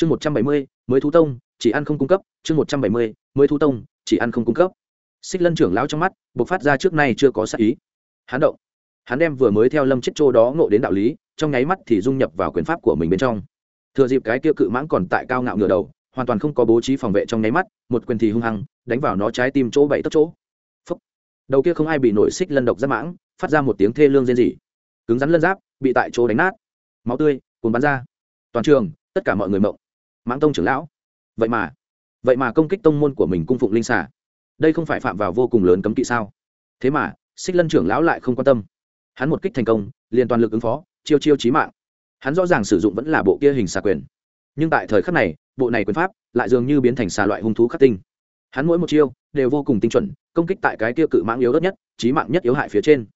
chương một trăm bảy mươi, mới thú tông, chỉ ăn không cung cấp. Chương một trăm bảy mươi, mới thú tông, chỉ ăn không cung cấp. Xích lân trưởng lão trong mắt buộc phát ra trước nay chưa có sắc ý. Hắn động. Hắn đem vừa mới theo lâm chết trô đó ngộ đến đạo lý, trong nháy mắt thì dung nhập vào quyền pháp của mình bên trong. Thừa dịp cái kia cự mãng còn tại cao ngạo ngựa đầu, hoàn toàn không có bố trí phòng vệ trong nháy mắt, một quyền thì hung hăng, đánh vào nó trái tim chỗ bảy tấc chỗ. Phúc. đầu kia không ai bị nổi xích lân độc giáp mãng, phát ra một tiếng thê lương rên rỉ. Cứng rắn lân giáp, bị tại chỗ đánh nát. Máu tươi, cuốn bắn ra. Toàn trường, tất cả mọi người mộng mãng tông trưởng lão. Vậy mà vậy mà công kích tông môn của mình cung phụng linh xà, đây không phải phạm vào vô cùng lớn cấm kỵ sao? Thế mà xích lân trưởng lão lại không quan tâm. Hắn một kích thành công liền toàn lực ứng phó chiêu chiêu chí mạng. Hắn rõ ràng sử dụng vẫn là bộ kia hình xà quyền. Nhưng tại thời khắc này bộ này quyền pháp lại dường như biến thành xà loại hung thú khắc tinh. Hắn mỗi một chiêu đều vô cùng tinh chuẩn công kích tại cái kia cự mãng yếu đất nhất trí mạng nhất yếu hại phía trên.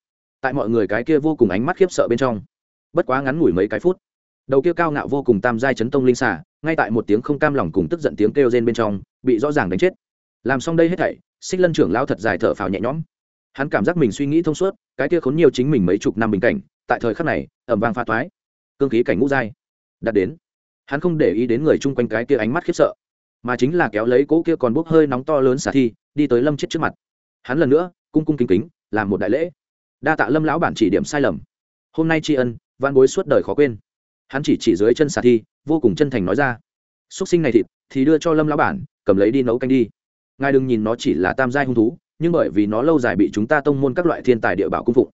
Tại mọi người cái kia vô cùng ánh mắt khiếp sợ bên trong. Bất quá ngắn ngủi mấy cái phút đầu kia cao ngạo vô cùng tam giai chấn tông linh xà, ngay tại một tiếng không cam lòng cùng tức giận tiếng kêu rên bên trong, bị rõ ràng đánh chết. Làm xong đây hết thảy, xích lân trưởng lao thật dài thở phào nhẹ nhõm. Hắn cảm giác mình suy nghĩ thông suốt, cái kia khốn nhiều chính mình mấy chục năm bình cảnh, tại thời khắc này ẩm vang pha thoái. Cương khí cảnh ngũ giai đặt đến. Hắn không để ý đến người chung quanh cái kia ánh mắt khiếp sợ, mà chính là kéo lấy cỗ kia còn bốc hơi nóng to lớn xả thi, đi tới lâm chết trước mặt. Hắn lần nữa, cung cung kính kính, làm một đại lễ. Đa tạ lâm lão bản chỉ điểm sai lầm. Hôm nay tri ân văn bối suốt đời khó quên hắn chỉ chỉ dưới chân xà thi, vô cùng chân thành nói ra. Xúc sinh này thịt, thì đưa cho lâm lão bản, cầm lấy đi nấu canh đi. Ngài đừng nhìn nó chỉ là tam giai hung thú, nhưng bởi vì nó lâu dài bị chúng ta tông môn các loại thiên tài địa bảo cung phụng.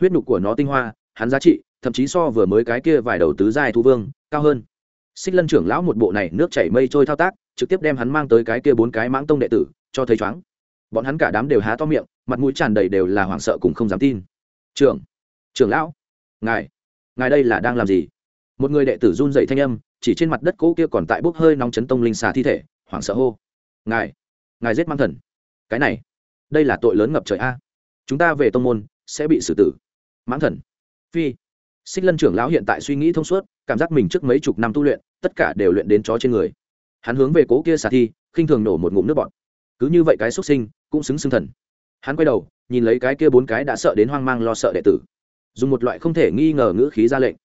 Huyết nhục của nó tinh hoa, hắn giá trị, thậm chí so vừa mới cái kia vài đầu tứ giai thu vương, cao hơn. Xích lân trưởng lão một bộ này nước chảy mây trôi thao tác, trực tiếp đem hắn mang tới cái kia bốn cái mãng tông đệ tử, cho thấy chóng bọn hắn cả đám đều há to miệng, mặt mũi tràn đầy đều là hoảng sợ cùng không dám tin. Trưởng trưởng lão, ngài ngài đây là đang làm gì? Một người đệ tử run dậy thanh âm, chỉ trên mặt đất cỗ kia còn tại bốc hơi nóng chấn tông linh xà thi thể, hoảng sợ hô. Ngài ngài giết mang thần. Cái này, đây là tội lớn ngập trời a. Chúng ta về tông môn, sẽ bị xử tử. Mãng thần. Phi. Xích lân trưởng lão hiện tại suy nghĩ thông suốt, cảm giác mình trước mấy chục năm tu luyện, tất cả đều luyện đến chó trên người. Hắn hướng về cố kia xà thi, khinh thường nổ một ngụm nước bọt. Cứ như vậy cái xuất sinh, cũng xứng xưng thần. Hắn quay đầu, nhìn lấy cái kia bốn cái đã sợ đến hoang mang lo sợ đệ tử. Dùng một loại không thể nghi ngờ ngữ khí ra lệnh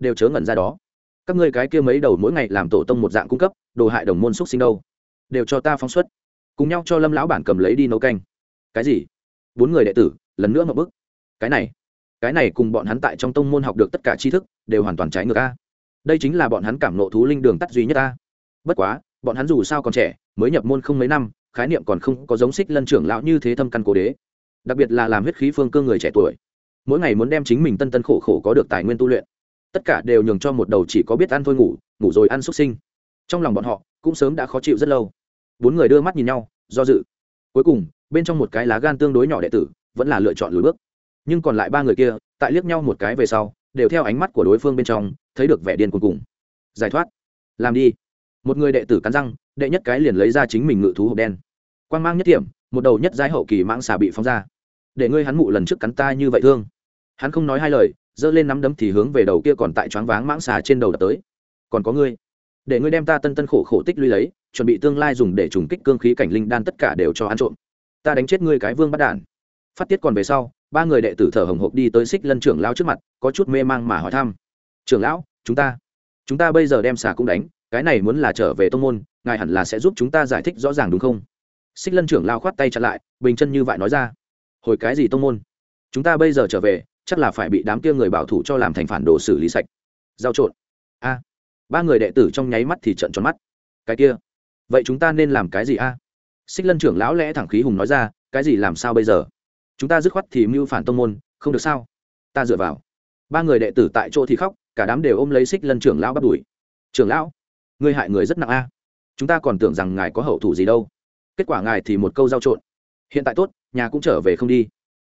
đều chớ ngẩn ra đó. Các ngươi cái kia mấy đầu mỗi ngày làm tổ tông một dạng cung cấp, đồ hại đồng môn xuất sinh đâu? Đều cho ta phóng xuất. Cùng nhau cho lâm lão bản cầm lấy đi nấu canh. Cái gì? Bốn người đệ tử, lần nữa ngậm bức. Cái này cái này cùng bọn hắn tại trong tông môn học được tất cả tri thức, đều hoàn toàn trái ngược a. Đây chính là bọn hắn cảm nộ thú linh đường tắt duy nhất a. Bất quá, bọn hắn dù sao còn trẻ, mới nhập môn không mấy năm, khái niệm còn không có giống xích lân trưởng lão như thế thâm căn cố đế. Đặc biệt là làm huyết khí phương cương người trẻ tuổi. Mỗi ngày muốn đem chính mình tân tân khổ khổ có được tài nguyên tu luyện tất cả đều nhường cho một đầu chỉ có biết ăn thôi ngủ ngủ rồi ăn xuất sinh. Trong lòng bọn họ, cũng sớm đã khó chịu rất lâu. Bốn người đưa mắt nhìn nhau, do dự. Cuối cùng, bên trong một cái lá gan tương đối nhỏ đệ tử, vẫn là lựa chọn lùi bước. Nhưng còn lại ba người kia, tại liếc nhau một cái về sau, đều theo ánh mắt của đối phương bên trong, thấy được vẻ điên cuối cùng. Giải thoát. Làm đi. Một người đệ tử cắn răng, đệ nhất cái liền lấy ra chính mình ngự thú hộp đen. Quan g mang nhất điểm một đầu nhất giai hậu kỳ mãng xà bị phóng ra. Để ngươi hắn mụ lần trước cắn ta như vậy thương. Hắn không nói hai lời giơ lên nắm đấm thì hướng về đầu kia còn tại choáng váng mãng xà trên đầu đập tới. Còn có ngươi. Để ngươi đem ta tân tân khổ khổ tích lũy lấy, chuẩn bị tương lai dùng để trùng kích cương khí cảnh linh đan tất cả đều cho ăn trộm. Ta đánh chết ngươi cái vương bắt đản. Phát tiết còn về sau, ba người đệ tử thở hồng hộc đi tới xích lân trưởng lão trước mặt, có chút mê mang mà hỏi thăm. Trưởng lão, chúng ta chúng ta bây giờ đem xà cũng đánh, cái này muốn là trở về tông môn, ngài hẳn là sẽ giúp chúng ta giải thích rõ ràng đúng không? Xích lân trưởng lao khoát tay chặn lại, bình chân như vậy nói ra. Hồi cái gì tông môn? Chúng ta bây giờ trở về chắc là phải bị đám kia người bảo thủ cho làm thành phản đồ xử lý sạch. Giao trộn. A. Ba người đệ tử trong nháy mắt thì trận tròn mắt. Cái kia. Vậy chúng ta nên làm cái gì a? Xích lân trưởng lão lẽ thẳng khí hùng nói ra, cái gì làm sao bây giờ? Chúng ta dứt khoát thì mưu phản tông môn, không được sao? Ta dựa vào. Ba người đệ tử tại chỗ thì khóc, cả đám đều ôm lấy xích lân trưởng lão bắt đuổi. Trưởng lão, ngươi hại người rất nặng a. Chúng ta còn tưởng rằng ngài có hậu thủ gì đâu. Kết quả ngài thì một câu giao trộn. Hiện tại tốt, nhà cũng trở về không đi.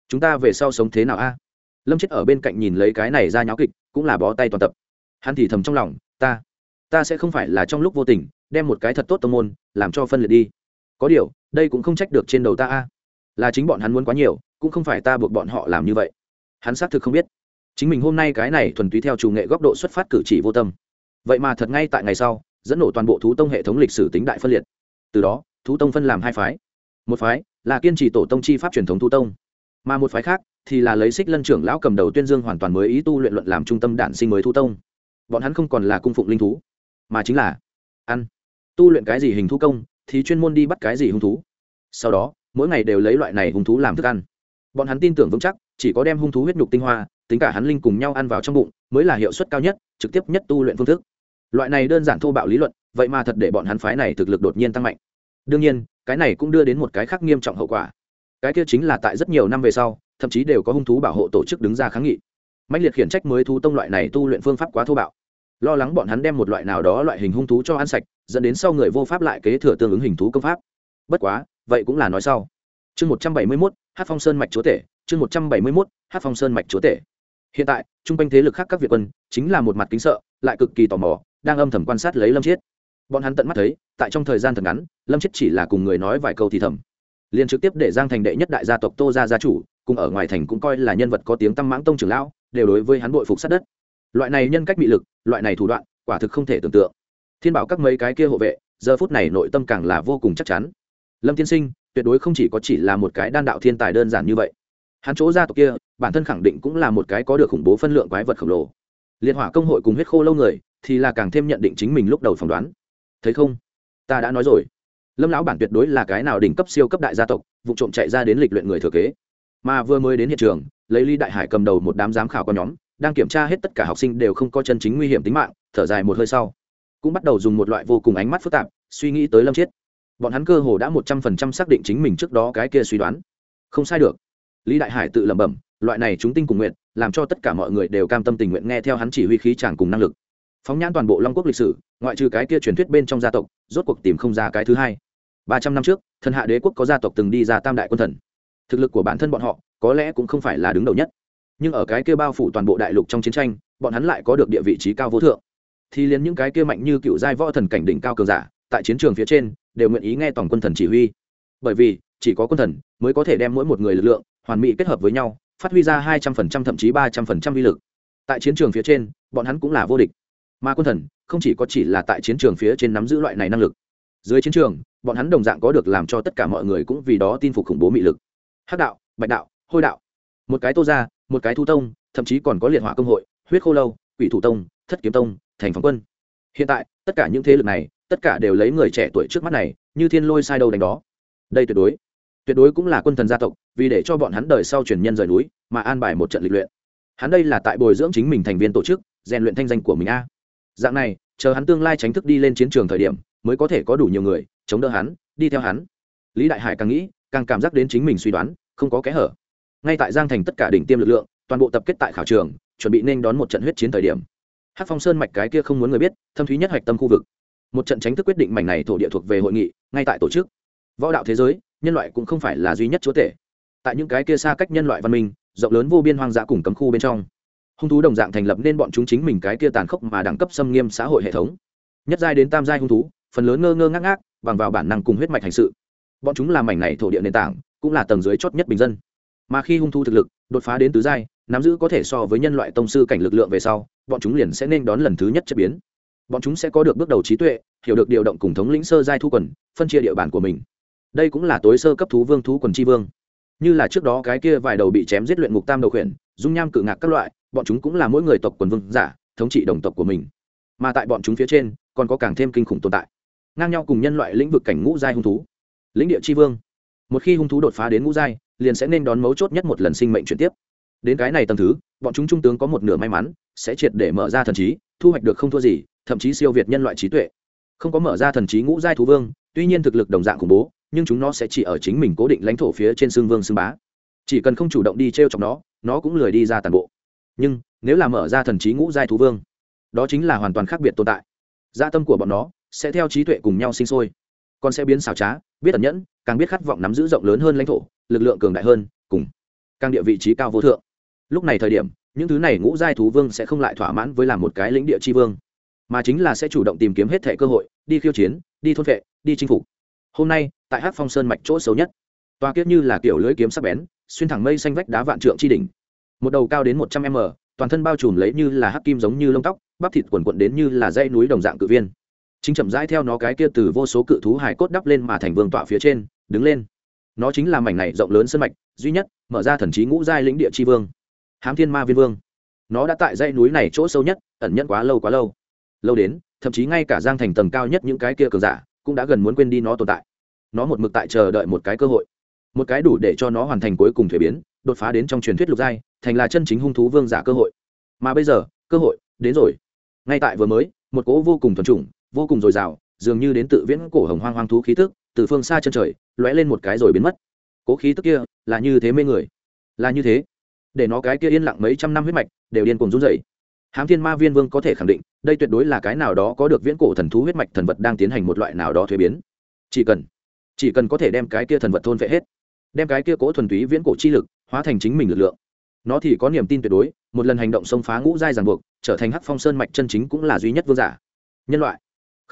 Chúng ta về sau sống thế nào a? Lâm chết ở bên cạnh nhìn lấy cái này ra nháo kịch cũng là bó tay toàn tập hắn thì thầm trong lòng ta ta sẽ không phải là trong lúc vô tình đem một cái thật tốt tông môn làm cho phân liệt đi có điều đây cũng không trách được trên đầu ta a là chính bọn hắn muốn quá nhiều cũng không phải ta buộc bọn họ làm như vậy hắn xác thực không biết chính mình hôm nay cái này thuần túy theo chủ nghệ góc độ xuất phát cử chỉ vô tâm vậy mà thật ngay tại ngày sau dẫn nổ toàn bộ thú tông hệ thống lịch sử tính đại phân liệt từ đó thú tông phân làm hai phái một phái là kiên trì tổ tông chi pháp truyền thống thú tông mà một phái khác thì là lấy xích lân trưởng lão cầm đầu tuyên dương hoàn toàn mới ý tu luyện luận làm trung tâm đản sinh mới thu tông. Bọn hắn không còn là cung phụng linh thú, mà chính là ăn. Tu luyện cái gì hình thú công thì chuyên môn đi bắt cái gì hung thú. Sau đó, mỗi ngày đều lấy loại này hung thú làm thức ăn. Bọn hắn tin tưởng vững chắc, chỉ có đem hung thú huyết nhục tinh hoa, tính cả hắn linh cùng nhau ăn vào trong bụng, mới là hiệu suất cao nhất, trực tiếp nhất tu luyện phương thức. Loại này đơn giản thô bạo lý luận, vậy mà thật để bọn hắn phái này thực lực đột nhiên tăng mạnh. Đương nhiên, cái này cũng đưa đến một cái khác nghiêm trọng hậu quả cái kia chính là tại rất nhiều năm về sau, thậm chí đều có hung thú bảo hộ tổ chức đứng ra kháng nghị. Mạnh liệt khiển trách mới thú tông loại này tu luyện phương pháp quá thô bạo. Lo lắng bọn hắn đem một loại nào đó loại hình hung thú cho ăn sạch, dẫn đến sau người vô pháp lại kế thừa tương ứng hình thú công pháp. Bất quá, vậy cũng là nói sau. Chương một trăm bảy mươi mốt hát phong sơn mạch chúa tể, chương một trăm bảy mươi mốt hát phong sơn mạch chúa tể. Hiện tại t r u n g quanh thế lực khác các việt quân, chính là một mặt kính sợ, lại cực kỳ tò mò, đang âm thầm quan sát lấy lâm chiết. Bọn hắn tận mắt thấy, tại trong thời gian thật ngắn, lâm chiết chỉ là cùng người nói vài câu thì thầm liền trực tiếp để giang thành đệ nhất đại gia tộc tô gia gia chủ, cùng ở ngoài thành cũng coi là nhân vật có tiếng tăm mãng tông trưởng lão, đều đối với hắn bội phục sát đất. Loại này nhân cách bị lực, loại này thủ đoạn, quả thực không thể tưởng tượng. Thiên bảo các mấy cái kia hộ vệ, giờ phút này nội tâm càng là vô cùng chắc chắn. Lâm tiên sinh, tuyệt đối không chỉ có chỉ là một cái đan đạo thiên tài đơn giản như vậy. Hắn chỗ gia tộc kia, bản thân khẳng định cũng là một cái có được khủng bố phân lượng quái vật khổng lồ. Liệt hỏa công hội cùng huyết khô lâu người, thì là càng thêm nhận định chính mình lúc đầu phỏng đoán. Thấy không? Ta đã nói rồi lâm lão bản tuyệt đối là cái nào đỉnh cấp siêu cấp đại gia tộc, vụ trộm chạy ra đến lịch luyện người thừa kế. Mà vừa mới đến hiện trường, lấy ly đại hải cầm đầu một đám giám khảo con nhóm, đang kiểm tra hết tất cả học sinh đều không có chân chính nguy hiểm tính mạng, thở dài một hơi sau, cũng bắt đầu dùng một loại vô cùng ánh mắt phức tạp, suy nghĩ tới lâm chiết. Bọn hắn cơ hồ đã một trăm phần trăm xác định chính mình trước đó cái kia suy đoán. Không sai được. Lý đại hải tự lẩm bẩm, loại này chúng tinh cùng nguyện, làm cho tất cả mọi người đều cam tâm tình nguyện nghe theo hắn chỉ huy khí tràng cùng năng lực. Phóng nhãn toàn bộ long quốc lịch sử, ngoại trừ cái kia truyền thuyết bên trong gia tộc, rốt cuộc tìm không ra cái thứ hai ba trăm năm trước, thần hạ đế quốc có gia tộc từng đi ra tam đại quân thần. Thực lực của bản thân bọn họ, có lẽ cũng không phải là đứng đầu nhất. Nhưng ở cái kia bao phủ toàn bộ đại lục trong chiến tranh, bọn hắn lại có được địa vị trí cao vô thượng. Thì liền những cái kia mạnh như cựu giai võ thần cảnh đỉnh cao cường giả, tại chiến trường phía trên, đều nguyện ý nghe tổng quân thần chỉ huy. Bởi vì, chỉ có quân thần mới có thể đem mỗi một người lực lượng hoàn mỹ kết hợp với nhau, phát huy ra hai trăm phần trăm thậm chí ba trăm phần trăm vi lực. Tại chiến trường phía trên, bọn hắn cũng là vô địch. Mà quân thần không chỉ có chỉ là tại chiến trường phía trên nắm giữ loại này năng lực dưới chiến trường, bọn hắn đồng dạng có được làm cho tất cả mọi người cũng vì đó tin phục khủng bố mị lực. Hắc đạo, bạch đạo, hôi đạo. Một cái tô ra một cái thu tông, thậm chí còn có liệt hỏa công hội, huyết khô lâu, quỷ thủ tông, thất kiếm tông, thành phóng quân. Hiện tại, tất cả những thế lực này, tất cả đều lấy người trẻ tuổi trước mắt này, như thiên lôi sai đâu đánh đó. Đây tuyệt đối tuyệt đối cũng là quân thần gia tộc, vì để cho bọn hắn đời sau truyền nhân rời núi, mà an bài một trận lịch luyện. Hắn đây là tại bồi dưỡng chính mình thành viên tổ chức, rèn luyện thanh danh của mình a. Dạng này, chờ hắn tương lai tránh thức đi lên chiến trường thời điểm mới có thể có đủ nhiều người chống đỡ hắn, đi theo hắn. Lý đại hải càng nghĩ, càng cảm giác đến chính mình suy đoán, không có kẽ hở. Ngay tại giang thành tất cả đỉnh tiêm lực lượng, toàn bộ tập kết tại khảo trường, chuẩn bị nên đón một trận huyết chiến thời điểm. Hát phong sơn mạch cái kia không muốn người biết, thâm thúy nhất hạch tâm khu vực. Một trận tránh thức quyết định mảnh này thổ địa thuộc về hội nghị, ngay tại tổ chức. Võ đạo thế giới, nhân loại cũng không phải là duy nhất chúa tể. Tại những cái kia xa cách nhân loại văn minh, rộng lớn vô biên hoang dã cùng cấm khu bên trong. Hung thú đồng dạng thành lập nên bọn chúng chính mình cái kia tàn khốc mà đẳng cấp xâm nghiêm xã hội hệ thống. Nhất giai đến tam giai hung thú phần lớn ngơ ngơ ngác ngác, bằng vào bản năng cùng huyết mạch hành sự. Bọn chúng làm mảnh này thổ địa nền tảng, cũng là tầng dưới chót nhất bình dân. Mà khi hung thu thực lực đột phá đến tứ giai, nắm giữ có thể so với nhân loại tông sư cảnh lực lượng về sau, bọn chúng liền sẽ nên đón lần thứ nhất chất biến. Bọn chúng sẽ có được bước đầu trí tuệ, hiểu được điều động cùng thống lĩnh sơ giai thu quần, phân chia địa bàn của mình. Đây cũng là tối sơ cấp thú vương thú quần tri vương. Như là trước đó cái kia vài đầu bị chém giết luyện ngục tam đầu khuyển, dung nham cự ngạc các loại, bọn chúng cũng là mỗi người tộc quần vương giả, thống trị đồng tộc của mình. Mà tại bọn chúng phía trên, còn có càng thêm kinh khủng tồn tại ngang nhau cùng nhân loại lĩnh vực cảnh ngũ giai hung thú. Lĩnh địa tri vương. Một khi hung thú đột phá đến ngũ giai, liền sẽ nên đón mấu chốt nhất một lần sinh mệnh chuyển tiếp. Đến cái này tầng thứ, bọn chúng trung tướng có một nửa may mắn, sẽ triệt để mở ra thần trí, thu hoạch được không thua gì, thậm chí siêu việt nhân loại trí tuệ. Không có mở ra thần trí ngũ giai thú vương, tuy nhiên thực lực đồng dạng khủng bố, nhưng chúng nó sẽ chỉ ở chính mình cố định lãnh thổ phía trên xương vương xương bá. Chỉ cần không chủ động đi t r e o chọc nó nó cũng lười đi ra toàn bộ. Nhưng, nếu là mở ra thần trí ngũ giai thú vương, đó chính là hoàn toàn khác biệt tồn tại. Gia tâm của bọn nó sẽ theo trí tuệ cùng nhau sinh sôi. Con sẽ biến xảo trá, biết ẩn nhẫn, càng biết khát vọng nắm giữ rộng lớn hơn lãnh thổ, lực lượng cường đại hơn, cùng càng địa vị trí cao vô thượng. Lúc này thời điểm, những thứ này ngũ giai thú vương sẽ không lại thỏa mãn với làm một cái lĩnh địa tri vương, mà chính là sẽ chủ động tìm kiếm hết thẻ cơ hội, đi khiêu chiến, đi thôn vệ, đi chinh phục. Hôm nay, tại hát phong sơn mạch chỗ xấu nhất toa kiếp như là kiểu lưới kiếm sắc bén, xuyên thẳng mây xanh vách đá vạn trượng tri đỉnh. Một đầu cao đến một trăm m, toàn thân bao trùm lấy như là hắc kim giống như lông tóc, bắp thịt quần quận đến như là dãy núi đồng dạng cự viên chính chậm rãi theo nó cái kia từ vô số cự thú hải cốt đắp lên mà thành vương tọa phía trên, đứng lên. Nó chính là mảnh này rộng lớn sân mạch, duy nhất, mở ra thần trí ngũ giai lĩnh địa tri vương, hám thiên ma viên vương. Nó đã tại dãy núi này chỗ sâu nhất, ẩn nhận quá lâu quá lâu. Lâu đến, thậm chí ngay cả giang thành tầng cao nhất những cái kia cường giả, cũng đã gần muốn quên đi nó tồn tại. Nó một mực tại chờ đợi một cái cơ hội. Một cái đủ để cho nó hoàn thành cuối cùng thuế biến, đột phá đến trong truyền thuyết lục giai, thành là chân chính hung thú vương giả cơ hội. Mà bây giờ, cơ hội đến rồi. Ngay tại vừa mới, một cỗ vô cùng thuần chủng vô cùng dồi dào, dường như đến tự viễn cổ hồng hoang hoang thú khí tức, từ phương xa chân trời, lóe lên một cái rồi biến mất. Cố khí tức kia là như thế mê người, là như thế. Để nó cái kia yên lặng mấy trăm năm huyết mạch đều điên cùng run rẩy. Hám thiên ma viên vương có thể khẳng định, đây tuyệt đối là cái nào đó có được viễn cổ thần thú huyết mạch thần vật đang tiến hành một loại nào đó thuế biến. Chỉ cần chỉ cần có thể đem cái kia thần vật thôn vệ hết, đem cái kia cố thuần túy viễn cổ chi lực hóa thành chính mình lực lượng, nó thì có niềm tin tuyệt đối, một lần hành động xông phá ngũ giai ràng buộc, trở thành hắc phong sơn mạch chân chính cũng là duy nhất vương giả. Nhân loại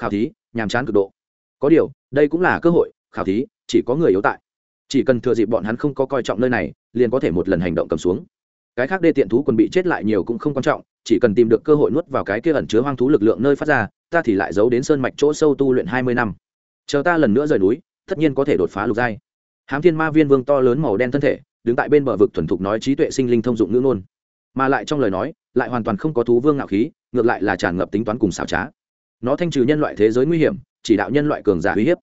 khảo thí, nhàm chán cực độ. Có điều, đây cũng là cơ hội, khảo thí, chỉ có người yếu tại. Chỉ cần thừa dịp bọn hắn không có coi trọng nơi này, liền có thể một lần hành động cầm xuống. Cái khác đê tiện thú còn bị chết lại nhiều cũng không quan trọng, chỉ cần tìm được cơ hội nuốt vào cái kia ẩn chứa hoang thú lực lượng nơi phát ra, ta thì lại giấu đến sơn mạch chỗ sâu tu luyện hai mươi năm. Chờ ta lần nữa rời núi, tất nhiên có thể đột phá lục giai. Hám thiên ma viên vương to lớn màu đen thân thể, đứng tại bên bờ vực thuần thục nói trí tuệ sinh linh thông dụng ngữ ngôn. Mà lại trong lời nói, lại hoàn toàn không có thú vương ngạo khí, ngược lại là tràn ngập tính toán cùng xảo trá nó thanh trừ nhân loại thế giới nguy hiểm, chỉ đạo nhân loại cường giả uy hiếp.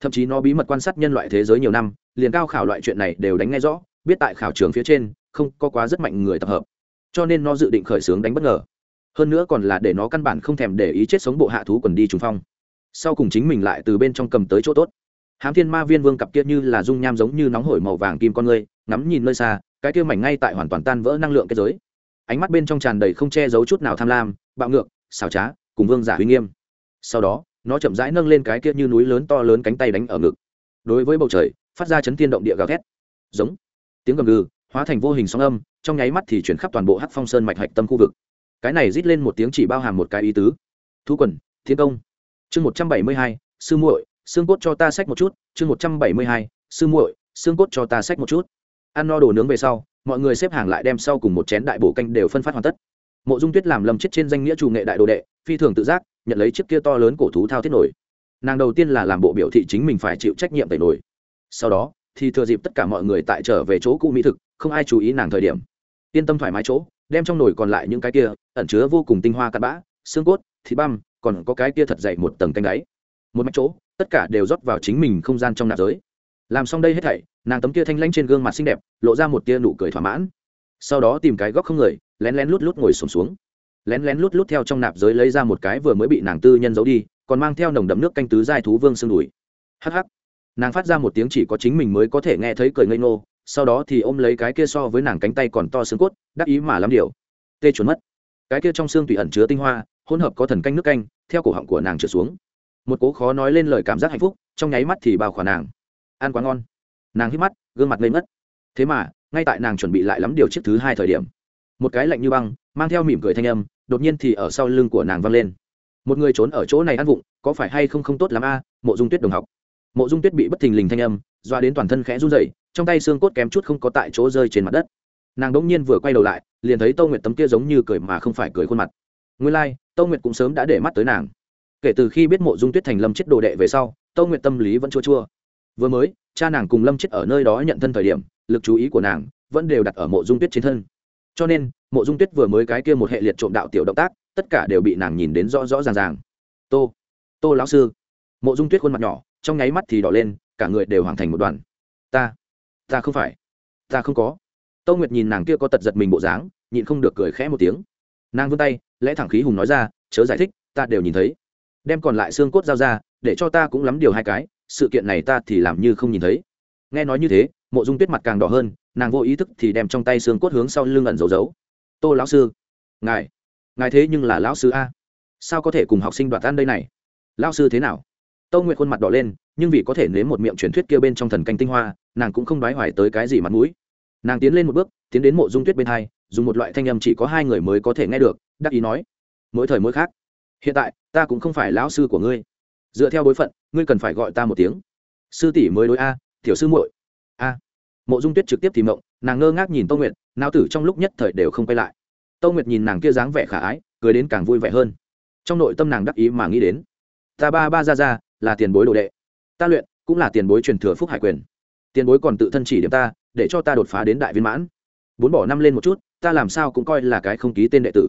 Thậm chí nó bí mật quan sát nhân loại thế giới nhiều năm, liền cao khảo loại chuyện này đều đánh ngay rõ, biết tại khảo trường phía trên, không có quá rất mạnh người tập hợp. Cho nên nó dự định khởi xướng đánh bất ngờ. Hơn nữa còn là để nó căn bản không thèm để ý chết sống bộ hạ thú quần đi trùng phong. Sau cùng chính mình lại từ bên trong cầm tới chỗ tốt. Hám thiên ma viên vương cặp kia như là dung nham giống như nóng hổi màu vàng kim con người, ngắm nhìn nơi xa, cái kia mảnh ngay tại hoàn toàn tan vỡ năng lượng kết giới. Ánh mắt bên trong tràn đầy không che giấu chút nào tham lam, bạo ngược, xảo trá, cùng vương giả uy nghiêm sau đó, nó chậm rãi nâng lên cái kia như núi lớn to lớn cánh tay đánh ở ngực. Đối với bầu trời, phát ra chấn thiên động địa gào thét. Giống. Tiếng gầm gừ, hóa thành vô hình sóng âm, trong nháy mắt thì chuyển khắp toàn bộ hắc phong sơn mạch hạch tâm khu vực. Cái này rít lên một tiếng chỉ bao hàm một cái ý tứ. Thu quần, thiên công. Chương một trăm bảy mươi hai, sư muội, xương cốt cho ta sách một chút. Chương một trăm bảy mươi hai, sư muội, xương cốt cho ta sách một chút. Ăn no đồ nướng về sau, mọi người xếp hàng lại đem sau cùng một chén đại bổ canh đều phân phát hoàn tất. Mộ dung tuyết làm lầm chết trên danh nghĩa chủ nghệ đại đồ đệ, phi thường tự giác nhận lấy chiếc kia to lớn cổ thú thao thiết nổi. Nàng đầu tiên là làm bộ biểu thị chính mình phải chịu trách nhiệm tẩy nổi. Sau đó thì thừa dịp tất cả mọi người tại trở về chỗ cũ mỹ thực không ai chú ý nàng thời điểm. Yên tâm thoải mái chỗ đem trong nồi còn lại những cái kia ẩn chứa vô cùng tinh hoa cặn bã xương cốt thịt băm còn có cái kia thật dày một tầng canh đáy. Một mạch chỗ tất cả đều rót vào chính mình không gian trong nạp giới. Làm xong đây hết thảy nàng tấm kia thanh lãnh trên gương mặt xinh đẹp lộ ra một tia nụ cười thỏa mãn. Sau đó tìm cái góc không người lén lén lút lút ngồi sổm xuống, xuống lén lén lút lút theo trong nạp giới lấy ra một cái vừa mới bị nàng tư nhân giấu đi, còn mang theo nồng đậm nước canh tứ giai thú vương xương đùi. Hh nàng phát ra một tiếng chỉ có chính mình mới có thể nghe thấy cười ngây ngô, sau đó thì ôm lấy cái kia so với nàng cánh tay còn to xương cốt, đắc ý mà lắm điều. Tê trốn mất. Cái kia trong xương tùy ẩn chứa tinh hoa, hỗn hợp có thần canh nước canh, theo cổ họng của nàng trở xuống. Một cố khó nói lên lời cảm giác hạnh phúc, trong nháy mắt thì bao khỏa nàng. Ăn quá ngon. Nàng hít mắt, gương mặt ngây ngất. Thế mà, ngay tại nàng chuẩn bị lại lắm điều chiếc thứ hai thời điểm một cái lạnh như băng mang theo mỉm cười thanh âm đột nhiên thì ở sau lưng của nàng văng lên. Một người trốn ở chỗ này ăn vụng có phải hay không không tốt lắm a? Mộ dung tuyết đồng học. Mộ dung tuyết bị bất thình lình thanh âm doa đến toàn thân khẽ run rẩy trong tay xương cốt kém chút không có tại chỗ rơi trên mặt đất. Nàng đỗng nhiên vừa quay đầu lại liền thấy tâu nguyệt tấm kia giống như cười mà không phải cười khuôn mặt. Nguyên lai、like, tâu nguyệt cũng sớm đã để mắt tới nàng. Kể từ khi biết mộ dung tuyết thành lâm chết đồ đệ về sau tâu nguyệt tâm lý vẫn chua chua. Vừa mới cha nàng cùng lâm chết ở nơi đó nhận thân thời điểm lực chú ý của nàng vẫn đều đặt ở mộ dung tuyết trên thân cho nên, mộ dung tuyết vừa mới cái kia một hệ liệt trộm đạo tiểu động tác, tất cả đều bị nàng nhìn đến rõ rõ ràng ràng. Tô tô lão sư. Mộ dung tuyết khuôn mặt nhỏ, trong nháy mắt thì đỏ lên, cả người đều hoàn thành một đoàn. Ta ta không phải, ta không có. Tô nguyệt nhìn nàng kia có tật giật mình bộ dáng, nhịn không được cười khẽ một tiếng. Nàng vươn tay, lẽ thẳng khí hùng nói ra, chớ giải thích, ta đều nhìn thấy. Đem còn lại xương cốt giao ra, để cho ta cũng lắm điều hai cái, sự kiện này ta thì làm như không nhìn thấy. Nghe nói như thế mộ dung tuyết mặt càng đỏ hơn, nàng vô ý thức thì đem trong tay xương cốt hướng sau lưng ẩn giấu giấu. Tô lão sư, ngài ngài thế nhưng là lão sư a. Sao có thể cùng học sinh đoạt ăn đây này? Lão sư thế nào? Tâu nguyện khuôn mặt đỏ lên, nhưng vì có thể nếm một miệng truyền thuyết kia bên trong thần canh tinh hoa, nàng cũng không đoái hoài tới cái gì mặt mũi. Nàng tiến lên một bước, tiến đến mộ dung tuyết bên hai, dùng một loại thanh âm chỉ có hai người mới có thể nghe được, đắc ý nói, mỗi thời mỗi khác hiện tại, ta cũng không phải lão sư của ngươi. Dựa theo bối phận, ngươi cần phải gọi ta một tiếng. Sư tỷ mới đối a, tiểu sư muội a. Mộ dung tuyết trực tiếp thì mộng, nàng ngơ ngác nhìn Tô nguyệt nao tử trong lúc nhất thời đều không quay lại. Tô nguyệt nhìn nàng kia dáng vẻ khả ái, cười đến càng vui vẻ hơn. Trong nội tâm nàng đắc ý mà nghĩ đến, ta ba ba ra ra, là tiền bối đồ đệ. Ta luyện, cũng là tiền bối truyền thừa phúc hải quyền. Tiền bối còn tự thân chỉ điểm ta, để cho ta đột phá đến đại viên mãn. Bốn bỏ năm lên một chút, ta làm sao cũng coi là cái không ký tên đệ tử.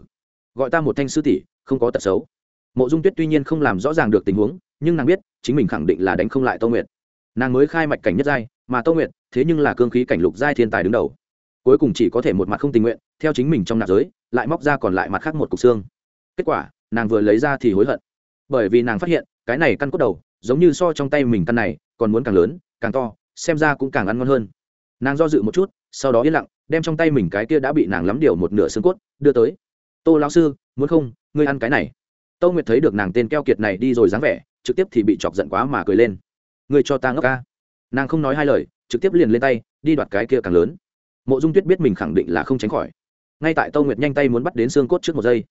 Gọi ta một thanh sư tỷ, không có tật xấu. Mộ dung tuyết tuy nhiên không làm rõ ràng được tình huống, nhưng nàng biết, chính mình khẳng định là đánh không lại tô nguyệt nàng mới khai mạch cảnh nhất giai, mà tô nguyệt, thế nhưng là cương khí cảnh lục giai thiên tài đứng đầu. Cuối cùng chỉ có thể một mặt không tình nguyện, theo chính mình trong nạp giới, lại móc ra còn lại mặt khác một cục xương. Kết quả, nàng vừa lấy ra thì hối hận. Bởi vì nàng phát hiện, cái này căn cốt đầu, giống như so trong tay mình căn này, còn muốn càng lớn, càng to, xem ra cũng càng ăn ngon hơn. Nàng do dự một chút, sau đó yên lặng, đem trong tay mình cái kia đã bị nàng lắm điều một nửa xương cốt, đưa tới. Tô lão sư, muốn không, ngươi ăn cái này. Tô nguyệt thấy được nàng tên keo kiệt này đi rồi dáng vẻ, trực tiếp thì bị chọc giận quá mà cười lên ngươi cho ta ngốc ca. Nàng không nói hai lời, trực tiếp liền lên tay, đi đoạt cái kia càng lớn. Mộ dung tuyết biết mình khẳng định là không tránh khỏi. Ngay tại tô nguyệt nhanh tay muốn bắt đến xương cốt trước một giây,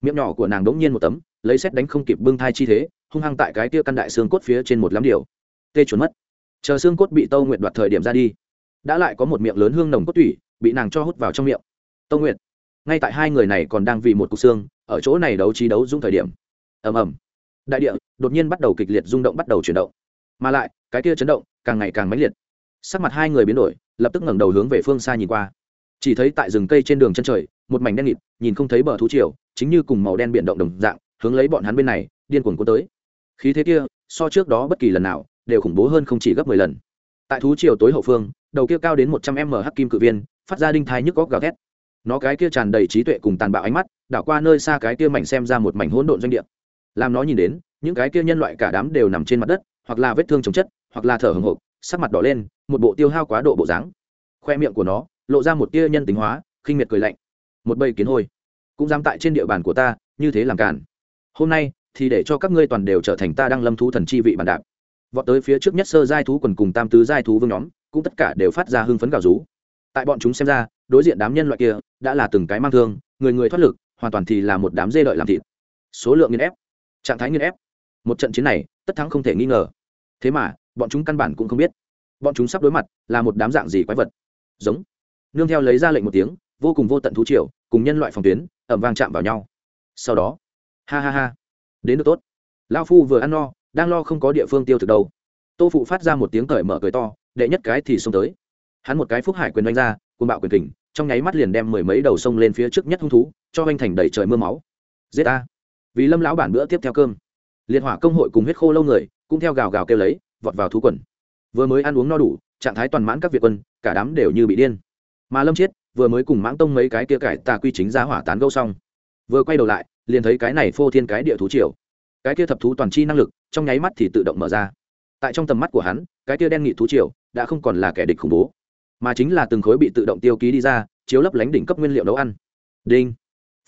miệng nhỏ của nàng đ ố n g nhiên một tấm, lấy xét đánh không kịp bưng thai chi thế, hung hăng tại cái kia căn đại xương cốt phía trên một lắm điều. Tê chuẩn mất. Chờ xương cốt bị tô nguyệt đoạt thời điểm ra đi, đã lại có một miệng lớn hương nồng cốt tủy, bị nàng cho hút vào trong miệng. Tô nguyệt, ngay tại hai người này còn đang vì một cục xương, ở chỗ này đấu trí đấu dung thời điểm. Ầm ầm. Đại địa đột nhiên bắt đầu kịch liệt rung động, bắt đầu chuyển động mà lại, cái kia chấn động càng ngày càng mãnh liệt. Sắc mặt hai người biến đổi, lập tức ngẩng đầu hướng về phương xa nhìn qua. Chỉ thấy tại rừng cây trên đường chân trời, một mảnh đen nghịt, nhìn không thấy bờ thú triều, chính như cùng màu đen biển động đồng dạng, hướng lấy bọn hắn bên này, điên cuồng cuốn tới. Khí thế kia, so trước đó bất kỳ lần nào, đều khủng bố hơn không chỉ gấp mười lần. Tại thú triều tối hậu phương, đầu kia cao đến một trăm m hắc kim cự viên, phát ra đinh thai nhức góc gào thét. Nó cái kia tràn đầy trí tuệ cùng tàn bạo ánh mắt, đảo qua nơi xa cái kia mảnh xem ra một mảnh hỗn độn doanh địa. Làm nó nhìn đến, những cái kia nhân loại cả đám đều nằm trên mặt đất hoặc là vết thương chống chất, hoặc là thở hồng hộc, sắc mặt đỏ lên, một bộ tiêu hao quá độ bộ dáng. Khoe miệng của nó lộ ra một tia nhân tính hóa, khinh miệt cười lạnh. Một bầy kiến hôi. Cũng dám tại trên địa bàn của ta, như thế làm cản. Hôm nay, thì để cho các ngươi toàn đều trở thành ta đang lâm thú thần chi vị bàn đạp. Vọt tới phía trước nhất sơ giai thú quần cùng tam tứ giai thú vương nhóm, cũng tất cả đều phát ra hưng phấn gào rú. Tại bọn chúng xem ra, đối diện đám nhân loại kia, đã là từng cái mang thương, người người thoát lực, hoàn toàn thì là một đám dê đợi làm thịt. Số lượng nghiên ép. Trạng thái nghiên ép. Một trận chiến này, tất thắng không thể nghi ngờ thế mà, bọn chúng căn bản cũng không biết. Bọn chúng sắp đối mặt, là một đám dạng gì quái vật? Giống. Nương theo lấy ra lệnh một tiếng, vô cùng vô tận thú triều, cùng nhân loại phòng tuyến ẩm vang chạm vào nhau. Sau đó, ha ha ha. Đến được tốt. Lao phu vừa ăn no, đang lo không có địa phương tiêu thực đâu. Tô phụ phát ra một tiếng cởi mở cười to, đệ nhất cái thì xông tới. Hắn một cái phúc hải quyền đánh ra côn bạo quyền kình, trong nháy mắt liền đem mười mấy đầu sông lên phía trước nhất hung thú, cho anh thành đầy trời mưa máu. Giết a vì lâm lão bản bữa tiếp theo cơm. Liệt hỏa công hội cùng huyết khô lâu người cũng theo gào gào kêu lấy, vọt vào thú quần. Vừa mới ăn uống no đủ, trạng thái toàn mãn các việt quân, cả đám đều như bị điên. Mà lâm chiết, vừa mới cùng mãng tông mấy cái kia cải tà quy chính ra hỏa tán gâu xong, vừa quay đầu lại, liền thấy cái này phô thiên cái địa thú triều. Cái kia thập thú toàn chi năng lực, trong nháy mắt thì tự động mở ra. Tại trong tầm mắt của hắn, cái kia đen nghị thú triều, đã không còn là kẻ địch khủng bố, mà chính là từng khối bị tự động tiêu ký đi ra, chiếu lấp lánh đỉnh cấp nguyên liệu nấu ăn. Đinh.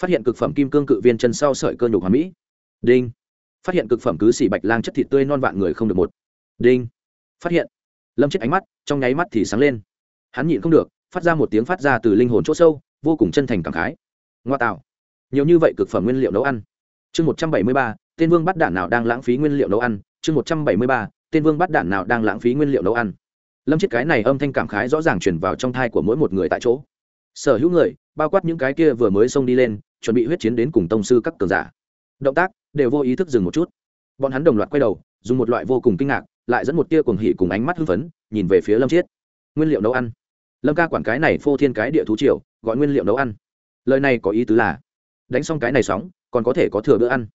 Phát hiện cực phẩm kim cương cự viên chân sau sợi cơ nhục hoàn mỹ. Đinh phát hiện cực phẩm cứ xỉ bạch lang chất thịt tươi non vạn người không được một. Đinh. Phát hiện. Lâm chết ánh mắt, trong nháy mắt thì sáng lên. Hắn nhịn không được, phát ra một tiếng phát ra từ linh hồn chỗ sâu, vô cùng chân thành cảm khái. Ngoa tạo. Nhiều như vậy cực phẩm nguyên liệu nấu ăn. Chương một trăm bảy mươi ba, tên vương bắt đạn nào đang lãng phí nguyên liệu nấu ăn? Chương một trăm bảy mươi ba, tên vương bắt đạn nào đang lãng phí nguyên liệu nấu ăn? Lâm chiết cái này âm thanh cảm khái rõ ràng truyền vào trong thai của mỗi một người tại chỗ. Sở hữu người, bao quát những cái kia vừa mới xông đi lên, chuẩn bị huyết chiến đến cùng tông sư các cường giả. Động tác đều vô ý thức dừng một chút. Bọn hắn đồng loạt quay đầu, dùng một loại vô cùng kinh ngạc, lại dẫn một tia cuồng hỉ cùng ánh mắt hưng phấn, nhìn về phía lâm chiết. Nguyên liệu nấu ăn. Lâm ca quản cái này phô thiên cái địa thú triều, gọi nguyên liệu nấu ăn. Lời này có ý tứ là, đánh xong cái này sóng, còn có thể có thừa bữa ăn.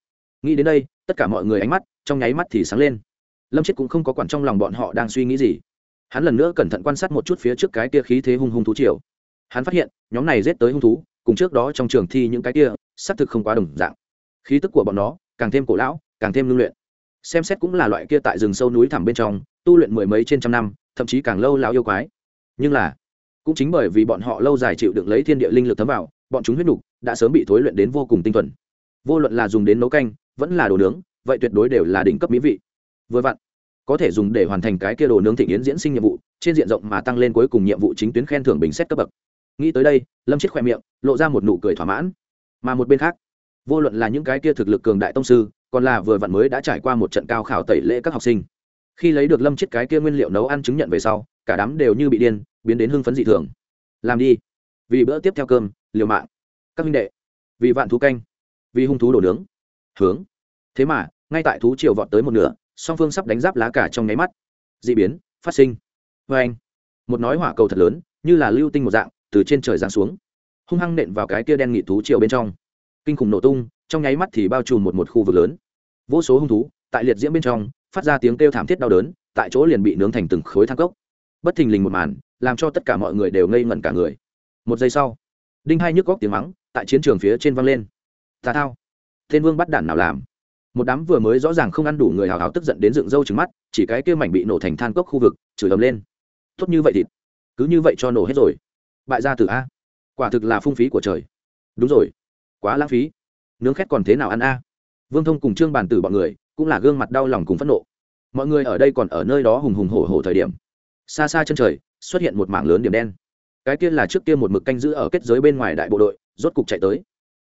Nghĩ đến đây, tất cả mọi người ánh mắt, trong nháy mắt thì sáng lên. Lâm chết cũng không có quản trong lòng bọn họ đang suy nghĩ gì. Hắn lần nữa cẩn thận quan sát một chút phía trước cái kia khí thế hung hung thú triều. Hắn phát hiện, nhóm này rết tới hung thú, cùng trước đó trong trường thi những cái kia, xác thực không quá đồng dạng. Khí tức của bọn nó càng thêm cổ lão, càng thêm lưu luyện. Xem xét cũng là loại kia tại rừng sâu núi thẳm bên trong, tu luyện mười mấy trên trăm năm, thậm chí càng lâu lão yêu quái. Nhưng là, cũng chính bởi vì bọn họ lâu dài chịu đựng lấy thiên địa linh lực thấm vào, bọn chúng huyết nục đã sớm bị thối luyện đến vô cùng tinh thuần. Vô luận là dùng đến nấu canh, vẫn là đồ nướng, vậy tuyệt đối đều là đỉnh cấp mỹ vị. Vừa vặn, có thể dùng để hoàn thành cái kia đồ nướng thịnh yến diễn sinh nhiệm vụ, trên diện rộng mà tăng lên cuối cùng nhiệm vụ chính tuyến khen thưởng bình xét cấp bậc. Nghĩ tới đây, lâm chết khoe miệng, lộ ra một nụ cười thỏa mãn. Mà một bên khác vô luận là những cái kia thực lực cường đại tông sư, còn là vừa vặn mới đã trải qua một trận cao khảo tẩy lễ các học sinh. Khi lấy được lâm chiết cái kia nguyên liệu nấu ăn chứng nhận về sau, cả đám đều như bị điên, biến đến hưng phấn dị thường. Làm đi. Vì bữa tiếp theo cơm, liều mạng. Các minh đệ. Vì vạn thú canh. Vì hung thú đổ nướng. Hướng. Thế mà, ngay tại thú triều vọt tới một nửa, song phương sắp đánh giáp lá cả trong nháy mắt. D ị biến, phát sinh. Vê anh. Một nói hỏa cầu thật lớn, như là lưu tinh một dạng, từ trên trời giáng xuống. Hung hăng nện vào cái kia đen nghị thú triều bên trong kinh khủng nổ tung, trong nháy mắt thì bao trùm một một khu vực lớn. Vô số hung thú, tại liệt diễm bên trong, phát ra tiếng kêu thảm thiết đau đớn, tại chỗ liền bị nướng thành từng khối thang cốc. Bất thình lình một màn, làm cho tất cả mọi người đều ngây ngẩn cả người. Một giây sau, đinh hai nhức góc tiếng mắng tại chiến trường phía trên vang lên. Tà thao, thiên vương bắt đản nào làm? Một đám vừa mới rõ ràng không ăn đủ người hào hào tức giận đến dựng râu trứng mắt, chỉ cái kia mảnh bị nổ thành than cốc khu vực, chửi ầm lên. Tốt như vậy thịt, cứ như vậy cho nổ hết rồi. Bại gia tử a. Quả thực là phung phí của trời. Đúng rồi quá lãng phí. Nướng khét còn thế nào ăn a? Vương thông cùng trương bàn tử bọn người cũng là gương mặt đau lòng cùng phẫn nộ. Mọi người ở đây còn ở nơi đó hùng hùng hổ hổ thời điểm. Xa xa chân trời xuất hiện một mảng lớn điểm đen. Cái kia là trước kia một mực canh giữ ở kết giới bên ngoài đại bộ đội rốt cục chạy tới.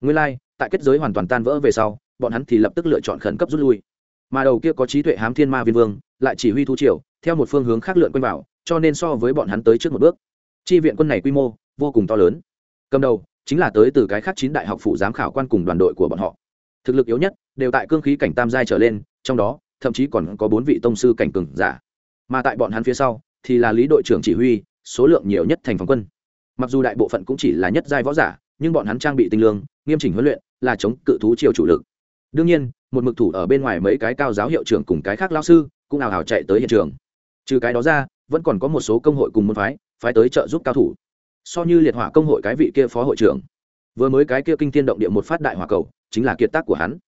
Nguyên lai、like, tại kết giới hoàn toàn tan vỡ về sau bọn hắn thì lập tức lựa chọn khẩn cấp rút lui. Mà đầu kia có trí tuệ hám thiên ma viên vương lại chỉ huy thu triều theo một phương hướng khác lượn quanh vào cho nên so với bọn hắn tới trước một bước. Chi viện quân này quy mô vô cùng to lớn. Cầm đầu chính là tới từ cái khác chín đại học phụ giám khảo quan cùng đoàn đội của bọn họ. Thực lực yếu nhất đều tại cương khí cảnh tam giai trở lên, trong đó, thậm chí còn có bốn vị tông sư cảnh cường giả. Mà tại bọn hắn phía sau, thì là lý đội trưởng chỉ huy, số lượng nhiều nhất thành phòng quân. Mặc dù đại bộ phận cũng chỉ là nhất giai võ giả, nhưng bọn hắn trang bị tinh lương, nghiêm chỉnh huấn luyện, là chống cự thú triều chủ lực. Đương nhiên, một mực thủ ở bên ngoài mấy cái cao giáo hiệu trưởng cùng cái khác lao sư, cũng ảo ào chạy tới hiện trường. Trừ cái đó ra, vẫn còn có một số công hội cùng môn phái phái tới trợ giúp cao thủ so như liệt hỏa công hội cái vị kia phó hội trưởng. Vừa mới cái kia kinh thiên động địa một phát đại hỏa cầu, chính là kiệt tác của hắn.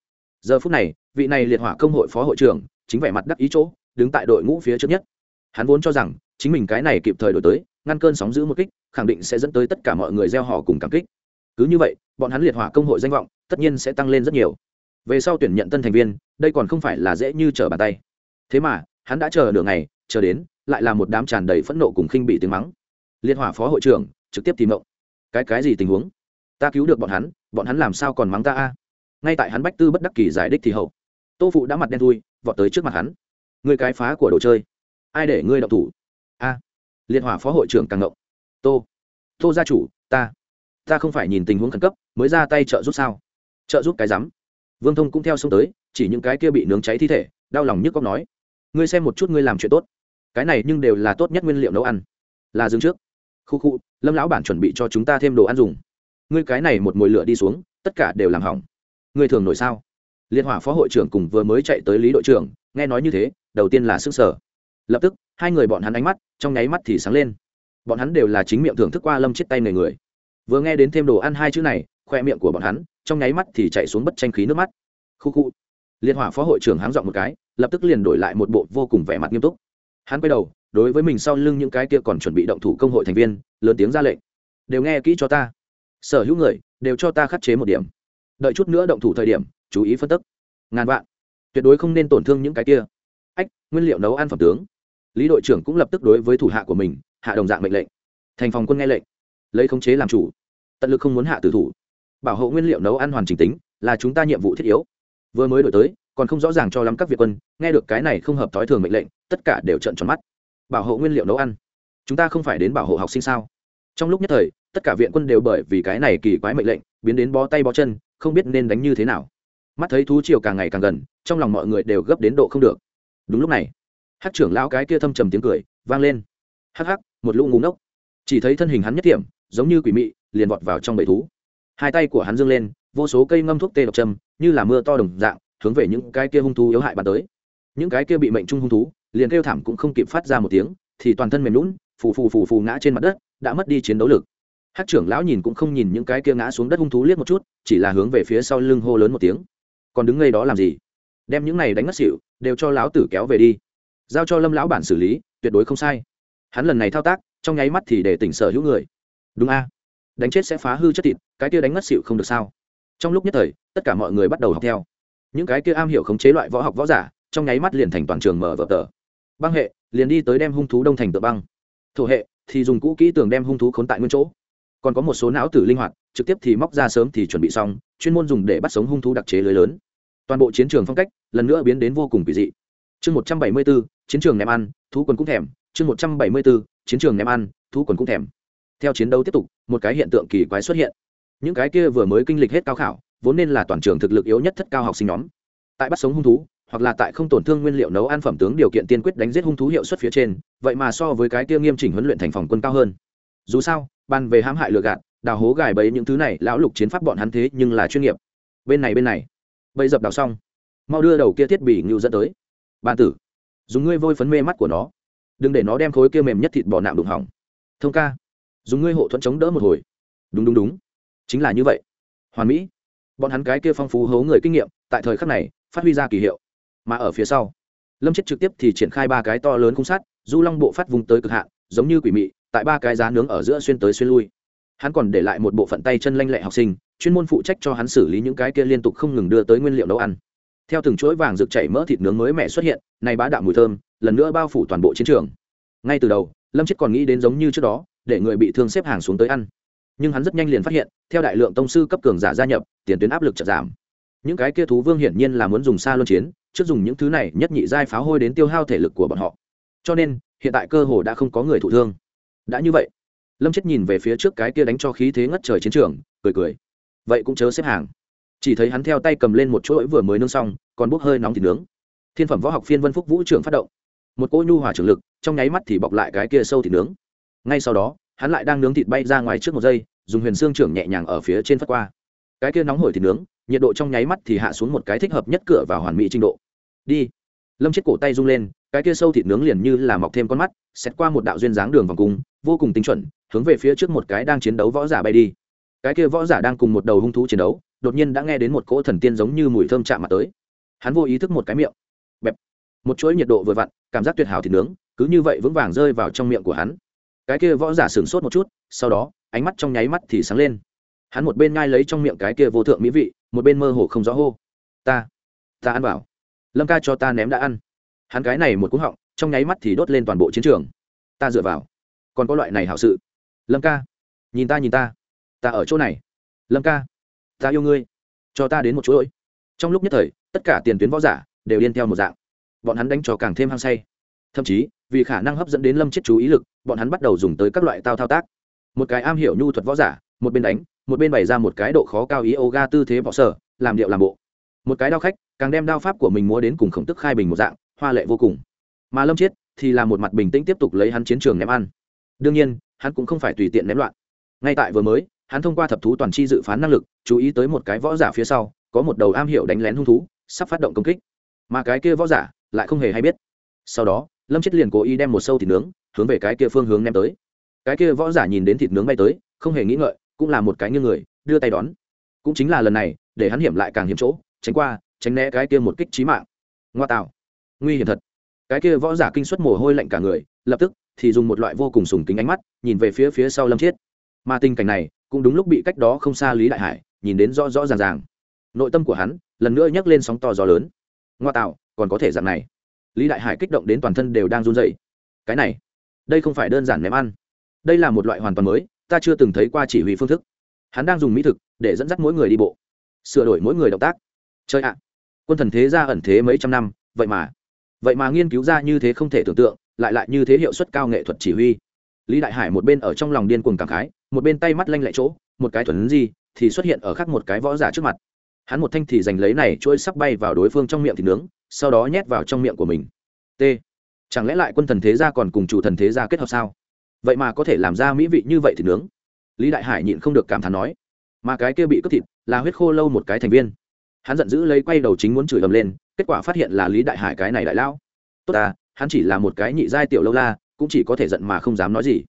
Giờ phút này, vị này liệt hỏa công hội phó hội trưởng, chính vẻ mặt đắc ý chỗ, đứng tại đội ngũ phía trước nhất. Hắn vốn cho rằng, chính mình cái này kịp thời đổi tới, ngăn cơn sóng giữ một kích, khẳng định sẽ dẫn tới tất cả mọi người gieo họ cùng cảm kích. Cứ như vậy, bọn hắn liệt hỏa công hội danh vọng, tất nhiên sẽ tăng lên rất nhiều. Về sau tuyển nhận tân thành viên, đây còn không phải là dễ như trở bàn tay. Thế mà, hắn đã chờ nửa ngày, chờ đến, lại là một đám tràn đầy phẫn nộ cùng khinh bị tiếng mắng. Liệt hỏa phó hội trưởng trực tiếp tìm mộng. Cái cái gì tình huống? Ta cứu được bọn hắn bọn hắn làm sao còn mắng ta a? Ngay tại hắn bách tư bất đắc kỳ giải đích thì hậu, tô phụ đã mặt đen thui, vọt tới trước mặt hắn. Người cái phá của đồ chơi, ai để ngươi đậu thủ? A. Liệt hỏa phó hội trưởng càng ngộng. Tô. Tô gia chủ, ta. Ta không phải nhìn tình huống khẩn cấp, mới ra tay trợ giúp sao? Trợ giúp cái rắm. Vương thông cũng theo xông tới, chỉ những cái kia bị nướng cháy thi thể, đau lòng nhức cóc nói. Ngươi xem một chút ngươi làm chuyện tốt. Cái này nhưng đều là tốt nhất nguyên liệu nấu ăn. Là dừng trước khu khu, lâm lão bản chuẩn bị cho chúng ta thêm đồ ăn dùng. Ngươi cái này một mồi lửa đi xuống, tất cả đều làm hỏng. Ngươi thường nổi sao? Liên hỏa phó hội trưởng cùng vừa mới chạy tới lý đội trưởng, nghe nói như thế, đầu tiên là sức sở. Lập tức, hai người bọn hắn ánh mắt, trong nháy mắt thì sáng lên. Bọn hắn đều là chính miệng thưởng thức qua lâm chết tay người người. Vừa nghe đến thêm đồ ăn hai chữ này, khoe miệng của bọn hắn, trong nháy mắt thì chạy xuống bất tranh khí nước mắt. Khu khu. Liên hỏa phó hội trưởng háng dọn một cái, lập tức liền đổi lại một bộ vô cùng vẻ mặt nghiêm túc. Hắn quay đầu đối với mình sau lưng những cái kia còn chuẩn bị động thủ công hội thành viên, lớn tiếng ra lệnh. Đều nghe kỹ cho ta. Sở hữu người, đều cho ta khắc chế một điểm. Đợi chút nữa động thủ thời điểm, chú ý phân tức. Ngàn vạn. Tuyệt đối không nên tổn thương những cái kia. Ách, nguyên liệu nấu ăn phẩm tướng. Lý đội trưởng cũng lập tức đối với thủ hạ của mình, hạ đồng dạng mệnh lệnh. Thành phòng quân nghe lệnh. Lấy khống chế làm chủ. Tận lực không muốn hạ tử thủ. Bảo hộ nguyên liệu nấu ăn hoàn chỉnh tính, là chúng ta nhiệm vụ thiết yếu. Vừa mới đổi tới, còn không rõ ràng cho lắm các việt quân, nghe được cái này không hợp thói thường mệnh lệnh, tất cả đều trận tròn mắt bảo hộ nguyên liệu nấu ăn. Chúng ta không phải đến bảo hộ học sinh sao? Trong lúc nhất thời, tất cả viện quân đều bởi vì cái này kỳ quái mệnh lệnh, biến đến bó tay bó chân, không biết nên đánh như thế nào. Mắt thấy thú chiều càng ngày càng gần, trong lòng mọi người đều gấp đến độ không được. Đúng lúc này, hát trưởng lão cái kia thâm trầm tiếng cười, vang lên. Hắc hắc, một lũ ngúng ngốc. Chỉ thấy thân hình hắn nhất điểm giống như quỷ mị, liền vọt vào trong bầy thú. Hai tay của hắn dương lên, vô số cây ngâm thuốc tê độc châm, như là mưa to đồng dạng, hướng về những cái kia hung thú yếu hại bàn tới. Những cái kia bị mệnh trung hung thú liền kêu thảm cũng không kịp phát ra một tiếng, thì toàn thân mềm lún phù phù phù phù ngã trên mặt đất, đã mất đi chiến đấu lực. Hát trưởng lão nhìn cũng không nhìn những cái kia ngã xuống đất hung thú liếc một chút, chỉ là hướng về phía sau lưng hô lớn một tiếng. Còn đứng ngay đó làm gì? Đem những này đánh ngất xỉu, đều cho lão tử kéo về đi. Giao cho lâm lão bản xử lý, tuyệt đối không sai. Hắn lần này thao tác, trong nháy mắt thì để tỉnh sở hữu người. Đúng a. Đánh chết sẽ phá hư chất thịt, cái kia đánh ngất xỉu không được sao? Trong lúc nhất thời, tất cả mọi người bắt đầu học theo. Những cái kia am hiểu khống chế loại võ học võ giả, trong nháy mắt liền thành toàn trường mở vở tờ băng hệ, liền đi tới đem hung thú đông thành tựa băng. Thổ hệ, thì dùng cũ kỹ tưởng đem hung thú khốn tại nguyên chỗ. Còn có một số não tử linh hoạt, trực tiếp thì móc ra sớm thì chuẩn bị xong, chuyên môn dùng để bắt sống hung thú đặc chế lưới lớn. Toàn bộ chiến trường phong cách, lần nữa biến đến vô cùng kỳ dị. Chương một trăm bảy mươi bốn, chiến trường ném ăn, thú quần cũng thèm. Chương một trăm bảy mươi bốn, chiến trường ném ăn, thú quần cũng thèm. Theo chiến đấu tiếp tục, một cái hiện tượng kỳ quái xuất hiện. Những cái kia vừa mới kinh lịch hết cao khảo, vốn nên là toàn trường thực lực yếu nhất thất cao học sinh nhóm. Tại bắt sống hung thú hoặc là tại không tổn thương nguyên liệu nấu ăn phẩm tướng điều kiện tiên quyết đánh giết hung thú hiệu suất phía trên, vậy mà so với cái kia nghiêm chỉnh huấn luyện thành phòng quân cao hơn. Dù sao, ban về hãm hại lừa gạt, đào hố gài bẫy những thứ này, lão lục chiến pháp bọn hắn thế nhưng là chuyên nghiệp. Bên này bên này. Bẫy dập đào xong. Mau đưa đầu kia thiết bị ngưu dẫn tới. Bàn tử, dùng ngươi vôi phấn mê mắt của nó. Đừng để nó đem khối kia mềm nhất thịt bò nạm đụng hỏng. Thông ca, dùng ngươi hộ thuẫn chống đỡ một hồi. Đúng đúng đúng. Chính là như vậy. Hoàn mỹ. Bọn hắn cái kia phong phú hố người kinh nghiệm, tại thời khắc này, phát huy ra kỳ hiệu mà ở phía sau. Lâm chết trực tiếp thì triển khai ba cái to lớn khung sát, du long bộ phát vùng tới cực hạn giống như quỷ mị tại ba cái giá nướng ở giữa xuyên tới xuyên lui. Hắn còn để lại một bộ phận tay chân lanh lẹ học sinh chuyên môn phụ trách cho hắn xử lý những cái kia liên tục không ngừng đưa tới nguyên liệu nấu ăn. Theo từng chuỗi vàng rực chảy mỡ thịt nướng mới mẻ xuất hiện nay bá đạo mùi thơm lần nữa bao phủ toàn bộ chiến trường. Ngay từ đầu lâm chết còn nghĩ đến giống như trước đó để người bị thương xếp hàng xuống tới ăn. Nhưng hắn rất nhanh liền phát hiện theo đại lượng tông sư cấp cường giả gia nhập tiền tuyến áp lực chợt giảm. Những cái kia thú vương hiển nhiên là muốn dùng xa luân chiến trước dùng những thứ này nhất nhị giai pháo hôi đến tiêu hao thể lực của bọn họ. Cho nên, hiện tại cơ hồ đã không có người thụ thương. Đã như vậy, lâm chết nhìn về phía trước cái kia đánh cho khí thế ngất trời chiến trường, cười cười. Vậy cũng chớ xếp hàng. Chỉ thấy hắn theo tay cầm lên một chuỗi vừa mới nướng xong, còn bốc hơi nóng thịt nướng. Thiên phẩm võ học phiên vân phúc vũ trưởng phát động. Một cỗ nhu hòa trường lực, trong nháy mắt thì bọc lại cái kia sâu thịt nướng. Ngay sau đó, hắn lại đang nướng thịt bay ra ngoài trước một giây, dùng huyền xương trưởng nhẹ nhàng ở phía trên phát qua. Cái kia nóng hổi thịt nướng nhiệt độ trong nháy mắt thì hạ xuống một cái thích hợp nhất cửa vào hoàn mỹ trình độ. Đi. Lâm chết cổ tay rung lên, cái kia sâu thịt nướng liền như là mọc thêm con mắt xét qua một đạo duyên dáng đường vòng cung, vô cùng tinh chuẩn, hướng về phía trước một cái đang chiến đấu võ giả bay đi. Cái kia võ giả đang cùng một đầu hung thú chiến đấu, đột nhiên đã nghe đến một cỗ thần tiên giống như mùi thơm chạm mặt tới. Hắn vô ý thức một cái miệng. Bẹp. Một chuỗi nhiệt độ vừa vặn, cảm giác tuyệt hảo thịt nướng, cứ như vậy vững vàng rơi vào trong miệng của hắn. Cái kia võ giả sửng sốt một chút, sau đó, ánh mắt trong nháy mắt thì sáng lên. Hắn một bên ngai lấy trong miệng cái kia vô thượng mỹ vị một bên mơ hồ không rõ hô. Ta ta ăn bảo lâm ca cho ta ném đã ăn. Hắn cái này một cú họng, trong nháy mắt thì đốt lên toàn bộ chiến trường. Ta dựa vào. Còn có loại này hảo sự. Lâm ca, nhìn ta nhìn ta. Ta ở chỗ này. Lâm ca, ta yêu ngươi. Cho ta đến một chỗ ơi. Trong lúc nhất thời, tất cả tiền tuyến võ giả đều điên theo một dạng. Bọn hắn đánh cho càng thêm hăng say. Thậm chí, vì khả năng hấp dẫn đến lâm chết chú ý lực, bọn hắn bắt đầu dùng tới các loại tao thao tác. Một cái am hiểu nhu thuật võ giả, một bên đánh một bên bày ra một cái độ khó cao ý yoga tư thế võ sở, làm điệu làm bộ. Một cái đao khách, càng đem đao pháp của mình múa đến cùng khổng tức khai bình một dạng, hoa lệ vô cùng. Mà lâm chết thì là một mặt bình tĩnh tiếp tục lấy hắn chiến trường ném ăn. Đương nhiên, hắn cũng không phải tùy tiện ném loạn. Ngay tại vừa mới, hắn thông qua thập thú toàn c h i dự phán năng lực, chú ý tới một cái võ giả phía sau, có một đầu am hiểu đánh lén hung thú, sắp phát động công kích. Mà cái kia võ giả lại không hề hay biết. Sau đó, lâm chết liền cố ý đem một sâu thịt nướng hướng về cái kia phương hướng ném tới. Cái kia võ giả nhìn đến thịt nướng bay tới, không hề nghĩ ngợi cũng là một cái như người, đưa tay đón. Cũng chính là lần này, để hắn hiểm lại càng hiểm chỗ, tránh qua, tránh né cái kia một kích trí mạng. Ngoa tạo. Nguy hiểm thật. Cái kia võ giả kinh suất mồ hôi lạnh cả người, lập tức thì dùng một loại vô cùng sùng kính ánh mắt, nhìn về phía phía sau lâm chiết. Mà tình cảnh này, cũng đúng lúc bị cách đó không xa lý đại hải, nhìn đến rõ rõ ràng ràng. Nội tâm của hắn, lần nữa nhấc lên sóng to gió lớn. Ngoa tạo, còn có thể dạng này. Lý đại hải kích động đến toàn thân đều đang run dậy cái này, đây không phải đơn giản ném ăn. Đây là một loại hoàn toàn mới ta chưa từng thấy qua chỉ huy phương thức. Hắn đang dùng mỹ thực để dẫn dắt mỗi người đi bộ, sửa đổi mỗi người động tác. Chơi ạ, quân thần thế ra ẩn thế mấy trăm năm, vậy mà vậy mà nghiên cứu ra như thế không thể tưởng tượng, lại lại như thế hiệu suất cao nghệ thuật chỉ huy. Lý đại hải một bên ở trong lòng điên cuồng cảm khái, một bên tay mắt lanh lẹ chỗ, một cái thuần gì thì xuất hiện ở khắc một cái võ giả trước mặt. Hắn một thanh thì giành lấy này trôi sắp bay vào đối phương trong miệng thì nướng, sau đó nhét vào trong miệng của mình. T. Chẳng lẽ lại quân thần thế gia còn cùng chủ thần thế gia kết hợp sao? Vậy mà có thể làm ra mỹ vị như vậy thì nướng. Lý đại hải nhịn không được cảm thán nói, mà cái kia bị cướp thịt là huyết khô lâu một cái thành viên. Hắn giận dữ lấy quay đầu chính muốn chửi ầm lên, kết quả phát hiện là lý đại hải cái này đại lão. Tốt à hắn chỉ là một cái nhị giai tiểu lâu la, cũng chỉ có thể giận mà không dám nói gì.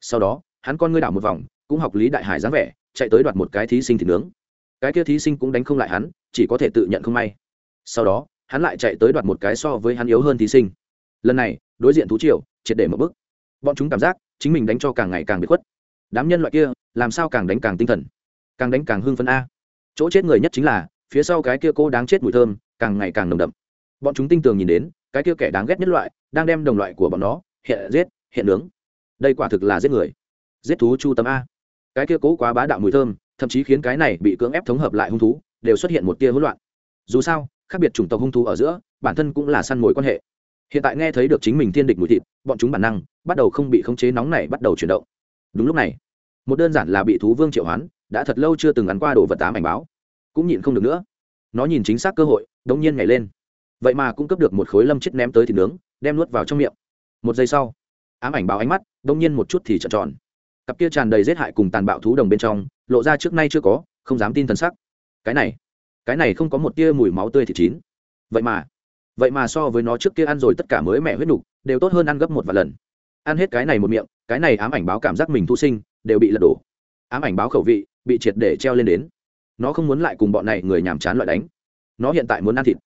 Sau đó, hắn con ngươi đảo một vòng, cũng học lý đại hải dáng vẻ, chạy tới đoạt một cái thí sinh thịt nướng. Cái kia thí sinh cũng đánh không lại hắn, chỉ có thể tự nhận không may. Sau đó, hắn lại chạy tới đoạt một cái so với hắn yếu hơn thí sinh. Lần này, đối diện thú triều, triệt để một bức. Bọn chúng cảm giác chính mình đánh cho càng ngày càng bị khuất. Đám nhân loại kia, làm sao càng đánh càng tinh thần? Càng đánh càng hưng phấn a. Chỗ chết người nhất chính là, phía sau cái kia cô đáng chết mùi thơm, càng ngày càng nồng đậm. Bọn chúng tinh tường nhìn đến, cái kia kẻ đáng ghét nhất loại, đang đem đồng loại của bọn nó, hiện giết, hiện nướng. Đây quả thực là giết người. Giết thú chu tâm a. Cái kia cố quá bá đạo mùi thơm, thậm chí khiến cái này bị cưỡng ép thống hợp lại hung thú, đều xuất hiện một tia hỗn loạn. Dù sao, khác biệt chủng tộc hung thú ở giữa, bản thân cũng là săn mồi quan hệ hiện tại nghe thấy được chính mình thiên địch mùi thịt, bọn chúng bản năng bắt đầu không bị khống chế, nóng này bắt đầu chuyển động. Đúng lúc này, một đơn giản là bị thú vương triệu hoán, đã thật lâu chưa từng ăn qua đồ vật tám ảnh báo. Cũng nhịn không được nữa. Nó nhìn chính xác cơ hội, đống nhiên nhảy lên. Vậy mà cũng cấp được một khối lâm chết ném tới thịt nướng, đem nuốt vào trong miệng. Một giây sau, ám ảnh báo ánh mắt, đống nhiên một chút thì trợn tròn. Cặp kia tràn đầy giết hại cùng tàn bạo thú đồng bên trong, lộ ra trước nay chưa có, không dám tin thần sắc. Cái này cái này không có một tia mùi máu tươi thịt chín. Vậy mà vậy mà so với nó trước kia ăn rồi tất cả mới mẹ huyết nục, đều tốt hơn ăn gấp một vài lần. Ăn hết cái này một miệng, cái này ám ảnh báo cảm giác mình thu sinh, đều bị lật đổ. Ám ảnh báo khẩu vị, bị triệt để treo lên đến. Nó không muốn lại cùng bọn này người nhàm chán loại đánh. Nó hiện tại muốn ăn thịt.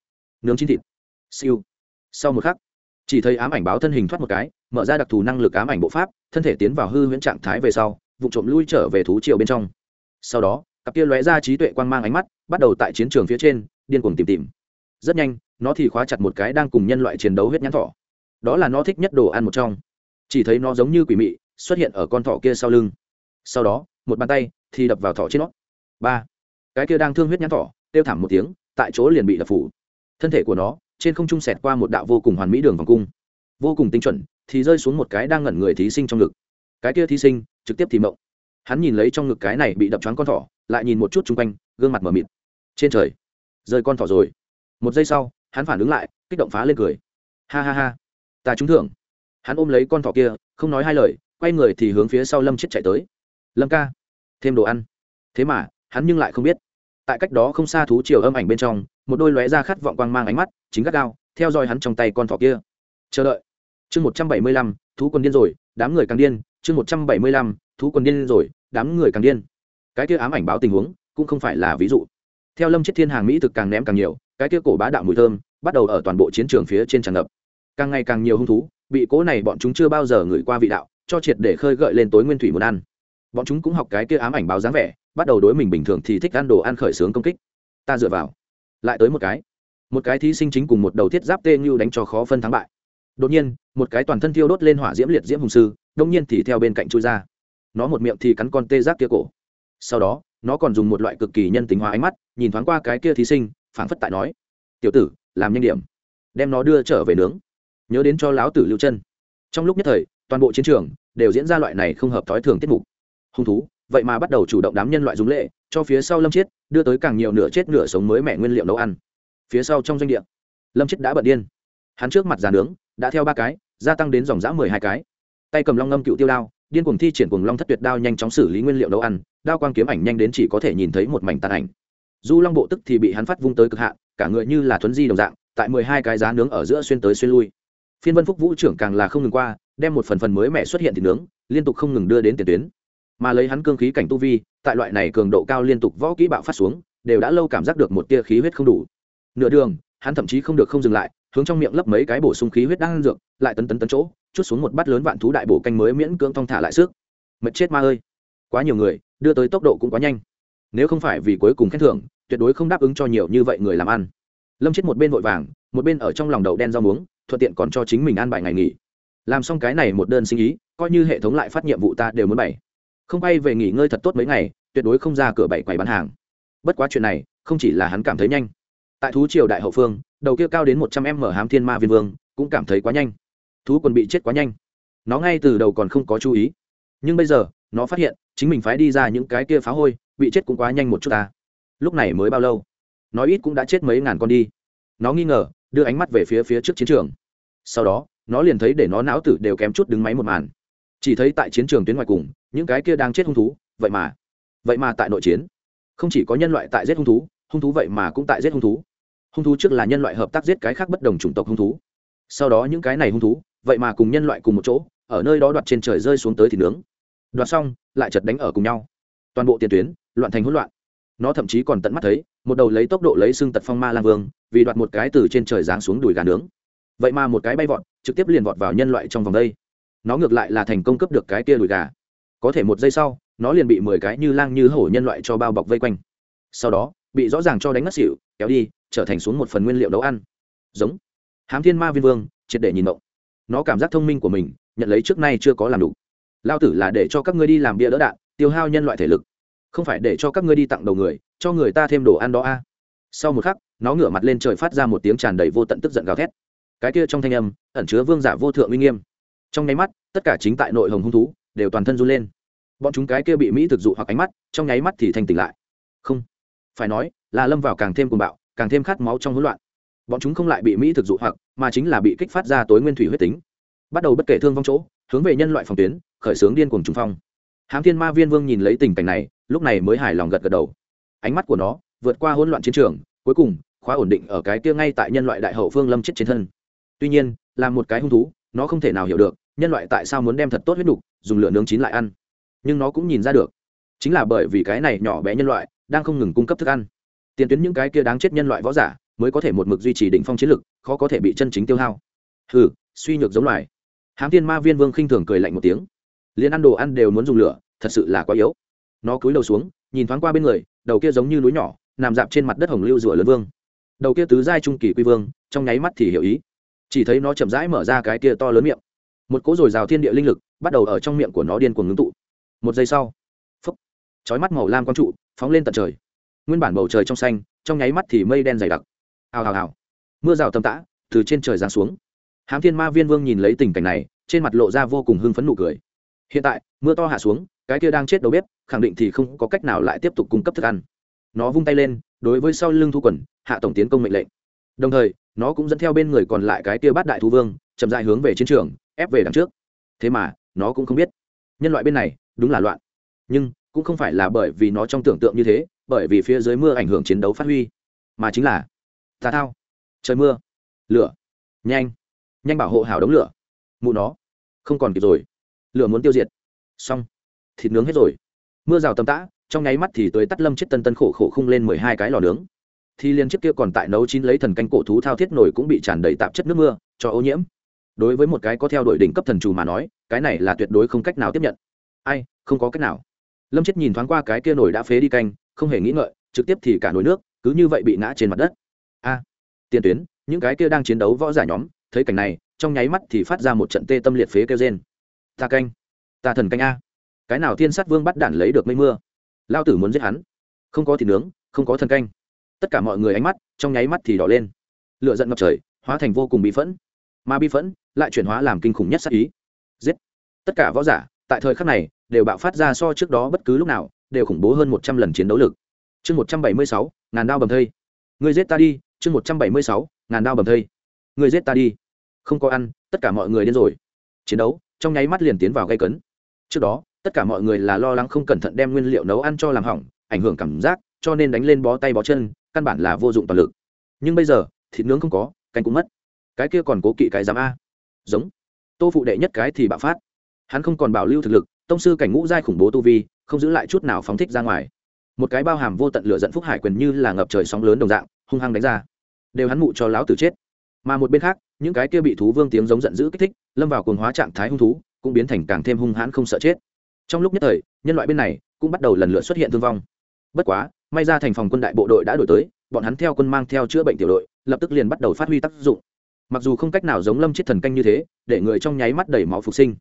Nướng chín thịt. Siêu. Sau một khắc, chỉ thấy ám ảnh báo thân hình thoát một cái, mở ra đặc thù năng lực ám ảnh bộ pháp, thân thể tiến vào hư huyễn trạng thái về sau, vụ trộm lui trở về thú triều bên trong. Sau đó, cặp kia lóe ra trí tuệ quang mang ánh mắt, bắt đầu tại chiến trường phía trên, điên cuồng tìm tìm. Rất nhanh nó thì khóa chặt một cái đang cùng nhân loại chiến đấu huyết nhãn thỏ đó là nó thích nhất đồ ăn một trong. Chỉ thấy nó giống như quỷ mị, xuất hiện ở con thỏ kia sau lưng. Sau đó, một bàn tay thì đập vào thỏ trên nó. Ba. Cái kia đang thương huyết nhãn thỏ kêu thảm một tiếng, tại chỗ liền bị đập phủ. Thân thể của nó, trên không trung sẹt qua một đạo vô cùng hoàn mỹ đường vòng cung. Vô cùng tinh chuẩn, thì rơi xuống một cái đang ngẩn người thí sinh trong ngực. Cái kia thí sinh, trực tiếp thì mộng. Hắn nhìn lấy trong ngực cái này bị đập choáng con thỏ, lại nhìn một chút chung quanh, gương mặt m ở mịt. Trên trời, rơi con thỏ rồi. Một giây sau hắn phản ứng lại, kích động phá lên cười. Ha ha ha, ta trúng thưởng. Hắn ôm lấy con thỏ kia, không nói hai lời, quay người thì hướng phía sau lâm chết chạy tới. Lâm ca, thêm đồ ăn. Thế mà, hắn nhưng lại không biết. Tại cách đó không xa thú chiều âm ảnh bên trong, một đôi lóe ra khát vọng quang mang ánh mắt, chính gắt gao, theo dõi hắn trong tay con thỏ kia. Chờ đợi. Chương một trăm bảy mươi lăm, thú quân điên rồi, đám người càng điên. Chương một trăm bảy mươi lăm, thú quân điên rồi, đám người càng điên. Cái kia ám ảnh báo tình huống, cũng không phải là ví dụ theo lâm chết thiên hàng mỹ thực càng ném càng nhiều, cái kia cổ bá đạo mùi thơm bắt đầu ở toàn bộ chiến trường phía trên tràn ngập. Càng ngày càng nhiều hung thú, bị cố này bọn chúng chưa bao giờ ngửi qua vị đạo, cho triệt để khơi gợi lên tối nguyên thủy muốn ăn. Bọn chúng cũng học cái kia ám ảnh báo dáng vẻ, bắt đầu đối mình bình thường thì thích ăn đồ ăn khởi xướng công kích. Ta dựa vào. Lại tới một cái. Một cái thí sinh chính cùng một đầu thiết giáp tê như đánh cho khó phân thắng bại. Đột nhiên, một cái toàn thân thiêu đốt lên hỏa diễm liệt diễm hùng sư, đông nhiên thì theo bên cạnh chui ra. Nó một miệng thì cắn con tê giác kia cổ. Sau đó nó còn dùng một loại cực kỳ nhân tính hóa ánh mắt, nhìn thoáng qua cái kia thí sinh, phảng phất tại nói, tiểu tử, làm nhanh điểm, đem nó đưa trở về nướng, nhớ đến cho lão tử lưu chân. Trong lúc nhất thời, toàn bộ chiến trường đều diễn ra loại này không hợp thói thường tiết mục. Hung thú, vậy mà bắt đầu chủ động đám nhân loại dùng lệ, cho phía sau lâm chiết, đưa tới càng nhiều nửa chết nửa sống mới mẹ nguyên liệu nấu ăn. Phía sau trong doanh địa, lâm chiết đã bận điên. Hắn trước mặt giàn nướng, đã theo ba cái, gia tăng đến dòng dã mười hai cái. Tay cầm long ngâm cựu tiêu đao điên cuồng thi triển cuồng long thất tuyệt đao nhanh chóng xử lý nguyên liệu nấu ăn, đao quang kiếm ảnh nhanh đến chỉ có thể nhìn thấy một mảnh tàn ảnh. Du long bộ tức thì bị hắn phát vung tới cực hạn, cả người như là thuấn di đồng dạng, tại mười hai cái giá nướng ở giữa xuyên tới xuyên lui. Phiên vân phúc vũ trưởng càng là không ngừng qua, đem một phần phần mới mẹ xuất hiện thì nướng, liên tục không ngừng đưa đến tiền tuyến. Mà lấy hắn cương khí cảnh tu vi, tại loại này cường độ cao liên tục võ kỹ bạo phát xuống, đều đã lâu cảm giác được một tia khí huyết không đủ. Nửa đường, hắn thậm chí không được không dừng lại, hướng trong miệng lấp mấy cái bổ sung khí huyết đang dược, lại tấn tấn tấn chỗ chút xuống một bát lớn vạn thú đại bổ canh mới miễn cưỡng thong thả lại sức. Mệt chết ma ơi. Quá nhiều người, đưa tới tốc độ cũng quá nhanh. Nếu không phải vì cuối cùng khen thưởng, tuyệt đối không đáp ứng cho nhiều như vậy người làm ăn. Lâm chết một bên vội vàng, một bên ở trong lòng đậu đen rau muống, thuận tiện còn cho chính mình ăn bài ngày nghỉ. Làm xong cái này một đơn sinh ý, coi như hệ thống lại phát nhiệm vụ ta đều muốn bày. Không bay về nghỉ ngơi thật tốt mấy ngày, tuyệt đối không ra cửa bảy quầy bán hàng. Bất quá chuyện này, không chỉ là hắn cảm thấy nhanh. Tại thú triều đại hậu phương, đầu kia cao đến một trăm m hám thiên ma viên vương, cũng cảm thấy quá nhanh thú còn bị chết quá nhanh. Nó ngay từ đầu còn không có chú ý. Nhưng bây giờ, nó phát hiện, chính mình phái đi ra những cái kia phá hôi, bị chết cũng quá nhanh một chút ta. Lúc này mới bao lâu? Nói ít cũng đã chết mấy ngàn con đi. Nó nghi ngờ, đưa ánh mắt về phía phía trước chiến trường. Sau đó, nó liền thấy để nó não tử đều kém chút đứng máy một màn. Chỉ thấy tại chiến trường tuyến ngoài cùng, những cái kia đang chết hung thú, vậy mà vậy mà tại nội chiến. Không chỉ có nhân loại tại giết hung thú hung thú vậy mà cũng tại giết hung thú. Hung thú trước là nhân loại hợp tác giết cái khác bất đồng chủng tộc hung thú. Sau đó những cái này hung thú vậy mà cùng nhân loại cùng một chỗ, ở nơi đó đoạt trên trời rơi xuống tới thì nướng. Đoạt xong, lại chật đánh ở cùng nhau. Toàn bộ tiền tuyến, loạn thành hỗn loạn. Nó thậm chí còn tận mắt thấy, một đầu lấy tốc độ lấy xương tật phong ma lang vương, vì đoạt một cái từ trên trời giáng xuống đùi gà nướng. Vậy mà một cái bay vọt, trực tiếp liền vọt vào nhân loại trong vòng đây. Nó ngược lại là thành công cấp được cái kia đùi gà. Có thể một giây sau, nó liền bị mười cái như lang như hổ nhân loại cho bao bọc vây quanh. Sau đó, bị rõ ràng cho đánh ngất xỉu, kéo đi, trở thành xuống một phần nguyên liệu nấu ăn. Giống. Hám thiên ma viên vương, triệt để nhìn động nó cảm giác thông minh của mình, nhận lấy trước nay chưa có làm đủ. Lao tử là để cho các ngươi đi làm bia đỡ đạn, tiêu hao nhân loại thể lực. Không phải để cho các ngươi đi tặng đầu người, cho người ta thêm đồ ăn đó a. Sau một khắc, nó ngửa mặt lên trời phát ra một tiếng tràn đầy vô tận tức giận gào thét. Cái kia trong thanh âm, ẩn chứa vương giả vô thượng uy nghiêm. Trong nháy mắt, tất cả chính tại nội hồng hung thú, đều toàn thân run lên. Bọn chúng cái kia bị mỹ thực dụ hoặc ánh mắt, trong nháy mắt thì thành tỉnh lại. Không, phải nói, là lâm vào càng thêm cuồng bạo, càng thêm khát máu trong hỗn loạn bọn chúng không lại bị mỹ thực dụ hoặc, mà chính là bị kích phát ra tối nguyên thủy huyết tính. Bắt đầu bất kể thương vong chỗ, hướng về nhân loại phòng tuyến, khởi xướng điên cuồng trung phong. Hám thiên ma viên vương nhìn lấy tình cảnh này, lúc này mới hài lòng gật gật đầu. Ánh mắt của nó vượt qua hỗn loạn chiến trường, cuối cùng, khóa ổn định ở cái kia ngay tại nhân loại đại hậu phương lâm chết trên thân. Tuy nhiên, là một cái hung thú, nó không thể nào hiểu được, nhân loại tại sao muốn đem thật tốt huyết đục dùng lửa nướng chín lại ăn. Nhưng nó cũng nhìn ra được, chính là bởi vì cái này nhỏ bé nhân loại đang không ngừng cung cấp thức ăn. Tiền tuyến những cái kia đáng chết nhân loại võ giả mới có thể một mực duy trì đỉnh phong chiến lực, khó có thể bị chân chính tiêu hao. Hừ, suy nhược giống loài. Hám thiên ma viên vương khinh thường cười lạnh một tiếng. Liên ăn đồ ăn đều muốn dùng lửa, thật sự là quá yếu. Nó cúi đầu xuống, nhìn thoáng qua bên người, đầu kia giống như núi nhỏ, nằm dạp trên mặt đất hồng lưu rùa lớn vương. Đầu kia tứ giai trung kỳ quy vương, trong nháy mắt thì hiểu ý. Chỉ thấy nó chậm rãi mở ra cái kia to lớn miệng. Một cỗ rồi rào thiên địa linh lực bắt đầu ở trong miệng của nó điên cuồng ngưng tụ. Một giây sau phấp chói mắt màu lam quang trụ, phóng lên tận trời. Nguyên bản bầu trời trong xanh, trong nháy mắt thì mây đen dày đặc hào hào hào. Mưa rào tầm tã, từ trên trời giáng xuống. Hám thiên ma viên vương nhìn lấy tình cảnh này, trên mặt lộ ra vô cùng hưng phấn nụ cười. Hiện tại, mưa to hạ xuống, cái kia đang chết đầu bếp, khẳng định thì không có cách nào lại tiếp tục cung cấp thức ăn. Nó vung tay lên, đối với sau lưng thu quần, hạ tổng tiến công mệnh lệnh. Đồng thời, nó cũng dẫn theo bên người còn lại cái kia bát đại thú vương, chậm dại hướng về chiến trường, ép về đằng trước. Thế mà, nó cũng không biết. Nhân loại bên này, đúng là loạn. Nhưng, cũng không phải là bởi vì nó trong tưởng tượng như thế, bởi vì phía dưới mưa ảnh hưởng chiến đấu phát huy, mà chính là tà thao. Trời mưa. Lửa. Nhanh. Nhanh bảo hộ hảo đống lửa. Mụ nó. Không còn kịp rồi. Lửa muốn tiêu diệt. Xong. Thịt nướng hết rồi. Mưa rào tầm tã, trong nháy mắt thì tới tắt lâm chết tân tân khổ khổ khung lên mười hai cái lò nướng. Thì liên chiếc kia còn tại nấu chín lấy thần canh cổ thú thao thiết nổi cũng bị tràn đầy tạp chất nước mưa, cho ô nhiễm. Đối với một cái có theo đuổi đỉnh cấp thần trù mà nói, cái này là tuyệt đối không cách nào tiếp nhận. Ai, không có cách nào. Lâm chết nhìn thoáng qua cái kia nổi đã phế đi canh, không hề nghĩ ngợi, trực tiếp thì cả nồi nước, cứ như vậy bị ngã trên mặt đất a, tiền tuyến, những cái kia đang chiến đấu võ giả nhóm, thấy cảnh này, trong nháy mắt thì phát ra một trận tê tâm liệt phế kêu trên ta canh, ta thần canh a. Cái nào thiên sát vương bắt đản lấy được mây mưa? Lao tử muốn giết hắn. Không có thịt nướng, không có thần canh. Tất cả mọi người ánh mắt, trong nháy mắt thì đỏ lên. Lựa giận ngập trời, hóa thành vô cùng bị phẫn. Mà bi phẫn lại chuyển hóa làm kinh khủng nhất sát ý. Giết! Tất cả võ giả, tại thời khắc này, đều bạo phát ra so trước đó bất cứ lúc nào, đều khủng bố hơn một trăm lần chiến đấu lực. Chương một trăm bảy mươi sáu, ngàn đao bầm thây. Người giết ta đi chương một trăm bảy mươi sáu, ngàn đao bầm thây. Người giết ta đi. Không có ăn, tất cả mọi người điên rồi. Chiến đấu, trong nháy mắt liền tiến vào gây cấn. Trước đó, tất cả mọi người là lo lắng không cẩn thận đem nguyên liệu nấu ăn cho làm hỏng, ảnh hưởng cảm giác, cho nên đánh lên bó tay bó chân, căn bản là vô dụng toàn lực. Nhưng bây giờ, thịt nướng không có, canh cũng mất. Cái kia còn cố kỵ cái giám a. Giống. Tô phụ đệ nhất cái thì bạo phát. Hắn không còn bảo lưu thực lực, tông sư cảnh ngũ giai khủng bố tu vi, không giữ lại chút nào phóng thích ra ngoài. Một cái bao hàm vô tận lửa dẫn phúc hải quyền như là ngập trời sóng lớn đồng dạng hung hăng đánh ra. Đều hắn mụ cho lão tử chết. Mà một bên khác, những cái kia bị thú vương tiếng giống giận dữ kích thích, lâm vào cuồng hóa trạng thái hung thú, cũng biến thành càng thêm hung hãn không sợ chết. Trong lúc nhất thời, nhân loại bên này cũng bắt đầu lần lượt xuất hiện thương vong. Bất quá, may ra thành phòng quân đại bộ đội đã đổi tới, bọn hắn theo quân mang theo chữa bệnh tiểu đội, lập tức liền bắt đầu phát huy tác dụng. Mặc dù không cách nào giống lâm chết thần canh như thế, để người trong nháy mắt đẩy máu phục sinh,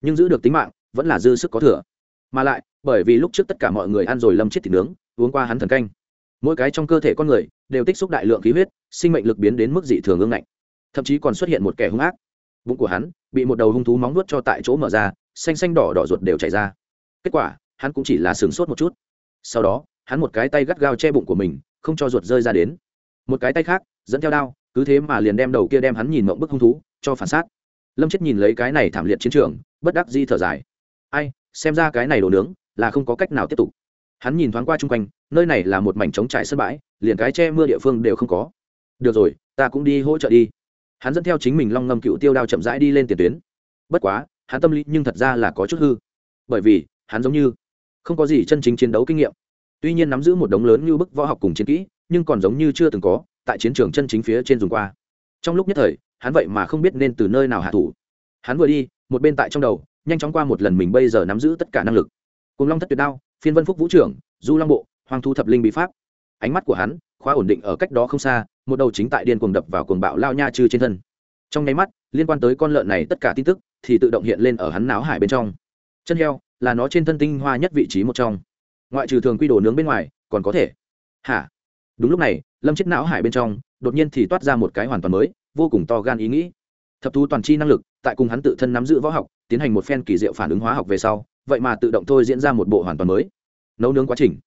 nhưng giữ được tính mạng vẫn là dư sức có thừa. Mà lại, bởi vì lúc trước tất cả mọi người ăn rồi lâm chết thịt nướng, uống qua hắn thần canh mỗi cái trong cơ thể con người đều tích xúc đại lượng khí huyết, sinh mệnh lực biến đến mức dị thường ương ngạnh. Thậm chí còn xuất hiện một kẻ hung ác. Bụng của hắn bị một đầu hung thú móng nuốt cho tại chỗ mở ra, xanh xanh đỏ đỏ ruột đều chảy ra. Kết quả, hắn cũng chỉ là sửng sốt một chút. Sau đó, hắn một cái tay gắt gao che bụng của mình, không cho ruột rơi ra đến. Một cái tay khác, dẫn theo đao, cứ thế mà liền đem đầu kia đem hắn nhìn mộng bức hung thú, cho phản xác. Lâm chết nhìn lấy cái này thảm liệt chiến trường, bất đắc di thở dài. Ai, xem ra cái này đồ nướng là không có cách nào tiếp tục hắn nhìn thoáng qua chung quanh, nơi này là một mảnh trống trải sân bãi, liền cái che mưa địa phương đều không có. Được rồi, ta cũng đi hỗ trợ đi. Hắn dẫn theo chính mình long ngâm cựu tiêu đao chậm rãi đi lên tiền tuyến. Bất quá, hắn tâm lý nhưng thật ra là có chút hư. Bởi vì, hắn giống như không có gì chân chính chiến đấu kinh nghiệm. Tuy nhiên nắm giữ một đống lớn như bức võ học cùng chiến kỹ, nhưng còn giống như chưa từng có, tại chiến trường chân chính phía trên dùng qua. Trong lúc nhất thời, hắn vậy mà không biết nên từ nơi nào hạ thủ. Hắn vừa đi, một bên tại trong đầu, nhanh chóng qua một lần mình bây giờ nắm giữ tất cả năng lực. Cùng long thất tuyệt đao phiên vân phúc vũ trưởng, du long bộ hoàng thu thập linh bí pháp. Ánh mắt của hắn khóa ổn định ở cách đó không xa, một đầu chính tại điên cuồng đập vào cuồng bạo lao nha chư trên thân. Trong nháy mắt, liên quan tới con lợn này tất cả tin tức thì tự động hiện lên ở hắn náo hải bên trong. Chân heo là nó trên thân tinh hoa nhất vị trí một trong. Ngoại trừ thường quy đồ nướng bên ngoài, còn có thể. Hả? Đúng lúc này, lâm chết não hải bên trong, đột nhiên thì toát ra một cái hoàn toàn mới, vô cùng to gan ý nghĩ. Thập thu toàn c h i năng lực, tại cùng hắn tự thân nắm giữ võ học, tiến hành một phen kỳ diệu phản ứng hóa học về sau vậy mà tự động thôi diễn ra một bộ hoàn toàn mới. Nấu nướng quá trình.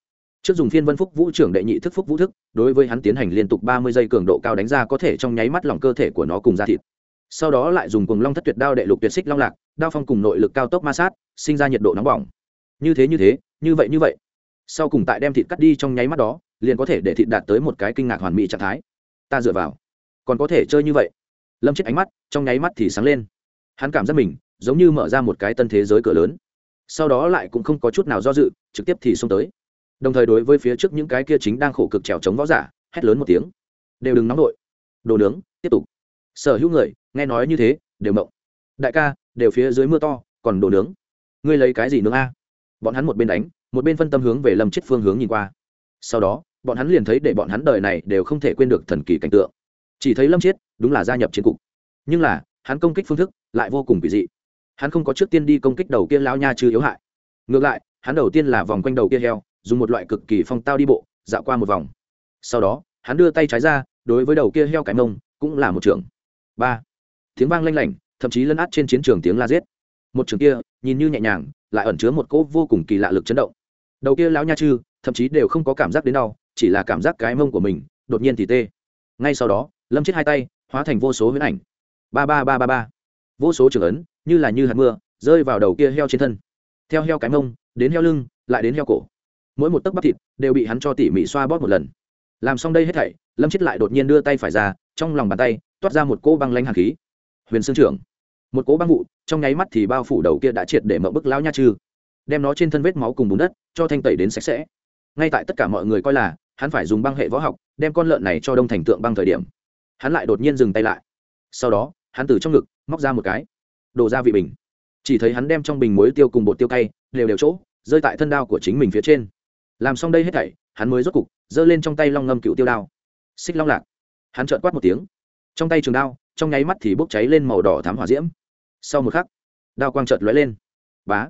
Trước dùng phiên vân phúc vũ trưởng đệ nhị thức phúc vũ thức, đối với hắn tiến hành liên tục ba mươi giây cường độ cao đánh ra có thể trong nháy mắt lòng cơ thể của nó cùng da thịt. Sau đó lại dùng cùng long thất tuyệt đao đệ lục tuyệt xích long lạc, đao phong cùng nội lực cao tốc ma sát, sinh ra nhiệt độ nóng bỏng. Như thế như thế, như vậy như vậy. Sau cùng tại đem thịt cắt đi trong nháy mắt đó, liền có thể để thịt đạt tới một cái kinh ngạc hoàn mỹ trạng thái. Ta dựa vào. Còn có thể chơi như vậy. Lâm chết ánh mắt, trong nháy mắt thì sáng lên. Hắn cảm giác mình giống như mở ra một cái tân thế giới cửa lớn sau đó lại cũng không có chút nào do dự, trực tiếp thì xông tới. Đồng thời đối với phía trước những cái kia chính đang khổ cực trèo chống võ giả, hét lớn một tiếng. Đều đừng nóng nổi đồ nướng, tiếp tục. Sở hữu người, nghe nói như thế, đều mộng đại ca, đều phía dưới mưa to, còn đồ nướng. Ngươi lấy cái gì nướng a? Bọn hắn một bên đánh, một bên phân tâm hướng về lâm chết phương hướng nhìn qua. Sau đó, bọn hắn liền thấy để bọn hắn đời này đều không thể quên được thần kỳ cảnh tượng. Chỉ thấy lâm chết, đúng là gia nhập chiến cục. Nhưng là, hắn công kích phương thức lại vô cùng kỳ dị hắn không có trước tiên đi công kích đầu kia lao nha chứ yếu hại. Ngược lại, hắn đầu tiên là vòng quanh đầu kia heo, dùng một loại cực kỳ phong tao đi bộ, dạo qua một vòng. Sau đó, hắn đưa tay trái ra, đối với đầu kia heo cái mông, cũng là một trường ba. Tiếng vang lanh lảnh, thậm chí lấn át trên chiến trường tiếng la giết. Một trường kia, nhìn như nhẹ nhàng, lại ẩn chứa một cỗ vô cùng kỳ lạ lực chấn động. Đầu kia lão nha chư, thậm chí đều không có cảm giác đến đau, chỉ là cảm giác cái mông của mình đột nhiên thì tê. Ngay sau đó, lâm chết hai tay, hóa thành vô số huyễn ảnh. Ba ba ba ba ba vô số trường ấn, như là như hạt mưa, rơi vào đầu kia heo trên thân. Theo heo cái mông, đến heo lưng, lại đến heo cổ. Mỗi một tấc bắp thịt đều bị hắn cho tỉ mỉ xoa bóp một lần. Làm xong đây hết thảy, lâm chết lại đột nhiên đưa tay phải ra, trong lòng bàn tay, toát ra một cỗ băng lanh hàn khí. Huyền xương trưởng. Một cỗ băng vụ, trong nháy mắt thì bao phủ đầu kia đã triệt để mở bức lão nha trừ đem nó trên thân vết máu cùng bùn đất, cho thanh tẩy đến sạch sẽ. Ngay tại tất cả mọi người coi là, hắn phải dùng băng hệ võ học, đem con lợn này cho đông thành tượng băng thời điểm. Hắn lại đột nhiên dừng tay lại. Sau đó, hắn từ trong ngực móc ra một cái, đổ ra vị bình. Chỉ thấy hắn đem trong bình muối tiêu cùng bột tiêu cay đều đều chỗ, rơi tại thân đao của chính mình phía trên. Làm xong đây hết thảy, hắn mới rốt cục giơ lên trong tay long ngâm cựu tiêu đao. Xích long lạc. Hắn trợn quát một tiếng. Trong tay trường đao, trong nháy mắt thì bốc cháy lên màu đỏ thám hỏa diễm. Sau một khắc, đao quang trợt lóe lên. Bá.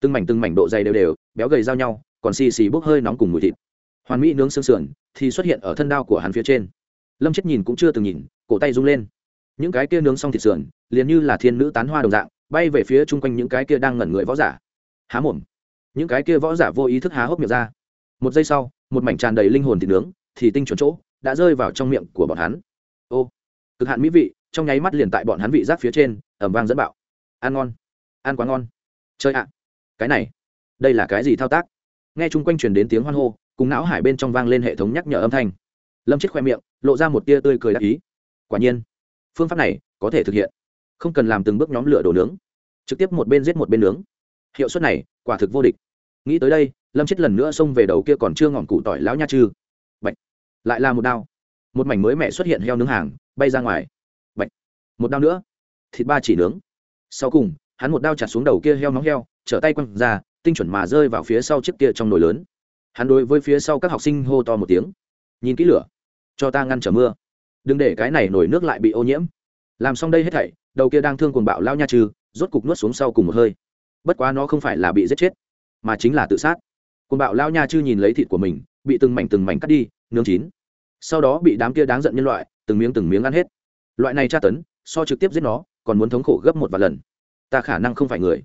Từng mảnh từng mảnh độ dày đều đều, béo gầy giao nhau, còn xì xì bốc hơi nóng cùng mùi thịt. Hoàn mỹ nướng xương sườn thì xuất hiện ở thân đao của hắn phía trên. Lâm chết nhìn cũng chưa từng nhìn, cổ tay rung lên. Những cái kia nướng xong thịt sườn liền như là thiên nữ tán hoa đồng dạng, bay về phía chung quanh những cái kia đang ngẩn người võ giả. Há mồm. Những cái kia võ giả vô ý thức há hốc miệng ra. Một giây sau, một mảnh tràn đầy linh hồn thịt nướng thì tinh chuẩn chỗ đã rơi vào trong miệng của bọn hắn. Ô, cực hạn mỹ vị, trong nháy mắt liền tại bọn hắn vị giác phía trên ẩm vang dẫn bạo. Ăn ngon. Ăn quá ngon. Chơi ạ. Cái này, đây là cái gì thao tác? Nghe chung quanh truyền đến tiếng hoan hô, cùng não hải bên trong vang lên hệ thống nhắc nhở âm thanh. Lâm chết khoe miệng, lộ ra một tia tươi cười đắc ý. Quả nhiên, phương pháp này có thể thực hiện không cần làm từng bước nhóm lửa đổ nướng, trực tiếp một bên giết một bên nướng. Hiệu suất này, quả thực vô địch. Nghĩ tới đây, lâm chết lần nữa xông về đầu kia còn chưa ngọn cụ tỏi lão nha chư Bạch. lại là một đao. Một mảnh mới mẹ xuất hiện heo nướng hàng, bay ra ngoài. Bạch. một đao nữa. Thịt ba chỉ nướng. Sau cùng, hắn một đao chặt xuống đầu kia heo nóng heo, trở tay quăng ra, tinh chuẩn mà rơi vào phía sau chiếc kia trong nồi lớn. Hắn đối với phía sau các học sinh hô to một tiếng. Nhìn kỹ lửa. Cho ta ngăn trở mưa. Đừng để cái này nổi nước lại bị ô nhiễm. Làm xong đây hết thảy đầu kia đang thương cuồng bạo lao nha trừ, rốt cục nuốt xuống sau cùng một hơi. Bất quá nó không phải là bị giết chết, mà chính là tự sát. Cuồng bạo lao nha chư nhìn lấy thịt của mình, bị từng mảnh từng mảnh cắt đi, nướng chín. Sau đó bị đám kia đáng giận nhân loại, từng miếng từng miếng ăn hết. Loại này tra tấn, so trực tiếp giết nó, còn muốn thống khổ gấp một vài lần. Ta khả năng không phải người,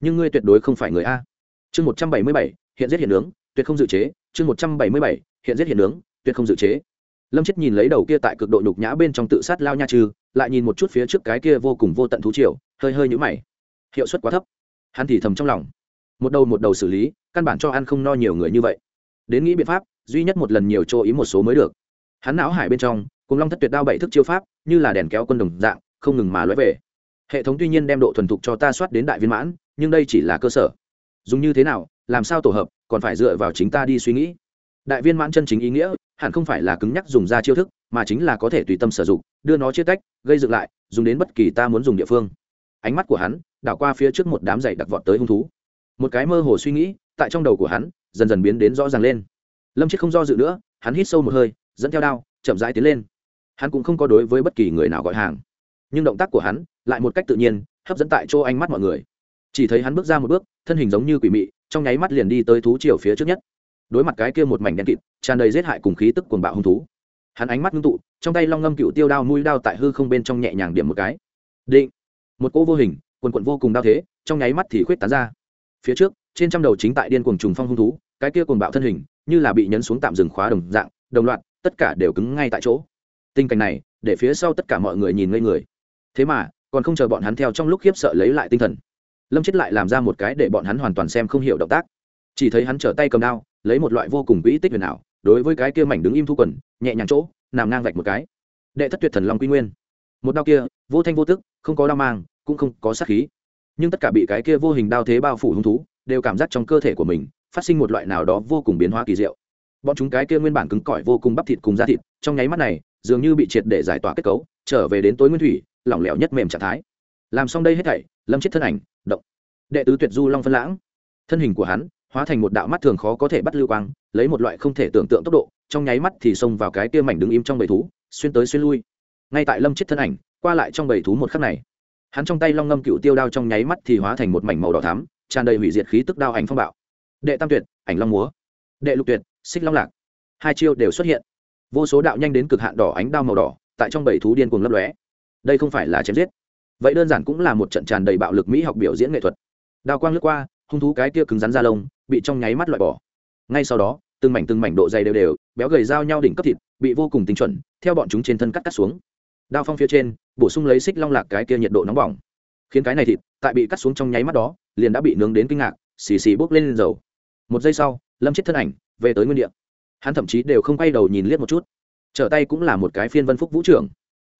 nhưng ngươi tuyệt đối không phải người a. Chương một trăm bảy mươi bảy, hiện giết hiện nướng, tuyệt không dự chế. Chương một trăm bảy mươi bảy, hiện giết hiện nướng, tuyệt không dự chế. Lâm chết nhìn lấy đầu kia tại cực độ nhục nhã bên trong tự sát lao nha trừ lại nhìn một chút phía trước cái kia vô cùng vô tận thú triều, hơi hơi nhũ mày. Hiệu suất quá thấp. Hắn thì thầm trong lòng. Một đầu một đầu xử lý, căn bản cho ăn không no nhiều người như vậy. Đến nghĩ biện pháp, duy nhất một lần nhiều cho ý một số mới được. Hắn não hải bên trong, cùng long thất tuyệt đao bảy thức chiêu pháp, như là đèn kéo quân đồng dạng, không ngừng mà lóe về. Hệ thống tuy nhiên đem độ thuần thục cho ta soát đến đại viên mãn, nhưng đây chỉ là cơ sở. Dùng như thế nào, làm sao tổ hợp, còn phải dựa vào chính ta đi suy nghĩ. Đại viên mãn chân chính ý nghĩa hẳn không phải là cứng nhắc dùng ra chiêu thức, mà chính là có thể tùy tâm sử dụng, đưa nó chia tách, gây dựng lại, dùng đến bất kỳ ta muốn dùng địa phương. Ánh mắt của hắn đảo qua phía trước một đám dày đặc vọt tới hung thú. Một cái mơ hồ suy nghĩ tại trong đầu của hắn dần dần biến đến rõ ràng lên. Lâm chết không do dự nữa, hắn hít sâu một hơi, dẫn theo đao, chậm rãi tiến lên. Hắn cũng không có đối với bất kỳ người nào gọi hàng. Nhưng động tác của hắn lại một cách tự nhiên, hấp dẫn tại chỗ ánh mắt mọi người. Chỉ thấy hắn bước ra một bước, thân hình giống như quỷ mị, trong nháy mắt liền đi tới thú chiều phía trước nhất đối mặt cái kia một mảnh đen kịt, tràn đầy giết hại cùng khí tức cuồng bạo hung thú. Hắn ánh mắt ngưng tụ, trong tay long ngâm cựu tiêu đao mũi đao tại hư không bên trong nhẹ nhàng điểm một cái. Định. Một cỗ vô hình, quần quận vô cùng đao thế, trong nháy mắt thì khuyết tán ra. Phía trước, trên trăm đầu chính tại điên cuồng trùng phong hung thú, cái kia cuồng bạo thân hình, như là bị nhấn xuống tạm dừng khóa đồng dạng, đồng loạt, tất cả đều cứng ngay tại chỗ. Tình cảnh này, để phía sau tất cả mọi người nhìn ngây người. Thế mà, còn không chờ bọn hắn theo trong lúc khiếp sợ lấy lại tinh thần. Lâm chết lại làm ra một cái để bọn hắn hoàn toàn xem không hiểu động tác. Chỉ thấy hắn trở tay cầm đao lấy một loại vô cùng quỹ tích huyền ảo, đối với cái kia mảnh đứng im thu quần, nhẹ nhàng chỗ, nằm ngang vạch một cái. Đệ thất tuyệt thần long quy nguyên. Một đao kia, vô thanh vô tức, không có đao mang, cũng không có sát khí. Nhưng tất cả bị cái kia vô hình đao thế bao phủ hung thú, đều cảm giác trong cơ thể của mình, phát sinh một loại nào đó vô cùng biến hóa kỳ diệu. Bọn chúng cái kia nguyên bản cứng cỏi vô cùng bắp thịt cùng da thịt, trong nháy mắt này, dường như bị triệt để giải tỏa kết cấu, trở về đến tối nguyên thủy, lỏng lẻo nhất mềm trạng thái. Làm xong đây hết thảy, lâm chết thân ảnh, động. Đệ tứ tuyệt du long phân lãng. Thân hình của hắn hóa thành một đạo mắt thường khó có thể bắt lưu quang, lấy một loại không thể tưởng tượng tốc độ, trong nháy mắt thì xông vào cái kia mảnh đứng im trong bầy thú, xuyên tới xuyên lui. Ngay tại lâm chết thân ảnh, qua lại trong bầy thú một khắc này, hắn trong tay long ngâm cựu tiêu đao trong nháy mắt thì hóa thành một mảnh màu đỏ thắm, tràn đầy hủy diệt khí tức đao ảnh phong bạo. Đệ tam tuyệt, ảnh long múa. Đệ lục tuyệt, xích long lạc. Hai chiêu đều xuất hiện. Vô số đạo nhanh đến cực hạn đỏ ánh đao màu đỏ, tại trong bầy thú điên cuồng lấp lóe. Đây không phải là chém giết. Vậy đơn giản cũng là một trận tràn đầy bạo lực mỹ học biểu diễn nghệ thuật. Đao quang lướt qua hung thú cái kia cứng rắn ra lông bị trong nháy mắt loại bỏ. Ngay sau đó từng mảnh từng mảnh độ dày đều đều béo gầy giao nhau đỉnh cấp thịt bị vô cùng tinh chuẩn theo bọn chúng trên thân cắt cắt xuống. Đao phong phía trên bổ sung lấy xích long lạc cái kia nhiệt độ nóng bỏng. Khiến cái này thịt tại bị cắt xuống trong nháy mắt đó liền đã bị nướng đến kinh ngạc xì xì bốc lên, lên dầu. Một giây sau lâm chết thân ảnh về tới nguyên địa. Hắn thậm chí đều không quay đầu nhìn liếc một chút. Trở tay cũng là một cái phiên vân phúc vũ trưởng.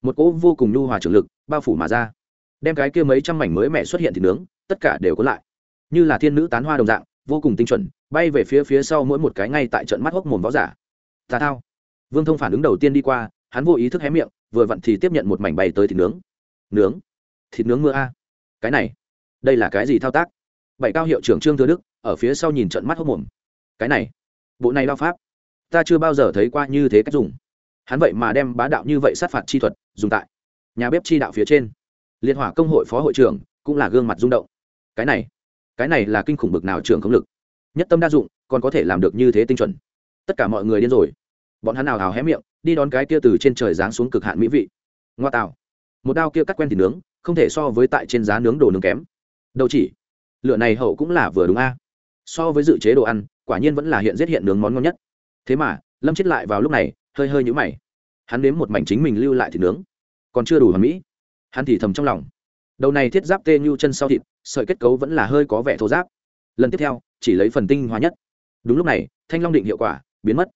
Một cỗ vô cùng nhu hòa trưởng lực bao phủ mà ra. Đem cái kia mấy trăm mảnh mới mẹ xuất hiện thì nướng tất cả đều có lại như là thiên nữ tán hoa đồng dạng, vô cùng tinh chuẩn, bay về phía phía sau mỗi một cái ngay tại trận mắt hốc mồm võ giả. Tà thao. Vương thông phản ứng đầu tiên đi qua, hắn vô ý thức hé miệng, vừa vặn thì tiếp nhận một mảnh bay tới thịt nướng. Nướng? Thịt nướng mưa a. Cái này, đây là cái gì thao tác? Bảy cao hiệu trưởng trương thừa đức, ở phía sau nhìn trận mắt hốc mồm. Cái này, bộ này đao pháp, ta chưa bao giờ thấy qua như thế cách dùng. Hắn vậy mà đem bá đạo như vậy sát phạt chi thuật, dùng tại nhà bếp chi đạo phía trên. Liên hỏa công hội phó hội trưởng cũng là gương mặt rung động. Cái này cái này là kinh khủng bực nào trường không lực. Nhất tâm đa dụng, còn có thể làm được như thế tinh chuẩn. Tất cả mọi người điên rồi. Bọn hắn nào hào hé miệng, đi đón cái kia từ trên trời giáng xuống cực hạn mỹ vị. Ngoa tạo. Một đao kia cắt quen thì nướng, không thể so với tại trên giá nướng đồ nướng kém. Đâu chỉ. Lựa này hậu cũng là vừa đúng a. So với dự chế đồ ăn, quả nhiên vẫn là hiện giết hiện nướng món ngon nhất. Thế mà, lâm chết lại vào lúc này, hơi hơi nhũ mày. Hắn nếm một mảnh chính mình lưu lại thịt nướng. Còn chưa đủ hoàn mỹ. Hắn thì thầm trong lòng. Đầu này thiết giáp tê như chân sau thịt sợi kết cấu vẫn là hơi có vẻ thô giáp. Lần tiếp theo, chỉ lấy phần tinh hóa nhất. Đúng lúc này, thanh long định hiệu quả biến mất.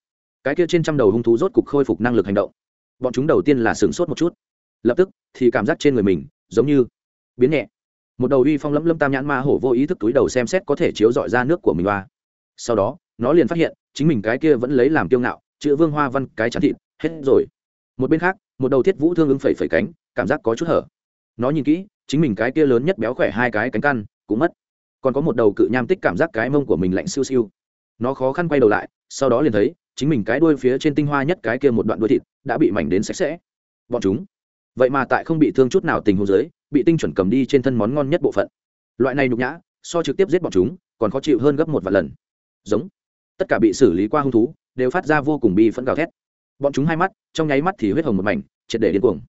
Cái kia trên trăm đầu hung thú rốt cục khôi phục năng lực hành động. Bọn chúng đầu tiên là sửng sốt một chút. Lập tức, thì cảm giác trên người mình giống như biến nhẹ. Một đầu uy phong lẫm lâm tam nhãn ma hổ vô ý thức túi đầu xem xét có thể chiếu dọi ra nước của mình hoa. Sau đó, nó liền phát hiện, chính mình cái kia vẫn lấy làm kiêu ngạo, chữ vương hoa văn cái chắn thịt, hết rồi. Một bên khác, một đầu thiết vũ thương ứng phẩy phẩy cánh, cảm giác có chút hở. Nó nhìn kỹ chính mình cái kia lớn nhất béo khỏe hai cái cánh căn cũng mất. Còn có một đầu cự nham tích cảm giác cái mông của mình lạnh siêu siêu. Nó khó khăn quay đầu lại, sau đó liền thấy, chính mình cái đuôi phía trên tinh hoa nhất cái kia một đoạn đuôi thịt đã bị mảnh đến sạch sẽ. Bọn chúng. Vậy mà tại không bị thương chút nào tình huống dưới, bị tinh chuẩn cầm đi trên thân món ngon nhất bộ phận. Loại này nhục nhã, so trực tiếp giết bọn chúng, còn khó chịu hơn gấp một vài lần. Giống. Tất cả bị xử lý qua hung thú, đều phát ra vô cùng bi phẫn gào thét. Bọn chúng hai mắt, trong nháy mắt thì huyết hồng một mảnh, triệt để điên cuồng.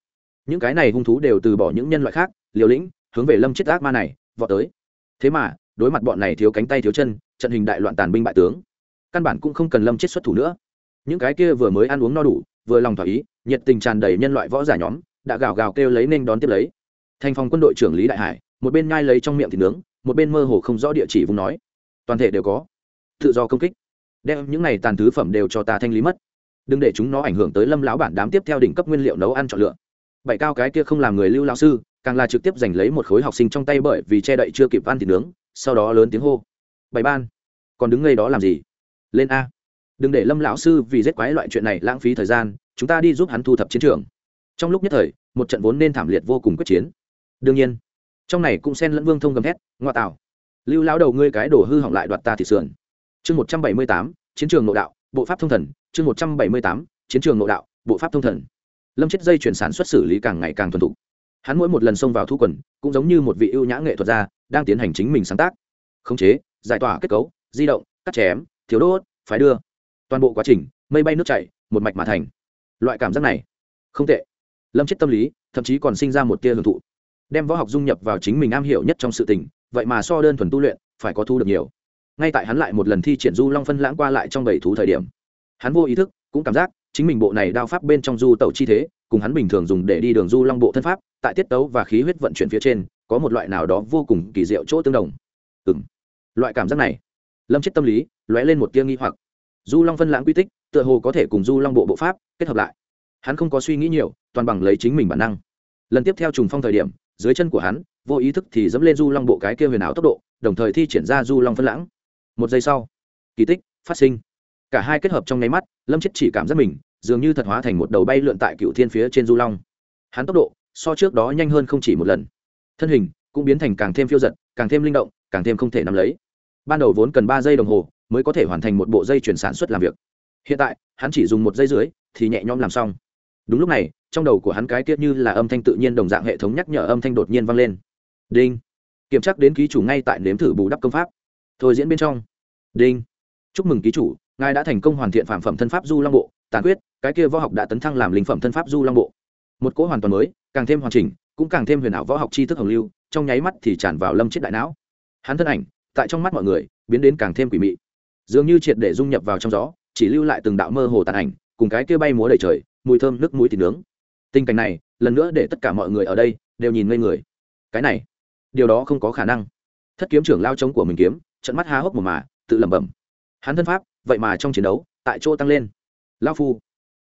Những cái này hung thú đều từ bỏ những nhân loại khác liều lĩnh, hướng về lâm chết ác ma này, vọt tới. Thế mà, đối mặt bọn này thiếu cánh tay thiếu chân, trận hình đại loạn tàn binh bại tướng, căn bản cũng không cần lâm chết xuất thủ nữa. Những cái kia vừa mới ăn uống no đủ, vừa lòng thỏa ý, nhiệt tình tràn đầy nhân loại võ giả nhóm, đã gào gào kêu lấy nên đón tiếp lấy. Thành phòng quân đội trưởng lý đại hải, một bên nhai lấy trong miệng thịt nướng, một bên mơ hồ không rõ địa chỉ vùng nói. Toàn thể đều có. Tự do công kích. Đem những này tàn thứ phẩm đều cho ta thanh lý mất. Đừng để chúng nó ảnh hưởng tới lâm lão bản đám tiếp theo đỉnh cấp nguyên liệu nấu ăn chọn lựa. Bảy cao cái kia không làm người lưu lao sư càng là trực tiếp giành lấy một khối học sinh trong tay bởi vì che đậy chưa kịp ăn thịt nướng, sau đó lớn tiếng hô bảy ban, còn đứng ngay đó làm gì? Lên a. Đừng để lâm lão sư vì rét quái loại chuyện này lãng phí thời gian, chúng ta đi giúp hắn thu thập chiến trường. Trong lúc nhất thời, một trận vốn nên thảm liệt vô cùng quyết chiến. Đương nhiên, trong này cũng xen lẫn vương thông gầm thét ngoại tạo, lưu lão đầu ngươi cái đổ hư hỏng lại đoạt ta thị sườn. Chương một trăm bảy mươi tám, chiến trường nội đạo, bộ pháp thông thần. Chương một trăm bảy mươi tám, chiến trường nội đạo, bộ pháp thông thần. Lâm chết dây chuyển sản xuất xử lý càng ngày càng thuần thục hắn mỗi một lần xông vào thu quần, cũng giống như một vị ưu nhã nghệ thuật gia, đang tiến hành chính mình sáng tác. Khống chế, giải tỏa kết cấu, di động, cắt chém, thiếu đốt, phái đưa. Toàn bộ quá trình, mây bay nước chảy, một mạch mà thành. Loại cảm giác này, không tệ. Lâm chết tâm lý, thậm chí còn sinh ra một tia hưởng thụ. Đem võ học dung nhập vào chính mình am hiểu nhất trong sự tình, vậy mà so đơn thuần tu luyện, phải có thu được nhiều. Ngay tại hắn lại một lần thi triển du long phân lãng qua lại trong bảy thú thời điểm, hắn vô ý thức, cũng cảm giác chính mình bộ này đao pháp bên trong du tẩu chi thế cùng hắn bình thường dùng để đi đường du long bộ thân pháp, tại tiết tấu và khí huyết vận chuyển phía trên, có một loại nào đó vô cùng kỳ diệu chỗ tương đồng. Ừ m loại cảm giác này, lâm chết tâm lý, lóe lên một tia nghi hoặc. Du long phân lãng quy tích, tựa hồ có thể cùng du long bộ bộ pháp kết hợp lại. Hắn không có suy nghĩ nhiều, toàn bằng lấy chính mình bản năng. Lần tiếp theo trùng phong thời điểm, dưới chân của hắn, vô ý thức thì dẫm lên du long bộ cái kia huyền ảo tốc độ, đồng thời thi triển ra du long phân lãng. Một giây sau, kỳ tích phát sinh. Cả hai kết hợp trong nháy mắt, lâm chết chỉ cảm giác mình dường như thật hóa thành một đầu bay lượn tại cựu thiên phía trên du long. Hắn tốc độ, so trước đó nhanh hơn không chỉ một lần. Thân hình cũng biến thành càng thêm phiêu giật, càng thêm linh động, càng thêm không thể nắm lấy. Ban đầu vốn cần ba giây đồng hồ mới có thể hoàn thành một bộ dây chuyển sản xuất làm việc. Hiện tại, hắn chỉ dùng một giây dưới thì nhẹ nhõm làm xong. Đúng lúc này, trong đầu của hắn cái tiết như là âm thanh tự nhiên đồng dạng hệ thống nhắc nhở âm thanh đột nhiên vang lên. Đinh. Kiểm tra đến ký chủ ngay tại nếm thử bù đắp công pháp. Thôi diễn bên trong. Đinh. Chúc mừng ký chủ, ngài đã thành công hoàn thiện phản phẩm thân pháp du long bộ tàn quyết cái kia võ học đã tấn thăng làm linh phẩm thân pháp du long bộ. Một cỗ hoàn toàn mới, càng thêm hoàn chỉnh, cũng càng thêm huyền ảo võ học tri thức hồng lưu, trong nháy mắt thì tràn vào lâm chết đại não. Hắn thân ảnh, tại trong mắt mọi người, biến đến càng thêm quỷ mị. Dường như triệt để dung nhập vào trong gió, chỉ lưu lại từng đạo mơ hồ tàn ảnh, cùng cái kia bay múa đầy trời, mùi thơm, nước mũi thịt nướng. Tình cảnh này, lần nữa để tất cả mọi người ở đây, đều nhìn ngây người. Cái này, điều đó không có khả năng. Thất kiếm trưởng lao trống của mình kiếm, trận mắt há hốc một mà, tự lẩm bẩm. Hắn thân pháp, vậy mà trong chiến đấu, tại chỗ tăng lên lao phu.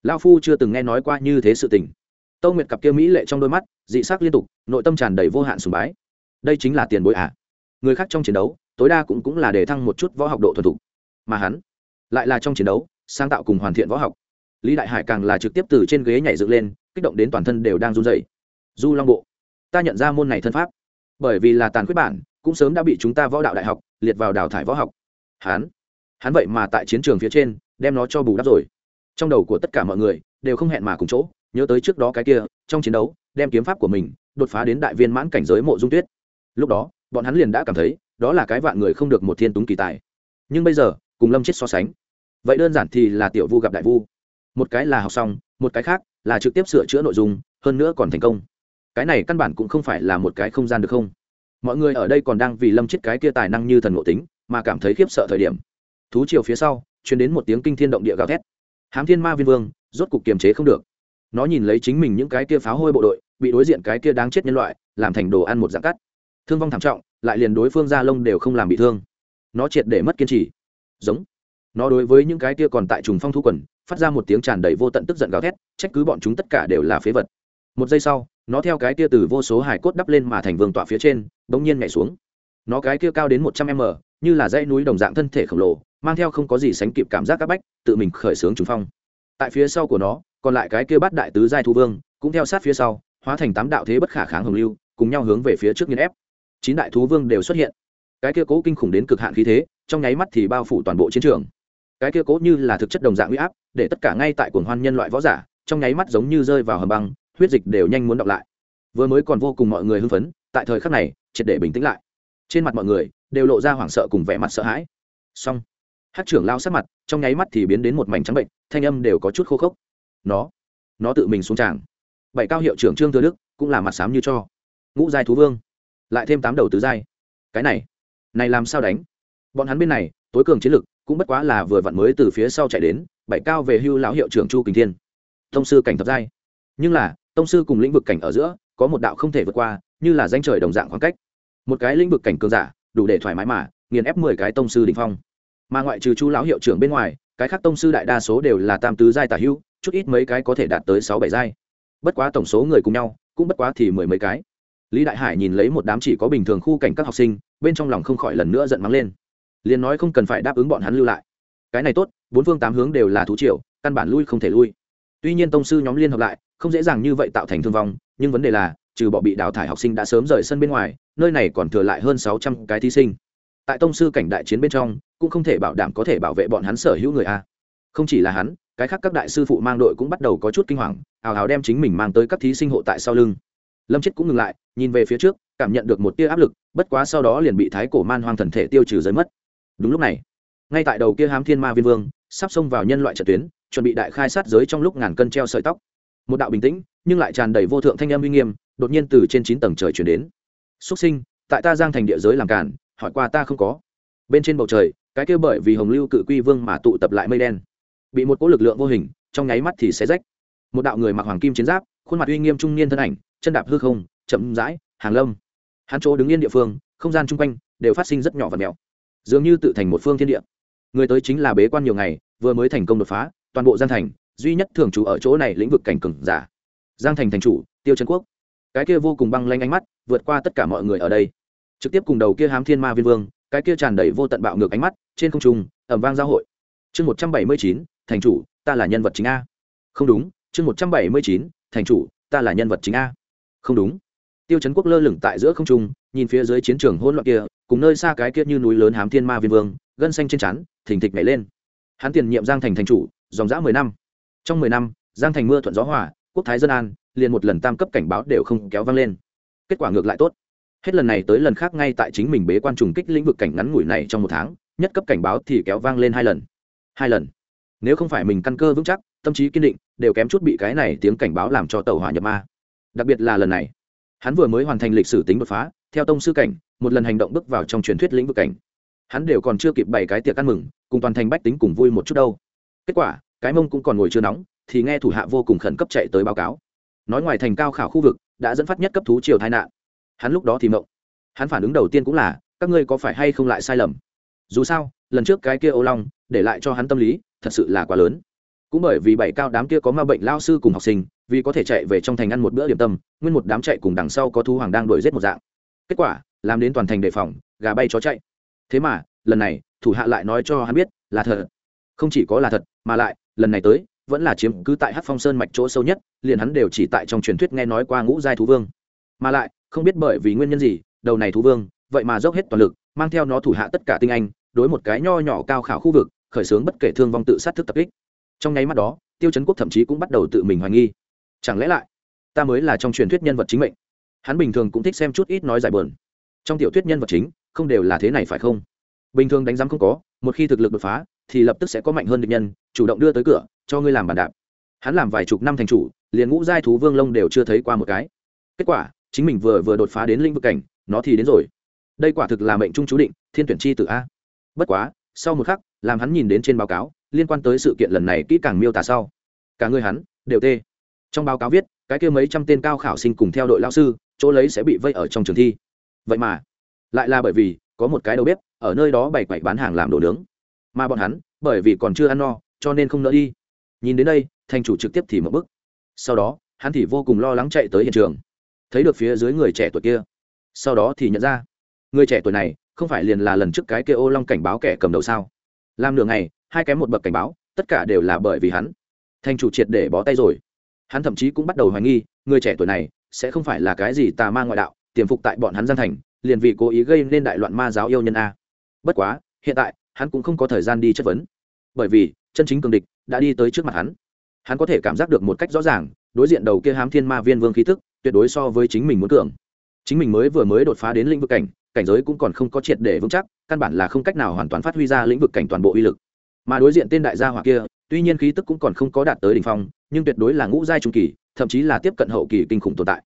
Lao phu chưa từng nghe nói qua như thế sự tình. Tâu nguyệt cặp kia mỹ lệ trong đôi mắt, dị sắc liên tục, nội tâm tràn đầy vô hạn sùng bái. Đây chính là tiền bối ạ à. người khác trong chiến đấu, tối đa cũng cũng là để thăng một chút võ học độ thuần thục. Mà hắn lại là trong chiến đấu, sáng tạo cùng hoàn thiện võ học. Lý đại hải càng là trực tiếp từ trên ghế nhảy dựng lên, kích động đến toàn thân đều đang run dày du long bộ, ta nhận ra môn này thân pháp. Bởi vì là tàn khuyết bản, cũng sớm đã bị chúng ta võ đạo đại học liệt vào đào thải võ học. Hắn hắn vậy mà tại chiến trường phía trên, đem nó cho bù đắp rồi trong đầu của tất cả mọi người đều không hẹn mà cùng chỗ, nhớ tới trước đó cái kia, trong chiến đấu, đem kiếm pháp của mình đột phá đến đại viên mãn cảnh giới mộ dung tuyết. Lúc đó, bọn hắn liền đã cảm thấy đó là cái vạn người không được một thiên túng kỳ tài. Nhưng bây giờ, cùng lâm chết so sánh, vậy đơn giản thì là tiểu vu gặp đại vu. Một cái là học xong, một cái khác là trực tiếp sửa chữa nội dung, hơn nữa còn thành công. Cái này căn bản cũng không phải là một cái không gian được không? Mọi người ở đây còn đang vì lâm chết cái kia tài năng như thần ngộ tính, mà cảm thấy khiếp sợ thời điểm. Thú chiều phía sau chuyển đến một tiếng kinh thiên động địa gào thét hám thiên ma viên vương, rốt cục kiềm chế không được. Nó nhìn lấy chính mình những cái kia pháo hôi bộ đội, bị đối diện cái kia đáng chết nhân loại, làm thành đồ ăn một dạng cắt. Thương vong thảm trọng, lại liền đối phương ra lông đều không làm bị thương. Nó triệt để mất kiên trì. Giống. Nó đối với những cái kia còn tại trùng phong thu quần, phát ra một tiếng tràn đầy vô tận tức giận gào thét, trách cứ bọn chúng tất cả đều là phế vật. Một giây sau, nó theo cái kia từ vô số hải cốt đắp lên mà thành vương tọa phía trên, bỗng nhiên nhảy xuống. Nó cái kia cao đến một trăm m, như là dãy núi đồng dạng thân thể khổng lồ mang theo không có gì sánh kịp cảm giác các bách, tự mình khởi xướng trùng phong. Tại phía sau của nó, còn lại cái kia bắt đại tứ giai thu vương, cũng theo sát phía sau, hóa thành tám đạo thế bất khả kháng hồng lưu, cùng nhau hướng về phía trước nghiên ép. Chín đại thú vương đều xuất hiện. Cái kia cố kinh khủng đến cực hạn khí thế, trong nháy mắt thì bao phủ toàn bộ chiến trường. Cái kia cố như là thực chất đồng dạng huy áp, để tất cả ngay tại cuồng hoan nhân loại võ giả, trong nháy mắt giống như rơi vào hầm băng, huyết dịch đều nhanh muốn đọc lại. Vừa mới còn vô cùng mọi người hưng phấn, tại thời khắc này, triệt để bình tĩnh lại. Trên mặt mọi người, đều lộ ra hoảng sợ cùng vẻ mặt sợ hãi. Xong hát trưởng lao sát mặt, trong nháy mắt thì biến đến một mảnh trắng bệnh, thanh âm đều có chút khô khốc. Nó nó tự mình xuống tràng. Bảy cao hiệu trưởng trương thừa đức cũng là mặt sám như cho. Ngũ giai thú vương, lại thêm tám đầu tứ giai. Cái này này làm sao đánh? Bọn hắn bên này, tối cường chiến lực, cũng bất quá là vừa vặn mới từ phía sau chạy đến, bảy cao về hưu lão hiệu trưởng chu kình thiên. Tông sư cảnh thập giai. Nhưng là, tông sư cùng lĩnh vực cảnh ở giữa, có một đạo không thể vượt qua, như là danh trời đồng dạng khoảng cách. Một cái lĩnh vực cảnh cường giả, đủ để thoải mái mà, nghiền ép mười cái tông sư đình phong mà ngoại trừ chu lão hiệu trưởng bên ngoài, cái khác tông sư đại đa số đều là tam tứ giai tả hưu chút ít mấy cái có thể đạt tới sáu bảy giai. Bất quá tổng số người cùng nhau, cũng bất quá thì mười mấy cái. Lý đại hải nhìn lấy một đám chỉ có bình thường khu cảnh các học sinh, bên trong lòng không khỏi lần nữa giận mắng lên. Liền nói không cần phải đáp ứng bọn hắn lưu lại. Cái này tốt, bốn phương tám hướng đều là thú triệu căn bản lui không thể lui. Tuy nhiên tông sư nhóm liên hợp lại, không dễ dàng như vậy tạo thành thương vong, nhưng vấn đề là, trừ bỏ bị đào thải học sinh đã sớm rời sân bên ngoài, nơi này còn thừa lại hơn sáu trăm cái thí sinh. Tại tông sư cảnh đại chiến bên trong cũng không thể bảo đảm có thể bảo vệ bọn hắn sở hữu người a. À. Không chỉ là hắn, cái khác các đại sư phụ mang đội cũng bắt đầu có chút kinh hoàng ào ào đem chính mình mang tới các thí sinh hộ tại sau lưng. Lâm chết cũng ngừng lại, nhìn về phía trước, cảm nhận được một tia áp lực, bất quá sau đó liền bị thái cổ man hoang thần thể tiêu trừ giới mất. Đúng lúc này, ngay tại đầu kia hám thiên ma viên vương, sắp xông vào nhân loại trận tuyến, chuẩn bị đại khai sát giới trong lúc ngàn cân treo sợi tóc. Một đạo bình tĩnh, nhưng lại tràn đầy vô thượng thanh âm uy nghiêm, đột nhiên từ trên chín tầng trời chuyển đến. Xuất sinh, tại ta giang thành địa giới làm cản hỏi qua ta không có. Bên trên bầu trời cái kia bởi vì hồng lưu cự quy vương mà tụ tập lại mây đen. Bị một cỗ lực lượng vô hình, trong nháy mắt thì sẽ rách. Một đạo người mặc hoàng kim chiến giáp, khuôn mặt uy nghiêm trung niên thân ảnh, chân đạp hư không, chậm rãi, hàng lâm. Hắn chỗ đứng yên địa phương, không gian chung quanh đều phát sinh rất nhỏ và mèo dường như tự thành một phương thiên địa. Người tới chính là bế quan nhiều ngày, vừa mới thành công đột phá, toàn bộ gian thành, duy nhất thường trú ở chỗ này lĩnh vực cảnh cừng giả. Giang thành thành chủ, tiêu trấn quốc. Cái kia vô cùng băng lanh ánh mắt, vượt qua tất cả mọi người ở đây. Trực tiếp cùng đầu kia hám thiên ma viên vương cái kia tràn đầy vô tận bạo ngược ánh mắt, trên không trung ẩm vang giao hội. Chương một trăm bảy mươi chín, thành chủ, ta là nhân vật chính a. Không đúng, chương một trăm bảy mươi chín, thành chủ, ta là nhân vật chính a. Không đúng. Tiêu chấn quốc lơ lửng tại giữa không trung, nhìn phía dưới chiến trường hỗn loạn kia, cùng nơi xa cái kia như núi lớn hám thiên ma viên vương, gân xanh trên chắn thình thịch nhảy lên. Hắn tiền nhiệm giang thành thành chủ, dòng dã mười năm. Trong mười năm, giang thành mưa thuận gió hòa, quốc thái dân an, liền một lần tam cấp cảnh báo đều không kéo vang lên. Kết quả ngược lại tốt hết lần này tới lần khác ngay tại chính mình bế quan trùng kích lĩnh vực cảnh ngắn ngủi này trong một tháng, nhất cấp cảnh báo thì kéo vang lên hai lần. Hai lần. Nếu không phải mình căn cơ vững chắc, tâm trí kiên định, đều kém chút bị cái này tiếng cảnh báo làm cho tàu hỏa nhập ma. Đặc biệt là lần này. Hắn vừa mới hoàn thành lịch sử tính đột phá, theo tông sư cảnh, một lần hành động bước vào trong truyền thuyết lĩnh vực cảnh. Hắn đều còn chưa kịp bày cái tiệc ăn mừng, cùng toàn thành bách tính cùng vui một chút đâu. Kết quả, cái mông cũng còn ngồi chưa nóng, thì nghe thủ hạ vô cùng khẩn cấp chạy tới báo cáo. Nói ngoài thành cao khảo khu vực, đã dẫn phát nhất cấp thú triều tai nạn hắn lúc đó thì mộng. Hắn phản ứng đầu tiên cũng là, các ngươi có phải hay không lại sai lầm? Dù sao, lần trước cái kia ô long, để lại cho hắn tâm lý, thật sự là quá lớn. Cũng bởi vì bảy cao đám kia có ma bệnh lao sư cùng học sinh, vì có thể chạy về trong thành ăn một bữa điểm tâm, nguyên một đám chạy cùng đằng sau có thu hoàng đang đuổi giết một dạng. Kết quả, làm đến toàn thành đề phòng, gà bay chó chạy. Thế mà, lần này, thủ hạ lại nói cho hắn biết, là thật. Không chỉ có là thật, mà lại, lần này tới, vẫn là chiếm cứ tại hát phong sơn mạch chỗ sâu nhất, liền hắn đều chỉ tại trong truyền thuyết nghe nói qua ngũ giai thú vương. Mà lại không biết bởi vì nguyên nhân gì, đầu này thú vương, vậy mà dốc hết toàn lực, mang theo nó thủ hạ tất cả tinh anh, đối một cái nho nhỏ cao khảo khu vực, khởi xướng bất kể thương vong tự sát thức tập kích. Trong nháy mắt đó, tiêu chấn quốc thậm chí cũng bắt đầu tự mình hoài nghi. Chẳng lẽ lại, ta mới là trong truyền thuyết nhân vật chính mệnh? Hắn bình thường cũng thích xem chút ít nói giải bờn trong tiểu thuyết nhân vật chính, không đều là thế này phải không? Bình thường đánh giám không có, một khi thực lực đột phá, thì lập tức sẽ có mạnh hơn địch nhân, chủ động đưa tới cửa, cho ngươi làm bàn đạp. Hắn làm vài chục năm thành chủ, liền ngũ giai thú vương lông đều chưa thấy qua một cái. Kết quả chính mình vừa vừa đột phá đến lĩnh vực cảnh, nó thì đến rồi. Đây quả thực là mệnh trung chú định, thiên tuyển chi tự a. Bất quá, sau một khắc, làm hắn nhìn đến trên báo cáo, liên quan tới sự kiện lần này kỹ càng miêu tả sau. Cả người hắn, đều tê. Trong báo cáo viết, cái kia mấy trăm tên cao khảo sinh cùng theo đội lao sư, chỗ lấy sẽ bị vây ở trong trường thi. Vậy mà, lại là bởi vì, có một cái đầu bếp, ở nơi đó bày quậy bán hàng làm đồ nướng. Mà bọn hắn, bởi vì còn chưa ăn no, cho nên không nỡ đi. Nhìn đến đây, thành chủ trực tiếp thì mở bức sau đó, hắn thì vô cùng lo lắng chạy tới hiện trường thấy được phía dưới người trẻ tuổi kia. Sau đó thì nhận ra, người trẻ tuổi này không phải liền là lần trước cái kia ô long cảnh báo kẻ cầm đầu sao? Làm nửa ngày, hai cái một bậc cảnh báo, tất cả đều là bởi vì hắn. Thành chủ triệt để bó tay rồi. Hắn thậm chí cũng bắt đầu hoài nghi, người trẻ tuổi này sẽ không phải là cái gì tà ma ngoại đạo, tiềm phục tại bọn hắn gian thành, liền vì cố ý gây nên đại loạn ma giáo yêu nhân a. Bất quá, hiện tại, hắn cũng không có thời gian đi chất vấn. Bởi vì, chân chính cường địch đã đi tới trước mặt hắn. Hắn có thể cảm giác được một cách rõ ràng, đối diện đầu kia hám thiên ma viên vương khí thức tuyệt đối so với chính mình muốn tưởng, chính mình mới vừa mới đột phá đến lĩnh vực cảnh cảnh giới cũng còn không có triệt để vững chắc căn bản là không cách nào hoàn toàn phát huy ra lĩnh vực cảnh toàn bộ uy lực. Mà đối diện tên đại gia hỏa kia tuy nhiên khí tức cũng còn không có đạt tới đỉnh phong nhưng tuyệt đối là ngũ giai trung kỳ thậm chí là tiếp cận hậu kỳ kinh khủng tồn tại.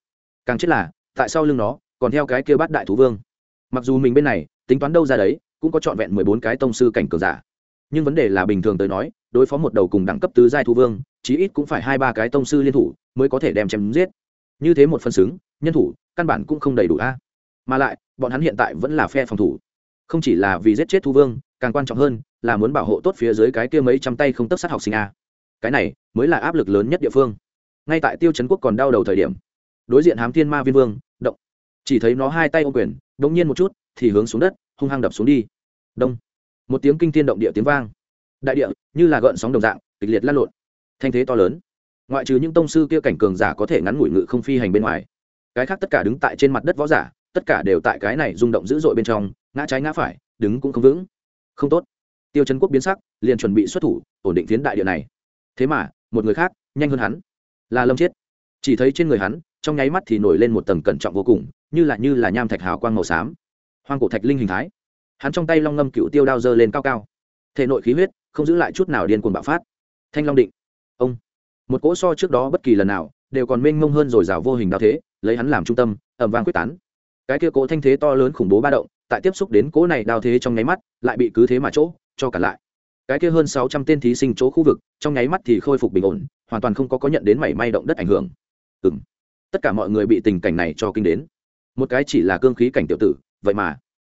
Càng chết là tại sao lưng nó còn theo cái kia bát đại thú vương. Mặc dù mình bên này tính toán đâu ra đấy cũng có trọn vẹn mười bốn cái tông sư cảnh cường giả. Nhưng vấn đề là bình thường tới nói đối phó một đầu cùng đẳng cấp tứ giai thú vương chí ít cũng phải hai ba cái tông sư liên thủ mới có thể đem chém giết như thế một phân xứng, nhân thủ, căn bản cũng không đầy đủ a. Mà lại, bọn hắn hiện tại vẫn là phe phòng thủ. Không chỉ là vì giết chết thu vương, càng quan trọng hơn là muốn bảo hộ tốt phía dưới cái kia mấy trăm tay không tất sát học sinh a. Cái này mới là áp lực lớn nhất địa phương. Ngay tại tiêu trấn quốc còn đau đầu thời điểm, đối diện hám thiên ma viên vương, động. Chỉ thấy nó hai tay ô quyền đ ỗ n g nhiên một chút, thì hướng xuống đất, hung hăng đập xuống đi. Đông. Một tiếng kinh thiên động địa tiếng vang. Đại địa, như là gợn sóng đồng dạng, kịch liệt lăn lộn. Thanh thế to lớn ngoại trừ những tông sư kia cảnh cường giả có thể ngắn ngủi ngự không phi hành bên ngoài, cái khác tất cả đứng tại trên mặt đất võ giả, tất cả đều tại cái này rung động dữ dội bên trong, ngã trái ngã phải, đứng cũng không vững. Không tốt. Tiêu trấn quốc biến sắc, liền chuẩn bị xuất thủ, ổn định phiến đại địa này. Thế mà, một người khác, nhanh hơn hắn. Là lâm chiết. Chỉ thấy trên người hắn, trong nháy mắt thì nổi lên một tầng cẩn trọng vô cùng, như là như là nham thạch hào quang màu xám. Hoang cổ thạch linh hình thái. Hắn trong tay long ngâm cựu tiêu đao dơ lên cao cao. Thể nội khí huyết, không giữ lại chút nào điên cuồng bạo phát. Thanh long định. Ông một cỗ so trước đó bất kỳ lần nào đều còn mênh mông hơn rồi rào vô hình đao thế, lấy hắn làm trung tâm ẩm vang quyết tán. Cái kia cỗ thanh thế to lớn khủng bố ba động, tại tiếp xúc đến cỗ này đao thế trong nháy mắt, lại bị cứ thế mà chỗ, cho cả lại. Cái kia hơn sáu trăm tên thí sinh chỗ khu vực, trong nháy mắt thì khôi phục bình ổn, hoàn toàn không có có nhận đến mảy may động đất ảnh hưởng. Ừ m tất cả mọi người bị tình cảnh này cho kinh đến. Một cái chỉ là cương khí cảnh tiểu tử, vậy mà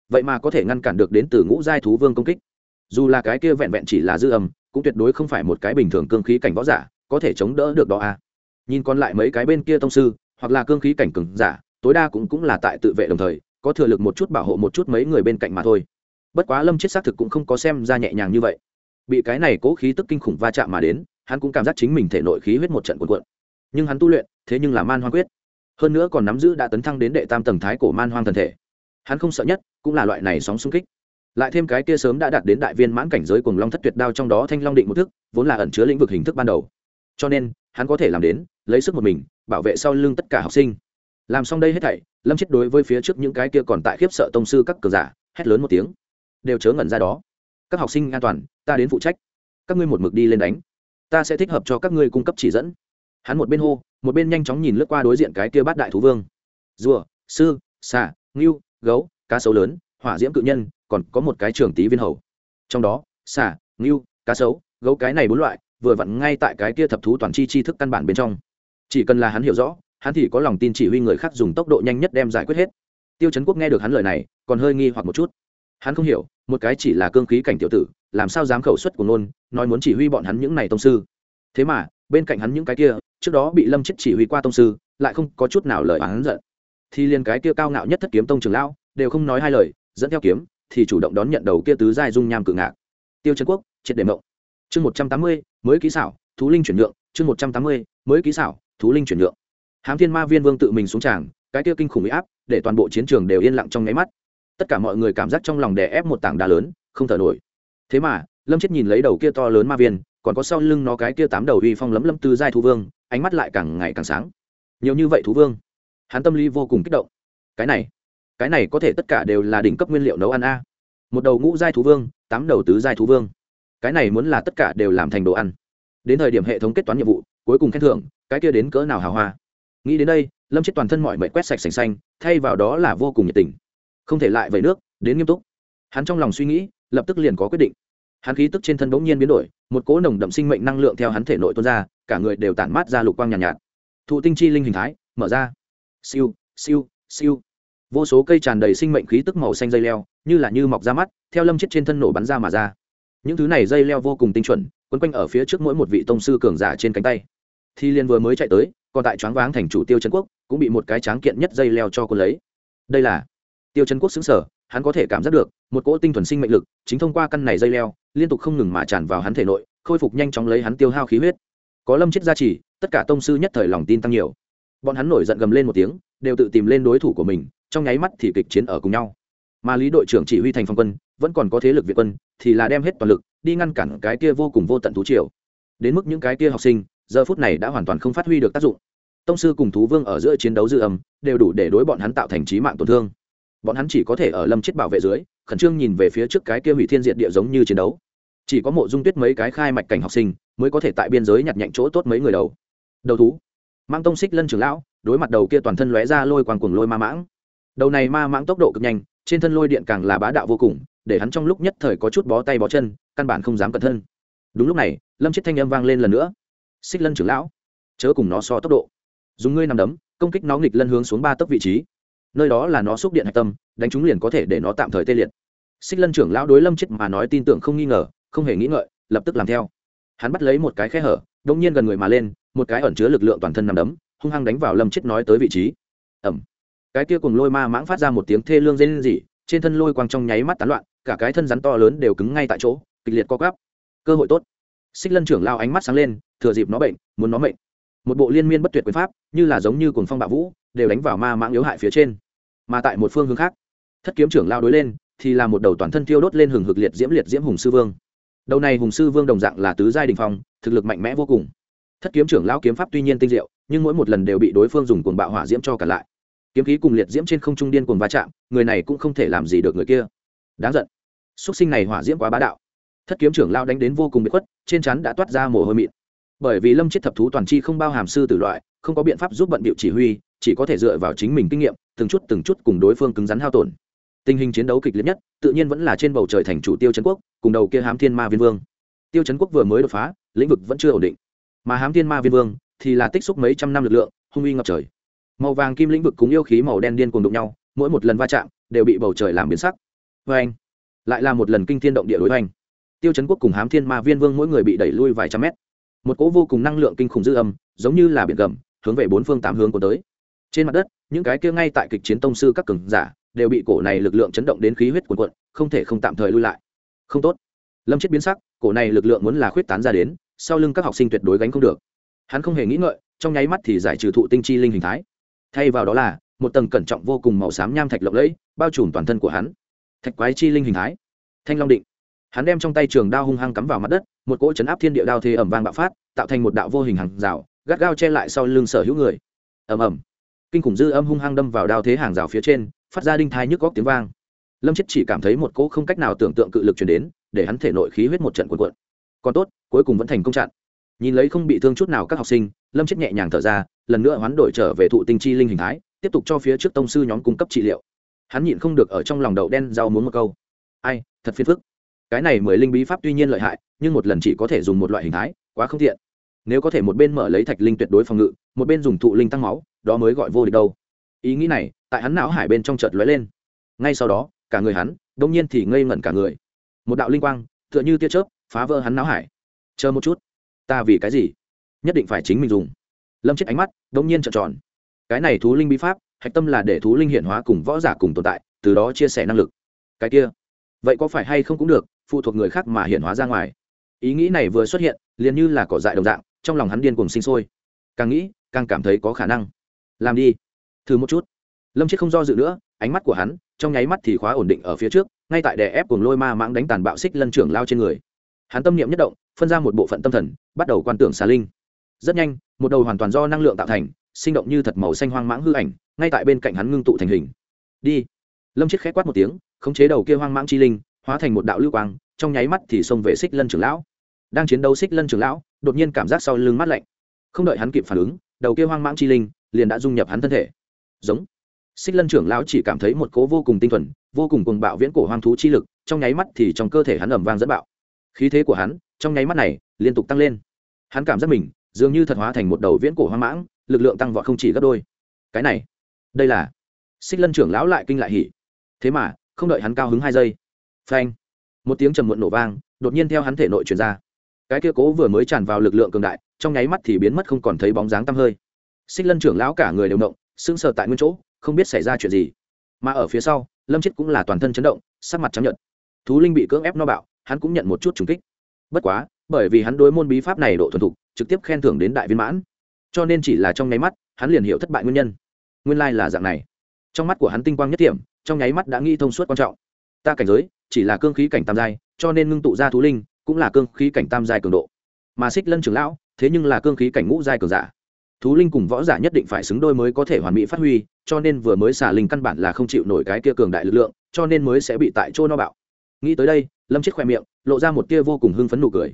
vậy mà có thể ngăn cản được đến từ ngũ giai thú vương công kích. Dù là cái kia vẹn vẹn chỉ là dư âm, cũng tuyệt đối không phải một cái bình thường cương khí cảnh võ giả có thể chống đỡ được đó à? Nhìn còn lại mấy cái bên kia tông sư, hoặc là cương khí cảnh cừng giả, tối đa cũng cũng là tại tự vệ đồng thời, có thừa lực một chút bảo hộ một chút mấy người bên cạnh mà thôi. Bất quá lâm chết xác thực cũng không có xem ra nhẹ nhàng như vậy. Bị cái này cố khí tức kinh khủng va chạm mà đến, hắn cũng cảm giác chính mình thể nội khí huyết một trận cuộn cuộn. Nhưng hắn tu luyện, thế nhưng là man hoang quyết. Hơn nữa còn nắm giữ đã tấn thăng đến đệ tam tầng thái cổ man hoang thần thể. Hắn không sợ nhất, cũng là loại này sóng xung kích. Lại thêm cái kia sớm đã đạt đến đại viên mãn cảnh giới cùng long thất tuyệt đao trong đó thanh long định một thức, vốn là ẩn chứa lĩnh vực hình thức ban đầu cho nên, hắn có thể làm đến, lấy sức một mình, bảo vệ sau lưng tất cả học sinh. Làm xong đây hết thảy, lâm chết đối với phía trước những cái kia còn tại khiếp sợ tông sư các cờ giả, hét lớn một tiếng. Đều chớ ngẩn ra đó. Các học sinh an toàn, ta đến phụ trách. Các ngươi một mực đi lên đánh. Ta sẽ thích hợp cho các ngươi cung cấp chỉ dẫn. Hắn một bên hô, một bên nhanh chóng nhìn lướt qua đối diện cái kia bát đại thú vương. Rùa, sư, xà, ngưu, gấu, cá sấu lớn, hỏa diễm cự nhân, còn có một cái trường tí viên hầu. Trong đó, xà, ngưu, cá sấu, gấu cái này bốn loại vừa vặn ngay tại cái kia thập thú toàn chi chi thức căn bản bên trong. Chỉ cần là hắn hiểu rõ, hắn thì có lòng tin chỉ huy người khác dùng tốc độ nhanh nhất đem giải quyết hết. Tiêu chấn quốc nghe được hắn lời này, còn hơi nghi hoặc một chút. Hắn không hiểu, một cái chỉ là cương khí cảnh tiểu tử, làm sao dám khẩu xuất của nôn nói muốn chỉ huy bọn hắn những này tông sư. Thế mà, bên cạnh hắn những cái kia, trước đó bị lâm chết chỉ huy qua tông sư, lại không có chút nào lời hắn giận. Thì liền cái kia cao ngạo nhất thất kiếm tông trường lão, đều không nói hai lời, dẫn theo kiếm, thì chủ động đón nhận đầu kia tứ giai dung nham cự ngạc. Tiêu trấn quốc, triệt để mộng chương một trăm tám mươi, mới ký xảo, thú linh chuyển nhượng. Chương một trăm tám mươi, mới ký xảo, thú linh chuyển nhượng. Hám thiên ma viên vương tự mình xuống tràng, cái kia kinh khủng bị áp, để toàn bộ chiến trường đều yên lặng trong nháy mắt. Tất cả mọi người cảm giác trong lòng đè ép một tảng đá lớn, không thở nổi. Thế mà, lâm chết nhìn lấy đầu kia to lớn ma viên, còn có sau lưng nó cái kia tám đầu uy phong lấm lâm tư giai thú vương, ánh mắt lại càng ngày càng sáng. Nhiều như vậy thú vương, hắn tâm lý vô cùng kích động. Cái này cái này có thể tất cả đều là đỉnh cấp nguyên liệu nấu ăn a. Một đầu ngũ giai thú vương, tám đầu tứ giai thú vương cái này muốn là tất cả đều làm thành đồ ăn. Đến thời điểm hệ thống kết toán nhiệm vụ cuối cùng khen thưởng cái kia đến cỡ nào hào hoa. Nghĩ đến đây lâm chết toàn thân mọi mệnh quét sạch sành xanh thay vào đó là vô cùng nhiệt tình. Không thể lại vẩy nước đến nghiêm túc. Hắn trong lòng suy nghĩ lập tức liền có quyết định. Hắn khí tức trên thân bỗng nhiên biến đổi một cỗ nồng đậm sinh mệnh năng lượng theo hắn thể nội tuôn ra cả người đều tản mát ra lục quang nhàn nhạt, nhạt. Thụ tinh chi linh hình thái mở ra. Siêu siêu siêu. Vô số cây tràn đầy sinh mệnh khí tức màu xanh dây leo như là như mọc ra mắt theo lâm chết trên thân nổ bắn ra mà ra những thứ này dây leo vô cùng tinh chuẩn, quấn quanh ở phía trước mỗi một vị tông sư cường giả trên cánh tay. Thi liên vừa mới chạy tới, còn tại choáng váng thành chủ tiêu trấn quốc, cũng bị một cái tráng kiện nhất dây leo cho cô lấy. Đây là tiêu trấn quốc xứng sở, hắn có thể cảm giác được, một cỗ tinh thuần sinh mệnh lực, chính thông qua căn này dây leo, liên tục không ngừng mà tràn vào hắn thể nội, khôi phục nhanh chóng lấy hắn tiêu hao khí huyết. Có lâm chết gia trì, tất cả tông sư nhất thời lòng tin tăng nhiều. Bọn hắn nổi giận gầm lên một tiếng, đều tự tìm lên đối thủ của mình, trong nháy mắt thì kịch chiến ở cùng nhau mà lý đội trưởng chỉ huy thành phong quân, vẫn còn có thế lực việt quân, thì là đem hết toàn lực, đi ngăn cản cái kia vô cùng vô tận thú triều. Đến mức những cái kia học sinh, giờ phút này đã hoàn toàn không phát huy được tác dụng. Tông sư cùng thú vương ở giữa chiến đấu dư âm, đều đủ để đối bọn hắn tạo thành trí mạng tổn thương. Bọn hắn chỉ có thể ở lâm chết bảo vệ dưới, khẩn trương nhìn về phía trước cái kia hủy thiên diện địa giống như chiến đấu. Chỉ có mộ dung tuyết mấy cái khai mạch cảnh học sinh, mới có thể tại biên giới nhặt nhạnh chỗ tốt mấy người đầu. Đầu thú. Mang tông xích lân trường lão, đối mặt đầu kia toàn thân lóe ra lôi quàng cuồng lôi ma mãng. Đầu này ma mãng tốc độ cực nhanh trên thân lôi điện càng là bá đạo vô cùng, để hắn trong lúc nhất thời có chút bó tay bó chân, căn bản không dám cẩn thân. Đúng lúc này, lâm chết thanh âm vang lên lần nữa. Xích lân trưởng lão, chớ cùng nó so tốc độ. Dùng ngươi nằm đấm, công kích nó nghịch lân hướng xuống ba tấc vị trí. Nơi đó là nó xúc điện hạch tâm, đánh chúng liền có thể để nó tạm thời tê liệt. Xích lân trưởng lão đối lâm chết mà nói tin tưởng không nghi ngờ, không hề nghĩ ngợi, lập tức làm theo. Hắn bắt lấy một cái khe hở đông nhiên gần người mà lên, một cái ẩn chứa lực lượng toàn thân nằm đấm, hung hăng đánh vào lâm chết nói tới vị trí. Ẩm cái kia cùng lôi ma mãng phát ra một tiếng thê lương rên rỉ, trên thân lôi quang trong nháy mắt tán loạn cả cái thân rắn to lớn đều cứng ngay tại chỗ kịch liệt co gắp cơ hội tốt. Xích lân trưởng lao ánh mắt sáng lên thừa dịp nó bệnh muốn nó mệnh. Một bộ liên miên bất tuyệt quyền pháp như là giống như cồn phong bạo vũ đều đánh vào ma mãng yếu hại phía trên. Mà tại một phương hướng khác thất kiếm trưởng lao đối lên thì là một đầu toàn thân tiêu đốt lên hừng hực liệt diễm liệt diễm hùng sư vương. Đầu này hùng sư vương đồng dạng là tứ giai đình phong thực lực mạnh mẽ vô cùng. Thất kiếm trưởng lao kiếm pháp tuy nhiên tinh diệu nhưng mỗi một lần đều bị đối phương dùng cuồng bạo hỏa diễm cho cả lại kiếm khí cùng liệt diễm trên không trung điên cuồng va chạm, người này cũng không thể làm gì được người kia. Đáng giận. Xuất sinh này hỏa diễm quá bá đạo. Thất kiếm trưởng lao đánh đến vô cùng bị khuất, trên chắn đã toát ra mồ hôi mịn. Bởi vì lâm chết thập thú toàn chi không bao hàm sư tử loại, không có biện pháp giúp bận bịu chỉ huy, chỉ có thể dựa vào chính mình kinh nghiệm, từng chút từng chút cùng đối phương cứng rắn hao tổn. Tình hình chiến đấu kịch liệt nhất, tự nhiên vẫn là trên bầu trời thành chủ tiêu trấn quốc, cùng đầu kia hám thiên ma viên vương. Tiêu trấn quốc vừa mới đột phá, lĩnh vực vẫn chưa ổn định. Mà hám thiên ma viên vương thì là tích xúc mấy trăm năm lực lượng, hung uy ngập trời màu vàng kim lĩnh vực cùng yêu khí màu đen điên cùng đụng nhau, mỗi một lần va chạm đều bị bầu trời làm biến sắc. Vê anh, lại là một lần kinh thiên động địa đối hoành. Tiêu chấn quốc cùng hám thiên ma viên vương mỗi người bị đẩy lui vài trăm mét. Một cỗ vô cùng năng lượng kinh khủng dư âm, giống như là biển gầm, hướng về bốn phương tám hướng của tới. Trên mặt đất, những cái kia ngay tại kịch chiến tông sư các cường giả đều bị cổ này lực lượng chấn động đến khí huyết cuồn cuộn, không thể không tạm thời lui lại. Không tốt. Lâm chết biến sắc, cổ này lực lượng muốn là khuyết tán ra đến, sau lưng các học sinh tuyệt đối gánh không được. Hắn không hề nghĩ ngợi, trong nháy mắt thì giải trừ thụ tinh chi linh hình thái thay vào đó là, một tầng cẩn trọng vô cùng màu xám nham thạch lộng lẫy, bao trùm toàn thân của hắn. Thạch quái chi linh hình thái. Thanh long định. Hắn đem trong tay trường đao hung hăng cắm vào mặt đất, một cỗ chấn áp thiên địa đao thế ẩm vang bạo phát, tạo thành một đạo vô hình hàng rào, gắt gao che lại sau lưng sở hữu người. Ầm ầm. Kinh khủng dư âm hung hăng đâm vào đao thế hàng rào phía trên, phát ra đinh thai nhức góc tiếng vang. Lâm chết chỉ cảm thấy một cỗ không cách nào tưởng tượng cự lực chuyển đến, để hắn thể nội khí huyết một trận cuộn cuộn. Còn tốt, cuối cùng vẫn thành công chặn nhìn lấy không bị thương chút nào các học sinh, lâm chết nhẹ nhàng thở ra, lần nữa hoán đổi trở về thụ tinh chi linh hình thái, tiếp tục cho phía trước tông sư nhóm cung cấp trị liệu. Hắn nhịn không được ở trong lòng đậu đen rau muốn một câu. Ai, thật phiền phức. Cái này mười linh bí pháp tuy nhiên lợi hại, nhưng một lần chỉ có thể dùng một loại hình thái, quá không thiện nếu có thể một bên mở lấy thạch linh tuyệt đối phòng ngự, một bên dùng thụ linh tăng máu, đó mới gọi vô địch đâu. Ý nghĩ này, tại hắn não hải bên trong chợt lóe lên. Ngay sau đó, cả người hắn, đông nhiên thì ngây ngẩn cả người. Một đạo linh quang, tựa như tia chớp, phá vỡ hắn não hải. Chờ một chút ta vì cái gì? Nhất định phải chính mình dùng. Lâm chết ánh mắt đông nhiên trợn tròn. Cái này thú linh bí pháp, hạch tâm là để thú linh hiện hóa cùng võ giả cùng tồn tại, từ đó chia sẻ năng lực. Cái kia, vậy có phải hay không cũng được, phụ thuộc người khác mà hiện hóa ra ngoài. Ý nghĩ này vừa xuất hiện, liền như là cỏ dại đồng dạng, trong lòng hắn điên cùng sinh sôi. Càng nghĩ, càng cảm thấy có khả năng. Làm đi. Thử một chút. Lâm chết không do dự nữa, ánh mắt của hắn, trong nháy mắt thì khóa ổn định ở phía trước, ngay tại đè ép cùng lôi ma mãng đánh tàn bạo xích lân trưởng lao trên người. Hắn tâm niệm nhất động phân ra một bộ phận tâm thần, bắt đầu quan tưởng xà linh. Rất nhanh, một đầu hoàn toàn do năng lượng tạo thành, sinh động như thật màu xanh hoang mãng hư ảnh, ngay tại bên cạnh hắn ngưng tụ thành hình. Đi. Lâm chết khét quát một tiếng, khống chế đầu kia hoang mãng chi linh, hóa thành một đạo lưu quang, trong nháy mắt thì xông về xích lân trưởng lão. Đang chiến đấu xích lân trưởng lão, đột nhiên cảm giác sau lưng mát lạnh. Không đợi hắn kịp phản ứng, đầu kia hoang mãng chi linh liền đã dung nhập hắn thân thể. Giống. Xích lân trưởng lão chỉ cảm thấy một cố vô cùng tinh thuần, vô cùng cùng bạo viễn cổ hoang thú chi lực, trong nháy mắt thì trong cơ thể hắn ẩm vang dẫn bạo. Khí thế của hắn trong nháy mắt này, liên tục tăng lên. Hắn cảm giác mình dường như thật hóa thành một đầu viễn cổ hoang mãng, lực lượng tăng vọt không chỉ gấp đôi. Cái này, đây là xích lân trưởng lão lại kinh lại hỉ. Thế mà, không đợi hắn cao hứng hai giây, phanh, một tiếng trầm muộn nổ vang, đột nhiên theo hắn thể nội truyền ra. Cái kia cố vừa mới tràn vào lực lượng cường đại, trong nháy mắt thì biến mất không còn thấy bóng dáng tăm hơi. Xích lân trưởng lão cả người đều động, sững sờ tại nguyên chỗ, không biết xảy ra chuyện gì. Mà ở phía sau, lâm chết cũng là toàn thân chấn động, sắc mặt chấp nhận thú linh bị cưỡng ép no bạo, hắn cũng nhận một chút trùng kích bất quá, bởi vì hắn đối môn bí pháp này độ thuần thục, trực tiếp khen thưởng đến đại viên mãn. Cho nên chỉ là trong nháy mắt, hắn liền hiểu thất bại nguyên nhân. Nguyên lai là dạng này. Trong mắt của hắn tinh quang nhất điểm trong nháy mắt đã nghĩ thông suốt quan trọng. Ta cảnh giới, chỉ là cương khí cảnh tam giai, cho nên ngưng tụ ra thú linh, cũng là cương khí cảnh tam giai cường độ. Mà xích lân trưởng lão, thế nhưng là cương khí cảnh ngũ giai cường giả. Thú linh cùng võ giả nhất định phải xứng đôi mới có thể hoàn mỹ phát huy, cho nên vừa mới xả linh căn bản là không chịu nổi cái kia cường đại lực lượng, cho nên mới sẽ bị tại chỗ no bạo nghĩ tới đây, lâm chết khoe miệng, lộ ra một tia vô cùng hưng phấn nụ cười.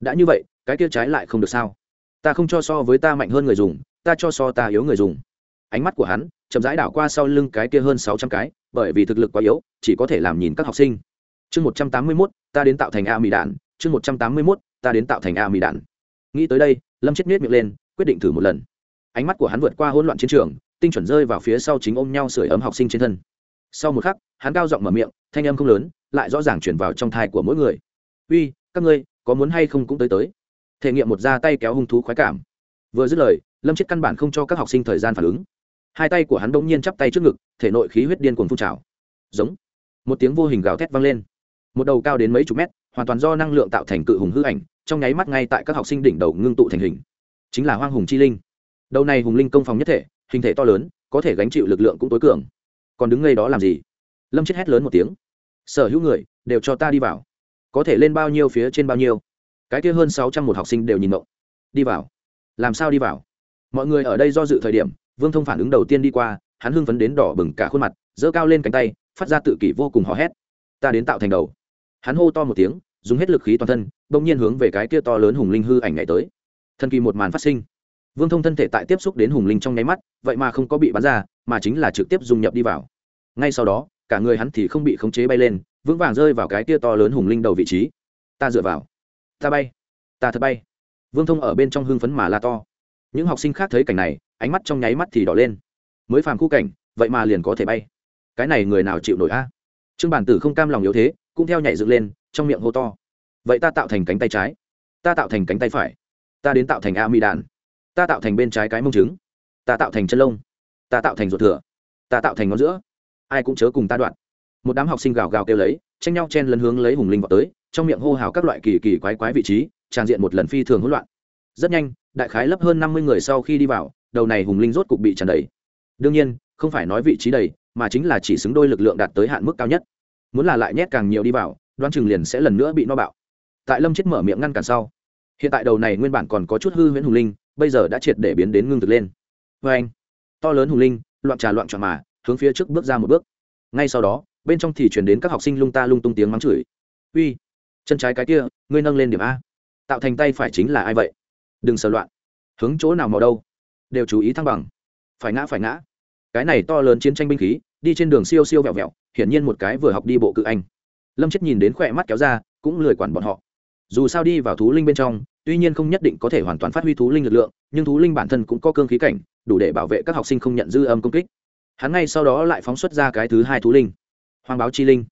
Đã như vậy, cái kia trái lại không được sao? Ta không cho so với ta mạnh hơn người dùng, ta cho so ta yếu người dùng. Ánh mắt của hắn chậm rãi đảo qua sau lưng cái kia hơn sáu trăm cái, bởi vì thực lực quá yếu, chỉ có thể làm nhìn các học sinh. Chương một trăm tám mươi mốt, ta đến tạo thành a mì đạn. Chương một trăm tám mươi mốt, ta đến tạo thành a mì đạn. Nghĩ tới đây, lâm chết miết miệng lên, quyết định thử một lần. Ánh mắt của hắn vượt qua hỗn loạn chiến trường, tinh chuẩn rơi vào phía sau chính ôm nhau sưởi ấm học sinh trên thân. Sau một khắc hắn cao giọng mở miệng, thanh âm không lớn, lại rõ ràng chuyển vào trong thai của mỗi người. Uy, các ngươi, có muốn hay không cũng tới tới. Thể nghiệm một ra tay kéo hung thú khoái cảm. Vừa dứt lời, lâm chết căn bản không cho các học sinh thời gian phản ứng. Hai tay của hắn bỗng nhiên chắp tay trước ngực, thể nội khí huyết điên cuồng phun trào. Giống. Một tiếng vô hình gào thét vang lên. Một đầu cao đến mấy chục mét, hoàn toàn do năng lượng tạo thành cự hùng hư ảnh, trong nháy mắt ngay tại các học sinh đỉnh đầu ngưng tụ thành hình. Chính là hoang hùng chi linh. Đầu này hùng linh công phòng nhất thể, hình thể to lớn, có thể gánh chịu lực lượng cũng tối cường. Còn đứng ngay đó làm gì? Lâm chết hét lớn một tiếng. Sở hữu người, đều cho ta đi vào. Có thể lên bao nhiêu phía trên bao nhiêu. Cái kia hơn sáu trăm một học sinh đều nhìn mộng đi vào. Làm sao đi vào? Mọi người ở đây do dự thời điểm, vương thông phản ứng đầu tiên đi qua, hắn hưng phấn đến đỏ bừng cả khuôn mặt, giơ cao lên cánh tay, phát ra tự kỷ vô cùng hò hét. Ta đến tạo thành đầu. Hắn hô to một tiếng, dùng hết lực khí toàn thân, bỗng nhiên hướng về cái kia to lớn hùng linh hư ảnh ngày tới. Thần kỳ một màn phát sinh. Vương thông thân thể tại tiếp xúc đến hùng linh trong nháy mắt, vậy mà không có bị bắn ra, mà chính là trực tiếp dung nhập đi vào. Ngay sau đó cả người hắn thì không bị khống chế bay lên, vững vàng rơi vào cái kia to lớn hùng linh đầu vị trí. Ta dựa vào. Ta bay. Ta thật bay. Vương thông ở bên trong hưng phấn mà la to. Những học sinh khác thấy cảnh này, ánh mắt trong nháy mắt thì đỏ lên. Mới phàm khu cảnh, vậy mà liền có thể bay. Cái này người nào chịu nổi a? Trương bản tử không cam lòng yếu thế, cũng theo nhảy dựng lên, trong miệng hô to. Vậy ta tạo thành cánh tay trái. Ta tạo thành cánh tay phải. Ta đến tạo thành a mi đàn ta tạo thành bên trái cái mông trứng. Ta tạo thành chân lông. Ta tạo thành ruột thừa. Ta tạo thành ngón giữa ai cũng chớ cùng ta đoạn. Một đám học sinh gào gào kêu lấy, tranh nhau chen lấn hướng lấy hùng linh vào tới, trong miệng hô hào các loại kỳ kỳ quái quái vị trí, tràn diện một lần phi thường hỗn loạn. Rất nhanh, đại khái lấp hơn năm mươi người sau khi đi vào, đầu này hùng linh rốt cục bị tràn đầy. Đương nhiên, không phải nói vị trí đầy, mà chính là chỉ xứng đôi lực lượng đạt tới hạn mức cao nhất. Muốn là lại nhét càng nhiều đi vào đoan chừng liền sẽ lần nữa bị no bạo. Tại lâm chết mở miệng ngăn cản sau, hiện tại đầu này nguyên bản còn có chút hư huyễn hùng linh, bây giờ đã triệt để biến đến ngưng thực lên. Vê anh to lớn hùng linh, loạn trà loạn trọn mà hướng phía trước bước ra một bước. Ngay sau đó, bên trong thì chuyển đến các học sinh lung ta lung tung tiếng mắng chửi. Uy, chân trái cái kia, ngươi nâng lên điểm a. Tạo thành tay phải chính là ai vậy? Đừng sờ loạn. Hướng chỗ nào màu đâu? Đều chú ý thăng bằng. Phải ngã phải ngã. Cái này to lớn chiến tranh binh khí, đi trên đường siêu siêu vẹo vẹo, hiển nhiên một cái vừa học đi bộ cự anh. Lâm chết nhìn đến khỏe mắt kéo ra, cũng lười quản bọn họ. Dù sao đi vào thú linh bên trong, tuy nhiên không nhất định có thể hoàn toàn phát huy thú linh lực lượng, nhưng thú linh bản thân cũng có cương khí cảnh, đủ để bảo vệ các học sinh không nhận dư âm công kích hắn ngay sau đó lại phóng xuất ra cái thứ hai thú linh. Hoang báo chi linh.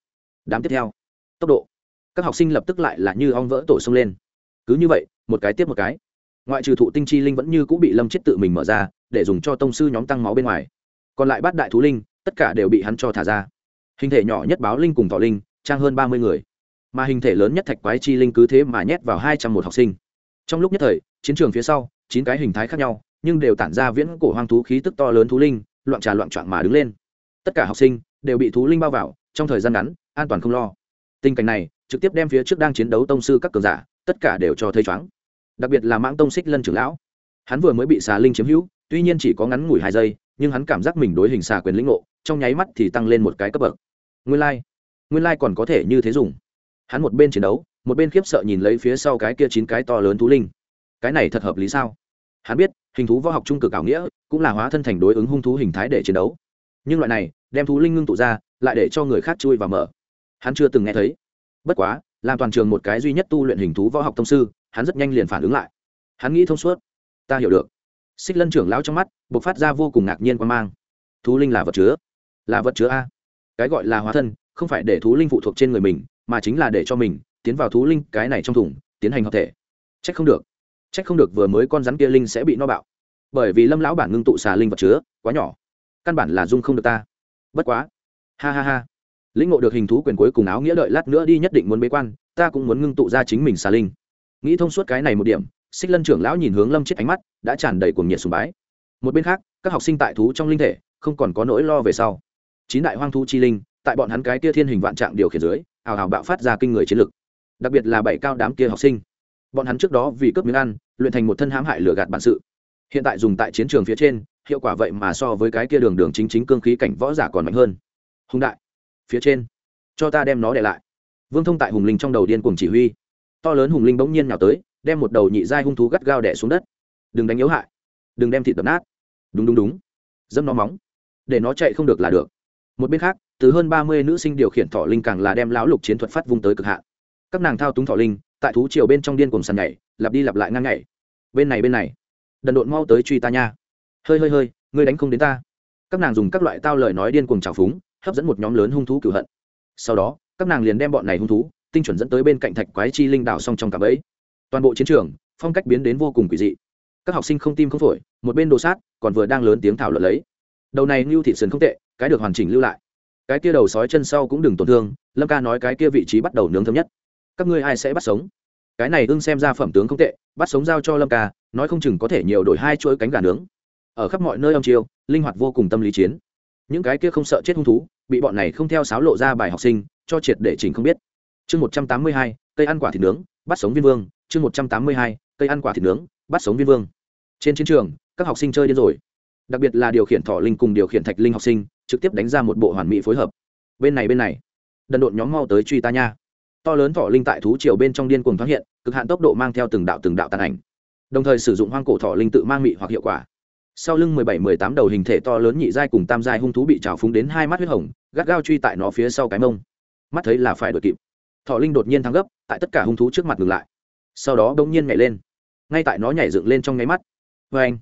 Đám tiếp theo. Tốc độ. Các học sinh lập tức lại là như ong vỡ tổ sông lên. Cứ như vậy, một cái tiếp một cái. Ngoại trừ thụ tinh chi linh vẫn như cũng bị lâm chết tự mình mở ra, để dùng cho tông sư nhóm tăng máu bên ngoài. Còn lại bát đại thú linh, tất cả đều bị hắn cho thả ra. Hình thể nhỏ nhất báo linh cùng thọ linh, trang hơn ba mươi người. Mà hình thể lớn nhất thạch quái chi linh cứ thế mà nhét vào hai trăm một học sinh. Trong lúc nhất thời, chiến trường phía sau, chín cái hình thái khác nhau, nhưng đều tản ra viễn cổ hoang thú khí tức to lớn thú linh loạn trà loạn trọn mà đứng lên. Tất cả học sinh đều bị thú linh bao vào, trong thời gian ngắn, an toàn không lo. Tình cảnh này trực tiếp đem phía trước đang chiến đấu tông sư các cường giả, tất cả đều cho thấy chóng đặc biệt là mãng tông xích lân trưởng lão. Hắn vừa mới bị xà linh chiếm hữu, tuy nhiên chỉ có ngắn ngủi hai giây, nhưng hắn cảm giác mình đối hình xà quyền lĩnh ngộ, trong nháy mắt thì tăng lên một cái cấp bậc. Nguyên lai、like. nguyên lai、like、còn có thể như thế dùng. Hắn một bên chiến đấu, một bên khiếp sợ nhìn lấy phía sau cái kia chín cái to lớn thú linh. Cái này thật hợp lý sao? Hắn biết, hình thú võ học trung cực ảo nghĩa cũng là hóa thân thành đối ứng hung thú hình thái để chiến đấu. Nhưng loại này, đem thú linh ngưng tụ ra, lại để cho người khác chui và mở. Hắn chưa từng nghe thấy. Bất quá, làm toàn trường một cái duy nhất tu luyện hình thú võ học thông sư, hắn rất nhanh liền phản ứng lại. Hắn nghĩ thông suốt. Ta hiểu được. Xích lân trưởng lão trong mắt b ộ c phát ra vô cùng ngạc nhiên quan mang. Thú linh là vật chứa. Là vật chứa a. Cái gọi là hóa thân, không phải để thú linh phụ thuộc trên người mình, mà chính là để cho mình tiến vào thú linh cái này trong thùng, tiến hành hợp thể. C h ắ c không được chắc không được vừa mới con rắn kia linh sẽ bị nó bạo. Bởi vì lâm lão bản ngưng tụ xà linh vật chứa, quá nhỏ. Căn bản là dung không được ta. Bất quá. Ha ha ha. Lĩnh ngộ được hình thú quyền cuối cùng áo nghĩa đợi lát nữa đi nhất định muốn bế quan, ta cũng muốn ngưng tụ ra chính mình xà linh. Nghĩ thông suốt cái này một điểm, xích lân trưởng lão nhìn hướng lâm chết ánh mắt, đã tràn đầy cuồng nhiệt sùng bái. Một bên khác, các học sinh tại thú trong linh thể, không còn có nỗi lo về sau. Chín đại hoang thú chi linh, tại bọn hắn cái kia thiên hình vạn trạng điều khiển dưới ảo ảo bạo phát ra kinh người chiến lực. Đặc biệt là bảy cao đám kia học sinh bọn hắn trước đó vì cướp miếng ăn, luyện thành một thân hãm hại lừa gạt bản sự. Hiện tại dùng tại chiến trường phía trên, hiệu quả vậy mà so với cái kia đường đường chính chính cương khí cảnh võ giả còn mạnh hơn. Hùng đại, phía trên, cho ta đem nó để lại. Vương thông tại hùng linh trong đầu điên cuồng chỉ huy. To lớn hùng linh bỗng nhiên nhào tới, đem một đầu nhị giai hung thú gắt gao đẻ xuống đất. Đừng đánh yếu hại, đừng đem thịt đập nát. Đúng đúng đúng dâm nó móng, để nó chạy không được là được. Một bên khác, từ hơn ba mươi nữ sinh điều khiển thọ linh càng là đem lão lục chiến thuật phát vung tới cực hạn. Các nàng thao túng thọ linh tại thú triều bên trong điên cùng sàn nhảy, lặp đi lặp lại ngang nhảy. Bên này bên này. Đần độn mau tới truy ta nha. Hơi hơi hơi, ngươi đánh không đến ta. Các nàng dùng các loại tao lời nói điên cuồng trào phúng, hấp dẫn một nhóm lớn hung thú cửu hận. Sau đó, các nàng liền đem bọn này hung thú, tinh chuẩn dẫn tới bên cạnh thạch quái chi linh đảo song trong cả bẫy. Toàn bộ chiến trường, phong cách biến đến vô cùng quỷ dị. Các học sinh không tim không phổi, một bên đồ sát, còn vừa đang lớn tiếng thảo luận lấy. Đầu này lưu thị sườn không tệ, cái được hoàn chỉnh lưu lại. Cái kia đầu sói chân sau cũng đừng tổn thương, lâm ca nói cái kia vị trí bắt đầu nướng thơm nhất các ngươi ai sẽ bắt sống? Cái này ưng xem ra phẩm tướng không tệ, bắt sống giao cho lâm ca, nói không chừng có thể nhiều đổi hai chuỗi cánh gà nướng. Ở khắp mọi nơi ông chiêu, linh hoạt vô cùng tâm lý chiến. Những cái kia không sợ chết hung thú, bị bọn này không theo sáo lộ ra bài học sinh, cho triệt để chỉnh không biết. Chương một trăm tám mươi hai, cây ăn quả thịt nướng, bắt sống viên vương. Chương một trăm tám mươi hai, cây ăn quả thịt nướng, bắt sống viên vương. Trên chiến trường, các học sinh chơi điên rồi. Đặc biệt là điều khiển thỏ linh cùng điều khiển thạch linh học sinh, trực tiếp đánh ra một bộ hoàn mỹ phối hợp. Bên này bên này. Đần độn nhóm mau tới truy ta nha to lớn thọ linh tại thú triều bên trong điên cuồng thoáng hiện, cực hạn tốc độ mang theo từng đạo từng đạo tàn ảnh. Đồng thời sử dụng hoang cổ thọ linh tự mang mị hoặc hiệu quả. Sau lưng mười bảy, mười tám đầu hình thể to lớn nhị giai cùng tam giai hung thú bị trào phúng đến hai mắt huyết hồng, gắt gao truy tại nó phía sau cái mông. Mắt thấy là phải đuổi kịp. Thọ linh đột nhiên thắng gấp, tại tất cả hung thú trước mặt ngừng lại. Sau đó bỗng nhiên nhảy lên. Ngay tại nó nhảy dựng lên trong nháy mắt. Vê anh,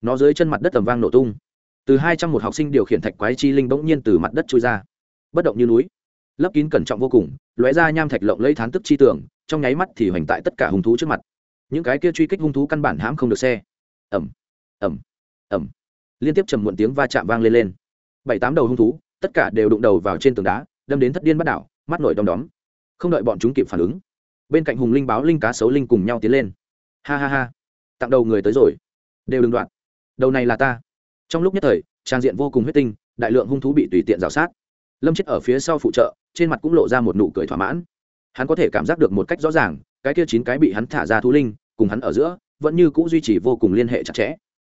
nó dưới chân mặt đất tầm vang nổ tung. Từ hai trăm một học sinh điều khiển thạch quái chi linh bỗng nhiên từ mặt đất trôi ra. Bất động như núi lấp kín cẩn trọng vô cùng, lóe ra nham thạch lộng lấy thán tức chi tưởng, trong nháy mắt thì hoành tại tất cả hung thú trước mặt. Những cái kia truy kích hung thú căn bản hãm không được xe. Ẩm ẩm ẩm liên tiếp trầm muộn tiếng va chạm vang lên lên. Bảy tám đầu hung thú, tất cả đều đụng đầu vào trên tường đá, đâm đến thất điên bắt đảo, mắt nổi đom đóm. Không đợi bọn chúng kịp phản ứng, bên cạnh hùng linh báo linh cá sấu linh cùng nhau tiến lên. Ha ha ha. Tặng đầu người tới rồi. Đều đừng đoạn. Đầu này là ta. Trong lúc nhất thời, trang diện vô cùng huyết tinh, đại lượng hung thú bị tùy tiện rào sát lâm chết ở phía sau phụ trợ, trên mặt cũng lộ ra một nụ cười thỏa mãn. Hắn có thể cảm giác được một cách rõ ràng, cái kia chín cái bị hắn thả ra thú linh, cùng hắn ở giữa, vẫn như c ũ duy trì vô cùng liên hệ chặt chẽ.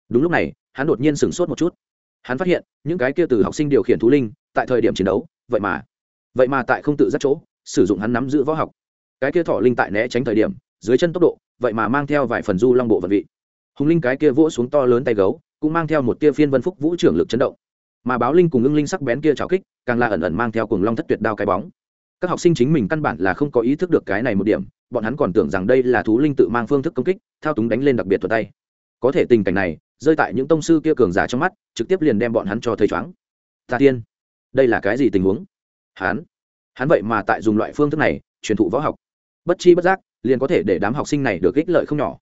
Đúng lúc này, hắn đột nhiên sửng sốt một chút. Hắn phát hiện, những cái kia từ học sinh điều khiển thú linh, tại thời điểm chiến đấu, vậy mà vậy mà tại không tự giác chỗ, sử dụng hắn nắm giữ võ học. Cái kia thọ linh tại né tránh thời điểm, dưới chân tốc độ, vậy mà mang theo vài phần du long bộ vận vị. Hùng linh cái kia vỗ xuống to lớn tay gấu, cũng mang theo một tia phiên vân phúc vũ trưởng lực chấn động. Mà báo linh cùng ưng linh sắc bén kia trào kích càng là ẩn ẩn mang theo cùng long thất tuyệt đao cái bóng. Các học sinh chính mình căn bản là không có ý thức được cái này một điểm, bọn hắn còn tưởng rằng đây là thú linh tự mang phương thức công kích, thao túng đánh lên đặc biệt thuật tay. Có thể tình cảnh này, rơi tại những tông sư kia cường giả trong mắt, trực tiếp liền đem bọn hắn cho thấy choáng. Ta tiên, đây là cái gì tình huống? Hắn hắn vậy mà tại dùng loại phương thức này, truyền thụ võ học. Bất chi bất giác, liền có thể để đám học sinh này được ích lợi không nhỏ.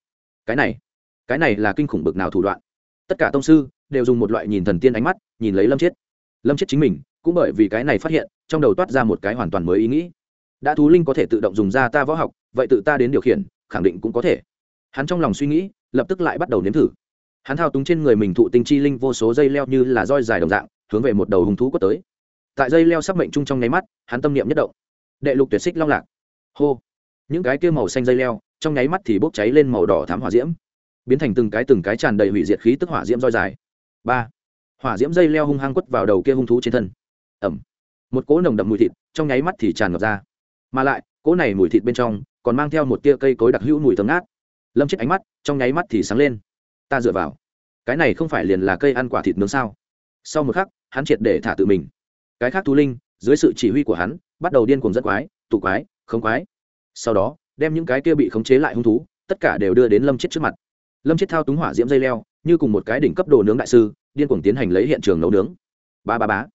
Cái này cái này là kinh khủng bực nào thủ đoạn. Tất cả tông sư đều dùng một loại nhìn thần tiên ánh mắt, nhìn lấy lâm chiết lâm chiết chính mình cũng bởi vì cái này phát hiện, trong đầu toát ra một cái hoàn toàn mới ý nghĩ. Đã thú linh có thể tự động dùng ra ta võ học, vậy tự ta đến điều khiển, khẳng định cũng có thể. Hắn trong lòng suy nghĩ, lập tức lại bắt đầu nếm thử. Hắn thao túng trên người mình thụ tinh chi linh vô số dây leo như là roi dài đồng dạng, hướng về một đầu hung thú quất tới. Tại dây leo sắp mệnh chung trong nháy mắt, hắn tâm niệm nhất động. Đệ lục tuyệt xích long lạc. Hô. Những cái kia màu xanh dây leo, trong nháy mắt thì bốc cháy lên màu đỏ thám hỏa diễm. Biến thành từng cái từng cái tràn đầy hủy diệt khí tức hỏa diễm roi dài. Ba. Hỏa diễm dây leo hung hăng quất vào đầu kia hung thú trên thân ẩm. Một cỗ nồng đậm mùi thịt trong nháy mắt thì tràn ngập ra. Mà lại, cỗ này mùi thịt bên trong còn mang theo một tia cây cối đặc hữu mùi thơm ngát. Lâm chết ánh mắt trong nháy mắt thì sáng lên. Ta dựa vào. Cái này không phải liền là cây ăn quả thịt nướng sao? Sau một khắc, hắn triệt để thả tự mình. Cái khác thú linh, dưới sự chỉ huy của hắn, bắt đầu điên cuồng dẫn quái, tụ quái không quái. Sau đó, đem những cái kia bị khống chế lại hung thú, tất cả đều đưa đến lâm chết trước mặt. Lâm chết thao túng hỏa diễm dây leo, như cùng một cái đỉnh cấp đồ nướng đại sư, điên cuồng tiến hành lấy hiện trường nấu nướng. Ba ba bá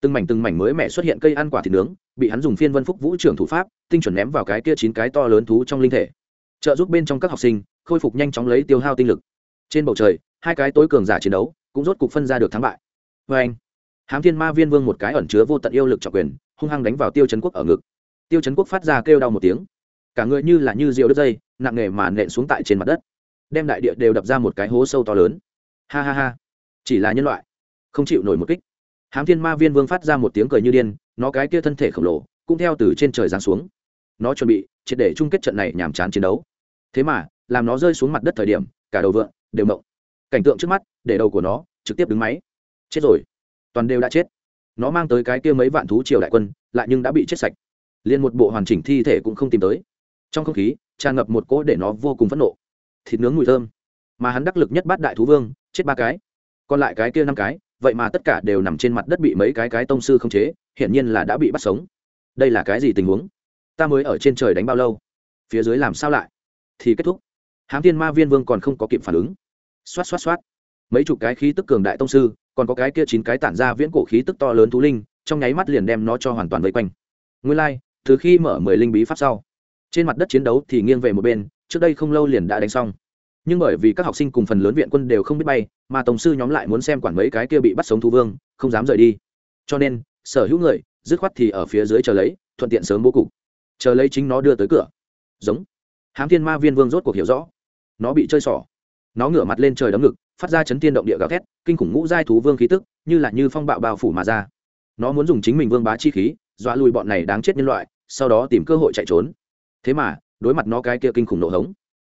từng mảnh từng mảnh mới mẹ xuất hiện cây ăn quả thịt nướng, bị hắn dùng phiên vân phúc vũ trưởng thủ pháp, tinh chuẩn ném vào cái kia chín cái to lớn thú trong linh thể. Trợ giúp bên trong các học sinh, khôi phục nhanh chóng lấy tiêu hao tinh lực. Trên bầu trời, hai cái tối cường giả chiến đấu cũng rốt cục phân ra được thắng bại. Vê anh, hám thiên ma viên vương một cái ẩn chứa vô tận yêu lực trọng quyền, hung hăng đánh vào tiêu chấn quốc ở ngực. Tiêu chấn quốc phát ra kêu đau một tiếng. Cả người như là như rượu đất dây, nặng nề mà nện xuống tại trên mặt đất. Đem đại địa đều đập ra một cái hố sâu to lớn. Ha ha ha. Chỉ là nhân loại, không chịu nổi một kích hám thiên ma viên vương phát ra một tiếng cười như điên, nó cái kia thân thể khổng lồ, cũng theo từ trên trời giáng xuống. Nó chuẩn bị, triệt để chung kết trận này nhàm chán chiến đấu. Thế mà, làm nó rơi xuống mặt đất thời điểm, cả đầu vượn đều mộng cảnh tượng trước mắt, để đầu của nó trực tiếp đứng máy. Chết rồi. Toàn đều đã chết. Nó mang tới cái kia mấy vạn thú triều đại quân, lại nhưng đã bị chết sạch. Liền một bộ hoàn chỉnh thi thể cũng không tìm tới. Trong không khí, tràn ngập một cỗ để nó vô cùng phẫn nộ. Thịt nướng mùi thơm. Mà hắn đắc lực nhất bát đại thú vương, chết ba cái. Còn lại cái kia năm cái vậy mà tất cả đều nằm trên mặt đất bị mấy cái cái tông sư không chế hiển nhiên là đã bị bắt sống. Đây là cái gì tình huống? Ta mới ở trên trời đánh bao lâu? Phía dưới làm sao lại? Thì kết thúc. Hám thiên ma viên vương còn không có kịp phản ứng. Xoát xoát xoát. Mấy chục cái khí tức cường đại tông sư còn có cái kia chín cái tản ra viễn cổ khí tức to lớn thú linh trong nháy mắt liền đem nó cho hoàn toàn vây quanh. Nguyên lai、like, từ khi mở mười linh bí pháp sau trên mặt đất chiến đấu thì nghiêng về một bên trước đây không lâu liền đã đánh xong nhưng bởi vì các học sinh cùng phần lớn viện quân đều không biết bay, mà tổng sư nhóm lại muốn xem quản mấy cái kia bị bắt sống thú vương, không dám rời đi. Cho nên, sở hữu người, dứt khoát thì ở phía dưới chờ lấy, thuận tiện sớm bố cục. Chờ lấy chính nó đưa tới cửa. Giống. Hám thiên ma viên vương rốt cuộc hiểu rõ. Nó bị chơi xỏ. Nó ngửa mặt lên trời đấm ngực, phát ra chấn tiên động địa gào thét, kinh khủng ngũ giai thú vương khí tức, như là như phong bạo bao phủ mà ra. Nó muốn dùng chính mình vương bá chi khí, dọa lùi bọn này đáng chết nhân loại, sau đó tìm cơ hội chạy trốn. Thế mà, đối mặt nó cái kia kinh khủng nổ hống.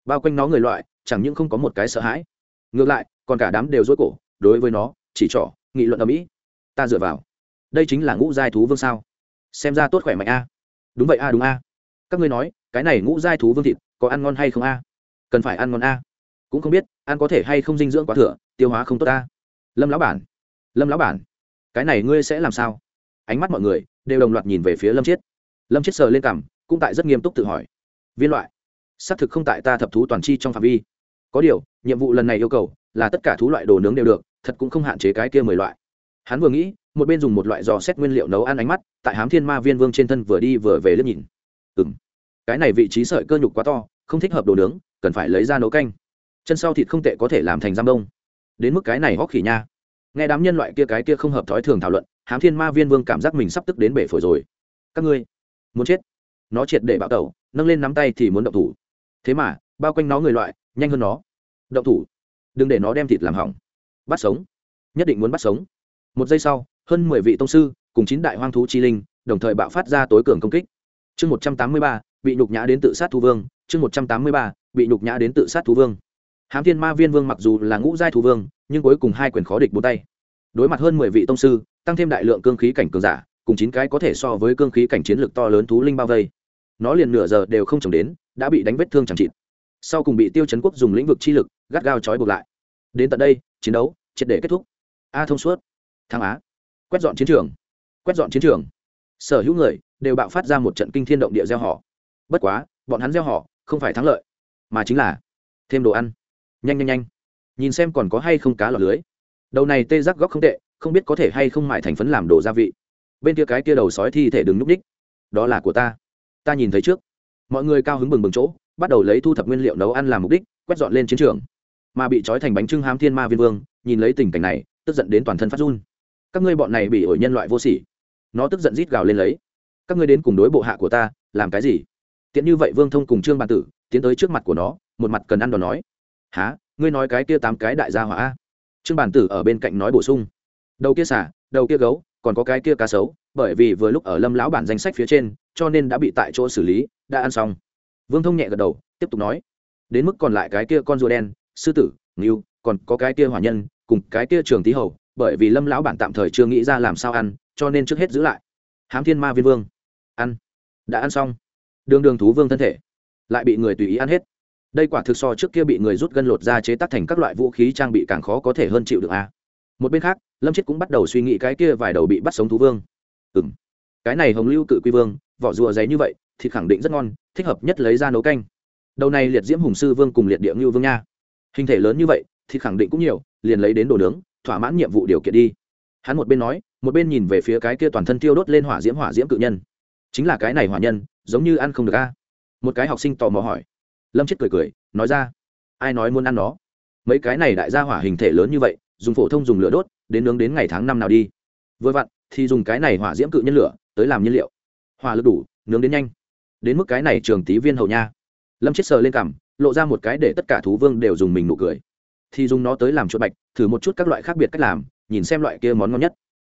Bao quanh nó người loại chẳng những không có một cái sợ hãi. Ngược lại, còn cả đám đều dối cổ, đối với nó, chỉ trỏ, nghị luận ở mỹ ta dựa vào. Đây chính là ngũ giai thú vương sao? Xem ra tốt khỏe mạnh a. Đúng vậy a, đúng a. Các ngươi nói, cái này ngũ giai thú vương thịt, có ăn ngon hay không a? Cần phải ăn ngon a. Cũng không biết, ăn có thể hay không dinh dưỡng quá thừa, tiêu hóa không tốt a. Lâm lão bản. Lâm lão bản. Cái này ngươi sẽ làm sao? Ánh mắt mọi người đều đồng loạt nhìn về phía lâm chiết. Lâm chiết sờ lên cằm, cũng tại rất nghiêm túc tự hỏi. Viên loại. Xác thực không tại ta thập thú toàn chi trong phạm vi có điều, nhiệm vụ lần này yêu cầu là tất cả thú loại đồ nướng đều được, thật cũng không hạn chế cái kia mười loại. Hắn vừa nghĩ, một bên dùng một loại dò xét nguyên liệu nấu ăn ánh mắt, tại hám thiên ma viên vương trên thân vừa đi vừa về liếc nhìn. Ừ m cái này vị trí sợi cơ nhục quá to, không thích hợp đồ nướng, cần phải lấy ra nấu canh. Chân sau thịt không tệ có thể làm thành giam đông. Đến mức cái này hóc khỉ nha. Nghe đám nhân loại kia cái kia không hợp thói thường thảo luận, hám thiên ma viên vương cảm giác mình sắp tức đến bể phổi rồi. Các ngươi, muốn chết. Nó triệt để bạo tẩu, nâng lên nắm tay thì muốn động thủ. Thế mà, bao quanh nó người loại nhanh hơn nó. Động thủ. Đừng để nó đem thịt làm hỏng. Bắt sống. Nhất định muốn bắt sống. Một giây sau, hơn mười vị tông sư cùng chín đại hoang thú chi linh đồng thời bạo phát ra tối cường công kích. Chương một trăm tám mươi ba, bị nhục nhã đến tự sát thú vương. Chương một trăm tám mươi ba, bị nhục nhã đến tự sát thú vương. Hám thiên ma viên vương mặc dù là ngũ giai thú vương, nhưng cuối cùng hai quyền khó địch bốn tay. Đối mặt hơn mười vị tông sư, tăng thêm đại lượng cương khí cảnh cường giả, cùng chín cái có thể so với cương khí cảnh chiến lược to lớn thú linh bao vây. Nó liền nửa giờ đều không trồng đến, đã bị đánh vết thương chẳng chịt sau cùng bị tiêu chấn quốc dùng lĩnh vực chi lực, gắt gao trói buộc lại. Đến tận đây, chiến đấu, triệt để kết thúc. A thông suốt. Thăng á. Quét dọn chiến trường. Quét dọn chiến trường. Sở hữu người đều bạo phát ra một trận kinh thiên động địa gieo họ. Bất quá, bọn hắn gieo họ không phải thắng lợi, mà chính là thêm đồ ăn. Nhanh nhanh nhanh. Nhìn xem còn có hay không cá lọt lưới. Đầu này tê giác góc không tệ, không biết có thể hay không mại thành phấn làm đồ gia vị. Bên kia cái kia đầu sói thi thể đừng núp ních đó là của ta. Ta nhìn thấy trước. Mọi người cao hứng bừng bừng chỗ bắt đầu lấy thu thập nguyên liệu nấu ăn làm mục đích, quét dọn lên chiến trường. Mà bị trói thành bánh trưng hám thiên ma viên vương, nhìn lấy tình cảnh này, tức giận đến toàn thân phát run. Các ngươi bọn này bị ổi nhân loại vô sỉ. Nó tức giận rít gào lên lấy. Các ngươi đến cùng đối bộ hạ của ta, làm cái gì? Tiện như vậy vương thông cùng trương bàn tử, tiến tới trước mặt của nó, một mặt cần ăn đòn nói. Há ngươi nói cái kia tám cái đại gia hỏa trương bàn tử ở bên cạnh nói bổ sung. Đầu kia xả, đầu kia gấu, còn có cái kia cá sấu, bởi vì vừa lúc ở lâm lão bản danh sách phía trên, cho nên đã bị tại chỗ xử lý, đã ăn xong vương thông nhẹ gật đầu, tiếp tục nói, đến mức còn lại cái kia con rùa đen, sư tử, ngưu, còn có cái kia hỏa nhân, cùng cái kia trường tý hầu, bởi vì lâm lão bản tạm thời chưa nghĩ ra làm sao ăn, cho nên trước hết giữ lại. Hám thiên ma viên vương, ăn, đã ăn xong. Đường đường thú vương thân thể, lại bị người tùy ý ăn hết. Đây quả thực so trước kia bị người rút gân lột ra chế tác thành các loại vũ khí trang bị càng khó có thể hơn chịu được a. Một bên khác, lâm chết cũng bắt đầu suy nghĩ cái kia vài đầu bị bắt sống thú vương. Ừ m cái này hồng lưu cự quy vương, vỏ rùa giấy như vậy thì khẳng định rất ngon thích hợp nhất lấy ra nấu canh. Đầu này liệt diễm hùng sư vương cùng liệt địa ngưu vương nha. Hình thể lớn như vậy, thì khẳng định cũng nhiều, liền lấy đến đồ nướng, thỏa mãn nhiệm vụ điều kiện đi. Hắn một bên nói, một bên nhìn về phía cái kia toàn thân tiêu đốt lên hỏa diễm hỏa diễm cự nhân. Chính là cái này hỏa nhân, giống như ăn không được a. Một cái học sinh tò mò hỏi. Lâm chết cười cười, nói ra, ai nói muốn ăn nó? Mấy cái này đại gia hỏa hình thể lớn như vậy, dùng phổ thông dùng lửa đốt, đến nướng đến ngày tháng năm nào đi? Vừa vặn, thì dùng cái này hỏa diễm cự nhân lửa, tới làm nhiên liệu. Hỏa lực đủ, nướng đến nhanh đến mức cái này trường tí viên hầu nha. Lâm chết sờ lên cằm, lộ ra một cái để tất cả thú vương đều dùng mình nụ cười. Thì dùng nó tới làm chuột bạch, thử một chút các loại khác biệt cách làm, nhìn xem loại kia món ngon nhất.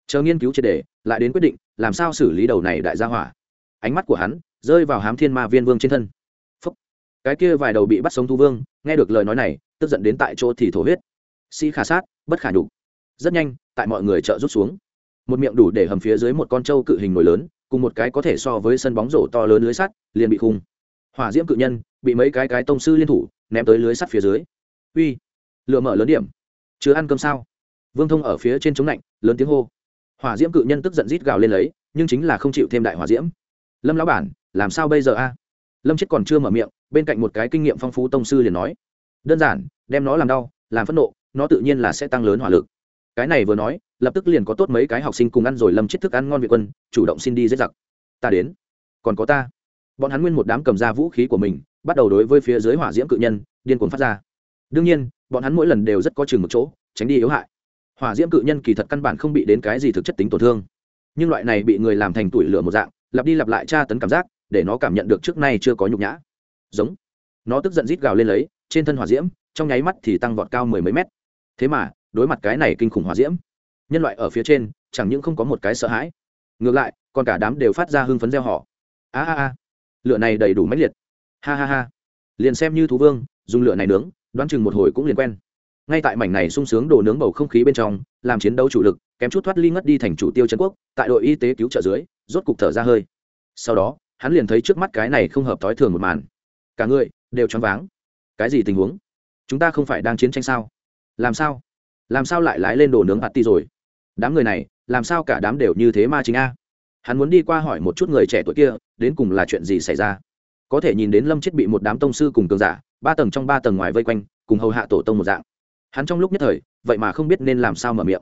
Chờ nghiên cứu triệt đề lại đến quyết định, làm sao xử lý đầu này đại gia hỏa. Ánh mắt của hắn rơi vào hám thiên ma viên vương trên thân. Phúc. cái kia vài đầu bị bắt sống thú vương, nghe được lời nói này, tức giận đến tại chỗ thì thổ huyết. Sĩ khả sát, bất khả nhục. Rất nhanh, tại mọi người trợ rút xuống. Một miệng đủ để hầm phía dưới một con trâu cự hình nổi lớn cùng một cái có thể so với sân bóng rổ to lớn lưới sắt, liền bị khung. Hỏa diễm cự nhân, bị mấy cái cái tông sư liên thủ, ném tới lưới sắt phía dưới. Uy lựa mở lớn điểm. Chưa ăn cơm sao? Vương thông ở phía trên chống lạnh, lớn tiếng hô. Hỏa diễm cự nhân tức giận rít gào lên lấy, nhưng chính là không chịu thêm đại hỏa diễm. Lâm lão bản, làm sao bây giờ a? Lâm chết còn chưa mở miệng, bên cạnh một cái kinh nghiệm phong phú tông sư liền nói. Đơn giản, đem nó làm đau, làm phẫn nộ, nó tự nhiên là sẽ tăng lớn hỏa lực. Cái này vừa nói lập tức liền có tốt mấy cái học sinh cùng ăn rồi lâm chết thức ăn ngon việt quân, chủ động xin đi giết giặc. Ta đến. Còn có ta. Bọn hắn nguyên một đám cầm ra vũ khí của mình, bắt đầu đối với phía dưới hỏa diễm cự nhân, điên cuồng phát ra. Đương nhiên, bọn hắn mỗi lần đều rất có chừng một chỗ, tránh đi yếu hại. Hỏa diễm cự nhân kỳ thật căn bản không bị đến cái gì thực chất tính tổn thương. Nhưng loại này bị người làm thành tuổi lửa một dạng, lặp đi lặp lại tra tấn cảm giác, để nó cảm nhận được trước nay chưa có nhục nhã. Giống. Nó tức giận rít gào lên lấy, trên thân hỏa diễm, trong nháy mắt thì tăng vọt cao mười mấy mét. Thế mà, đối mặt cái này kinh khủng hỏa diễm nhân loại ở phía trên, chẳng những không có một cái sợ hãi, ngược lại, còn cả đám đều phát ra hưng phấn gieo họ a a a, lửa này đầy đủ mãnh liệt. Ha ha ha. Liền xem như thú vương, dùng lửa này nướng, đoán chừng một hồi cũng liền quen. Ngay tại mảnh này sung sướng đổ nướng bầu không khí bên trong, làm chiến đấu chủ lực, kém chút thoát ly ngất đi thành chủ tiêu trấn quốc, tại đội y tế cứu trợ dưới, rốt cục thở ra hơi. Sau đó, hắn liền thấy trước mắt cái này không hợp thói thường một màn. Cả người đều choáng váng. Cái gì tình huống? Chúng ta không phải đang chiến tranh sao? Làm sao? Làm sao lại lái lên đồ nướng hạt ti rồi? Đám người này, làm sao cả đám đều như thế ma chính a? Hắn muốn đi qua hỏi một chút người trẻ tuổi kia, đến cùng là chuyện gì xảy ra? Có thể nhìn đến lâm chết bị một đám tông sư cùng cường giả, ba tầng trong ba tầng ngoài vây quanh, cùng hầu hạ tổ tông một dạng. Hắn trong lúc nhất thời, vậy mà không biết nên làm sao mở miệng.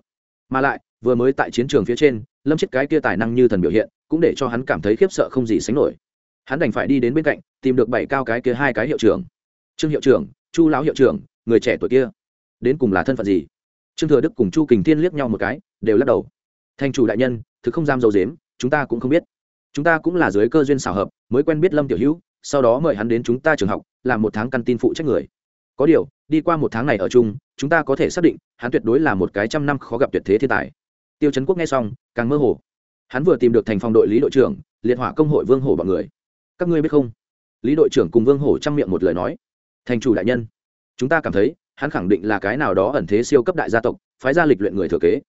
Mà lại, vừa mới tại chiến trường phía trên, lâm chết cái kia tài năng như thần biểu hiện, cũng để cho hắn cảm thấy khiếp sợ không gì sánh nổi. Hắn đành phải đi đến bên cạnh, tìm được bảy cao cái kia hai cái hiệu trưởng. Trương hiệu trưởng, chu lão hiệu trưởng, người trẻ tuổi kia, đến cùng là thân phận gì? Trương thừa đức cùng chu kình thiên liếc nhau một cái, đều lắc đầu. Thành chủ đại nhân, thực không dám dầu dếm, chúng ta cũng không biết. Chúng ta cũng là dưới cơ duyên xảo hợp, mới quen biết lâm tiểu hữu, sau đó mời hắn đến chúng ta trường học, làm một tháng căn tin phụ trách người. Có điều, đi qua một tháng này ở chung, chúng ta có thể xác định, hắn tuyệt đối là một cái trăm năm khó gặp tuyệt thế thiên tài. Tiêu trấn quốc nghe xong, càng mơ hồ. Hắn vừa tìm được thành phòng đội lý đội trưởng, liệt hỏa công hội vương hổ bọn người. Các ngươi biết không? Lý đội trưởng cùng vương hổ chăm miệng một lời nói. Thành chủ đại nhân, chúng ta cảm thấy hắn khẳng định là cái nào đó ẩn thế siêu cấp đại gia tộc, phái ra lịch luyện người thừa kế.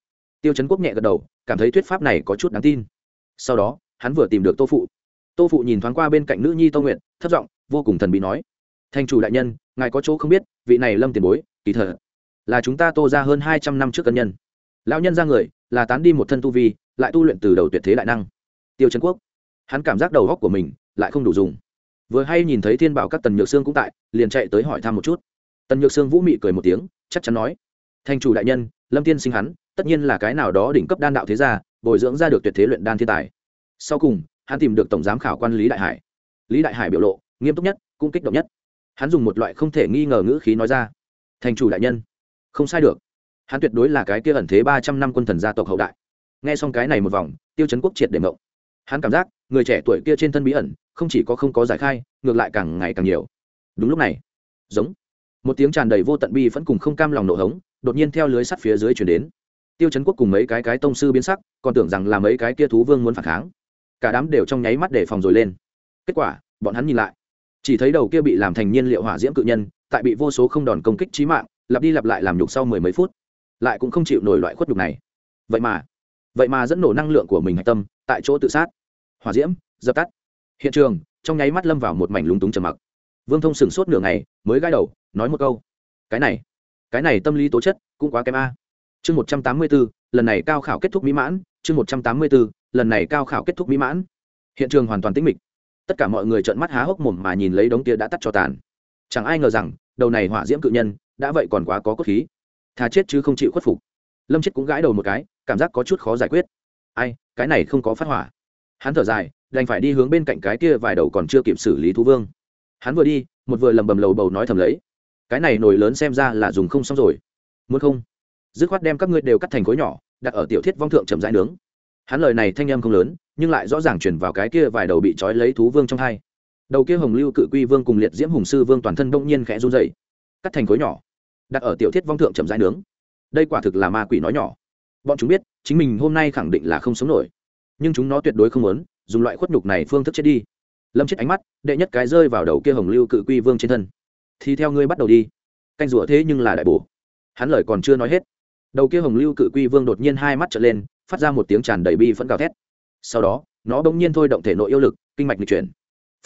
Tiêu Chấn quốc nhẹ gật đầu, cảm thấy thuyết pháp này có chút đáng tin. Sau đó, hắn vừa tìm được tô phụ. Tô phụ nhìn thoáng qua bên cạnh nữ nhi tô nguyện thất giọng, vô cùng thần bí nói thành chủ đại nhân, ngài có chỗ không biết, vị này lâm tiền bối, kỳ thờ là chúng ta tô ra hơn hai trăm năm trước cân nhân. Lão nhân ra người, là tán đi một thân tu vi, lại tu luyện từ đầu tuyệt thế đại năng. Tiêu trấn quốc, hắn cảm giác đầu góc của mình lại không đủ dùng. Vừa hay nhìn thấy thiên bảo các tần nhược sương cũng tại, liền chạy tới hỏi thăm một chút tần nhược sương vũ mị cười một tiếng, chắc chắn nói thành chủ đại nhân, lâm tiên sinh hắn, tất nhiên là cái nào đó đỉnh cấp đan đạo thế gia, bồi dưỡng ra được tuyệt thế luyện đan thiên tài. Sau cùng, hắn tìm được tổng giám khảo quan lý đại hải. Lý đại hải biểu lộ, nghiêm túc nhất, cũng kích động nhất. Hắn dùng một loại không thể nghi ngờ ngữ khí nói ra thành chủ đại nhân, không sai được. Hắn tuyệt đối là cái kia ẩn thế ba trăm năm quân thần gia tộc hậu đại. Nghe xong cái này một vòng, tiêu chấn quốc triệt để mộng hắn cảm giác, người trẻ tuổi kia trên thân bí ẩn, không chỉ có không có giải khai, ngược lại càng ngày càng nhiều. Đúng lúc này, giống một tiếng tràn đầy vô tận bi vẫn cùng không cam lòng nổ hống, đột nhiên theo lưới sắt phía dưới chuyển đến. Tiêu chấn quốc cùng mấy cái cái tông sư biến sắc, còn tưởng rằng là mấy cái kia thú vương muốn phản kháng. Cả đám đều trong nháy mắt để phòng rồi lên. Kết quả, bọn hắn nhìn lại. Chỉ thấy đầu kia bị làm thành nhiên liệu hỏa diễm cự nhân, tại bị vô số không đòn công kích trí mạng, lặp đi lặp lại làm nhục sau mười mấy phút. Lại cũng không chịu nổi loại khuất nhục này. Vậy mà vậy mà dẫn nổ năng lượng của mình hạch tâm, tại chỗ tự sát. Hỏa diễm, dập tắt. Hiện trường, trong nháy mắt lâm vào một mảnh lúng túng trầm mặc. Vương thông sửng sốt nửa ngày, mới gai đầu nói một câu. Cái này cái này tâm lý tố chất cũng quá kém a. Chương một trăm tám mươi bốn, lần này cao khảo kết thúc mỹ mãn. Chương một trăm tám mươi bốn, lần này cao khảo kết thúc mỹ mãn. Hiện trường hoàn toàn tĩnh mịch. Tất cả mọi người trợn mắt há hốc mồm mà nhìn lấy đống kia đã tắt cho tàn. Chẳng ai ngờ rằng, đầu này hỏa diễm cự nhân đã vậy còn quá có cốt khí. Thà chết chứ không chịu khuất phục. Lâm chết cũng gãi đầu một cái, cảm giác có chút khó giải quyết. Ai, cái này không có phát hỏa. Hắn thở dài, đành phải đi hướng bên cạnh cái kia vài đầu còn chưa kịp xử lý thú vương. Hắn vừa đi, một vừa lầm bầm lầu bầu nói thầm lấy cái này nổi lớn xem ra là dùng không xong rồi. Muốn không? Dứt khoát đem các ngươi đều cắt thành khối nhỏ, đặt ở tiểu thiết vong thượng chậm rãi nướng. Hắn lời này thanh âm không lớn, nhưng lại rõ ràng chuyển vào cái kia vài đầu bị trói lấy thú vương trong hai. Đầu kia hồng lưu cự quy vương cùng liệt diễm hùng sư vương toàn thân đông nhiên khẽ run dày cắt thành khối nhỏ, đặt ở tiểu thiết vong thượng chậm rãi nướng. Đây quả thực là ma quỷ nói nhỏ. Bọn chúng biết, chính mình hôm nay khẳng định là không sống nổi. Nhưng chúng nó tuyệt đối không muốn, dùng loại khuất nhục này phương thức chết đi. Lâm chết ánh mắt, đệ nhất cái rơi vào đầu kia hồng lưu cự quy vương trên thân thì theo ngươi bắt đầu đi. Canh rủa thế nhưng là đại bổ. Hắn lời còn chưa nói hết, đầu kia hồng lưu cự quy vương đột nhiên hai mắt trở lên, phát ra một tiếng tràn đầy bi phẫn gào thét. Sau đó, nó bỗng nhiên thôi động thể nội yêu lực, kinh mạch lịch chuyển.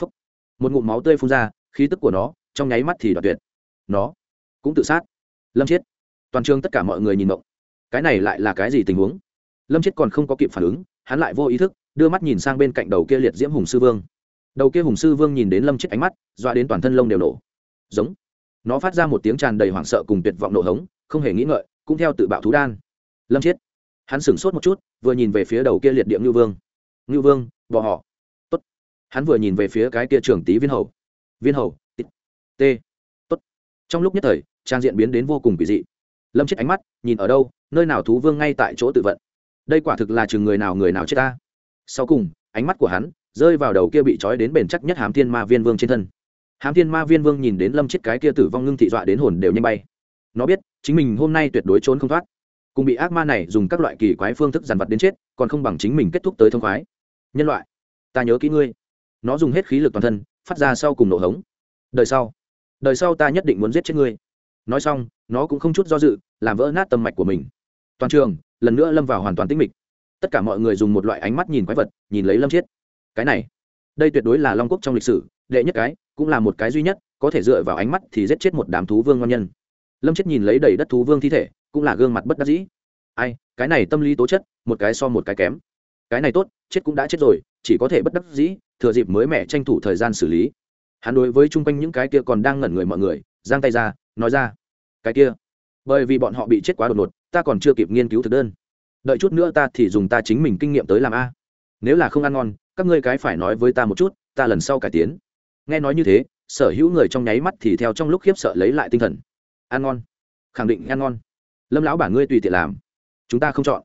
Phúc. một ngụm máu tươi phun ra, khí tức của nó trong nháy mắt thì đoạt tuyệt. Nó cũng tự sát. Lâm chết toàn trường tất cả mọi người nhìn động cái này lại là cái gì tình huống? Lâm chết còn không có kịp phản ứng, hắn lại vô ý thức đưa mắt nhìn sang bên cạnh đầu kia liệt diễm hùng sư vương. Đầu kia hùng sư vương nhìn đến lâm chết ánh mắt, dọa đến toàn thân lông đều nổ giống. Nó phát ra một tiếng tràn đầy hoảng sợ cùng tuyệt vọng nổ hống, không hề nghĩ ngợi, cũng theo tự bạo thú đan. Lâm chiết. Hắn sửng sốt một chút, vừa nhìn về phía đầu kia liệt điệm ngư vương. Ngư vương, bỏ họ. Tốt. Hắn vừa nhìn về phía cái kia trưởng tý viên hầu. Viên hầu t. Tốt. Trong lúc nhất thời, trang diện biến đến vô cùng kỳ dị. Lâm chết ánh mắt, nhìn ở đâu, nơi nào thú vương ngay tại chỗ tự vận. Đây quả thực là chừng người nào người nào chết ta. Sau cùng, ánh mắt của hắn, rơi vào đầu kia bị trói đến bền chắc nhất hám thiên ma viên vương trên thân hám thiên ma viên vương nhìn đến lâm chết cái kia tử vong ngưng thị dọa đến hồn đều nhanh bay. Nó biết, chính mình hôm nay tuyệt đối trốn không thoát. Cùng bị ác ma này dùng các loại kỳ quái phương thức dàn vật đến chết, còn không bằng chính mình kết thúc tới thông khoái. Nhân loại, ta nhớ kỹ ngươi. Nó dùng hết khí lực toàn thân, phát ra sau cùng nổ hống. Đời sau đời sau ta nhất định muốn giết chết ngươi. Nói xong, nó cũng không chút do dự, làm vỡ nát tâm mạch của mình. Toàn trường, lần nữa lâm vào hoàn toàn tĩnh mịch. Tất cả mọi người dùng một loại ánh mắt nhìn quái vật, nhìn lấy lâm chiết cái này, đây tuyệt đối là long quốc trong lịch sử đệ nhất cái, cũng là một cái duy nhất, có thể dựa vào ánh mắt thì giết chết một đám thú vương ngon nhân. Lâm chết nhìn lấy đầy đất thú vương thi thể, cũng là gương mặt bất đắc dĩ. Ai, cái này tâm lý tố chất, một cái so một cái kém. Cái này tốt, chết cũng đã chết rồi, chỉ có thể bất đắc dĩ, thừa dịp mới mẻ tranh thủ thời gian xử lý. Hắn đối với chung quanh những cái kia còn đang ngẩn người mọi người, giang tay ra, nói ra, cái kia, bởi vì bọn họ bị chết quá đột ngột, ta còn chưa kịp nghiên cứu thực đơn. Đợi chút nữa ta thì dùng ta chính mình kinh nghiệm tới làm a. Nếu là không ăn ngon, các ngươi cái phải nói với ta một chút, ta lần sau cải tiến nghe nói như thế, sở hữu người trong nháy mắt thì theo trong lúc khiếp sợ lấy lại tinh thần. Ăn ngon. Khẳng định ăn ngon. Lâm lão bản ngươi tùy tiện làm. Chúng ta không chọn.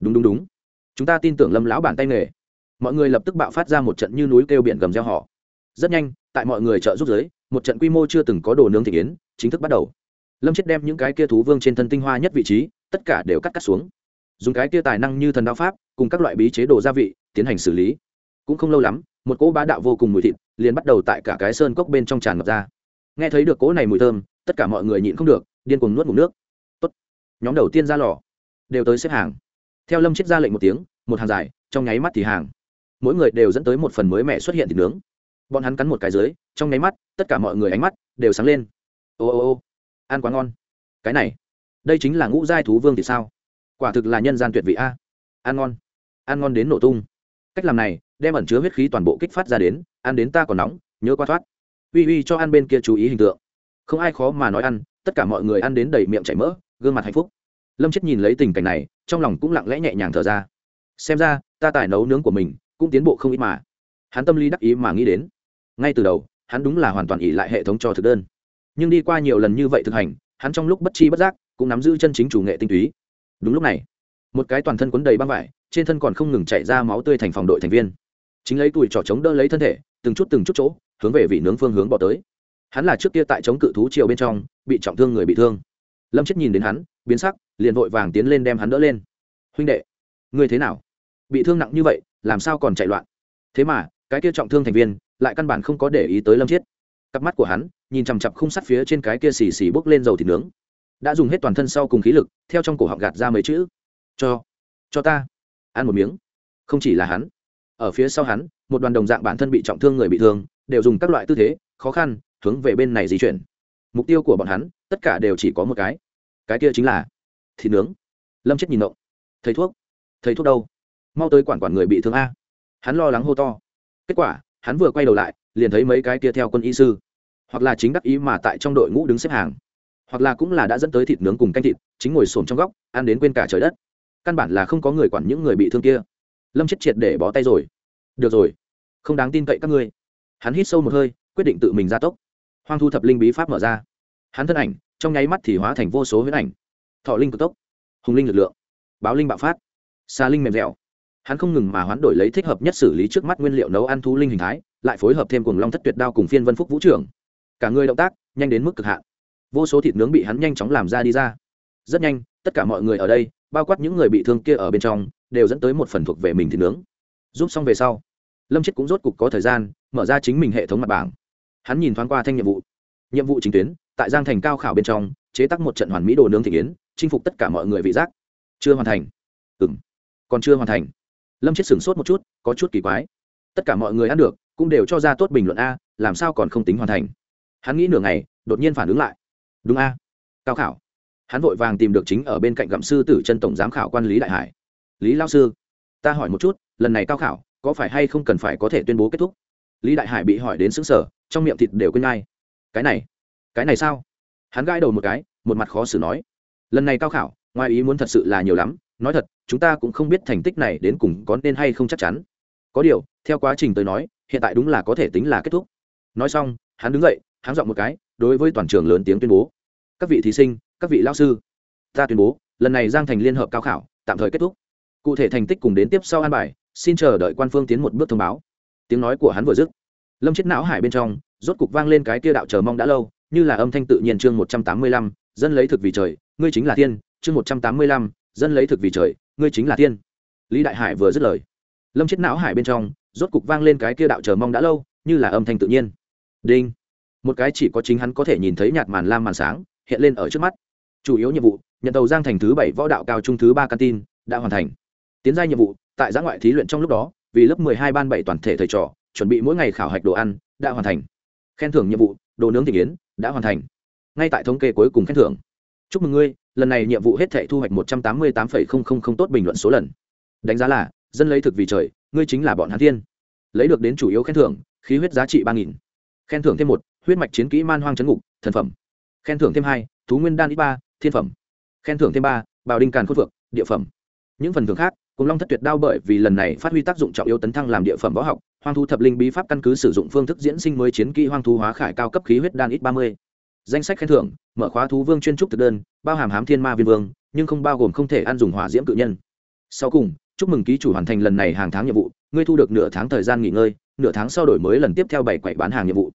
Đúng đúng đúng. Chúng ta tin tưởng lâm lão bản tay nghề. Mọi người lập tức bạo phát ra một trận như núi kêu biển gầm gieo họ. Rất nhanh, tại mọi người trợ giúp giới một trận quy mô chưa từng có đồ nướng thị kiến chính thức bắt đầu. Lâm chết đem những cái kia thú vương trên thân tinh hoa nhất vị trí, tất cả đều cắt cắt xuống. Dùng cái kia tài năng như thần đao pháp, cùng các loại bí chế đồ gia vị, tiến hành xử lý. Cũng không lâu lắm một cỗ bá đạo vô cùng mùi thịt liền bắt đầu tại cả cái sơn cốc bên trong tràn ngập ra. Nghe thấy được cỗ này mùi thơm, tất cả mọi người nhịn không được, điên cuồng nuốt ngủ nước. Tốt. nhóm đầu tiên ra lò, đều tới xếp hàng. Theo lâm chết ra lệnh một tiếng, một hàng dài, trong nháy mắt thì hàng. Mỗi người đều dẫn tới một phần mới mẹ xuất hiện thịt nướng. Bọn hắn cắn một cái dưới, trong nháy mắt, tất cả mọi người ánh mắt đều sáng lên. Ô ô ô, ăn quá ngon. Cái này, đây chính là ngũ giai thú vương thì sao? Quả thực là nhân gian tuyệt vị a. Ăn ngon ăn ngon đến nổ tung cách làm này, đem ẩn chứa huyết khí toàn bộ kích phát ra đến, ăn đến ta còn nóng, nhớ qua thoát. Uy uy cho ăn bên kia chú ý hình tượng. Không ai khó mà nói ăn, tất cả mọi người ăn đến đầy miệng chảy mỡ, gương mặt hạnh phúc. Lâm chết nhìn lấy tình cảnh này, trong lòng cũng lặng lẽ nhẹ nhàng thở ra. Xem ra, ta tài nấu nướng của mình, cũng tiến bộ không ít mà. Hắn tâm lý đắc ý mà nghĩ đến. Ngay từ đầu, hắn đúng là hoàn toàn ỉ lại hệ thống cho thực đơn. Nhưng đi qua nhiều lần như vậy thực hành, hắn trong lúc bất chi bất giác, cũng nắm giữ chân chính chủ nghệ tinh túy. Đúng lúc này một cái toàn thân quấn đầy băng vải, trên thân còn không ngừng chạy ra máu tươi thành phòng đội thành viên. Chính lấy tuổi trỏ chống đỡ lấy thân thể, từng chút từng chút chỗ, hướng về vị nướng phương hướng bỏ tới. Hắn là trước kia tại chống cự thú triều bên trong, bị trọng thương người bị thương. Lâm chết nhìn đến hắn, biến sắc, liền vội vàng tiến lên đem hắn đỡ lên. Huynh đệ, ngươi thế nào? Bị thương nặng như vậy, làm sao còn chạy loạn? Thế mà, cái kia trọng thương thành viên, lại căn bản không có để ý tới lâm chết. Cặp mắt của hắn, nhìn chằm chặp khung sắt phía trên cái kia xì xì bốc lên dầu thịt nướng. Đã dùng hết toàn thân sau cùng khí lực, theo trong cổ họng gạt ra mấy chữ cho cho ta. Ăn một miếng. Không chỉ là hắn. Ở phía sau hắn, một đoàn đồng dạng bản thân bị trọng thương người bị thương, đều dùng các loại tư thế, khó khăn, hướng về bên này di chuyển. Mục tiêu của bọn hắn, tất cả đều chỉ có một cái. Cái kia chính là thịt nướng. Lâm chết nhìn động thầy thuốc. Thầy thuốc đâu? Mau tới quản quản người bị thương a. Hắn lo lắng hô to. Kết quả, hắn vừa quay đầu lại, liền thấy mấy cái kia theo quân y sư. Hoặc là chính đắc ý mà tại trong đội ngũ đứng xếp hàng. Hoặc là cũng là đã dẫn tới thịt nướng cùng canh thịt, chính ngồi xổm trong góc, ăn đến quên cả trời đất căn bản là không có người quản những người bị thương kia. Lâm chết triệt để bó tay rồi. Được rồi, không đáng tin cậy các ngươi. Hắn hít sâu một hơi, quyết định tự mình ra tốc. Hoang thu thập linh bí pháp mở ra. Hắn thân ảnh, trong nháy mắt thì hóa thành vô số huyết ảnh. Thọ linh cực tốc, hùng linh lực lượng, báo linh bạo phát xa linh mềm dẻo. Hắn không ngừng mà hoán đổi lấy thích hợp nhất xử lý trước mắt nguyên liệu nấu ăn thú linh hình thái, lại phối hợp thêm cùng long thất tuyệt đao cùng phiên vân phúc vũ trưởng. Cả người động tác, nhanh đến mức cực hạn. Vô số thịt nướng bị hắn nhanh chóng làm ra đi ra. Rất nhanh, tất cả mọi người ở đây bao quát những người bị thương kia ở bên trong, đều dẫn tới một phần thuộc về mình thịt nướng. Giúp xong về sau, lâm chết cũng rốt cục có thời gian mở ra chính mình hệ thống mặt bảng. Hắn nhìn thoáng qua thanh nhiệm vụ. Nhiệm vụ chính tuyến, tại giang thành cao khảo bên trong, chế tác một trận hoàn mỹ đồ nướng thị kiến chinh phục tất cả mọi người vị giác. Chưa hoàn thành. Ừ m còn chưa hoàn thành. Lâm chết sửng sốt một chút, có chút kỳ quái. Tất cả mọi người ăn được, cũng đều cho ra tốt bình luận a, làm sao còn không tính hoàn thành. Hắn nghĩ nửa ngày, đột nhiên phản ứng lại. Đúng a. Cao khảo hắn vội vàng tìm được chính ở bên cạnh gặm sư tử chân tổng giám khảo quan lý đại hải. Lý lao sư, ta hỏi một chút, lần này cao khảo, có phải hay không cần phải có thể tuyên bố kết thúc? Lý đại hải bị hỏi đến xứng sở trong miệng thịt đều quên ngay. Cái này cái này sao? Hắn gãi đầu một cái, một mặt khó xử nói. Lần này cao khảo, ngoài ý muốn thật sự là nhiều lắm. Nói thật, chúng ta cũng không biết thành tích này đến cùng có nên hay không chắc chắn. Có điều, theo quá trình tới nói, hiện tại đúng là có thể tính là kết thúc. Nói xong, hắn đứng dậy, hắn dọn một cái, đối với toàn trường lớn tiếng tuyên bố. Các vị thí sinh các vị lao sư, ta tuyên bố, lần này giang thành liên hợp cao khảo tạm thời kết thúc. Cụ thể thành tích cùng đến tiếp sau an bài, xin chờ đợi quan phương tiến một bước thông báo. Tiếng nói của hắn vừa dứt, lâm chết não hải bên trong, rốt cục vang lên cái kia đạo chờ mong đã lâu, như là âm thanh tự nhiên chương một trăm tám mươi lăm, dân lấy thực vì trời, ngươi chính là tiên. Chương một trăm tám mươi lăm, dân lấy thực vì trời, ngươi chính là tiên. Lý đại hải vừa dứt lời, lâm chết não hải bên trong, rốt cục vang lên cái kia đạo chờ mong đã lâu, như là âm thanh tự nhiên. Đinh. Một cái chỉ có chính hắn có thể nhìn thấy nhạt màn lam màn sáng, hiện lên ở trước mắt chủ yếu nhiệm vụ, nhận tàu giang thành thứ bảy võ đạo cao trung thứ ba canteen, đã hoàn thành. Tiến giai nhiệm vụ, tại giã ngoại thí luyện trong lúc đó, vì lớp mười hai ban bảy toàn thể thầy trò, chuẩn bị mỗi ngày khảo hạch đồ ăn, đã hoàn thành. Khen thưởng nhiệm vụ, đồ nướng thị kiến đã hoàn thành. Ngay tại thống kê cuối cùng khen thưởng. Chúc mừng ngươi, lần này nhiệm vụ hết thể thu hoạch một trăm tám mươi tám tốt bình luận số lần. Đánh giá là, dân lấy thực vì trời, ngươi chính là bọn hán thiên. Lấy được đến chủ yếu khen thưởng, khí huyết giá trị ba nghìn. Khen thưởng thêm một, huyết mạch chiến kỹ man hoang chấn ngục, thần phẩm. Khen thưởng thêm hai, thú nguyên đan ít ba thiên phẩm. Khen thưởng thêm ba bào đinh càn khôn phượng, địa phẩm. Những phần thưởng khác, cùng long thất tuyệt đao bởi vì lần này phát huy tác dụng trọng yếu tấn thăng làm địa phẩm võ học, hoang thu thập linh bí pháp căn cứ sử dụng phương thức diễn sinh mới chiến kỹ hoang thu hóa khải cao cấp khí huyết đan ít ba mươi. Danh sách khen thưởng, mở khóa thú vương chuyên trúc thực đơn, bao hàm hám thiên ma viên vương, nhưng không bao gồm không thể ăn dùng hỏa diễm cự nhân. Sau cùng, chúc mừng ký chủ hoàn thành lần này hàng tháng nhiệm vụ, ngươi thu được nửa tháng thời gian nghỉ ngơi, nửa tháng sau đổi mới lần tiếp theo bảy quậy bán hàng nhiệm vụ.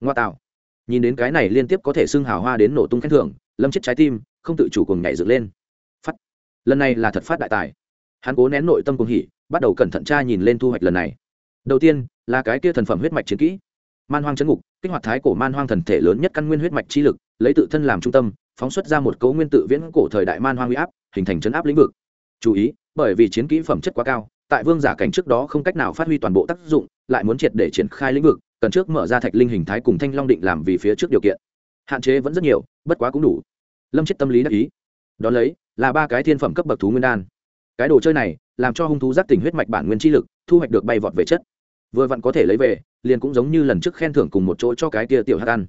Ngoa tạo. Nhìn đến cái này liên tiếp có thể xưng hào hoa đến nổ tung khen thưởng, lâm chết trái tim không tự chủ cùng nhảy dựng lên. Phát. Lần này là thật phát đại tài. Hắn cố nén nội tâm cùng hỉ, bắt đầu cẩn thận tra nhìn lên thu hoạch lần này. Đầu tiên, là cái kia thần phẩm huyết mạch chiến kỹ. Man hoang chấn ngục, kích hoạt thái cổ man hoang thần thể lớn nhất căn nguyên huyết mạch chi lực, lấy tự thân làm trung tâm, phóng xuất ra một cấu nguyên tự viễn cổ thời đại man hoang huy áp, hình thành chấn áp lĩnh vực. Chú ý, bởi vì chiến kỹ phẩm chất quá cao, tại vương giả cảnh trước đó không cách nào phát huy toàn bộ tác dụng, lại muốn triệt để triển khai lĩnh vực, cần trước mở ra thạch linh hình thái cùng thanh long định làm vì phía trước điều kiện. Hạn chế vẫn rất nhiều, bất quá cũng đủ lâm chết tâm lý đắc ý. Đón lấy, là ba cái thiên phẩm cấp bậc thú nguyên đan. Cái đồ chơi này, làm cho hung thú giác tình huyết mạch bản nguyên chi lực, thu hoạch được bay vọt về chất. Vừa vặn có thể lấy về, liền cũng giống như lần trước khen thưởng cùng một chỗ cho cái kia tiểu hát ăn.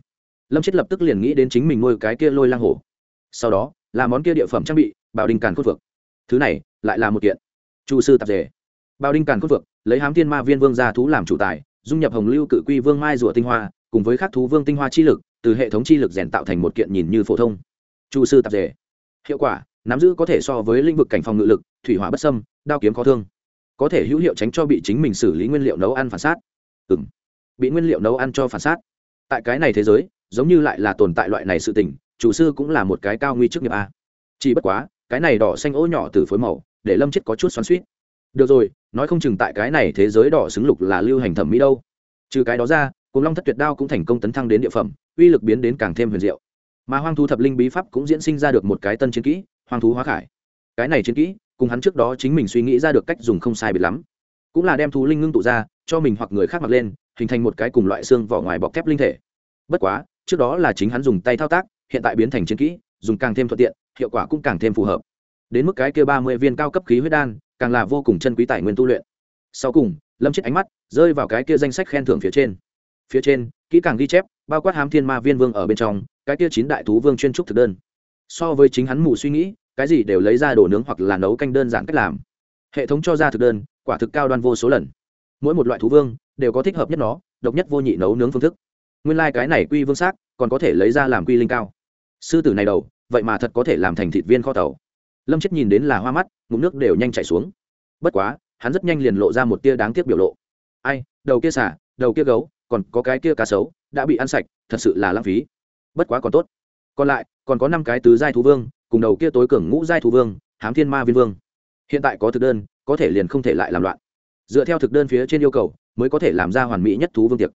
Lâm chết lập tức liền nghĩ đến chính mình nuôi cái kia lôi lang hổ. Sau đó, là món kia địa phẩm trang bị, bảo đình càn khôn vực thứ này, lại là một kiện. Chu sư tạp dề. Bảo đình càn khôn vực lấy hám thiên ma viên vương gia thú làm chủ tài, dung nhập hồng lưu cự quy vương mai rùa tinh hoa, cùng với khắc thú vương tinh hoa chi lực, từ hệ thống chi lực rèn tạo thành một kiện nhìn như phổ thông chu sư tạp dề. Hiệu quả, nắm giữ có thể so với lĩnh vực cảnh phòng ngự lực, thủy hỏa bất sâm đao kiếm khó thương. Có thể hữu hiệu tránh cho bị chính mình xử lý nguyên liệu nấu ăn phản sát ừ m bị nguyên liệu nấu ăn cho phản sát tại cái này thế giới, giống như lại là tồn tại loại này sự tình, chủ sư cũng là một cái cao nguy trước nghiệp a. Chỉ bất quá, cái này đỏ xanh ô nhỏ từ phối màu, để lâm chết có chút xoắn suýt được rồi, nói không chừng tại cái này thế giới đỏ xứng lục là lưu hành thẩm mỹ đâu. Trừ cái đó ra, cùng long thất tuyệt đao cũng thành công tấn thăng đến địa phẩm, uy lực biến đến càng thêm huyền diệu mà hoang thú thập linh bí pháp cũng diễn sinh ra được một cái tân chiến kỹ, hoang thú hóa khải. Cái này chiến kỹ, cùng hắn trước đó chính mình suy nghĩ ra được cách dùng không sai biệt lắm. Cũng là đem thú linh ngưng tụ ra, cho mình hoặc người khác mặc lên, hình thành một cái cùng loại xương vỏ ngoài bọc thép linh thể. Bất quá, trước đó là chính hắn dùng tay thao tác, hiện tại biến thành chiến kỹ, dùng càng thêm thuận tiện, hiệu quả cũng càng thêm phù hợp. Đến mức cái kia ba mươi viên cao cấp khí huyết đan, càng là vô cùng chân quý tài nguyên tu luyện. Sau cùng, lâm chết ánh mắt rơi vào cái kia danh sách khen thưởng phía trên. Phía trên, kỹ càng ghi chép, bao quát hám thiên ma viên vương ở bên trong cái kia chín đại thú vương chuyên trúc thực đơn. So với chính hắn mù suy nghĩ, cái gì đều lấy ra đồ nướng hoặc là nấu canh đơn giản cách làm. Hệ thống cho ra thực đơn, quả thực cao đoan vô số lần. Mỗi một loại thú vương đều có thích hợp nhất nó, độc nhất vô nhị nấu nướng phương thức. Nguyên lai、like、cái này quy vương xác còn có thể lấy ra làm quy linh cao. Sư tử này đầu, vậy mà thật có thể làm thành thịt viên kho tàu. Lâm chết nhìn đến là hoa mắt, ngụm nước đều nhanh chảy xuống. Bất quá, hắn rất nhanh liền lộ ra một tia đáng tiếc biểu lộ. Ai, đầu kia xả, đầu kia gấu, còn có cái kia cá sấu, đã bị ăn sạch, thật sự là lãng phí bất quá còn tốt. Còn lại, còn có năm cái tứ giai thú vương, cùng đầu kia tối cường ngũ giai thú vương, hám thiên ma viên vương. Hiện tại có thực đơn, có thể liền không thể lại làm loạn. Dựa theo thực đơn phía trên yêu cầu, mới có thể làm ra hoàn mỹ nhất thú vương tiệc.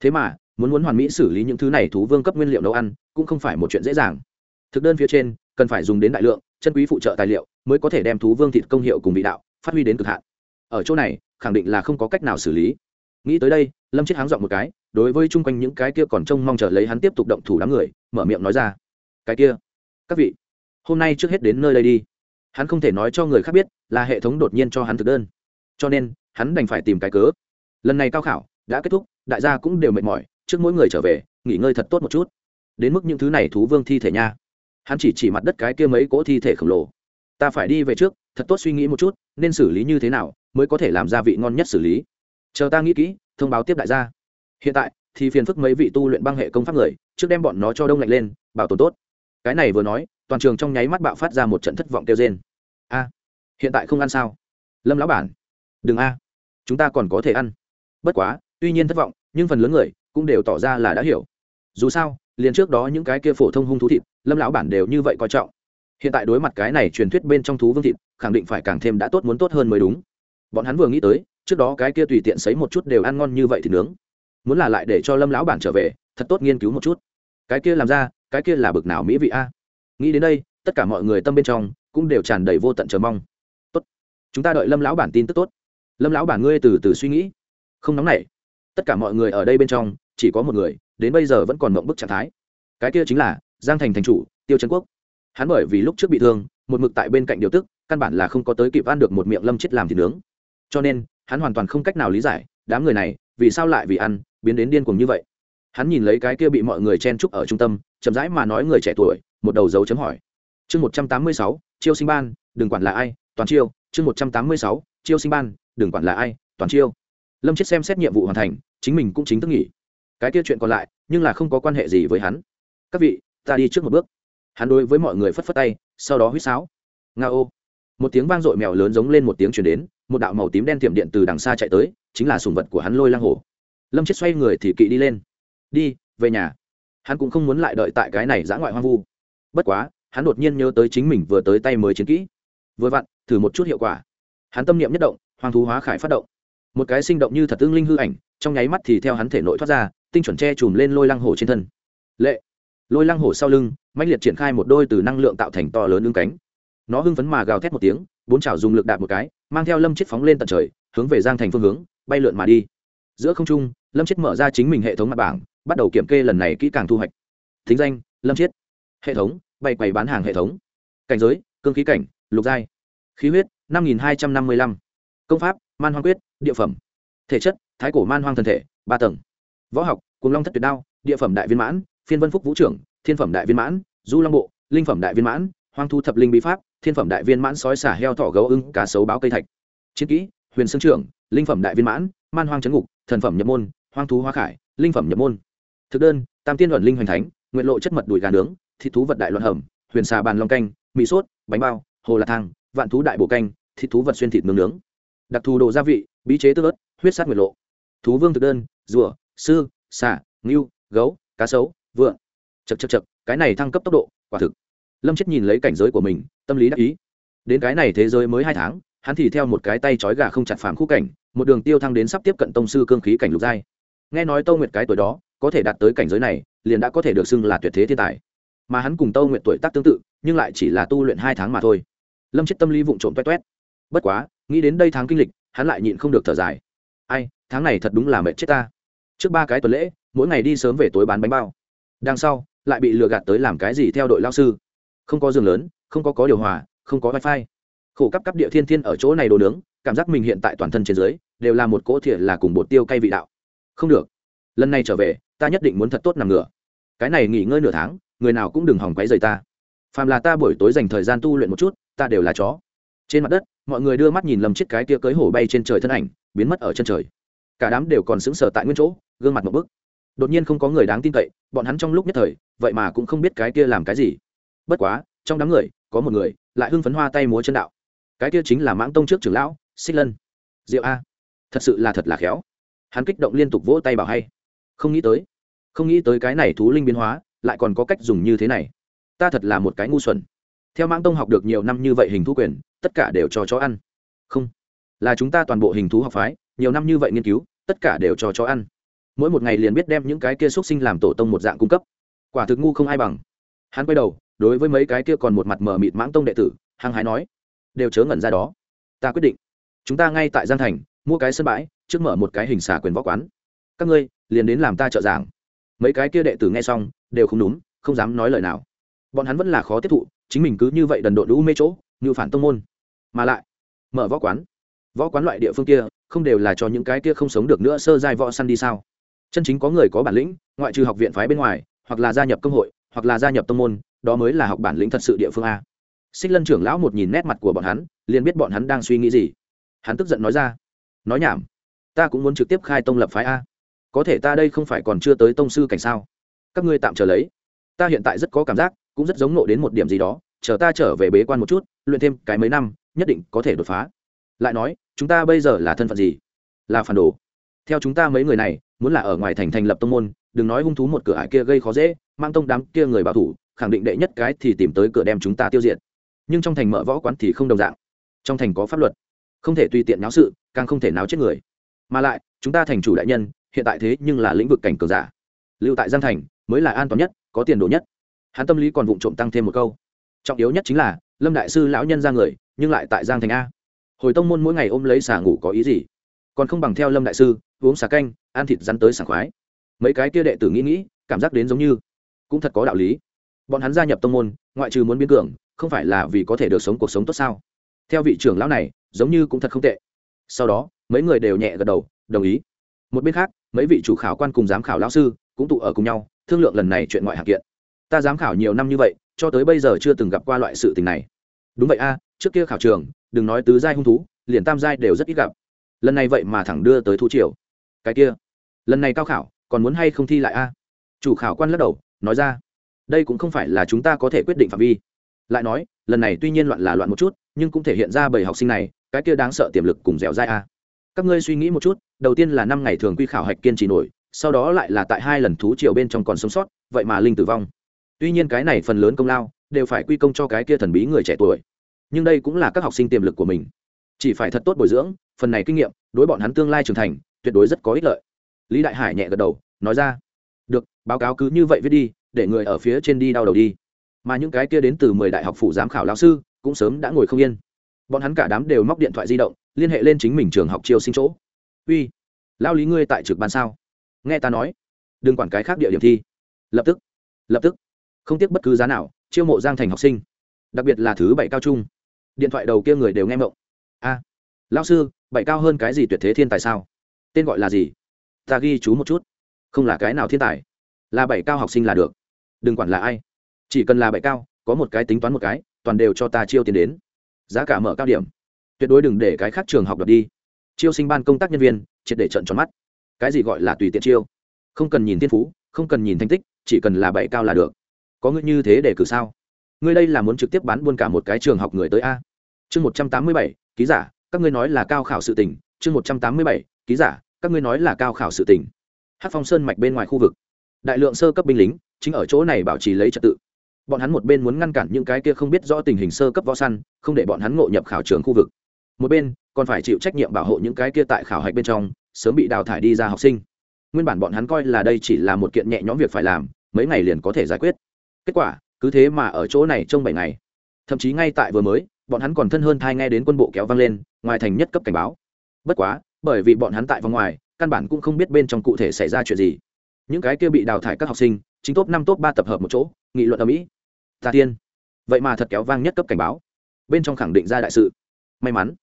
Thế mà, muốn muốn hoàn mỹ xử lý những thứ này thú vương cấp nguyên liệu nấu ăn, cũng không phải một chuyện dễ dàng. Thực đơn phía trên, cần phải dùng đến đại lượng, chân quý phụ trợ tài liệu, mới có thể đem thú vương thịt công hiệu cùng vị đạo, phát huy đến cực hạn. Ở chỗ này, khẳng định là không có cách nào xử lý nghĩ tới đây, lâm chết háng dọn một cái, đối với chung quanh những cái kia còn trông mong chờ lấy hắn tiếp tục động thủ đám người, mở miệng nói ra. Cái kia, các vị, hôm nay trước hết đến nơi đây đi. Hắn không thể nói cho người khác biết là hệ thống đột nhiên cho hắn thực đơn. Cho nên, hắn đành phải tìm cái cớ. Lần này cao khảo đã kết thúc, đại gia cũng đều mệt mỏi, trước mỗi người trở về, nghỉ ngơi thật tốt một chút. Đến mức những thứ này thú vương thi thể nha. Hắn chỉ chỉ mặt đất cái kia mấy cỗ thi thể khổng lồ. Ta phải đi về trước, thật tốt suy nghĩ một chút, nên xử lý như thế nào mới có thể làm gia vị ngon nhất xử lý chờ ta nghĩ kỹ, thông báo tiếp đại gia. Hiện tại, thì phiền phức mấy vị tu luyện băng hệ công pháp người, trước đem bọn nó cho đông lạnh lên, bảo tồn tốt. Cái này vừa nói, toàn trường trong nháy mắt bạo phát ra một trận thất vọng kêu trên a, hiện tại không ăn sao? Lâm lão bản, đừng a. Chúng ta còn có thể ăn. Bất quá, tuy nhiên thất vọng, nhưng phần lớn người cũng đều tỏ ra là đã hiểu. Dù sao, liền trước đó những cái kia phổ thông hung thú thịt, lâm lão bản đều như vậy coi trọng. Hiện tại đối mặt cái này truyền thuyết bên trong thú vương thịt, khẳng định phải càng thêm đã tốt muốn tốt hơn mới đúng. Bọn hắn vừa nghĩ tới trước đó cái kia tùy tiện sấy một chút đều ăn ngon như vậy thì nướng. Muốn là lại để cho lâm lão bản trở về, thật tốt nghiên cứu một chút. Cái kia làm ra, cái kia là bực nào mỹ vị a? Nghĩ đến đây, tất cả mọi người tâm bên trong cũng đều tràn đầy vô tận chờ mong. Tốt, chúng ta đợi lâm lão bản tin tức tốt. Lâm lão bản ngươi từ từ suy nghĩ. Không nóng nảy. Tất cả mọi người ở đây bên trong, chỉ có một người, đến bây giờ vẫn còn mộng bức trạng thái. Cái kia chính là giang thành thành chủ, tiêu trấn quốc. Hắn bởi vì lúc trước bị thương, một mực tại bên cạnh điều tức, căn bản là không có tới kịp ăn được một miệng lâm chết làm thịt nướng. Cho nên hắn hoàn toàn không cách nào lý giải, đám người này, vì sao lại vì ăn, biến đến điên cuồng như vậy? Hắn nhìn lấy cái kia bị mọi người chen chúc ở trung tâm, chậm rãi mà nói người trẻ tuổi, một đầu dấu chấm hỏi. Chương một trăm tám mươi sáu, chiêu sinh ban, đừng quản là ai, toàn chiêu. Chương một trăm tám mươi sáu, chiêu sinh ban, đừng quản là ai, toàn chiêu. Lâm chết xem xét nhiệm vụ hoàn thành, chính mình cũng chính thức nghỉ. Cái kia chuyện còn lại, nhưng là không có quan hệ gì với hắn. Các vị, ta đi trước một bước. Hắn đối với mọi người phất phất tay, sau đó huýt sáo. Nga ô một tiếng vang dội mèo lớn giống lên một tiếng chuyển đến, một đạo màu tím đen tiệm điện từ đằng xa chạy tới, chính là sùng vật của hắn lôi lang hổ. Lâm chết xoay người thì kỵ đi lên. Đi, về nhà. Hắn cũng không muốn lại đợi tại cái này giã ngoại hoang vu. Bất quá, hắn đột nhiên nhớ tới chính mình vừa tới tay mới chiến kỹ. Vừa vặn, thử một chút hiệu quả. Hắn tâm niệm nhất động, hoang thú hóa khải phát động. Một cái sinh động như thật tương linh hư ảnh, trong nháy mắt thì theo hắn thể nội thoát ra, tinh chuẩn che chùm lên lôi lăng hổ trên thân. Lệ. Lôi lăng hổ sau lưng mạnh liệt triển khai một đôi từ năng lượng tạo thành to lớn ứng cánh nó hưng phấn mà gào thét một tiếng, bốn chảo dùng lực đạp một cái, mang theo lâm chết phóng lên tận trời, hướng về giang thành phương hướng, bay lượn mà đi. Giữa không trung, lâm chết mở ra chính mình hệ thống mặt bảng, bắt đầu kiểm kê lần này kỹ càng thu hoạch. Thính danh, lâm chết. Hệ thống, bay quầy bán hàng hệ thống. Cảnh giới, cương khí cảnh, lục giai. Khí huyết, năm nghìn hai trăm năm mươi lăm. Công pháp, man hoang quyết, địa phẩm. Thể chất, thái cổ man hoang thân thể, ba tầng. Võ học cùng long thất tuyệt đao, địa phẩm đại viên mãn, phiên vân phúc vũ trưởng, thiên phẩm đại viên mãn, du long bộ, linh phẩm đại viên mãn hoang thu thập linh bí pháp, thiên phẩm đại viên mãn sói xả heo thỏ gấu ưng, cá sấu báo cây thạch. Chiến kỹ, huyền sương trưởng, linh phẩm đại viên mãn, man hoang trấn ngục, thần phẩm nhập môn, hoang thú hoa khải, linh phẩm nhập môn. Thực đơn, tam tiên luận linh hoành thánh, nguyện lộ chất mật đùi gà nướng, thịt thú vật đại luận hầm, huyền xà bàn long canh, mì sốt, bánh bao, hồ lạc thang, vạn thú đại bộ canh, thịt thú vật xuyên thịt nướng nướng. Đặc thù đồ gia vị, bí chế tương ớt, huyết sát nguyệt lộ. Thú vương thực đơn, rùa, sư, xà, ngưu, gấu, cá sấu, vượn. Chật chật chật cái này thăng cấp tốc độ, quả thực lâm chết nhìn lấy cảnh giới của mình, tâm lý đắc ý. Đến cái này thế giới mới hai tháng, hắn thì theo một cái tay trói gà không chặt phàm khu cảnh, một đường tiêu thăng đến sắp tiếp cận tông sư cương khí cảnh lục giai. Nghe nói tâu nguyệt cái tuổi đó, có thể đạt tới cảnh giới này, liền đã có thể được xưng là tuyệt thế thiên tài. Mà hắn cùng tâu nguyệt tuổi tác tương tự, nhưng lại chỉ là tu luyện hai tháng mà thôi. Lâm chết tâm lý vụng trộm toét toét bất quá, nghĩ đến đây tháng kinh lịch, hắn lại nhịn không được thở dài. Ai, tháng này thật đúng là mệt chết ta. Trước ba cái tuần lễ, mỗi ngày đi sớm về tối bán bánh bao. Đằng sau, lại bị lừa gạt tới làm cái gì theo đội lao sư không có giường lớn, không có có điều hòa, không có wifi. Khổ cấp cấp địa thiên thiên ở chỗ này đồ nướng, cảm giác mình hiện tại toàn thân trên dưới đều là một cỗ thiệt là cùng bột tiêu cay vị đạo. Không được. Lần này trở về, ta nhất định muốn thật tốt nằm ngửa. Cái này nghỉ ngơi nửa tháng, người nào cũng đừng hỏng quấy rầy ta. Phàm là ta buổi tối dành thời gian tu luyện một chút, ta đều là chó. Trên mặt đất, mọi người đưa mắt nhìn lầm chiếc cái kia cưới hổ bay trên trời thân ảnh, biến mất ở chân trời. Cả đám đều còn sững sờ tại nguyên chỗ, gương mặt một bức. Đột nhiên không có người đáng tin cậy, bọn hắn trong lúc nhất thời, vậy mà cũng không biết cái kia làm cái gì bất quá, trong đám người, có một người lại hưng phấn hoa tay múa chân đạo. Cái kia chính là mãng tông trước trưởng lão, xích lân. Diệu a. Thật sự là thật là khéo. Hắn kích động liên tục vỗ tay bảo hay. Không nghĩ tới, không nghĩ tới cái này thú linh biến hóa, lại còn có cách dùng như thế này. Ta thật là một cái ngu xuẩn. Theo mãng tông học được nhiều năm như vậy hình thú quyền, tất cả đều cho chó ăn. Không, là chúng ta toàn bộ hình thú học phái, nhiều năm như vậy nghiên cứu, tất cả đều cho chó ăn. Mỗi một ngày liền biết đem những cái kia x sinh làm tổ tông một dạng cung cấp. Quả thực ngu không ai bằng. Hắn quay đầu đối với mấy cái kia còn một mặt mờ mịt mãng tông đệ tử, hăng hái nói, đều chớ ngẩn ra đó. Ta quyết định, chúng ta ngay tại giang thành, mua cái sân bãi, trước mở một cái hình xà quyền võ quán. Các ngươi liền đến làm ta trợ giảng. Mấy cái kia đệ tử nghe xong, đều không đúng, không dám nói lời nào. Bọn hắn vẫn là khó tiếp thụ, chính mình cứ như vậy đần độn lũ mê chỗ như phản tông môn. Mà lại, mở võ quán. Võ quán loại địa phương kia, không đều là cho những cái kia không sống được nữa sơ giai võ săn đi sao? Chân chính có người có bản lĩnh, ngoại trừ học viện phái bên ngoài, hoặc là gia nhập công hội, hoặc là gia nhập tông môn đó mới là học bản lĩnh thật sự địa phương a. Xích lân trưởng lão một nhìn nét mặt của bọn hắn, liền biết bọn hắn đang suy nghĩ gì. Hắn tức giận nói ra, nói nhảm, ta cũng muốn trực tiếp khai tông lập phái a. Có thể ta đây không phải còn chưa tới tông sư cảnh sao? Các ngươi tạm chờ lấy. Ta hiện tại rất có cảm giác, cũng rất giống nộ đến một điểm gì đó, chờ ta trở về bế quan một chút, luyện thêm cái mấy năm, nhất định có thể đột phá. Lại nói, chúng ta bây giờ là thân phận gì? Là phản đồ. Theo chúng ta mấy người này, muốn là ở ngoài thành thành lập tông môn, đừng nói hung thú một cửa ải kia gây khó dễ, mang tông đám kia người bảo thủ khẳng định đệ nhất cái thì tìm tới cửa đem chúng ta tiêu diệt. Nhưng trong thành mở võ quán thì không đồng dạng. Trong thành có pháp luật, không thể tùy tiện náo sự, càng không thể náo chết người. Mà lại, chúng ta thành chủ đại nhân, hiện tại thế nhưng là lĩnh vực cảnh cường giả. Lưu tại giang thành mới là an toàn nhất, có tiền đồ nhất. Hắn tâm lý còn vụng trộm tăng thêm một câu. Trọng yếu nhất chính là, lâm đại sư lão nhân ra người, nhưng lại tại giang thành a. Hồi tông môn mỗi ngày ôm lấy xả ngủ có ý gì? Còn không bằng theo lâm đại sư, uống xà canh, ăn thịt rắn tới sảng khoái. Mấy cái kia đệ tử nghĩ nghĩ, cảm giác đến giống như cũng thật có đạo lý bọn hắn gia nhập tông môn, ngoại trừ muốn biến cường, không phải là vì có thể được sống cuộc sống tốt sao? Theo vị trưởng lão này, giống như cũng thật không tệ. Sau đó, mấy người đều nhẹ gật đầu, đồng ý. Một bên khác, mấy vị chủ khảo quan cùng giám khảo lão sư cũng tụ ở cùng nhau, thương lượng lần này chuyện ngoại hạng kiện. Ta giám khảo nhiều năm như vậy, cho tới bây giờ chưa từng gặp qua loại sự tình này. Đúng vậy a, trước kia khảo trường, đừng nói tứ giai hung thú, liền tam giai đều rất ít gặp. Lần này vậy mà thẳng đưa tới thu triều. Cái kia, lần này cao khảo, còn muốn hay không thi lại a? Chủ khảo quan lắc đầu, nói ra đây cũng không phải là chúng ta có thể quyết định phạm vi. Lại nói, lần này tuy nhiên loạn là loạn một chút, nhưng cũng thể hiện ra bởi học sinh này, cái kia đáng sợ tiềm lực cùng dẻo dai a. Các ngươi suy nghĩ một chút, đầu tiên là năm ngày thường quy khảo hạch kiên trì nổi, sau đó lại là tại hai lần thú triều bên trong còn sống sót, vậy mà linh tử vong. Tuy nhiên cái này phần lớn công lao, đều phải quy công cho cái kia thần bí người trẻ tuổi. Nhưng đây cũng là các học sinh tiềm lực của mình. Chỉ phải thật tốt bồi dưỡng, phần này kinh nghiệm, đối bọn hắn tương lai trưởng thành, tuyệt đối rất có ích lợi. Lý đại hải nhẹ gật đầu, nói ra, được, báo cáo cứ như vậy viết đi để người ở phía trên đi đau đầu đi. Mà những cái kia đến từ mười đại học phủ giám khảo lao sư cũng sớm đã ngồi không yên. Bọn hắn cả đám đều móc điện thoại di động liên hệ lên chính mình trường học chiêu sinh chỗ. Uy lao lý ngươi tại trực ban sao? Nghe ta nói đừng quản cái khác địa điểm thi. Lập tức lập tức không tiếc bất cứ giá nào chiêu mộ giang thành học sinh đặc biệt là thứ bảy cao trung. Điện thoại đầu kia người đều nghe mộng. A à, lao sư bảy cao hơn cái gì tuyệt thế thiên tài sao? Tên gọi là gì? Ta ghi chú một chút. Không là cái nào thiên tài. Là bảy cao học sinh là được đừng quản là ai, chỉ cần là bảy cao, có một cái tính toán một cái, toàn đều cho ta chiêu tiền đến. Giá cả mở cao điểm. Tuyệt đối đừng để cái khác trường học đập đi. Chiêu sinh ban công tác nhân viên, triệt để trận tròn mắt. Cái gì gọi là tùy tiện chiêu? Không cần nhìn thiên phú, không cần nhìn thành tích, chỉ cần là bảy cao là được. Có ngươi như thế để cử sao? Ngươi đây là muốn trực tiếp bán buôn cả một cái trường học người tới a. Chương một trăm tám mươi bảy, ký giả, các ngươi nói là cao khảo sự tỉnh chương một trăm tám mươi bảy, ký giả, các ngươi nói là cao khảo sự tỉnh hát phong sơn mạch bên ngoài khu vực. Đại lượng sơ cấp binh lính chính ở chỗ này bảo trì lấy trật tự. Bọn hắn một bên muốn ngăn cản những cái kia không biết rõ tình hình sơ cấp võ săn, không để bọn hắn ngộ nhập khảo trường khu vực. Một bên, còn phải chịu trách nhiệm bảo hộ những cái kia tại khảo hạch bên trong, sớm bị đào thải đi ra học sinh. Nguyên bản bọn hắn coi là đây chỉ là một kiện nhẹ nhõm việc phải làm, mấy ngày liền có thể giải quyết. Kết quả, cứ thế mà ở chỗ này trong bảy ngày. Thậm chí ngay tại vừa mới, bọn hắn còn thân hơn thai nghe đến quân bộ kéo vang lên, ngoài thành nhất cấp cảnh báo. Bất quá, bởi vì bọn hắn tại vòng ngoài, căn bản cũng không biết bên trong cụ thể xảy ra chuyện gì. Những cái kia bị đào thải các học sinh chính top năm top ba tập hợp một chỗ, nghị luận ở mỹ. Ta tiên. Vậy mà thật kéo vang nhất cấp cảnh báo. Bên trong khẳng định ra đại sự. May mắn.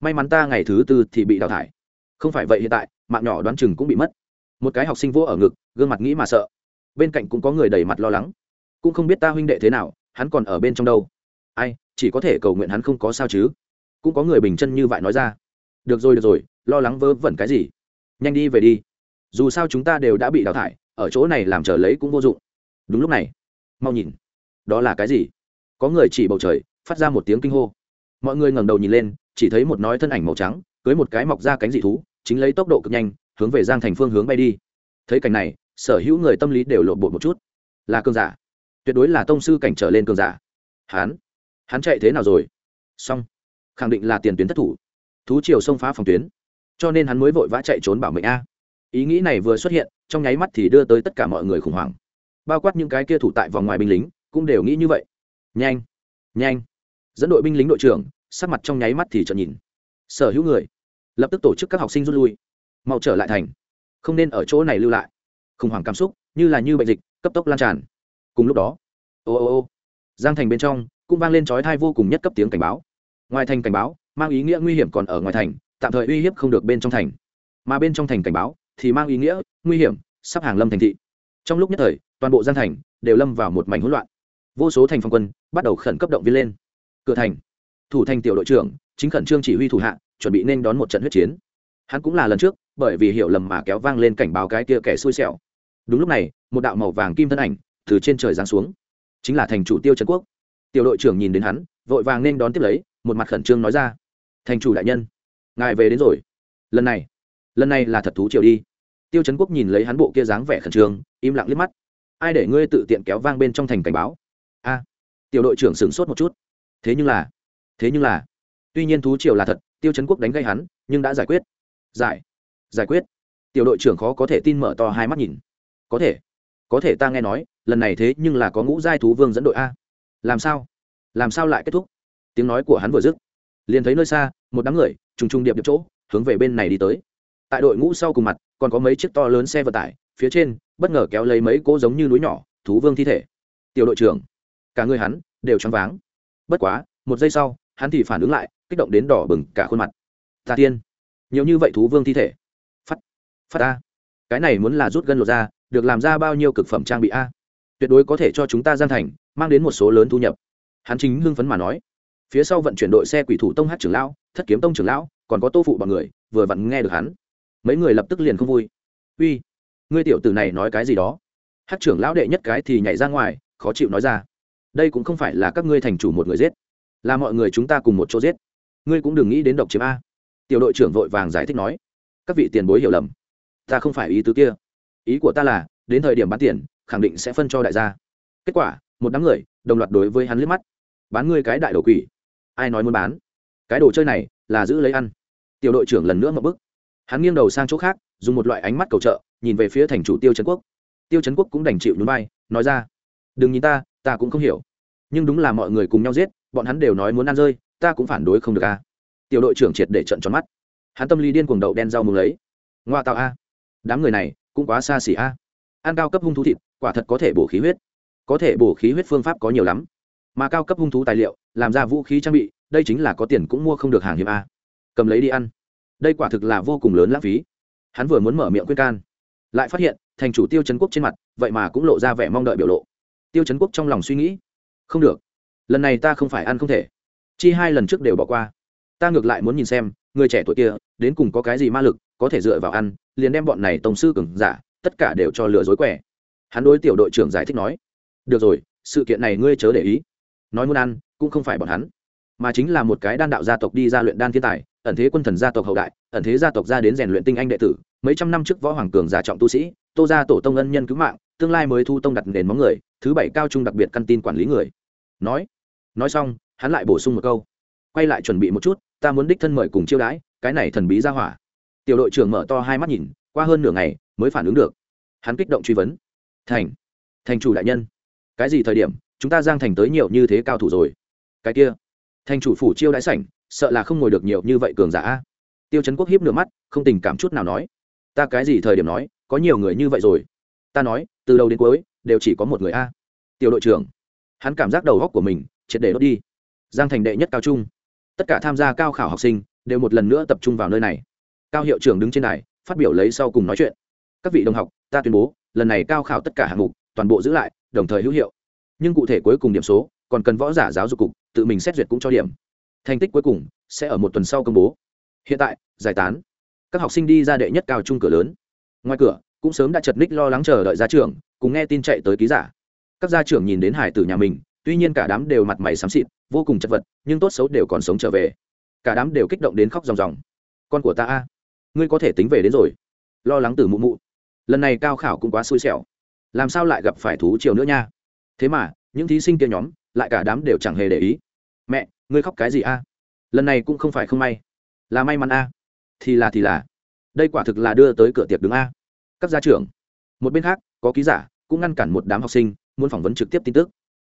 May mắn ta ngày thứ tư thì bị đào thải. Không phải vậy hiện tại, mạng nhỏ đoán chừng cũng bị mất. Một cái học sinh vô ở ngực, gương mặt nghĩ mà sợ. Bên cạnh cũng có người đầy mặt lo lắng. Cũng không biết ta huynh đệ thế nào, hắn còn ở bên trong đâu. Ai, chỉ có thể cầu nguyện hắn không có sao chứ. Cũng có người bình chân như vậy nói ra. Được rồi được rồi, lo lắng vớ vẩn cái gì? Nhanh đi về đi. Dù sao chúng ta đều đã bị đào thải ở chỗ này làm trở lấy cũng vô dụng. Đúng lúc này mau nhìn đó là cái gì? Có người chỉ bầu trời phát ra một tiếng kinh hô. Mọi người ngẩng đầu nhìn lên chỉ thấy một nói thân ảnh màu trắng cưới một cái mọc ra cánh dị thú chính lấy tốc độ cực nhanh hướng về giang thành phương hướng bay đi. Thấy cảnh này sở hữu người tâm lý đều lộn bột một chút. Là cường giả. Tuyệt đối là tông sư cảnh trở lên cường giả. Hán, hắn chạy thế nào rồi? Xong. Khẳng định là tiền tuyến thất thủ. Thú triều xông phá phòng tuyến. Cho nên hắn mới vội vã chạy trốn bảo mệnh a. Ý nghĩ này vừa xuất hiện trong nháy mắt thì đưa tới tất cả mọi người khủng hoảng. Bao quát những cái kia thủ tại vòng ngoài binh lính, cũng đều nghĩ như vậy. Nhanh nhanh. Dẫn đội binh lính đội trưởng, sắc mặt trong nháy mắt thì trợn nhìn. Sở hữu người, lập tức tổ chức các học sinh rút lui. Mau trở lại thành. Không nên ở chỗ này lưu lại. Khủng hoảng cảm xúc, như là như bệnh dịch, cấp tốc lan tràn. Cùng lúc đó, ô ô ô, giang thành bên trong, cũng vang lên trói thai vô cùng nhất cấp tiếng cảnh báo. Ngoài thành cảnh báo, mang ý nghĩa nguy hiểm còn ở ngoài thành, tạm thời uy hiếp không được bên trong thành. Mà bên trong thành cảnh báo thì mang ý nghĩa, nguy hiểm, sắp hàng lâm thành thị. Trong lúc nhất thời, toàn bộ giang thành đều lâm vào một mảnh hỗn loạn. Vô số thành phòng quân bắt đầu khẩn cấp động viên lên. Cửa thành, thủ thành tiểu đội trưởng, chính khẩn trương chỉ huy thủ hạ, chuẩn bị nên đón một trận huyết chiến. Hắn cũng là lần trước, bởi vì hiểu lầm mà kéo vang lên cảnh báo cái kia kẻ xui xẻo. Đúng lúc này, một đạo màu vàng kim thân ảnh từ trên trời giáng xuống. Chính là thành chủ tiêu trần quốc. Tiểu đội trưởng nhìn đến hắn, vội vàng nên đón tiếp lấy, một mặt khẩn trương nói ra. Thành chủ đại nhân, ngài về đến rồi. Lần này lần này là thật thú triều đi. Tiêu trấn quốc nhìn lấy hắn bộ kia dáng vẻ khẩn trương, im lặng liếc mắt. Ai để ngươi tự tiện kéo vang bên trong thành cảnh báo? A. Tiểu đội trưởng sửng sốt một chút. Thế nhưng là, thế nhưng là, tuy nhiên thú triều là thật, tiêu trấn quốc đánh gây hắn, nhưng đã giải quyết. Giải giải quyết. Tiểu đội trưởng khó có thể tin mở to hai mắt nhìn. Có thể có thể ta nghe nói, lần này thế nhưng là có ngũ giai thú vương dẫn đội a. Làm sao? Làm sao lại kết thúc? Tiếng nói của hắn vừa dứt, liền thấy nơi xa, một đám người, trùng trùng điệp điệp chỗ, hướng về bên này đi tới tại đội ngũ sau cùng mặt, còn có mấy chiếc to lớn xe vận tải, phía trên, bất ngờ kéo lấy mấy cỗ giống như núi nhỏ, thú vương thi thể. Tiểu đội trưởng, cả người hắn đều choáng váng. Bất quá, một giây sau, hắn thì phản ứng lại, kích động đến đỏ bừng cả khuôn mặt. Ta tiên, nhiều như vậy thú vương thi thể. Phát phát ta cái này muốn là rút gân lột ra được làm ra bao nhiêu cực phẩm trang bị a. Tuyệt đối có thể cho chúng ta gian thành, mang đến một số lớn thu nhập. Hắn chính hưng phấn mà nói. Phía sau vận chuyển đội xe quỷ thủ tông hát trưởng lão, thất kiếm tông trưởng lão, còn có tô phụ bằng người, vừa vặn nghe được hắn mấy người lập tức liền không vui. Uy, ngươi tiểu tử này nói cái gì đó? Hát trưởng lão đệ nhất cái thì nhảy ra ngoài, khó chịu nói ra. Đây cũng không phải là các ngươi thành chủ một người giết, là mọi người chúng ta cùng một chỗ giết. Ngươi cũng đừng nghĩ đến độc chiếm a. Tiểu đội trưởng vội vàng giải thích nói. Các vị tiền bối hiểu lầm. Ta không phải ý tứ kia. Ý của ta là, đến thời điểm bán tiền, khẳng định sẽ phân cho đại gia. Kết quả, một đám người, đồng loạt đối với hắn liếc mắt. Bán ngươi cái đại đầu quỷ. Ai nói muốn bán? Cái đồ chơi này là giữ lấy ăn. Tiểu đội trưởng lần nữa một bức hắn nghiêng đầu sang chỗ khác, dùng một loại ánh mắt cầu trợ, nhìn về phía thành chủ tiêu trấn quốc. Tiêu trấn quốc cũng đành chịu nhún vai, nói ra, đừng nhìn ta ta cũng không hiểu. Nhưng đúng là mọi người cùng nhau giết, bọn hắn đều nói muốn ăn rơi, ta cũng phản đối không được a. Tiểu đội trưởng triệt để trận tròn mắt. Hắn tâm lý điên cuồng đậu đen rau mừng lấy. Ngoa tạo a, đám người này cũng quá xa xỉ a. Ăn cao cấp hung thú thịt, quả thật có thể bổ khí huyết. Có thể bổ khí huyết phương pháp có nhiều lắm. Mà cao cấp hung thú tài liệu, làm ra vũ khí trang bị, đây chính là có tiền cũng mua không được hàng hiếm a. Cầm lấy đi ăn đây quả thực là vô cùng lớn lãng phí. Hắn vừa muốn mở miệng khuyên can, lại phát hiện, thành chủ tiêu chấn quốc trên mặt, vậy mà cũng lộ ra vẻ mong đợi biểu lộ. Tiêu chấn quốc trong lòng suy nghĩ, không được, lần này ta không phải ăn không thể. Chi hai lần trước đều bỏ qua. Ta ngược lại muốn nhìn xem, người trẻ tuổi kia, đến cùng có cái gì ma lực, có thể dựa vào ăn, liền đem bọn này tổng sư cứng giả, tất cả đều cho lừa dối quẻ. Hắn đối tiểu đội trưởng giải thích nói, được rồi, sự kiện này ngươi chớ để ý. Nói muốn ăn, cũng không phải bọn hắn mà chính là một cái đan đạo gia tộc đi ra luyện đan thiên tài, ẩn thế quân thần gia tộc hậu đại, ẩn thế gia tộc ra đến rèn luyện tinh anh đệ tử, mấy trăm năm trước võ hoàng cường giả trọng tu sĩ, tô gia tổ tông ân nhân cứu mạng, tương lai mới thu tông đặt nền móng người, thứ bảy cao trung đặc biệt căn tin quản lý người. Nói nói xong, hắn lại bổ sung một câu. Quay lại chuẩn bị một chút, ta muốn đích thân mời cùng chiêu đãi, cái này thần bí ra hỏa. Tiểu đội trưởng mở to hai mắt nhìn, qua hơn nửa ngày mới phản ứng được. Hắn kích động truy vấn. Thành thành chủ đại nhân, cái gì thời điểm, chúng ta giang thành tới nhiều như thế cao thủ rồi? Cái kia thành chủ phủ chiêu đãi sảnh, sợ là không ngồi được nhiều như vậy cường giả tiêu trấn quốc hiếp nửa mắt, không tình cảm chút nào nói. Ta cái gì thời điểm nói, có nhiều người như vậy rồi. Ta nói, từ đầu đến cuối, đều chỉ có một người a. Tiểu đội trưởng. Hắn cảm giác đầu góc của mình, triệt để đốt đi. Giang thành đệ nhất cao trung. Tất cả tham gia cao khảo học sinh, đều một lần nữa tập trung vào nơi này. Cao hiệu trưởng đứng trên này phát biểu lấy sau cùng nói chuyện. Các vị đồng học, ta tuyên bố, lần này cao khảo tất cả hạng mục, toàn bộ giữ lại, đồng thời hữu hiệu. Nhưng cụ thể cuối cùng điểm số còn cần võ giả giáo dục cục, tự mình xét duyệt cũng cho điểm. Thành tích cuối cùng sẽ ở một tuần sau công bố. Hiện tại, giải tán. Các học sinh đi ra đệ nhất cao trung cửa lớn. Ngoài cửa, cũng sớm đã chật ních lo lắng chờ đợi ra trường cùng nghe tin chạy tới ký giả. Các gia trưởng nhìn đến hải tử nhà mình, tuy nhiên cả đám đều mặt mày xám xịt, vô cùng chật vật, nhưng tốt xấu đều còn sống trở về. Cả đám đều kích động đến khóc ròng ròng. Con của ta a, ngươi có thể tính về đến rồi. Lo lắng từ mụ mụ. Lần này cao khảo cũng quá xui xẻo. Làm sao lại gặp phải thú chiều nữa nha? Thế mà, những thí sinh kia nhóm lại cả đám đều chẳng hề để ý. Mẹ, ngươi khóc cái gì a? Lần này cũng không phải không may. Là may mắn a. Thì là thì là. Đây quả thực là đưa tới cửa tiệc đứng a. Các gia trưởng. Một bên khác, có ký giả, cũng ngăn cản một đám học sinh, muốn phỏng vấn trực tiếp tin tức.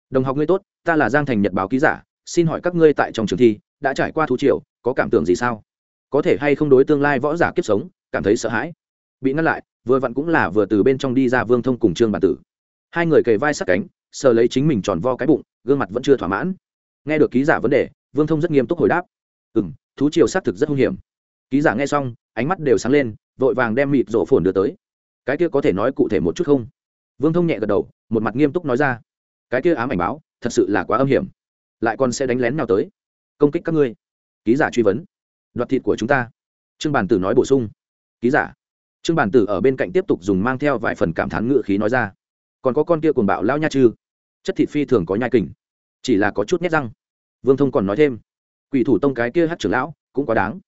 Đồng học ngươi tốt, ta là giang thành nhật báo ký giả, xin hỏi các ngươi tại trong trường thi, đã trải qua thú triều, có cảm tưởng gì sao? Có thể hay không đối tương lai võ giả kiếp sống, cảm thấy sợ hãi? Bị ngăn lại, vừa vặn cũng là vừa từ bên trong đi ra vương thông cùng trương bản tử. Hai người kề vai sát cánh, sờ lấy chính mình tròn vo cái bụng gương mặt vẫn chưa thỏa mãn. Nghe được ký giả vấn đề, vương thông rất nghiêm túc hồi đáp. Ừ m thú triều xác thực rất hung hiểm. Ký giả nghe xong, ánh mắt đều sáng lên, vội vàng đem mịt rổ phồn đưa tới. Cái kia có thể nói cụ thể một chút không? Vương thông nhẹ gật đầu, một mặt nghiêm túc nói ra. Cái kia ám ảnh báo, thật sự là quá âm hiểm. Lại còn sẽ đánh lén nào tới? Công kích các ngươi. Ký giả truy vấn. Đoạt thịt của chúng ta. Trương bản tử nói bổ sung. Ký giả. Trương bản tử ở bên cạnh tiếp tục dùng mang theo vài phần cảm thán ngự khí nói ra. Còn có con kia cuồng bạo lao nha chư chất thịt phi thường có nhai kình. Chỉ là có chút nhét răng. Vương thông còn nói thêm, quỷ thủ tông cái kia hát trưởng lão cũng quá đáng.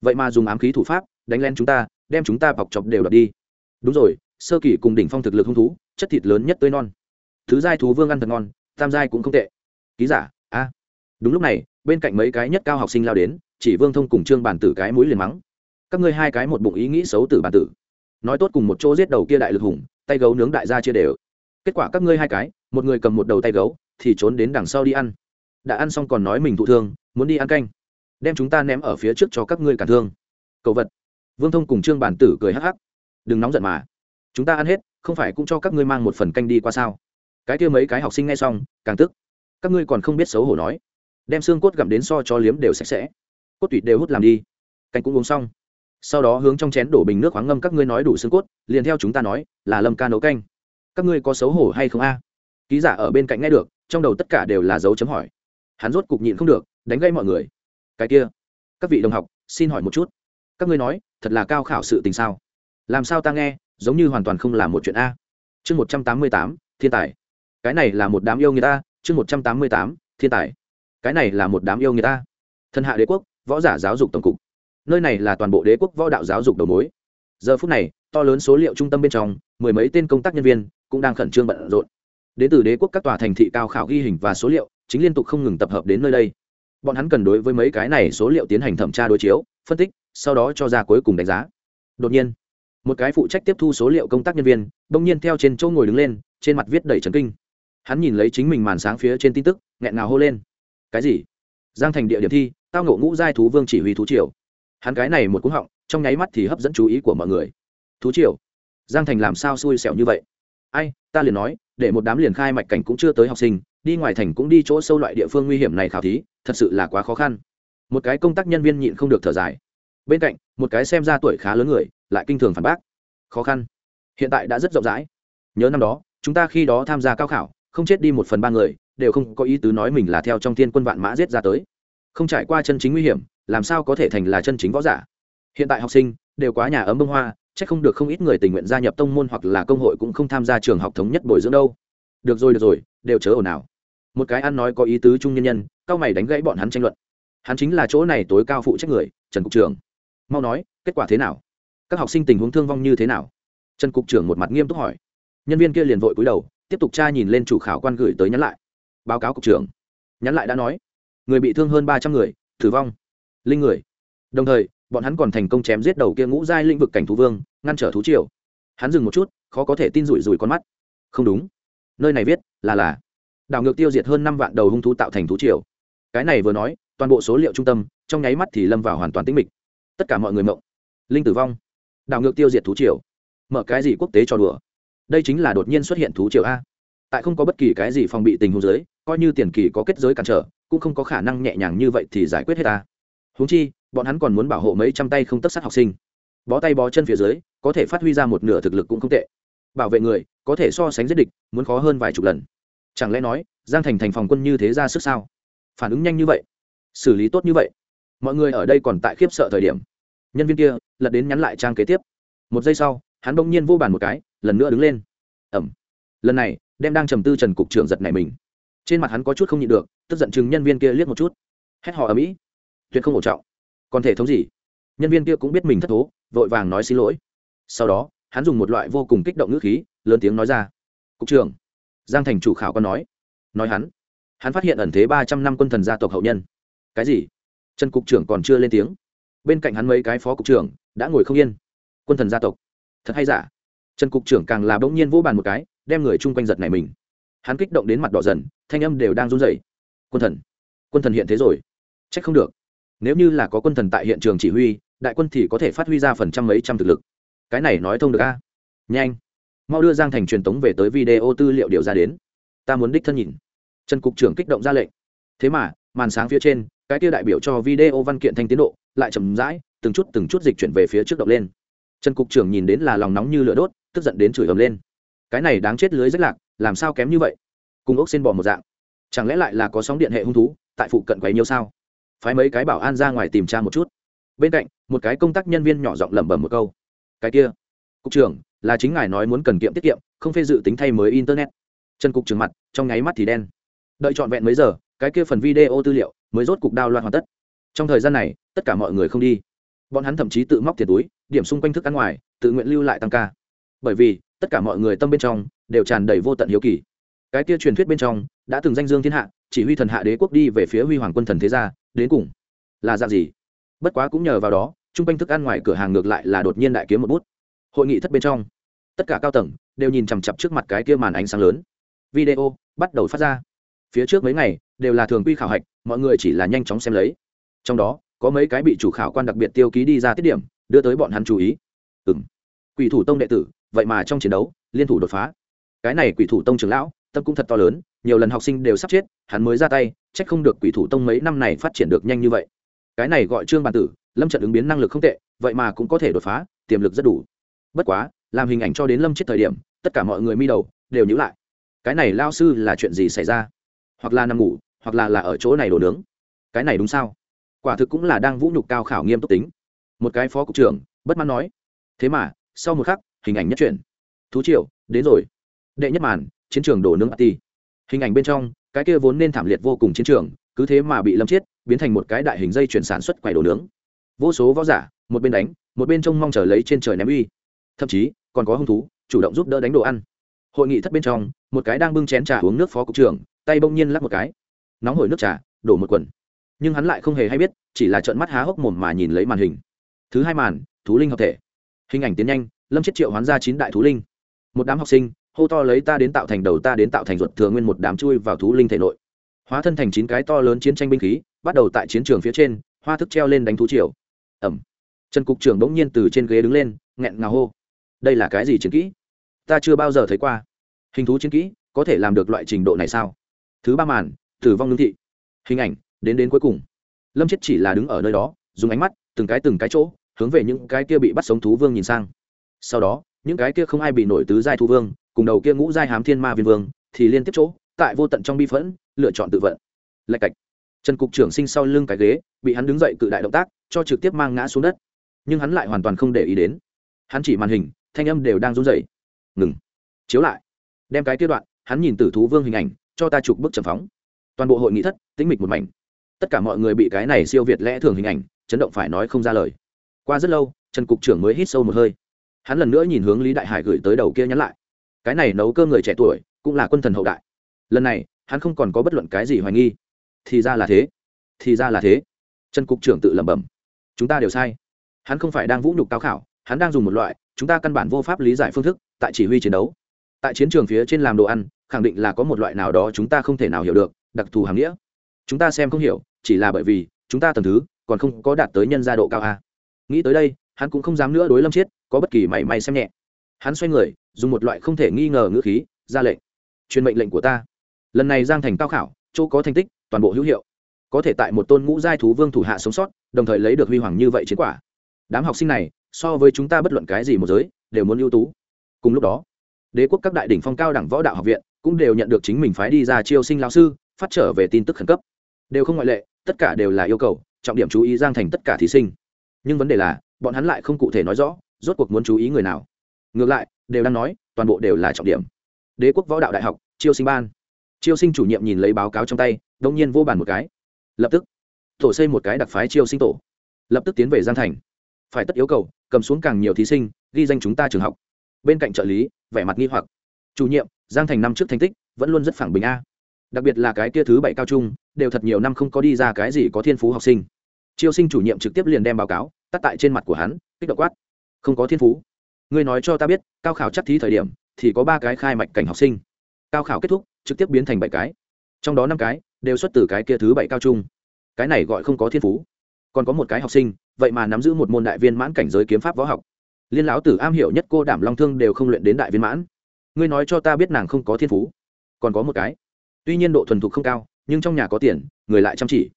Vậy mà dùng ám khí thủ pháp, đánh len chúng ta, đem chúng ta bọc chọc đều đập đi. Đúng rồi, sơ kỷ cùng đỉnh phong thực lực hung thú, chất thịt lớn nhất tươi non. Thứ giai thú vương ăn thật ngon, tam giai cũng không tệ. Ký giả, a. Đúng lúc này, bên cạnh mấy cái nhất cao học sinh lao đến, chỉ vương thông cùng trương bản tử cái mũi liền mắng. Các ngươi hai cái một bụng ý nghĩ xấu tử bản tử. Nói tốt cùng một chỗ giết đầu kia đại lực hùng, tay gấu nướng đại gia chia đều kết quả các ngươi hai cái, một người cầm một đầu tay gấu, thì trốn đến đằng sau đi ăn. Đã ăn xong còn nói mình thụ thương, muốn đi ăn canh. Đem chúng ta ném ở phía trước cho các ngươi cản thương. Cầu vật. Vương thông cùng trương bản tử cười hắc hắc. Đừng nóng giận mà. Chúng ta ăn hết, không phải cũng cho các ngươi mang một phần canh đi qua sao? Cái kia mấy cái học sinh nghe xong, càng tức. Các ngươi còn không biết xấu hổ nói. Đem xương cốt gặm đến so cho liếm đều sạch sẽ. Cốt tủy đều hút làm đi. Canh cũng uống xong. Sau đó hướng trong chén đổ bình nước khoáng ngâm các ngươi nói đủ xương cốt, liền theo chúng ta nói, là lâm ca nấu canh các ngươi có xấu hổ hay không a? Ký giả ở bên cạnh nghe được, trong đầu tất cả đều là dấu chấm hỏi. Hắn rốt cục nhịn không được, đánh gây mọi người. Cái kia, các vị đồng học, xin hỏi một chút. Các ngươi nói, thật là cao khảo sự tình sao? Làm sao ta nghe, giống như hoàn toàn không là một chuyện a? Chương một trăm tám mươi tám, thiên tài. Cái này là một đám yêu người ta, chương một trăm tám mươi tám, thiên tài. Cái này là một đám yêu người ta. Thân hạ đế quốc, võ giả giáo dục tổng cục. Nơi này là toàn bộ đế quốc võ đạo giáo dục đầu mối. Giờ phút này, to lớn số liệu trung tâm bên trong, mười mấy tên công tác nhân viên cũng đang khẩn trương bận rộn. Đến từ đế quốc các tòa thành thị cao khảo ghi hình và số liệu, chính liên tục không ngừng tập hợp đến nơi đây. Bọn hắn cần đối với mấy cái này số liệu tiến hành thẩm tra đối chiếu, phân tích, sau đó cho ra cuối cùng đánh giá. Đột nhiên, một cái phụ trách tiếp thu số liệu công tác nhân viên, bỗng nhiên theo trên chỗ ngồi đứng lên, trên mặt viết đầy trấn kinh. Hắn nhìn lấy chính mình màn sáng phía trên tin tức, nghẹn ngào hô lên. Cái gì? Giang thành địa điểm thi, tao ngộ ngũ giai thú vương chỉ huy thú triều. Hắn cái này một cú họng, trong nháy mắt thì hấp dẫn chú ý của mọi người. Thú triều? Giang thành làm sao xui xẻo như vậy? Ai, ta liền nói, để một đám liền khai mạch cảnh cũng chưa tới học sinh, đi ngoài thành cũng đi chỗ sâu loại địa phương nguy hiểm này khảo thí, thật sự là quá khó khăn. Một cái công tác nhân viên nhịn không được thở dài. Bên cạnh, một cái xem ra tuổi khá lớn người, lại kinh thường phản bác. Khó khăn. Hiện tại đã rất rộng rãi. Nhớ năm đó, chúng ta khi đó tham gia cao khảo, không chết đi một phần ba người, đều không có ý tứ nói mình là theo trong thiên quân vạn mã giết ra tới. Không trải qua chân chính nguy hiểm, làm sao có thể thành là chân chính võ giả? Hiện tại học sinh, đều quá nhà ấm bông hoa chắc không được không ít người tình nguyện gia nhập tông môn hoặc là công hội cũng không tham gia trường học thống nhất bồi dưỡng đâu. Được rồi được rồi, đều chớ ồn ào. Một cái ăn nói có ý tứ trung nhân nhân, cao mày đánh gãy bọn hắn tranh luận. Hắn chính là chỗ này tối cao phụ trách người, trần cục trưởng. Mau nói, kết quả thế nào? Các học sinh tình huống thương vong như thế nào? Trần cục trưởng một mặt nghiêm túc hỏi. Nhân viên kia liền vội cúi đầu, tiếp tục tra nhìn lên chủ khảo quan gửi tới nhắn lại. Báo cáo cục trưởng. Nhắn lại đã nói. Người bị thương hơn ba trăm người, tử vong. Linh người. Đồng thời bọn hắn còn thành công chém giết đầu kia ngũ giai lĩnh vực cảnh thú vương, ngăn trở thú triều. Hắn dừng một chút, khó có thể tin rủi rủi con mắt. Không đúng. Nơi này viết là là đảo ngược tiêu diệt hơn năm vạn đầu hung thú tạo thành thú triều. Cái này vừa nói, toàn bộ số liệu trung tâm, trong nháy mắt thì lâm vào hoàn toàn tĩnh mịch. Tất cả mọi người mộng. Linh tử vong. Đảo ngược tiêu diệt thú triều. Mở cái gì quốc tế cho đùa? Đây chính là đột nhiên xuất hiện thú triều a. Tại không có bất kỳ cái gì phòng bị tình huống giới coi như tiền kỳ có kết giới cản trở, cũng không có khả năng nhẹ nhàng như vậy thì giải quyết hết ta huống chi, bọn hắn còn muốn bảo hộ mấy trăm tay không tất sát học sinh. Bó tay bó chân phía dưới, có thể phát huy ra một nửa thực lực cũng không tệ. Bảo vệ người, có thể so sánh giết địch, muốn khó hơn vài chục lần. Chẳng lẽ nói, giang thành thành phòng quân như thế ra sức sao? Phản ứng nhanh như vậy. Xử lý tốt như vậy. Mọi người ở đây còn tại khiếp sợ thời điểm. Nhân viên kia, lật đến nhắn lại trang kế tiếp. Một giây sau, hắn bỗng nhiên vô bàn một cái, lần nữa đứng lên. Ẩm. Lần này, đem đang trầm tư trần cục trưởng giật này mình. Trên mặt hắn có chút không nhịn được, tức giận chừng nhân viên kia liếc một chút. Hét họ ở mỹ tuyệt không ổn trọng. Còn thể thống gì? Nhân viên kia cũng biết mình thất thố, vội vàng nói xin lỗi. Sau đó, hắn dùng một loại vô cùng kích động ngữ khí, lớn tiếng nói ra. Cục trưởng, giang thành chủ khảo có nói. Nói hắn hắn phát hiện ẩn thế ba trăm năm quân thần gia tộc hậu nhân. Cái gì? Trần cục trưởng còn chưa lên tiếng. Bên cạnh hắn mấy cái phó cục trưởng đã ngồi không yên. Quân thần gia tộc. Thật hay giả? Trần cục trưởng càng là bỗng nhiên vỗ bàn một cái, đem người chung quanh giật này mình. Hắn kích động đến mặt đỏ dần, thanh âm đều đang run rẩy. Quân thần. Quân thần hiện thế rồi. Trách không được nếu như là có quân thần tại hiện trường chỉ huy, đại quân thì có thể phát huy ra phần trăm mấy trăm thực lực. Cái này nói thông được a? Nhanh. Mau đưa giang thành truyền tống về tới video tư liệu điều ra đến. Ta muốn đích thân nhìn. Trần cục trưởng kích động ra lệnh. Thế mà, màn sáng phía trên, cái kia đại biểu cho video văn kiện thanh tiến độ, lại chậm rãi, từng chút từng chút dịch chuyển về phía trước động lên. Trần cục trưởng nhìn đến là lòng nóng như lửa đốt, tức giận đến chửi ầm lên. Cái này đáng chết lưới rách lạc, làm sao kém như vậy? Cùng ốc xin bò một dạng. Chẳng lẽ lại là có sóng điện hệ hung thú, tại phụ cận quấy nhiêu sao? Phái mấy cái bảo an ra ngoài tìm tra một chút. Bên cạnh, một cái công tác nhân viên nhỏ giọng lẩm bẩm một câu. Cái kia, cục trưởng, là chính ngài nói muốn cần kiệm tiết kiệm, không phê dự tính thay mới internet. Chân cục trưởng mặt, trong nháy mắt thì đen. Đợi trọn vẹn mấy giờ, cái kia phần video tư liệu mới rốt cục đao loạn hoàn tất. Trong thời gian này, tất cả mọi người không đi. Bọn hắn thậm chí tự móc tiền túi, điểm xung quanh thức ăn ngoài, tự nguyện lưu lại tăng ca. Bởi vì, tất cả mọi người tâm bên trong đều tràn đầy vô tận hiếu kỳ. Cái kia truyền thuyết bên trong đã từng danh dương thiên hạ, chỉ huy thần hạ đế quốc đi về phía huy hoàng quân thần thế gia đến cùng là dạng gì? Bất quá cũng nhờ vào đó chung quanh thức ăn ngoài cửa hàng ngược lại là đột nhiên đại kiếm một bút. Hội nghị thất bên trong, tất cả cao tầng đều nhìn chằm chặp trước mặt cái kia màn ánh sáng lớn. Video bắt đầu phát ra. Phía trước mấy ngày đều là thường quy khảo hạch, mọi người chỉ là nhanh chóng xem lấy. Trong đó, có mấy cái bị chủ khảo quan đặc biệt tiêu ký đi ra tiết điểm, đưa tới bọn hắn chú ý. Ừ m quỷ thủ tông đệ tử, vậy mà trong chiến đấu liên thủ đột phá. Cái này quỷ thủ tông trưởng lão, tâm cũng thật to lớn, nhiều lần học sinh đều sắp chết, hắn mới ra tay trách không được quỷ thủ tông mấy năm này phát triển được nhanh như vậy. Cái này gọi trương bản tử, lâm trận ứng biến năng lực không tệ, vậy mà cũng có thể đột phá, tiềm lực rất đủ. Bất quá, làm hình ảnh cho đến lâm chết thời điểm, tất cả mọi người mi đầu, đều nhữ lại. Cái này lao sư là chuyện gì xảy ra? Hoặc là nằm ngủ, hoặc là là ở chỗ này đổ nướng? Cái này đúng sao? Quả thực cũng là đang vũ nhục cao khảo nghiêm túc tính. Một cái phó cục trưởng, bất mãn nói. Thế mà, sau một khắc, hình ảnh nhất chuyển. Thú triệu đến rồi. Đệ nhất màn, chiến trường đổ nướng ti hình ảnh bên trong cái kia vốn nên thảm liệt vô cùng chiến trường, cứ thế mà bị lâm chết, biến thành một cái đại hình dây chuyển sản xuất quầy đồ nướng. Vô số võ giả, một bên đánh, một bên trông mong chờ lấy trên trời ném uy. Thậm chí, còn có hung thú, chủ động giúp đỡ đánh đồ ăn. Hội nghị thất bên trong, một cái đang bưng chén trà uống nước phó cục trưởng, tay bỗng nhiên lắc một cái. Nóng hổi nước trà, đổ một quần. Nhưng hắn lại không hề hay biết, chỉ là trợn mắt há hốc mồm mà nhìn lấy màn hình. Thứ hai màn, thú linh hợp thể. Hình ảnh tiến nhanh, lâm chết triệu hoán ra chín đại thú linh. Một đám học sinh hô to lấy ta đến tạo thành đầu ta đến tạo thành ruột thừa nguyên một đám chui vào thú linh thể nội. Hóa thân thành chín cái to lớn chiến tranh binh khí, bắt đầu tại chiến trường phía trên, hoa thức treo lên đánh thú triều. Ẩm trần cục trưởng bỗng nhiên từ trên ghế đứng lên, nghẹn ngào hô. Đây là cái gì chiến kỹ? Ta chưa bao giờ thấy qua. Hình thú chiến kỹ, có thể làm được loại trình độ này sao? Thứ ba màn, tử vong lương thị. Hình ảnh, đến đến cuối cùng. Lâm chết chỉ là đứng ở nơi đó, dùng ánh mắt, từng cái từng cái chỗ, hướng về những cái kia bị bắt sống thú vương nhìn sang. Sau đó, những cái kia không ai bị nổi tứ giai thú vương cùng đầu kia ngũ giai hám thiên ma viên vương, thì liên tiếp chỗ, tại vô tận trong bi phẫn, lựa chọn tự vận. Lạch cạch. Trần cục trưởng sinh sau lưng cái ghế, bị hắn đứng dậy cự đại động tác, cho trực tiếp mang ngã xuống đất. Nhưng hắn lại hoàn toàn không để ý đến. Hắn chỉ màn hình, thanh âm đều đang run rẩy. Ngừng. Chiếu lại. Đem cái kia đoạn, hắn nhìn tử thú vương hình ảnh, cho ta chụp bức trầm phóng. Toàn bộ hội nghị thất, tĩnh mịch một mảnh. Tất cả mọi người bị cái này siêu việt lẽ thường hình ảnh, chấn động phải nói không ra lời. Qua rất lâu, trần cục trưởng mới hít sâu một hơi. Hắn lần nữa nhìn hướng lý đại hải gửi tới đầu kia nhắn lại cái này nấu cơm người trẻ tuổi cũng là quân thần hậu đại. Lần này, hắn không còn có bất luận cái gì hoài nghi. Thì ra là thế. Thì ra là thế. Trần cục trưởng tự lẩm bẩm. Chúng ta đều sai. Hắn không phải đang vũ nhục cao khảo, hắn đang dùng một loại, chúng ta căn bản vô pháp lý giải phương thức, tại chỉ huy chiến đấu. Tại chiến trường phía trên làm đồ ăn, khẳng định là có một loại nào đó chúng ta không thể nào hiểu được, đặc thù hàm nghĩa. Chúng ta xem không hiểu, chỉ là bởi vì, chúng ta tầm thứ, còn không có đạt tới nhân gia độ cao a. Nghĩ tới đây, hắn cũng không dám nữa đối lâm chiết có bất kỳ mảy may xem nhẹ. Hắn xoay người dùng một loại không thể nghi ngờ ngữ khí, ra lệnh. Truyền mệnh lệnh của ta. Lần này giang thành cao khảo, chỗ có thành tích, toàn bộ hữu hiệu. Có thể tại một tôn ngũ giai thú vương thủ hạ sống sót, đồng thời lấy được huy hoàng như vậy chiến quả. Đám học sinh này, so với chúng ta bất luận cái gì một giới, đều muốn ưu tú. Cùng lúc đó, đế quốc các đại đỉnh phong cao đẳng võ đạo học viện cũng đều nhận được chính mình phái đi ra chiêu sinh lao sư, phát trở về tin tức khẩn cấp. Đều không ngoại lệ, tất cả đều là yêu cầu, trọng điểm chú ý giang thành tất cả thí sinh. Nhưng vấn đề là, bọn hắn lại không cụ thể nói rõ, rốt cuộc muốn chú ý người nào ngược lại, đều đang nói, toàn bộ đều là trọng điểm. Đế quốc võ đạo đại học, chiêu sinh ban. Chiêu sinh chủ nhiệm nhìn lấy báo cáo trong tay, đông nhiên vô bàn một cái. Lập tức, tổ xây một cái đặc phái chiêu sinh tổ. Lập tức tiến về giang thành. Phải tất yêu cầu, cầm xuống càng nhiều thí sinh, ghi danh chúng ta trường học. Bên cạnh trợ lý, vẻ mặt nghi hoặc. Chủ nhiệm, giang thành năm trước thành tích, vẫn luôn rất phẳng bình a. Đặc biệt là cái kia thứ bảy cao trung, đều thật nhiều năm không có đi ra cái gì có thiên phú học sinh. Chiêu sinh chủ nhiệm trực tiếp liền đem báo cáo, tắt tại trên mặt của hắn, kích động quát. Không có thiên phú ngươi nói cho ta biết, cao khảo chắc thí thời điểm, thì có ba cái khai mạch cảnh học sinh. Cao khảo kết thúc, trực tiếp biến thành bảy cái. Trong đó năm cái, đều xuất từ cái kia thứ bảy cao trung. Cái này gọi không có thiên phú. Còn có một cái học sinh, vậy mà nắm giữ một môn đại viên mãn cảnh giới kiếm pháp võ học. Liên lão tử am hiểu nhất cô đảm long thương đều không luyện đến đại viên mãn. Ngươi nói cho ta biết nàng không có thiên phú. Còn có một cái. Tuy nhiên độ thuần thục không cao, nhưng trong nhà có tiền, người lại chăm chỉ.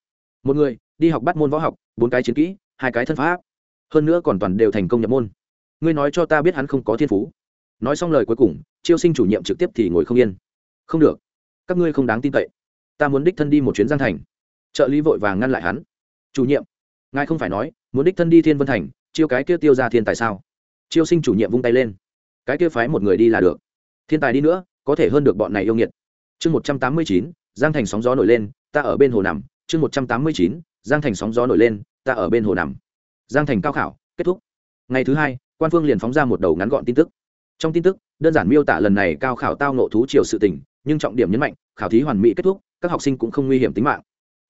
Một người, đi học bắt môn võ học, bốn cái chiến kỹ, hai cái thân pháp. Hơn nữa còn toàn đều thành công nhập môn ngươi nói cho ta biết hắn không có thiên phú. Nói xong lời cuối cùng, chiêu sinh chủ nhiệm trực tiếp thì ngồi không yên. Không được. Các ngươi không đáng tin cậy. Ta muốn đích thân đi một chuyến giang thành. Trợ lý vội vàng ngăn lại hắn. Chủ nhiệm, ngài không phải nói, muốn đích thân đi thiên vân thành, chiêu cái kia tiêu ra thiên tài sao? Chiêu sinh chủ nhiệm vung tay lên. Cái kia phái một người đi là được. Thiên tài đi nữa, có thể hơn được bọn này yêu nghiệt. Chương một trăm tám mươi chín, giang thành sóng gió nổi lên, ta ở bên hồ nằm. Chương một trăm tám mươi chín, giang thành sóng gió nổi lên, ta ở bên hồ nằm. Giang thành cao khảo, kết thúc. Ngày thứ hai quan phương liền phóng ra một đầu ngắn gọn tin tức. Trong tin tức, đơn giản miêu tả lần này cao khảo tao nộ thú triều sự tình, nhưng trọng điểm nhấn mạnh, khảo thí hoàn mỹ kết thúc, các học sinh cũng không nguy hiểm tính mạng.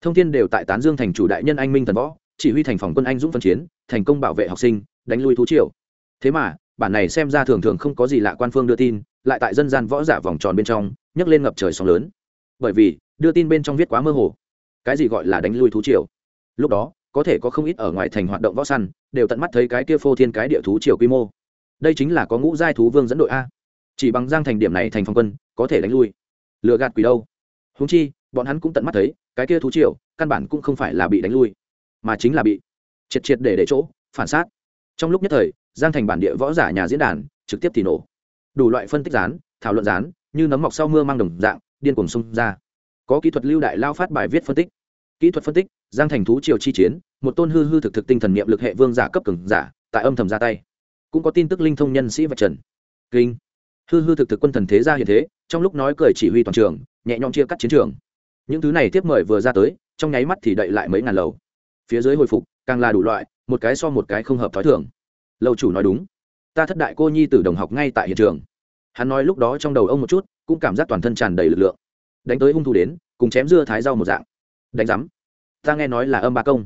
Thông tin đều tại tán dương thành chủ đại nhân anh minh thần võ, chỉ huy thành phòng quân anh dũng phân chiến, thành công bảo vệ học sinh, đánh lui thú triều. Thế mà, bản này xem ra thường thường không có gì lạ quan phương đưa tin, lại tại dân gian võ giả vòng tròn bên trong, nhấc lên ngập trời sóng lớn. Bởi vì, đưa tin bên trong viết quá mơ hồ. Cái gì gọi là đánh lui thú triều? Lúc đó có thể có không ít ở ngoài thành hoạt động võ săn, đều tận mắt thấy cái kia phô thiên cái địa thú triều quy mô. Đây chính là có ngũ giai thú vương dẫn đội a. Chỉ bằng giang thành điểm này thành phòng quân, có thể đánh lui. Lựa gạt quỷ đâu? Húng chi, bọn hắn cũng tận mắt thấy, cái kia thú triều, căn bản cũng không phải là bị đánh lui, mà chính là bị triệt triệt để để chỗ, phản xác trong lúc nhất thời, giang thành bản địa võ giả nhà diễn đàn, trực tiếp thì nổ. Đủ loại phân tích rán thảo luận rán như nấm mọc sau mưa mang đồng dạng, điên cuồng xung ra. Có kỹ thuật lưu đại lao phát bài viết phân tích kỹ thuật phân tích, giang thành thú triều chi chiến, một tôn hư hư thực thực tinh thần niệm lực hệ vương giả cấp cường giả, tại âm thầm ra tay. Cũng có tin tức linh thông nhân sĩ và trần. Kinh. Hư hư thực thực quân thần thế gia hiện thế, trong lúc nói cười chỉ huy toàn trường, nhẹ nhõm chia cắt chiến trường. Những thứ này tiếp mời vừa ra tới, trong nháy mắt thì đậy lại mấy ngàn lầu. Phía dưới hồi phục, càng là đủ loại, một cái so một cái không hợp thói thường. Lâu chủ nói đúng. Ta thất đại cô nhi tử đồng học ngay tại hiện trường. Hắn nói lúc đó trong đầu ông một chút, cũng cảm giác toàn thân tràn đầy lực lượng. Đánh tới hung thủ đến, cùng chém dưa thái rau một dạng đánh giám. Ta nghe nói là âm ba công.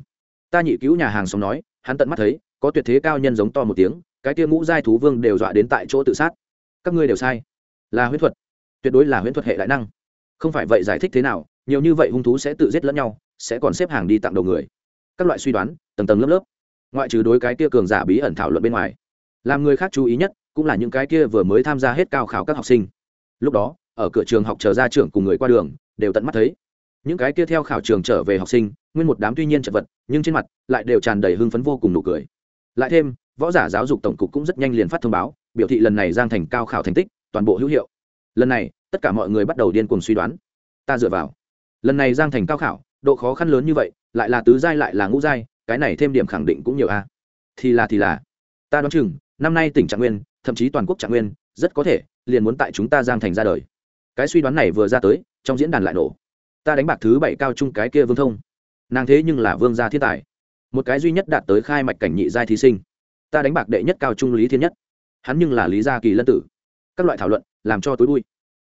Ta nhị cứu nhà hàng xóm nói, hắn tận mắt thấy, có tuyệt thế cao nhân giống to một tiếng, cái kia ngũ giai thú vương đều dọa đến tại chỗ tự sát. Các ngươi đều sai. Là huyễn thuật. Tuyệt đối là huyễn thuật hệ đại năng. Không phải vậy giải thích thế nào, nhiều như vậy hung thú sẽ tự giết lẫn nhau, sẽ còn xếp hàng đi tặng đầu người. Các loại suy đoán, tầng tầng lớp lớp. Ngoại trừ đối cái kia cường giả bí ẩn thảo luận bên ngoài. Làm người khác chú ý nhất, cũng là những cái kia vừa mới tham gia hết cao khảo các học sinh. Lúc đó, ở cửa trường học chờ ra trưởng cùng người qua đường, đều tận mắt thấy những cái kia theo khảo trường trở về học sinh, nguyên một đám tuy nhiên chật vật, nhưng trên mặt lại đều tràn đầy hưng phấn vô cùng nụ cười. Lại thêm, võ giả giáo dục tổng cục cũng rất nhanh liền phát thông báo, biểu thị lần này giang thành cao khảo thành tích, toàn bộ hữu hiệu. Lần này, tất cả mọi người bắt đầu điên cuồng suy đoán. Ta dựa vào. Lần này giang thành cao khảo, độ khó khăn lớn như vậy, lại là tứ giai lại là ngũ giai, cái này thêm điểm khẳng định cũng nhiều a. Thì là thì là. Ta đoán chừng, năm nay tỉnh trạng nguyên, thậm chí toàn quốc trạng nguyên, rất có thể liền muốn tại chúng ta giang thành ra đời. Cái suy đoán này vừa ra tới, trong diễn đàn lại nổ ta đánh bạc thứ bảy cao trung cái kia vương thông. Nàng thế nhưng là vương gia thiên tài. Một cái duy nhất đạt tới khai mạch cảnh nhị giai thí sinh. Ta đánh bạc đệ nhất cao trung lý thiên nhất. Hắn nhưng là lý gia kỳ lân tử. Các loại thảo luận, làm cho tối vui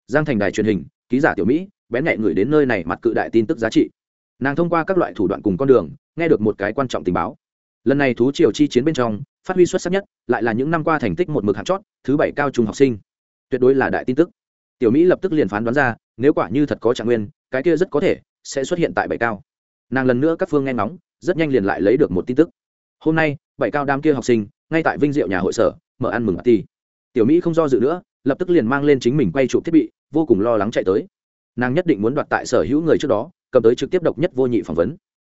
giang thành đài truyền hình, ký giả tiểu mỹ, bén nhẹ người đến nơi này mặt cự đại tin tức giá trị. Nàng thông qua các loại thủ đoạn cùng con đường, nghe được một cái quan trọng tình báo. Lần này thú triều chi chiến bên trong, phát huy xuất sắc nhất, lại là những năm qua thành tích một mực hạt chót, thứ bảy cao trung học sinh. Tuyệt đối là đại tin tức. Tiểu mỹ lập tức liền phán đoán ra nếu quả như thật có trạng nguyên, cái kia rất có thể sẽ xuất hiện tại bảy cao. Nàng lần nữa các phương nghe ngóng, rất nhanh liền lại lấy được một tin tức. Hôm nay, bảy cao đám kia học sinh, ngay tại vinh diệu nhà hội sở, mở ăn mừng ti tiểu mỹ không do dự nữa, lập tức liền mang lên chính mình quay chụp thiết bị, vô cùng lo lắng chạy tới. Nàng nhất định muốn đoạt tại sở hữu người trước đó, cầm tới trực tiếp độc nhất vô nhị phỏng vấn.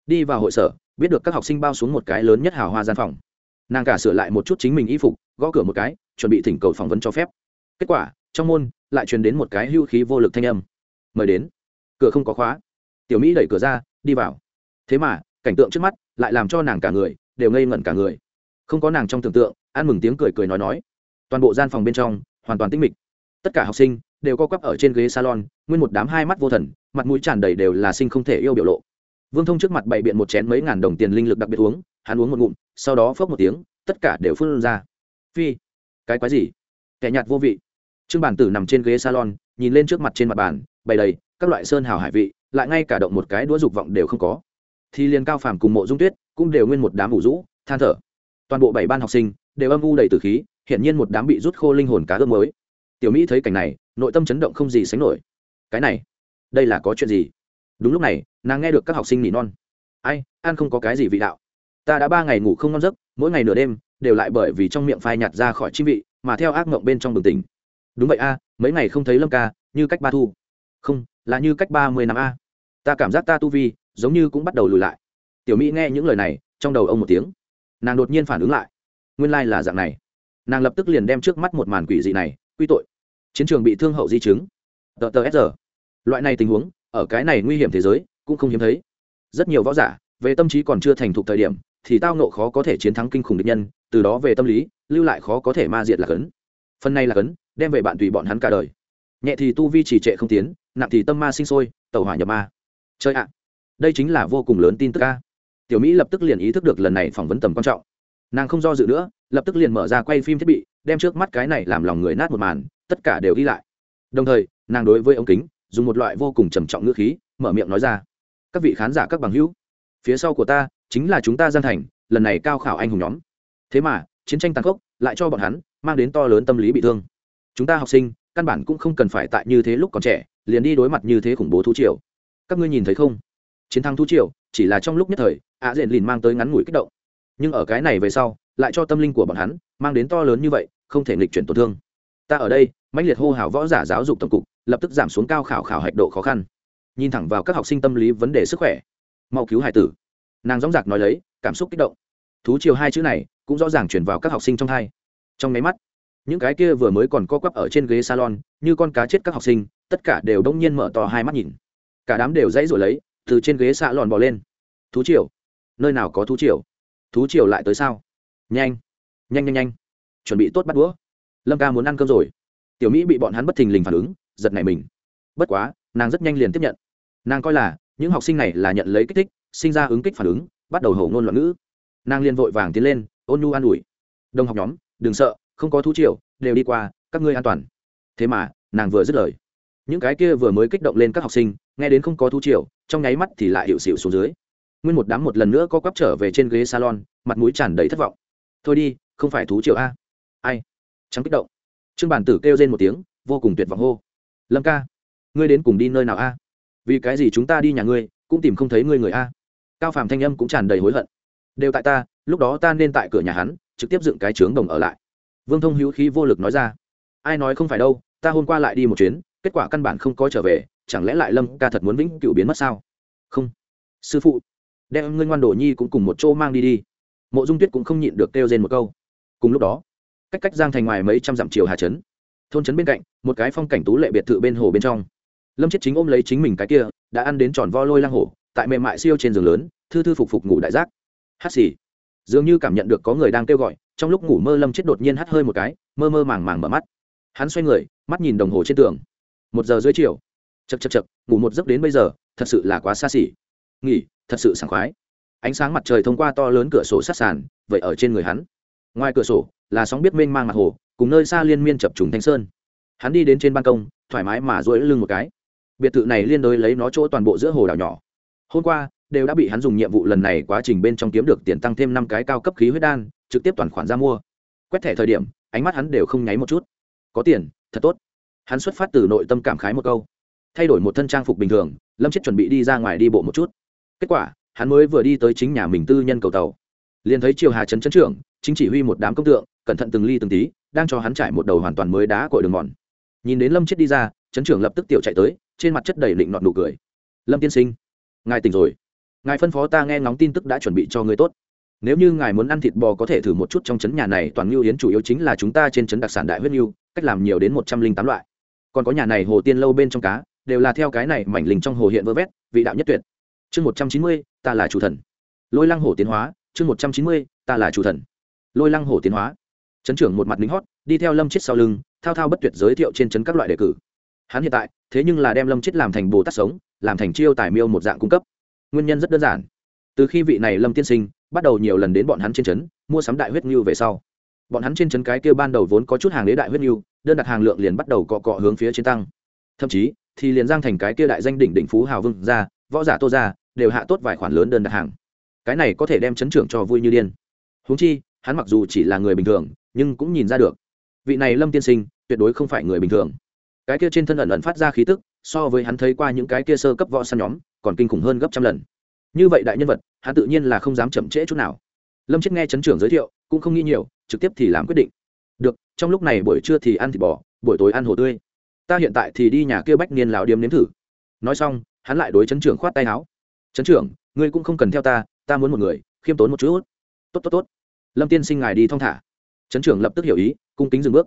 Đi vào hội sở, biết được các học sinh bao xuống một cái lớn nhất hào hoa gian phòng. Nàng cả sửa lại một chút chính mình y phục, gõ cửa một cái, chuẩn bị thỉnh cầu phỏng vấn cho phép. Kết quả, trong môn lại truyền đến một cái hưu khí vô lực thanh âm. Mời đến. Cửa không có khóa. Tiểu mỹ đẩy cửa ra, đi vào. Thế mà, cảnh tượng trước mắt lại làm cho nàng cả người đều ngây ngẩn cả người. Không có nàng trong tưởng tượng, ăn mừng tiếng cười cười nói nói. Toàn bộ gian phòng bên trong hoàn toàn tĩnh mịch. Tất cả học sinh đều co quắp ở trên ghế salon, nguyên một đám hai mắt vô thần, mặt mũi tràn đầy đều là sinh không thể yêu biểu lộ. Vương thông trước mặt bày biện một chén mấy ngàn đồng tiền linh lực đặc biệt uống, hắn uống một ngụm, sau đó phớp một tiếng, tất cả đều phun ra. Phi, cái quái gì? Kẻ nhạt vô vị trương bản tử nằm trên ghế salon, nhìn lên trước mặt trên mặt bàn, bày đầy, các loại sơn hào hải vị, lại ngay cả động một cái đũa dục vọng đều không có. Thì liền cao phàm cùng mộ dung tuyết cũng đều nguyên một đám ủ rũ, than thở. Toàn bộ bảy ban học sinh đều âm u đầy từ khí, hiển nhiên một đám bị rút khô linh hồn cá ước mới. Tiểu mỹ thấy cảnh này, nội tâm chấn động không gì sánh nổi. Cái này, đây là có chuyện gì? Đúng lúc này, nàng nghe được các học sinh nỉ non. Ai, ăn không có cái gì vị đạo. Ta đã ba ngày ngủ không ngon giấc, mỗi ngày nửa đêm đều lại bởi vì trong miệng phai nhạt ra khỏi chi vị, mà theo ác mộng bên trong bừng tỉnh đúng vậy a, mấy ngày không thấy lâm ca, như cách ba thu. Không, là như cách ba mươi năm a. Ta cảm giác ta tu vi, giống như cũng bắt đầu lùi lại. Tiểu mỹ nghe những lời này, trong đầu ông một tiếng. Nàng đột nhiên phản ứng lại. Nguyên lai là dạng này. Nàng lập tức liền đem trước mắt một màn quỷ dị này, quy tội. Chiến trường bị thương hậu di chứng. Tờ tờ s loại này tình huống, ở cái này nguy hiểm thế giới, cũng không hiếm thấy. Rất nhiều võ giả, về tâm trí còn chưa thành thục thời điểm, thì tao nộ khó có thể chiến thắng kinh khủng địch nhân, từ đó về tâm lý, lưu lại khó có thể ma diệt là cấn. Phần này là cấn đem về bạn tùy bọn hắn cả đời. Nhẹ thì tu vi trì trệ không tiến, nặng thì tâm ma sinh sôi tàu hỏa nhập ma. Chơi ạ, đây chính là vô cùng lớn tin tức ca tiểu mỹ lập tức liền ý thức được lần này phỏng vấn tầm quan trọng. Nàng không do dự nữa, lập tức liền mở ra quay phim thiết bị, đem trước mắt cái này làm lòng người nát một màn, tất cả đều ghi lại. Đồng thời, nàng đối với ống kính, dùng một loại vô cùng trầm trọng ngữ khí, mở miệng nói ra, các vị khán giả các bằng hữu, phía sau của ta chính là chúng ta gian thành, lần này cao khảo anh hùng nhóm. Thế mà, chiến tranh tàn khốc lại cho bọn hắn mang đến to lớn tâm lý bị thương chúng ta học sinh, căn bản cũng không cần phải tại như thế lúc còn trẻ, liền đi đối mặt như thế khủng bố thú triều. Các ngươi nhìn thấy không? Chiến thắng thú triều, chỉ là trong lúc nhất thời ạ diện lìn mang tới ngắn ngủi kích động. Nhưng ở cái này về sau, lại cho tâm linh của bọn hắn, mang đến to lớn như vậy, không thể nghịch chuyển tổn thương. Ta ở đây, mãnh liệt hô hào võ giả giáo dục tổng cục, lập tức giảm xuống cao khảo khảo hạch độ khó khăn. Nhìn thẳng vào các học sinh tâm lý vấn đề sức khỏe. Mau cứu hải tử. Nàng dóng dạc nói lấy, cảm xúc kích động. Thú chiều hai chữ này, cũng rõ ràng chuyển vào các học sinh trong hai. Trong máy mắt những cái kia vừa mới còn co quắp ở trên ghế salon, như con cá chết các học sinh, tất cả đều đông nhiên mở to hai mắt nhìn. Cả đám đều dãy rồi lấy, từ trên ghế xạ lòn bỏ lên. Thú triều, nơi nào có thú triều? Thú triều lại tới sao? Nhanh nhanh nhanh nhanh. Chuẩn bị tốt bắt đũa. Lâm ca muốn ăn cơm rồi. Tiểu mỹ bị bọn hắn bất thình lình phản ứng, giật nảy mình. Bất quá, nàng rất nhanh liền tiếp nhận. Nàng coi là, những học sinh này là nhận lấy kích thích, sinh ra ứng kích phản ứng, bắt đầu hầu ngôn loạn ngữ. Nàng liền vội vàng tiến lên, ôn nhu an ủi. Đồng học nhóm, đừng sợ không có thú triều, đều đi qua, các ngươi an toàn. Thế mà, nàng vừa dứt lời. Những cái kia vừa mới kích động lên các học sinh, nghe đến không có thú triều, trong nháy mắt thì lại hiệu xịu xuống dưới. Nguyên một đám một lần nữa có quắp trở về trên ghế salon, mặt mũi tràn đầy thất vọng. Thôi đi, không phải thú triều a. Ai? Chẳng kích động. Trương bản tử kêu lên một tiếng, vô cùng tuyệt vọng hô. Lâm ca, ngươi đến cùng đi nơi nào a? Vì cái gì chúng ta đi nhà ngươi, cũng tìm không thấy ngươi người a? Cao phàm thanh âm cũng tràn đầy hối hận. Đều tại ta, lúc đó ta nên tại cửa nhà hắn, trực tiếp dựng cái trướng đồng ở lại vương thông hữu khí vô lực nói ra, ai nói không phải đâu, ta hôm qua lại đi một chuyến, kết quả căn bản không có trở về, chẳng lẽ lại lâm ca thật muốn vĩnh cựu biến mất sao? Không. Sư phụ, đem ngươi ngoan đồ nhi cũng cùng một chỗ mang đi đi. Mộ dung tuyết cũng không nhịn được kêu trên một câu. Cùng lúc đó, cách cách giang thành ngoài mấy trăm dặm chiều hà trấn, thôn trấn bên cạnh, một cái phong cảnh tú lệ biệt thự bên hồ bên trong. Lâm chết chính ôm lấy chính mình cái kia, đã ăn đến tròn vo lôi lang hổ, tại mềm mại siêu trên giường lớn, thư thư phục phục ngủ đại giác. Hát xì. Dường như cảm nhận được có người đang kêu gọi trong lúc ngủ mơ lâm chết đột nhiên hắt hơi một cái, mơ mơ màng màng mở mắt. Hắn xoay người, mắt nhìn đồng hồ trên tường. Một giờ dưới chiều. Chật chật chật ngủ một giấc đến bây giờ, thật sự là quá xa xỉ. Nghỉ, thật sự sảng khoái. Ánh sáng mặt trời thông qua to lớn cửa sổ sát sàn, vậy ở trên người hắn. Ngoài cửa sổ, là sóng biết mênh mang mặt hồ, cùng nơi xa liên miên chập trùng thanh sơn. Hắn đi đến trên ban công, thoải mái mà duỗi lưng một cái. Biệt thự này liên đối lấy nó chỗ toàn bộ giữa hồ đảo nhỏ. Hôm qua, đều đã bị hắn dùng nhiệm vụ lần này quá trình bên trong kiếm được tiền tăng thêm năm cái cao cấp khí huyết đan trực tiếp toàn khoản ra mua. Quét thẻ thời điểm, ánh mắt hắn đều không nháy một chút. Có tiền, thật tốt. Hắn xuất phát từ nội tâm cảm khái một câu. Thay đổi một thân trang phục bình thường, lâm chết chuẩn bị đi ra ngoài đi bộ một chút. Kết quả, hắn mới vừa đi tới chính nhà mình tư nhân cầu tàu. Liền thấy triều hà trấn trấn trưởng, chính chỉ huy một đám công tượng, cẩn thận từng ly từng tí, đang cho hắn trải một đầu hoàn toàn mới đá cội đường mòn. Nhìn đến lâm chết đi ra, trấn trưởng lập tức tiểu chạy tới, trên mặt chất đầy định nọt nụ cười. Lâm tiên sinh, ngài tỉnh rồi. Ngài phân phó ta nghe ngóng tin tức đã chuẩn bị cho người tốt nếu như ngài muốn ăn thịt bò có thể thử một chút trong trấn nhà này, toàn ngưu yến chủ yếu chính là chúng ta trên trấn đặc sản đại huyết ngưu cách làm nhiều đến một trăm linh tám loại. Còn có nhà này hồ tiên lâu bên trong cá, đều là theo cái này mảnh lình trong hồ hiện vơ vét, vị đạo nhất tuyệt. Chương một trăm chín mươi, ta là chủ thần. Lôi lăng hồ tiến hóa, chương một trăm chín mươi, ta là chủ thần. Lôi lăng hồ tiến hóa. Trấn trưởng một mặt lính hót, đi theo lâm chết sau lưng, thao thao bất tuyệt giới thiệu trên trấn các loại đề cử. Hắn hiện tại, thế nhưng là đem lâm chết làm thành bồ tát sống, làm thành chiêu tài miêu một dạng cung cấp. Nguyên nhân rất đơn giản. Từ khi vị này lâm tiên sinh bắt đầu nhiều lần đến bọn hắn trên trấn, mua sắm đại huyết ngưu về sau. Bọn hắn trên trấn cái kia ban đầu vốn có chút hàng đế đại huyết ngưu đơn đặt hàng lượng liền bắt đầu cọ cọ hướng phía trên tăng. Thậm chí, thì liền giang thành cái kia đại danh đỉnh đỉnh phú hào vương ra, võ giả tô ra, đều hạ tốt vài khoản lớn đơn đặt hàng. Cái này có thể đem chấn trưởng cho vui như điên. Huống chi, hắn mặc dù chỉ là người bình thường, nhưng cũng nhìn ra được. Vị này lâm tiên sinh, tuyệt đối không phải người bình thường. Cái kia trên thân ẩn ẩn phát ra khí tức, so với hắn thấy qua những cái kia sơ cấp võ săn nhóm, còn kinh khủng hơn gấp trăm lần như vậy đại nhân vật, hắn tự nhiên là không dám chậm trễ chút nào. Lâm chết nghe chấn trưởng giới thiệu, cũng không nghĩ nhiều, trực tiếp thì làm quyết định. Được, trong lúc này buổi trưa thì ăn thịt bò, buổi tối ăn hồ tươi. Ta hiện tại thì đi nhà kia bách niên lão điếm nếm thử. Nói xong, hắn lại đối chấn trưởng khoát tay áo. Chấn trưởng, ngươi cũng không cần theo ta ta muốn một người, khiêm tốn một chút. Tốt tốt tốt. Lâm tiên sinh ngài đi thong thả. Chấn trưởng lập tức hiểu ý, cung kính dừng bước.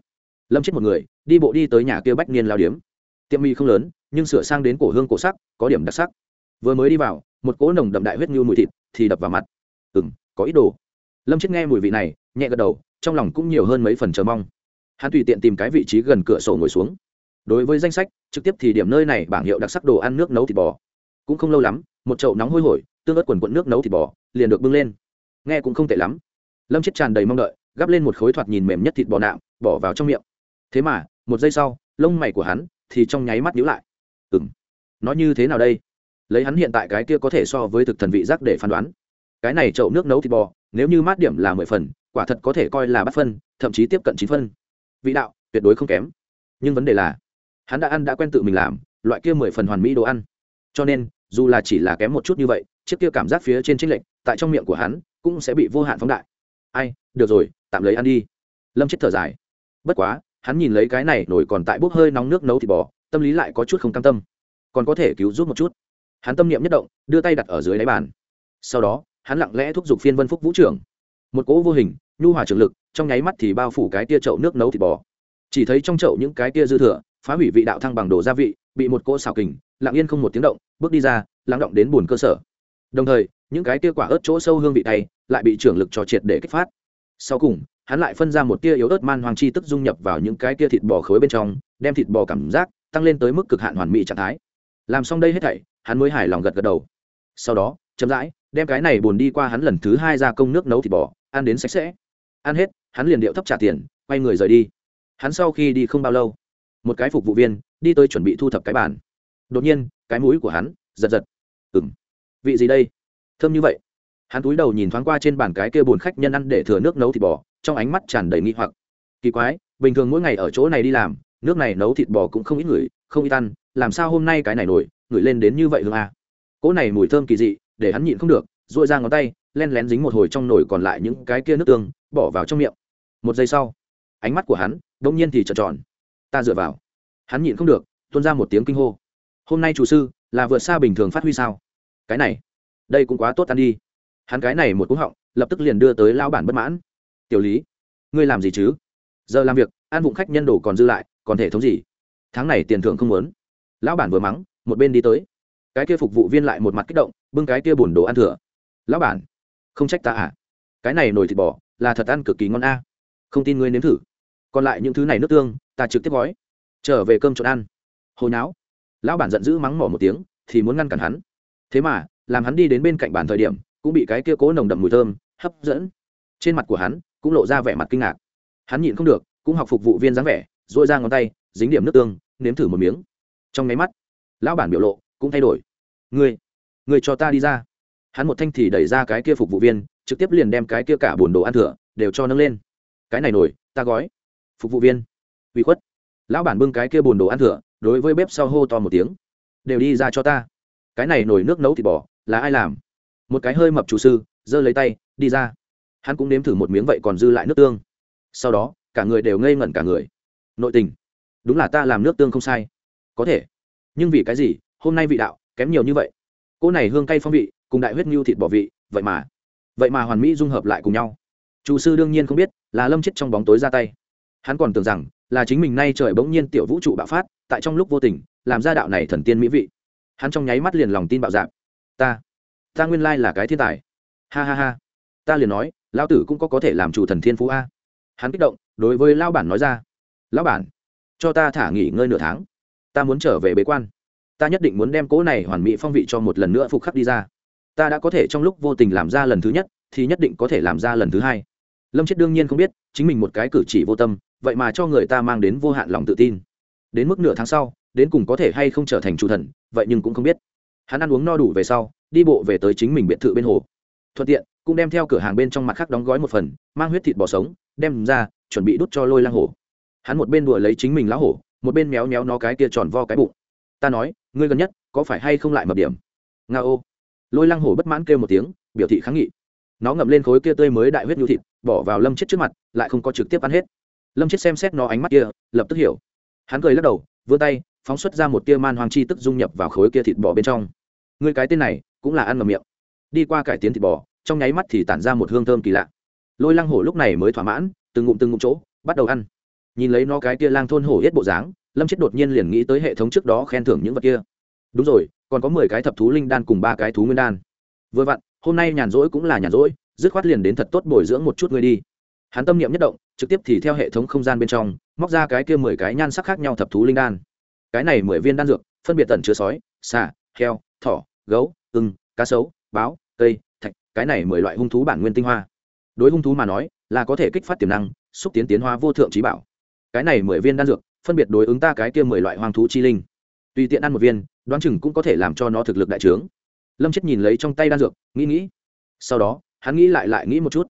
Lâm chết một người, đi bộ đi tới nhà kia bách niên lao điếm. Tiệm mì không lớn, nhưng sửa sang đến cổ hương cổ sắc, có điểm đặc sắc. Vừa mới đi vào một cỗ nồng đậm đại huyết như mùi thịt thì đập vào mặt. Ừ m có ít đồ. Lâm chết nghe mùi vị này, nhẹ gật đầu, trong lòng cũng nhiều hơn mấy phần chờ mong. Hắn tùy tiện tìm cái vị trí gần cửa sổ ngồi xuống. Đối với danh sách, trực tiếp thì điểm nơi này bảng hiệu đặc sắc đồ ăn nước nấu thịt bò. Cũng không lâu lắm, một chậu nóng hôi hổi, tương ớt quần quận nước nấu thịt bò, liền được bưng lên. Nghe cũng không tệ lắm. Lâm chết tràn đầy mong đợi, gắp lên một khối thoạt nhìn mềm nhất thịt bò nạm, bỏ vào trong miệng. Thế mà, một giây sau, lông mày của hắn thì trong nháy mắt nhíu lại. Ừng nó như thế nào đây? Lấy hắn hiện tại cái kia có thể so với thực thần vị giác để phán đoán. Cái này chậu nước nấu thịt bò, nếu như mát điểm là mười phần, quả thật có thể coi là bắt phân, thậm chí tiếp cận chín phân. Vị đạo, tuyệt đối không kém. Nhưng vấn đề là, hắn đã ăn đã quen tự mình làm, loại kia mười phần hoàn mỹ đồ ăn. Cho nên, dù là chỉ là kém một chút như vậy, chiếc kia cảm giác phía trên tranh lệch, tại trong miệng của hắn, cũng sẽ bị vô hạn phóng đại. Ai, được rồi, tạm lấy ăn đi. Lâm chết thở dài. Bất quá, hắn nhìn lấy cái này nổi còn tại bốc hơi nóng nước nấu thịt bò, tâm lý lại có chút không cam tâm. Còn có thể cứu giúp một chút hắn tâm niệm nhất động, đưa tay đặt ở dưới đáy bàn. Sau đó, hắn lặng lẽ thúc giục phiên vân phúc vũ trưởng. Một cỗ vô hình, nhu hòa trường lực, trong nháy mắt thì bao phủ cái tia chậu nước nấu thịt bò. Chỉ thấy trong chậu những cái tia dư thừa, phá hủy vị đạo thăng bằng đồ gia vị, bị một cỗ xào kình, lặng yên không một tiếng động, bước đi ra, lắng động đến buồn cơ sở. Đồng thời, những cái tia quả ớt chỗ sâu hương vị tay lại bị trưởng lực trò triệt để kích phát. Sau cùng, hắn lại phân ra một tia yếu ớt man hoàng chi tức dung nhập vào những cái tia thịt bò khối bên trong, đem thịt bò cảm giác tăng lên tới mức cực hạn hoàn mỹ trạng thái. Làm xong đây hết thảy hắn mới hài lòng gật gật đầu. Sau đó, chậm rãi, đem cái này buồn đi qua hắn lần thứ hai ra công nước nấu thịt bò, ăn đến sạch sẽ. Ăn hết, hắn liền điệu thấp trả tiền, quay người rời đi. Hắn sau khi đi không bao lâu, một cái phục vụ viên đi tới chuẩn bị thu thập cái bàn. Đột nhiên, cái mũi của hắn giật giật. Ừng vị gì đây? Thơm như vậy. Hắn túi đầu nhìn thoáng qua trên bàn cái kia bồn khách nhân ăn để thừa nước nấu thịt bò, trong ánh mắt tràn đầy nghi hoặc. Kỳ quái, bình thường mỗi ngày ở chỗ này đi làm, nước này nấu thịt bò cũng không ít người, không ít ăn, làm sao hôm nay cái này nổi? Ngửi lên đến như vậy hương a. Cỗ này mùi thơm kỳ dị, để hắn nhịn không được dội ra ngón tay, len lén dính một hồi trong nồi còn lại những cái kia nước tương, bỏ vào trong miệng. Một giây sau, ánh mắt của hắn đông nhiên thì trợn tròn. Ta dựa vào. Hắn nhịn không được, tuôn ra một tiếng kinh hô. Hôm nay chủ sư là vượt xa bình thường phát huy sao? Cái này, đây cũng quá tốt ăn đi. Hắn cái này một cú họng, lập tức liền đưa tới lao bản bất mãn. Tiểu lý, ngươi làm gì chứ? Giờ làm việc, ăn vụng khách nhân đồ còn dư lại, còn thể thống gì? Tháng này tiền thưởng không muốn. Lão bản vừa mắng một bên đi tới. Cái kia phục vụ viên lại một mặt kích động bưng cái kia bùn đồ ăn thừa. Lão bản không trách ta à? Cái này nồi thịt bò là thật ăn cực kỳ ngon a. Không tin ngươi nếm thử. Còn lại những thứ này nước tương ta trực tiếp gói. Trở về cơm trộn ăn. Hồi nháo, lão bản giận dữ mắng mỏ một tiếng thì muốn ngăn cản hắn. Thế mà làm hắn đi đến bên cạnh bản thời điểm cũng bị cái kia cố nồng đậm mùi thơm hấp dẫn. Trên mặt của hắn cũng lộ ra vẻ mặt kinh ngạc. Hắn nhịn không được cũng học phục vụ viên dáng vẻ dội ra ngón tay dính điểm nước tương nếm thử một miếng. Trong máy mắt lão bản biểu lộ cũng thay đổi. Ngươi ngươi cho ta đi ra. Hắn một thanh thì đẩy ra cái kia phục vụ viên, trực tiếp liền đem cái kia cả bồn đồ ăn thừa đều cho nâng lên. Cái này nổi, ta gói. Phục vụ viên, uy khuất. Lão bản bưng cái kia bồn đồ ăn thừa, đối với bếp sau hô to một tiếng. Đều đi ra cho ta. Cái này nồi nước nấu thịt bò, là ai làm? Một cái hơi mập chủ sư, giơ lấy tay, đi ra. Hắn cũng nếm thử một miếng vậy còn dư lại nước tương. Sau đó, cả người đều ngây ngẩn cả người. Nội tình. Đúng là ta làm nước tương không sai. Có thể nhưng vì cái gì, hôm nay vị đạo kém nhiều như vậy? Cô này hương cay phong vị, cùng đại huyết ngưu thịt bò vị, vậy mà vậy mà hoàn mỹ dung hợp lại cùng nhau. Chủ sư đương nhiên không biết, là lâm chết trong bóng tối ra tay. Hắn còn tưởng rằng là chính mình nay trời bỗng nhiên tiểu vũ trụ bạo phát, tại trong lúc vô tình, làm ra đạo này thần tiên mỹ vị. Hắn trong nháy mắt liền lòng tin bạo dạp ta ta nguyên lai là cái thiên tài. Ha ha ha. Ta liền nói lao tử cũng có có thể làm chủ thần thiên phú a. Hắn kích động, đối với lao bản nói ra. Lão bản, cho ta thả nghỉ ngơi nửa tháng ta muốn trở về bế quan. Ta nhất định muốn đem cỗ này hoàn mỹ phong vị cho một lần nữa phục khắc đi ra. Ta đã có thể trong lúc vô tình làm ra lần thứ nhất, thì nhất định có thể làm ra lần thứ hai. Lâm chết đương nhiên không biết, chính mình một cái cử chỉ vô tâm, vậy mà cho người ta mang đến vô hạn lòng tự tin. Đến mức nửa tháng sau, đến cùng có thể hay không trở thành chủ thần, vậy nhưng cũng không biết. Hắn ăn uống no đủ về sau, đi bộ về tới chính mình biệt thự bên hồ. Thuận tiện, cũng đem theo cửa hàng bên trong mặt khác đóng gói một phần, mang huyết thịt bò sống, đem ra, chuẩn bị đút cho lôi lang hổ. Hắn một bên đùa lấy chính mình lá hổ một bên méo méo nó cái kia tròn vo cái bụng. Ta nói, ngươi gần nhất, có phải hay không lại mập điểm? Nga ô. Lôi lăng hổ bất mãn kêu một tiếng, biểu thị kháng nghị. Nó ngậm lên khối kia tươi mới đại huyết nhu thịt, bỏ vào lâm chết trước mặt, lại không có trực tiếp ăn hết. Lâm chết xem xét nó ánh mắt kia, lập tức hiểu. Hắn cười lắc đầu, vươn tay, phóng xuất ra một tia man hoàng chi tức dung nhập vào khối kia thịt bò bên trong. Người cái tên này, cũng là ăn ngầm miệng. Đi qua cải tiến thịt bò, trong nháy mắt thì tản ra một hương thơm kỳ lạ. Lôi lăng hổ lúc này mới thỏa mãn, từng ngụm từng ngụm chỗ, bắt đầu ăn nhìn lấy nó cái kia lang thôn hổ hết bộ dáng, lâm chết đột nhiên liền nghĩ tới hệ thống trước đó khen thưởng những vật kia. Đúng rồi, còn có mười cái thập thú linh đan cùng ba cái thú nguyên đan. Vừa vặn, hôm nay nhàn rỗi cũng là nhàn rỗi, dứt khoát liền đến thật tốt bồi dưỡng một chút ngươi đi. Hắn tâm niệm nhất động, trực tiếp thì theo hệ thống không gian bên trong, móc ra cái kia mười cái nhan sắc khác nhau thập thú linh đan. Cái này mười viên đan dược, phân biệt tẩn chứa sói, xà, heo, thỏ, gấu, ưng, cá sấu, báo, cây, thạch, cái này mười loại hung thú bản nguyên tinh hoa. Đối hung thú mà nói, là có thể kích phát tiềm năng, xúc tiến tiến hóa vô thượng trí bảo cái này mười viên đan dược, phân biệt đối ứng ta cái kia mười loại hoang thú chi linh. Tùy tiện ăn một viên, đoán chừng cũng có thể làm cho nó thực lực đại trướng. Lâm chết nhìn lấy trong tay đan dược, nghĩ nghĩ. Sau đó, hắn nghĩ lại lại nghĩ một chút.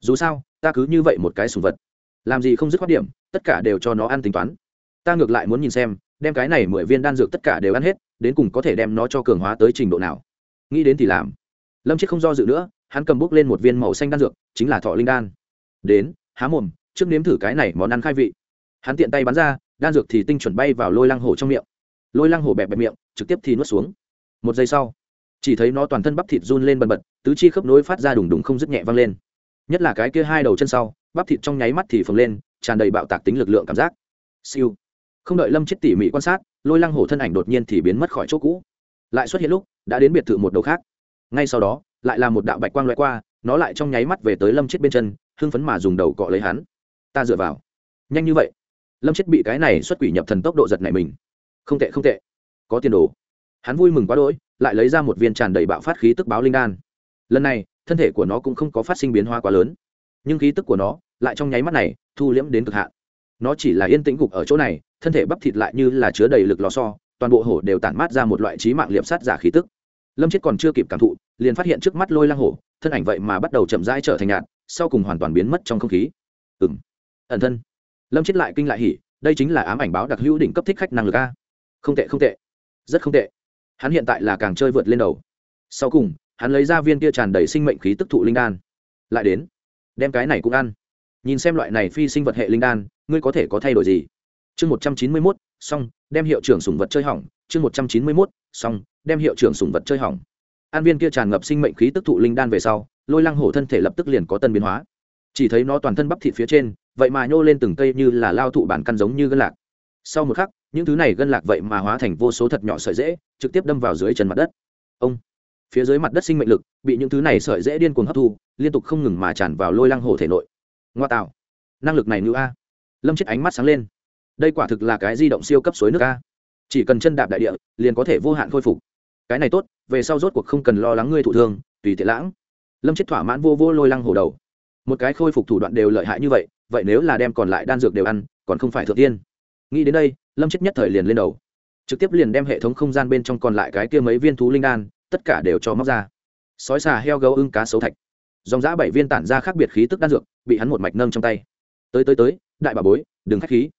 Dù sao, ta cứ như vậy một cái sùng vật. Làm gì không dứt khoát điểm, tất cả đều cho nó ăn tính toán. Ta ngược lại muốn nhìn xem, đem cái này mười viên đan dược tất cả đều ăn hết, đến cùng có thể đem nó cho cường hóa tới trình độ nào. Nghĩ đến thì làm. Lâm chết không do dự nữa, hắn cầm bút lên một viên màu xanh đan dược, chính là thọ linh đan. Đến, há mồm, trước nếm thử cái này món ăn khai vị hắn tiện tay bắn ra, đan dược thì tinh chuẩn bay vào lôi lăng hổ trong miệng. Lôi lăng hổ bẹp bẹp miệng, trực tiếp thì nuốt xuống. Một giây sau, chỉ thấy nó toàn thân bắp thịt run lên bần bật, tứ chi khớp nối phát ra đùng đùng không dứt nhẹ văng lên. Nhất là cái kia hai đầu chân sau, bắp thịt trong nháy mắt thì phồng lên, tràn đầy bạo tạc tính lực lượng cảm giác. Siêu. Không đợi lâm chết tỉ mỉ quan sát, lôi lăng hổ thân ảnh đột nhiên thì biến mất khỏi chỗ cũ. Lại xuất hiện lúc, đã đến biệt thự một đầu khác. Ngay sau đó, lại là một đạo bạch quang loại qua, nó lại trong nháy mắt về tới lâm chết bên chân, hưng phấn mà dùng đầu cọ lấy hắn. Ta dựa vào. Nhanh như vậy lâm chết bị cái này xuất quỷ nhập thần tốc độ giật này mình. Không tệ không tệ. Có tiền đồ. Hắn vui mừng quá đỗi, lại lấy ra một viên tràn đầy bạo phát khí tức báo linh đan. Lần này, thân thể của nó cũng không có phát sinh biến hóa quá lớn. Nhưng khí tức của nó lại trong nháy mắt này thu liễm đến cực hạn. Nó chỉ là yên tĩnh gục ở chỗ này, thân thể bắp thịt lại như là chứa đầy lực lò so toàn bộ hổ đều tản mát ra một loại trí mạng liệp sát giả khí tức. Lâm chết còn chưa kịp cảm thụ, liền phát hiện trước mắt lôi lang hổ, thân ảnh vậy mà bắt đầu chậm rãi trở thành nhạt, sau cùng hoàn toàn biến mất trong không khí. Ừng ẩn thân lâm chết lại kinh lại hỉ, đây chính là ám ảnh báo đặc hữu đỉnh cấp thích khách năng lực a. Không tệ không tệ. Rất không tệ. Hắn hiện tại là càng chơi vượt lên đầu. Sau cùng, hắn lấy ra viên kia tràn đầy sinh mệnh khí tức thụ linh đan. Lại đến. Đem cái này cũng ăn. Nhìn xem loại này phi sinh vật hệ linh đan, ngươi có thể có thay đổi gì? Chương một trăm chín mươi mốt, xong, đem hiệu trưởng sùng vật chơi hỏng. Chương một trăm chín mươi mốt, xong, đem hiệu trưởng sùng vật chơi hỏng. An viên kia tràn ngập sinh mệnh khí tức thụ linh đan về sau, lôi lăng hổ thân thể lập tức liền có tân biến hóa. Chỉ thấy nó toàn thân bắp thịt phía trên vậy mà nhô lên từng cây như là lao thụ bản căn giống như gân lạc. Sau một khắc, những thứ này gân lạc vậy mà hóa thành vô số thật nhỏ sợi dễ trực tiếp đâm vào dưới chân mặt đất. Ông, phía dưới mặt đất sinh mệnh lực, bị những thứ này sợi dễ điên cuồng hấp thu, liên tục không ngừng mà tràn vào lôi lăng hồ thể nội. Ngoa tạo. Năng lực này nữ a. Lâm chết ánh mắt sáng lên. Đây quả thực là cái di động siêu cấp suối nước a. Chỉ cần chân đạp đại địa, liền có thể vô hạn khôi phục. Cái này tốt, về sau rốt cuộc không cần lo lắng ngươi thụ thương, tùy tiện lãng. Lâm chết thỏa mãn vô vô lôi lăng hồ đầu. Một cái khôi phục thủ đoạn đều lợi hại như vậy vậy nếu là đem còn lại đan dược đều ăn, còn không phải thượng tiên? Nghĩ đến đây, lâm chết nhất thời liền lên đầu. Trực tiếp liền đem hệ thống không gian bên trong còn lại cái kia mấy viên thú linh đan, tất cả đều cho móc ra. Sói xà heo gấu ưng cá sấu thạch. Dòng giã bảy viên tản ra khác biệt khí tức đan dược, bị hắn một mạch nâng trong tay. Tới tới tới, đại bà bối, đừng k h á c h khí.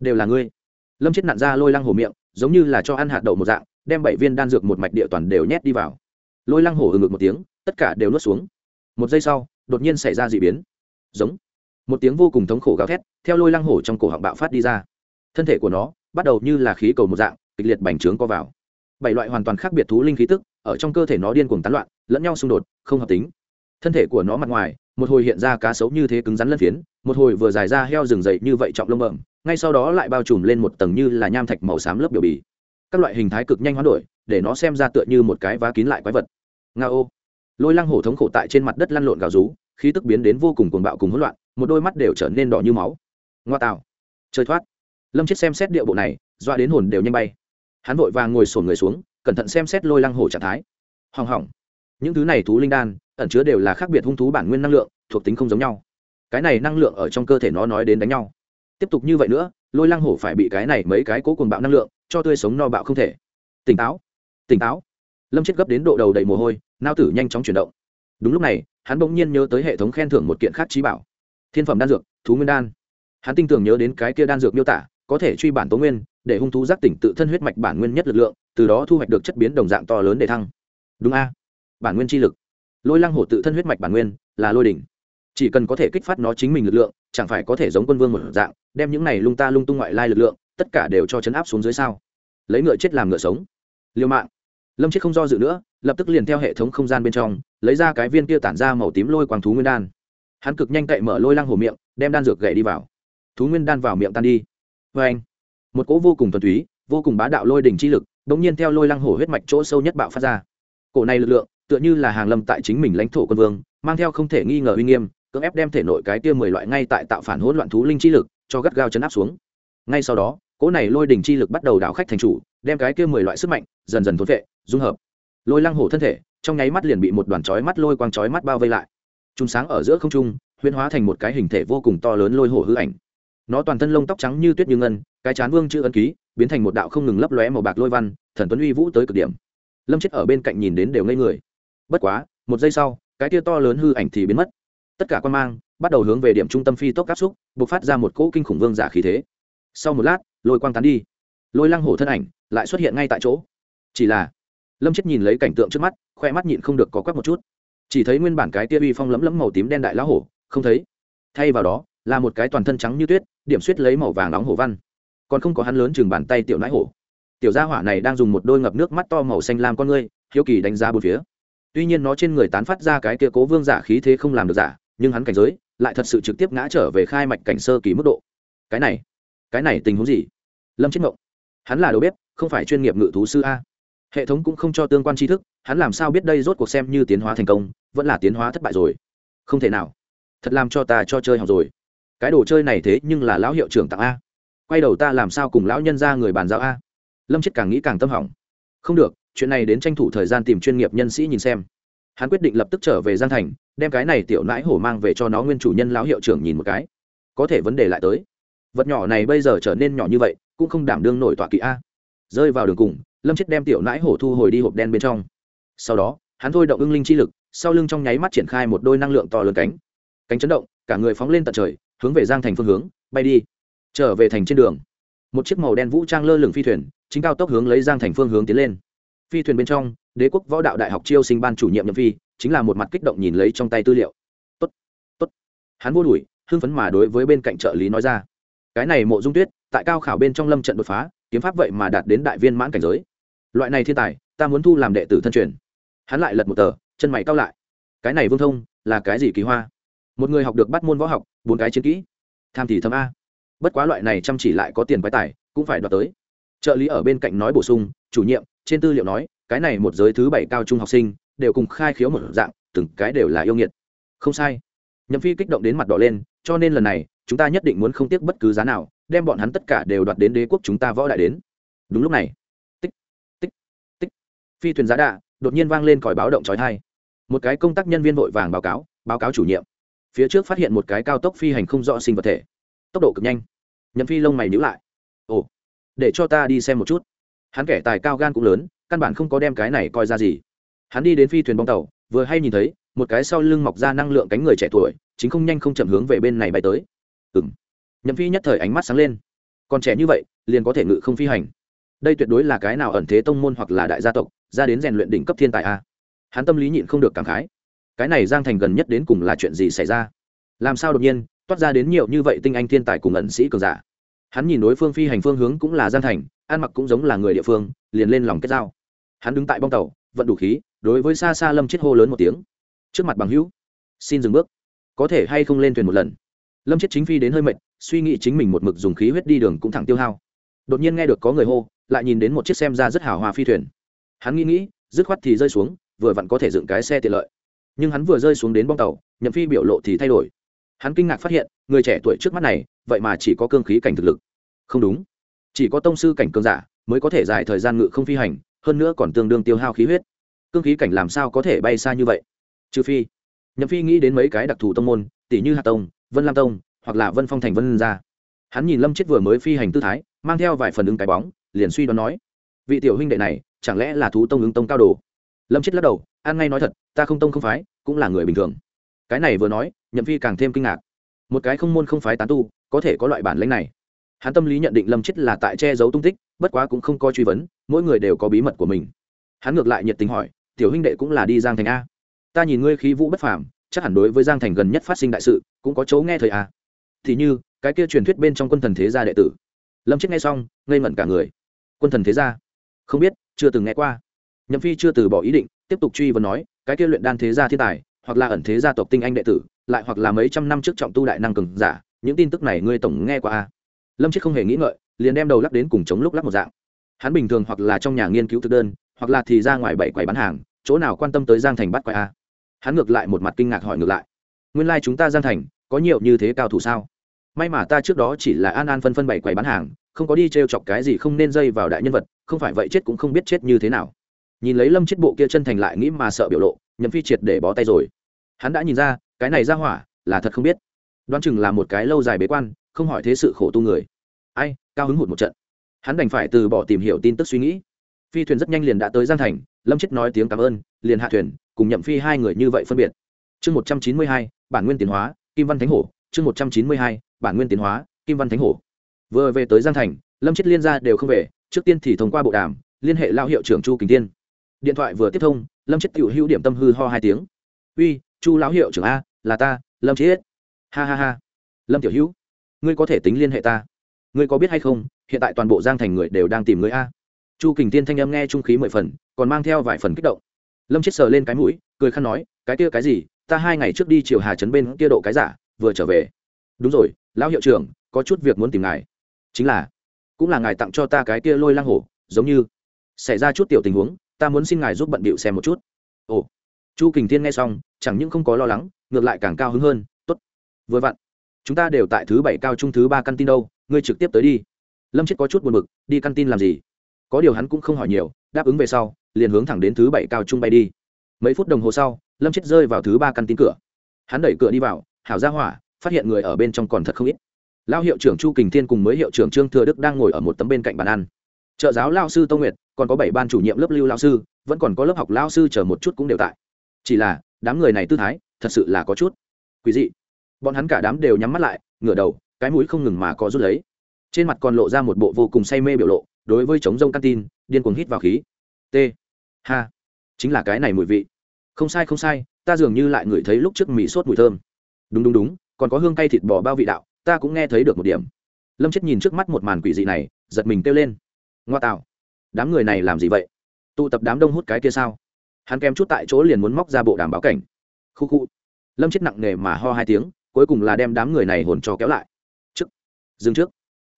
Đều là ngươi. Lâm chết nặn ra lôi lăng hổ miệng, giống như là cho ăn hạt đậu một dạng, đem bảy viên đan dược một mạch địa toàn đều nhét đi vào. Lôi lăng hổ ừ ngực một tiếng, tất cả đều nuốt xuống. Một giây sau, đột nhiên xảy ra d ị biến. Giống một tiếng vô cùng thống khổ gào thét, theo lôi lăng hổ trong cổ họng bạo phát đi ra. Thân thể của nó bắt đầu như là khí cầu một dạng, kịch liệt bành trướng co vào. Bảy loại hoàn toàn khác biệt thú linh khí tức, ở trong cơ thể nó điên cuồng tán loạn, lẫn nhau xung đột, không hợp tính. Thân thể của nó mặt ngoài, một hồi hiện ra cá sấu như thế cứng rắn lân phiến, một hồi vừa dài ra heo rừng dậy như vậy trọng lông bẩm, ngay sau đó lại bao trùm lên một tầng như là nham thạch màu xám lớp biểu bì. Các loại hình thái cực nhanh hoán đổi, để nó xem ra tựa như một cái vá kín lại quái vật. Nga ô lôi lăng hổ thống khổ tại trên mặt đất lăn lộn gào rú, khí tức biến đến vô cùng cuồng bạo cùng hỗn loạn một đôi mắt đều trở nên đỏ như máu. Ngoa tạo. Chơi thoát. Lâm chết xem xét điệu bộ này doa đến hồn đều nhanh bay. Hắn vội vàng ngồi sổn người xuống, cẩn thận xem xét lôi lăng hổ trạng thái. Hỏng hỏng. Những thứ này thú linh đan, ẩn chứa đều là khác biệt hung thú bản nguyên năng lượng, thuộc tính không giống nhau. Cái này năng lượng ở trong cơ thể nó nói đến đánh nhau. Tiếp tục như vậy nữa, lôi lăng hổ phải bị cái này mấy cái cố cùng bạo năng lượng, cho tươi sống no bạo không thể. Tỉnh táo. Tỉnh táo. Lâm chết gấp đến độ đầu đầy mồ hôi, nao tử nhanh chóng chuyển động. Đúng lúc này, hắn bỗng nhiên nhớ tới hệ thống khen thưởng một kiện khác trí bảo thiên phẩm đan dược, thú nguyên đan. Hắn tinh tường nhớ đến cái kia đan dược miêu tả, có thể truy bản tố nguyên, để hung thú giác tỉnh tự thân huyết mạch bản nguyên nhất lực lượng, từ đó thu hoạch được chất biến đồng dạng to lớn để thăng. Đúng a? Bản nguyên chi lực. Lôi lăng hổ tự thân huyết mạch bản nguyên là lôi đỉnh. Chỉ cần có thể kích phát nó chính mình lực lượng, chẳng phải có thể giống quân vương một dạng, đem những này lung ta lung tung ngoại lai lực lượng, tất cả đều cho chấn áp xuống dưới sao? Lấy ngựa chết làm ngựa sống. Liêu mạng. Lâm chết không do dự nữa, lập tức liền theo hệ thống không gian bên trong, lấy ra cái viên kia tản ra màu tím lôi quang thú nguyên đan hắn cực nhanh cậy mở lôi lăng hổ miệng, đem đan dược gậy đi vào. Thú nguyên đan vào miệng tan đi. Vê anh, một cỗ vô cùng thuần túy, vô cùng bá đạo lôi đỉnh chi lực đ ỗ n g nhiên theo lôi lăng hổ huyết mạch chỗ sâu nhất bạo phát ra. Cổ này lực lượng, tựa như là hàng lâm tại chính mình lãnh thổ quân vương, mang theo không thể nghi ngờ uy nghiêm, cưỡng ép đem thể nội cái kia mười loại ngay tại tạo phản hỗn loạn thú linh chi lực cho gắt gao chấn áp xuống. Ngay sau đó, cỗ này lôi đỉnh chi lực bắt đầu đảo khách thành chủ, đem cái kia mười loại sức mạnh dần dần thốn vệ dung hợp. Lôi lăng hổ thân thể, trong nháy mắt liền bị một đoàn chói mắt lôi quang chói mắt bao vây lại chúng sáng ở giữa không trung, huyễn hóa thành một cái hình thể vô cùng to lớn lôi hổ hư ảnh. Nó toàn thân lông tóc trắng như tuyết như ngân, cái chán vương chữ ấn ký, biến thành một đạo không ngừng lấp lóe màu bạc lôi văn, thần tuấn uy vũ tới cực điểm. Lâm chết ở bên cạnh nhìn đến đều ngây người. Bất quá, một giây sau, cái tia to lớn hư ảnh thì biến mất. Tất cả quan mang bắt đầu hướng về điểm trung tâm phi tốc áp xúc b ộ c phát ra một cỗ kinh khủng vương giả khí thế. Sau một lát, lôi quang tán đi. Lôi lăng hổ thân ảnh lại xuất hiện ngay tại chỗ. Chỉ là, lâm chết nhìn lấy cảnh tượng trước mắt, khoe mắt nhịn không được có quắc một chút chỉ thấy nguyên bản cái tia uy phong lấm lấm màu tím đen đại lão hổ, không thấy. Thay vào đó, là một cái toàn thân trắng như tuyết, điểm suýt lấy màu vàng nóng hổ văn. Còn không có hắn lớn chừng bàn tay tiểu nãi hổ. Tiểu gia hỏa này đang dùng một đôi ngập nước mắt to màu xanh lam con ngươi, hiếu kỳ đánh giá bốn phía. Tuy nhiên nó trên người tán phát ra cái kia cố vương giả khí thế không làm được giả, nhưng hắn cảnh giới lại thật sự trực tiếp ngã trở về khai mạch cảnh sơ kỳ mức độ. Cái này cái này tình huống gì? Lâm chết ngộng. Hắn là đầu bếp, không phải chuyên nghiệp ngự thú sư a. Hệ thống cũng không cho tương quan tri thức hắn làm sao biết đây rốt cuộc xem như tiến hóa thành công, vẫn là tiến hóa thất bại rồi? Không thể nào. Thật làm cho ta cho chơi học rồi. Cái đồ chơi này thế nhưng là lão hiệu trưởng tặng a. Quay đầu ta làm sao cùng lão nhân ra người bàn giao a? Lâm chết càng nghĩ càng tâm hỏng. Không được, chuyện này đến tranh thủ thời gian tìm chuyên nghiệp nhân sĩ nhìn xem. Hắn quyết định lập tức trở về giang thành, đem cái này tiểu nãi hổ mang về cho nó nguyên chủ nhân lão hiệu trưởng nhìn một cái. Có thể vấn đề lại tới. Vật nhỏ này bây giờ trở nên nhỏ như vậy, cũng không đảm đương nổi tọa kỵ a. Rơi vào đường cùng, lâm chết đem tiểu nãi hổ thu hồi đi hộp đen bên trong sau đó, hắn thôi động ưng linh chi lực, sau lưng trong nháy mắt triển khai một đôi năng lượng to lớn cánh. Cánh chấn động, cả người phóng lên tận trời, hướng về giang thành phương hướng, bay đi. Trở về thành trên đường, một chiếc màu đen vũ trang lơ lửng phi thuyền, chính cao tốc hướng lấy giang thành phương hướng tiến lên. Phi thuyền bên trong, đế quốc võ đạo đại học chiêu sinh ban chủ nhiệm nhậm phi, chính là một mặt kích động nhìn lấy trong tay tư liệu. Tốt tốt. Hắn vô đuổi, hưng phấn mà đối với bên cạnh trợ lý nói ra. Cái này mộ dung tuyết, tại cao khảo bên trong lâm trận đột phá, kiếm pháp vậy mà đạt đến đại viên mãn cảnh giới. Loại này thiên tài, ta muốn thu làm đệ tử thân truyền hắn lại lật một tờ, chân mày cao lại. Cái này vương thông, là cái gì kỳ hoa? Một người học được bắt môn võ học, bốn cái chiến kỹ. Tham thì thấm a. Bất quá loại này chăm chỉ lại có tiền quái tài, cũng phải đoạt tới. Trợ lý ở bên cạnh nói bổ sung, chủ nhiệm, trên tư liệu nói, cái này một giới thứ bảy cao trung học sinh, đều cùng khai khiếu một dạng, từng cái đều là yêu nghiệt. Không sai. Nhậm phi kích động đến mặt đỏ lên, cho nên lần này, chúng ta nhất định muốn không tiếc bất cứ giá nào, đem bọn hắn tất cả đều đoạt đến đế quốc chúng ta võ đại đến. Đúng lúc này. Tích tích tích. Phi thuyền giá đạ đột nhiên vang lên còi báo động trói thai. Một cái công tác nhân viên vội vàng báo cáo báo cáo chủ nhiệm. Phía trước phát hiện một cái cao tốc phi hành không rõ sinh vật thể. Tốc độ cực nhanh. Nhậm phi lông mày nhữ lại. Ồ, để cho ta đi xem một chút. Hắn kẻ tài cao gan cũng lớn, căn bản không có đem cái này coi ra gì. Hắn đi đến phi thuyền bong tàu, vừa hay nhìn thấy, một cái sau lưng mọc ra năng lượng cánh người trẻ tuổi, chính không nhanh không chậm hướng về bên này bay tới. Ừng nhậm phi nhất thời ánh mắt sáng lên. Còn trẻ như vậy, liền có thể ngự không phi hành đây tuyệt đối là cái nào ẩn thế tông môn hoặc là đại gia tộc, ra đến rèn luyện đỉnh cấp thiên tài a. Hắn tâm lý nhịn không được cảm khái. Cái này giang thành gần nhất đến cùng là chuyện gì xảy ra? Làm sao đột nhiên, toát ra đến nhiều như vậy tinh anh thiên tài cùng ẩn sĩ cường giả? Hắn nhìn đối phương phi hành phương hướng cũng là giang thành, ăn mặc cũng giống là người địa phương, liền lên lòng kết giao. Hắn đứng tại bong tàu, vận đủ khí, đối với xa xa lâm chết hô lớn một tiếng. Trước mặt bằng hữu, xin dừng bước. Có thể hay không lên thuyền một lần? Lâm chết chính phi đến hơi mệt, suy nghĩ chính mình một mực dùng khí huyết đi đường cũng thẳng tiêu hao. Đột nhiên nghe được có người hô lại nhìn đến một chiếc xem ra rất hào hoa phi thuyền. Hắn nghĩ nghĩ, dứt khoát thì rơi xuống, vừa vặn có thể dựng cái xe tiện lợi. Nhưng hắn vừa rơi xuống đến bong tàu, nhậm phi biểu lộ thì thay đổi. Hắn kinh ngạc phát hiện, người trẻ tuổi trước mắt này, vậy mà chỉ có cương khí cảnh thực lực. Không đúng. Chỉ có tông sư cảnh cương giả mới có thể dài thời gian ngự không phi hành, hơn nữa còn tương đương tiêu hao khí huyết. Cương khí cảnh làm sao có thể bay xa như vậy? Trừ phi, nhậm phi nghĩ đến mấy cái đặc thù tông môn, tỷ như hạ tông, vân lam tông, hoặc là vân phong thành vân gia. Hắn nhìn lâm chết vừa mới phi hành tư thái, mang theo vài phần ứng cái bóng liền suy đoán nói, vị tiểu huynh đệ này chẳng lẽ là thú tông ứng tông cao đồ? Lâm chết lắc đầu an ngay nói thật, ta không tông không phái, cũng là người bình thường. Cái này vừa nói, nhậm phi càng thêm kinh ngạc. Một cái không môn không phái tán tu, có thể có loại bản lãnh này. Hắn tâm lý nhận định lâm chết là tại che giấu tung tích, bất quá cũng không coi truy vấn, mỗi người đều có bí mật của mình. Hắn ngược lại nhiệt tình hỏi, tiểu huynh đệ cũng là đi giang thành a? Ta nhìn ngươi khí vũ bất phàm, chắc hẳn đối với giang thành gần nhất phát sinh đại sự, cũng có chỗ nghe thời a. Thì như, cái kia truyền thuyết bên trong quân thần thế gia đệ tử. Lâm chết nghe xong, ngây ngẩn cả người quân thần thế gia. Không biết, chưa từng nghe qua. Nhậm phi chưa từ bỏ ý định, tiếp tục truy vấn nói, cái kia luyện đan thế gia thiên tài, hoặc là ẩn thế gia tộc tinh anh đệ tử, lại hoặc là mấy trăm năm trước trọng tu đại năng cường giả, những tin tức này ngươi tổng nghe qua a lâm chết không hề nghĩ ngợi, liền đem đầu lắc đến cùng chống lúc lắc một dạng. Hắn bình thường hoặc là trong nhà nghiên cứu thực đơn, hoặc là thì ra ngoài bảy quầy bán hàng, chỗ nào quan tâm tới giang thành bắt quầy a à? hắn ngược lại một mặt kinh ngạc hỏi ngược lại. Nguyên lai chúng ta giang thành, có nhiều như thế cao thủ sao? May mà ta trước đó chỉ là an an phân phân bảy quầy bán hàng không có đi t r e o chọc cái gì không nên dây vào đại nhân vật, không phải vậy chết cũng không biết chết như thế nào. Nhìn lấy lâm chết bộ kia chân thành lại nghĩ mà sợ biểu lộ, nhậm phi triệt để bó tay rồi. Hắn đã nhìn ra, cái này ra hỏa, là thật không biết. Đoán chừng là một cái lâu dài bế quan, không hỏi thế sự khổ tu người. Ai, cao hứng hụt một trận. Hắn đành phải từ bỏ tìm hiểu tin tức suy nghĩ. Phi thuyền rất nhanh liền đã tới giang thành, lâm chết nói tiếng cảm ơn, liền hạ thuyền, cùng nhậm phi hai người như vậy phân biệt. Chương một trăm chín mươi hai, bản nguyên tiến hóa, kim văn thánh hổ. Chương một trăm chín mươi hai, bản nguyên tiến hóa, kim văn thánh hổ vừa về tới giang thành, lâm chết liên gia đều không về, trước tiên thì thông qua bộ đàm, liên hệ lao hiệu trưởng chu kính tiên điện thoại vừa tiếp thông, lâm chết tự hữu điểm tâm hư ho hai tiếng. Uy, chu lão hiệu trưởng a, là ta, lâm chết ha ha ha. Lâm tiểu hữu, ngươi có thể tính liên hệ ta. Ngươi có biết hay không, hiện tại toàn bộ giang thành người đều đang tìm ngươi a. Chu kình tiên thanh âm nghe trung khí mười phần, còn mang theo vài phần kích động. Lâm chết sờ lên cái mũi, cười khăn nói, cái kia cái gì, ta hai ngày trước đi chiều hà trấn bên kia độ cái giả, vừa trở về. Đúng rồi, lão hiệu trưởng, có chút việc muốn tìm ngài chính là, cũng là ngài tặng cho ta cái kia lôi lang hổ, giống như xảy ra chút tiểu tình huống, ta muốn xin ngài giúp bận bịu xem một chút. Ồ, chu kình thiên nghe xong, chẳng những không có lo lắng, ngược lại càng cao hứng hơn t ố t vừa vặn, chúng ta đều tại thứ bảy cao trung thứ ba căn tin đâu, ngươi trực tiếp tới đi. Lâm chết có chút buồn b ự c đi căn tin làm gì? Có điều hắn cũng không hỏi nhiều, đáp ứng về sau, liền hướng thẳng đến thứ bảy cao trung bay đi. Mấy phút đồng hồ sau, lâm chết rơi vào thứ ba căn tin cửa. Hắn đẩy cửa đi vào, hảo ra hỏa, phát hiện người ở bên trong còn thật không ít lao hiệu trưởng chu kình thiên cùng mới hiệu trưởng trương thừa đức đang ngồi ở một tấm bên cạnh bàn ăn. Trợ giáo lao sư tô nguyệt, còn có bảy ban chủ nhiệm lớp lưu lao sư, vẫn còn có lớp học lao sư chờ một chút cũng đều tại. Chỉ là, đám người này tư thái, thật sự là có chút quý dị. Bọn hắn cả đám đều nhắm mắt lại, ngửa đầu, cái mũi không ngừng mà có rút lấy. Trên mặt còn lộ ra một bộ vô cùng say mê biểu lộ, đối với chống rông căn tin, điên cuồng hít vào khí. T. Ha chính là cái này mùi vị. Không sai không sai, ta dường như lại ngửi thấy lúc trước mì sốt mùi thơm. Đúng đúng đúng, còn có hương cay thịt bò bao vị đạo ta cũng nghe thấy được một điểm. Lâm chết nhìn trước mắt một màn quỷ dị này, giật mình kêu lên. Ngoa tạo, đám người này làm gì vậy? Tụ tập đám đông hút cái kia sao? Hắn kém chút tại chỗ liền muốn móc ra bộ đàm báo cảnh. Khu khu. Lâm chết nặng nề mà ho hai tiếng, cuối cùng là đem đám người này hồn cho kéo lại. Trước. Dừng trước.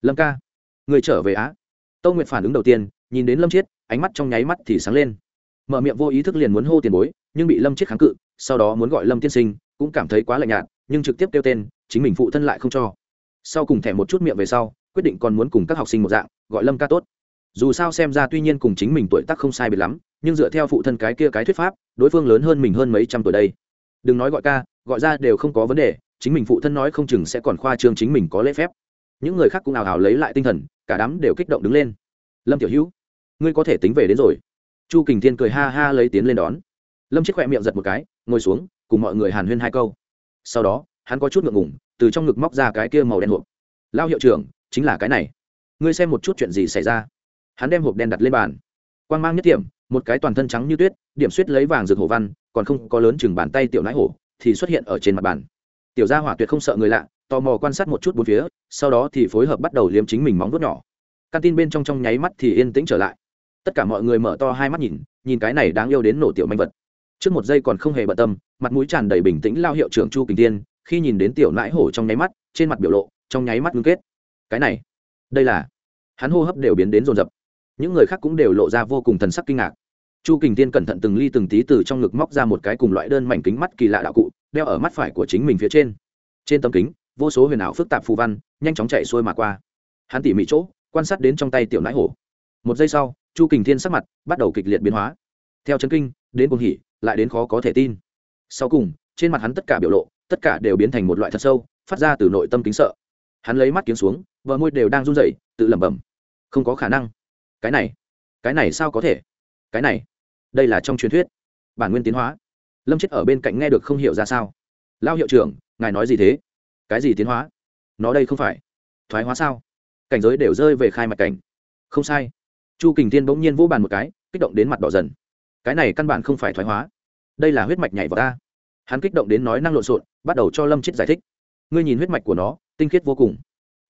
Lâm ca. Người trở về á. Tâu nguyệt phản ứng đầu tiên, nhìn đến lâm chết, ánh mắt trong nháy mắt thì sáng lên. Mở miệng vô ý thức liền muốn hô tiền bối, nhưng bị lâm chết kháng cự, sau đó muốn gọi lâm tiên sinh, cũng cảm thấy quá lạnh nhạt, nhưng trực tiếp kêu tên chính mình phụ thân lại không cho. Sau cùng thẻ một chút miệng về sau, quyết định còn muốn cùng các học sinh một dạng, gọi lâm ca tốt. Dù sao xem ra tuy nhiên cùng chính mình tuổi tác không sai biệt lắm, nhưng dựa theo phụ thân cái kia cái thuyết pháp, đối phương lớn hơn mình hơn mấy trăm tuổi đây. Đừng nói gọi ca, gọi ra đều không có vấn đề, chính mình phụ thân nói không chừng sẽ còn khoa trương chính mình có lễ phép. Những người khác cũng ào ào lấy lại tinh thần, cả đám đều kích động đứng lên. Lâm tiểu hữu, ngươi có thể tính về đến rồi. Chu kình thiên cười ha ha lấy tiến lên đón. Lâm chiếc khỏe miệng giật một cái, ngồi xuống, cùng mọi người hàn huyên hai câu. Sau đó hắn có chút ngượng ngùng, từ trong ngực móc ra cái kia màu đen hộp. Lao hiệu trưởng chính là cái này. Ngươi xem một chút chuyện gì xảy ra. Hắn đem hộp đen đặt lên bàn. Quan g mang nhất điểm một cái toàn thân trắng như tuyết điểm suýt lấy vàng rực hổ văn còn không có lớn chừng bàn tay tiểu nãi hổ thì xuất hiện ở trên mặt bàn. Tiểu gia hỏa tuyệt không sợ người lạ tò mò quan sát một chút bốn phía sau đó thì phối hợp bắt đầu liếm chính mình móng vuốt nhỏ. Căn tin bên trong trong nháy mắt thì yên tĩnh trở lại. Tất cả mọi người mở to hai mắt nhìn nhìn cái này đáng yêu đến nổ tiểu manh vật. Trước một giây còn không hề bận tâm mặt mũi tràn đầy bình tĩnh lao hiệu trưởng chu kình tiên khi nhìn đến tiểu nãi hổ trong nháy mắt, trên mặt biểu lộ, trong nháy mắt ngưng kết. Cái này, đây là, hắn hô hấp đều biến đến rồn rập những người khác cũng đều lộ ra vô cùng thần sắc kinh ngạc. Chu kình tiên cẩn thận từng ly từng tí từ trong ngực móc ra một cái cùng loại đơn mảnh kính mắt kỳ lạ đạo cụ, đeo ở mắt phải của chính mình phía trên. Trên tấm kính, vô số huyền ảo phức tạp phù văn, nhanh chóng chạy xuôi mà qua. Hắn tỉ mỉ chỗ, quan sát đến trong tay tiểu nãi hổ. Một giây sau, chu kình thiên sắc mặt bắt đầu kịch liệt biến hóa. Theo chân kinh, đến cuồng hỉ, lại đến khó có thể tin. Sau cùng, trên mặt hắn tất cả biểu lộ tất cả đều biến thành một loại thật sâu, phát ra từ nội tâm kính sợ. Hắn lấy mắt kiếm xuống vợ môi đều đang run rẩy, tự lẩm bẩm. Không có khả năng. Cái này cái này sao có thể? Cái này, đây là trong truyền thuyết. Bản nguyên tiến hóa. Lâm chết ở bên cạnh nghe được không hiểu ra sao. Lao hiệu trưởng, ngài nói gì thế? Cái gì tiến hóa? Nó đây không phải. Thoái hóa sao? Cảnh giới đều rơi về khai mạch cảnh. Không sai. Chu kình tiên bỗng nhiên vỗ bàn một cái, kích động đến mặt đỏ dần. Cái này căn bản không phải thoái hóa. Đây là huyết mạch nhảy vào ta hắn kích động đến nói năng lộn xộn, bắt đầu cho lâm chết giải thích. Ngươi nhìn huyết mạch của nó, tinh khiết vô cùng.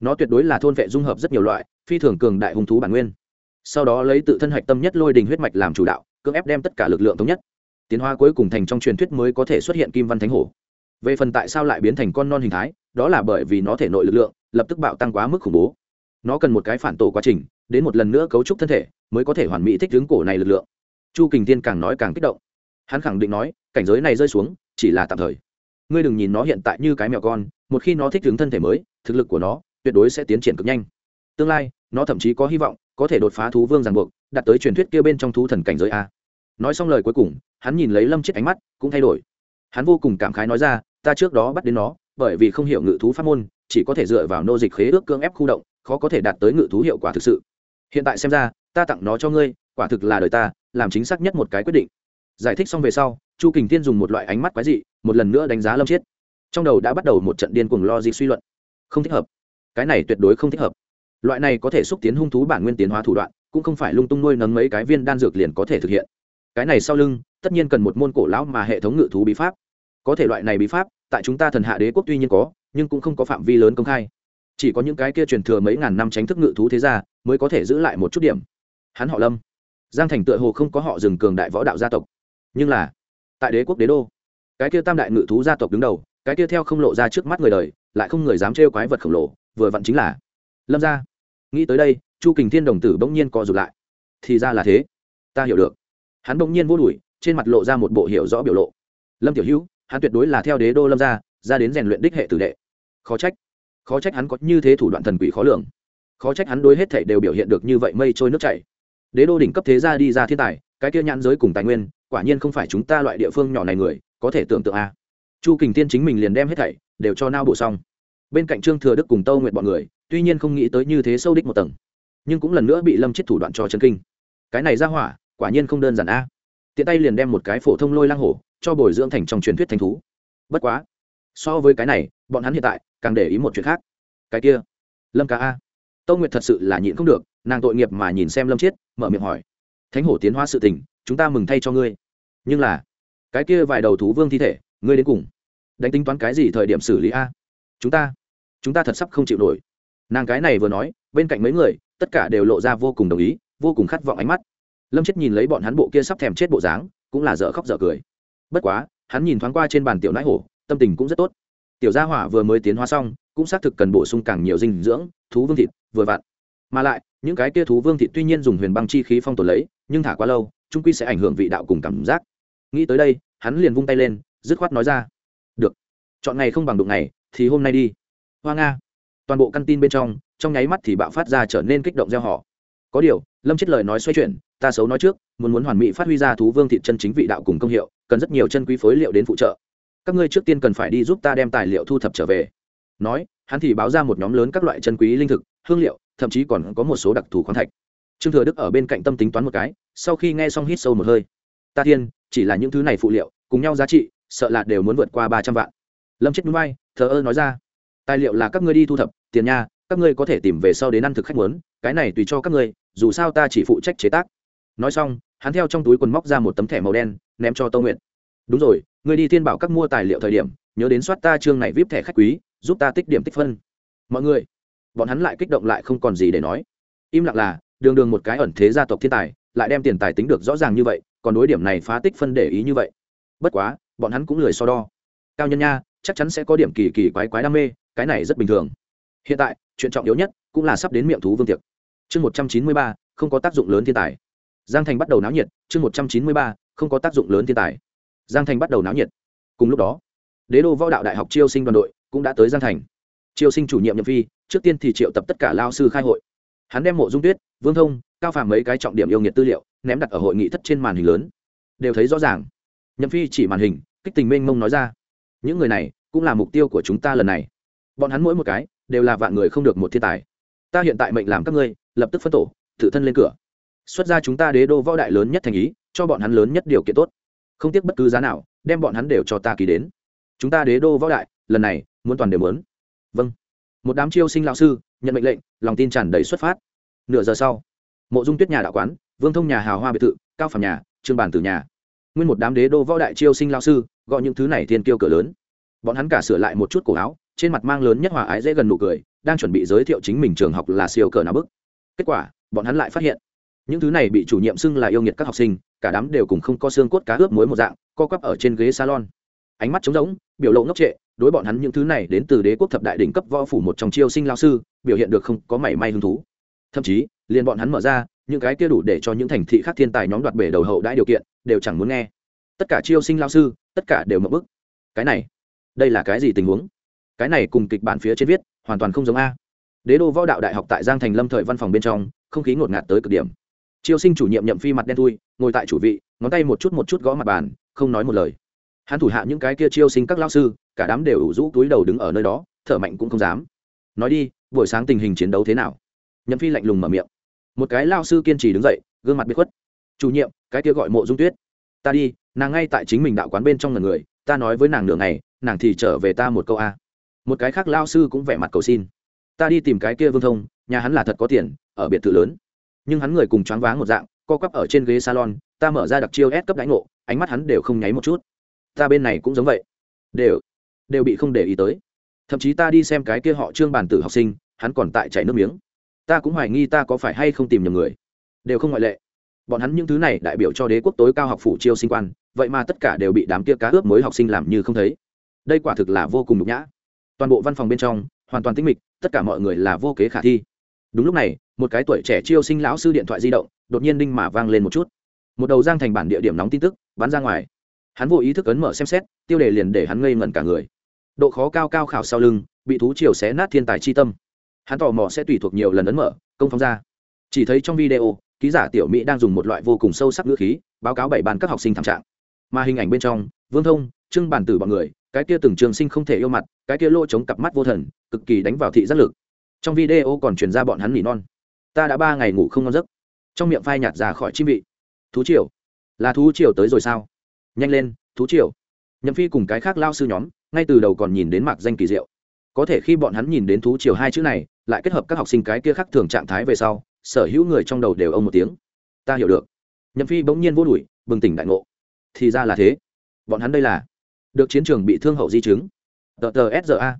Nó tuyệt đối là thôn vệ dung hợp rất nhiều loại, phi thường cường đại hung thú bản nguyên. Sau đó lấy tự thân hạch tâm nhất lôi đình huyết mạch làm chủ đạo, cưỡng ép đem tất cả lực lượng thống nhất. Tiến hóa cuối cùng thành trong truyền thuyết mới có thể xuất hiện kim văn thánh hổ. Về phần tại sao lại biến thành con non hình thái, đó là bởi vì nó thể nội lực lượng, lập tức bạo tăng quá mức khủng bố. Nó cần một cái phản tổ quá trình, đến một lần nữa cấu trúc thân thể, mới có thể hoàn mỹ thích ứng cổ này lực lượng. Chu kình tiên càng nói càng kích động. Hắn khẳng định nói, cảnh giới này rơi xuống chỉ là tạm thời. Ngươi đừng nhìn nó hiện tại như cái mèo con, một khi nó thích ứng thân thể mới, thực lực của nó tuyệt đối sẽ tiến triển cực nhanh. Tương lai, nó thậm chí có hy vọng có thể đột phá thú vương ràng buộc đặt tới truyền thuyết kia bên trong thú thần cảnh giới a. Nói xong lời cuối cùng, hắn nhìn lấy lâm chết ánh mắt, cũng thay đổi. Hắn vô cùng cảm khái nói ra, ta trước đó bắt đến nó, bởi vì không hiểu ngự thú pháp môn, chỉ có thể dựa vào nô dịch khế ước cưỡng ép khu động, khó có thể đạt tới ngự thú hiệu quả thực sự. Hiện tại xem ra, ta tặng nó cho ngươi, quả thực là đời ta, làm chính xác nhất một cái quyết định. Giải thích xong về sau chu kình tiên dùng một loại ánh mắt quái dị, một lần nữa đánh giá lâm chiết. Trong đầu đã bắt đầu một trận điên cuồng lo gì suy luận. Không thích hợp. Cái này tuyệt đối không thích hợp. Loại này có thể xúc tiến hung thú bản nguyên tiến hóa thủ đoạn, cũng không phải lung tung nuôi nấng mấy cái viên đan dược liền có thể thực hiện. Cái này sau lưng, tất nhiên cần một môn cổ lão mà hệ thống ngự thú bí pháp. Có thể loại này bí pháp, tại chúng ta thần hạ đế quốc tuy nhiên có, nhưng cũng không có phạm vi lớn công khai. Chỉ có những cái kia truyền thừa mấy ngàn năm tránh thức ngự thú thế gia, mới có thể giữ lại một chút điểm. Hắn họ lâm. Giang thành tựa hồ không có họ rừng cường đại võ đạo gia tộc. Nhưng là tại đế quốc đế đô. Cái kia tam đại ngự thú gia tộc đứng đầu, cái kia theo không lộ ra trước mắt người đời, lại không người dám trêu quái vật khổng lồ, vừa vặn chính là lâm gia. Nghĩ tới đây, chu kình thiên đồng tử bỗng nhiên co rụt lại. Thì ra là thế. Ta hiểu được. Hắn bỗng nhiên vô đùi trên mặt lộ ra một bộ hiểu rõ biểu lộ. Lâm tiểu hữu, hắn tuyệt đối là theo đế đô lâm gia, ra đến rèn luyện đích hệ tử đệ. Khó trách. Khó trách hắn có như thế thủ đoạn thần quỷ khó lường. Khó trách hắn đối hết thảy đều biểu hiện được như vậy mây trôi nước chảy. Đế đô đỉnh cấp thế gia đi ra thiên tài, cái kia nhãn giới cùng tài nguyên quả nhiên không phải chúng ta loại địa phương nhỏ này người, có thể tưởng tượng a. Chu kình tiên chính mình liền đem hết thảy đều cho nao bộ xong. Bên cạnh trương thừa đức cùng tâu nguyện bọn người, tuy nhiên không nghĩ tới như thế sâu đích một tầng, nhưng cũng lần nữa bị lâm chết thủ đoạn cho chân kinh. Cái này ra hỏa, quả nhiên không đơn giản a. Tiện tay liền đem một cái phổ thông lôi lang hổ cho bồi dưỡng thành trong truyền thuyết thanh thú. Bất quá, so với cái này, bọn hắn hiện tại càng để ý một chuyện khác. Cái kia, lâm ca a. Tâu nguyệt thật sự là nhịn không được, nàng tội nghiệp mà nhìn xem lâm chiết, mở miệng hỏi. Thánh hổ tiến hóa sự tình, chúng ta mừng thay cho ngươi nhưng là, cái kia vài đầu thú vương thi thể, ngươi đến cùng đánh tính toán cái gì thời điểm xử lý a? Chúng ta chúng ta thật sắp không chịu nổi. Nàng cái này vừa nói, bên cạnh mấy người, tất cả đều lộ ra vô cùng đồng ý, vô cùng khát vọng ánh mắt. Lâm chết nhìn lấy bọn hắn bộ kia sắp thèm chết bộ dáng, cũng là dở khóc dở cười. Bất quá, hắn nhìn thoáng qua trên bàn tiểu nãi hổ, tâm tình cũng rất tốt. Tiểu gia hỏa vừa mới tiến hóa xong, cũng xác thực cần bổ sung càng nhiều dinh dưỡng, thú vương thịt, vừa vặn. Mà lại, những cái kia thú vương thịt tuy nhiên dùng huyền băng chi khí phong tồn lấy, nhưng thả quá lâu trung quy sẽ ảnh hưởng vị đạo cùng cảm giác nghĩ tới đây, hắn liền vung tay lên, dứt khoát nói ra. Được, chọn ngày không bằng đụng ngày, thì hôm nay đi. Hoa nga. Toàn bộ căn tin bên trong trong nháy mắt thì bạo phát ra trở nên kích động gieo họ có điều, lâm chết lời nói xoay chuyển, ta xấu nói trước, muốn muốn hoàn mỹ phát huy ra thú vương thị chân chính vị đạo cùng công hiệu, cần rất nhiều chân quý phối liệu đến phụ trợ. Các ngươi trước tiên cần phải đi giúp ta đem tài liệu thu thập trở về. Nói, hắn thì báo ra một nhóm lớn các loại chân quý linh thực, hương liệu, thậm chí còn có một số đặc thù khoáng thạch. Trương thừa đức ở bên cạnh tâm tính toán một cái, sau khi nghe xong hít sâu một hơi. Ta thiên chỉ là những thứ này phụ liệu, cùng nhau giá trị, sợ là đều muốn vượt qua ba trăm vạn. Lâm chết núi bay, thờ ơ nói ra. Tài liệu là các ngươi đi thu thập, tiền nha, các ngươi có thể tìm về sau đến ăn thực khách muốn, cái này tùy cho các ngươi, dù sao ta chỉ phụ trách chế tác. Nói xong, hắn theo trong túi quần móc ra một tấm thẻ màu đen, ném cho tâu nguyện đúng rồi, ngươi đi thiên bảo các mua tài liệu thời điểm, nhớ đến soát ta chương này vip thẻ khách quý, giúp ta tích điểm tích phân. Mọi người, bọn hắn lại kích động lại không còn gì để nói. Im lặng là, đường đường một cái ẩn thế gia tộc thiên tài lại đem tiền tài tính được rõ ràng như vậy, còn đối điểm này phá tích phân để ý như vậy. Bất quá, bọn hắn cũng lười so đo. Cao nhân nha, chắc chắn sẽ có điểm kỳ kỳ quái quái đam mê, cái này rất bình thường. Hiện tại, chuyện trọng yếu nhất cũng là sắp đến miệng thú vương tiệc. Chương một trăm chín mươi ba, không có tác dụng lớn thiên tài. Giang thành bắt đầu náo nhiệt, chương một trăm chín mươi ba, không có tác dụng lớn thiên tài. Giang thành bắt đầu náo nhiệt. Cùng lúc đó, đế đô võ đạo đại học chiêu sinh đoàn đội cũng đã tới giang thành. Chiêu sinh chủ nhiệm nhậm phi, trước tiên thì triệu tập tất cả lao sư khai hội. Hắn đem mộ dung tuyết vương thông, cao phàm mấy cái trọng điểm yêu nghiệt tư liệu, ném đặt ở hội nghị thất trên màn hình lớn. Đều thấy rõ ràng. Nhậm phi chỉ màn hình, kích tình mênh mông nói ra. Những người này cũng là mục tiêu của chúng ta lần này. Bọn hắn mỗi một cái đều là vạn người không được một thiên tài. Ta hiện tại mệnh làm các ngươi, lập tức phân tổ, tự thân lên cửa. Xuất ra chúng ta đế đô võ đại lớn nhất thành ý, cho bọn hắn lớn nhất điều kiện tốt. Không tiếc bất cứ giá nào, đem bọn hắn đều cho ta ký đến. Chúng ta đế đô võ đại, lần này, muốn toàn đều muốn. Vâng. Một đám chiêu sinh lão sư, nhận mệnh lệnh, lòng tin tràn đầy xuất phát nửa giờ sau, mộ dung tuyết nhà đạo quán, vương thông nhà hào hoa biệt thự, cao phẩm nhà, trương bản từ nhà. Nguyên một đám đế đô võ đại chiêu sinh lão sư, gọi những thứ này thiên kiêu cửa lớn. Bọn hắn cả sửa lại một chút cổ áo, trên mặt mang lớn nhất hòa ái dễ gần nụ cười, đang chuẩn bị giới thiệu chính mình trường học là siêu cờ nào bức. Kết quả, bọn hắn lại phát hiện, những thứ này bị chủ nhiệm xưng là yêu nghiệt các học sinh, cả đám đều cùng không có xương cốt cá ướp muối một dạng, co quắp ở trên ghế salon. Ánh mắt trống rỗng, biểu lộ ngốc trệ, đối bọn hắn những thứ này đến từ đế quốc thập đại đỉnh cấp võ phủ một trong chiêu sinh lao sư, biểu hiện được không có mảy may hứng thú thậm chí, liền bọn hắn mở ra, những cái kia đủ để cho những thành thị khác thiên tài nhóm đoạt bể đầu hậu đãi điều kiện, đều chẳng muốn nghe. Tất cả chiêu sinh lao sư, tất cả đều mập bức. Cái này, đây là cái gì tình huống? Cái này cùng kịch bản phía trên viết, hoàn toàn không giống a. Đế đô võ đạo đại học tại giang thành lâm thời văn phòng bên trong, không khí ngột ngạt tới cực điểm. Chiêu sinh chủ nhiệm nhậm phi mặt đen thui, ngồi tại chủ vị, ngón tay một chút một chút gõ mặt bàn, không nói một lời. Hắn thủ hạ những cái kia chiêu sinh các lao sư, cả đám đều ủ rũ túi đầu đứng ở nơi đó, thở mạnh cũng không dám. Nói đi, buổi sáng tình hình chiến đấu thế nào? Nhậm phi lạnh lùng mở miệng. Một cái lao sư kiên trì đứng dậy, gương mặt biết khuất. Chủ nhiệm, cái kia gọi mộ dung tuyết. Ta đi, nàng ngay tại chính mình đạo quán bên trong ngần người, ta nói với nàng nửa ngày, nàng thì trở về ta một câu a. Một cái khác lao sư cũng vẻ mặt cầu xin. Ta đi tìm cái kia vương thông, nhà hắn là thật có tiền, ở biệt thự lớn. Nhưng hắn người cùng choáng váng một dạng, co quắp ở trên ghế salon, ta mở ra đặc chiêu ép cấp đánh ngộ, ánh mắt hắn đều không nháy một chút. Ta bên này cũng giống vậy. Đều đều bị không để ý tới. Thậm chí ta đi xem cái kia họ trương bản tử học sinh, hắn còn tại chảy nước miếng ta cũng hoài nghi ta có phải hay không tìm nhầm người. Đều không ngoại lệ. Bọn hắn những thứ này đại biểu cho đế quốc tối cao học phủ chiêu sinh quan, vậy mà tất cả đều bị đám kia cá ướp mới học sinh làm như không thấy. Đây quả thực là vô cùng nhục nhã. Toàn bộ văn phòng bên trong, hoàn toàn tĩnh mịch, tất cả mọi người là vô kế khả thi. Đúng lúc này, một cái tuổi trẻ chiêu sinh lão sư điện thoại di động, đột nhiên đinh mà vang lên một chút. Một đầu giang thành bản địa điểm nóng tin tức, bắn ra ngoài. Hắn vô ý thức ấn mở xem xét, tiêu đề liền để hắn ngây ngẩn cả người. Độ khó cao cao khảo sau lưng, bị thú chiều xé nát thiên tài chi tâm hắn tò mò sẽ tùy thuộc nhiều lần ấn mở, công phóng ra. Chỉ thấy trong video, ký giả tiểu mỹ đang dùng một loại vô cùng sâu sắc ngữ khí, báo cáo bảy bàn các học sinh thảm trạng. Mà hình ảnh bên trong, vương thông trưng bản tử bọn người, cái kia từng trường sinh không thể yêu mặt, cái kia lỗ chống cặp mắt vô thần, cực kỳ đánh vào thị giác lực. Trong video còn truyền ra bọn hắn mỉ non. Ta đã ba ngày ngủ không ngon giấc. Trong miệng phai nhạt ra khỏi chim vị. Thú triều. Là thú triều tới rồi sao? Nhanh lên, thú triều. Nhậm phi cùng cái khác lao sư nhóm, ngay từ đầu còn nhìn đến mạc danh kỳ diệu. Có thể khi bọn hắn nhìn đến thú triều hai chữ này lại kết hợp các học sinh cái kia khác thường trạng thái về sau, sở hữu người trong đầu đều ông một tiếng. Ta hiểu được. Nhậm phi bỗng nhiên vô đùi bừng tỉnh đại ngộ. Thì ra là thế. Bọn hắn đây là được chiến trường bị thương hậu di chứng. Tờ tờ sra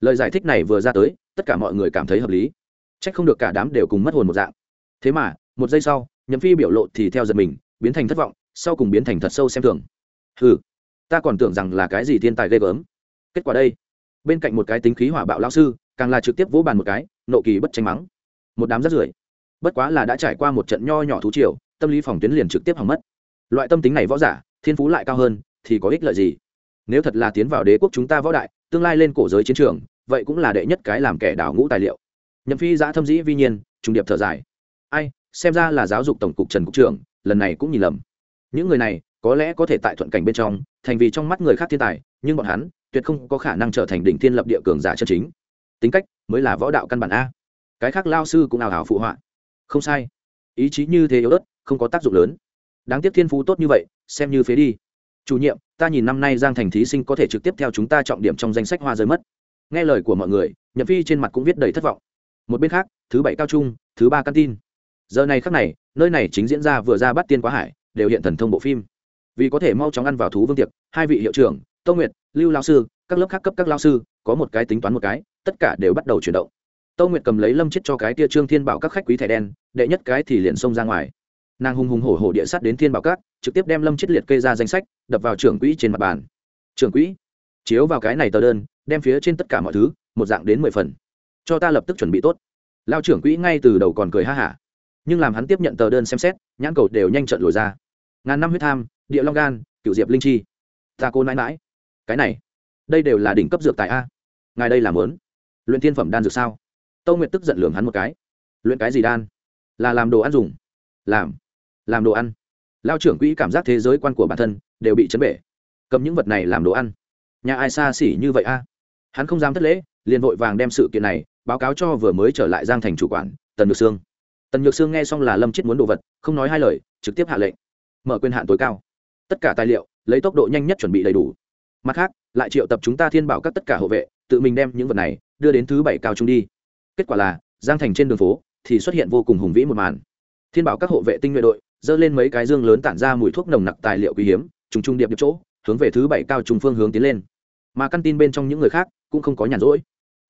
lời giải thích này vừa ra tới, tất cả mọi người cảm thấy hợp lý. C h ắ c không được cả đám đều cùng mất hồn một dạng. Thế mà, một giây sau, nhậm phi biểu lộ thì theo giật mình, biến thành thất vọng, sau cùng biến thành thật sâu xem thường. Ừ ta còn tưởng rằng là cái gì thiên tài ghê gớm. Kết quả đây. Bên cạnh một cái tính khí hỏa bạo lao sư càng là trực tiếp vỗ bàn một cái, nộ kỳ bất tranh mắng. Một đám rất rưởi. Bất quá là đã trải qua một trận nho nhỏ thú triều, tâm lý phòng tuyến liền trực tiếp hỏng mất. Loại tâm tính này võ giả, thiên phú lại cao hơn, thì có ích lợi gì? Nếu thật là tiến vào đế quốc chúng ta võ đại, tương lai lên cổ giới chiến trường, vậy cũng là đệ nhất cái làm kẻ đảo ngũ tài liệu. Nhậm phi giã thâm dĩ vi nhiên, trùng điệp thở dài. Ai, xem ra là giáo dục tổng cục trần cục trưởng, lần này cũng nhìn lầm. Những người này, có lẽ có thể tại thuận cảnh bên trong, thành vì trong mắt người khác thiên tài, nhưng bọn hắn, tuyệt không có khả năng trở thành đỉnh thiên lập địa cường giả chân chính tính cách mới là võ đạo căn bản a. Cái khác lao sư cũng ảo hảo phụ họa. Không sai. Ý chí như thế yếu ớt, không có tác dụng lớn. Đáng tiếc thiên phú tốt như vậy, xem như phế đi. Chủ nhiệm, ta nhìn năm nay giang thành thí sinh có thể trực tiếp theo chúng ta trọng điểm trong danh sách hoa rơi mất. Nghe lời của mọi người, nhậm phi trên mặt cũng viết đầy thất vọng. Một bên khác, thứ bảy cao trung, thứ ba căn tin. Giờ này khắc này, nơi này chính diễn ra vừa ra bắt tiên quá hải, đều hiện thần thông bộ phim. Vì có thể mau chóng ăn vào thú vương tiệc, hai vị hiệu trưởng, tô nguyệt, lưu lao sư, các lớp khác cấp các lao sư, có một cái tính toán một cái tất cả đều bắt đầu chuyển động. Tô nguyệt cầm lấy lâm chết cho cái tia trương thiên bảo các khách quý thẻ đen, đệ nhất cái thì liền xông ra ngoài. Nàng hùng hùng hổ hổ địa sát đến thiên bảo cát trực tiếp đem lâm chết liệt kê ra danh sách, đập vào trưởng quỹ trên mặt bàn. Trưởng quỹ, chiếu vào cái này tờ đơn, đem phía trên tất cả mọi thứ, một dạng đến mười phần. Cho ta lập tức chuẩn bị tốt. Lao trưởng quỹ ngay từ đầu còn cười ha hả, nhưng làm hắn tiếp nhận tờ đơn xem xét, nhãn cầu đều nhanh trận lồi ra. Ngàn năm huyết tham, địa long gan, cựu diệp linh chi. Ta cô nãi mãi cái này, đây đều là đỉnh cấp dược tài a. Ngài đây làm lớn luyện thiên phẩm đan dược sao? Tâu nguyệt tức giận lường hắn một cái. Luyện cái gì đan? Là làm đồ ăn dùng. Làm. Làm đồ ăn. Lao trưởng quỹ cảm giác thế giới quan của bản thân đều bị chấn bể. Cầm những vật này làm đồ ăn. Nhà ai xa xỉ như vậy a? Hắn không dám thất lễ, liền vội vàng đem sự kiện này báo cáo cho vừa mới trở lại giang thành chủ quản, tần nhược sương. Tần nhược sương nghe xong là lâm chết muốn đồ vật, không nói hai lời, trực tiếp hạ lệnh. Mở quyền hạn tối cao. Tất cả tài liệu, lấy tốc độ nhanh nhất chuẩn bị đầy đủ. Mặt khác, lại triệu tập chúng ta thiên bảo các tất cả hộ vệ, tự mình đem những vật này đưa đến thứ bảy cao trung đi. Kết quả là, giang thành trên đường phố thì xuất hiện vô cùng hùng vĩ một màn. Thiên bảo các hộ vệ tinh nhuệ đội dơ lên mấy cái dương lớn tản ra mùi thuốc nồng nặc tài liệu quý hiếm, trùng trung điệp điệp chỗ, hướng về thứ bảy cao trung phương hướng tiến lên. Mà căn tin bên trong những người khác cũng không có nhàn rỗi.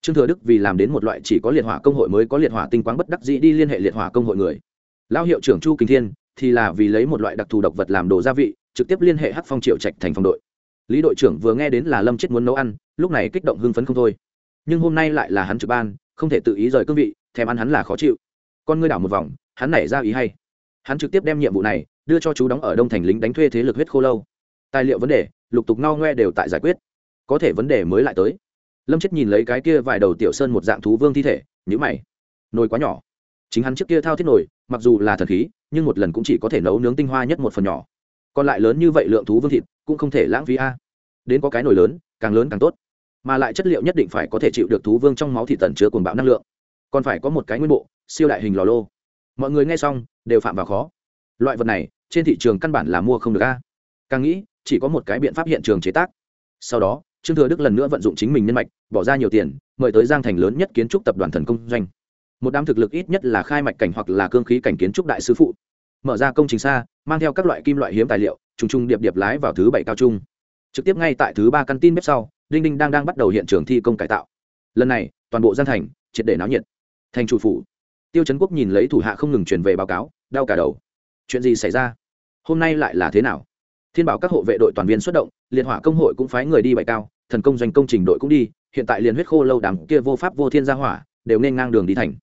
Trương thừa đức vì làm đến một loại chỉ có liệt hỏa công hội mới có liệt hỏa tinh quáng bất đắc dĩ đi liên hệ liệt hỏa công hội người. Lao hiệu trưởng chu kinh thiên thì là vì lấy một loại đặc thù độc vật làm đồ gia vị, trực tiếp liên hệ hắc phong triệu trạch thành phòng đội. Lý đội trưởng vừa nghe đến là lâm chết muốn nấu ăn, lúc này kích động hưng phấn không thôi nhưng hôm nay lại là hắn trực ban, không thể tự ý rời cương vị, thèm ăn hắn là khó chịu. Con ngươi đảo một vòng, hắn nảy ra ý hay. Hắn trực tiếp đem nhiệm vụ này đưa cho chú đóng ở đông thành lính đánh thuê thế lực huyết khô lâu. Tài liệu vấn đề, lục tục no ngoe đều tại giải quyết. Có thể vấn đề mới lại tới. Lâm chết nhìn lấy cái kia vài đầu tiểu sơn một dạng thú vương thi thể nhữ mày. Nồi quá nhỏ. Chính hắn trước kia thao thiết nồi, mặc dù là thần khí, nhưng một lần cũng chỉ có thể nấu nướng tinh hoa nhất một phần nhỏ. Còn lại lớn như vậy lượng thú vương thịt, cũng không thể lãng phí a. Đến có cái nồi lớn, càng lớn càng tốt mà lại chất liệu nhất định phải có thể chịu được thú vương trong máu thị tần chứa cuồng bạo năng lượng. Còn phải có một cái nguyên bộ, siêu đại hình lò lô. Mọi người nghe xong, đều phạm vào khó. Loại vật này, trên thị trường căn bản là mua không được a. Càng nghĩ, chỉ có một cái biện pháp hiện trường chế tác. Sau đó, trương thừa đức lần nữa vận dụng chính mình nhân mạch, bỏ ra nhiều tiền, mời tới giang thành lớn nhất kiến trúc tập đoàn thần công doanh. Một đám thực lực ít nhất là khai mạch cảnh hoặc là cương khí cảnh kiến trúc đại sư phụ. Mở ra công trình xa, mang theo các loại kim loại hiếm tài liệu, trùng trùng điệp điệp lái vào thứ bảy cao trung. Trực tiếp ngay tại thứ ba căn tin bếp sau đinh đinh đang đang bắt đầu hiện trường thi công cải tạo. Lần này, toàn bộ gian thành, triệt để náo nhiệt. Thành chủ phủ. Tiêu trấn quốc nhìn lấy thủ hạ không ngừng truyền về báo cáo, đau cả đầu. Chuyện gì xảy ra? Hôm nay lại là thế nào? Thiên bảo các hộ vệ đội toàn viên xuất động, liệt hỏa công hội cũng phái người đi bày cao, thần công doanh công trình đội cũng đi, hiện tại liền huyết khô lâu đàm kia vô pháp vô thiên gia hỏa, đều nên ngang đường đi thành.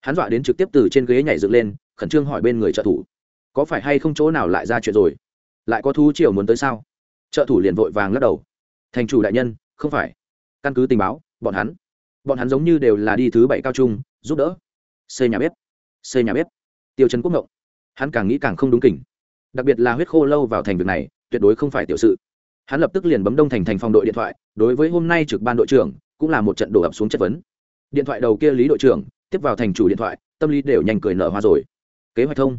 Hắn dọa đến trực tiếp từ trên ghế nhảy dựng lên, khẩn trương hỏi bên người trợ thủ. Có phải hay không chỗ nào lại ra chuyện rồi? Lại có thú triều muốn tới sao? Trợ thủ liền vội vàng lắc đầu. Thành chủ đại nhân không phải. Căn cứ tình báo, bọn hắn bọn hắn giống như đều là đi thứ bảy cao trung, giúp đỡ. Xây nhà bếp. Xây nhà bếp. Tiêu trần quốc ngộng. Hắn càng nghĩ càng không đúng kỉnh. Đặc biệt là huyết khô lâu vào thành việc này, tuyệt đối không phải tiểu sự. Hắn lập tức liền bấm đông thành thành phòng đội điện thoại, đối với hôm nay trực ban đội trưởng, cũng là một trận đổ ập xuống chất vấn. Điện thoại đầu kia lý đội trưởng, tiếp vào thành chủ điện thoại, tâm lý đều nhanh cười nở hoa rồi. Kế hoạch thông.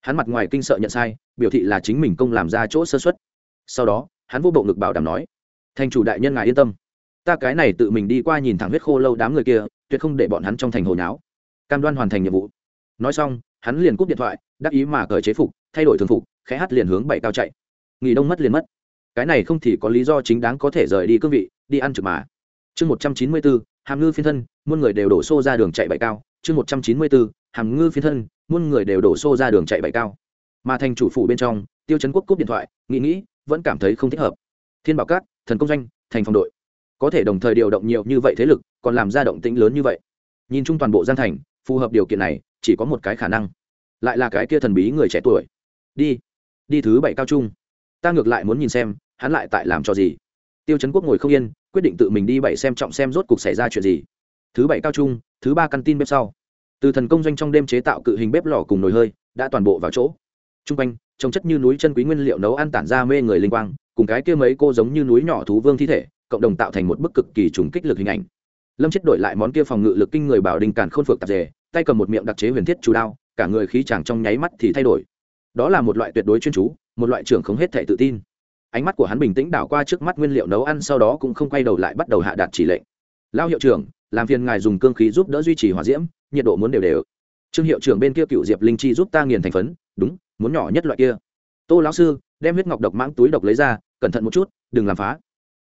Hắn mặt ngoài kinh sợ nhận sai, biểu thị là chính mình công làm ra chỗ sơ xuất sau đó, hắn vô bộ ngực bảo đảm nói thành chủ đại nhân ngài yên tâm. Ta cái này tự mình đi qua nhìn thẳng huyết khô lâu đám người kia, tuyệt không để bọn hắn trong thành hồi náo cam đoan hoàn thành nhiệm vụ. Nói xong, hắn liền cúp điện thoại, đắc ý mà cởi chế phục, thay đổi thường phục, khẽ hát liền hướng bảy cao chạy. Nghỉ đông mất liền mất. Cái này không thì có lý do chính đáng có thể rời đi cương vị, đi ăn trực mà. Chương một trăm chín mươi bốn, hàm ngư phiên thân, muôn người đều đổ xô ra đường chạy bảy cao. Chương một trăm chín mươi bốn, hàm ngư phiên thân, muôn người đều đổ xô ra đường chạy bảy cao. Mà thành chủ phủ bên trong, tiêu chấn quốc cúp điện thoại, nghĩ nghĩ, vẫn cảm thấy không thích hợp. Thiên bảo cát thần công doanh, thành phòng đội. Có thể đồng thời điều động nhiều như vậy thế lực, còn làm ra động tĩnh lớn như vậy. Nhìn chung toàn bộ gian thành, phù hợp điều kiện này, chỉ có một cái khả năng. Lại là cái kia thần bí người trẻ tuổi. Đi đi thứ bảy cao trung. Ta ngược lại muốn nhìn xem, hắn lại tại làm cho gì. Tiêu chấn quốc ngồi không yên, quyết định tự mình đi bảy xem trọng xem rốt cuộc xảy ra chuyện gì. Thứ bảy cao trung, thứ ba căn tin bếp sau. Từ thần công doanh trong đêm chế tạo cự hình bếp lò cùng nồi hơi, đã toàn bộ vào chỗ. T r u n g quanh trồng chất như núi chân quý nguyên liệu nấu ăn tản ra mê người linh quang cùng cái kia mấy cô giống như núi nhỏ thú vương thi thể, cộng đồng tạo thành một bức cực kỳ trùng kích lực hình ảnh. Lâm chết đổi lại món kia phòng ngự lực kinh người bảo đình càn khôn phược tạp dề, tay cầm một miệng đặc chế huyền thiết chú đao, cả người khí chàng trong nháy mắt thì thay đổi. Đó là một loại tuyệt đối chuyên chú, một loại trưởng không hết thể tự tin. Ánh mắt của hắn bình tĩnh đảo qua trước mắt nguyên liệu nấu ăn sau đó cũng không quay đầu lại bắt đầu hạ đạt chỉ lệnh. Lao hiệu trưởng, làm phiền ngài dùng cương khí giúp đỡ duy trì hòa diễm, nhiệt độ muốn đều đều. Trương hiệu trưởng bên kia cựu diệp linh chi giúp ta nghiền thành phấn, đúng, muốn nhỏ nhất loại kia tô lão sư, đem huyết ngọc độc mãng túi độc lấy ra, cẩn thận một chút, đừng làm phá.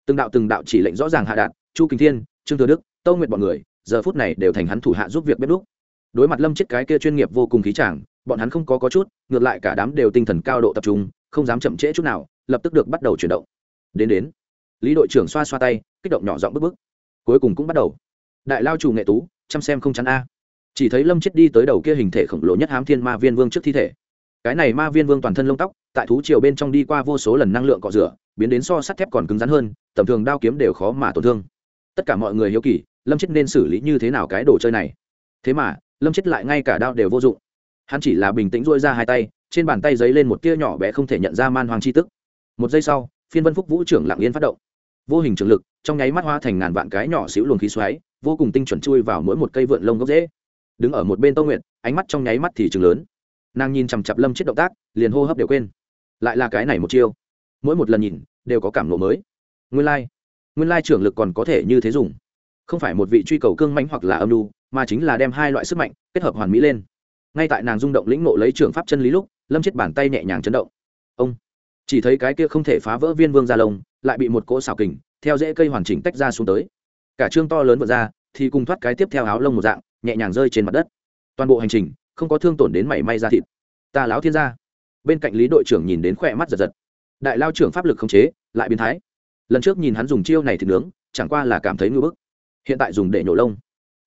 Từng đạo từng đạo chỉ lệnh rõ ràng hạ đạt, chu kinh thiên, trương thừa đức tâu nguyện bọn người, giờ phút này đều thành hắn thủ hạ giúp việc bếp đúc. Đối mặt lâm chết cái kia chuyên nghiệp vô cùng khí chàng, bọn hắn không có có chút, ngược lại cả đám đều tinh thần cao độ tập trung, không dám chậm trễ chút nào, lập tức được bắt đầu chuyển động. Đến đến, lý đội trưởng xoa xoa tay, kích động nhỏ giọng bức bức. Cuối cùng cũng bắt đầu. Đại lao chủ nghệ tú, chăm xem không chắn a. Chỉ thấy lâm chết đi tới đầu kia hình thể khổng lồ nhất hám thiên ma viên vương trước thi thể cái này ma viên vương toàn thân lông tóc, tại thú triều bên trong đi qua vô số lần năng lượng cọ rửa, biến đến so sắt thép còn cứng rắn hơn, tầm thường đao kiếm đều khó mà tổn thương. Tất cả mọi người hiếu kỳ, lâm chết nên xử lý như thế nào cái đồ chơi này. Thế mà, lâm chết lại ngay cả đao đều vô dụng. Hắn chỉ là bình tĩnh dôi ra hai tay, trên bàn tay giấy lên một tia nhỏ bé không thể nhận ra man hoàng chi tức. Một giây sau, phiên vân phúc vũ trưởng lặng yên phát động. Vô hình trường lực, trong nháy mắt hoa thành ngàn vạn cái nhỏ xíu luồng khí xoáy, vô cùng tinh chuẩn chui vào mỗi một cây vượn lông gốc dễ đứng ở một bên tô nguyện ánh mắt trong nháy mắt thì chừng lớn nàng nhìn chằm chặp lâm chết động tác, liền hô hấp đều quên. Lại là cái này một chiêu. Mỗi một lần nhìn, đều có cảm nộ mới. Nguyên lai、like. nguyên lai trưởng lực còn có thể như thế dùng. Không phải một vị truy cầu cương mãnh hoặc là âm lưu mà chính là đem hai loại sức mạnh kết hợp hoàn mỹ lên. Ngay tại nàng rung động lĩnh nộ lấy trường pháp chân lý lúc, lâm chết bàn tay nhẹ nhàng chấn động. Ông, chỉ thấy cái kia không thể phá vỡ viên vương gia lông, lại bị một cỗ xào kình, theo dễ cây hoàn chỉnh tách ra xuống tới. Cả chương to lớn vượt ra, thì cùng thoát cái tiếp theo áo lông một dạng, nhẹ nhàng rơi trên mặt đất. Toàn bộ hành trình không có thương tổn đến mảy may ra thịt. Ta láo thiên gia. Bên cạnh lý đội trưởng nhìn đến khỏe mắt giật giật. Đại lao trưởng pháp lực không chế, lại biến thái. Lần trước nhìn hắn dùng chiêu này thì nướng, chẳng qua là cảm thấy ngưỡng bức. Hiện tại dùng để nhổ lông.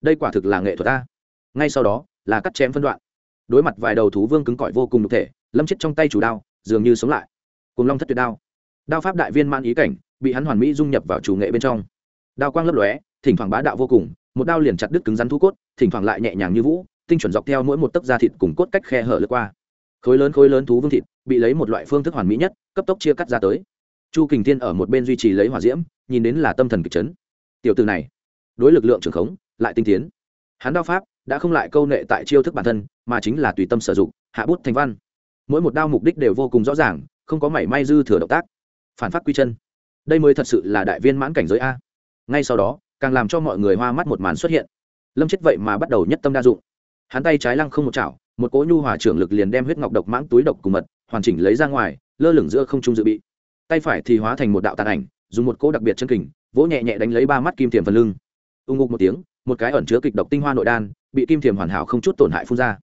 Đây quả thực là nghệ thuật ta. Ngay sau đó, là cắt chém phân đoạn. Đối mặt vài đầu thú vương cứng cỏi vô cùng đục thể, lâm chết trong tay chủ đao, dường như sống lại. Cùng long thất tuyệt đao. Đao pháp đại viên man ý cảnh, bị hắn hoàn mỹ dung nhập vào chủ nghệ bên trong. Đao quang lấp lóe, thỉnh thoảng bá đạo vô cùng, một đao liền chặt đứt cứng rắn thú cốt, thỉnh thoảng lại nhẹ nhàng như vũ tinh chuẩn dọc theo mỗi một tấc da thịt cùng cốt cách khe hở lướt qua. Khối lớn khối lớn thú vương thịt bị lấy một loại phương thức hoàn mỹ nhất, cấp tốc chia cắt ra tới. Chu kình thiên ở một bên duy trì lấy hỏa diễm, nhìn đến là tâm thần kịch chấn. Tiểu từ này, đối lực lượng trưởng khống, lại tinh tiến. Hắn đao pháp đã không lại câu nệ tại chiêu thức bản thân, mà chính là tùy tâm sử dụng, hạ bút thành văn. Mỗi một đao mục đích đều vô cùng rõ ràng, không có mảy may dư thừa động tác. Phản phát quy chân. Đây mới thật sự là đại viên mãn cảnh giới a. Ngay sau đó, càng làm cho mọi người hoa mắt một màn xuất hiện. Lâm chết vậy mà bắt đầu nhất tâm đa dụng hắn tay trái lăng không một chảo, một cỗ nhu hòa trưởng lực liền đem huyết ngọc độc mãng túi độc cùng mật, hoàn chỉnh lấy ra ngoài, lơ lửng giữa không trung dự bị. Tay phải thì hóa thành một đạo tàn ảnh, dùng một cỗ đặc biệt chân kình, vỗ nhẹ nhẹ đánh lấy ba mắt kim thiềm phần lưng. Ưng ngục một tiếng, một cái ẩn chứa kịch độc tinh hoa nội đan, bị kim thiềm hoàn hảo không chút tổn hại phun ra.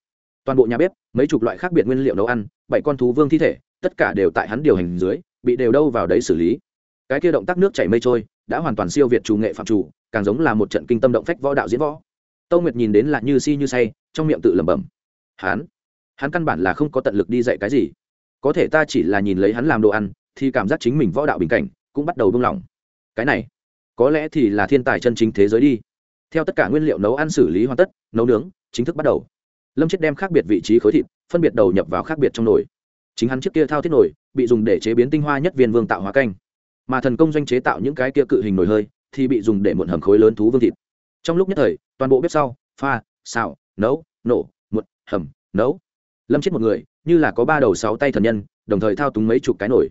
Toàn bộ nhà bếp, mấy chục loại khác biệt nguyên liệu nấu ăn, bảy con thú vương thi thể, tất cả đều tại hắn điều hành dưới, bị đều đâu vào đấy xử lý. Cái kia động tác nước chảy mây trôi, đã hoàn toàn siêu việt chủ nghệ phạm chủ, càng giống là một trận kinh tâm động phách võ đạo diễn võ. Tâu nguyệt nhìn đến là như si như say trong miệng tự lẩm bẩm. Hắn hắn căn bản là không có tận lực đi dạy cái gì. Có thể ta chỉ là nhìn lấy hắn làm đồ ăn, thì cảm giác chính mình võ đạo bình cảnh cũng bắt đầu buông lỏng. Cái này, có lẽ thì là thiên tài chân chính thế giới đi. Theo tất cả nguyên liệu nấu ăn xử lý hoàn tất, nấu nướng chính thức bắt đầu. Lâm chết đem khác biệt vị trí khối thịt, phân biệt đầu nhập vào khác biệt trong nồi. Chính hắn trước kia thao thiết nồi, bị dùng để chế biến tinh hoa nhất viên vương tạo hóa canh. Mà thần công doanh chế tạo những cái kia cự hình nồi hơi, thì bị dùng để muộn hầm khối lớn thú vương thịt. Trong lúc nhất thời, toàn bộ bếp sau, pha, xào nấu nổ một, hầm nấu. Lâm chết một người như là có ba đầu sáu tay thần nhân đồng thời thao túng mấy chục cái nổi.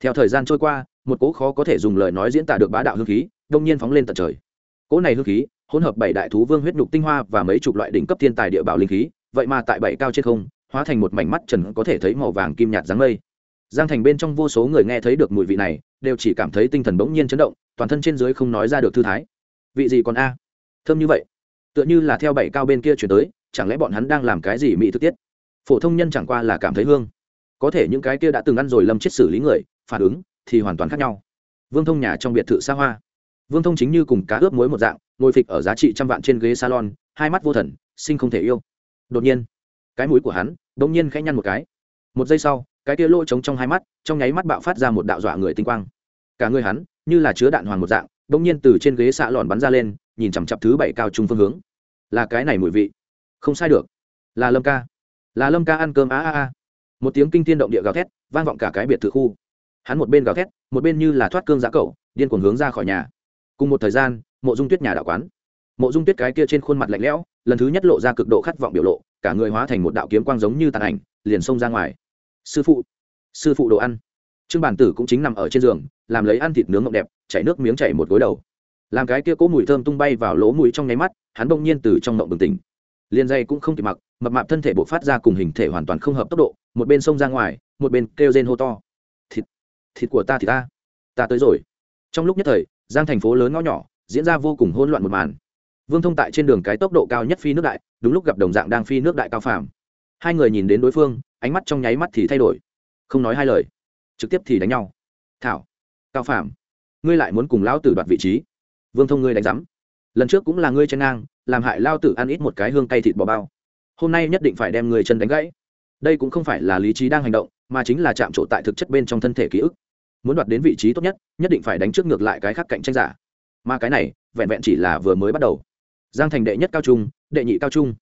theo thời gian trôi qua một cỗ khó có thể dùng lời nói diễn tả được bá đạo hương khí đông nhiên phóng lên tận trời. Cỗ này hương khí hỗn hợp bảy đại thú vương huyết nhục tinh hoa và mấy chục loại đỉnh cấp thiên tài địa bảo linh khí vậy mà tại bảy cao trên không hóa thành một mảnh mắt trần có thể thấy màu vàng kim nhạt dáng mây. Giang thành bên trong vô số người nghe thấy được mùi vị này đều chỉ cảm thấy tinh thần bỗng nhiên chấn động toàn thân trên dưới không nói ra được thư thái. Vị gì còn a? Thơm như vậy tựa như là theo bảy cao bên kia chuyển tới, chẳng lẽ bọn hắn đang làm cái gì mỹ thực tiết? Phổ thông nhân chẳng qua là cảm thấy hương. Có thể những cái kia đã từng ăn rồi lâm chết xử lý người, phản ứng thì hoàn toàn khác nhau. Vương thông nhà trong biệt thự xa hoa. Vương thông chính như cùng cá ướp muối một dạng, ngồi phịch ở giá trị trăm vạn trên ghế salon, hai mắt vô thần, sinh không thể yêu. Đột nhiên, cái mũi của hắn đ ỗ n g nhiên khẽ nhăn một cái. Một giây sau, cái kia lỗ trống trong hai mắt, trong nháy mắt bạo phát ra một đạo dọa người tinh quang. Cả người hắn như là chứa đạn hoàn một dạng đ ỗ n g nhiên từ trên ghế xạ lòn bắn ra lên nhìn chằm chặp thứ bảy cao trung phương hướng. Là cái này mùi vị. Không sai được. Là lâm ca. Là lâm ca ăn cơm, a a a. Một tiếng kinh tiên động địa gào thét, vang vọng cả cái biệt thự khu. Hắn một bên gào thét, một bên như là thoát cương giã cậu điên cuồng hướng ra khỏi nhà. Cùng một thời gian, mộ dung tuyết nhà đạo quán. Mộ dung tuyết cái kia trên khuôn mặt lạnh lẽo, lần thứ nhất lộ ra cực độ khát vọng biểu lộ, cả người hóa thành một đạo kiếm quang giống như tàn ảnh, liền xông ra ngoài. Sư phụ. Sư phụ đồ ăn. Trương bản tử cũng chính nằm ở trên giường, làm lấy ăn thịt nướng ngọc đẹp, chảy nước miếng chảy một gối đầu làm cái kia cố mùi thơm tung bay vào lỗ mũi trong nháy mắt, hắn bỗng nhiên từ trong mộng bừng tỉnh. Liền dây cũng không kịp mặc, mập mạp thân thể bộ phát ra cùng hình thể hoàn toàn không hợp tốc độ, một bên xông ra ngoài, một bên kêu rên hô to. Thịt thịt của ta thì ta ta tới rồi. Trong lúc nhất thời, giang thành phố lớn ngõ nhỏ, diễn ra vô cùng hỗn loạn một màn. Vương thông tại trên đường cái tốc độ cao nhất phi nước đại, đúng lúc gặp đồng dạng đang phi nước đại cao phàm. Hai người nhìn đến đối phương, ánh mắt trong nháy mắt thì thay đổi. Không nói hai lời, trực tiếp thì đánh nhau. Thảo, cao phàm, ngươi lại muốn cùng lão tử đoạt vị trí vương thông ngươi đánh giám. Lần trước cũng là ngươi chân ngang, làm hại lao tử ăn ít một cái hương cay thịt bò bao. Hôm nay nhất định phải đem người chân đánh gãy. Đây cũng không phải là lý trí đang hành động, mà chính là chạm trổ tại thực chất bên trong thân thể ký ức. Muốn đoạt đến vị trí tốt nhất nhất định phải đánh trước ngược lại cái khác cạnh tranh giả. Mà cái này, vẹn vẹn chỉ là vừa mới bắt đầu. Giang thành đệ nhất cao trung, đệ nhị cao trung.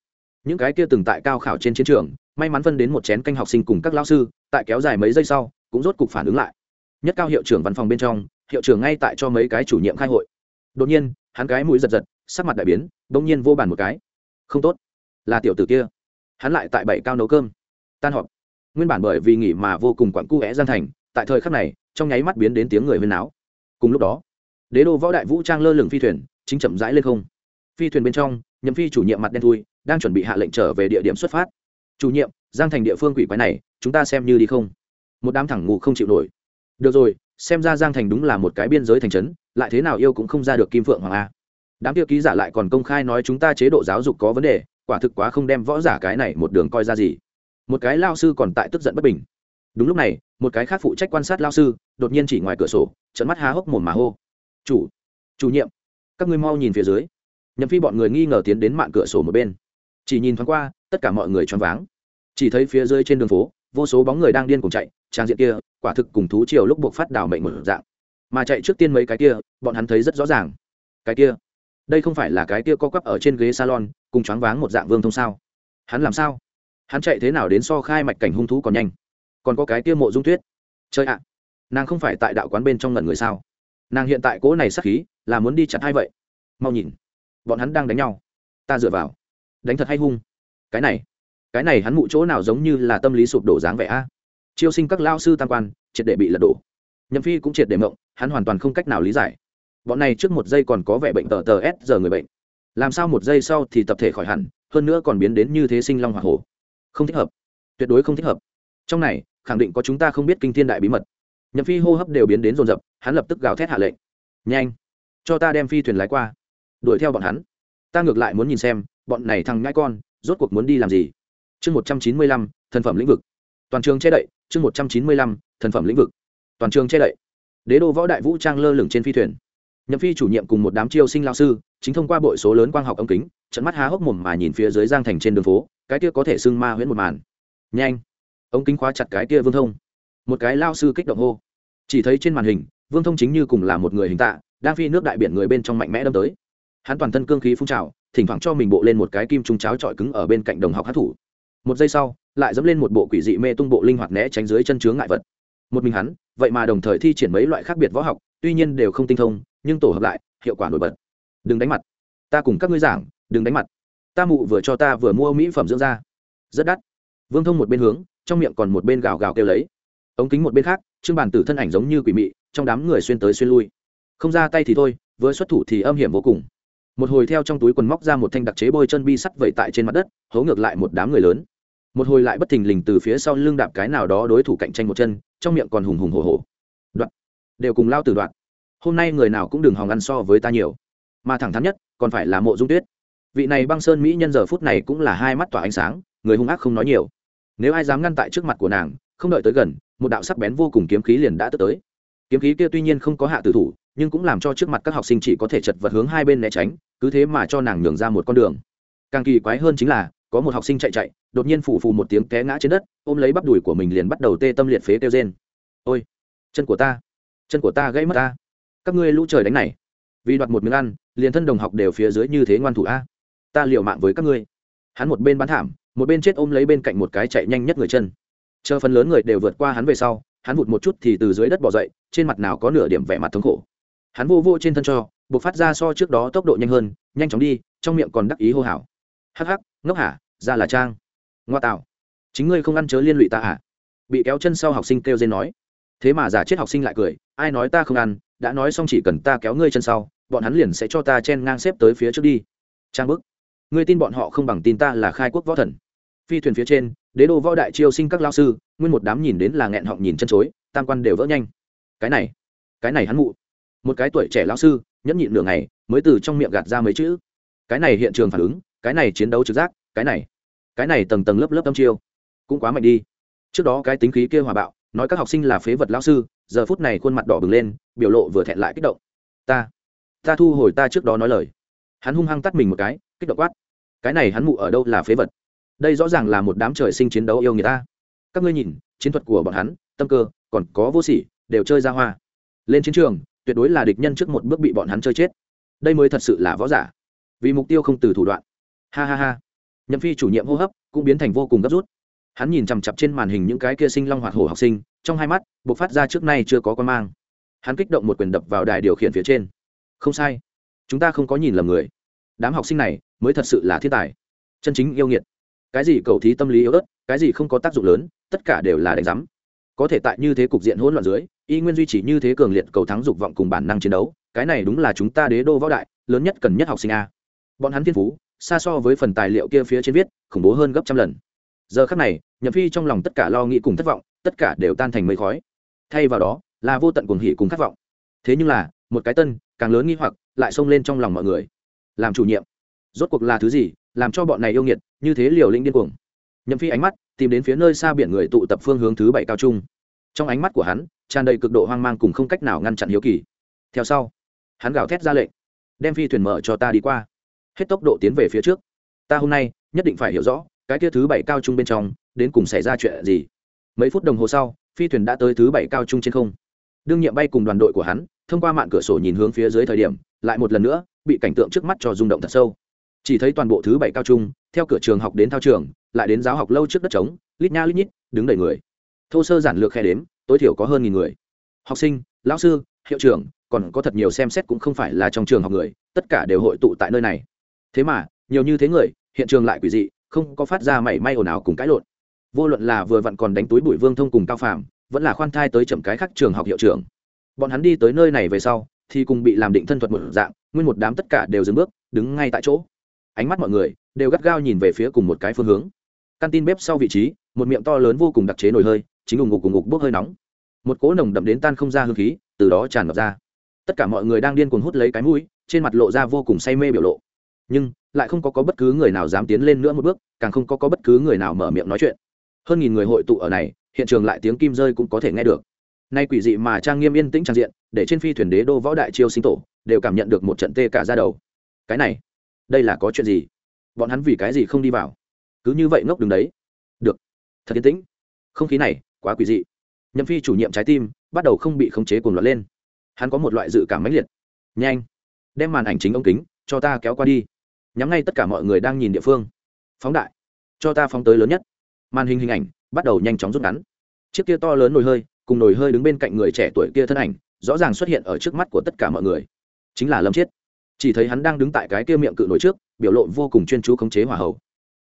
Những cái kia từng tại cao khảo trên chiến trường, may mắn phân đến một chén canh học sinh cùng các lao sư, tại kéo dài mấy giây sau, cũng rốt cục phản ứng lại. Nhất cao hiệu trưởng văn phòng bên trong, hiệu trưởng ngay tại cho mấy cái chủ nhiệm khai hội đột nhiên, hắn cái mũi giật giật, sắc mặt đại biến đông nhiên vô bàn một cái. Không tốt, là tiểu tử kia. Hắn lại tại bảy cao nấu cơm. Tan họp. Nguyên bản bởi vì nghỉ mà vô cùng quặn cu vẽ giang thành, tại thời khắc này, trong nháy mắt biến đến tiếng người huyên náo. Cùng lúc đó, đế đô võ đại vũ trang lơ lửng phi thuyền, chính chậm rãi lên không. Phi thuyền bên trong, nhậm phi chủ nhiệm mặt đen thui, đang chuẩn bị hạ lệnh trở về địa điểm xuất phát. Chủ nhiệm, giang thành địa phương quỷ quái này, chúng ta xem như đi không. Một đám thẳng ngủ không chịu nổi. Được rồi, xem ra giang thành đúng là một cái biên giới thành trấn lại thế nào yêu cũng không ra được kim phượng hoàng a. Đám tiêu ký giả lại còn công khai nói chúng ta chế độ giáo dục có vấn đề, quả thực quá không đem võ giả cái này một đường coi ra gì. Một cái lao sư còn tại tức giận bất bình. Đúng lúc này, một cái khác phụ trách quan sát lao sư, đột nhiên chỉ ngoài cửa sổ trận mắt há hốc mồm mà hô. Chủ chủ nhiệm, các ngươi mau nhìn phía dưới. Nhậm phi bọn người nghi ngờ tiến đến mạng cửa sổ một bên. Chỉ nhìn thoáng qua, tất cả mọi người choáng váng. Chỉ thấy phía dưới trên đường phố, vô số bóng người đang điên cùng chạy, trang diện kia, quả thực cùng thú chiều lúc buộc phát đảo mệnh một dạng mà chạy trước tiên mấy cái kia, bọn hắn thấy rất rõ ràng. Cái kia? Đây không phải là cái kia co quắp ở trên ghế salon, cùng choáng váng một dạng vương thông sao? Hắn làm sao? Hắn chạy thế nào đến so khai mạch cảnh hung thú còn nhanh? Còn có cái kia mộ dung tuyết. Chơi ạ! Nàng không phải tại đạo quán bên trong ngẩn người sao? Nàng hiện tại cỗ này sắc khí, là muốn đi chặt hai vậy? Mau nhìn. Bọn hắn đang đánh nhau. Ta dựa vào. Đánh thật hay hung? Cái này. Cái này hắn mụ chỗ nào giống như là tâm lý sụp đổ dáng vẻ a? Chiêu sinh các lao sư tam quan, triệt để bị lật đổ nhậm phi cũng triệt để mộng, hắn hoàn toàn không cách nào lý giải. Bọn này trước một giây còn có vẻ bệnh tờ tờ s giờ người bệnh. Làm sao một giây sau thì tập thể khỏi hẳn, hơn nữa còn biến đến như thế sinh long hoa hổ. Không thích hợp. Tuyệt đối không thích hợp. Trong này, khẳng định có chúng ta không biết kinh thiên đại bí mật. Nhậm phi hô hấp đều biến đến rồn rập hắn lập tức gào thét hạ lệnh. Nhanh, cho ta đem phi thuyền lái qua. Đuổi theo bọn hắn. Ta ngược lại muốn nhìn xem, bọn này thằng ngãi con, rốt cuộc muốn đi làm gì? Chương một trăm chín mươi lăm, thần phẩm lĩnh vực. Toàn trường che đậy, chương một trăm chín mươi lăm, thần phẩm lĩnh vực toàn trường che đậy. Đế đô võ đại vũ trang lơ lửng trên phi thuyền. Nhậm phi chủ nhiệm cùng một đám chiêu sinh lao sư, chính thông qua bội số lớn quang học ống kính, trận mắt há hốc mồm mà nhìn phía dưới giang thành trên đường phố, cái kia có thể xưng ma huyễn một màn. Nhanh! Ống kính khóa chặt cái kia vương thông. Một cái lao sư kích động hô. Chỉ thấy trên màn hình, vương thông chính như cùng là một người hình tạ, đang phi nước đại biển người bên trong mạnh mẽ đâm tới. Hắn toàn thân cương khí phun trào, thỉnh thoảng cho mình bộ lên một cái kim trung cháo trọi cứng ở bên cạnh đồng học hát thủ. Một giây sau, lại dẫm lên một bộ quỷ dị mê tung bộ linh hoạt né tránh dưới chân chướng ngại vật một mình hắn, vậy mà đồng thời thi triển mấy loại khác biệt võ học, tuy nhiên đều không tinh thông, nhưng tổ hợp lại, hiệu quả nổi bật. Đừng đánh mặt. Ta cùng các ngươi giảng, đừng đánh mặt. Ta mụ vừa cho ta vừa mua mỹ phẩm dưỡng da. Rất đắt. Vương thông một bên hướng, trong miệng còn một bên gào gào kêu lấy. Ống kính một bên khác, trương bản tử thân ảnh giống như quỷ mị, trong đám người xuyên tới xuyên lui. Không ra tay thì thôi, vừa xuất thủ thì âm hiểm vô cùng. Một hồi theo trong túi quần móc ra một thanh đặc chế bôi chân bi sắt vẩy tại trên mặt đất hấu ngược lại một đám người lớn. Một hồi lại bất thình lình từ phía sau lưng đạp cái nào đó đối thủ cạnh tranh một chân trong miệng còn hùng hùng hổ hổ. Đoạn. Đều cùng lao từ đoạn. Hôm nay người nào cũng đừng hòng ăn so với ta nhiều. Mà thẳng thắn nhất, còn phải là mộ dung tuyết. Vị này băng sơn mỹ nhân giờ phút này cũng là hai mắt tỏa ánh sáng, người hung ác không nói nhiều. Nếu ai dám ngăn tại trước mặt của nàng, không đợi tới gần, một đạo sắc bén vô cùng kiếm khí liền đã tức tới. Kiếm khí kia tuy nhiên không có hạ tử thủ, nhưng cũng làm cho trước mặt các học sinh chỉ có thể chật vật hướng hai bên né tránh, cứ thế mà cho nàng nhường ra một con đường. Càng kỳ quái hơn chính là có một học sinh chạy chạy, đột nhiên phủ phù một tiếng té ngã trên đất, ôm lấy bắp đùi của mình liền bắt đầu tê tâm liệt phế kêu trên ôi, chân của ta, chân của ta gãy mất ta. Các ngươi lũ trời đánh này. Vì đoạt một miếng ăn, liền thân đồng học đều phía dưới như thế ngoan thủ a. Ta liều mạng với các ngươi. Hắn một bên bán thảm, một bên chết ôm lấy bên cạnh một cái chạy nhanh nhất người chân. Chờ phần lớn người đều vượt qua hắn về sau, hắn vụt một chút thì từ dưới đất bỏ dậy, trên mặt nào có nửa điểm vẻ mặt thống khổ. Hắn vô vô trên thân cho buộc phát ra so trước đó tốc độ nhanh hơn, nhanh chóng đi, trong miệng còn đắc ý hô hào hắc hắc, ngốc hả? Ra là trang. Ngoa tạo chính ngươi không ăn chớ liên lụy ta hả bị kéo chân sau học sinh kêu dên nói. Thế mà giả chết học sinh lại cười, ai nói ta không ăn, đã nói xong chỉ cần ta kéo ngươi chân sau, bọn hắn liền sẽ cho ta chen ngang xếp tới phía trước đi. Trang bức. Ngươi tin bọn họ không bằng tin ta là khai quốc võ thần. Phi thuyền phía trên, đế đô võ đại chiêu sinh các lao sư, nguyên một đám nhìn đến là nghẹn họng nhìn chân chối, tam quan đều vỡ nhanh. Cái này cái này hắn mụ. Một cái tuổi trẻ lao sư, nhẫn nhịn nửa ngày, mới từ trong miệng gạt ra mấy chữ. Cái này hiện trường phản ứng cái này chiến đấu trực giác, cái này cái này tầng tầng lớp lớp tâm chiêu, cũng quá mạnh đi. Trước đó cái tính khí kia hòa bạo, nói các học sinh là phế vật lao sư, giờ phút này khuôn mặt đỏ bừng lên, biểu lộ vừa thẹn lại kích động. Ta ta thu hồi ta trước đó nói lời. Hắn hung hăng tắt mình một cái, kích động quát. Cái này hắn mụ ở đâu là phế vật? Đây rõ ràng là một đám trời sinh chiến đấu yêu người ta. Các ngươi nhìn, chiến thuật của bọn hắn, tâm cơ, còn có vô sỉ, đều chơi ra hoa. Lên chiến trường, tuyệt đối là địch nhân trước một bước bị bọn hắn chơi chết. Đây mới thật sự là võ giả. Vì mục tiêu không từ thủ đoạn ha ha ha. Nhậm phi chủ nhiệm hô hấp cũng biến thành vô cùng gấp rút. Hắn nhìn chằm chặp trên màn hình những cái kia sinh long hoạt hổ học sinh, trong hai mắt b ộ c phát ra trước nay chưa có con mang. Hắn kích động một quyền đập vào đài điều khiển phía trên. Không sai. Chúng ta không có nhìn lầm người. Đám học sinh này mới thật sự là thiên tài. Chân chính yêu nghiệt. Cái gì cầu thí tâm lý yếu ớt, cái gì không có tác dụng lớn, tất cả đều là đánh giám. Có thể tại như thế cục diện hỗn loạn dưới, y nguyên duy trì như thế cường liệt cầu thắng dục vọng cùng bản năng chiến đấu, cái này đúng là chúng ta đế đô võ đại, lớn nhất cần nhất học sinh a. Bọn hắn thiên phú xa so với phần tài liệu kia phía trên viết, khủng bố hơn gấp trăm lần. Giờ khắc này, nhậm phi trong lòng tất cả lo nghĩ cùng thất vọng, tất cả đều tan thành mây khói. Thay vào đó, là vô tận cuồng hỉ cùng khát vọng. Thế nhưng là, một cái tân, càng lớn nghi hoặc, lại xông lên trong lòng mọi người. Làm chủ nhiệm, rốt cuộc là thứ gì, làm cho bọn này yêu nghiệt, như thế liều lĩnh điên cuồng? Nhậm phi ánh mắt, tìm đến phía nơi xa biển người tụ tập phương hướng thứ bảy cao trung. Trong ánh mắt của hắn, tràn đầy cực độ hoang mang cùng không cách nào ngăn chặn hiếu kỳ. Theo sau, hắn gào thét ra lệnh, đem phi thuyền mở cho ta đi qua hết tốc độ tiến về phía trước. Ta hôm nay nhất định phải hiểu rõ, cái kia thứ bảy cao trung bên trong, đến cùng xảy ra chuyện gì. Mấy phút đồng hồ sau, phi thuyền đã tới thứ bảy cao trung trên không. Đương nhiệm bay cùng đoàn đội của hắn, thông qua mạn cửa sổ nhìn hướng phía dưới thời điểm, lại một lần nữa bị cảnh tượng trước mắt cho rung động thật sâu. Chỉ thấy toàn bộ thứ bảy cao trung, theo cửa trường học đến thao trường, lại đến giáo học lâu trước đất trống, lít nha lít nhít, đứng đầy người. Thô sơ giản lược khe đếm, tối thiểu có hơn nghìn người. Học sinh, lão sư, hiệu trưởng, còn có thật nhiều xem xét cũng không phải là trong trường học người, tất cả đều hội tụ tại nơi này thế mà, nhiều như thế người, hiện trường lại quỷ dị, không có phát ra mảy may ồn ào cùng cãi lộn. Vô luận là vừa vặn còn đánh túi bụi vương thông cùng cao phàm, vẫn là khoan thai tới chậm cái khác trường học hiệu trưởng. Bọn hắn đi tới nơi này về sau, thì cùng bị làm định thân thuật một dạng, nguyên một đám tất cả đều dừng bước, đứng ngay tại chỗ. Ánh mắt mọi người đều gắt gao nhìn về phía cùng một cái phương hướng. Căn tin bếp sau vị trí, một miệng to lớn vô cùng đặc chế nồi hơi, chính ủng ngục cùng ngục bốc hơi nóng. Một cỗ nồng đậm đến tan không ra hương khí, từ đó tràn ngập ra. Tất cả mọi người đang điên cuồng hút lấy cái mũi, trên mặt lộ ra vô cùng say mê biểu lộ nhưng lại không có, có bất cứ người nào dám tiến lên nữa một bước càng không có, có bất cứ người nào mở miệng nói chuyện. Hơn nghìn người hội tụ ở này hiện trường lại tiếng kim rơi cũng có thể nghe được. Nay quỷ dị mà trang nghiêm yên tĩnh trang diện để trên phi thuyền đế đô võ đại chiêu sinh tổ đều cảm nhận được một trận tê cả ra đầu. Cái này đây là có chuyện gì? Bọn hắn vì cái gì không đi vào? Cứ như vậy ngốc đứng đấy. Được thật yên tĩnh. Không khí này quá quỷ dị. Nhậm phi chủ nhiệm trái tim bắt đầu không bị khống chế cuồng loạn lên. Hắn có một loại dự cảm mãnh liệt. Nhanh đem màn ảnh chính ống kính cho ta kéo qua đi nhắm ngay tất cả mọi người đang nhìn địa phương. Phóng đại. Cho ta phóng tới lớn nhất. Màn hình hình ảnh bắt đầu nhanh chóng rút ngắn. Chiếc kia to lớn nồi hơi, cùng nồi hơi đứng bên cạnh người trẻ tuổi kia thân ảnh, rõ ràng xuất hiện ở trước mắt của tất cả mọi người. Chính là lâm chiết. Chỉ thấy hắn đang đứng tại cái kia miệng cự nồi trước, biểu lộ vô cùng chuyên chú khống chế hỏa hậu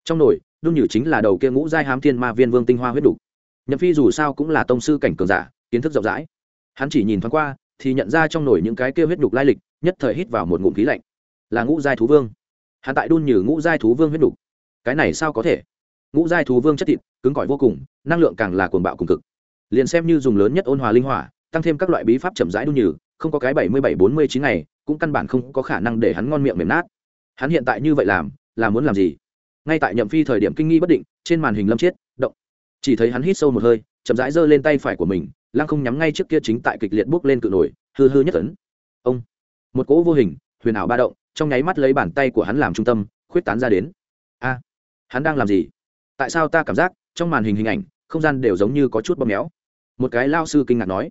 trong nồi đun nhử chính là đầu kia ngũ giai hám thiên ma viên vương tinh hoa huyết đục. Nhậm phi dù sao cũng là tông sư cảnh cường giả, kiến thức rộng rãi. Hắn chỉ nhìn thoáng qua, thì nhận ra trong nồi những cái kia huyết đục lai lịch, nhất thời hít vào một ngụm khí lạnh. Là ngũ giai thú vương hắn tại đun nhử ngũ giai thú vương huyết đục cái này sao có thể? Ngũ giai thú vương chất thịt, cứng cỏi vô cùng, năng lượng càng là cuồng bạo cùng cực. Liền xem như dùng lớn nhất ôn hòa linh hỏa, tăng thêm các loại bí pháp chậm rãi đun nhử không có cái bảy mươi bảy bốn mươi chín ngày, cũng căn bản không có khả năng để hắn ngon miệng mềm nát. Hắn hiện tại như vậy làm, là muốn làm gì? Ngay tại nhậm phi thời điểm kinh nghi bất định, trên màn hình lâm chết, động. Chỉ thấy hắn hít sâu một hơi, chậm rãi giơ lên tay phải của mình, lăng không nhắm ngay trước kia chính tại kịch liệt bước lên cự nổi, hư hư nhất tấn ông. Một cỗ vô hình, huyền ảo ba động trong nháy mắt lấy bàn tay của hắn làm trung tâm, khuyết tán ra đến. A, hắn đang làm gì? Tại sao ta cảm giác trong màn hình hình ảnh, không gian đều giống như có chút bóp méo? Một cái lao sư kinh ngạc nói.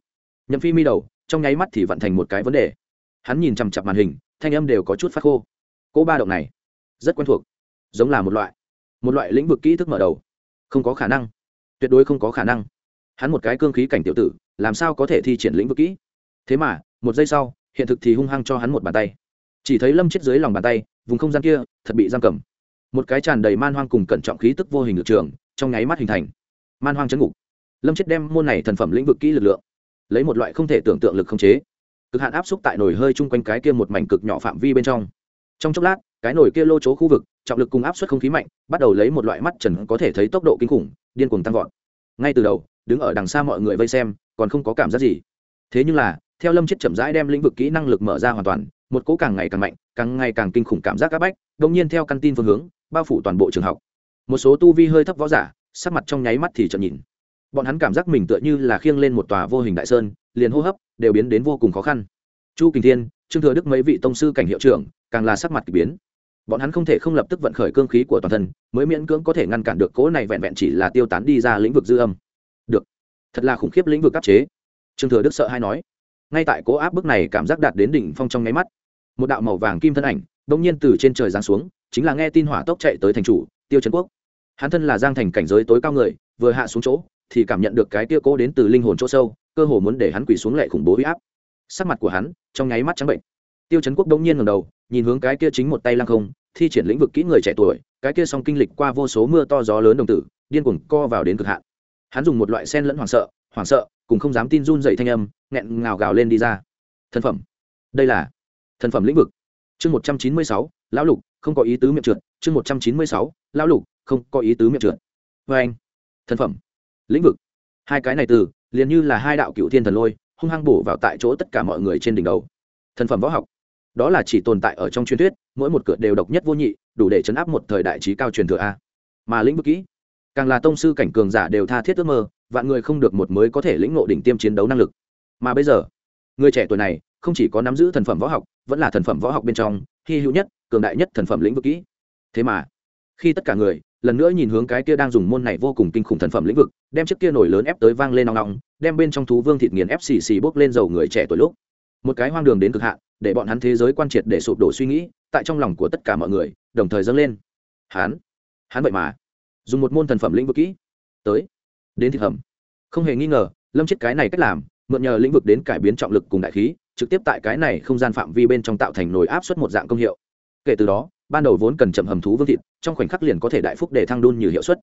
Nhậm phi mi đầu, trong nháy mắt thì vận thành một cái vấn đề. Hắn nhìn chằm chặp màn hình, thanh âm đều có chút phát khô. Cỗ ba động này, rất quen thuộc, giống là một loại một loại lĩnh vực kỹ thức mở đầu. Không có khả năng, tuyệt đối không có khả năng. Hắn một cái cương khí cảnh tiểu tử, làm sao có thể thi triển lĩnh vực kỹ? Thế mà, một giây sau, hiện thực thì hung hăng cho hắn một bàn tay chỉ thấy lâm chết dưới lòng bàn tay, vùng không gian kia, thật bị giam cầm. Một cái tràn đầy man hoang cùng cẩn trọng khí tức vô hình lực trường, trong nháy mắt hình thành. Man hoang chấn ngục. Lâm chết đem môn này thần phẩm lĩnh vực kỹ lực lượng, lấy một loại không thể tưởng tượng lực không chế. Cực hạn áp xúc tại nồi hơi chung quanh cái kia một mảnh cực nhỏ phạm vi bên trong. Trong chốc lát, cái nồi kia lô chỗ khu vực, trọng lực cùng áp suất không khí mạnh, bắt đầu lấy một loại mắt trần có thể thấy tốc độ kinh khủng, điên cuồng tăng vọt. Ngay từ đầu, đứng ở đằng xa mọi người vây xem, còn không có cảm giác gì. Thế nhưng là, theo lâm chết chậm rãi đem lĩnh vực kỹ năng lực mở ra hoàn toàn một cỗ càng ngày càng mạnh, càng ngày càng kinh khủng cảm giác áp bách đông nhiên theo căn tin phương hướng, bao phủ toàn bộ trường học. Một số tu vi hơi thấp võ giả, sắc mặt trong nháy mắt thì chậm nhìn. Bọn hắn cảm giác mình tựa như là khiêng lên một tòa vô hình đại sơn, liền hô hấp đều biến đến vô cùng khó khăn. Chu kình thiên, trương thừa đức mấy vị tông sư cảnh hiệu trưởng, càng là sắc mặt k ỳ biến. Bọn hắn không thể không lập tức vận khởi cương khí của toàn thân, mới miễn cưỡng có thể ngăn cản được cỗ này vẹn vẹn chỉ là tiêu tán đi ra lĩnh vực dư âm. Được. Thật là khủng khiếp lĩnh vực áp chế. Trương thừa đức sợ hay nói ngay tại cố áp bức này cảm giác đạt đến đỉnh phong trong nháy mắt, một đạo màu vàng kim thân ảnh đ ỗ n g nhiên từ trên trời giáng xuống, chính là nghe tin hỏa tốc chạy tới thành chủ, tiêu trấn quốc. Hắn thân là giang thành cảnh giới tối cao người, vừa hạ xuống chỗ, thì cảm nhận được cái tia cố đến từ linh hồn chỗ sâu, cơ hồ muốn để hắn quỳ xuống lệ khủng bố huy áp. Sắc mặt của hắn trong nháy mắt trắng bệnh. Tiêu chấn quốc đông nhiên ngầm đầu, nhìn hướng cái kia chính một tay lăng không, thi triển lĩnh vực kỹ người trẻ tuổi, cái kia song kinh lịch qua vô số mưa to gió lớn đồng tử, điên cuồng co vào đến cực hạn. Hắn dùng một loại sen lẫn hoảng sợ hoảng sợ, cùng không dám tin run dậy thanh âm nghẹn ngào gào lên đi ra. Thân phẩm. Đây là thân phẩm lĩnh vực. Chương một trăm chín mươi sáu, lão lục, không có ý tứ miệng trượt. Chương một trăm chín mươi sáu, lão lục, không có ý tứ miệng trượt. Vê anh, thân phẩm, lĩnh vực. Hai cái này từ, liền như là hai đạo cựu thiên thần lôi, hung hăng bổ vào tại chỗ tất cả mọi người trên đỉnh đầu. Thân phẩm võ học. Đó là chỉ tồn tại ở trong truyền thuyết, mỗi một cửa đều độc nhất vô nhị, đủ để chấn áp một thời đại trí cao truyền thừa a. Mà lĩnh vực kỹ, càng là tông sư cảnh cường giả đều tha thiết ước mơ, vạn người không được một mới có thể lĩnh ngộ đỉnh tiêm chiến đấu năng lực mà bây giờ, người trẻ tuổi này không chỉ có nắm giữ thần phẩm võ học, vẫn là thần phẩm võ học bên trong hy hữu nhất, cường đại nhất thần phẩm lĩnh vực kỹ. Thế mà, khi tất cả người lần nữa nhìn hướng cái kia đang dùng môn này vô cùng kinh khủng thần phẩm lĩnh vực, đem chiếc kia nổi lớn ép tới vang lên nong nong, đem bên trong thú vương thịt nghiền ép xì xì bốc lên dầu người trẻ tuổi lúc. Một cái hoang đường đến cực hạn, để bọn hắn thế giới quan triệt để sụp đổ suy nghĩ, tại trong lòng của tất cả mọi người, đồng thời dâng lên. Hắn hắn vậy mà, dùng một môn thần phẩm lĩnh vực kỹ, tới đến thịt hầm. Không hề nghi ngờ, lâm chết cái này cách làm mượn nhờ lĩnh vực đến cải biến trọng lực cùng đại khí, trực tiếp tại cái này không gian phạm vi bên trong tạo thành nồi áp suất một dạng công hiệu. Kể từ đó, ban đầu vốn cần chậm hầm thú vương thịt, trong khoảnh khắc liền có thể đại phúc để thăng đun nhiều hiệu suất.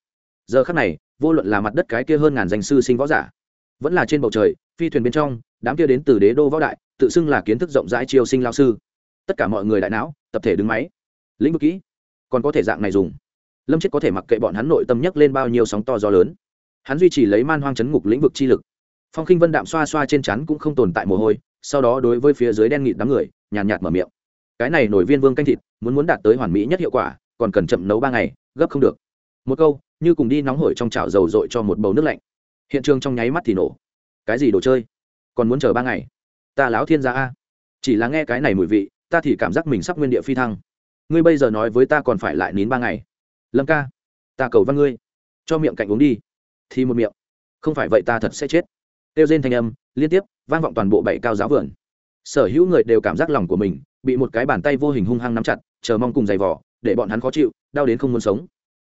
Giờ khắc này, vô luận là mặt đất cái kia hơn ngàn danh sư sinh võ giả, vẫn là trên bầu trời, phi thuyền bên trong, đám kia đến từ đế đô võ đại, tự xưng là kiến thức rộng rãi chiêu sinh lao sư. Tất cả mọi người đại não, tập thể đứng máy. Lĩnh vực kỹ, còn có thể dạng này dùng. Lâm chết có thể mặc kệ bọn hắn nội tâm nhấc lên bao nhiêu sóng to gió lớn. Hắn duy trì lấy man hoang chấn ngục lĩnh vực chi lực phong khinh vân đạm xoa xoa trên chắn cũng không tồn tại mồ hôi sau đó đối với phía dưới đen nghịt đám người nhàn nhạt, nhạt mở miệng. Cái này nổi viên vương canh thịt muốn muốn đạt tới hoàn mỹ nhất hiệu quả còn cần chậm nấu ba ngày gấp không được. Một câu như cùng đi nóng hổi trong chảo dầu dội cho một bầu nước lạnh. Hiện trường trong nháy mắt thì nổ. Cái gì đồ chơi? Còn muốn chờ ba ngày? Ta láo thiên gia a. Chỉ là nghe cái này mùi vị ta thì cảm giác mình sắp nguyên địa phi thăng. Ngươi bây giờ nói với ta còn phải lại nín ba ngày. Lâm ca ta cầu văn ngươi. Cho miệng cạnh uống đi. Thì một miệng. Không phải vậy ta thật sẽ chết tiêu rên thanh âm, liên tiếp, vang vọng toàn bộ bảy cao giáo vườn. Sở hữu người đều cảm giác lòng của mình bị một cái bàn tay vô hình hung hăng nắm chặt, chờ mong cùng giày vỏ để bọn hắn khó chịu, đau đến không muốn sống.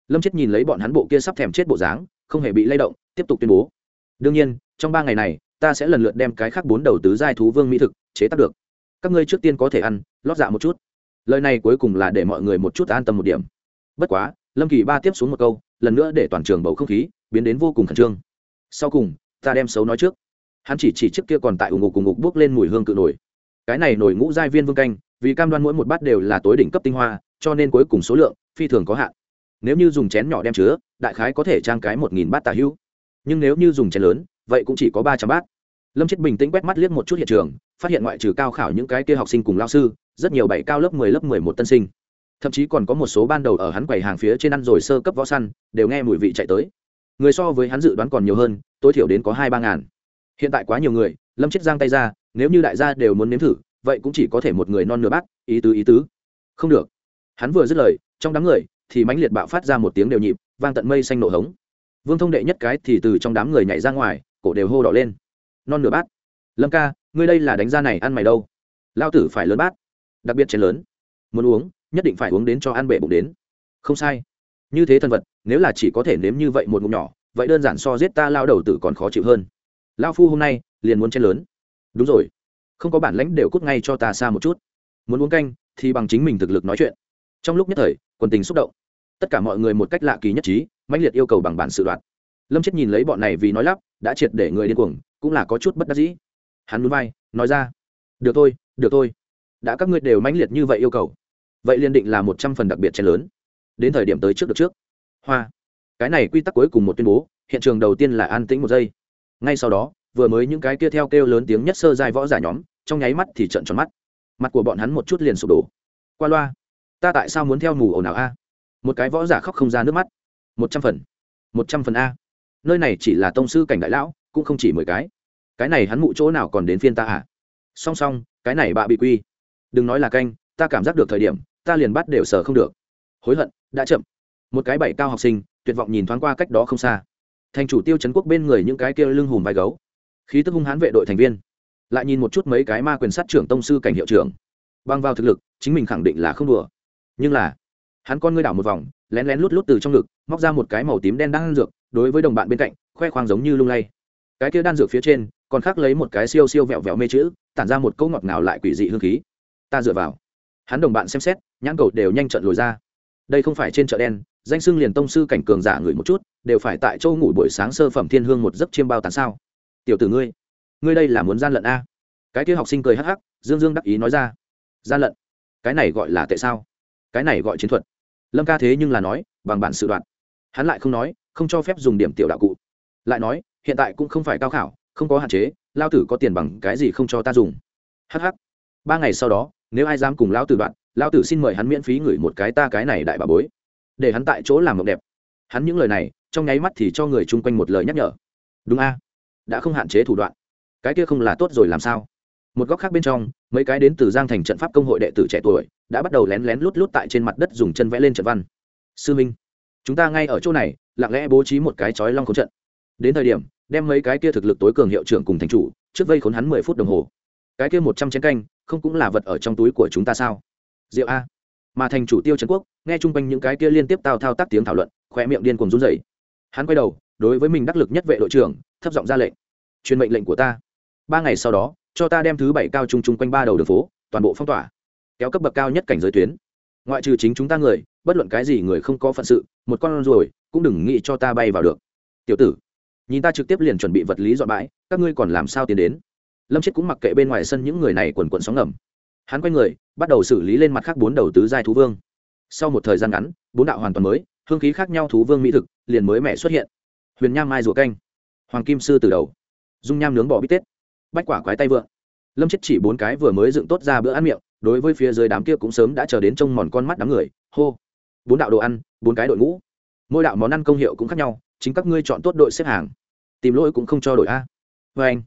Lâm chết nhìn lấy bọn hắn bộ kia sắp thèm chết bộ dáng, không hề bị lay động, tiếp tục tuyên bố. Đương nhiên, trong ba ngày này, ta sẽ lần lượt đem cái khác bốn đầu tứ giai thú vương mỹ thực chế tác được. Các ngươi trước tiên có thể ăn, lót dạ một chút. Lời này cuối cùng là để mọi người một chút an tâm một điểm. Bất quá, lâm kỳ ba tiếp xuống một câu, lần nữa để toàn trường bầu không khí biến đến vô cùng khẩn trương. Sau cùng ta đem xấu nói trước. Hắn chỉ chỉ trước kia còn tại ủng ngục cùng ngục bước lên mùi hương cự nổi. Cái này nổi ngũ giai viên vương canh, vì cam đoan mỗi một bát đều là tối đỉnh cấp tinh hoa, cho nên cuối cùng số lượng, phi thường có hạn. Nếu như dùng chén nhỏ đem chứa, đại khái có thể trang cái một nghìn bát tà hữu nhưng nếu như dùng chén lớn, vậy cũng chỉ có ba trăm bát. Lâm chết bình tĩnh quét mắt liếc một chút hiện trường, phát hiện ngoại trừ cao khảo những cái kia học sinh cùng lao sư, rất nhiều bảy cao lớp mười lớp mười một tân sinh. Thậm chí còn có một số ban đầu ở hắn quầy hàng phía trên ăn rồi sơ cấp võ săn, đều nghe mùi vị chạy tới người so với hắn dự đoán còn nhiều hơn, tối thiểu đến có hai ba ngàn. Hiện tại quá nhiều người, lâm chết giang tay ra, nếu như đại gia đều muốn nếm thử, vậy cũng chỉ có thể một người non nửa bát, ý tứ ý tứ. Không được. Hắn vừa dứt lời, trong đám người thì mãnh liệt bạo phát ra một tiếng đều nhịp, vang tận mây xanh nổ hống. Vương thông đệ nhất cái thì từ trong đám người nhảy ra ngoài, cổ đều hô đỏ lên. Non nửa bát. Lâm ca, ngươi đây là đánh ra này ăn mày đâu? Lao tử phải lớn bát. Đặc biệt chén lớn. Muốn uống, nhất định phải uống đến cho ăn bể bụng đến. Không sai như thế thân vật, nếu là chỉ có thể nếm như vậy một ngụm nhỏ, vậy đơn giản so giết ta lao đầu tử còn khó chịu hơn. Lao phu hôm nay, liền muốn chen lớn. Đúng rồi. Không có bản lãnh đều cút ngay cho ta xa một chút. Muốn uống canh, thì bằng chính mình thực lực nói chuyện. Trong lúc nhất thời, quần tình xúc động. Tất cả mọi người một cách lạ kỳ nhất trí, mãnh liệt yêu cầu bằng bản sự đoạt. Lâm chết nhìn lấy bọn này vì nói lắp, đã triệt để người điên cuồng, cũng là có chút bất đắc dĩ. Hắn núi vai, nói ra, được thôi được thôi. Đã các ngươi đều mãnh liệt như vậy yêu cầu, vậy liên định là một trăm phần đặc biệt chen lớn đến thời điểm tới trước được trước. Hoa. Cái này quy tắc cuối cùng một tuyên bố, hiện trường đầu tiên là an tĩnh một giây. Ngay sau đó, vừa mới những cái kia theo kêu lớn tiếng nhất sơ giai võ giả nhóm, trong nháy mắt thì trận tròn mắt. Mặt của bọn hắn một chút liền sụp đổ. Qua loa. Ta tại sao muốn theo mù ồn ào a? Một cái võ giả khóc không ra nước mắt. Một trăm phần. Một trăm phần a. Nơi này chỉ là tông sư cảnh đại lão, cũng không chỉ mười cái. Cái này hắn mụ chỗ nào còn đến phiên ta à? Song song, cái này bạ bị quy. Đừng nói là canh, ta cảm giác được thời điểm, ta liền bắt đều sờ không được hối hận, đã chậm. Một cái bảy cao học sinh, tuyệt vọng nhìn thoáng qua cách đó không xa. Thành chủ tiêu chấn quốc bên người những cái kia lưng hùm vai gấu. Khí tức hung hãn vệ đội thành viên. Lại nhìn một chút mấy cái ma quyền sát trưởng tông sư cảnh hiệu trưởng. Băng vào thực lực, chính mình khẳng định là không đùa. Nhưng là, hắn con ngươi đảo một vòng, lén lén lút lút từ trong ngực, móc ra một cái màu tím đen đang dược, đối với đồng bạn bên cạnh, khoe khoang giống như lung lay. Cái kia đan dược phía trên, còn khác lấy một cái siêu siêu vẹo vẹo mê chữ, tản ra một câu ngọt ngào lại quỷ dị hương khí. Ta dựa vào. Hắn đồng bạn xem xét, nhãn cầu đều nhanh trận lồi ra đây không phải trên chợ đen, danh sưng liền tông sư cảnh cường giả người một chút, đều phải tại châu ngủ buổi sáng sơ phẩm thiên hương một giấc chiêm bao tán sao? Tiểu tử ngươi ngươi đây là muốn gian lận a? Cái kia học sinh cười hắc hắc, dương dương đắc ý nói ra. Gian lận? Cái này gọi là tệ sao? Cái này gọi chiến thuật. Lâm ca thế nhưng là nói, bằng bản sự đoạn. Hắn lại không nói, không cho phép dùng điểm tiểu đạo cụ. Lại nói, hiện tại cũng không phải cao khảo, không có hạn chế, lao tử có tiền bằng cái gì không cho ta dùng. Hh ba ngày sau đó, nếu ai dám cùng lao tử đoạn lao tử xin mời hắn miễn phí gửi một cái ta cái này đại bà bối. Để hắn tại chỗ làm mộng đẹp. Hắn những lời này, trong nháy mắt thì cho người chung quanh một lời nhắc nhở. Đúng a, đã không hạn chế thủ đoạn. Cái kia không là tốt rồi làm sao? Một góc khác bên trong, mấy cái đến từ giang thành trận pháp công hội đệ tử trẻ tuổi, đã bắt đầu lén lén lút lút tại trên mặt đất dùng chân vẽ lên trận văn. Sư minh, chúng ta ngay ở chỗ này, lặng lẽ bố trí một cái chói long khốn trận. Đến thời điểm, đem mấy cái kia thực lực tối cường hiệu trưởng cùng thành chủ, trước vây khốn hắn mười phút đồng hồ. Cái kia một trăm chén canh, không cũng là vật ở trong túi của chúng ta sao? Diệu a. Mà thành chủ tiêu trần quốc, nghe chung quanh những cái kia liên tiếp tao thao tác tiếng thảo luận khoe miệng điên cùng run dậy hắn quay đầu, đối với mình đắc lực nhất vệ đội trưởng, thấp giọng ra lệnh. Truyền mệnh lệnh của ta. Ba ngày sau đó, cho ta đem thứ bảy cao chung chung quanh ba đầu đường phố, toàn bộ phong tỏa. Kéo cấp bậc cao nhất cảnh giới tuyến. Ngoại trừ chính chúng ta người, bất luận cái gì người không có phận sự, một con ruồi cũng đừng nghĩ cho ta bay vào được. Tiểu tử, nhìn ta trực tiếp liền chuẩn bị vật lý dọn bãi, các ngươi còn làm sao tiến đến? Lâm chết cũng mặc kệ bên ngoài sân những người này quần quần sóng ngầm hắn quay người bắt đầu xử lý lên mặt khác bốn đầu tứ giai thú vương. Sau một thời gian ngắn bốn đạo hoàn toàn mới hương khí khác nhau thú vương mỹ thực liền mới mẻ xuất hiện. Huyền nham mai rùa canh. Hoàng kim sư từ đầu. Dung nham nướng bò bít tết. Bách quả quái tay vựa, lâm chết chỉ bốn cái vừa mới dựng tốt ra bữa ăn miệng đối với phía dưới đám kia cũng sớm đã chờ đến trông mòn con mắt đám người hô. Bốn đạo đồ ăn bốn cái đội ngũ. Mỗi đạo món ăn công hiệu cũng khác nhau chính các ngươi chọn tốt đội xếp hàng. Tìm lỗi cũng không cho đội a. Vê anh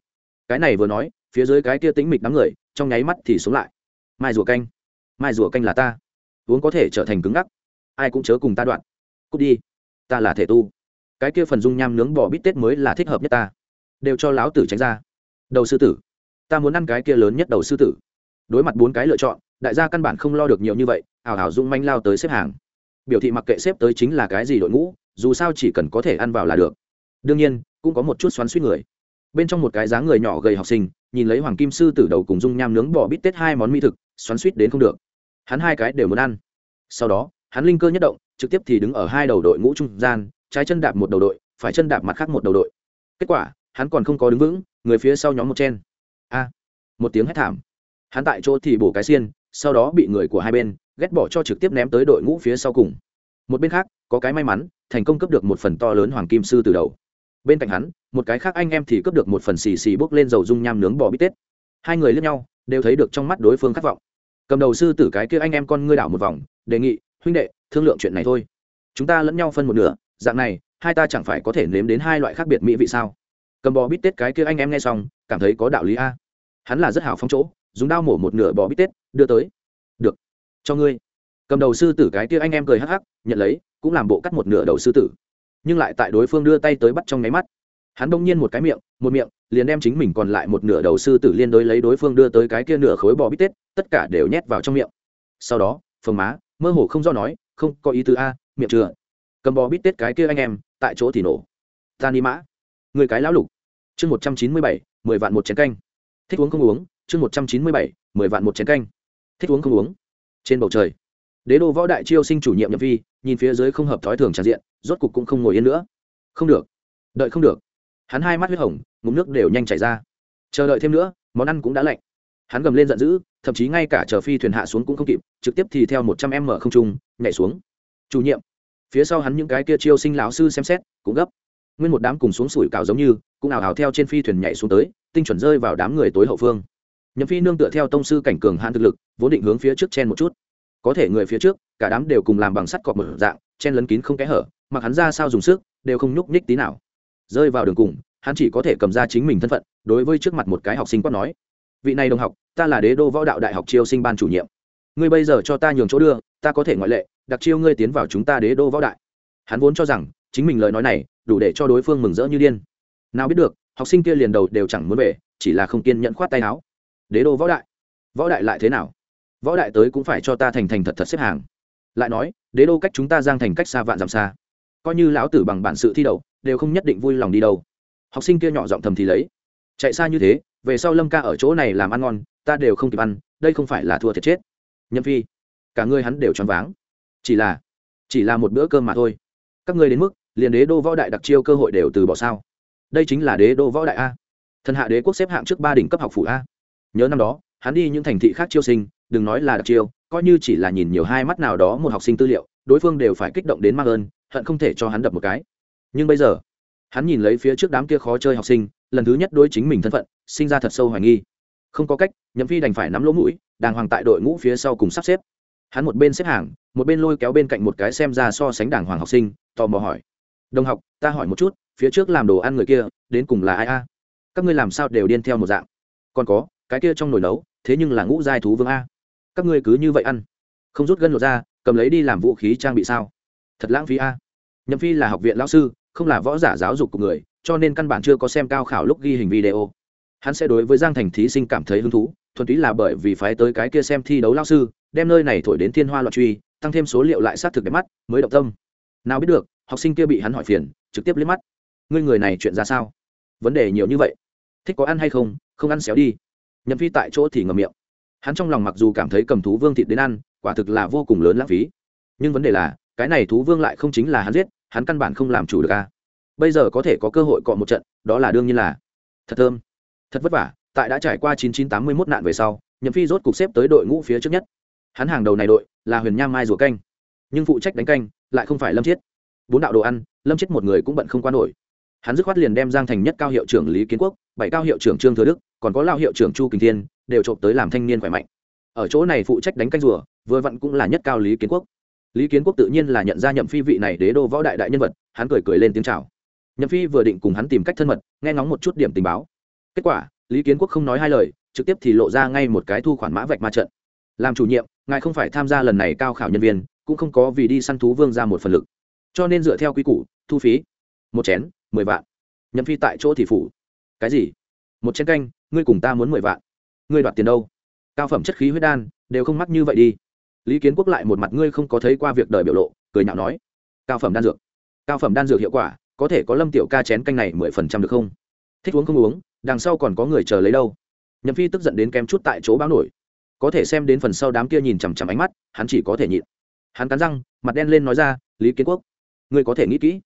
cái này vừa nói phía dưới cái kia tính mịch đám người trong nháy mắt thì xuống lại mai rùa canh. Mai rùa canh là ta. Uống có thể trở thành cứng ngắc. Ai cũng chớ cùng ta đoạn. Cút đi. Ta là thể tu. Cái kia phần dung nham nướng bò bít tết mới là thích hợp nhất ta. Đều cho láo tử tránh ra. Đầu sư tử. Ta muốn ăn cái kia lớn nhất đầu sư tử. Đối mặt bốn cái lựa chọn, đại gia căn bản không lo được nhiều như vậy, ảo ảo dung manh lao tới xếp hàng. Biểu thị mặc kệ xếp tới chính là cái gì đội ngũ, dù sao chỉ cần có thể ăn vào là được. Đương nhiên, cũng có một chút xoắn suýt người. Bên trong một cái dáng người nhỏ gầy học sinh, nhìn lấy hoàng kim sư tử đầu cùng dung nham nướng bò bít tết hai món mỹ thực xoắn suýt đến không được. Hắn hai cái đều muốn ăn. Sau đó, hắn linh cơ nhất động, trực tiếp thì đứng ở hai đầu đội ngũ trung gian, trái chân đạp một đầu đội, phải chân đạp mặt khác một đầu đội. Kết quả, hắn còn không có đứng vững, người phía sau nhóm một chen. A! Một tiếng hét thảm. Hắn tại chỗ thì bổ cái xiên, sau đó bị người của hai bên ghét bỏ cho trực tiếp ném tới đội ngũ phía sau cùng. Một bên khác, có cái may mắn, thành công cấp được một phần to lớn hoàng kim sư từ đầu. Bên cạnh hắn, một cái khác anh em thì cấp được một phần xì xì bốc lên dầu dung nham nướng bò bít tết. Hai người lướt nhau, đều thấy được trong mắt đối phương khát vọng cầm đầu sư tử cái kia anh em con ngươi đảo một vòng, đề nghị, huynh đệ, thương lượng chuyện này thôi. Chúng ta lẫn nhau phân một nửa, dạng này, hai ta chẳng phải có thể nếm đến hai loại khác biệt mỹ vị sao? Cầm bò bít tết cái kia anh em nghe xong, cảm thấy có đạo lý a. Hắn là rất hào phóng chỗ, dùng đao mổ một nửa bò bít tết, đưa tới. Được, cho ngươi. Cầm đầu sư tử cái kia anh em cười hắc hắc, nhận lấy, cũng làm bộ cắt một nửa đầu sư tử. Nhưng lại tại đối phương đưa tay tới bắt trong nháy mắt. Hắn bỗng nhiên một cái miệng, một miệng, liền đem chính mình còn lại một nửa đầu sư tử liên đối lấy đối phương đưa tới cái kia nửa khối bò bít tết tất cả đều nhét vào trong miệng. Sau đó, phồng má, mơ hồ không do nói, không, có ý tứ a, miệng chưa? Cầm bò bít tết cái kia anh em, tại chỗ thì nổ. Ta ni mã. Người cái lão lục. Chương một trăm chín mươi bảy, mười vạn một chén canh. Thích uống không uống, chương một trăm chín mươi bảy, mười vạn một chén canh. Thích uống không uống. Trên bầu trời, đế đô võ đại chiêu sinh chủ nhiệm nhập vi, nhìn phía dưới không hợp thói thường tràn diện, rốt cục cũng không ngồi yên nữa. Không được, đợi không được. Hắn hai mắt huyết hồng, ngụm nước đều nhanh chảy ra. Chờ đợi thêm nữa, món ăn cũng đã lạnh hắn gầm lên giận dữ, thậm chí ngay cả chờ phi thuyền hạ xuống cũng không kịp, trực tiếp thì theo một trăm em mở không trung, nhảy xuống. Chủ nhiệm. Phía sau hắn những cái kia chiêu sinh lão sư xem xét, cũng gấp. Nguyên một đám cùng xuống sủi cào giống như, cũng ảo ảo theo trên phi thuyền nhảy xuống tới, tinh chuẩn rơi vào đám người tối hậu phương. Nhậm phi nương tựa theo tông sư cảnh cường hạn thực lực, vốn định hướng phía trước chen một chút. Có thể người phía trước, cả đám đều cùng làm bằng sắt cọp một dạng, chen lấn kín không kẽ hở, mặc hắn ra sao dùng sức, đều không nhúc nhích tí nào. Rơi vào đường cùng, hắn chỉ có thể cầm ra chính mình thân phận, đối với trước mặt một cái học sinh quát nói vị này đồng học, ta là đế đô võ đạo đại học chiêu sinh ban chủ nhiệm. Ngươi bây giờ cho ta nhường chỗ đưa, ta có thể ngoại lệ, đặc chiêu ngươi tiến vào chúng ta đế đô võ đại. Hắn vốn cho rằng, chính mình lời nói này, đủ để cho đối phương mừng rỡ như điên. Nào biết được, học sinh kia liền đầu đều chẳng muốn về, chỉ là không kiên nhẫn khoát tay áo. Đế đô võ đại? Võ đại lại thế nào? Võ đại tới cũng phải cho ta thành thành thật thật xếp hàng. Lại nói, đế đô cách chúng ta giang thành cách xa vạn dặm xa. Coi như lão tử bằng bản sự thi đậu, đều không nhất định vui lòng đi đâu. Học sinh kia nhỏ giọng thầm thì lấy. Chạy xa như thế về sau lâm ca ở chỗ này làm ăn ngon, ta đều không kịp ăn, đây không phải là thua thiệt chết. Nhậm phi, cả người hắn đều choáng váng. Chỉ là chỉ là một bữa cơm mà thôi. Các ngươi đến mức, liền đế đô võ đại đặc chiêu cơ hội đều từ bỏ sao? Đây chính là đế đô võ đại a. Thần hạ đế quốc xếp hạng trước ba đỉnh cấp học phủ a. Nhớ năm đó, hắn đi những thành thị khác chiêu sinh, đừng nói là đặc chiêu, coi như chỉ là nhìn nhiều hai mắt nào đó một học sinh tư liệu, đối phương đều phải kích động đến mang ơn, hận không thể cho hắn đập một cái. Nhưng bây giờ hắn nhìn lấy phía trước đám kia khó chơi học sinh, lần thứ nhất đối chính mình thân phận, sinh ra thật sâu hoài nghi. Không có cách, nhậm phi đành phải nắm lỗ mũi, đàng hoàng tại đội ngũ phía sau cùng sắp xếp. Hắn một bên xếp hàng, một bên lôi kéo bên cạnh một cái xem ra so sánh đàng hoàng học sinh, tò mò hỏi. Đồng học, ta hỏi một chút, phía trước làm đồ ăn người kia, đến cùng là ai a? Các ngươi làm sao đều điên theo một dạng? Còn có, cái kia trong nồi nấu, thế nhưng là ngũ giai thú vương a. Các ngươi cứ như vậy ăn. Không rút gân lột ra cầm lấy đi làm vũ khí trang bị sao? Thật lãng phí a. Nhậm phi là học viện lão sư không là võ giả giáo dục của người, cho nên căn bản chưa có xem cao khảo lúc ghi hình video. Hắn sẽ đối với giang thành thí sinh cảm thấy hứng thú, thuần túy là bởi vì phái tới cái kia xem thi đấu lao sư, đem nơi này thổi đến thiên hoa loạn truy, tăng thêm số liệu lại sát thực đẹp mắt, mới động tâm. Nào biết được, học sinh kia bị hắn hỏi phiền, trực tiếp liếc mắt. Ngươi người này chuyện ra sao? Vấn đề nhiều như vậy. Thích có ăn hay không không ăn xéo đi. Nhậm phi tại chỗ thì ngầm miệng. Hắn trong lòng mặc dù cảm thấy cầm thú vương thịt đến ăn, quả thực là vô cùng lớn lãng phí. Nhưng vấn đề là, cái này thú vương lại không chính là hắn giết hắn căn bản không làm chủ được a. Bây giờ có thể có cơ hội cọ một trận, đó là đương nhiên là. Thật thơm. Thật vất vả, tại đã trải qua 9981 nạn về sau, nhậm phi rốt cục xếp tới đội ngũ phía trước nhất. Hắn hàng đầu này đội là huyền nham mai rùa canh. Nhưng phụ trách đánh canh, lại không phải lâm chiết. Bốn đạo đồ ăn, lâm chiết một người cũng bận không qua nổi. Hắn dứt khoát liền đem giang thành nhất cao hiệu trưởng lý kiến quốc, bảy cao hiệu trưởng trương thừa đức, còn có lao hiệu trưởng chu kình thiên, đều trộm tới làm thanh niên khỏe mạnh. Ở chỗ này phụ trách đánh canh rùa, vừa vặn cũng là nhất cao lý kiến quốc lý kiến quốc tự nhiên là nhận ra nhậm phi vị này đế đô võ đại đại nhân vật, hắn cười cười lên tiếng chào. Nhậm phi vừa định cùng hắn tìm cách thân mật, nghe ngóng một chút điểm tình báo. Kết quả, lý kiến quốc không nói hai lời, trực tiếp thì lộ ra ngay một cái thu khoản mã vạch ma trận. Làm chủ nhiệm, ngài không phải tham gia lần này cao khảo nhân viên, cũng không có vì đi săn thú vương ra một phần lực. Cho nên dựa theo quy củ, thu phí một chén, mười vạn. Nhậm phi tại chỗ thì phủ. Cái gì? Một chén canh, ngươi cùng ta muốn mười vạn. Ngươi đoạt tiền đâu? Cao phẩm chất khí huyết đan, đều không mắc như vậy đi lý kiến quốc lại một mặt ngươi không có thấy qua việc đời biểu lộ, cười nhạo nói, cao phẩm đan dược. Cao phẩm đan dược hiệu quả, có thể có lâm tiểu ca chén canh này mười phần trăm được không? Thích uống không uống, đằng sau còn có người chờ lấy đâu. Nhậm phi tức giận đến kém chút tại chỗ báo nổi. Có thể xem đến phần sau đám kia nhìn chằm chằm ánh mắt, hắn chỉ có thể nhịn. Hắn cắn răng, mặt đen lên nói ra, lý kiến quốc, ngươi có thể nghĩ kỹ.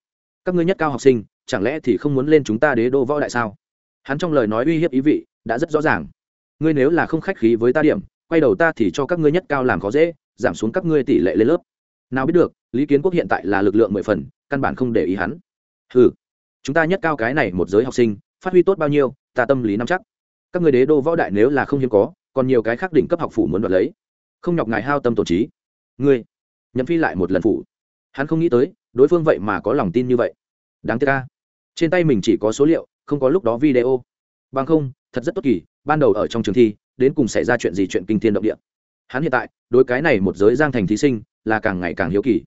Các ngươi nhất cao học sinh, chẳng lẽ thì không muốn lên chúng ta đế đô võ đại sao? Hắn trong lời nói uy hiếp ý vị đã rất rõ ràng. Ngươi nếu là không khách khí với ta điểm, quay đầu ta thì cho các ngươi nhất cao làm khó dễ giảm xuống các ngươi tỷ lệ lên lớp. Nào biết được, lý kiến quốc hiện tại là lực lượng mười phần, căn bản không để ý hắn. Ừ chúng ta nhất cao cái này một giới học sinh, phát huy tốt bao nhiêu, ta tâm lý nắm chắc. Các người đế đô võ đại nếu là không hiếm có, còn nhiều cái khác đỉnh cấp học phủ muốn đoạt lấy. Không nhọc ngài hao tâm tổ trí. Ngươi, nhậm phi lại một lần phủ. Hắn không nghĩ tới, đối phương vậy mà có lòng tin như vậy. Đáng tiếc ca trên tay mình chỉ có số liệu, không có lúc đó video. Bằng không, thật rất tốt kỳ, ban đầu ở trong trường thi, đến cùng xảy ra chuyện gì chuyện kinh thiên động địa hắn hiện tại, đối cái này một giới giang thành thí sinh, là càng ngày càng hiếu kỳ.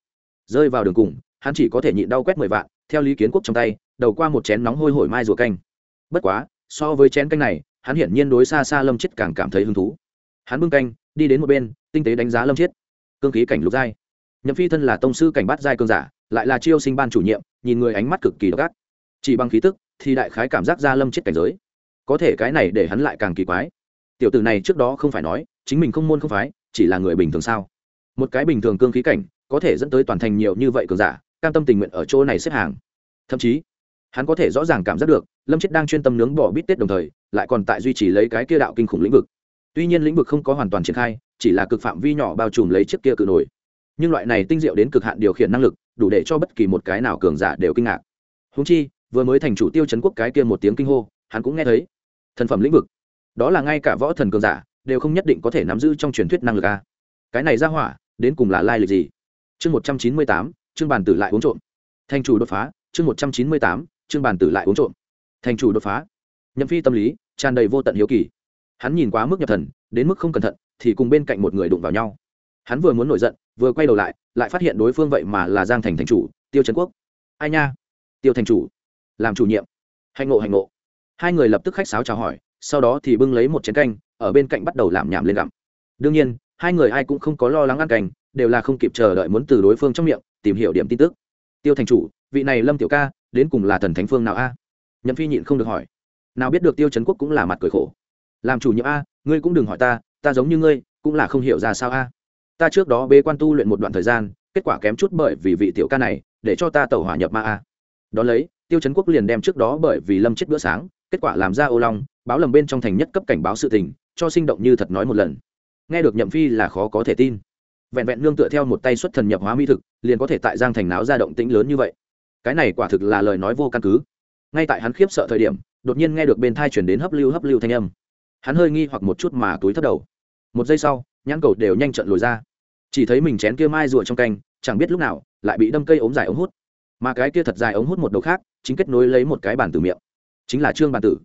Rơi vào đường cùng, hắn chỉ có thể nhịn đau quét mười vạn, theo lý kiến quốc trong tay, đầu qua một chén nóng hôi hổi mai rùa canh. Bất quá, so với chén canh này, hắn hiển nhiên đối xa xa lâm chết càng cảm thấy hứng thú. Hắn bưng canh, đi đến một bên, tinh tế đánh giá lâm chết cương khí cảnh lục giai. Nhậm phi thân là tông sư cảnh bát giai cương giả, lại là chiêu sinh ban chủ nhiệm, nhìn người ánh mắt cực kỳ độc ác. Chỉ bằng khí tức, thì đại khái cảm giác ra lâm chết cảnh giới. Có thể cái này để hắn lại càng kỳ quái. Tiểu tử này trước đó không phải nói chính mình không môn không phái, chỉ là người bình thường sao? Một cái bình thường cương khí cảnh, có thể dẫn tới toàn thành nhiều như vậy cường giả, cam tâm tình nguyện ở chỗ này xếp hàng. Thậm chí, hắn có thể rõ ràng cảm giác được, lâm chết đang chuyên tâm nướng bỏ bít tết đồng thời, lại còn tại duy trì lấy cái kia đạo kinh khủng lĩnh vực. Tuy nhiên lĩnh vực không có hoàn toàn triển khai, chỉ là cực phạm vi nhỏ bao trùm lấy chiếc kia cự nổi. Nhưng loại này tinh diệu đến cực hạn điều khiển năng lực, đủ để cho bất kỳ một cái nào cường giả đều kinh ngạc. Húng chi, vừa mới thành chủ tiêu chấn quốc cái kia một tiếng kinh hô, hắn cũng nghe thấy. Thần phẩm lĩnh vực. Đó là ngay cả võ thần cường giả đều không nhất định có thể nắm giữ trong truyền thuyết năng lực a. Cái này ra hỏa, đến cùng là lai lịch gì? Chương một trăm chín mươi tám, chương bàn tử lại uống trộm. Thành chủ đột phá, chương một trăm chín mươi tám, chương bàn tử lại uống trộm. Thành chủ đột phá. Nhậm phi tâm lý, tràn đầy vô tận hiếu kỳ. Hắn nhìn quá mức nhập thần, đến mức không cẩn thận, thì cùng bên cạnh một người đụng vào nhau. Hắn vừa muốn nổi giận, vừa quay đầu lại lại phát hiện đối phương vậy mà là giang thành thành chủ, tiêu trấn quốc. Ai nha? Tiêu thành chủ. Làm chủ nhiệm. Hành ngộ hành ngộ. Hai người lập tức khách sáo chào hỏi, sau đó thì bưng lấy một chén canh ở bên cạnh bắt đầu làm nhảm lên gặm. Đương nhiên hai người ai cũng không có lo lắng ăn cành, đều là không kịp chờ đợi muốn từ đối phương trong miệng tìm hiểu điểm tin tức. Tiêu thành chủ vị này lâm tiểu ca đến cùng là thần thánh phương nào a? Nhậm phi nhịn không được hỏi. Nào biết được tiêu trấn quốc cũng là mặt cười khổ. Làm chủ nhiệm a ngươi cũng đừng hỏi ta ta giống như ngươi cũng là không hiểu ra sao a. Ta trước đó bê quan tu luyện một đoạn thời gian kết quả kém chút bởi vì vị tiểu ca này để cho ta tẩu hỏa nhập ma a. Đ ó lấy tiêu trấn quốc liền đem trước đó bởi vì lâm chết bữa sáng kết quả làm ra ô long báo lầm bên trong thành nhất cấp cảnh báo sự tình cho sinh động như thật nói một lần. Nghe được nhậm phi là khó có thể tin. Vẹn vẹn nương tựa theo một tay xuất thần nhập hóa mỹ thực, liền có thể tại giang thành náo ra động tĩnh lớn như vậy. Cái này quả thực là lời nói vô căn cứ. Ngay tại hắn khiếp sợ thời điểm, đột nhiên nghe được bên thai chuyển đến hấp lưu hấp lưu thanh âm. Hắn hơi nghi hoặc một chút mà túi thấp đầu. Một giây sau, nhãn cầu đều nhanh trận lồi ra. Chỉ thấy mình chén kia mai rùa trong canh, chẳng biết lúc nào, lại bị đâm cây ống dài ống hút. Mà cái kia thật dài ống hút một đầu khác, chính kết nối lấy một cái bàn tử miệng. Chính là trương bàn tử.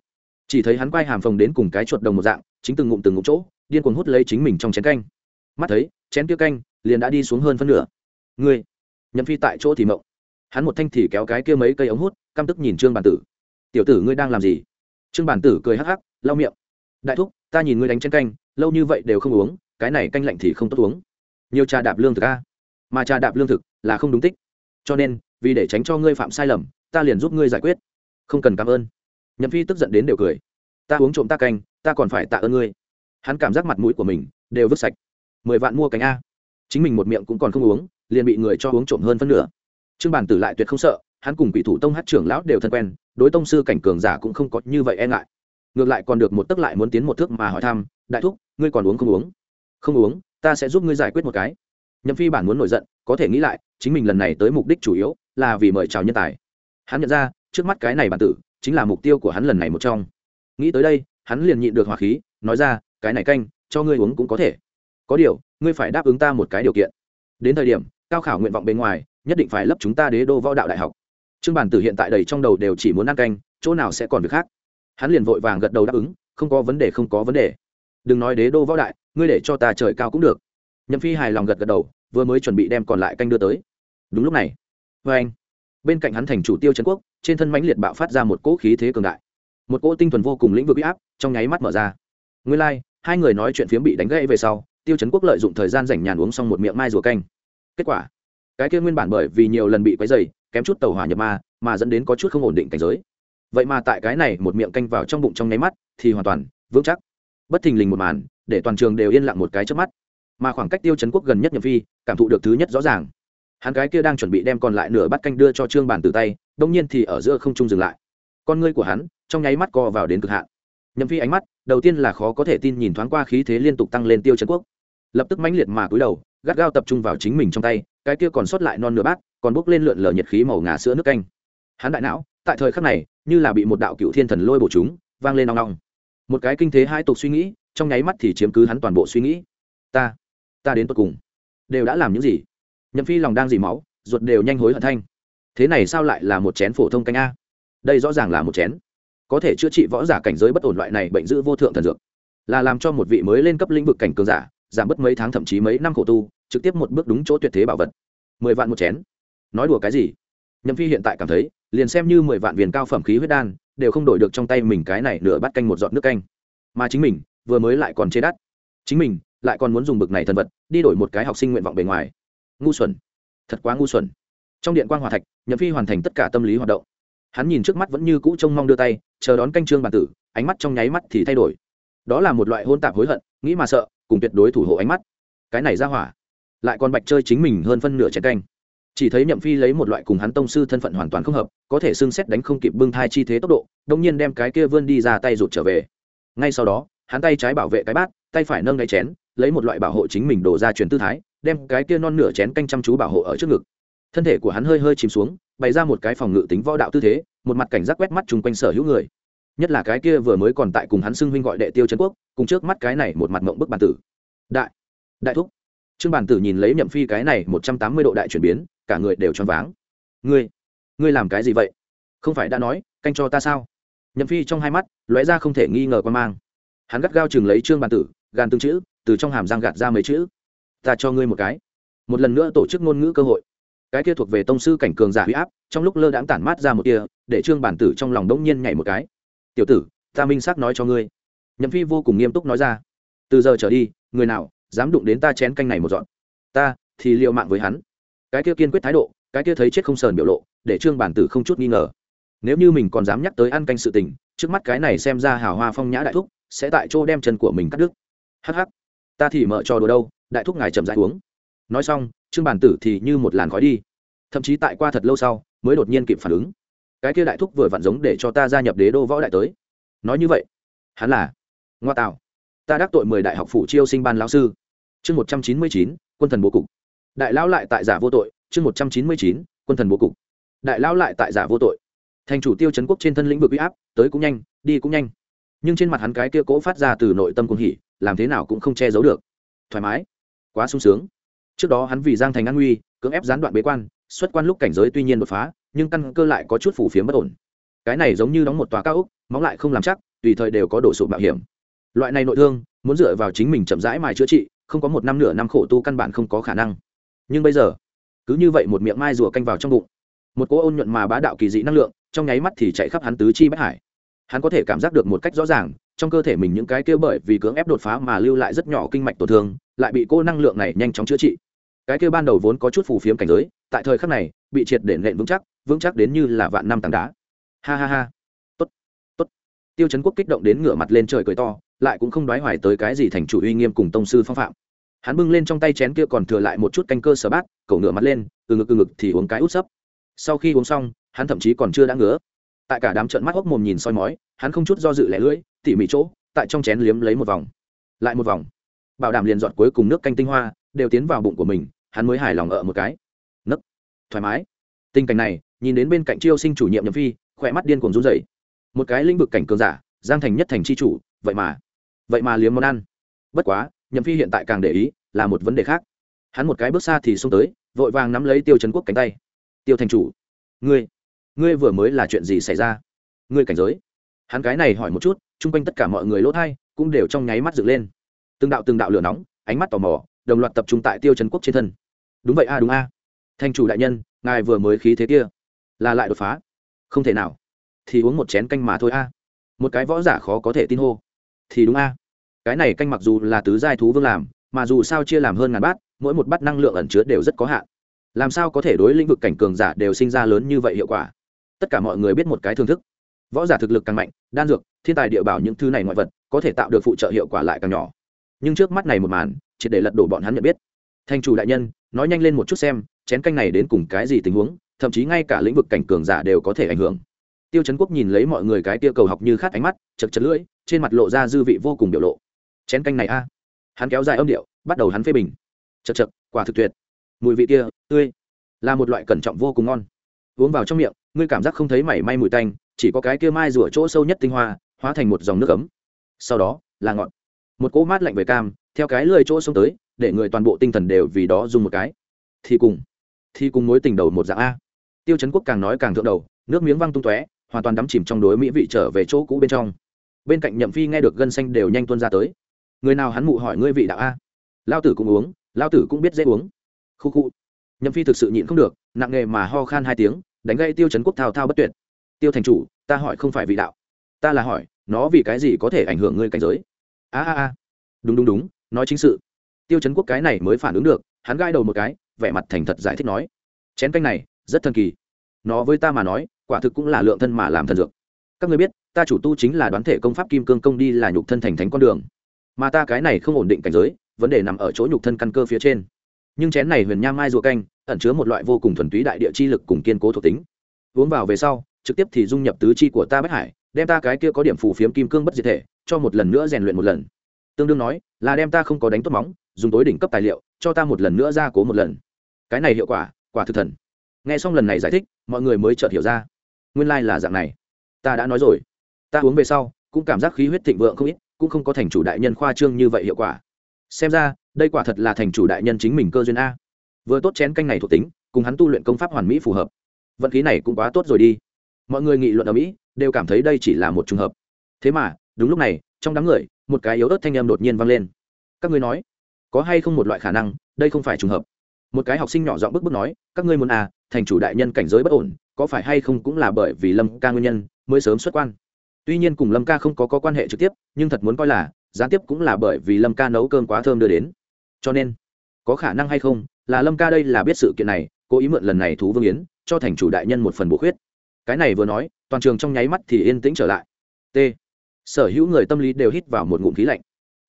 Chỉ thấy hắn quay hàm phồng đến cùng cái chuột đồng một dạng chính từng ngụm từng ngụm chỗ, điên cuồng hút lấy chính mình trong chén canh. Mắt thấy, chén kia canh liền đã đi xuống hơn phân nửa. Ngươi, nhậm phi tại chỗ thì mộng. Hắn một thanh thì kéo cái kia mấy cây ống hút, căm tức nhìn trương bản tử. Tiểu tử ngươi đang làm gì? Trương bản tử cười hắc hắc, lau miệng. Đại thúc, ta nhìn ngươi đánh chén canh, lâu như vậy đều không uống, cái này canh lạnh thì không tốt uống. Nhiều trà đạp lương thực a. Mà trà đạp lương thực là không đúng tích. Cho nên, vì để tránh cho ngươi phạm sai lầm, ta liền giúp ngươi giải quyết. Không cần cảm ơn. Nhậm phi tức giận đến đều cười ta uống trộm ta canh, ta còn phải tạ ơn ngươi. Hắn cảm giác mặt mũi của mình đều vứt sạch. Mười vạn mua cánh a. Chính mình một miệng cũng còn không uống, liền bị người cho uống trộm hơn phân nửa. Trương bản tử lại tuyệt không sợ, hắn cùng quỷ thủ tông hát trưởng lão đều thân quen, đối tông sư cảnh cường giả cũng không có như vậy e ngại. Ngược lại còn được một tấc lại muốn tiến một thước mà hỏi thăm, đại thúc, ngươi còn uống không uống? Không uống, ta sẽ giúp ngươi giải quyết một cái. Nhậm phi bản muốn nổi giận, có thể nghĩ lại, chính mình lần này tới mục đích chủ yếu là vì mời chào nhân tài. Hắn nhận ra, trước mắt cái này bản tử chính là mục tiêu của hắn lần này một trong nghĩ tới đây, hắn liền nhịn được hỏa khí, nói ra, cái này canh, cho ngươi uống cũng có thể. Có điều, ngươi phải đáp ứng ta một cái điều kiện. Đến thời điểm, cao khảo nguyện vọng bên ngoài, nhất định phải lấp chúng ta đế đô võ đạo đại học. Trương bản tử hiện tại đầy trong đầu đều chỉ muốn ăn canh, chỗ nào sẽ còn việc khác. Hắn liền vội vàng gật đầu đáp ứng, không có vấn đề, không có vấn đề. Đừng nói đế đô võ đại, ngươi để cho ta trời cao cũng được. Nhậm phi hài lòng gật gật đầu, vừa mới chuẩn bị đem còn lại canh đưa tới. Đúng lúc này vê anh bên cạnh hắn thành chủ tiêu trấn quốc, trên thân mãnh liệt bạo phát ra một cỗ khí thế cường đại một cỗ tinh thuần vô cùng lĩnh vực uy áp trong nháy mắt mở ra. Nguyên lai、like, hai người nói chuyện phiếm bị đánh gãy về sau tiêu chấn quốc lợi dụng thời gian rảnh nhàn uống xong một miệng mai rùa canh. Kết quả cái kia nguyên bản bởi vì nhiều lần bị quấy dày kém chút tàu hỏa nhập ma mà dẫn đến có chút không ổn định cảnh giới. Vậy mà tại cái này một miệng canh vào trong bụng trong nháy mắt thì hoàn toàn vững chắc. Bất thình lình một màn để toàn trường đều yên lặng một cái trước mắt. Mà khoảng cách tiêu chấn quốc gần nhất nhậm phi cảm thụ được thứ nhất rõ ràng. Hắn cái kia đang chuẩn bị đem còn lại nửa bát canh đưa cho trương bản từ tay đông nhiên thì ở giữa không trung dừng lại. Con ngươi của hắn trong nháy mắt co vào đến cực hạn. Nhậm phi ánh mắt, đầu tiên là khó có thể tin nhìn thoáng qua khí thế liên tục tăng lên tiêu trần quốc. Lập tức mãnh liệt mà cúi đầu, gắt gao tập trung vào chính mình trong tay, cái kia còn sót lại non nửa bát, còn bốc lên lượn lờ nhiệt khí màu ngà sữa nước canh. Hắn đại não, tại thời khắc này, như là bị một đạo cựu thiên thần lôi bổ chúng, vang lên nong nong một cái kinh thế hai tục suy nghĩ, trong nháy mắt thì chiếm cứ hắn toàn bộ suy nghĩ. Ta ta đến tột cùng, đều đã làm những gì? Nhậm phi lòng đang dỉ máu, ruột đều nhanh hối hận thanh. Thế này sao lại là một chén phổ thông canh a? Đây rõ ràng là một chén có thể chữa trị võ giả cảnh giới bất ổn loại này bệnh dữ vô thượng thần dược. Là làm cho một vị mới lên cấp lĩnh vực cảnh cường giả, giảm bớt mấy tháng thậm chí mấy năm khổ tu, trực tiếp một bước đúng chỗ tuyệt thế bảo vật. Mười vạn một chén. Nói đùa cái gì? Nhậm phi hiện tại cảm thấy, liền xem như mười vạn viên cao phẩm khí huyết đan, đều không đổi được trong tay mình cái này nửa bát canh một giọt nước canh. Mà chính mình, vừa mới lại còn chê đắt. Chính mình, lại còn muốn dùng bực này thần vật, đi đổi một cái học sinh nguyện vọng bề ngoài. Ngu xuẩn. Thật quá ngu xuẩn. Trong điện quan hòa thạch, nhậm phi hoàn thành tất cả tâm lý hoạt động. Hắn nhìn trước mắt vẫn như cũ trông mong đưa tay chờ đón canh trương bản tử, ánh mắt trong nháy mắt thì thay đổi. Đó là một loại hôn tạp hối hận, nghĩ mà sợ, cùng tuyệt đối thủ hộ ánh mắt. Cái này ra hỏa, lại còn bạch chơi chính mình hơn phân nửa chén canh. Chỉ thấy nhậm phi lấy một loại cùng hắn tông sư thân phận hoàn toàn không hợp, có thể xương xét đánh không kịp bưng thai chi thế tốc độ, đông nhiên đem cái kia vươn đi ra tay rụt trở về. Ngay sau đó, hắn tay trái bảo vệ cái bát, tay phải nâng đáy chén, lấy một loại bảo hộ chính mình đổ ra truyền tư thái, đem cái kia non nửa chén canh chăm chú bảo hộ ở trước ngực. Thân thể của hắn hơi hơi chìm xuống bày ra một cái phòng ngự tính võ đạo tư thế, một mặt cảnh giác quét mắt chung quanh sở hữu người. Nhất là cái kia vừa mới còn tại cùng hắn xưng huynh gọi đệ tiêu trấn quốc, cùng trước mắt cái này một mặt mộng bức bản tử. Đại đại thúc. Trương bản tử nhìn lấy nhậm phi cái này một trăm tám mươi độ đại chuyển biến, cả người đều choáng váng. Ngươi ngươi làm cái gì vậy? Không phải đã nói, canh cho ta sao? Nhậm phi trong hai mắt, lóe ra không thể nghi ngờ quan mang. Hắn gắt gao chừng lấy trương bản tử gan tương chữ, từ trong hàm răng gạt ra mấy chữ. Ta cho ngươi một cái. Một lần nữa tổ chức ngôn ngữ cơ hội cái kia thuộc về tông sư cảnh cường giả huy áp, trong lúc lơ đãng tản mát ra một kia để trương bản tử trong lòng đống nhiên nhảy một cái. Tiểu tử, ta minh xác nói cho ngươi. Nhậm phi vô cùng nghiêm túc nói ra. Từ giờ trở đi, người nào dám đụng đến ta chén canh này một dọn? Ta thì liệu mạng với hắn. Cái kia kiên quyết thái độ, cái kia thấy chết không sờn biểu lộ, để trương bản tử không chút nghi ngờ. Nếu như mình còn dám nhắc tới ăn canh sự tình, trước mắt cái này xem ra hào hoa phong nhã đại thúc sẽ tại chỗ đem chân của mình cắt đứt. Hắc hắc, ta thì mở trò đùa đâu, đại thúc ngài chậm dãi uống. Nói xong trương bản tử thì như một làn khói đi. Thậm chí tại qua thật lâu sau, mới đột nhiên kịp phản ứng. Cái kia đại thúc vừa vặn giống để cho ta gia nhập đế đô võ đại tới. Nói như vậy, hắn là, ngoa tạo. Ta đắc tội mười đại học phủ chiêu sinh ban lão sư. Chương một trăm chín mươi chín, quân thần bố cục. Đại lão lại tại giả vô tội, chương một trăm chín mươi chín, quân thần bố cục. Đại lão lại tại giả vô tội. Thành chủ tiêu chấn quốc trên thân lĩnh vực uy áp, tới cũng nhanh, đi cũng nhanh. Nhưng trên mặt hắn cái kia cố phát ra từ nội tâm cuồng hỉ, làm thế nào cũng không che giấu được. Thoải mái, quá sung sướng trước đó hắn vì giang thành an nguy, cưỡng ép gián đoạn bế quan, xuất quan lúc cảnh giới tuy nhiên đột phá, nhưng căn cơ lại có chút phủ phiếm bất ổn. Cái này giống như đóng một tòa cao ốc, móng lại không làm chắc, tùy thời đều có đổ sụp mạo hiểm. Loại này nội thương, muốn dựa vào chính mình chậm rãi mài chữa trị, không có một năm nửa năm khổ tu căn bản không có khả năng. Nhưng bây giờ, cứ như vậy một miệng mai rùa canh vào trong bụng. Một cỗ ôn nhuận mà bá đạo kỳ dị năng lượng, trong nháy mắt thì chạy khắp hắn tứ chi bất hải. Hắn có thể cảm giác được một cách rõ ràng trong cơ thể mình những cái kia bởi vì cưỡng ép đột phá mà lưu lại rất nhỏ kinh mạch tổn thương, lại bị cô năng lượng này nhanh chóng chữa trị. Cái kia ban đầu vốn có chút phù phiếm cảnh giới, tại thời khắc này, bị triệt để nện vững chắc vững chắc đến như là vạn năm tảng đá. Ha ha ha. Tốt tốt. Tiêu chấn quốc kích động đến ngửa mặt lên trời cười to, lại cũng không đoái hoài tới cái gì thành chủ uy nghiêm cùng tông sư phong phạm. Hắn bưng lên trong tay chén kia còn thừa lại một chút canh cơ sở bát, cậu ngửa mặt lên, từ ngực từ ngực thì uống cái út sấp. Sau khi uống xong, hắn thậm chí còn chưa đã ngứa. Tại cả đám trận mắt hốc mồm nhìn soi mói, hắn không chút do dự lẻ lưỡi tỉ mỉ chỗ, tại trong chén liếm lấy một vòng. Lại một vòng. Bảo đảm liền dọn cuối cùng nước canh tinh hoa đều tiến vào bụng của mình, hắn mới hài lòng ở một cái. Nấc. Thoải mái. Tình cảnh này, nhìn đến bên cạnh chiêu sinh chủ nhiệm nhậm phi, khỏe mắt điên cuồng run rẩy. Một cái lĩnh vực cảnh cường giả, giang thành nhất thành chi chủ, vậy mà vậy mà liếm món ăn. Bất quá, nhậm phi hiện tại càng để ý là một vấn đề khác. Hắn một cái bước xa thì xông tới, vội vàng nắm lấy tiêu trấn quốc cánh tay. Tiêu thành chủ, ngươi ngươi vừa mới là chuyện gì xảy ra? Ngươi cảnh giới? Hắn cái này hỏi một chút chung quanh tất cả mọi người lỗ thai cũng đều trong nháy mắt dựng lên. Từng đạo từng đạo lửa nóng, ánh mắt tò mò, đồng loạt tập trung tại tiêu trấn quốc trên thân. Đúng vậy a, đúng a. Thanh chủ đại nhân, ngài vừa mới khí thế kia, là lại đột phá. Không thể nào. Thì uống một chén canh mà thôi a. Một cái võ giả khó có thể tin hô. Thì đúng a. Cái này canh mặc dù là tứ giai thú vương làm, mà dù sao chia làm hơn ngàn bát, mỗi một bát năng lượng ẩn chứa đều rất có hạn. Làm sao có thể đối lĩnh vực cảnh cường giả đều sinh ra lớn như vậy hiệu quả? Tất cả mọi người biết một cái thưởng thức võ giả thực lực càng mạnh, đan dược, thiên tài địa bảo những thứ này ngoại vật, có thể tạo được phụ trợ hiệu quả lại càng nhỏ. Nhưng trước mắt này một màn chỉ để lật đổ bọn hắn nhận biết. Thành chủ đại nhân, nói nhanh lên một chút xem, chén canh này đến cùng cái gì tình huống, thậm chí ngay cả lĩnh vực cảnh cường giả đều có thể ảnh hưởng. Tiêu chấn quốc nhìn lấy mọi người cái tia cầu học như khát ánh mắt, chật chật lưỡi, trên mặt lộ ra dư vị vô cùng biểu lộ. Chén canh này a. Hắn kéo dài âm điệu, bắt đầu hắn phê bình. Chật chật, quả thực tuyệt. Mùi vị kia, tươi, là một loại cẩn trọng vô cùng ngon. Uống vào trong miệng, ngươi cảm giác không thấy mảy may mùi tanh chỉ có cái kia mai rủa chỗ sâu nhất tinh hoa, hóa thành một dòng nước ấm. Sau đó, là ngọn. Một cỗ mát lạnh về cam, theo cái lưỡi chỗ xuống tới, để người toàn bộ tinh thần đều vì đó dùng một cái. Thì cùng thì cùng mối tình đầu một dạng a. Tiêu chấn quốc càng nói càng thượng đầu, nước miếng văng tung tóe, hoàn toàn đắm chìm trong đối mỹ vị trở về chỗ cũ bên trong. Bên cạnh nhậm phi nghe được gân xanh đều nhanh tuôn ra tới. Người nào hắn mụ hỏi ngươi vị đạo a? Lao tử cũng uống, lao tử cũng biết dễ uống. Khu khu. Nhậm phi thực sự nhịn không được, nặng nghề mà ho khan hai tiếng, đánh gây tiêu chấn quốc thao thao bất tuyệt tiêu thành chủ, ta hỏi không phải vị đạo. Ta là hỏi, nó vì cái gì có thể ảnh hưởng ngươi cảnh giới? A a a. Đúng đúng đúng, nói chính sự. Tiêu chấn quốc cái này mới phản ứng được, hắn gai đầu một cái, vẻ mặt thành thật giải thích nói, chén canh này, rất thần kỳ. Nó với ta mà nói, quả thực cũng là lượng thân mà làm thần dược. Các người biết, ta chủ tu chính là đoán thể công pháp kim cương công đi là nhục thân thành thánh con đường. Mà ta cái này không ổn định cảnh giới, vấn đề nằm ở chỗ nhục thân căn cơ phía trên. Nhưng chén này huyền nham mai rùa canh, ẩn chứa một loại vô cùng thuần túy đại địa chi lực cùng kiên cố thuộc tính. Uống vào về sau trực tiếp thì dung nhập tứ chi của ta bất hải, đem ta cái kia có điểm phù phiếm kim cương bất diệt thể, cho một lần nữa rèn luyện một lần. Tương đương nói, là đem ta không có đánh tốt móng, dùng tối đỉnh cấp tài liệu, cho ta một lần nữa ra cố một lần. Cái này hiệu quả quả thực thần. Nghe xong lần này giải thích, mọi người mới chợt hiểu ra. Nguyên lai、like、là dạng này. Ta đã nói rồi. Ta uống về sau, cũng cảm giác khí huyết thịnh vượng không ít, cũng không có thành chủ đại nhân khoa trương như vậy hiệu quả. Xem ra, đây quả thật là thành chủ đại nhân chính mình cơ duyên a. Vừa tốt chén canh này thuộc tính, cùng hắn tu luyện công pháp hoàn mỹ phù hợp. Vận khí này cũng quá tốt rồi đi mọi người nghị luận ở mỹ đều cảm thấy đây chỉ là một t r ư n g hợp thế mà đúng lúc này trong đám người một cái yếu ớt thanh âm đột nhiên vang lên các ngươi nói có hay không một loại khả năng đây không phải trùng hợp một cái học sinh nhỏ giọng bức bức nói các ngươi muốn à thành chủ đại nhân cảnh giới bất ổn có phải hay không cũng là bởi vì lâm ca nguyên nhân mới sớm xuất quan tuy nhiên cùng lâm ca không có, có quan hệ trực tiếp nhưng thật muốn coi là gián tiếp cũng là bởi vì lâm ca nấu cơm quá thơm đưa đến cho nên có khả năng hay không là lâm ca đây là biết sự kiện này cố ý mượn lần này thú vương yến cho thành chủ đại nhân một phần bổ khuyết cái này vừa nói, toàn trường trong nháy mắt thì yên tĩnh trở lại. T. Sở hữu người tâm lý đều hít vào một ngụm khí lạnh.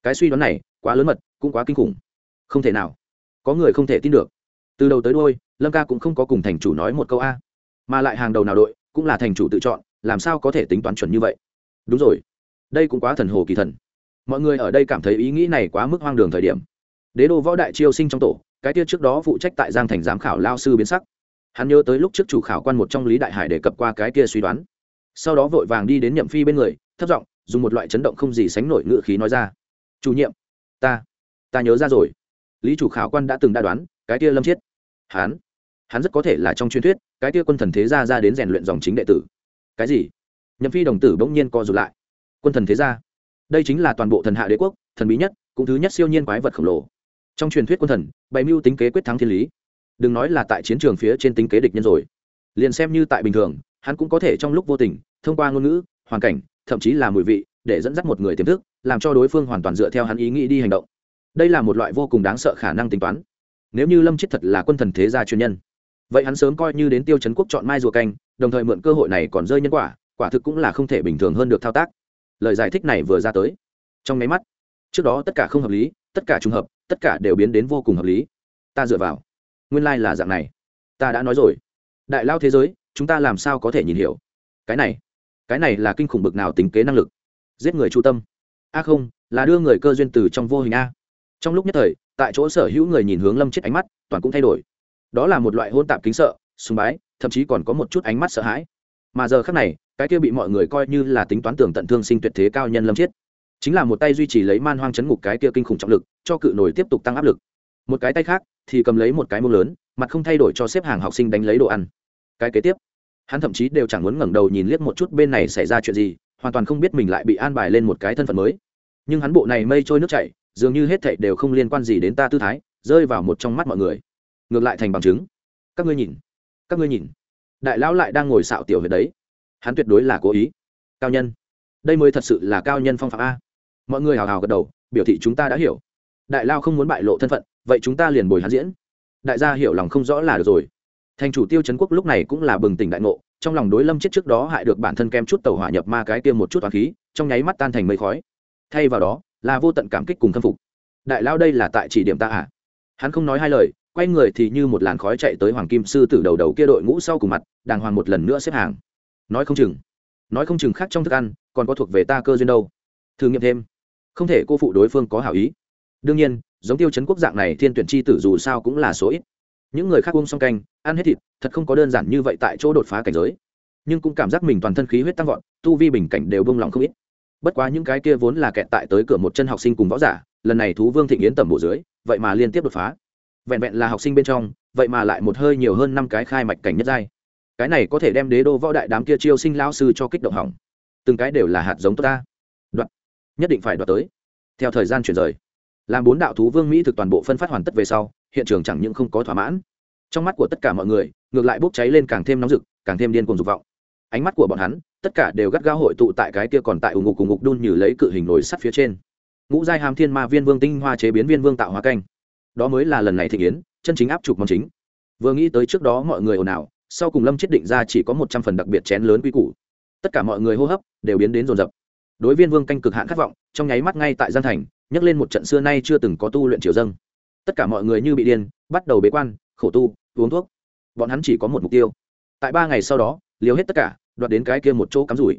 Cái suy đoán này, quá lớn mật, cũng quá kinh khủng. Không thể nào. Có người không thể tin được. Từ đầu tới đôi lâm ca cũng không có cùng thành chủ nói một câu a. Mà lại hàng đầu nào đội, cũng là thành chủ tự chọn, làm sao có thể tính toán chuẩn như vậy? Đúng rồi. Đây cũng quá thần hồ kỳ thần. Mọi người ở đây cảm thấy ý nghĩ này quá mức hoang đường thời điểm. Đế đô võ đại chiêu sinh trong tổ, cái tiết trước đó phụ trách tại giang thành giám khảo lao sư biến sắc hắn nhớ tới lúc trước chủ khảo quan một trong lý đại hải đề cập qua cái kia suy đoán. Sau đó vội vàng đi đến nhậm phi bên người, thấp giọng, dùng một loại chấn động không gì sánh nổi ngự khí nói ra. Chủ nhiệm, ta ta nhớ ra rồi. Lý chủ khảo quan đã từng đã đoán, cái kia lâm chiết. Hắn hắn rất có thể là trong truyền thuyết, cái kia quân thần thế gia ra đến rèn luyện dòng chính đệ tử. Cái gì? Nhậm phi đồng tử bỗng nhiên co rụt lại. Quân thần thế gia? Đây chính là toàn bộ thần hạ đế quốc, thần bí nhất, cũng thứ nhất siêu nhiên quái vật khổng lồ. Trong truyền thuyết quân thần, bày mưu tính kế quyết thắng thiên lý đừng nói là tại chiến trường phía trên tính kế địch nhân rồi. Liền xem như tại bình thường, hắn cũng có thể trong lúc vô tình, thông qua ngôn ngữ, hoàn cảnh, thậm chí là mùi vị, để dẫn dắt một người tiềm thức, làm cho đối phương hoàn toàn dựa theo hắn ý nghĩ đi hành động. Đây là một loại vô cùng đáng sợ khả năng tính toán. Nếu như lâm chết thật là quân thần thế gia chuyên nhân, vậy hắn sớm coi như đến tiêu chấn quốc chọn mai rùa canh, đồng thời mượn cơ hội này còn rơi nhân quả quả thực cũng là không thể bình thường hơn được thao tác. Lời giải thích này vừa ra tới, trong máy mắt, trước đó tất cả không hợp lý, tất cả trùng hợp, tất cả đều biến đến vô cùng hợp lý. Ta dựa vào nguyên lai、like、là dạng này. Ta đã nói rồi. Đại lao thế giới, chúng ta làm sao có thể nhìn hiểu? Cái này cái này là kinh khủng bực nào tính kế năng lực? Giết người chu tâm. A không, là đưa người cơ duyên từ trong vô hình a. Trong lúc nhất thời, tại chỗ sở hữu người nhìn hướng lâm chết ánh mắt, toàn cũng thay đổi. Đó là một loại hôn tạp kính sợ, sùng bái, thậm chí còn có một chút ánh mắt sợ hãi. Mà giờ khác này, cái kia bị mọi người coi như là tính toán tưởng tận thương sinh tuyệt thế cao nhân lâm chết, chính là một tay duy trì lấy man hoang chấn ngục cái kia kinh khủng trọng lực, cho cự nổi tiếp tục tăng áp lực một cái tay khác thì cầm lấy một cái mông lớn, mặt không thay đổi cho xếp hàng học sinh đánh lấy đồ ăn. Cái kế tiếp, hắn thậm chí đều chẳng muốn ngẩng đầu nhìn liếc một chút bên này xảy ra chuyện gì, hoàn toàn không biết mình lại bị an bài lên một cái thân phận mới. Nhưng hắn bộ này mây trôi nước chảy, dường như hết thảy đều không liên quan gì đến ta tư thái, rơi vào một trong mắt mọi người. Ngược lại thành bằng chứng. Các ngươi nhìn, các ngươi nhìn. Đại lão lại đang ngồi xạo tiểu về đấy. Hắn tuyệt đối là cố ý. Cao nhân. Đây mới thật sự là cao nhân phong phạm a. Mọi người hào hào gật đầu, biểu thị chúng ta đã hiểu. Đại lao không muốn bại lộ thân phận vậy chúng ta liền bồi hắn diễn. Đại gia hiểu lòng không rõ là được rồi. Thành chủ tiêu trấn quốc lúc này cũng là bừng tỉnh đại ngộ, trong lòng đối lâm chết trước đó hại được bản thân kem chút tàu hỏa nhập ma cái tiêm một chút toàn khí, trong nháy mắt tan thành mây khói. Thay vào đó, là vô tận cảm kích cùng khâm phục. Đại lao đây là tại chỉ điểm ta à? Hắn không nói hai lời, quay người thì như một làn khói chạy tới hoàng kim sư tử đầu đầu kia đội ngũ sau cùng mặt, đàng hoàng một lần nữa xếp hàng. Nói không chừng, nói không chừng khác trong thức ăn, còn có thuộc về ta cơ duyên đâu. Thử nghiệm thêm. Không thể cô phụ đối phương có hảo ý. Đương nhiên giống tiêu chấn quốc dạng này thiên tuyển chi tử dù sao cũng là số ít. Những người khác uống xong canh, ăn hết thịt, thật không có đơn giản như vậy tại chỗ đột phá cảnh giới. Nhưng cũng cảm giác mình toàn thân khí huyết tăng vọt, tu vi bình cảnh đều bông lòng không ít. Bất quá những cái kia vốn là kẹt tại tới cửa một chân học sinh cùng võ giả, lần này thú vương thịnh yến tầm bộ dưới, vậy mà liên tiếp đột phá. Vẹn vẹn là học sinh bên trong, vậy mà lại một hơi nhiều hơn năm cái khai mạch cảnh nhất giai. Cái này có thể đem đế đô võ đại đám kia chiêu sinh lao sư cho kích động hỏng. Từng cái đều là hạt giống tốt ta. Đoạt nhất định phải đoạt tới. Theo thời gian chuyển rời làm bốn đạo thú vương mỹ thực toàn bộ phân phát hoàn tất về sau, hiện trường chẳng những không có thỏa mãn. Trong mắt của tất cả mọi người, ngược lại bốc cháy lên càng thêm nóng rực, càng thêm điên cuồng dục vọng. Ánh mắt của bọn hắn, tất cả đều gắt gao hội tụ tại cái kia còn tại ủng ngục cùng ngục đun như lấy cự hình nổi sắt phía trên. Ngũ giai hàm thiên ma viên vương tinh hoa chế biến viên vương tạo hóa canh. Đó mới là lần này thị kiến, chân chính áp trục mong chính. Vừa nghĩ tới trước đó mọi người ồn ào, sau cùng lâm chết định ra chỉ có một trăm phần đặc biệt chén lớn quy củ. Tất cả mọi người hô hấp đều biến đến rồn rập đối viên vương canh cực hạn khát vọng, trong nháy mắt ngay tại gian thành nhắc lên một trận xưa nay chưa từng có tu luyện triều dâng. Tất cả mọi người như bị điên, bắt đầu bế quan, khổ tu, uống thuốc. Bọn hắn chỉ có một mục tiêu. Tại ba ngày sau đó, liều hết tất cả, đoạt đến cái kia một chỗ cắm rủi.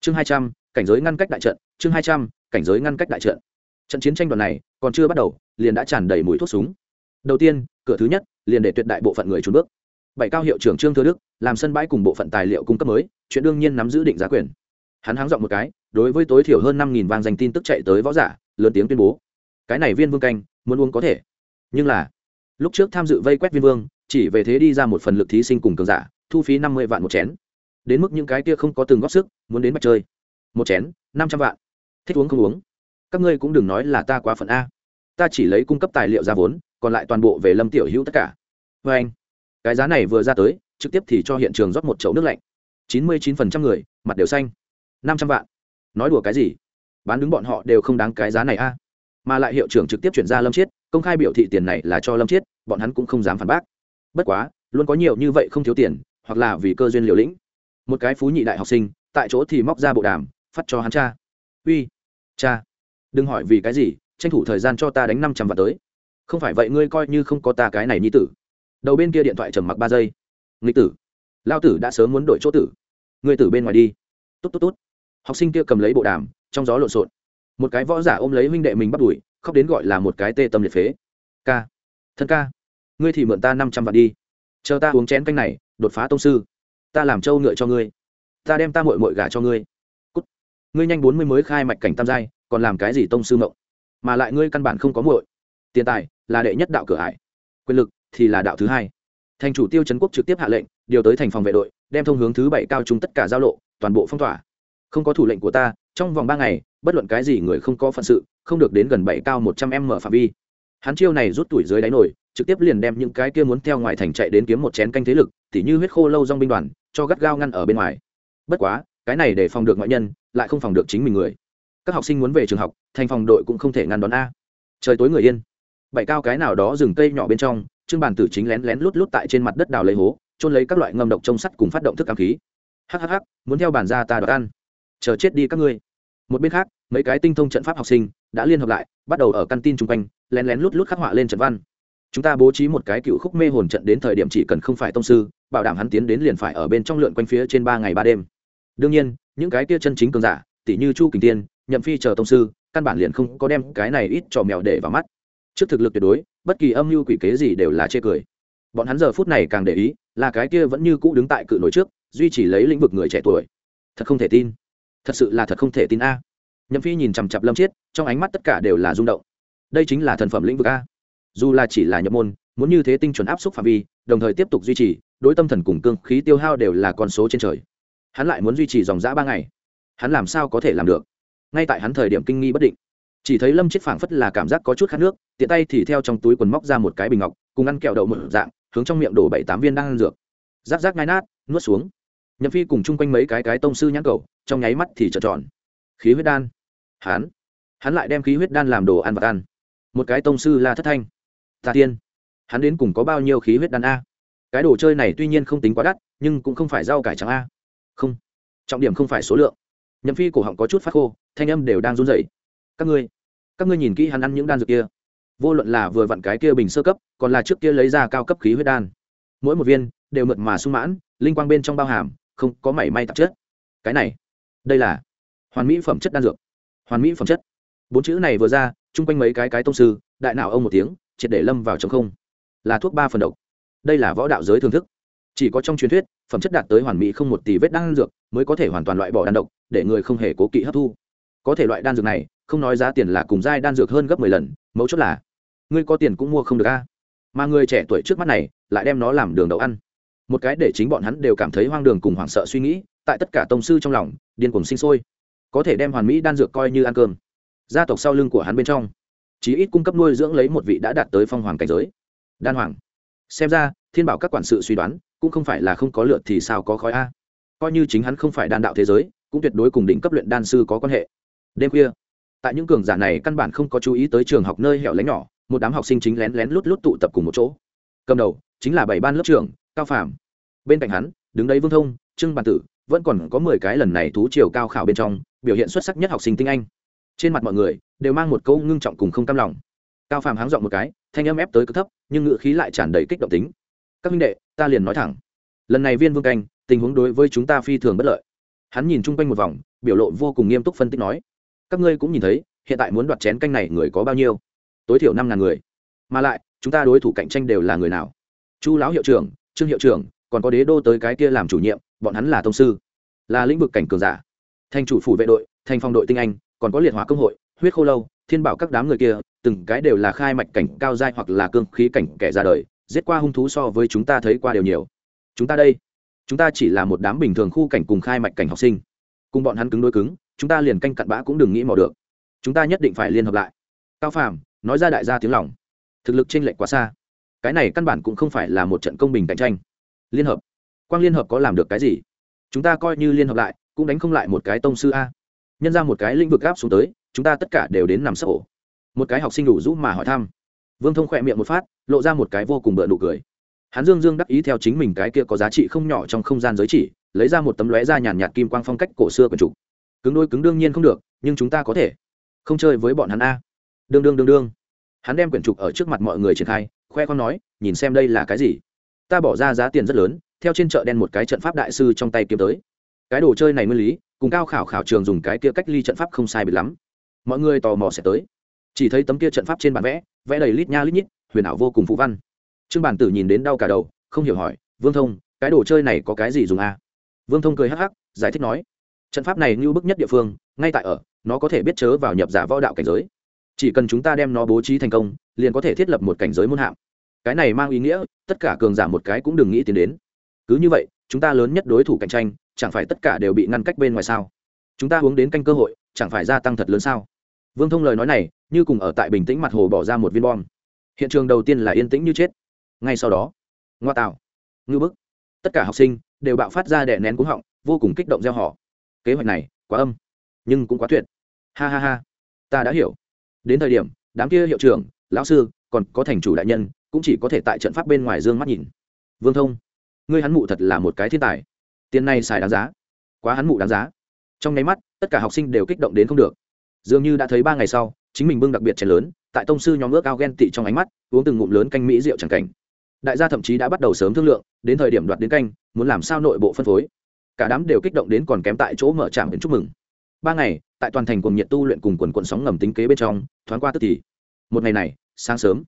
Chương hai trăm, cảnh giới ngăn cách đại trận, chương hai trăm, cảnh giới ngăn cách đại trận. Trận chiến tranh đoạn này, còn chưa bắt đầu, liền đã tràn đầy mùi thuốc súng. Đầu tiên, cửa thứ nhất, liền để tuyệt đại bộ phận người trốn bước. Bảy cao hiệu trưởng trương thừa đức, làm sân bãi cùng bộ phận tài liệu cung cấp mới, chuyện đương nhiên nắm giữ định giá quyền. Hắn háng dọn một cái, đối với tối thiểu hơn năm nghìn vàng dành tin tức chạy tới võ giả lớn tiếng tuyên bố. Cái này viên vương canh, muốn uống có thể. Nhưng là, lúc trước tham dự vây quét viên vương, chỉ về thế đi ra một phần lực thí sinh cùng cường giả, thu phí năm mươi vạn một chén. Đến mức những cái kia không có từng góp sức, muốn đến mặt chơi. Một chén, năm trăm vạn. Thích uống không uống. Các ngươi cũng đừng nói là ta quá phận a. Ta chỉ lấy cung cấp tài liệu ra vốn, còn lại toàn bộ về lâm tiểu hữu tất cả. Vê anh, cái giá này vừa ra tới, trực tiếp thì cho hiện trường rót một chậu nước lạnh. Chín mươi chín phần trăm người, mặt đều xanh. Năm trăm vạn. Nói đùa cái gì? Bán đứng bọn họ đều không đáng cái giá này a. Mà lại hiệu trưởng trực tiếp chuyển ra lâm chiết, công khai biểu thị tiền này là cho lâm chiết, bọn hắn cũng không dám phản bác. Bất quá, luôn có nhiều như vậy không thiếu tiền, hoặc là vì cơ duyên liều lĩnh. Một cái phú nhị đại học sinh, tại chỗ thì móc ra bộ đàm, phát cho hắn cha. Uy, cha, đừng hỏi vì cái gì, tranh thủ thời gian cho ta đánh năm trăm vạn tới. Không phải vậy ngươi coi như không có ta cái này nhi tử. Đầu bên kia điện thoại trầm mặc ba giây. Nghịch tử, lao tử đã sớm muốn đổi chỗ tử. Ngươi tử bên ngoài đi. Tốt tốt tốt. Học sinh kia cầm lấy bộ đàm trong gió lộn xộn. Một cái võ giả ôm lấy huynh đệ mình bắt đuổi khóc đến gọi là một cái tê tâm liệt phế. Ca thân ca ngươi thì mượn ta năm trăm vạn đi. Chờ ta uống chén canh này đột phá tông sư. Ta làm trâu ngựa cho ngươi. Ta đem ta mội mội gả cho ngươi. Cút. ngươi nhanh bốn mươi mới khai mạch cảnh tam giai còn làm cái gì tông sư mộng? Mà lại ngươi căn bản không có muội. Tiền tài là đệ nhất đạo cửa hải, quyền lực thì là đạo thứ hai. Thành chủ tiêu trấn quốc trực tiếp hạ lệnh điều tới thành phòng vệ đội đem thông hướng thứ bảy cao trung tất cả giao lộ toàn bộ phong tỏa. Không có thủ lệnh của ta trong vòng ba ngày, bất luận cái gì người không có phận sự, không được đến gần bảy cao một trăm m phạm vi. Hắn chiêu này rút tuổi dưới đáy nổi, trực tiếp liền đem những cái kia muốn theo ngoài thành chạy đến kiếm một chén canh thế lực, tỉ như huyết khô lâu dong binh đoàn, cho gắt gao ngăn ở bên ngoài. Bất quá, cái này để phòng được ngoại nhân, lại không phòng được chính mình người. Các học sinh muốn về trường học, thành phòng đội cũng không thể ngăn đón a. Trời tối người yên. Bảy cao cái nào đó rừng cây nhỏ bên trong, trương bàn tử chính lén lén lút lút tại trên mặt đất đào lấy hố trôn lấy các loại ngâm độc trong sắt cùng phát động thức ám khí. Hhh muốn theo bàn ra ta đoạt ăn chờ chết đi các ngươi. Một bên khác, mấy cái tinh thông trận pháp học sinh đã liên hợp lại, bắt đầu ở căn tin chung quanh, lén lén lút lút khắc họa lên trận văn. Chúng ta bố trí một cái cựu khúc mê hồn trận đến thời điểm chỉ cần không phải tông sư, bảo đảm hắn tiến đến liền phải ở bên trong lượn quanh phía trên ba ngày ba đêm. Đương nhiên, những cái kia chân chính cường giả tỷ như chu kình tiên, nhậm phi chờ tông sư, căn bản liền không có đem cái này ít trò mèo để vào mắt. Trước thực lực tuyệt đối, bất kỳ âm mưu quỷ kế gì đều là chê cười. Bọn hắn giờ phút này càng để ý, là cái kia vẫn như cũ đứng tại cự nổi trước, duy trì lấy lĩnh vực người trẻ tuổi. Thật không thể tin thật sự là thật không thể tin a. Nhậm phi nhìn chằm chặp lâm chiết, trong ánh mắt tất cả đều là rung động. Đây chính là thần phẩm lĩnh vực a. Dù là chỉ là nhập môn, muốn như thế tinh chuẩn áp suất phạm vi, đồng thời tiếp tục duy trì, đối tâm thần cùng cương khí tiêu hao đều là con số trên trời. Hắn lại muốn duy trì dòng giã ba ngày. Hắn làm sao có thể làm được? Ngay tại hắn thời điểm kinh nghi bất định. Chỉ thấy lâm chiết phảng phất là cảm giác có chút khát nước, tiện tay thì theo trong túi quần móc ra một cái bình ngọc, cùng ăn kẹo đậu một dạng, hướng trong miệng đổ bảy tám viên đang ăn dược. Rác rác ngai nát, nuốt xuống. Nhậm phi cùng chung quanh mấy cái cái tông sư nhãn cầu trong nháy mắt thì trợn tròn. Khí huyết đan. Hắn hắn lại đem khí huyết đan làm đồ ăn và ăn. Một cái tông sư la thất thanh. Tà tiên. Hắn đến cùng có bao nhiêu khí huyết đan a? Cái đồ chơi này tuy nhiên không tính quá đắt, nhưng cũng không phải rau cải trắng a. Không. Trọng điểm không phải số lượng. Nhậm phi cổ họng có chút phát khô, thanh âm đều đang run rẩy. Các ngươi các ngươi nhìn kỹ hắn ăn những đan dược kia. Vô luận là vừa vặn cái kia bình sơ cấp, còn là trước kia lấy ra cao cấp khí huyết đan. Mỗi một viên đều mượt mà sung mãn, linh quang bên trong bao hàm, không có mảy may tạp chất. Cái này đây là hoàn mỹ phẩm chất đan dược. Hoàn mỹ phẩm chất. Bốn chữ này vừa ra, chung quanh mấy cái cái tông sư, đại nào ông một tiếng, triệt để lâm vào trong không. Là thuốc ba phần độc. Đây là võ đạo giới thưởng thức. Chỉ có trong truyền thuyết, phẩm chất đạt tới hoàn mỹ không một tỷ vết đan dược mới có thể hoàn toàn loại bỏ đan độc, để người không hề cố kỵ hấp thu. Có thể loại đan dược này, không nói giá tiền là cùng giai đan dược hơn gấp mười lần, mấu chốt là, ngươi có tiền cũng mua không được a. Mà người trẻ tuổi trước mắt này, lại đem nó làm đường đậu ăn. Một cái để chính bọn hắn đều cảm thấy hoang đường cùng hoảng sợ suy nghĩ tại tất cả tông sư trong lòng, điên cuồng sinh sôi. Có thể đem hoàn mỹ đan dược coi như ăn cơm. Gia tộc sau lưng của hắn bên trong, chí ít cung cấp nuôi dưỡng lấy một vị đã đạt tới phong hoàng cảnh giới. Đan hoàng. Xem ra, thiên bảo các quản sự suy đoán, cũng không phải là không có lượt thì sao có khói a. Coi như chính hắn không phải đan đạo thế giới, cũng tuyệt đối cùng đỉnh cấp luyện đan sư có quan hệ. Đêm khuya, tại những cường giả này căn bản không có chú ý tới trường học nơi hẻo lánh nhỏ, một đám học sinh chính lén lén lút lút tụ tập cùng một chỗ. Cầm đầu, chính là bảy ban lớp trưởng, cao phàm. Bên cạnh hắn, đứng đấy vương thông trưng bàn tử vẫn còn có mười cái lần này thú chiều cao khảo bên trong, biểu hiện xuất sắc nhất học sinh tinh anh. Trên mặt mọi người đều mang một câu ngưng trọng cùng không cam lòng. Cao phàm háng dọn một cái, thanh âm ép tới cực thấp, nhưng ngựa khí lại tràn đầy kích động tính. Các minh đệ, ta liền nói thẳng. Lần này viên vương canh, tình huống đối với chúng ta phi thường bất lợi. Hắn nhìn chung quanh một vòng, biểu lộ vô cùng nghiêm túc phân tích nói, các ngươi cũng nhìn thấy, hiện tại muốn đoạt chén canh này người có bao nhiêu? Tối thiểu năm ngàn người. Mà lại, chúng ta đối thủ cạnh tranh đều là người nào? Chu lão hiệu trưởng, trương hiệu trưởng, còn có đế đô tới cái kia làm chủ nhiệm bọn hắn là thông sư, là lĩnh vực cảnh cường giả. Thành chủ phủ vệ đội, thành phong đội tinh anh, còn có liệt hỏa công hội, huyết khô lâu, thiên bảo các đám người kia, từng cái đều là khai mạch cảnh cao giai hoặc là cương khí cảnh kẻ ra đời, giết qua hung thú so với chúng ta thấy qua đều nhiều. Chúng ta đây, chúng ta chỉ là một đám bình thường khu cảnh cùng khai mạch cảnh học sinh. Cùng bọn hắn cứng đối cứng, chúng ta liền canh cặn bã cũng đừng nghĩ mò được. Chúng ta nhất định phải liên hợp lại. Cao phàm, nói ra đại gia tiếng lòng. Thực lực chênh lệch quá xa. Cái này căn bản cũng không phải là một trận công bình cạnh tranh. Liên hợp quang liên hợp có làm được cái gì? Chúng ta coi như liên hợp lại, cũng đánh không lại một cái tông sư a. Nhân ra một cái lĩnh vực gáp xuống tới, chúng ta tất cả đều đến nằm sấp ổ. Một cái học sinh đủ giúp mà hỏi thăm. Vương thông khỏe miệng một phát, lộ ra một cái vô cùng bựa nụ cười. Hắn dương dương đắc ý theo chính mình cái kia có giá trị không nhỏ trong không gian giới chỉ, lấy ra một tấm lóe da nhàn nhạt kim quang phong cách cổ xưa quần trục cứng đôi cứng đương nhiên không được, nhưng chúng ta có thể. Không chơi với bọn hắn a. Đương đương đương đương. Hắn đem quyển trục ở trước mặt mọi người triển khai, khoe con nói, nhìn xem đây là cái gì? Ta bỏ ra giá tiền rất lớn theo trên chợ đen một cái trận pháp đại sư trong tay kiếm tới. Cái đồ chơi này nguyên lý, cùng cao khảo khảo trường dùng cái kia cách ly trận pháp không sai biệt lắm. Mọi người tò mò sẽ tới. Chỉ thấy tấm kia trận pháp trên bản vẽ vẽ đầy lít nha lít nhít, huyền ảo vô cùng phú văn. Trương bản tử nhìn đến đau cả đầu, không hiểu hỏi, vương thông, cái đồ chơi này có cái gì dùng a à? vương thông cười hắc hắc, giải thích nói, trận pháp này như bức nhất địa phương, ngay tại ở, nó có thể biết chớ vào nhập giả võ đạo cảnh giới. Chỉ cần chúng ta đem nó bố trí thành công, liền có thể thiết lập một cảnh giới môn hạng. Cái này mang ý nghĩa, tất cả cường giả một cái cũng đừng nghĩ tiến đến cứ như vậy, chúng ta lớn nhất đối thủ cạnh tranh, chẳng phải tất cả đều bị ngăn cách bên ngoài sao? Chúng ta hướng đến canh cơ hội, chẳng phải gia tăng thật lớn sao? Vương thông lời nói này, như cùng ở tại bình tĩnh mặt hồ bỏ ra một viên bom. Hiện trường đầu tiên là yên tĩnh như chết. Ngay sau đó, ngoa tạo, ngư bức. Tất cả học sinh đều bạo phát ra đè nén cúng họng, vô cùng kích động gieo họ kế hoạch này quá âm, nhưng cũng quá tuyệt. Ha ha ha, ta đã hiểu. Đến thời điểm, đám kia hiệu trưởng, lão sư, còn có thành chủ đại nhân, cũng chỉ có thể tại trận pháp bên ngoài dương mắt nhìn. Vương thông ngươi hắn mụ thật là một cái thiên tài. Tiền này xài đáng giá. Quá hắn mụ đáng giá. Trong nháy mắt, tất cả học sinh đều kích động đến không được. Dường như đã thấy ba ngày sau, chính mình bưng đặc biệt chén lớn, tại tông sư nhóm ước ao ghen tị trong ánh mắt, uống từng ngụm lớn canh mỹ rượu chẳng cảnh. Đại gia thậm chí đã bắt đầu sớm thương lượng, đến thời điểm đoạt đến canh, muốn làm sao nội bộ phân phối. Cả đám đều kích động đến còn kém tại chỗ mở trạm đến chúc mừng. Ba ngày, tại toàn thành cùng nhiệt tu luyện cùng quần quận sóng ngầm tính kế bên trong, thoáng qua tức thì. Một ngày này, sáng sớm,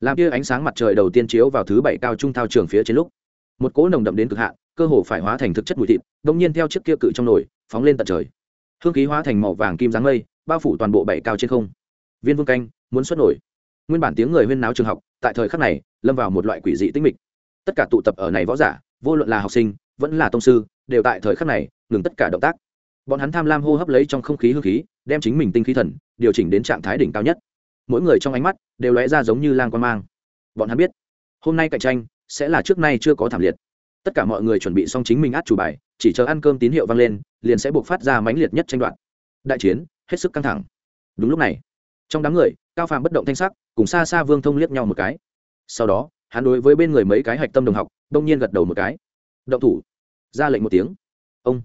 làm kia ánh sáng mặt trời đầu tiên chiếu vào thứ bảy cao trung thao trường phía trên lúc một cỗ nồng đậm đến cực hạn, cơ hồ phải hóa thành thực chất mùi thịt, đông nhiên theo chiếc kia cự trong nồi, phóng lên tận trời. Hương khí hóa thành màu vàng kim dáng mây, bao phủ toàn bộ bảy cao trên không. Viên vương canh, muốn xuất nổi. Nguyên bản tiếng người huyên náo trường học, tại thời khắc này, lâm vào một loại quỷ dị tinh mịch. Tất cả tụ tập ở này võ giả, vô luận là học sinh, vẫn là tông sư, đều tại thời khắc này, ngừng tất cả động tác. Bọn hắn tham lam hô hấp lấy trong không khí hương khí, đem chính mình tinh khí thần, điều chỉnh đến trạng thái đỉnh cao nhất. Mỗi người trong ánh mắt, đều lóe ra giống như lang quan mang. Bọn hắn biết, hôm nay cạnh tranh sẽ là trước nay chưa có thảm liệt. Tất cả mọi người chuẩn bị xong chính mình át chủ bài, chỉ chờ ăn cơm tín hiệu vang lên, liền sẽ buộc phát ra mãnh liệt nhất tranh đoạt. Đại chiến, hết sức căng thẳng. Đúng lúc này, trong đám người, cao phàm bất động thanh sắc, cùng xa xa vương thông liếc nhau một cái. Sau đó, hắn đối với bên người mấy cái hạch tâm đồng học, đông nhiên gật đầu một cái. Động thủ. Ra lệnh một tiếng. Ông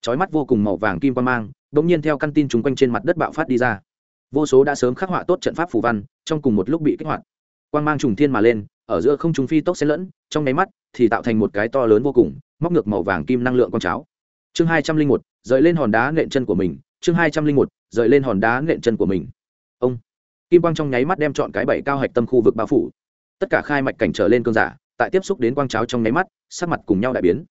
trói mắt vô cùng màu vàng kim quan mang, đông nhiên theo căn tin chung quanh trên mặt đất bạo phát đi ra. Vô số đã sớm khắc họa tốt trận pháp phù văn, trong cùng một lúc bị kích hoạt. Quan mang trùng thiên mà lên ở giữa không trung phi tốc xen lẫn, trong nháy mắt thì tạo thành một cái to lớn vô cùng, móc ngược màu vàng kim năng lượng con cháo. Chương hai trăm linh một, rời lên hòn đá nện chân của mình. Chương hai trăm linh một, rời lên hòn đá nện chân của mình. Ông. Kim quang trong nháy mắt đem chọn cái bảy cao hạch tâm khu vực bao phủ. Tất cả khai mạch cảnh trở lên cơn giả, tại tiếp xúc đến quang cháo trong nháy mắt, sắc mặt cùng nhau đại biến.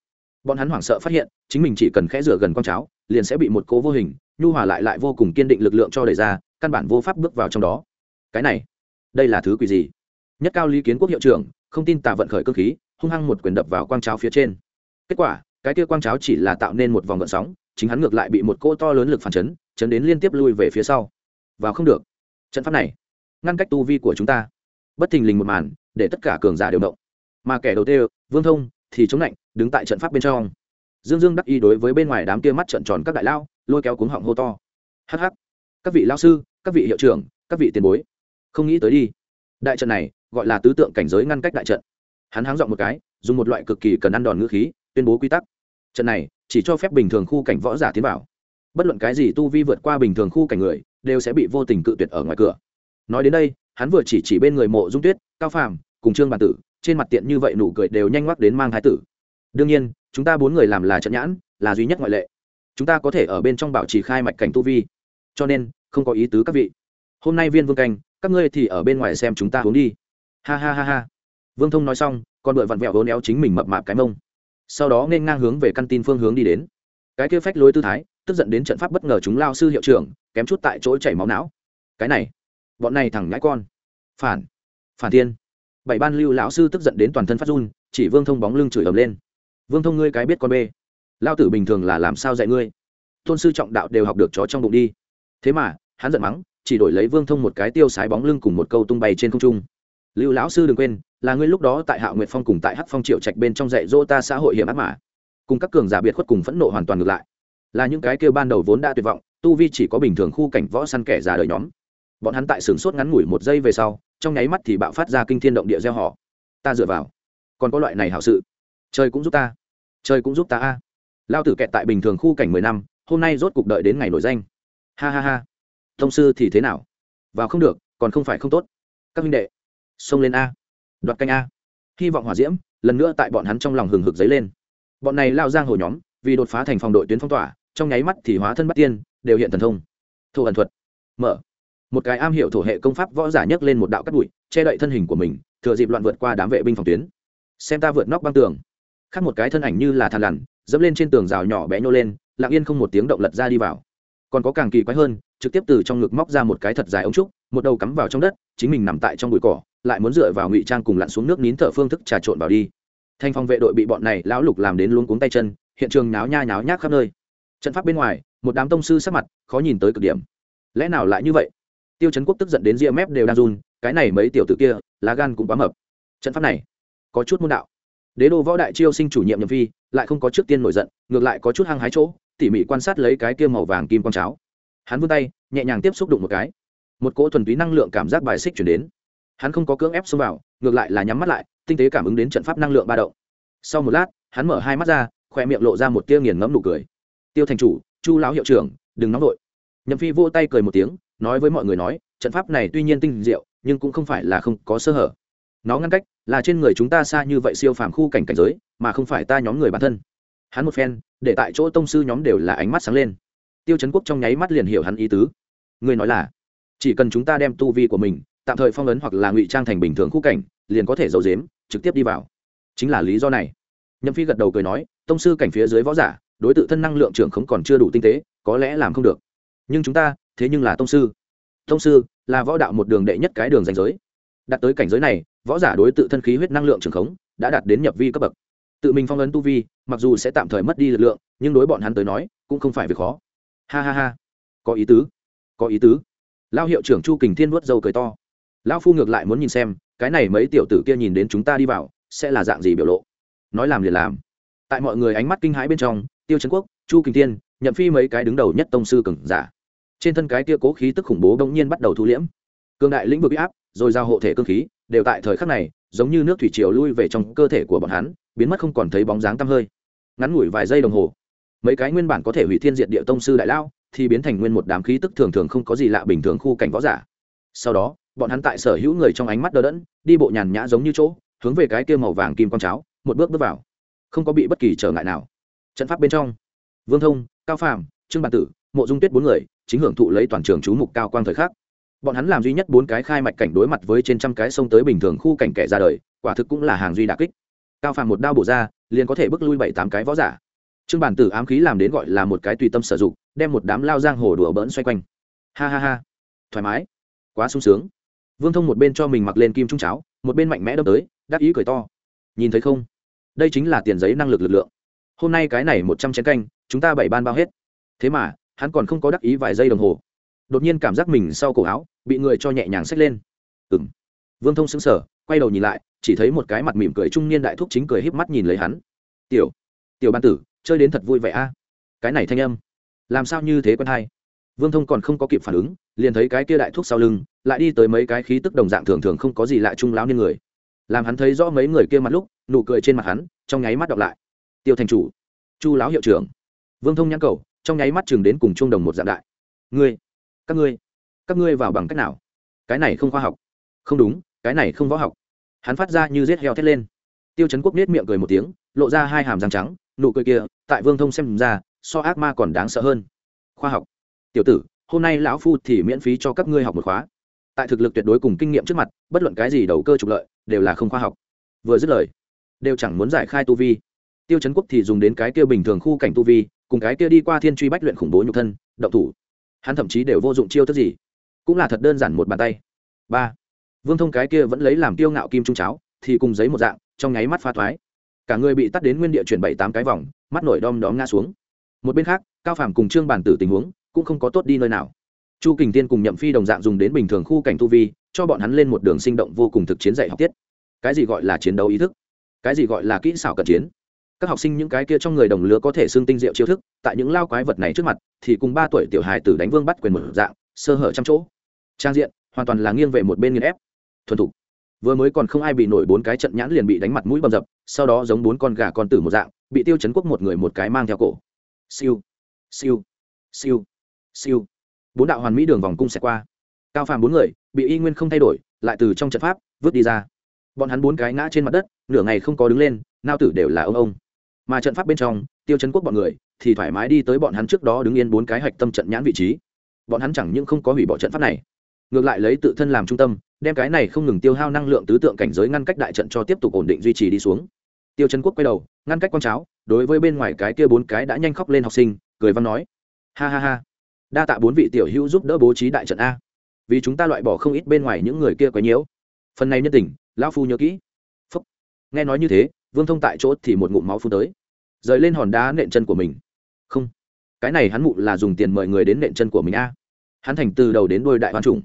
Bọn hắn hoảng sợ phát hiện, chính mình chỉ cần khẽ rửa gần quang cháo, liền sẽ bị một cố vô hình, nhu hòa lại lại vô cùng kiên định lực lượng cho đẩy ra, căn bản vô pháp bước vào trong đó. Cái này, đây là thứ quỷ gì? Nhất cao lý kiến quốc hiệu trưởng, không tin tà vận khởi cơ khí, hung hăng một quyền đập vào quang cháo phía trên. Kết quả, cái kia quang cháo chỉ là tạo nên một vòng gợn sóng, chính hắn ngược lại bị một cô to lớn lực phản chấn chấn đến liên tiếp lui về phía sau. Vào không được. Trận pháp này, ngăn cách tu vi của chúng ta. Bất thình lình một màn, để tất cả cường giả đều động. Mà kẻ đầu tiên, vương thông, thì chống lạnh đứng tại trận pháp bên trong. Dương dương đắc ý đối với bên ngoài đám kia mắt trận tròn các đại lao, lôi kéo cuống họng hô to. Hh các vị lao sư, các vị hiệu trưởng, các vị tiền bối. Không nghĩ tới đi. Đại trận này gọi là tứ tượng cảnh giới ngăn cách đại trận. Hắn háng dọn một cái, dùng một loại cực kỳ cần ăn đòn ngữ khí, tuyên bố quy tắc. Trận này, chỉ cho phép bình thường khu cảnh võ giả tiến vào. Bất luận cái gì tu vi vượt qua bình thường khu cảnh người, đều sẽ bị vô tình cự tuyệt ở ngoài cửa. Nói đến đây, hắn vừa chỉ chỉ bên người mộ dung tuyết, cao phàm, cùng trương bản tử, trên mặt tiện như vậy nụ cười đều nhanh ngoắc đến mang thái tử. Đương nhiên, chúng ta bốn người làm là trận nhãn, là duy nhất ngoại lệ. Chúng ta có thể ở bên trong bảo trì khai mạch cảnh tu vi. Cho nên, không có ý tứ các vị. Hôm nay viên vương canh, các ngươi thì ở bên ngoài xem chúng ta uống đi ha ha ha ha. Vương thông nói xong còn đội vặn vẹo hố néo chính mình mập mạp cái mông. Sau đó nên ngang hướng về căn tin phương hướng đi đến. Cái kia phách lối tư thái, tức giận đến trận pháp bất ngờ chúng lao sư hiệu trưởng, kém chút tại chỗ chảy máu não. Cái này, bọn này thẳng ngãi con. Phản phản thiên. Bảy ban lưu lão sư tức giận đến toàn thân phát run, chỉ vương thông bóng lưng chửi ầm lên. Vương thông ngươi cái biết con bê. Lao tử bình thường là làm sao dạy ngươi? Tôn sư trọng đạo đều học được chó trong bụng đi. Thế mà, hắn giận mắng, chỉ đổi lấy vương thông một cái tiêu sái bóng lưng cùng một câu tung bay trên không trung lưu lão sư đừng quên, là ngươi lúc đó tại hạ nguyệt phong cùng tại hắc phong triệu trạch bên trong dạy dỗ ta xã hội hiểm ác mà. Cùng các cường giả biệt khuất cùng phẫn nộ hoàn toàn ngược lại. Là những cái kêu ban đầu vốn đã tuyệt vọng, tu vi chỉ có bình thường khu cảnh võ săn kẻ già đời nhóm. Bọn hắn tại sửng sốt ngắn ngủi một giây về sau, trong nháy mắt thì bạo phát ra kinh thiên động địa gieo họ. Ta dựa vào. Còn có loại này hảo sự. Trời cũng giúp ta. Trời cũng giúp ta a. Lao tử kẹt tại bình thường khu cảnh mười năm, hôm nay rốt cục đợi đến ngày nổi danh. Ha ha ha. Thông sư thì thế nào? Vào không được, còn không phải không tốt. Các minh đệ xông lên a, đoạt canh a. Hy vọng hỏa diễm, lần nữa tại bọn hắn trong lòng hừng hực dấy lên. Bọn này lao giang hồ nhóm, vì đột phá thành phòng đội tuyến phong tỏa, trong nháy mắt thì hóa thân bắt tiên, đều hiện thần thông. Thổ ẩn thuật. Mở. Một cái am hiểu thổ hệ công pháp võ giả nhấc lên một đạo cắt bụi che đậy thân hình của mình, thừa dịp loạn vượt qua đám vệ binh phòng tuyến. Xem ta vượt nóc băng tường. Khác một cái thân ảnh như là thằn lằn, dẫm lên trên tường rào nhỏ bé nhô lên, lặng yên không một tiếng động lật ra đi vào. Còn có càng kỳ quái hơn, trực tiếp từ trong ngực móc ra một cái thật dài ống trúc, một đầu cắm vào trong đất, chính mình nằm tại trong bụi cỏ lại muốn dựa vào ngụy trang cùng lặn xuống nước nín thở phương thức trà trộn vào đi. Thanh phong vệ đội bị bọn này lão lục làm đến luống cuống tay chân, hiện trường náo nha náo nhác khắp nơi. Trận pháp bên ngoài, một đám tông sư sắc mặt khó nhìn tới cực điểm. Lẽ nào lại như vậy? Tiêu chấn quốc tức giận đến ria mép đều đang run, cái này mấy tiểu t ử kia, lá gan cũng quá mập. Trận pháp này, có chút môn đạo. Đế đô võ đại chiêu sinh chủ nhiệm nhậm phi, lại không có trước tiên nổi giận, ngược lại có chút hăng hái chỗ, tỉ mỉ quan sát lấy cái kia màu vàng kim con cháo. Hắn vươn tay, nhẹ nhàng tiếp xúc đụng một cái. Một cỗ thuần túy năng lượng cảm giác bài xích chuyển đến hắn không có cưỡng ép xông vào, ngược lại là nhắm mắt lại, tinh tế cảm ứng đến trận pháp năng lượng ba động. Sau một lát, hắn mở hai mắt ra khoe miệng lộ ra một tia nghiền ngẫm nụ cười. Tiêu thành chủ, chu lão hiệu trưởng, đừng nóng vội. Nhậm phi vô tay cười một tiếng, nói với mọi người nói, trận pháp này tuy nhiên tinh diệu, nhưng cũng không phải là không có sơ hở. Nó ngăn cách là trên người chúng ta xa như vậy siêu phàm khu cảnh cảnh giới, mà không phải ta nhóm người bản thân. Hắn một phen, để tại chỗ tông sư nhóm đều là ánh mắt sáng lên. Tiêu chấn quốc trong nháy mắt liền hiểu hắn ý tứ. Người nói là, chỉ cần chúng ta đem tu vi của mình tạm thời phong ấn hoặc là ngụy trang thành bình thường khu cảnh, liền có thể giấu dếm trực tiếp đi vào. Chính là lý do này. Nhậm phi gật đầu cười nói, tông sư cảnh phía dưới võ giả, đối t thân năng lượng trưởng khống còn chưa đủ tinh tế, có lẽ làm không được. Nhưng chúng ta, thế nhưng là tông sư. Tông sư là võ đạo một đường đệ nhất cái đường danh giới. Đạt tới cảnh giới này, võ giả đối tự thân khí huyết năng lượng trường khống đã đạt đến nhập vi cấp bậc. Tự mình phong ấn tu vi, mặc dù sẽ tạm thời mất đi lực lượng, nhưng đối bọn hắn tới nói, cũng không phải việc khó. Ha ha ha. Có ý tứ. Có ý tứ. Lao hiệu trưởng chu kình thiên nuốt dâu cười to. Lão phu ngược lại muốn nhìn xem, cái này mấy tiểu tử kia nhìn đến chúng ta đi vào, sẽ là dạng gì biểu lộ? Nói làm liền làm. Tại mọi người ánh mắt kinh hãi bên trong, tiêu trấn quốc, chu kình tiên nhậm phi mấy cái đứng đầu nhất tông sư cường giả. Trên thân cái kia cố khí tức khủng bố đông nhiên bắt đầu thu liễm. Cường đại lĩnh vực áp, rồi giao hộ thể cương khí, đều tại thời khắc này, giống như nước thủy triều lui về trong cơ thể của bọn hắn, biến mất không còn thấy bóng dáng tăm hơi. Ngắn ngủi vài giây đồng hồ, mấy cái nguyên bản có thể hủy thiên diệt địa tông sư đại lao thì biến thành nguyên một đám khí tức thường thường không có gì lạ bình thường khu cảnh võ giả sau đó, bọn hắn tại sở hữu người trong ánh mắt đờ đẫn, đi bộ nhàn nhã giống như chỗ, hướng về cái kia màu vàng kim con cháo, một bước bước vào. Không có bị bất kỳ trở ngại nào. Trận pháp bên trong, vương thông, cao phàm, trương bản tử, mộ dung tuyết bốn người, chính hưởng thụ lấy toàn trường chú mục cao quang thời khắc. Bọn hắn làm duy nhất bốn cái khai mạch cảnh đối mặt với trên trăm cái sông tới bình thường khu cảnh kẻ ra đời, quả thực cũng là hàng duy đà kích. Cao phàm một đao bổ ra, liền có thể bước lui bảy tám cái võ giả. Trương bản tử ám khí làm đến gọi là một cái tùy tâm sử dụng, đem một đám lao giang hồ đùa bỡn xoay quanh. Ha ha ha. Thoải mái quá sung sướng. Vương thông một bên cho mình mặc lên kim trung cháo, một bên mạnh mẽ đâm tới, đắc ý cười to. Nhìn thấy không? Đây chính là tiền giấy năng lực lực lượng. Hôm nay cái này một trăm chén canh, chúng ta bảy ban bao hết. Thế mà, hắn còn không có đắc ý vài giây đồng hồ. Đột nhiên cảm giác mình sau cổ áo, bị người cho nhẹ nhàng xách lên. Ừ m vương thông xứng sở quay đầu nhìn lại, chỉ thấy một cái mặt mỉm cười trung niên đại thúc chính cười híp mắt nhìn lấy hắn. Tiểu tiểu ban tử, chơi đến thật vui vẻ a. Cái này thanh âm, làm sao như thế quen hay? Vương thông còn không có kịp phản ứng, liền thấy cái kia đại thuốc sau lưng, lại đi tới mấy cái khí tức đồng dạng thường thường không có gì lạ chung láo nên người. Làm hắn thấy rõ mấy người kia mặt lúc, nụ cười trên mặt hắn, trong nháy mắt đọc lại. Tiêu thành chủ, chu Lão hiệu trưởng. Vương thông nhãn cầu, trong nháy mắt chừng đến cùng chung đồng một dạng đại. Ngươi, các ngươi các ngươi vào bằng cách nào? Cái này không khoa học. Không đúng, cái này không võ học. Hắn phát ra như rết heo thét lên. Tiêu chấn quốc nết miệng cười một tiếng, lộ ra hai hàm răng trắng, nụ cười kia, tại vương thông xem ra, so ác ma còn đáng sợ hơn. Khoa học tiểu tử, hôm nay lão phu thì miễn phí cho các ngươi học một khóa. Tại thực lực tuyệt đối cùng kinh nghiệm trước mặt, bất luận cái gì đầu cơ trục lợi, đều là không khoa học. Vừa dứt lời, đều chẳng muốn giải khai tu vi. Tiêu chấn quốc thì dùng đến cái kia bình thường khu cảnh tu vi, cùng cái kia đi qua thiên truy bách luyện khủng bố nhục thân, động thủ. Hắn thậm chí đều vô dụng chiêu thức gì, cũng là thật đơn giản một bàn tay. Ba, vương thông cái kia vẫn lấy làm tiêu ngạo kim trung cháo, thì cùng giấy một dạng, trong nháy mắt pha thoái. Cả người bị tắt đến nguyên địa chuyển bảy tám cái vòng, mắt nổi đom đóm ngã xuống. Một bên khác, cao phàm cùng trương bản tử tình huống cũng không có tốt đi nơi nào. Chu kình tiên cùng nhậm phi đồng dạng dùng đến bình thường khu cảnh tu vi, cho bọn hắn lên một đường sinh động vô cùng thực chiến dạy học tiết. Cái gì gọi là chiến đấu ý thức? Cái gì gọi là kỹ xảo cận chiến? Các học sinh những cái kia trong người đồng lứa có thể xương tinh diệu chiêu thức, tại những lao quái vật này trước mặt, thì cùng ba tuổi tiểu hài tử đánh vương bắt quyền một dạng, sơ hở trăm chỗ. Trang diện, hoàn toàn là nghiêng về một bên nghiên ép. Thuần thục. Vừa mới còn không ai bị nổi bốn cái trận nhãn liền bị đánh mặt mũi bầm dập, sau đó giống bốn con gà con tử một dạng, bị tiêu chấn quốc một người một cái mang theo cổ. Siêu. Siêu. Siêu siêu. Bốn đạo hoàn mỹ đường vòng cung xẹt qua. Cao phàm bốn người, bị y nguyên không thay đổi, lại từ trong trận pháp, vứt đi ra. Bọn hắn bốn cái ngã trên mặt đất, nửa ngày không có đứng lên, nao tử đều là ông ông. Mà trận pháp bên trong, tiêu chấn quốc bọn người, thì thoải mái đi tới bọn hắn trước đó đứng yên bốn cái hạch tâm trận nhãn vị trí. Bọn hắn chẳng những không có hủy bỏ trận pháp này, ngược lại lấy tự thân làm trung tâm, đem cái này không ngừng tiêu hao năng lượng tứ tượng cảnh giới ngăn cách đại trận cho tiếp tục ổn định duy trì đi xuống. Tiêu trấn quốc quay đầu, ngăn cách con cháo đối với bên ngoài cái kia bốn cái đã nhanh khóc lên học sinh, cười văn nói, ha ha ha đa tạ bốn vị tiểu hữu giúp đỡ bố trí đại trận a. Vì chúng ta loại bỏ không ít bên ngoài những người kia quấy nhiễu phần này nhân tình, lão phu nhớ kỹ. Phúc. nghe nói như thế, vương thông tại chỗ thì một ngụm máu phun tới. Rời lên hòn đá nện chân của mình. Không. Cái này hắn mụ là dùng tiền mời người đến nện chân của mình a. Hắn thành từ đầu đến đôi đại hoàn trùng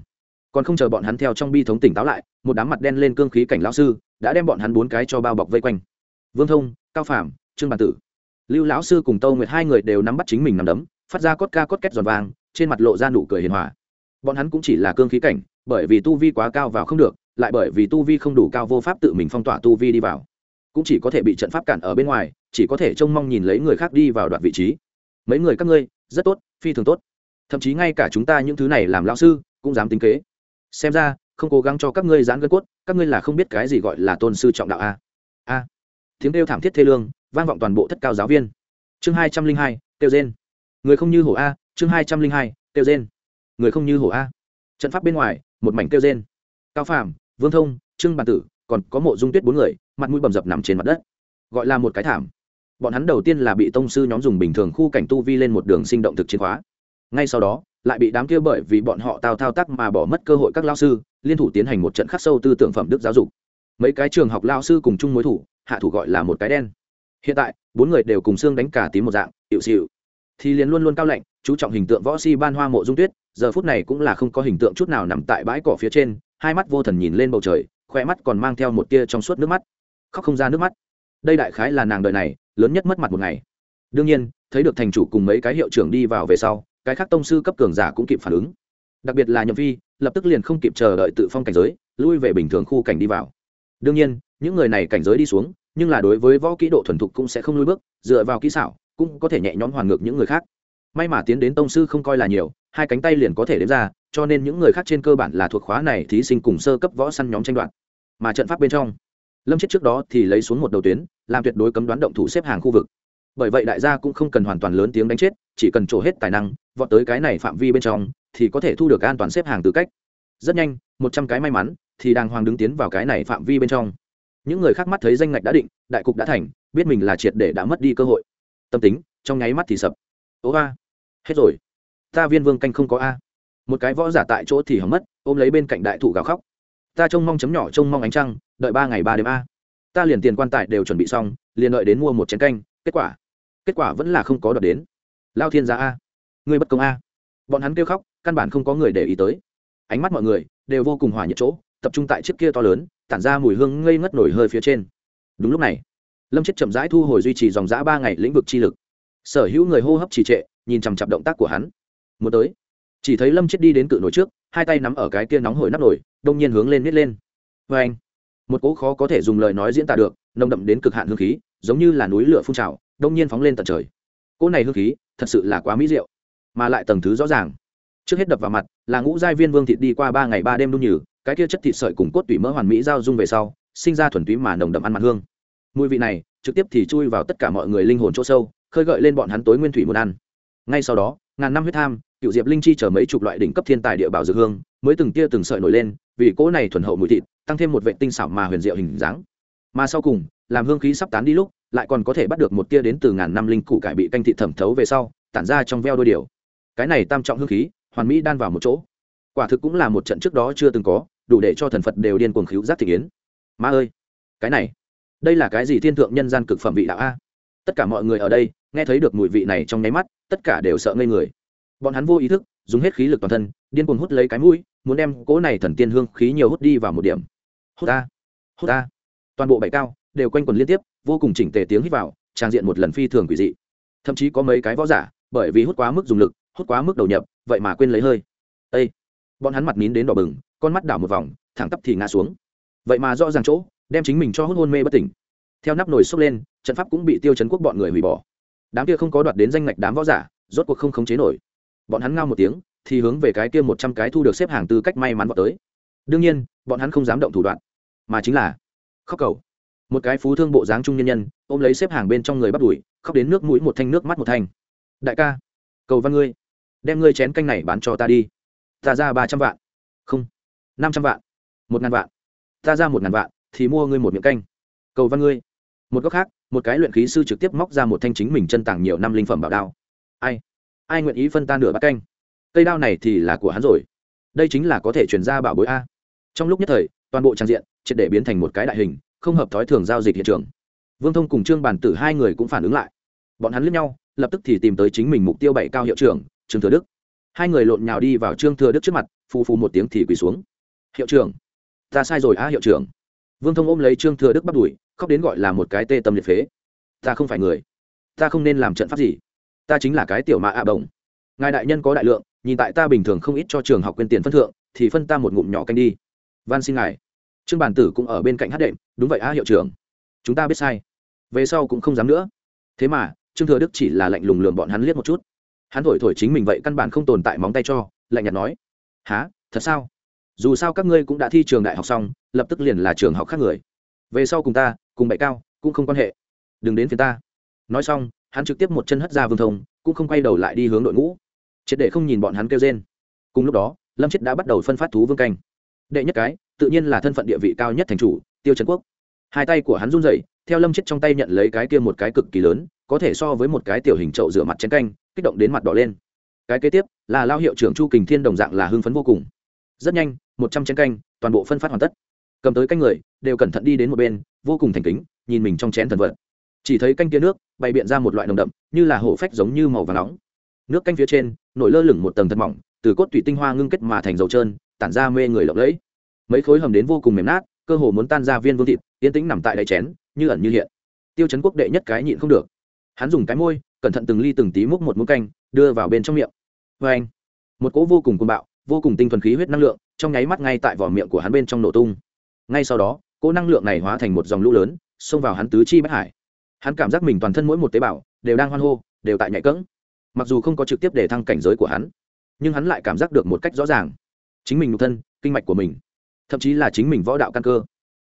còn không chờ bọn hắn theo trong bi thống tỉnh táo lại, một đám mặt đen lên cương khí cảnh lão sư đã đem bọn hắn bốn cái cho bao bọc vây quanh. Vương thông, cao phạm trương bản tử. Lưu lão sư cùng tâu nguyệt hai người đều nắm bắt chính mình nằm đấm phát ra cốt ca cốt két giòn vàng, trên mặt lộ ra nụ cười hiền hòa. Bọn hắn cũng chỉ là cương khí cảnh, bởi vì tu vi quá cao vào không được, lại bởi vì tu vi không đủ cao vô pháp tự mình phong tỏa tu vi đi vào. Cũng chỉ có thể bị trận pháp cản ở bên ngoài, chỉ có thể trông mong nhìn lấy người khác đi vào đoạn vị trí. Mấy người các ngươi, rất tốt, phi thường tốt. Thậm chí ngay cả chúng ta những thứ này làm lão sư, cũng dám tính kế. Xem ra, không cố gắng cho các ngươi giãn gân cốt, các ngươi là không biết cái gì gọi là tôn sư trọng đạo a. A. Tiếng kêu thảm thiết thê lương, vang vọng toàn bộ thất cao giáo viên. Chương hai trăm linh hai, kêu gen người không như hổ a, chương hai trăm linh hai, kêu gen người không như hổ a. Trận pháp bên ngoài, một mảnh kêu gen cao phàm, vương thông, trương bàn tử, còn có mộ dung tuyết bốn người, mặt mũi bầm dập nằm trên mặt đất. Gọi là một cái thảm. Bọn hắn đầu tiên là bị tông sư nhóm dùng bình thường khu cảnh tu vi lên một đường sinh động thực chiến khóa. Ngay sau đó, lại bị đám kia bởi vì bọn họ tào thao tác mà bỏ mất cơ hội các lao sư, liên thủ tiến hành một trận khắc sâu tư tưởng phẩm đức giáo dục. Mấy cái trường học lao sư cùng chung mối thủ, hạ thủ gọi là một cái đen. Hiện tại, bốn người đều cùng xương đánh cả tím một dạng hiệu xịu thì liền luôn luôn cao lạnh, chú trọng hình tượng võ si ban hoa mộ dung tuyết, giờ phút này cũng là không có hình tượng chút nào nằm tại bãi cỏ phía trên, hai mắt vô thần nhìn lên bầu trời khoe mắt còn mang theo một tia trong suốt nước mắt. Khóc không ra nước mắt. Đây đại khái là nàng đời này, lớn nhất mất mặt một ngày. Đương nhiên, thấy được thành chủ cùng mấy cái hiệu trưởng đi vào về sau, cái khác tông sư cấp cường giả cũng kịp phản ứng. Đặc biệt là nhậm phi, lập tức liền không kịp chờ đợi tự phong cảnh giới, lui về bình thường khu cảnh đi vào. Đương nhiên, những người này cảnh giới đi xuống, nhưng là đối với võ kỹ độ thuần thục cũng sẽ không lui bước, dựa vào kỹ xảo cũng có thể nhẹ nhõm hoàn ngược những người khác. May mà tiến đến tông sư không coi là nhiều, hai cánh tay liền có thể đếm ra, cho nên những người khác trên cơ bản là thuộc khóa này thí sinh cùng sơ cấp võ săn nhóm tranh đoạt. Mà trận pháp bên trong, lâm chết trước đó thì lấy xuống một đầu tuyến, làm tuyệt đối cấm đoán động thủ xếp hàng khu vực. Bởi vậy đại gia cũng không cần hoàn toàn lớn tiếng đánh chết, chỉ cần trổ hết tài năng, vọt tới cái này phạm vi bên trong, thì có thể thu được an toàn xếp hàng tư cách. Rất nhanh, một trăm cái may mắn, thì đàng hoàng đứng tiến vào cái này phạm vi bên trong. Những người khác mắt thấy danh ngạch đã định, đại cục đã thành, biết mình là triệt để đã mất đi cơ hội tâm tính, trong nháy mắt thì sập. Ố a hết rồi. Ta viên vương canh không có a. Một cái võ giả tại chỗ thì hỏng mất, ôm lấy bên cạnh đại thụ gào khóc. Ta trông mong chấm nhỏ, trông mong ánh trăng, đợi ba ngày ba đêm a. Ta liền tiền quan tài đều chuẩn bị xong, liền đợi đến mua một chén canh, kết quả kết quả vẫn là không có đợt đến. Lao thiên gia a. Người bất công a. Bọn hắn kêu khóc, căn bản không có người để ý tới. Ánh mắt mọi người đều vô cùng hòa nhiệt chỗ, tập trung tại chiếc kia to lớn, tản ra mùi hương ngây ngất nổi hơi phía trên. Đúng lúc này lâm chết chậm rãi thu hồi duy trì dòng giã ba ngày lĩnh vực chi lực. Sở hữu người hô hấp trì trệ, nhìn chằm chặp động tác của hắn. Muốn tới. Chỉ thấy lâm chết đi đến cự nổi trước, hai tay nắm ở cái kia nóng hổi nắp nổi, đông nhiên hướng lên nít lên. Vê anh, một cỗ khó có thể dùng lời nói diễn tả được, nồng đậm đến cực hạn hương khí, giống như là núi lửa phun trào, đông nhiên phóng lên tận trời. Cỗ này hương khí, thật sự là quá mỹ diệu, mà lại tầng thứ rõ ràng. Trước hết đập vào mặt, là ngũ giai viên vương thịt đi qua ba ngày ba đêm đun nhừ, cái kia chất thịt sợi cùng cốt tủy mỡ hoàn mỹ giao dung về sau, sinh ra thuần túy mà nồng đậm ăn mặn hương mùi vị này trực tiếp thì chui vào tất cả mọi người linh hồn chỗ sâu, khơi gợi lên bọn hắn tối nguyên thủy muốn ăn. Ngay sau đó, ngàn năm huyết tham, cựu diệp linh chi chở mấy chục loại đỉnh cấp thiên tài địa bảo dược hương, mới từng tia từng sợi nổi lên, vì cỗ này thuần hậu mùi thịt, tăng thêm một vệ tinh xảo mà huyền diệu hình dáng. Mà sau cùng, làm hương khí sắp tán đi lúc, lại còn có thể bắt được một tia đến từ ngàn năm linh cụ cải bị canh thị thẩm thấu về sau, tản ra trong veo đôi điều. Cái này tam trọng hương khí, hoàn mỹ đan vào một chỗ. Quả thực cũng là một trận trước đó chưa từng có, đủ để cho thần phật đều điên cuồng khíu giác thị kiến. Ma ơi, cái này đây là cái gì thiên thượng nhân gian cực phẩm vị đạo a? Tất cả mọi người ở đây, nghe thấy được mùi vị này trong nháy mắt, tất cả đều sợ ngây người. Bọn hắn vô ý thức, dùng hết khí lực toàn thân, điên cuồng hút lấy cái mũi, muốn đem cỗ này thần tiên hương khí nhiều hút đi vào một điểm. Hút ta hút ta toàn bộ bảy cao, đều quanh quần liên tiếp, vô cùng chỉnh tề tiếng hít vào, trang diện một lần phi thường quỷ dị. Thậm chí có mấy cái võ giả, bởi vì hút quá mức dùng lực, hút quá mức đầu nhập, vậy mà quên lấy hơi. Ây bọn hắn mặt nín đến đỏ bừng, con mắt đảo một vòng, thẳng tắp thì ngã xuống. Vậy mà rõ ràng chỗ đem chính mình cho hút hôn mê bất tỉnh. Theo nắp nồi xốc lên, trận pháp cũng bị tiêu chấn quốc bọn người hủy bỏ. Đám kia không có đoạt đến danh ngạch đám võ giả, rốt cuộc không khống chế nổi. Bọn hắn ngao một tiếng, thì hướng về cái kia một trăm cái thu được xếp hàng tư cách may mắn vào tới. Đương nhiên, bọn hắn không dám động thủ đoạn, mà chính là khóc cầu. Một cái phú thương bộ dáng trung nhân nhân, ôm lấy xếp hàng bên trong người bắt đuổi, khóc đến nước mũi một thanh, nước mắt một thanh. Đại ca, cầu văn ngươi, đem ngươi chén canh này bán cho ta đi. Ta ra ba trăm vạn. Không, năm trăm vạn. Một ngàn vạn. Ta ra một ngàn vạn thì mua ngươi một miệng canh. Cầu văn ngươi. Một góc khác, một cái luyện khí sư trực tiếp móc ra một thanh chính mình chân tàng nhiều năm linh phẩm bảo đao. Ai? Ai nguyện ý phân ta nửa bát canh? Cây đao này thì là của hắn rồi. Đây chính là có thể chuyển ra bảo bối a. Trong lúc nhất thời, toàn bộ trang diện, triệt để biến thành một cái đại hình, không hợp thói thường giao dịch hiện trường. Vương thông cùng trương bản tử hai người cũng phản ứng lại. Bọn hắn lướt nhau, lập tức thì tìm tới chính mình mục tiêu bảy cao hiệu trưởng, trương thừa đức. Hai người lộn nhào đi vào trương thừa đức trước mặt, phù phù một tiếng thì quỳ xuống. Hiệu trưởng, ta sai rồi a hiệu trưởng vương thông ôm lấy trương thừa đức bắt đuổi, khóc đến gọi là một cái tê tâm liệt phế. Ta không phải người. Ta không nên làm trận pháp gì. Ta chính là cái tiểu mạ ạ à bồng ngài đại nhân có đại lượng, nhìn tại ta bình thường không ít cho trường học quên tiền phân thượng, thì phân ta một ngụm nhỏ canh đi. Van xin ngài. Trương bản tử cũng ở bên cạnh hát đệm, đúng vậy a hiệu trưởng. Chúng ta biết sai. Về sau cũng không dám nữa. Thế mà, trương thừa đức chỉ là lạnh lùng lường bọn hắn liếc một chút. Hắn thổi thổi chính mình vậy căn bản không tồn tại móng tay cho, lạnh nhạt nói. Há thật sao? Dù sao các ngươi cũng đã thi trường đại học xong, lập tức liền là trường học khác người. Về sau cùng ta, cùng bậy cao, cũng không quan hệ. Đừng đến phía ta. Nói xong, hắn trực tiếp một chân hất ra vương thông, cũng không quay đầu lại đi hướng đội ngũ. Triệt để không nhìn bọn hắn kêu trên cùng lúc đó, lâm chết đã bắt đầu phân phát thú vương canh. Đệ nhất cái, tự nhiên là thân phận địa vị cao nhất thành chủ, tiêu trần quốc. Hai tay của hắn run rẩy, theo lâm chết trong tay nhận lấy cái kia một cái cực kỳ lớn, có thể so với một cái tiểu hình trậu rửa mặt chén canh, kích động đến mặt đỏ lên. Cái kế tiếp, là lao hiệu trưởng chu kình thiên đồng dạng là hưng phấn vô cùng rất nhanh, một trăm chén canh, toàn bộ phân phát hoàn tất. Cầm tới canh người, đều cẩn thận đi đến một bên, vô cùng thành kính, nhìn mình trong chén thần vật. Chỉ thấy canh kia nước, bày biện ra một loại nồng đậm, như là hổ phách giống như màu vàng nóng. Nước canh phía trên, nổi lơ lửng một tầng thật mỏng, từ cốt tủy tinh hoa ngưng kết mà thành dầu trơn, tản ra mê người lộng lẫy. Mấy khối hầm đến vô cùng mềm nát, cơ hồ muốn tan ra viên vương thịt, yên tĩnh nằm tại đáy chén, như ẩn như hiện. Tiêu chấn quốc đệ nhất cái nhịn không được. Hắn dùng cái môi, cẩn thận từng ly từng tí múc một muỗng canh, đưa vào bên trong miệng. Vê anh một cỗ vô cùng cuồng bạo vô cùng tinh thuần khí huyết năng lượng, trong nháy mắt ngay tại vỏ miệng của hắn bên trong nổ tung. Ngay sau đó, cỗ năng lượng này hóa thành một dòng lũ lớn, xông vào hắn tứ chi bất hải. Hắn cảm giác mình toàn thân mỗi một tế bào đều đang hoan hô, đều tại nhạy cỡng mặc dù không có trực tiếp để thăng cảnh giới của hắn, nhưng hắn lại cảm giác được một cách rõ ràng. Chính mình nhục thân, kinh mạch của mình, thậm chí là chính mình võ đạo căn cơ,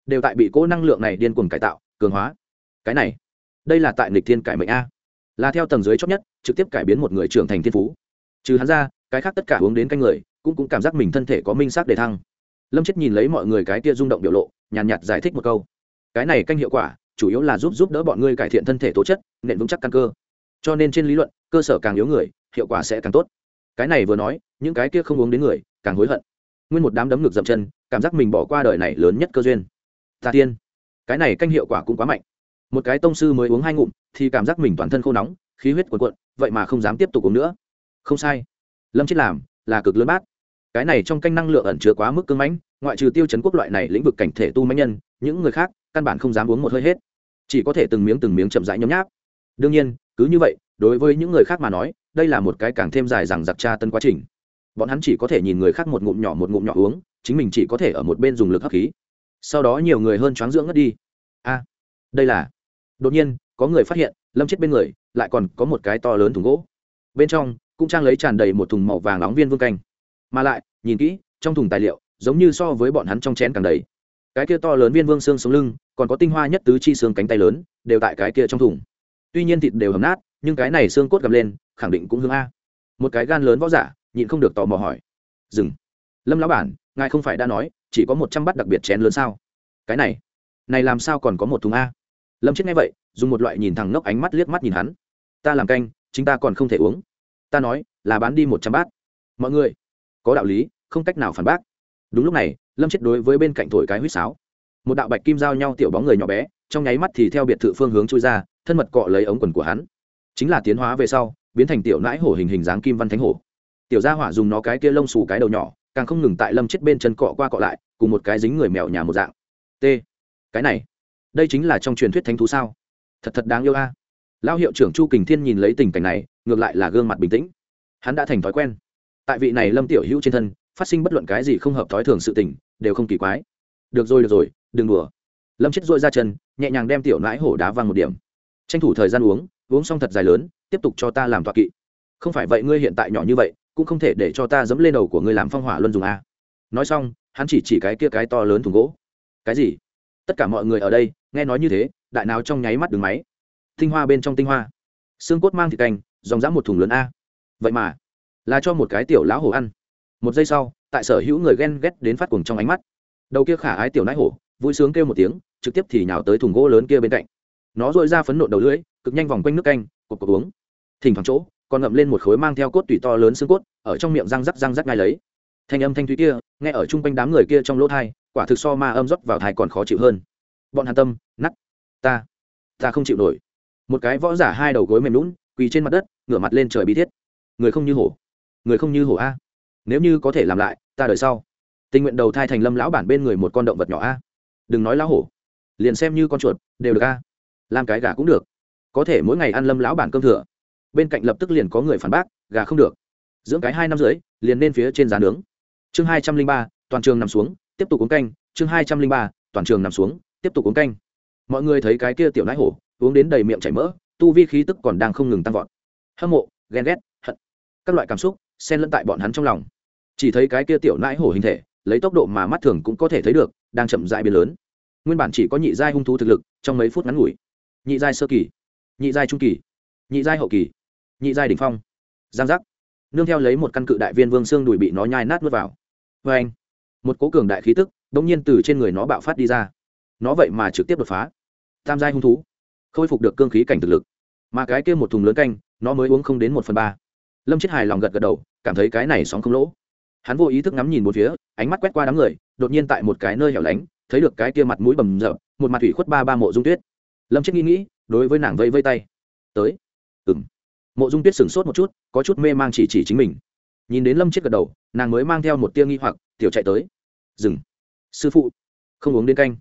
đều tại bị cỗ năng lượng này điên cuồng cải tạo, cường hóa. Cái này, đây là tại nịch thiên cải mệnh a. Là theo tầng dưới chót nhất, trực tiếp cải biến một người trưởng thành thiên phú. Trừ hắn ra, cái khác tất cả hướng đến canh người cũng cũng cảm giác mình thân thể có minh xác để thăng. Lâm chết nhìn lấy mọi người cái tia rung động biểu lộ nhàn nhạt, nhạt giải thích một câu. Cái này canh hiệu quả chủ yếu là giúp giúp đỡ bọn ngươi cải thiện thân thể tố chất nện vững chắc căn cơ. Cho nên trên lý luận cơ sở càng yếu người hiệu quả sẽ càng tốt. Cái này vừa nói những cái kia không uống đến người càng hối hận. Nguyên một đám đấm ngực dậm chân cảm giác mình bỏ qua đời này lớn nhất cơ duyên. Ta tiên cái này canh hiệu quả cũng quá mạnh. Một cái tông sư mới uống hai ngụm thì cảm giác mình toàn thân khô nóng khí huyết cuồn cuộn vậy mà không dám tiếp tục uống nữa. Không sai. Lâm chết làm là cực lớn bát cái này trong canh năng lượng ẩn chứa quá mức cưng mãnh, ngoại trừ tiêu chấn quốc loại này lĩnh vực cảnh thể tu mãnh nhân, những người khác căn bản không dám uống một hơi hết. Chỉ có thể từng miếng từng miếng chậm rãi nhấm nháp. Đương nhiên, cứ như vậy, đối với những người khác mà nói, đây là một cái càng thêm dài rằng giặc tra tân quá trình. Bọn hắn chỉ có thể nhìn người khác một ngụm nhỏ một ngụm nhỏ uống, chính mình chỉ có thể ở một bên dùng lực hấp khí. Sau đó nhiều người hơn choáng dưỡng ngất đi. A, đây là, đột nhiên, có người phát hiện, lâm chết bên người, lại còn có một cái to lớn thùng gỗ. Bên trong, cũng trang lấy tràn đầy một thùng màu vàng nóng viên vương canh mà lại, nhìn kỹ, trong thùng tài liệu, giống như so với bọn hắn trong chén càng đầy. Cái kia to lớn viên vương xương sống lưng, còn có tinh hoa nhất tứ chi xương cánh tay lớn, đều tại cái kia trong thùng. Tuy nhiên thịt đều hầm nát, nhưng cái này xương cốt gầm lên, khẳng định cũng hương a. Một cái gan lớn võ giả, nhịn không được tò mò hỏi. Dừng. Lâm lão bản, ngài không phải đã nói, chỉ có một trăm bát đặc biệt chén lớn sao? Cái này này làm sao còn có một thùng a? Lâm chết nghe vậy, dùng một loại nhìn thẳng nốc ánh mắt liếc mắt nhìn hắn. Ta làm canh, chính ta còn không thể uống. Ta nói, là bán đi một trăm bát. Mọi người có đạo lý, không cách nào phản bác. Đúng lúc này, lâm chết đối với bên cạnh thổi cái huýt sáo. Một đạo bạch kim giao nhau tiểu bóng người nhỏ bé, trong nháy mắt thì theo biệt thự phương hướng chui ra, thân mật cọ lấy ống quần của hắn. Chính là tiến hóa về sau, biến thành tiểu nãi hổ hình hình dáng kim văn thánh hổ. Tiểu gia hỏa dùng nó cái kia lông xù cái đầu nhỏ, càng không ngừng tại lâm chết bên chân cọ qua cọ lại, cùng một cái dính người mèo nhà một dạng. T, cái này, đây chính là trong truyền thuyết thánh thú sao? Thật thật đáng yêu a. Lão hiệu trưởng chu kình thiên nhìn lấy tình cảnh này, ngược lại là gương mặt bình tĩnh. Hắn đã thành thói quen tại vị này lâm tiểu hữu trên thân, phát sinh bất luận cái gì không hợp thói thường sự tình, đều không kỳ quái. Được rồi được rồi, đừng đùa. Lâm chết dội ra chân, nhẹ nhàng đem tiểu nãi hổ đá văng một điểm. Tranh thủ thời gian uống uống xong thật dài lớn, tiếp tục cho ta làm tọa kỵ. Không phải vậy ngươi hiện tại nhỏ như vậy, cũng không thể để cho ta dẫm lên đầu của ngươi làm phong hỏa luân dùng a. Nói xong, hắn chỉ chỉ cái kia cái to lớn thùng gỗ. Cái gì? Tất cả mọi người ở đây, nghe nói như thế, đại nào trong nháy mắt đứng máy. Tinh hoa bên trong tinh hoa. Xương cốt mang thịt canh dòng dã một thùng lớn a. Vậy mà là cho một cái tiểu lão hổ ăn. Một giây sau, tại sở hữu người ghen ghét đến phát cuồng trong ánh mắt. Đầu kia khả ái tiểu nãi hổ, vui sướng kêu một tiếng, trực tiếp thì nhào tới thùng gỗ lớn kia bên cạnh. Nó dội ra phấn nộn đầu lưỡi, cực nhanh vòng quanh nước canh cột cột uống. Thỉnh thoảng chỗ, còn ngậm lên một khối mang theo cốt tủy to lớn xương cốt, ở trong miệng răng rắc răng rắc ngay lấy. Thanh âm thanh thúy kia, nghe ở chung quanh đám người kia trong lỗ thai, quả thực so ma âm rót vào thai còn khó chịu hơn. Bọn hàn tâm nắt ta ta không chịu nổi. Một cái võ giả hai đầu gối mềm lún quỳ trên mặt đất, ngửa mặt lên trời bi thiết. Người không như hổ người không như hổ a. Nếu như có thể làm lại, ta đợi sau, tình nguyện đầu thai thành lâm lão bản bên người một con động vật nhỏ a. Đừng nói lão hổ, liền xem như con chuột, đều được a. Làm cái gà cũng được. Có thể mỗi ngày ăn lâm lão bản cơm thừa. Bên cạnh lập tức liền có người phản bác, gà không được. Dưỡng cái hai năm rưỡi, liền lên phía trên giá nướng. Chương hai trăm linh ba, toàn trường nằm xuống, tiếp tục uống canh. Chương hai trăm linh ba, toàn trường nằm xuống, tiếp tục uống canh. Mọi người thấy cái kia tiểu nãi hổ, uống đến đầy miệng chảy mỡ, tu vi khí tức còn đang không ngừng tăng vọt. Hâm mộ, ghen ghét, hận. Các loại cảm xúc xen lẫn tại bọn hắn trong lòng. Chỉ thấy cái kia tiểu nãi hổ hình thể, lấy tốc độ mà mắt thường cũng có thể thấy được, đang chậm dại biến lớn. Nguyên bản chỉ có nhị giai hung thú thực lực, trong mấy phút ngắn ngủi. Nhị giai sơ kỳ, nhị giai trung kỳ, nhị giai hậu kỳ, nhị giai đỉnh phong. Giang giác. Nương theo lấy một căn cự đại viên vương xương đùi bị nó nhai nát n vào. Vê anh, một cố cường đại khí tức đ ỗ n g nhiên từ trên người nó bạo phát đi ra. Nó vậy mà trực tiếp đột phá. Tam giai hung thú, khôi phục được cương khí cảnh thực lực. Mà cái kia một thùng lớn canh, nó mới uống không đến một phần ba lâm chết hài lòng gật gật đầu, cảm thấy cái này sóng không lỗ. Hắn vô ý thức ngắm nhìn một phía, ánh mắt quét qua đám người, đột nhiên tại một cái nơi hẻo lánh, thấy được cái kia mặt mũi bầm rợp một mặt thủy khuất ba ba mộ dung tuyết. Lâm chết nghĩ nghĩ, đối với nàng vây vây tay. Tới. Ừng mộ dung tuyết sửng sốt một chút, có chút mê mang chỉ chỉ chính mình. Nhìn đến lâm chết gật đầu, nàng mới mang theo một tia nghi hoặc, tiểu chạy tới. Dừng. Sư phụ. Không uống đến canh.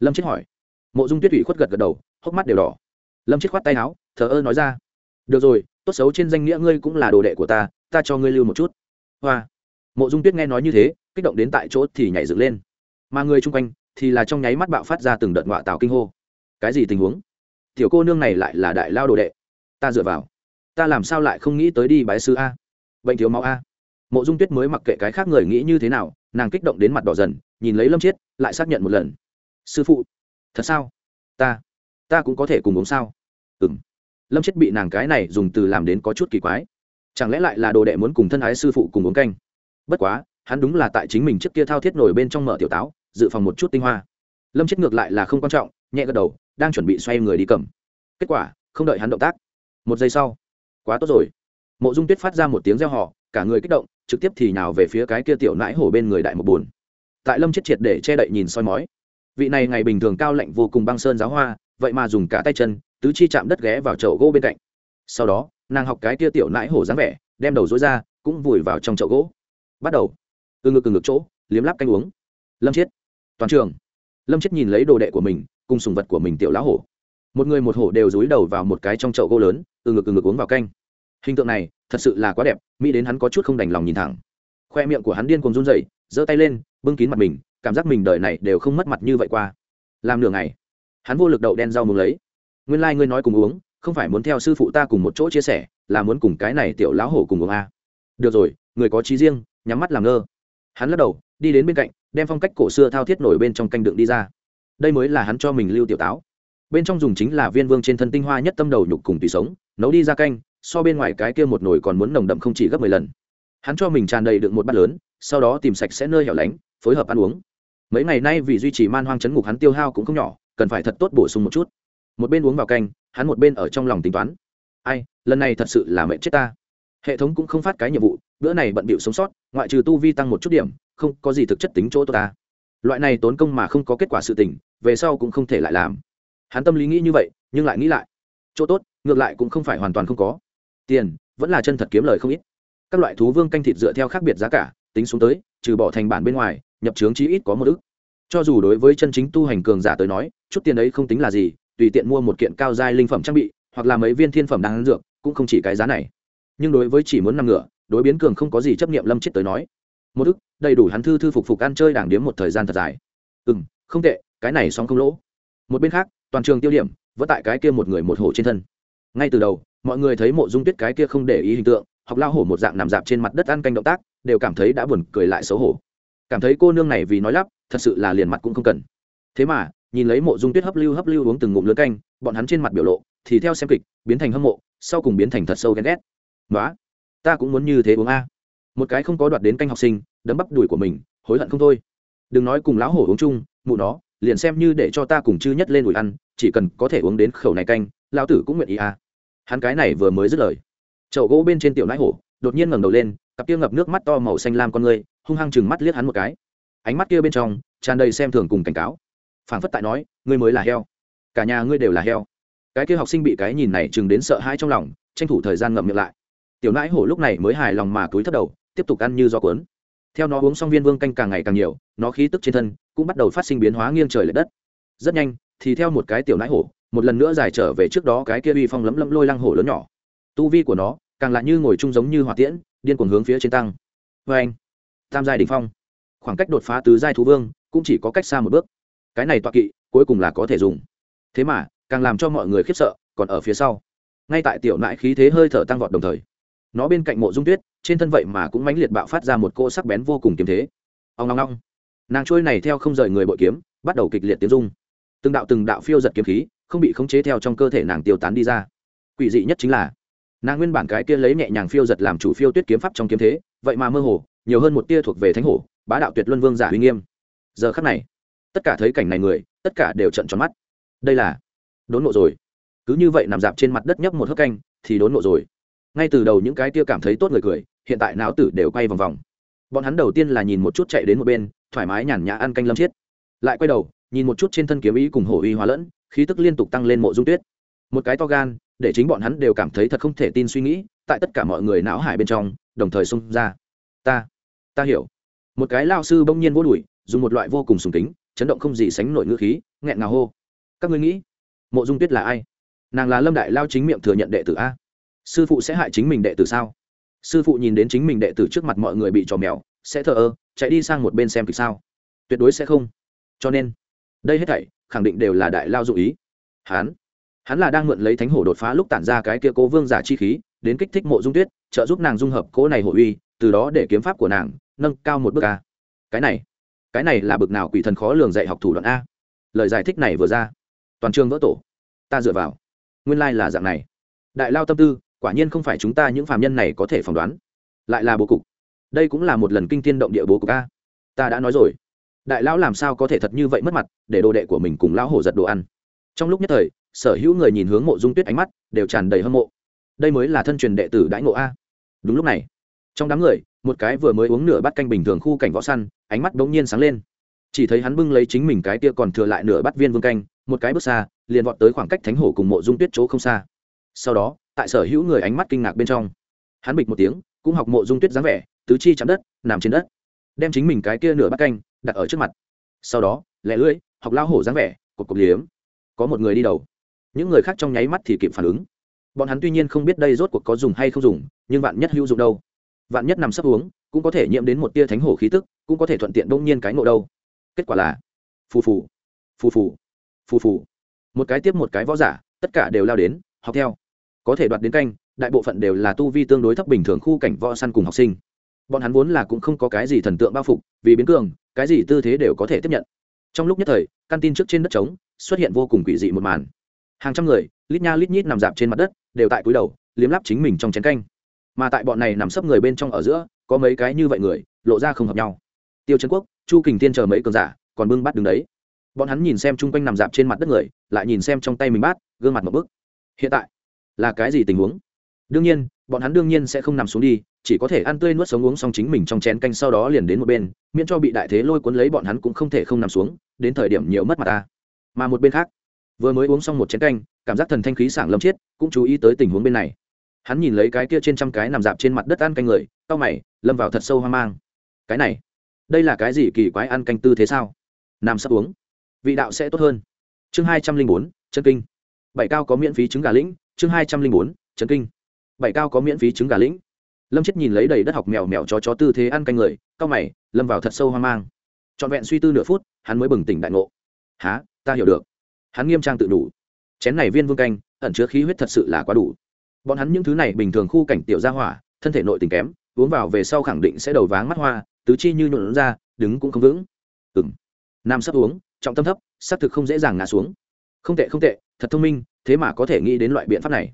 Lâm chết hỏi. Mộ dung tuyết ủy khuất gật gật đầu, hốc mắt đều đỏ. Lâm chết khoát tay áo, thờ ơ nói ra. Được rồi tốt xấu trên danh nghĩa ngươi cũng là đồ đệ của ta ta cho ngươi lưu một chút. Hoa. Mộ dung tuyết nghe nói như thế, kích động đến tại chỗ thì nhảy dựng lên. Mà người chung quanh thì là trong nháy mắt bạo phát ra từng đợt ngoại tào kinh hô. Cái gì tình huống? Tiểu cô nương này lại là đại lao đồ đệ. Ta dựa vào. Ta làm sao lại không nghĩ tới đi bái sư a? Bệnh thiếu máu a. Mộ dung tuyết mới mặc kệ cái khác người nghĩ như thế nào, nàng kích động đến mặt đỏ dần, nhìn lấy lâm chiết, lại xác nhận một lần. Sư phụ. Thật sao? Ta ta cũng có thể cùng uống sao? Ừ m lâm chết bị nàng cái này dùng từ làm đến có chút kỳ quái chẳng lẽ lại là đồ đệ muốn cùng thân ái sư phụ cùng uống canh bất quá hắn đúng là tại chính mình trước kia thao thiết nổi bên trong mở tiểu táo dự phòng một chút tinh hoa lâm chết ngược lại là không quan trọng nhẹ gật đầu đang chuẩn bị xoay người đi cầm kết quả không đợi hắn động tác một giây sau quá tốt rồi mộ dung tuyết phát ra một tiếng reo hò, cả người kích động trực tiếp thì nào về phía cái kia tiểu nãi hổ bên người đại một buồn tại lâm chết triệt để che đậy nhìn soi mói vị này ngày bình thường cao lạnh vô cùng băng sơn giáo hoa vậy mà dùng cả tay chân tứ chi chạm đất ghé vào chậu gỗ bên cạnh. Sau đó, nàng học cái kia tiểu nãi hổ dáng vẻ, đem đầu dối ra, cũng vùi vào trong chậu gỗ. Bắt đầu. Từ ngực từ ngực chỗ, liếm láp canh uống. Lâm chiết toàn trường. Lâm chiết nhìn lấy đồ đệ của mình, cùng sùng vật của mình tiểu lá hổ. Một người một hổ đều dúi đầu vào một cái trong chậu gỗ lớn, từ ngực từ ngực uống vào canh. Hình tượng này, thật sự là quá đẹp, mỹ đến hắn có chút không đành lòng nhìn thẳng. Khoe miệng của hắn điên cùng run rẩy, giơ tay lên, bưng kín mặt mình, cảm giác mình đời này đều không mất mặt như vậy qua. Làm nửa ngày, hắn vô lực đậu đen rau mừng lấy nguyên lai、like、ngươi nói cùng uống, không phải muốn theo sư phụ ta cùng một chỗ chia sẻ, là muốn cùng cái này tiểu lão hổ cùng uống a à. được rồi, người có trí riêng, nhắm mắt làm ngơ. Hắn lắc đầu, đi đến bên cạnh, đem phong cách cổ xưa thao thiết nổi bên trong canh đựng đi ra. Đây mới là hắn cho mình lưu tiểu táo. Bên trong dùng chính là viên vương trên thân tinh hoa nhất tâm đầu nhục cùng tùy sống, nấu đi ra canh, so bên ngoài cái kia một nồi còn muốn nồng đậm không chỉ gấp mười lần. Hắn cho mình tràn đầy đựng một bát lớn, sau đó tìm sạch sẽ nơi hẻo lánh, phối hợp ăn uống. Mấy ngày nay vì duy trì man hoang chấn ngục hắn tiêu hao cũng không nhỏ, cần phải thật tốt bổ sung một chút một bên uống vào canh, hắn một bên ở trong lòng tính toán. Ai, lần này thật sự là mệnh chết ta. Hệ thống cũng không phát cái nhiệm vụ, bữa này bận bịu sống sót, ngoại trừ tu vi tăng một chút điểm, không có gì thực chất tính chỗ tốt ta. Loại này tốn công mà không có kết quả sự tình, về sau cũng không thể lại làm. Hắn tâm lý nghĩ như vậy, nhưng lại nghĩ lại. Chỗ tốt, ngược lại cũng không phải hoàn toàn không có. Tiền, vẫn là chân thật kiếm lời không ít. Các loại thú vương canh thịt dựa theo khác biệt giá cả, tính xuống tới, trừ bỏ thành bản bên ngoài, nhập trướng chí ít có một ức. Cho dù đối với chân chính tu hành cường giả tới nói, chút tiền ấy không tính là gì tùy tiện mua một kiện cao giai linh phẩm trang bị, hoặc là mấy viên thiên phẩm đáng dược, cũng không chỉ cái giá này. Nhưng đối với chỉ muốn nằm ngựa đối biến cường không có gì chấp nghiệm lâm chết tới nói. Một ức, đầy đủ hắn thư thư phục phục ăn chơi đảng điếm một thời gian thật dài. Ừ m không tệ, cái này xong không lỗ. Một bên khác, toàn trường tiêu điểm, vẫn tại cái kia một người một hổ trên thân. Ngay từ đầu, mọi người thấy mộ dung tuyết cái kia không để ý hình tượng, học lao hổ một dạng nằm dạp trên mặt đất ăn canh động tác, đều cảm thấy đã buồn cười lại xấu hổ. Cảm thấy cô nương này vì nói lắp, thật sự là liền mặt cũng không cần. Thế mà nhìn lấy mộ dung tuyết hấp lưu hấp lưu uống từng ngụm lớn canh, bọn hắn trên mặt biểu lộ thì theo xem kịch, biến thành hâm mộ, sau cùng biến thành thật sâu ghen ghét. Nói ta cũng muốn như thế uống a. Một cái không có đoạt đến canh học sinh, đấm bắp đùi của mình, hối hận không thôi. Đừng nói cùng lão hổ uống chung, mụ nó, liền xem như để cho ta cùng chư nhất lên đùi ăn, chỉ cần có thể uống đến khẩu này canh, lão tử cũng nguyện ý a. Hắn cái này vừa mới dứt lời, chậu gỗ bên trên tiểu nãi hổ đột nhiên ngẩng đầu lên, cặp kia ngập nước mắt to màu xanh lam con người, hung hăng chừng mắt liếc hắn một cái. Ánh mắt kia bên trong tràn đầy xem thường cùng cảnh cáo phảng phất tại nói, ngươi mới là heo. Cả nhà ngươi đều là heo. Cái kia học sinh bị cái nhìn này chừng đến sợ hãi trong lòng, tranh thủ thời gian ngậm miệng lại. Tiểu nãi hổ lúc này mới hài lòng mà túi thấp đầu, tiếp tục ăn như do cuốn. Theo nó uống xong viên vương canh càng ngày càng nhiều, nó khí tức trên thân cũng bắt đầu phát sinh biến hóa nghiêng trời l ệ đất. Rất nhanh, thì theo một cái tiểu nãi hổ, một lần nữa giải trở về trước đó cái kia uy phong lấm lấm lôi lăng hổ lớn nhỏ. Tu vi của nó càng lại như ngồi chung giống như hỏa tiễn, điên cuồng hướng phía trên tăng. Vê anh tam giai đ phong. Khoảng cách đột phá tứ giai thú vương cũng chỉ có cách xa một bước cái này tọa kỵ cuối cùng là có thể dùng. Thế mà, càng làm cho mọi người khiếp sợ, còn ở phía sau. Ngay tại tiểu nại khí thế hơi thở tăng vọt đồng thời, nó bên cạnh mộ dung tuyết, trên thân vậy mà cũng mãnh liệt bạo phát ra một cô sắc bén vô cùng kiếm thế. Ông long long nàng trôi này theo không rời người bội kiếm, bắt đầu kịch liệt tiếng dung từng đạo từng đạo phiêu giật kiếm khí, không bị khống chế theo trong cơ thể nàng tiêu tán đi ra. Quỷ dị nhất chính là, nàng nguyên bản cái kia lấy nhẹ nhàng phiêu giật làm chủ phiêu tuyết kiếm pháp trong kiếm thế, vậy mà mơ hồ, nhiều hơn một tia thuộc về thánh hổ, bá đạo tuyệt luân vương giả uy nghiêm. Giờ khắc này tất cả thấy cảnh này người, tất cả đều trận tròn mắt. Đây là, đốn nộ rồi. Cứ như vậy nằm dạp trên mặt đất nhấp một hớp canh, thì đốn nộ rồi. Ngay từ đầu những cái tia cảm thấy tốt người cười, hiện tại não tử đều quay vòng vòng. Bọn hắn đầu tiên là nhìn một chút chạy đến một bên, thoải mái nhàn nhã ăn canh lâm chiết. Lại quay đầu, nhìn một chút trên thân kiếm ý cùng hổ uy hóa lẫn, khí tức liên tục tăng lên mộ dung tuyết. Một cái to gan, để chính bọn hắn đều cảm thấy thật không thể tin suy nghĩ, tại tất cả mọi người não hải bên trong, đồng thời xung ra. Ta ta hiểu. Một cái lao sư bỗng nhiên vô đùi, dùng một loại vô cùng sùng kính chấn động không gì sánh nổi ngữ khí, nghẹn ngào hô. Các ngươi nghĩ, mộ dung tuyết là ai? Nàng là lâm đại lao chính miệng thừa nhận đệ tử a. Sư phụ sẽ hại chính mình đệ tử sao? Sư phụ nhìn đến chính mình đệ tử trước mặt mọi người bị trò mèo, sẽ thờ ơ, chạy đi sang một bên xem kịch sao? Tuyệt đối sẽ không. Cho nên, đây hết thảy, khẳng định đều là đại lao dụ ý. Hắn hắn là đang mượn lấy thánh hổ đột phá lúc tản ra cái kia cố vương giả chi khí, đến kích thích mộ dung tuyết, trợ giúp nàng dung hợp cố này hổ uy, từ đó để kiếm pháp của nàng nâng cao một bước a. Cái này cái này là bực nào quỷ thần khó lường dạy học thủ đoạn a? Lời giải thích này vừa ra, toàn trường vỡ tổ. Ta dựa vào. Nguyên lai là dạng này. Đại lao tâm tư, quả nhiên không phải chúng ta những phạm nhân này có thể phỏng đoán. Lại là bố cục. Đây cũng là một lần kinh tiên động địa bố cục a. Ta đã nói rồi. Đại lão làm sao có thể thật như vậy mất mặt, để đồ đệ của mình cùng lão hổ giật đồ ăn. Trong lúc nhất thời, sở hữu người nhìn hướng mộ dung tuyết ánh mắt đều tràn đầy hâm mộ. Đây mới là thân truyền đệ tử đãi ngộ a. Đúng lúc này, trong đám người một cái vừa mới uống nửa bát canh bình thường khu cảnh võ săn, ánh mắt bỗng nhiên sáng lên. Chỉ thấy hắn bưng lấy chính mình cái kia còn thừa lại nửa bát viên vương canh, một cái bước xa, liền vọt tới khoảng cách thánh hổ cùng mộ dung tuyết chỗ không xa. Sau đó, tại sở hữu người ánh mắt kinh ngạc bên trong, hắn bịch một tiếng, cũng học mộ dung tuyết dáng vẻ, tứ chi chạm đất, nằm trên đất, đem chính mình cái kia nửa bát canh đặt ở trước mặt. Sau đó lẹ lưỡi, học lao hổ dáng vẻ cột cột liếm. Có một người đi đầu. Những người khác trong nháy mắt thì kịp phản ứng. Bọn hắn tuy nhiên không biết đây rốt cuộc có dùng hay không dùng, nhưng vạn nhất hữu dụng đâu vạn nhất nằm sấp uống, cũng có thể nhiễm đến một tia thánh hổ khí tức, cũng có thể thuận tiện đông nhiên cái ngộ đâu. Kết quả là, phù phù phù phù phù phù. Một cái tiếp một cái võ giả, tất cả đều lao đến, học theo. Có thể đoạt đến canh, đại bộ phận đều là tu vi tương đối thấp bình thường khu cảnh võ săn cùng học sinh. Bọn hắn vốn là cũng không có cái gì thần tượng bao phục, vì biến cường, cái gì tư thế đều có thể tiếp nhận. Trong lúc nhất thời, căn tin trước trên đất trống, xuất hiện vô cùng quỷ dị một màn. Hàng trăm người, lít nha lít nhít nằm dạp trên mặt đất, đều tại cúi đầu, liếm lắp chính mình trong chén canh mà tại bọn này nằm sấp người bên trong ở giữa, có mấy cái như vậy người, lộ ra không hợp nhau. Tiêu trấn quốc, chu kình tiên chờ mấy cường giả, còn bưng bát đứng đấy. Bọn hắn nhìn xem chung quanh nằm dạp trên mặt đất người, lại nhìn xem trong tay mình bát, gương mặt một bức. Hiện tại, là cái gì tình huống? Đương nhiên, bọn hắn đương nhiên sẽ không nằm xuống đi, chỉ có thể ăn tươi nuốt sống uống xong chính mình trong chén canh sau đó liền đến một bên, miễn cho bị đại thế lôi cuốn lấy bọn hắn cũng không thể không nằm xuống, đến thời điểm nhiều mất mặt ta. Mà một bên khác, vừa mới uống xong một chén canh, cảm giác thần thanh khí sảng lâm chiết cũng chú ý tới tình huống bên này hắn nhìn lấy cái kia trên trăm cái nằm dạp trên mặt đất ăn canh người tao mày, lâm vào thật sâu hoang mang. Cái này, đây là cái gì kỳ quái ăn canh tư thế sao? Nằm sắp uống. Vị đạo sẽ tốt hơn. Chương hai trăm linh bốn, chân kinh. Bảy cao có miễn phí trứng gà lĩnh, chương hai trăm linh bốn, chân kinh. Bảy cao có miễn phí trứng gà lĩnh. Lâm chết nhìn lấy đầy đất học mèo mèo chó chó tư thế ăn canh người cao mày, lâm vào thật sâu hoang mang. Trọn vẹn suy tư nửa phút, hắn mới bừng tỉnh đại ngộ. Há ta hiểu được. Hắn nghiêm trang tự đủ. Chén này viên vương canh, ẩn chứa khí huyết thật sự là quá đủ bọn hắn những thứ này bình thường khu cảnh tiểu gia hỏa, thân thể nội tình kém, uống vào về sau khẳng định sẽ đầu váng mắt hoa, tứ chi như nhuộn ra, đứng cũng không vững. Ừng nam sắp uống, trọng tâm thấp, xác thực không dễ dàng ngã xuống. Không tệ không tệ, thật thông minh, thế mà có thể nghĩ đến loại biện pháp này.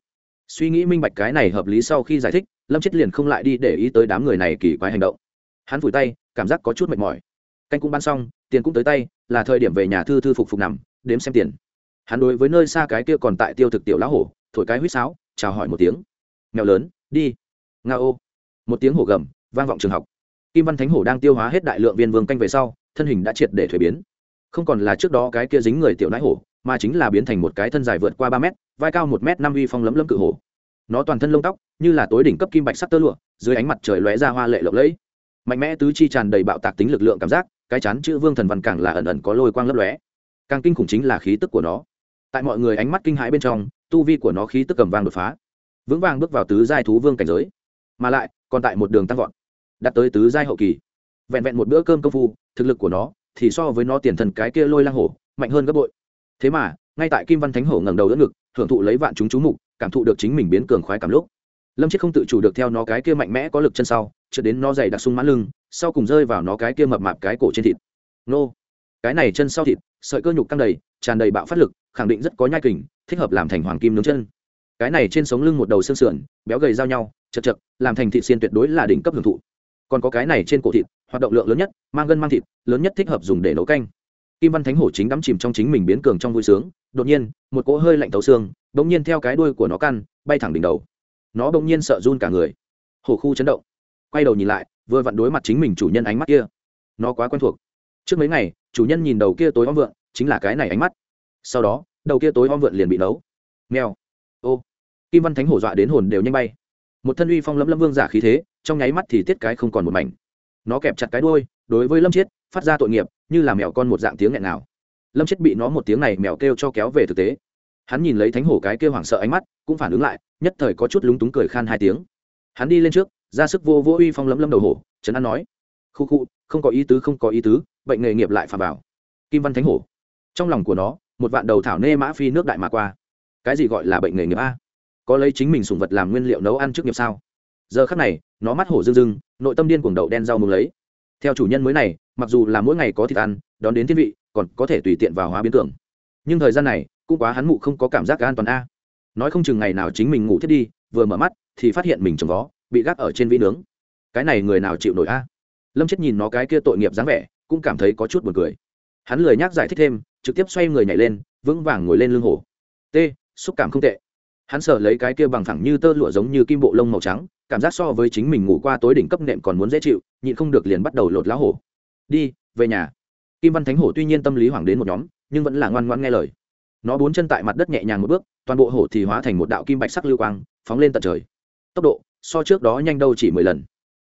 Suy nghĩ minh bạch cái này hợp lý sau khi giải thích, lâm chết liền không lại đi để ý tới đám người này kỳ quái hành động. Hắn vùi tay, cảm giác có chút mệt mỏi. Canh cũng bán xong, tiền cũng tới tay, là thời điểm về nhà thư thư phục phục nằm, đếm xem tiền. Hắn đối với nơi xa cái kia còn tại tiêu thực tiểu lá hổ, thổi cái huýt sáo chào hỏi một tiếng. Mèo lớn, đi. Nga ô. Một tiếng hổ gầm, vang vọng trường học. Kim văn thánh hổ đang tiêu hóa hết đại lượng viên vương canh về sau, thân hình đã triệt để thuế biến. Không còn là trước đó cái kia dính người tiểu nãi hổ, mà chính là biến thành một cái thân dài vượt qua ba mét, vai cao một m năm uy phong lấm lấm cự hổ. Nó toàn thân lông tóc, như là tối đỉnh cấp kim bạch sắc tơ lụa, dưới ánh mặt trời lóe ra hoa lệ lộng lẫy. Mạnh mẽ tứ chi tràn đầy bạo tạc tính lực lượng cảm giác, cái chán chữ vương thần văn càng là ẩn ẩn có lôi quang lấp lóe. Càng kinh khủng chính là khí tức của nó. Tại mọi người ánh mắt kinh hãi bên trong tu vi của nó khí tức cầm vang đột phá, vững vàng bước vào tứ giai thú vương cảnh giới, mà lại còn tại một đường tăng vọt, đạt tới tứ giai hậu kỳ. Vẹn vẹn một bữa cơm công phu, thực lực của nó thì so với nó tiền thần cái kia lôi lang hổ mạnh hơn gấp bội. Thế mà, ngay tại kim văn thánh hổ ngẩng đầu đỡ ngực, hưởng thụ lấy vạn chúng chú mục, cảm thụ được chính mình biến cường khoái cảm lúc. Lâm chết không tự chủ được theo nó cái kia mạnh mẽ có lực chân sau, chợt đến nó dày đặc sung mãn lưng, sau cùng rơi vào nó cái kia mập mạp cái cổ trên thịt. Nô! Cái này chân sau thịt, sợi cơ nhục căng đầy, tràn đầy bạo phát lực khẳng định rất có nhai kình, thích hợp làm thành hoàng kim nướng chân. Cái này trên sống lưng một đầu xương sườn, béo gầy giao nhau, chật chật, làm thành thịt xiên tuyệt đối là đỉnh cấp hưởng thụ. Còn có cái này trên cổ thịt, hoạt động lượng lớn nhất, mang gân mang thịt, lớn nhất thích hợp dùng để nấu canh. Kim văn thánh hổ chính đắm chìm trong chính mình biến cường trong vui sướng, đột nhiên, một cỗ hơi lạnh tấu xương, bỗng nhiên theo cái đuôi của nó căn, bay thẳng đỉnh đầu. Nó bỗng nhiên sợ run cả người. Hổ khu chấn động. Quay đầu nhìn lại, vừa vặn đối mặt chính mình chủ nhân ánh mắt kia. Nó quá quen thuộc. Trước mấy ngày, chủ nhân nhìn đầu kia tối om vượn chính là cái này ánh mắt sau đó, đầu kia tối om vượn liền bị nấu. Nghèo ô. Kim văn thánh hổ dọa đến hồn đều nhanh bay. Một thân uy phong lấm lâm vương giả khí thế, trong nháy mắt thì tiết cái không còn một mảnh. Nó kẹp chặt cái đuôi, đối với lâm chiết, phát ra tội nghiệp, như là mèo con một dạng tiếng nghẹn nào lâm chiết bị nó một tiếng này mèo kêu cho kéo về thực tế. Hắn nhìn lấy thánh hổ cái kia hoảng sợ ánh mắt, cũng phản ứng lại, nhất thời có chút lúng túng cười khan hai tiếng. Hắn đi lên trước, ra sức vô vô uy phong lấm lâm đầu hổ, trấn an nói. Khu khu, không có ý tứ, không có ý tứ, bệnh nghề nghiệp lại phà bảo. Kim văn thánh hổ. Trong lòng của nó một vạn đầu thảo nê mã phi nước đại mà qua. Cái gì gọi là bệnh nghề nghiệp a? Có lấy chính mình sùng vật làm nguyên liệu nấu ăn trước nghiệp sao? Giờ khắc này, nó mắt hổ rưng rưng, nội tâm điên cuồng đậu đen rau mùng lấy. Theo chủ nhân mới này, mặc dù là mỗi ngày có thịt ăn, đón đến thiên vị, còn có thể tùy tiện vào hóa biến tưởng nhưng thời gian này, cũng quá hắn mụ không có cảm giác an toàn a. Nói không chừng ngày nào chính mình ngủ thiết đi, vừa mở mắt, thì phát hiện mình trồng vó, bị gác ở trên vĩ nướng. Cái này người nào chịu nổi a? Lâm chết nhìn nó cái kia tội nghiệp dáng vẻ, cũng cảm thấy có chút buồn cười. Hắn lười nhác giải thích thêm trực tiếp xoay người nhảy lên, vững vàng ngồi lên lưng hổ t, xúc cảm không tệ. Hắn sợ lấy cái kia bằng thẳng như tơ lụa giống như kim bộ lông màu trắng, cảm giác so với chính mình ngủ qua tối đỉnh cấp nệm còn muốn dễ chịu, nhịn không được liền bắt đầu lột lá hổ. Đi, về nhà. Kim văn thánh hổ tuy nhiên tâm lý hoảng đến một nhóm, nhưng vẫn là ngoan ngoan nghe lời. Nó bốn chân tại mặt đất nhẹ nhàng một bước, toàn bộ hổ thì hóa thành một đạo kim bạch sắc lưu quang, phóng lên tận trời. Tốc độ, so trước đó nhanh đâu chỉ mười lần.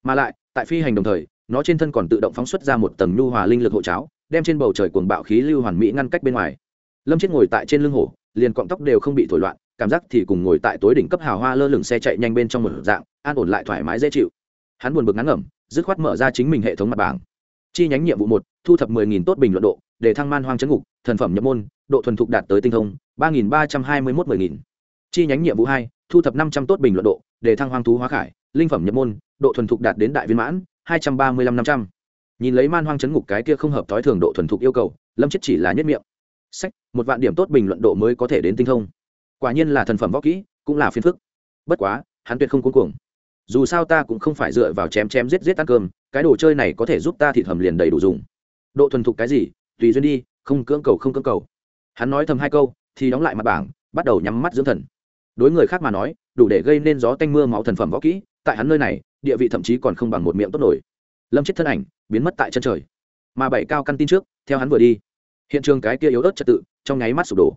Mà lại, tại phi hành đồng thời, nó trên thân còn tự động phóng xuất ra một tầng nhu hòa linh lực hộ cháo đem trên bầu trời cuồng bạo khí lưu hoàn mỹ ngăn cách bên ngoài. Lâm chết ngồi tại trên lưng hổ, liền cọng tóc đều không bị thổi loạn, cảm giác thì cùng ngồi tại tối đỉnh cấp hào hoa lơ lửng xe chạy nhanh bên trong một dạng, an ổn lại thoải mái dễ chịu. Hắn buồn bực ngắn ngẩm, dứt khoát mở ra chính mình hệ thống mặt bảng. Chi nhánh nhiệm vụ một, thu thập mười nghìn tốt bình luận độ, để thăng man hoang chấn ngục, thần phẩm nhập môn, độ thuần thục đạt tới tinh thông 3.321 10.000 chi nhánh nhiệm vụ hai, thu thập 500 tốt bình luận độ, để thăng hoang thú hóa khải, linh phẩm nhập môn, độ thuần thục đạt đến đại viên mãn 235 500 nhìn lấy man hoang chấn ngục cái kia không hợp thói thường độ thuần thục yêu cầu, lâm chết chỉ là nhất miệng. Sách, một vạn điểm tốt bình luận độ mới có thể đến tinh thông. Quả nhiên là thần phẩm võ kỹ, cũng là phiền phức. Bất quá, hắn tuyệt không cuống cuồng. Dù sao ta cũng không phải dựa vào chém chém giết giết ăn cơm, cái đồ chơi này có thể giúp ta thịt hầm liền đầy đủ dùng. Độ thuần thục cái gì, tùy duyên đi, không cưỡng cầu không cưỡng cầu. Hắn nói thầm hai câu, thì đóng lại mặt bảng, bắt đầu nhắm mắt dưỡng thần. Đối người khác mà nói, đủ để gây nên gió tanh mưa máu thần phẩm võ kỹ, tại hắn nơi này, địa vị thậm chí còn không bằng một miệng tốt nổi lâm chết thân ảnh biến mất tại chân trời. Mà bảy cao căn tin trước, theo hắn vừa đi, hiện trường cái kia yếu ớt trật tự trong nháy mắt sụp đổ.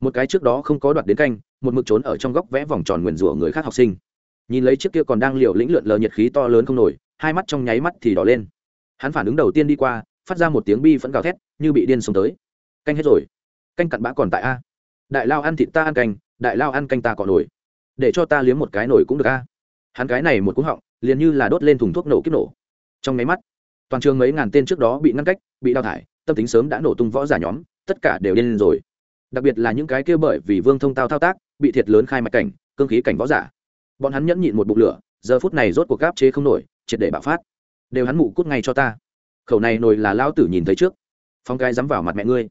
Một cái trước đó không có đoạt đến canh, một mực trốn ở trong góc vẽ vòng tròn nguyền rủa người khác học sinh. Nhìn lấy chiếc kia còn đang liều lĩnh lượn lờ nhiệt khí to lớn không nổi, hai mắt trong nháy mắt thì đỏ lên. Hắn phản ứng đầu tiên đi qua, phát ra một tiếng bi phẫn gào thét, như bị điên xông tới. Canh hết rồi. Canh cặn bã còn tại a. Đại lao ăn thịt ta ăn canh, đại lao ăn canh ta còn nổi. Để cho ta liếm một cái nổi cũng được a. Hắn cái này một cú họng, liền như là đốt lên thùng thuốc nổ kiếp nổ trong nháy mắt, toàn trường mấy ngàn tên trước đó bị ngăn cách, bị đào thải, tâm tính sớm đã nổ tung võ giả nhóm, tất cả đều điên rồi. Đặc biệt là những cái kia bởi vì vương thông tao thao tác, bị thiệt lớn khai mạch cảnh, cương khí cảnh võ giả. Bọn hắn nhẫn nhịn một bụng lửa, giờ phút này rốt cuộc gáp chế không nổi, triệt để bạo phát. Đều hắn mụ cút ngay cho ta. Khẩu này nồi là lao tử nhìn thấy trước. Phong cái dám vào mặt mẹ ngươi.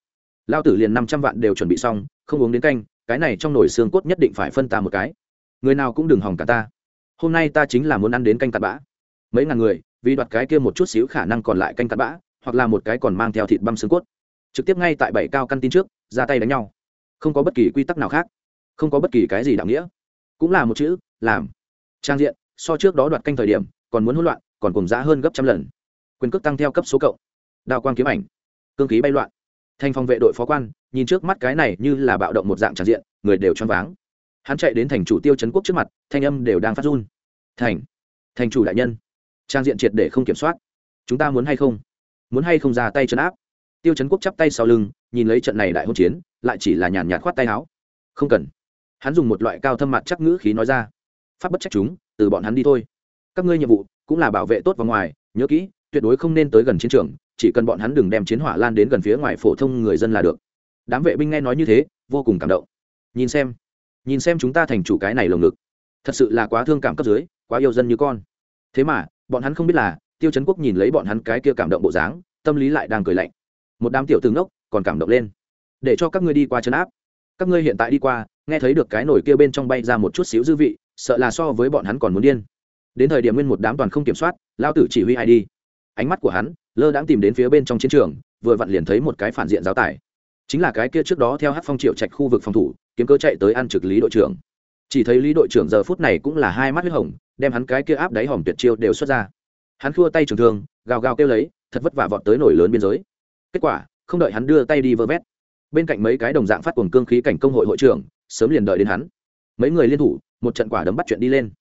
Lao tử liền năm trăm vạn đều chuẩn bị xong, không uống đến canh, cái này trong nồi xương cốt nhất định phải phân ta một cái. Người nào cũng đừng hỏng cả ta. Hôm nay ta chính là muốn ăn đến canh tạt bã. Mấy ngàn người vì đoạt cái kia một chút xíu khả năng còn lại canh cắt bã, hoặc là một cái còn mang theo thịt băm xương cốt. Trực tiếp ngay tại bảy cao căn tin trước, ra tay đánh nhau. Không có bất kỳ quy tắc nào khác. Không có bất kỳ cái gì đạo nghĩa. Cũng là một chữ, làm. Trang diện, so trước đó đoạt canh thời điểm, còn muốn hỗn loạn, còn cùng giá hơn gấp trăm lần. Quyền cước tăng theo cấp số cộng. Đào quang kiếm ảnh. Cương khí bay loạn. Thành phòng vệ đội phó quan, nhìn trước mắt cái này như là bạo động một dạng tràn diện, người đều choáng váng. Hắn chạy đến thành chủ tiêu chấn quốc trước mặt, thanh âm đều đang phát run. Thành. Thành chủ đại nhân trang diện triệt để không kiểm soát. Chúng ta muốn hay không? Muốn hay không ra tay chấn áp? Tiêu chấn quốc chắp tay sau lưng, nhìn lấy trận này đại hôn chiến, lại chỉ là nhàn nhạt khoát tay áo. Không cần. Hắn dùng một loại cao thâm mặt chắc ngữ khí nói ra. Pháp bất trách chúng, từ bọn hắn đi thôi. Các ngươi nhiệm vụ cũng là bảo vệ tốt vào ngoài, nhớ kỹ, tuyệt đối không nên tới gần chiến trường, chỉ cần bọn hắn đừng đem chiến hỏa lan đến gần phía ngoài phổ thông người dân là được. Đám vệ binh nghe nói như thế, vô cùng cảm động. Nhìn xem nhìn xem chúng ta thành chủ cái này lồng ngực. Thật sự là quá thương cảm cấp dưới, quá yêu dân như con. Thế mà bọn hắn không biết là, tiêu chấn quốc nhìn lấy bọn hắn cái kia cảm động bộ dáng, tâm lý lại đang cười lạnh. Một đám tiểu tướng ốc còn cảm động lên. Để cho các ngươi đi qua chân áp. Các ngươi hiện tại đi qua, nghe thấy được cái nổi kia bên trong bay ra một chút xíu dư vị, sợ là so với bọn hắn còn muốn điên. Đến thời điểm nguyên một đám toàn không kiểm soát, lao tử chỉ huy ai đi. Ánh mắt của hắn, lơ đãng tìm đến phía bên trong chiến trường, vừa vặn liền thấy một cái phản diện giáo tải. Chính là cái kia trước đó theo hát phong triệu trạch khu vực phòng thủ, kiếm cơ chạy tới ăn trực lý đội trưởng chỉ thấy lý đội trưởng giờ phút này cũng là hai mắt huyết hồng, đem hắn cái kia áp đáy hòm tuyệt chiêu đều xuất ra. Hắn khua tay trường thương, gào gào kêu lấy, thật vất vả vọt tới nổi lớn biên giới. Kết quả, không đợi hắn đưa tay đi vơ vét, bên cạnh mấy cái đồng dạng phát cuồng cương khí cảnh công hội hội trưởng, sớm liền đợi đến hắn. Mấy người liên thủ, một trận quả đấm bắt chuyện đi lên.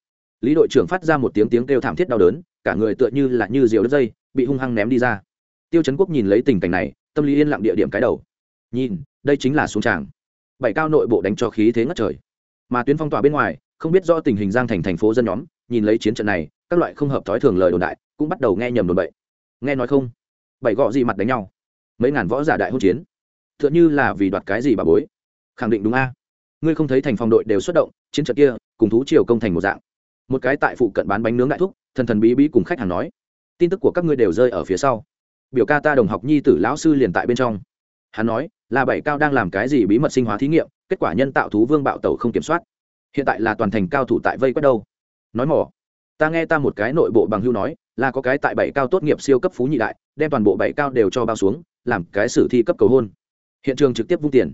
Lý đội trưởng phát ra một tiếng tiếng kêu thảm thiết đau đớn, cả người tựa như là như diều đất dây, bị hung hăng ném đi ra. Tiêu chấn quốc nhìn lấy tình cảnh này, tâm lý yên lặng địa điểm cái đầu. Nhìn, đây chính là xuống tràng. Bảy cao nội bộ đánh cho khí thế ngất trời mà tuyến phong tỏa bên ngoài, không biết do tình hình giang thành thành phố dân nhóm, nhìn lấy chiến trận này, các loại không hợp thói thường lời đồn đại, cũng bắt đầu nghe nhầm đồn bậy. Nghe nói không? Bảy gọ gì mặt đánh nhau? Mấy ngàn võ giả đại hôn chiến? T h ư ợ n như là vì đoạt cái gì bà bối? Khẳng định đúng a. Ngươi không thấy thành phòng đội đều xuất động, chiến trận kia, cùng thú triều công thành một dạng. Một cái tại phụ cận bán bánh nướng đại thúc, thần thần bí bí cùng khách hàng nói, tin tức của các ngươi đều rơi ở phía sau. Biểu ca ta đồng học nhi tử lão sư liền tại bên trong. Hắn nói, là bảy cao đang làm cái gì bí mật sinh hóa thí nghiệm kết quả nhân tạo thú vương bạo tẩu không kiểm soát. Hiện tại là toàn thành cao thủ tại vây quét đâu. Nói mỏ, ta nghe ta một cái nội bộ bằng hưu nói, là có cái tại bảy cao tốt nghiệp siêu cấp phú nhị đại, đem toàn bộ bảy cao đều cho bao xuống, làm cái sử thi cấp cầu hôn. Hiện trường trực tiếp vung tiền.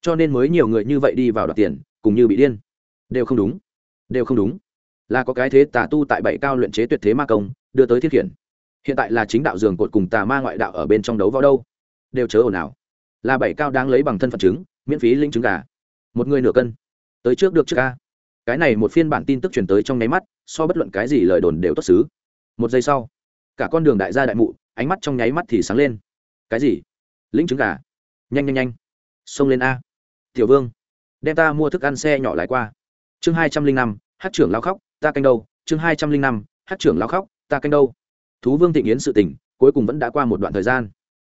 Cho nên mới nhiều người như vậy đi vào đoạt tiền, cùng như bị điên. Đều không đúng. Đều không đúng. Là có cái thế tà tu tại bảy cao luyện chế tuyệt thế ma công, đưa tới thiết khiển. Hiện tại là chính đạo giường cột cùng tà ma ngoại đạo ở bên trong đấu vào đâu. Đều chớ ồn ào. Là bảy cao đang lấy bằng thân phận chứng, miễn phí linh chứng gà một người nửa cân. Tới trước được trước ca cái này một phiên bản tin tức truyền tới trong nháy mắt, so bất luận cái gì lời đồn đều tốt xứ. Một giây sau, cả con đường đại gia đại mụ, ánh mắt trong nháy mắt thì sáng lên. Cái gì? Lĩnh trứng gà. Nhanh nhanh nhanh. Xông lên a. Tiểu vương, đem ta mua thức ăn xe nhỏ lại qua. Chương hai trăm linh năm, hát trưởng lao khóc, ta canh đâu? Chương hai trăm linh năm, hát trưởng lao khóc, ta canh đâu? Thú vương thịnh yến sự tỉnh cuối cùng vẫn đã qua một đoạn thời gian.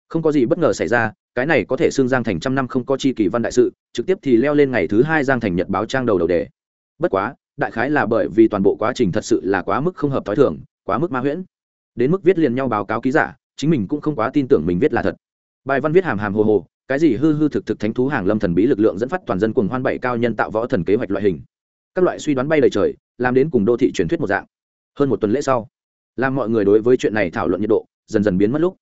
Không có gì bất ngờ xảy ra cái này có thể xương giang thành trăm năm không có chi kỳ văn đại sự, trực tiếp thì leo lên ngày thứ hai giang thành nhật báo trang đầu đầu đề. Bất quá, đại khái là bởi vì toàn bộ quá trình thật sự là quá mức không hợp t h o i thường, quá mức ma huyễn. Đến mức viết liền nhau báo cáo ký giả, chính mình cũng không quá tin tưởng mình viết là thật. Bài văn viết hàm hàm hồ hồ, cái gì hư hư thực thực thánh thú hàng lâm thần bí lực lượng dẫn phát toàn dân cùng hoan bảy cao nhân tạo võ thần kế hoạch loại hình. Các loại suy đoán bay đầy trời, làm đến cùng đô thị truyền thuyết một dạng. Hơn một tuần lễ sau, làm mọi người đối với chuyện này thảo luận nhiệt độ, dần dần biến mất lúc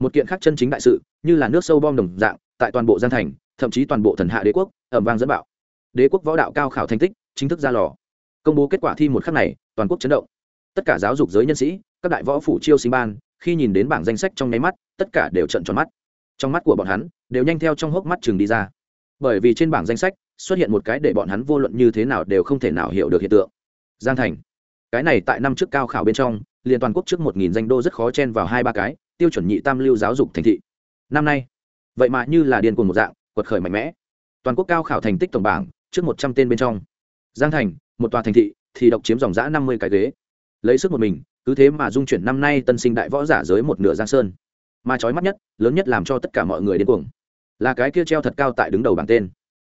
một kiện khác chân chính đại sự, như là nước sâu bom đồng dạng, tại toàn bộ gian thành, thậm chí toàn bộ thần hạ đế quốc ẩm vang dẫn bạo. Đế quốc võ đạo cao khảo thành tích, chính thức ra lò. Công bố kết quả thi một khắc này, toàn quốc chấn động. Tất cả giáo dục giới nhân sĩ, các đại võ phủ chiêu sinh ban, khi nhìn đến bảng danh sách trong nháy mắt, tất cả đều trận tròn mắt. Trong mắt của bọn hắn, đều nhanh theo trong hốc mắt chừng đi ra. Bởi vì trên bảng danh sách, xuất hiện một cái để bọn hắn vô luận như thế nào đều không thể nào hiểu được hiện tượng. Giang thành. Cái này tại năm trước cao khảo bên trong, liền toàn quốc trước một nghìn danh đô rất khó chen vào hai ba cái tiêu chuẩn nhị tam lưu giáo dục thành thị. Năm nay, vậy mà như là điên cuồng một dạng, quật khởi mạnh mẽ. Toàn quốc cao khảo thành tích tổng bảng, trước một trăm tên bên trong. Giang thành, một tòa thành thị, thì độc chiếm dòng giã năm mươi cái ghế. Lấy sức một mình, cứ thế mà dung chuyển năm nay tân sinh đại võ giả giới một nửa giang sơn. Mà trói mắt nhất, lớn nhất làm cho tất cả mọi người điên cuồng, là cái kia treo thật cao tại đứng đầu bảng tên.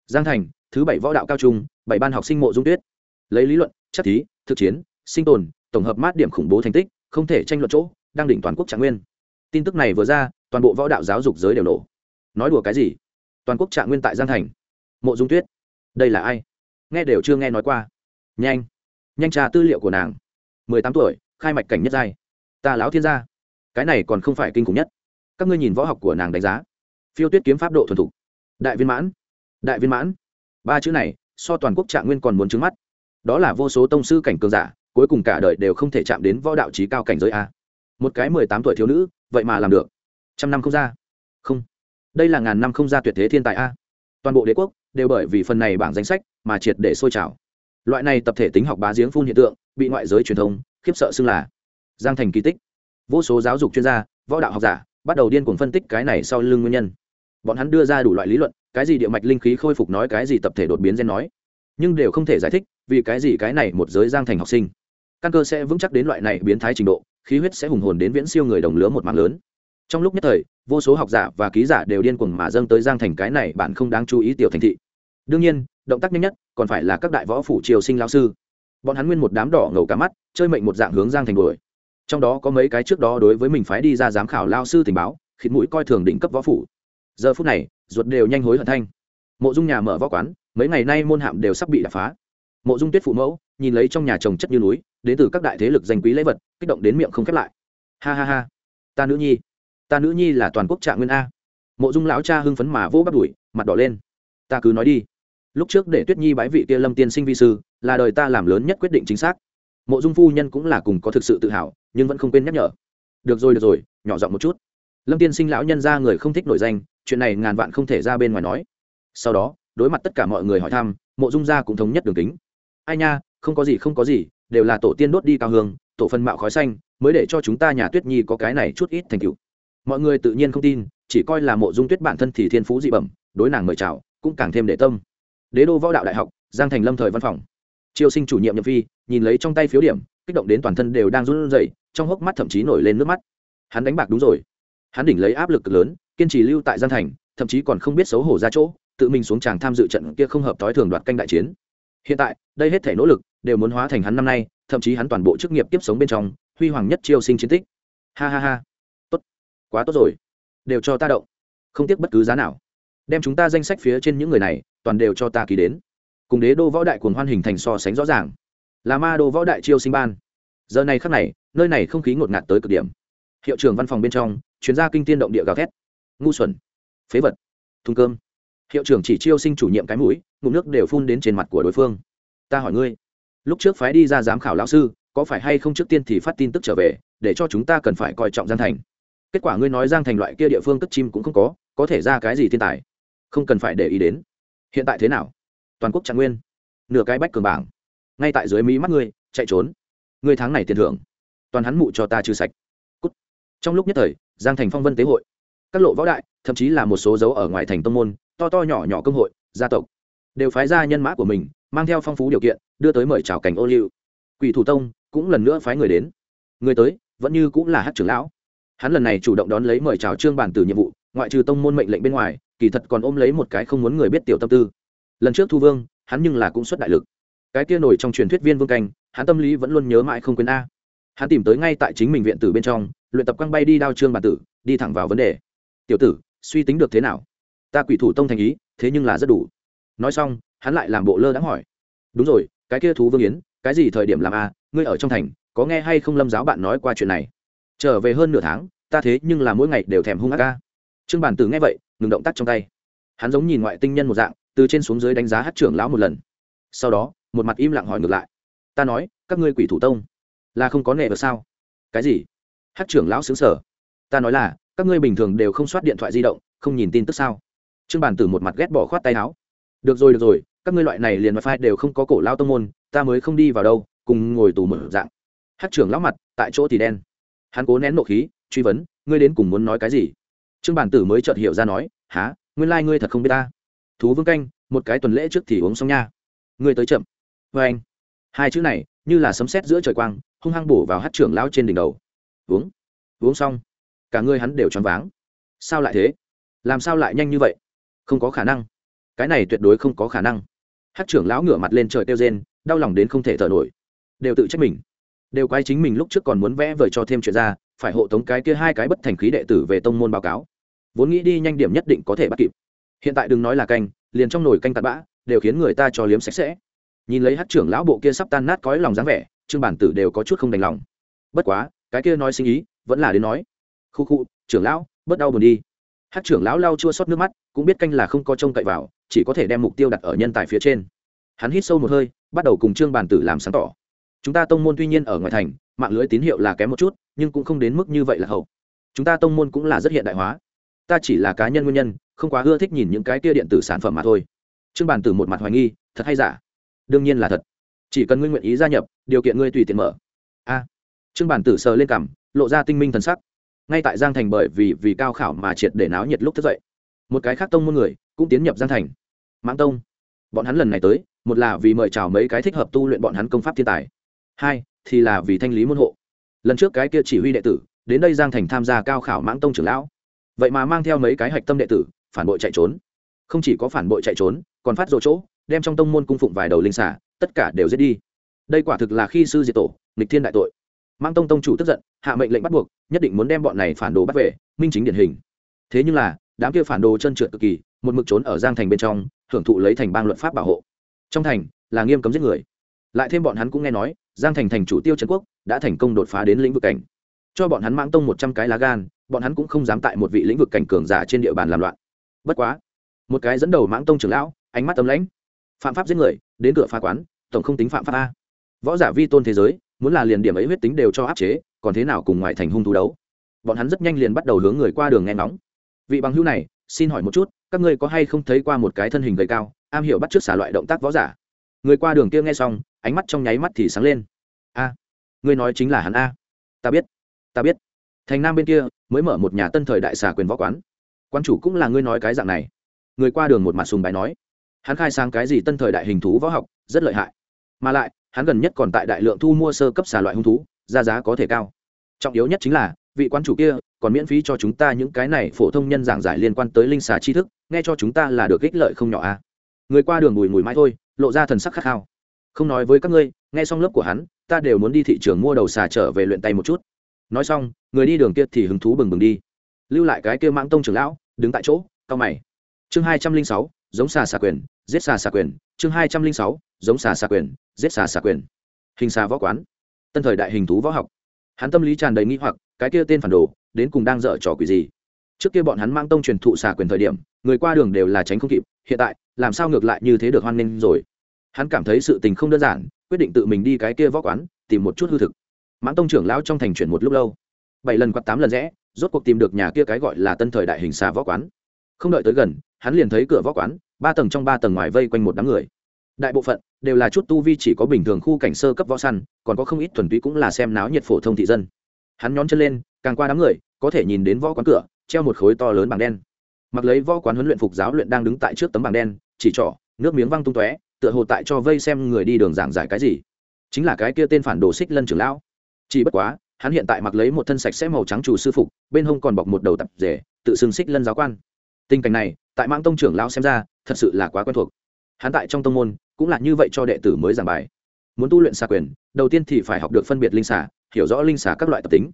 Giang thành, thứ bảy võ đạo cao trung, bảy ban học sinh mộ dung tuyết. Lấy lý luận, chất thí, thực chiến, sinh tồn, tổng hợp mát điểm khủng bố thành tích, không thể tranh luận chỗ, đang đỉnh toàn quốc trạng nguyên tin tức này vừa ra, toàn bộ võ đạo giáo dục giới đều nổ. Nói đùa cái gì? Toàn quốc trạng nguyên tại giang thành. Mộ dung tuyết, đây là ai? Nghe đều chưa nghe nói qua. Nhanh nhanh tra tư liệu của nàng. Mười tám tuổi, khai mạch cảnh nhất giai. Ta lão thiên gia. Cái này còn không phải kinh khủng nhất. Các ngươi nhìn võ học của nàng đánh giá. Phiêu tuyết kiếm pháp độ thuần thục. Đại viên mãn, đại viên mãn. Ba chữ này, so toàn quốc trạng nguyên còn muốn trứng mắt. Đó là vô số tông sư cảnh cường giả, cuối cùng cả đời đều không thể chạm đến võ đạo trí cao cảnh giới a. Một cái mười tám tuổi thiếu nữ vậy mà làm được. Trăm năm không ra. Không. Đây là ngàn năm không ra tuyệt thế thiên tài a. Toàn bộ đế quốc đều bởi vì phần này bảng danh sách mà triệt để sôi trào. Loại này tập thể tính học bá giếng phun hiện tượng, bị ngoại giới truyền thông khiếp sợ xưng là giang thành kỳ tích. Vô số giáo dục chuyên gia, võ đạo học giả bắt đầu điên cuồng phân tích cái này sau lưng nguyên nhân. Bọn hắn đưa ra đủ loại lý luận, cái gì địa mạch linh khí khôi phục nói cái gì tập thể đột biến gen nói. Nhưng đều không thể giải thích vì cái gì cái này một giới giang thành học sinh. Căn cơ sẽ vững chắc đến loại này biến thái trình độ khí huyết sẽ hùng hồn đến viễn siêu người đồng lứa một mạng lớn. Trong lúc nhất thời, vô số học giả và ký giả đều điên cuồng mà dâng tới giang thành cái này bạn không đáng chú ý tiểu thành thị. Đương nhiên, động tác nhanh nhất còn phải là các đại võ phủ triều sinh lao sư. Bọn hắn nguyên một đám đỏ ngầu cả mắt, chơi mệnh một dạng hướng giang thành đuổi. Trong đó có mấy cái trước đó đối với mình phái đi ra giám khảo lao sư tình báo, khịt mũi coi thường đỉnh cấp võ phủ. Giờ phút này, ruột đều nhanh hối hận thanh. Mộ dung nhà mở võ quán, mấy ngày nay môn hạm đều sắp bị đập phá. Mộ dung tuyết phụ mẫu, nhìn lấy trong nhà trồng chất như núi đến từ các đại thế lực danh quý lễ vật, kích động đến miệng không khép lại. Ha ha ha. Ta nữ nhi. Ta nữ nhi là toàn quốc trạng nguyên a. Mộ dung lão cha hưng phấn mà vỗ bắt đùi, mặt đỏ lên. Ta cứ nói đi. Lúc trước để tuyết nhi bái vị kia lâm tiên sinh vi sư, là đời ta làm lớn nhất quyết định chính xác. Mộ dung phu nhân cũng là cùng có thực sự tự hào, nhưng vẫn không quên nhắc nhở. Được rồi được rồi, nhỏ giọng một chút. Lâm tiên sinh lão nhân ra người không thích nổi danh, chuyện này ngàn vạn không thể ra bên ngoài nói. Sau đó, đối mặt tất cả mọi người hỏi thăm, mộ dung gia cũng thống nhất đường kính. Ai nha, không có gì, không có gì đều là tổ tiên đốt đi cao hương, tổ phân mạo khói xanh, mới để cho chúng ta nhà tuyết nhi có cái này chút ít thành tựu. Mọi người tự nhiên không tin, chỉ coi là mộ dung tuyết bản thân thì thiên phú dị bẩm, đối nàng mời chào, cũng càng thêm để tâm. Đế đô võ đạo đại học, giang thành lâm thời văn phòng. Triều sinh chủ nhiệm nhậm phi, nhìn lấy trong tay phiếu điểm, kích động đến toàn thân đều đang run rẩy, trong hốc mắt thậm chí nổi lên nước mắt. Hắn đánh bạc đúng rồi. Hắn đỉnh lấy áp lực cực lớn, kiên trì lưu tại giang thành, thậm chí còn không biết xấu hổ ra chỗ, tự mình xuống tràng tham dự trận kia không hợp tối thường đoạt canh đại chiến. Hiện tại, đây hết thể nỗ lực đều muốn hóa thành hắn năm nay, thậm chí hắn toàn bộ chức nghiệp tiếp sống bên trong, huy hoàng nhất chiêu sinh chiến tích. Ha ha ha. Tốt. Quá tốt rồi. Đều cho ta động. Không tiếc bất cứ giá nào. Đem chúng ta danh sách phía trên những người này, toàn đều cho ta ký đến. Cùng đế đô võ đại cuồng hoan hình thành so sánh rõ ràng. Là ma đô võ đại chiêu sinh ban. Giờ này khắc này, nơi này không khí ngột ngạt tới cực điểm. Hiệu trưởng văn phòng bên trong, chuyên gia kinh tiên động địa gào thét. Ngu xuẩn. Phế vật. Thùng cơm. Hiệu trưởng chỉ chiêu sinh chủ nhiệm cái mũi, ngụm nước đều phun đến trên mặt của đối phương. Ta hỏi ngươi lúc trước phái đi ra giám khảo lão sư, có phải hay không trước tiên thì phát tin tức trở về, để cho chúng ta cần phải coi trọng giang thành? Kết quả ngươi nói giang thành loại kia địa phương cất chim cũng không có có thể ra cái gì thiên tài? Không cần phải để ý đến. Hiện tại thế nào? Toàn quốc trạng nguyên. Nửa cái bách cường bảng. Ngay tại dưới mí mắt ngươi, chạy trốn. Ngươi tháng này tiền thưởng. Toàn hắn mụ cho ta trừ sạch. Cút. trong lúc nhất thời, giang thành phong vân tế hội. Các lộ võ đại, thậm chí là một số dấu ở ngoài thành tông môn, to to nhỏ nhỏ công hội, gia tộc, đều phái ra nhân mã của mình mang theo phong phú điều kiện, đưa tới mời chào cảnh ô liu. Quỷ thủ tông cũng lần nữa phái người đến. Người tới, vẫn như cũng là hát trưởng lão. Hắn lần này chủ động đón lấy mời chào trương bản từ nhiệm vụ, ngoại trừ tông môn mệnh lệnh bên ngoài, kỳ thật còn ôm lấy một cái không muốn người biết tiểu tâm tư. Lần trước thu vương, hắn nhưng là cũng xuất đại lực. Cái kia nổi trong truyền thuyết viên vương canh, hắn tâm lý vẫn luôn nhớ mãi không quên a. Hắn tìm tới ngay tại chính mình viện tử bên trong, luyện tập quăng bay đi đao trương bản tử, đi thẳng vào vấn đề. Tiểu tử, suy tính được thế nào? Ta quỷ thủ tông thành ý, thế nhưng là rất đủ. Nói xong hắn lại làm bộ lơ đãng hỏi. Đúng rồi, cái kia thú vương yến, cái gì thời điểm làm a ngươi ở trong thành, có nghe hay không lâm giáo bạn nói qua chuyện này? Trở về hơn nửa tháng, ta thế nhưng là mỗi ngày đều thèm hung ác ca. Trương bản tử nghe vậy, ngừng động tác trong tay. Hắn giống nhìn ngoại tinh nhân một dạng, từ trên xuống dưới đánh giá hát trưởng lão một lần. Sau đó, một mặt im lặng hỏi ngược lại. Ta nói, các ngươi quỷ thủ tông, là không có nệ được sao? Cái gì? Hát trưởng lão xứng sở ta nói là, các ngươi bình thường đều không soát điện thoại di động, không nhìn tin tức sao? Trương bản tử một mặt ghét bỏ khoát tay áo. Được rồi được rồi các ngươi loại này liền wifi đều không có cổ lao tông môn, ta mới không đi vào đâu, cùng ngồi tù mở dạng. Hát trưởng lão mặt, tại chỗ thì đen. Hắn cố nén nộ khí, truy vấn, ngươi đến cùng muốn nói cái gì? Trương bản tử mới chợt hiểu ra nói há nguyên lai、like、ngươi thật không biết ta. Thú vương canh, một cái tuần lễ trước thì uống xong nha. Ngươi tới chậm. Vê anh. Hai chữ này, như là sấm sét giữa trời quang, hung hăng bổ vào hát trưởng lão trên đỉnh đầu. Uống. Uống xong. Cả ngươi hắn đều choáng váng. Sao lại thế? Làm sao lại nhanh như vậy? Không có khả năng. Cái này tuyệt đối không có khả năng hát trưởng lão ngửa mặt lên trời kêu rên, đau lòng đến không thể thở nổi. Đều tự trách mình. Đều quay chính mình lúc trước còn muốn vẽ vời cho thêm chuyện ra, phải hộ tống cái kia hai cái bất thành khí đệ tử về tông môn báo cáo. Vốn nghĩ đi nhanh điểm nhất định có thể bắt kịp. Hiện tại đừng nói là canh, liền trong nồi canh tạt bã, đều khiến người ta cho liếm sạch sẽ. Nhìn lấy hát trưởng lão bộ kia sắp tan nát cõi lòng dáng vẻ, trương bản tử đều có chút không đành lòng. Bất quá, cái kia nói sinh ý, vẫn là đến nói. Khu khu, trưởng lão, bớt đau buồn đi. Hát trưởng lão lau chua xót nước mắt, cũng biết canh là không có trông cậy vào chỉ có thể đem mục tiêu đặt ở nhân tài phía trên. Hắn hít sâu một hơi, bắt đầu cùng trương bàn tử làm sáng tỏ. Chúng ta tông môn tuy nhiên ở ngoài thành, mạng lưới tín hiệu là kém một chút, nhưng cũng không đến mức như vậy là hậu. Chúng ta tông môn cũng là rất hiện đại hóa. Ta chỉ là cá nhân nguyên nhân, không quá ưa thích nhìn những cái kia điện tử sản phẩm mà thôi. Trương bàn tử một mặt hoài nghi, thật hay giả? Đương nhiên là thật. Chỉ cần ngươi nguyện ý gia nhập, điều kiện ngươi tùy tiện mở. A. À. Trương bàn tử sờ lên cằm, lộ ra tinh minh thần sắc. Ngay tại giang thành bởi vì vì cao khảo mà triệt để náo nhiệt lúc thức dậy một cái khác tông môn người cũng tiến nhập giang thành. Mãng tông. Bọn hắn lần này tới, một là vì mời chào mấy cái thích hợp tu luyện bọn hắn công pháp thiên tài. Hai, thì là vì thanh lý môn hộ. Lần trước cái kia chỉ huy đệ tử, đến đây giang thành tham gia cao khảo mãng tông trưởng lão. Vậy mà mang theo mấy cái hạch tâm đệ tử, phản bội chạy trốn. Không chỉ có phản bội chạy trốn, còn phát rộ chỗ, đem trong tông môn cung phụng vài đầu linh xả tất cả đều giết đi. Đây quả thực là khi sư diệt tổ, nghịch thiên đại tội. Mang tông tông chủ tức giận, hạ mệnh lệnh bắt buộc, nhất định muốn đem bọn này phản đồ bắt về, minh chính điển hình. Thế nhưng là đám kia phản đồ chân trượt cực kỳ, một mực trốn ở giang thành bên trong, hưởng thụ lấy thành bang luật pháp bảo hộ. Trong thành, là nghiêm cấm giết người. Lại thêm bọn hắn cũng nghe nói, giang thành thành chủ tiêu trần quốc đã thành công đột phá đến lĩnh vực cảnh. Cho bọn hắn mang tông một trăm cái lá gan, bọn hắn cũng không dám tại một vị lĩnh vực cảnh cường giả trên địa bàn làm loạn. Bất quá, một cái dẫn đầu mãng tông trưởng lão, ánh mắt tấm lãnh. Phạm pháp giết người, đến cửa phá quán, tổng không tính phạm pháp a. Võ giả vi tôn thế giới, muốn là liền điểm ấy huyết tính đều cho áp chế, còn thế nào cùng ngoại thành hung thú đấu? Bọn hắn rất nhanh liền bắt đầu hướng người qua đường nghe ngóng vị bằng hữu này, xin hỏi một chút, các ngươi có hay không thấy qua một cái thân hình gầy cao, am hiểu bắt t r ư ớ c xả loại động tác võ giả? Người qua đường kia nghe xong, ánh mắt trong nháy mắt thì sáng lên. A, ngươi nói chính là hắn a. Ta biết ta biết. Thành nam bên kia mới mở một nhà tân thời đại xà quyền võ quán. Quan chủ cũng là ngươi nói cái dạng này. Người qua đường một mặt sùng bài nói. Hắn khai sang cái gì tân thời đại hình thú võ học, rất lợi hại. Mà lại, hắn gần nhất còn tại đại lượng thu mua sơ cấp xà loại hung thú ra giá có thể cao. Trọng yếu nhất chính là vị quan chủ kia, còn miễn phí cho chúng ta những cái này phổ thông nhân giảng giải liên quan tới linh xà tri thức, nghe cho chúng ta là được ích lợi không nhỏ à. người qua đường bùi mùi mãi thôi, lộ ra thần sắc khát khao. Không nói với các ngươi, nghe xong lớp của hắn, ta đều muốn đi thị trường mua đầu xà trở về luyện tay một chút. Nói xong, người đi đường kia thì hứng thú bừng bừng đi. Lưu lại cái kia mãng tông trưởng lão, đứng tại chỗ, cao mày. Chương hai trăm linh sáu, giống xà xà quyền, giết xà xà quyền. Chương hai trăm linh sáu, giống xà xà quyền, giết xà xà quyền. Hình xà võ quán. Tân thời đại hình thú võ học. Hắn tâm lý tràn đầy nghi hoặc cái kia tên phản đồ, đến cùng đang dở trò quỷ gì? Trước kia bọn hắn mang tông truyền thụ xà quyền thời điểm, người qua đường đều là tránh không kịp, hiện tại, làm sao ngược lại như thế được hoan nghênh rồi? Hắn cảm thấy sự tình không đơn giản, quyết định tự mình đi cái kia võ quán, tìm một chút hư thực. Mãng tông trưởng lão trong thành chuyển một lúc lâu. Bảy lần quạt tám lần rẽ, rốt cuộc tìm được nhà kia cái gọi là tân thời đại hình xà võ quán. Không đợi tới gần, hắn liền thấy cửa võ quán, ba tầng trong ba tầng ngoài vây quanh một đám người. Đại bộ phận đều là chút tu vi chỉ có bình thường khu cảnh sơ cấp võ săn, còn có không ít thuần túy cũng là xem náo nhiệt phổ thông thị dân hắn nhón chân lên, càng qua đám người, có thể nhìn đến võ quán cửa, treo một khối to lớn bằng đen. Mặc lấy võ quán huấn luyện phục giáo luyện đang đứng tại trước tấm bảng đen, chỉ trỏ, nước miếng văng tung tóe, tựa hồ tại cho vây xem người đi đường giảng giải cái gì. Chính là cái kia tên phản đồ xích lân trưởng lão. Chỉ bất quá, hắn hiện tại mặc lấy một thân sạch sẽ màu trắng chủ sư phục, bên hông còn bọc một đầu tập rể, tự xưng xích lân giáo quan. Tình cảnh này, tại mạng tông trưởng lão xem ra, thật sự là quá quen thuộc. Hắn tại trong tông môn, cũng là như vậy cho đệ tử mới giảng bài. Muốn tu luyện xà quyền, đầu tiên thì phải học được phân biệt linh xà hiểu rõ linh xà các loại tập tính.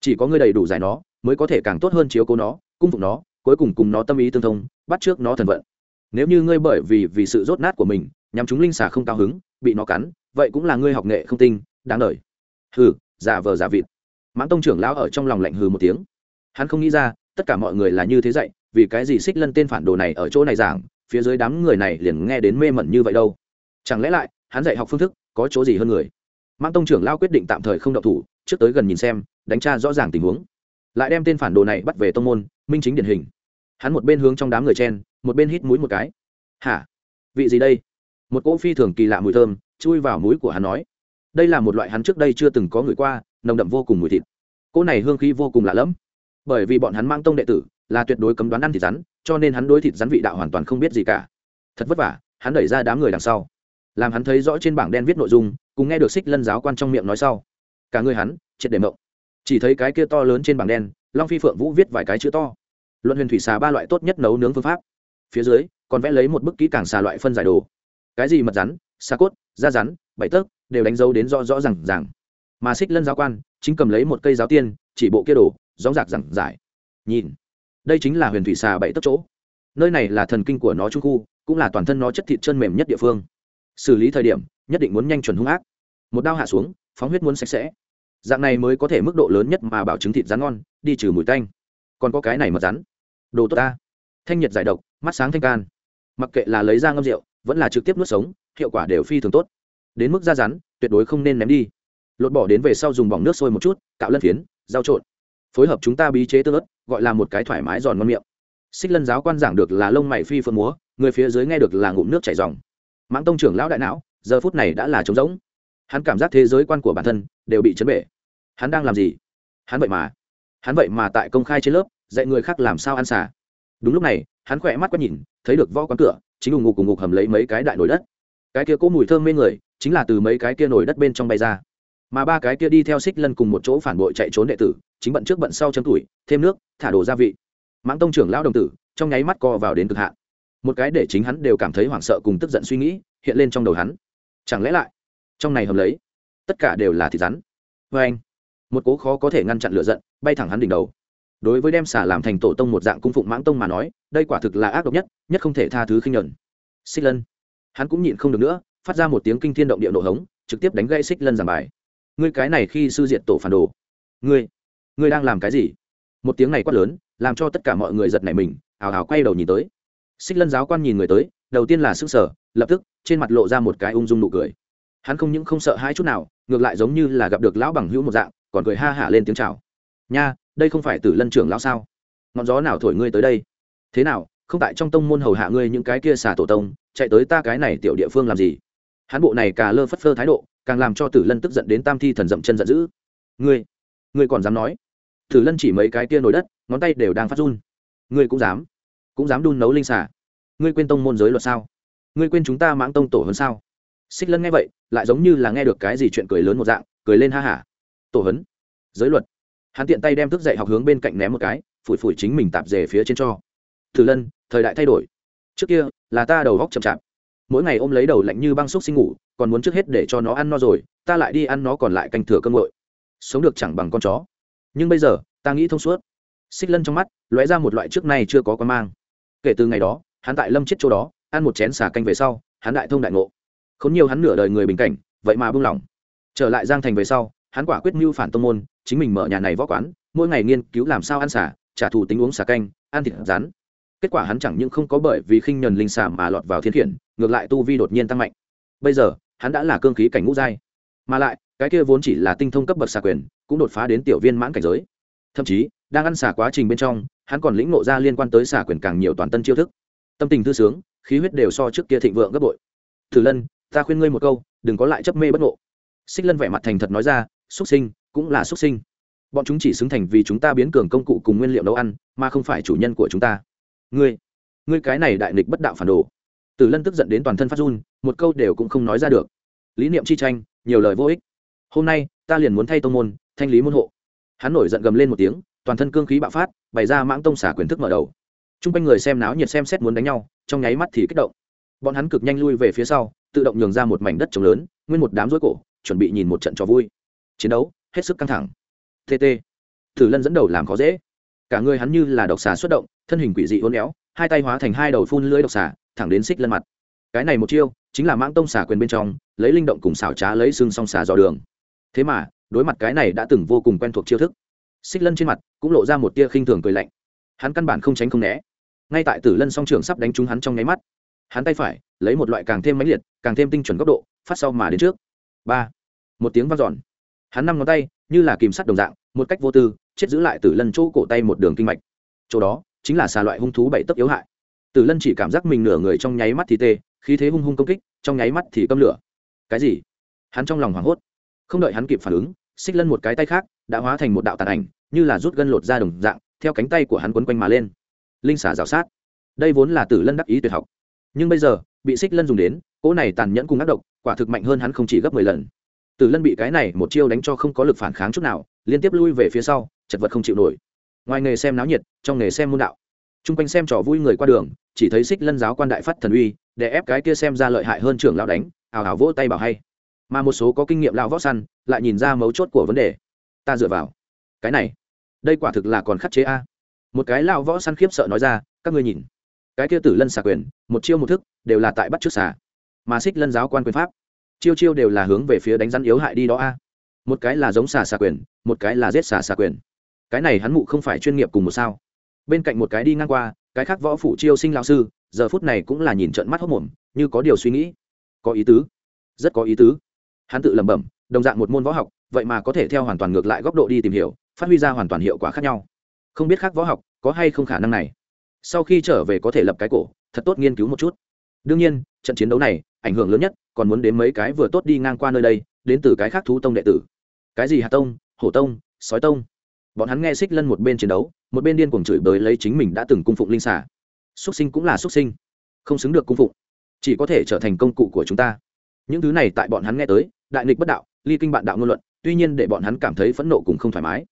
Chỉ có ngươi đầy đủ giải nó, mới có thể càng tốt hơn chiếu cố nó, cung phục nó, cuối cùng cùng nó tâm ý tương thông, bắt trước nó thần vận. Nếu như ngươi bởi vì vì sự rốt nát của mình nhằm chúng linh xà không cao hứng, bị nó cắn, vậy cũng là ngươi học nghệ không tinh, đáng đời. Hừ, giả vờ giả vịt. Mãn tông trưởng lão ở trong lòng lạnh hừ một tiếng. Hắn không nghĩ ra, tất cả mọi người là như thế dạy, vì cái gì xích lân tên phản đồ này ở chỗ này giảng, phía dưới đám người này liền nghe đến mê mẩn như vậy đâu. Chẳng lẽ lại, hắn dạy học phương thức có chỗ gì hơn người? Mãng tông trưởng lao quyết định tạm thời không đậu thủ, trước tới gần nhìn xem, đánh tra rõ ràng tình huống. Lại đem tên phản đồ này bắt về tông môn, minh chính điển hình. Hắn một bên hướng trong đám người chen, một bên hít mũi một cái. Hả? Vị gì đây? Một cỗ phi thường kỳ lạ mùi thơm, chui vào mũi của hắn nói. Đây là một loại hắn trước đây chưa từng có người qua, nồng đậm vô cùng mùi thịt. Cỗ này hương khí vô cùng lạ lẫm. Bởi vì bọn hắn mang tông đệ tử là tuyệt đối cấm đoán ăn thịt rắn, cho nên hắn đối thịt rắn vị đạo hoàn toàn không biết gì cả. Thật vất vả, hắn đẩy ra đám người đằng sau. Làm hắn thấy rõ trên bảng đen viết nội dung cùng nghe được xích lân giáo quan trong miệng nói sau. Cả người hắn, triệt để mộng. Chỉ thấy cái kia to lớn trên bảng đen, long phi phượng vũ viết vài cái chữ to. Luận huyền thủy xà ba loại tốt nhất nấu nướng phương pháp. Phía dưới, còn vẽ lấy một bức kỹ càng xà loại phân giải đồ. Cái gì mật rắn, xà cốt, da rắn, bảy tấc, đều đánh dấu đến rõ rõ rằng ràng. Rằng mà xích lân giáo quan, chính cầm lấy một cây giáo tiên, chỉ bộ kia đồ, gióng giạc rằng giải. Nhìn, đây chính là huyền thủy xà bảy tấc chỗ. Nơi này là thần kinh của nó trung khu, cũng là toàn thân nó chất thịt chân mềm nhất địa phương. Xử lý thời điểm nhất định muốn nhanh chuẩn hung ác. Một đao hạ xuống, phóng huyết muốn sạch sẽ. Dạng này mới có thể mức độ lớn nhất mà bảo chứng thịt rắn ngon, đi trừ mùi tanh. Còn có cái này mật rắn. Đồ tốt ta. Thanh nhiệt giải độc, mắt sáng thanh can. Mặc kệ là lấy ra ngâm rượu, vẫn là trực tiếp nuốt sống, hiệu quả đều phi thường tốt. Đến mức da rắn, tuyệt đối không nên ném đi. Lột bỏ đến về sau dùng bỏng nước sôi một chút, cạo lân phiến, rau trộn. Phối hợp chúng ta bí chế tương ớt, gọi là một cái thoải mái giòn ngon miệng. Xích lân giáo quan giảng được là lông mày phi phương múa, người phía dưới nghe được là ngụm nước chảy dòng mãng tông trưởng lão đại não giờ phút này đã là trống rỗng. Hắn cảm giác thế giới quan của bản thân đều bị chấn bể. Hắn đang làm gì? Hắn vậy mà, hắn vậy mà tại công khai trên lớp, dạy người khác làm sao ăn xả đúng lúc này, hắn khỏe mắt quét nhìn, thấy được võ quán cửa, chính ủng ngục cùng ngục hầm lấy mấy cái đại nồi đất. Cái kia cỗ mùi thơm mê người, chính là từ mấy cái kia nồi đất bên trong bay ra. Mà ba cái kia đi theo xích lân cùng một chỗ phản bội chạy trốn đệ tử, chính bận trước bận sau chấm tuổi, thêm nước, thả đồ gia vị. Mãng tông trưởng lão đồng tử, trong nháy mắt co vào đến cực hạn. Một cái để chính hắn đều cảm thấy hoảng sợ cùng tức giận suy nghĩ, hiện lên trong đầu hắn chẳng lẽ lại, trong này hầm lấy, tất cả đều là thịt rắn. Vê anh, một cố khó có thể ngăn chặn lửa giận, bay thẳng hắn đỉnh đầu. Đối với đem xả làm thành tổ tông một dạng cung phụng mãng tông mà nói, đây quả thực là ác độc nhất nhất không thể tha thứ khinh nhuận. Xích lân, hắn cũng nhịn không được nữa, phát ra một tiếng kinh thiên động địa nổ hống, trực tiếp đánh gãy xích lân giảng bài. Ngươi cái này khi sư diện tổ phản đồ. Ngươi ngươi đang làm cái gì? Một tiếng này quát lớn, làm cho tất cả mọi người giật nảy mình ào ào quay đầu nhìn tới. Xích lân giáo quan nhìn người tới đầu tiên là sức sở lập tức, trên mặt lộ ra một cái ung dung nụ cười. Hắn không những không sợ hai chút nào, ngược lại giống như là gặp được lão bằng hữu một dạng, còn cười ha hả lên tiếng chào. Nha, đây không phải tử lân trưởng lão sao? Ngọn gió nào thổi ngươi tới đây? Thế nào, không tại trong tông môn hầu hạ ngươi những cái kia xà tổ tông, chạy tới ta cái này tiểu địa phương làm gì? Hắn bộ này cà lơ phất phơ thái độ, càng làm cho tử lân tức giận đến tam thi thần dậm chân giận dữ. Ngươi ngươi còn dám nói? Tử lân chỉ mấy cái kia nổi đất, ngón tay đều đang phát run. Ngươi cũng dám cũng dám đun nấu linh xà ngươi quên tông môn giới luật sao? Ngươi quên chúng ta mãng tông tổ hơn sao? Xích lân nghe vậy, lại giống như là nghe được cái gì chuyện cười lớn một dạng, cười lên ha hả. Tổ hấn giới luật? Hắn tiện tay đem thức dậy học hướng bên cạnh ném một cái, phủi phủi chính mình tạp dề phía trên cho. Thử lân, thời đại thay đổi. Trước kia, là ta đầu góc chậm chạp. Mỗi ngày ôm lấy đầu lạnh như băng xúc sinh ngủ, còn muốn trước hết để cho nó ăn no rồi, ta lại đi ăn nó còn lại canh thừa cơm ngội sống được chẳng bằng con chó. Nhưng bây giờ, ta nghĩ thông suốt. Xích lân trong mắt, lóe ra một loại trước nay chưa có con mang. Kể từ ngày đó hắn tại lâm chết chỗ đó, ăn một chén xà canh về sau, hắn đại thông đại ngộ. K h ố n nhiều hắn nửa đời người bình cảnh, vậy mà buông lỏng. Trở lại giang thành về sau, hắn quả quyết mưu phản tông môn, chính mình mở nhà này võ quán, mỗi ngày nghiên cứu làm sao ăn xả trả thù tính uống xà canh, ăn thịt rắn kết quả hắn chẳng những không có bởi vì khinh nhuần linh xà mà lọt vào thiên khiển, ngược lại tu vi đột nhiên tăng mạnh. Bây giờ, hắn đã là cương khí cảnh ngũ giai. Mà lại, cái kia vốn chỉ là tinh thông cấp bậc xà quyền, cũng đột phá đến tiểu viên mãn cảnh giới. Thậm chí, đang ăn xả quá trình bên trong, hắn còn lĩnh ngộ ra liên quan tới xả quyền càng nhiều toàn tân chiêu thức tâm tình thư sướng, khí huyết đều so trước kia thịnh vượng gấp bội. Thử lân, ta khuyên ngươi một câu, đừng có lại chấp mê bất ngộ. Xích lân vẻ mặt thành thật nói ra xuất sinh, cũng là xuất sinh. Bọn chúng chỉ xứng thành vì chúng ta biến cường công cụ cùng nguyên liệu nấu ăn, mà không phải chủ nhân của chúng ta. Ngươi ngươi cái này đại nghịch bất đạo phản đồ. Tử lân tức giận đến toàn thân phát run, một câu đều cũng không nói ra được. Lý niệm chi tranh, nhiều lời vô ích. Hôm nay, ta liền muốn thay tông môn, thanh lý môn hộ. Hắn nổi giận gầm lên một tiếng, toàn thân cương khí bạo phát, bày ra mãng tông xả quyền thức mở đầu t r u n g quanh người xem náo nhiệt xem xét muốn đánh nhau, trong nháy mắt thì kích động. Bọn hắn cực nhanh lui về phía sau, tự động nhường ra một mảnh đất trống lớn, nguyên một đám rối cổ, chuẩn bị nhìn một trận trò vui. Chiến đấu, hết sức căng thẳng. Tt thử lân dẫn đầu làm khó dễ. Cả người hắn như là độc xà xuất động, thân hình quỷ dị hôn éo, hai tay hóa thành hai đầu phun lưới độc xà, thẳng đến xích lân mặt. Cái này một chiêu, chính là mãng tông xà quyền bên trong, lấy linh động cùng xảo trá lấy xương song xà dò đường. Thế mà, đối mặt cái này đã từng vô cùng quen thuộc chiêu thức, xích lân trên mặt cũng lộ ra một tia khinh thường cười lạnh. Hắn căn bản không tránh không né ngay tại tử lân song trường sắp đánh trúng hắn trong nháy mắt, hắn tay phải lấy một loại càng thêm mãnh liệt, càng thêm tinh chuẩn góc độ, phát sau mà đến trước. Ba. Một tiếng vang dọn. Hắn năm ngón tay, như là kìm sắt đồng dạng, một cách vô tư, chết giữ lại tử lân chỗ cổ tay một đường kinh mạch. Chỗ đó, chính là xà loại hung thú bảy tấc yếu hại. Tử lân chỉ cảm giác mình nửa người trong nháy mắt thì tê, khí thế hung hung công kích, trong nháy mắt thì câm lửa. Cái gì? Hắn trong lòng hoảng hốt. Không đợi hắn kịp phản ứng, xích lân một cái tay khác đã hóa thành một đạo tàn ảnh, như là rút gân lột ra đồng dạng, theo cánh tay của hắn quấn quanh mà lên linh xả rào sát. Đây vốn là tử lân đắc ý tuyệt học. Nhưng bây giờ, bị xích lân dùng đến, cỗ này tàn nhẫn cùng ác độc, quả thực mạnh hơn hắn không chỉ gấp mười lần. Tử lân bị cái này một chiêu đánh cho không có lực phản kháng chút nào, liên tiếp lui về phía sau, chật vật không chịu nổi. Ngoài nghề xem náo nhiệt, trong nghề xem môn đạo. T r u n g quanh xem trò vui người qua đường, chỉ thấy xích lân giáo quan đại phát thần uy, để ép cái kia xem ra lợi hại hơn trưởng lão đánh, ào ào vỗ tay bảo hay. Mà một số có kinh nghiệm lao võ săn, lại nhìn ra mấu chốt của vấn đề. Ta dựa vào. Cái này, đây quả thực là còn khắc chế a một cái lao võ săn khiếp sợ nói ra, các ngươi nhìn, cái kia tử lân xà quyền, một chiêu một thức, đều là tại bắt trước xà. Mà xích lân giáo quan quyền pháp, chiêu chiêu đều là hướng về phía đánh rắn yếu hại đi đó a. Một cái là giống xà xà quyền, một cái là giết xà xà quyền. Cái này hắn mụ không phải chuyên nghiệp cùng một sao. Bên cạnh một cái đi ngang qua, cái khác võ phụ chiêu sinh lao sư, giờ phút này cũng là nhìn trận mắt hốc mồm, như có điều suy nghĩ. Có ý tứ. Rất có ý tứ. Hắn tự lẩm bẩm, đồng dạng một môn võ học, vậy mà có thể theo hoàn toàn ngược lại góc độ đi tìm hiểu, phát huy ra hoàn toàn hiệu quả khác nhau không biết khác võ học có hay không khả năng này. Sau khi trở về có thể lập cái cổ, thật tốt nghiên cứu một chút. Đương nhiên, trận chiến đấu này, ảnh hưởng lớn nhất, còn muốn đến mấy cái vừa tốt đi ngang qua nơi đây, đến từ cái khác thú tông đệ tử. Cái gì hà tông, hổ tông, sói tông? Bọn hắn nghe xích lân một bên chiến đấu, một bên điên cuồng chửi bới lấy chính mình đã từng cung phụng linh xả xuất sinh cũng là xuất sinh. Không xứng được cung phụng. Chỉ có thể trở thành công cụ của chúng ta. Những thứ này tại bọn hắn nghe tới, đại nghịch bất đạo, ly kinh bạn đạo ngôn luận, tuy nhiên để bọn hắn cảm thấy phẫn nộ cùng không thoải mái.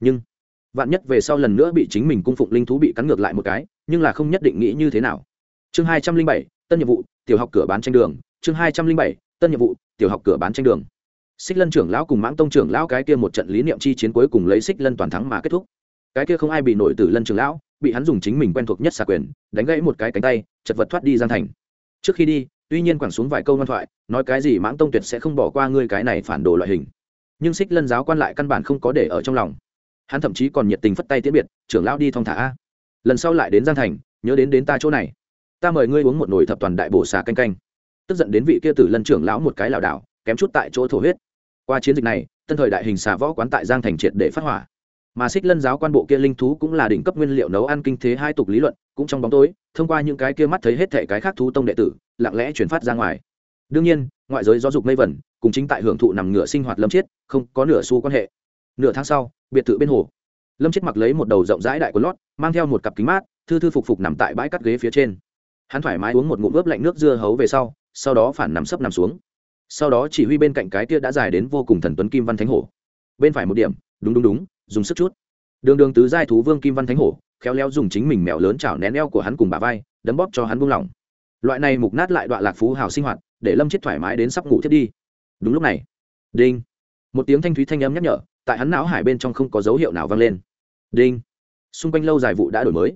Nhưng vạn nhất về sau lần nữa bị chính mình cung phụng linh thú bị cắn ngược lại một cái, nhưng là không nhất định nghĩ như thế nào. Chương hai trăm linh bảy, tân nhiệm vụ, tiểu học cửa bán tranh đường. Chương hai trăm linh bảy, tân nhiệm vụ, tiểu học cửa bán tranh đường. Xích lân trưởng lão cùng mãng tông trưởng lão cái kia một trận lý niệm chi chiến cuối cùng lấy xích lân toàn thắng mà kết thúc. Cái kia không ai bị nổi từ lân trưởng lão, bị hắn dùng chính mình quen thuộc nhất xà quyền, đánh gãy một cái cánh tay, chật vật thoát đi gian thành. Trước khi đi, tuy nhiên quẳng xuống vài câu ngoan thoại, nói cái gì mãng tông tuyệt sẽ không bỏ qua ngươi cái này phản đồ loại hình. Nhưng xích lân giáo quan lại căn bản không có để ở trong lòng hắn thậm chí còn nhiệt tình phất tay tiễn biệt, trưởng lão đi thong thả a. Lần sau lại đến giang thành, nhớ đến đến ta chỗ này. Ta mời ngươi uống một nồi thập toàn đại bổ xà canh canh. Tức giận đến vị kia tử lân trưởng lão một cái lảo đảo, kém chút tại chỗ thổ huyết. Qua chiến dịch này, tân thời đại hình xà võ quán tại giang thành triệt để phát hỏa. Mà xích lân giáo quan bộ kia linh thú cũng là đỉnh cấp nguyên liệu nấu ăn kinh thế hai tục lý luận, cũng trong bóng tối, thông qua những cái kia mắt thấy hết thể cái khác thú tông đệ tử, lặng lẽ chuyển phát ra ngoài. Đương nhiên, ngoại giới giáo dục mây vẩn, cùng chính tại hưởng thụ nằm ngửa sinh hoạt lâm chiết, không có nửa xu quan hệ nửa tháng sau, biệt thự bên hồ. Lâm chết mặc lấy một đầu rộng rãi đại quần lót, mang theo một cặp kính mát, thư thư phục phục nằm tại bãi cắt ghế phía trên. Hắn thoải mái uống một ngụm ướp lạnh nước dưa hấu về sau sau đó phản nằm sấp nằm xuống. Sau đó chỉ huy bên cạnh cái kia đã dài đến vô cùng thần tuấn kim văn thánh hổ. Bên phải một điểm, đúng đúng đúng, dùng sức chút. Đường đường tứ giai thú vương kim văn thánh hổ, khéo léo dùng chính mình mèo lớn chảo nén eo của hắn cùng bà vai, đấm bóp cho hắn buông lỏng. Loại này mục nát lại đoạn lạc phú hào sinh hoạt, để lâm chết thoải mái đến sắp ngủ thiết đi. Đúng lúc này. Đinh. Một tiếng thanh thúy thanh âm nhắc nhở tại hắn não hải bên trong không có dấu hiệu nào vang lên. Đinh. Xung quanh lâu dài vụ đã đổi mới.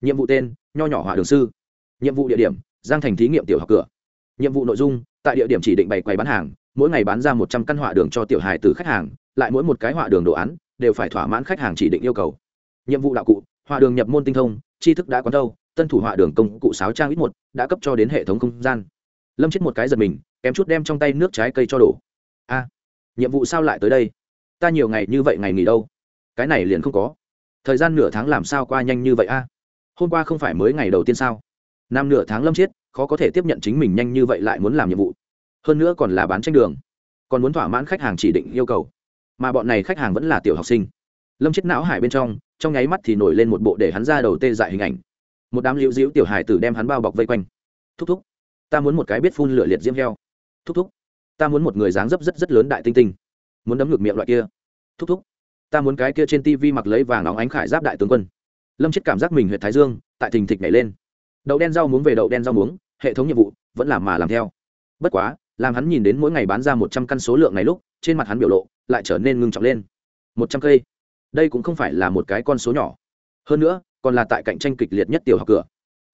Nhiệm vụ tên, nho nhỏ hỏa đường sư. Nhiệm vụ địa điểm, giang thành thí nghiệm tiểu học cửa. Nhiệm vụ nội dung, tại địa điểm chỉ định bày quầy bán hàng, mỗi ngày bán ra một trăm căn họa đường cho tiểu hài từ khách hàng, lại mỗi một cái họa đường đồ án, đều phải thỏa mãn khách hàng chỉ định yêu cầu. Nhiệm vụ đạo cụ họa đường nhập môn tinh thông, tri thức đã có đâu, tân thủ họa đường công cụ sáo trang ít một, đã cấp cho đến hệ thống không gian. Lâm chết một cái giật mình, kém chút đem trong tay nước trái cây cho đổ. A, nhiệm vụ sao lại tới đây? Ta nhiều ngày như vậy ngày nghỉ đâu? Cái này liền không có. Thời gian nửa tháng làm sao qua nhanh như vậy a? Hôm qua không phải mới ngày đầu tiên sao? Năm nửa tháng lâm chết, khó có thể tiếp nhận chính mình nhanh như vậy lại muốn làm nhiệm vụ. Hơn nữa còn là bán tranh đường. Còn muốn thỏa mãn khách hàng chỉ định yêu cầu. Mà bọn này khách hàng vẫn là tiểu học sinh. Lâm chết não hải bên trong trong nháy mắt thì nổi lên một bộ để hắn ra đầu tê dại hình ảnh. Một đám liễu diễu tiểu hải tử đem hắn bao bọc vây quanh. Thúc thúc, ta muốn một cái biết phun lửa liệt diễm heo. Thúc thúc, ta muốn một người dáng dấp rất rất lớn đại tinh tinh muốn đấm ngược miệng loại kia. Thúc thúc, ta muốn cái kia trên tivi mặc lấy vàng óng ánh khải giáp đại tướng quân. Lâm chết cảm giác mình huyện thái dương, tại thình thịch nhảy lên. Đậu đen rau muống về đậu đen rau muống, hệ thống nhiệm vụ, vẫn làm mà làm theo. Bất quá, làm hắn nhìn đến mỗi ngày bán ra một trăm căn số lượng này lúc, trên mặt hắn biểu lộ lại trở nên ngưng trọng lên. Một trăm cây. Đây cũng không phải là một cái con số nhỏ. Hơn nữa, còn là tại cạnh tranh kịch liệt nhất tiểu học cửa.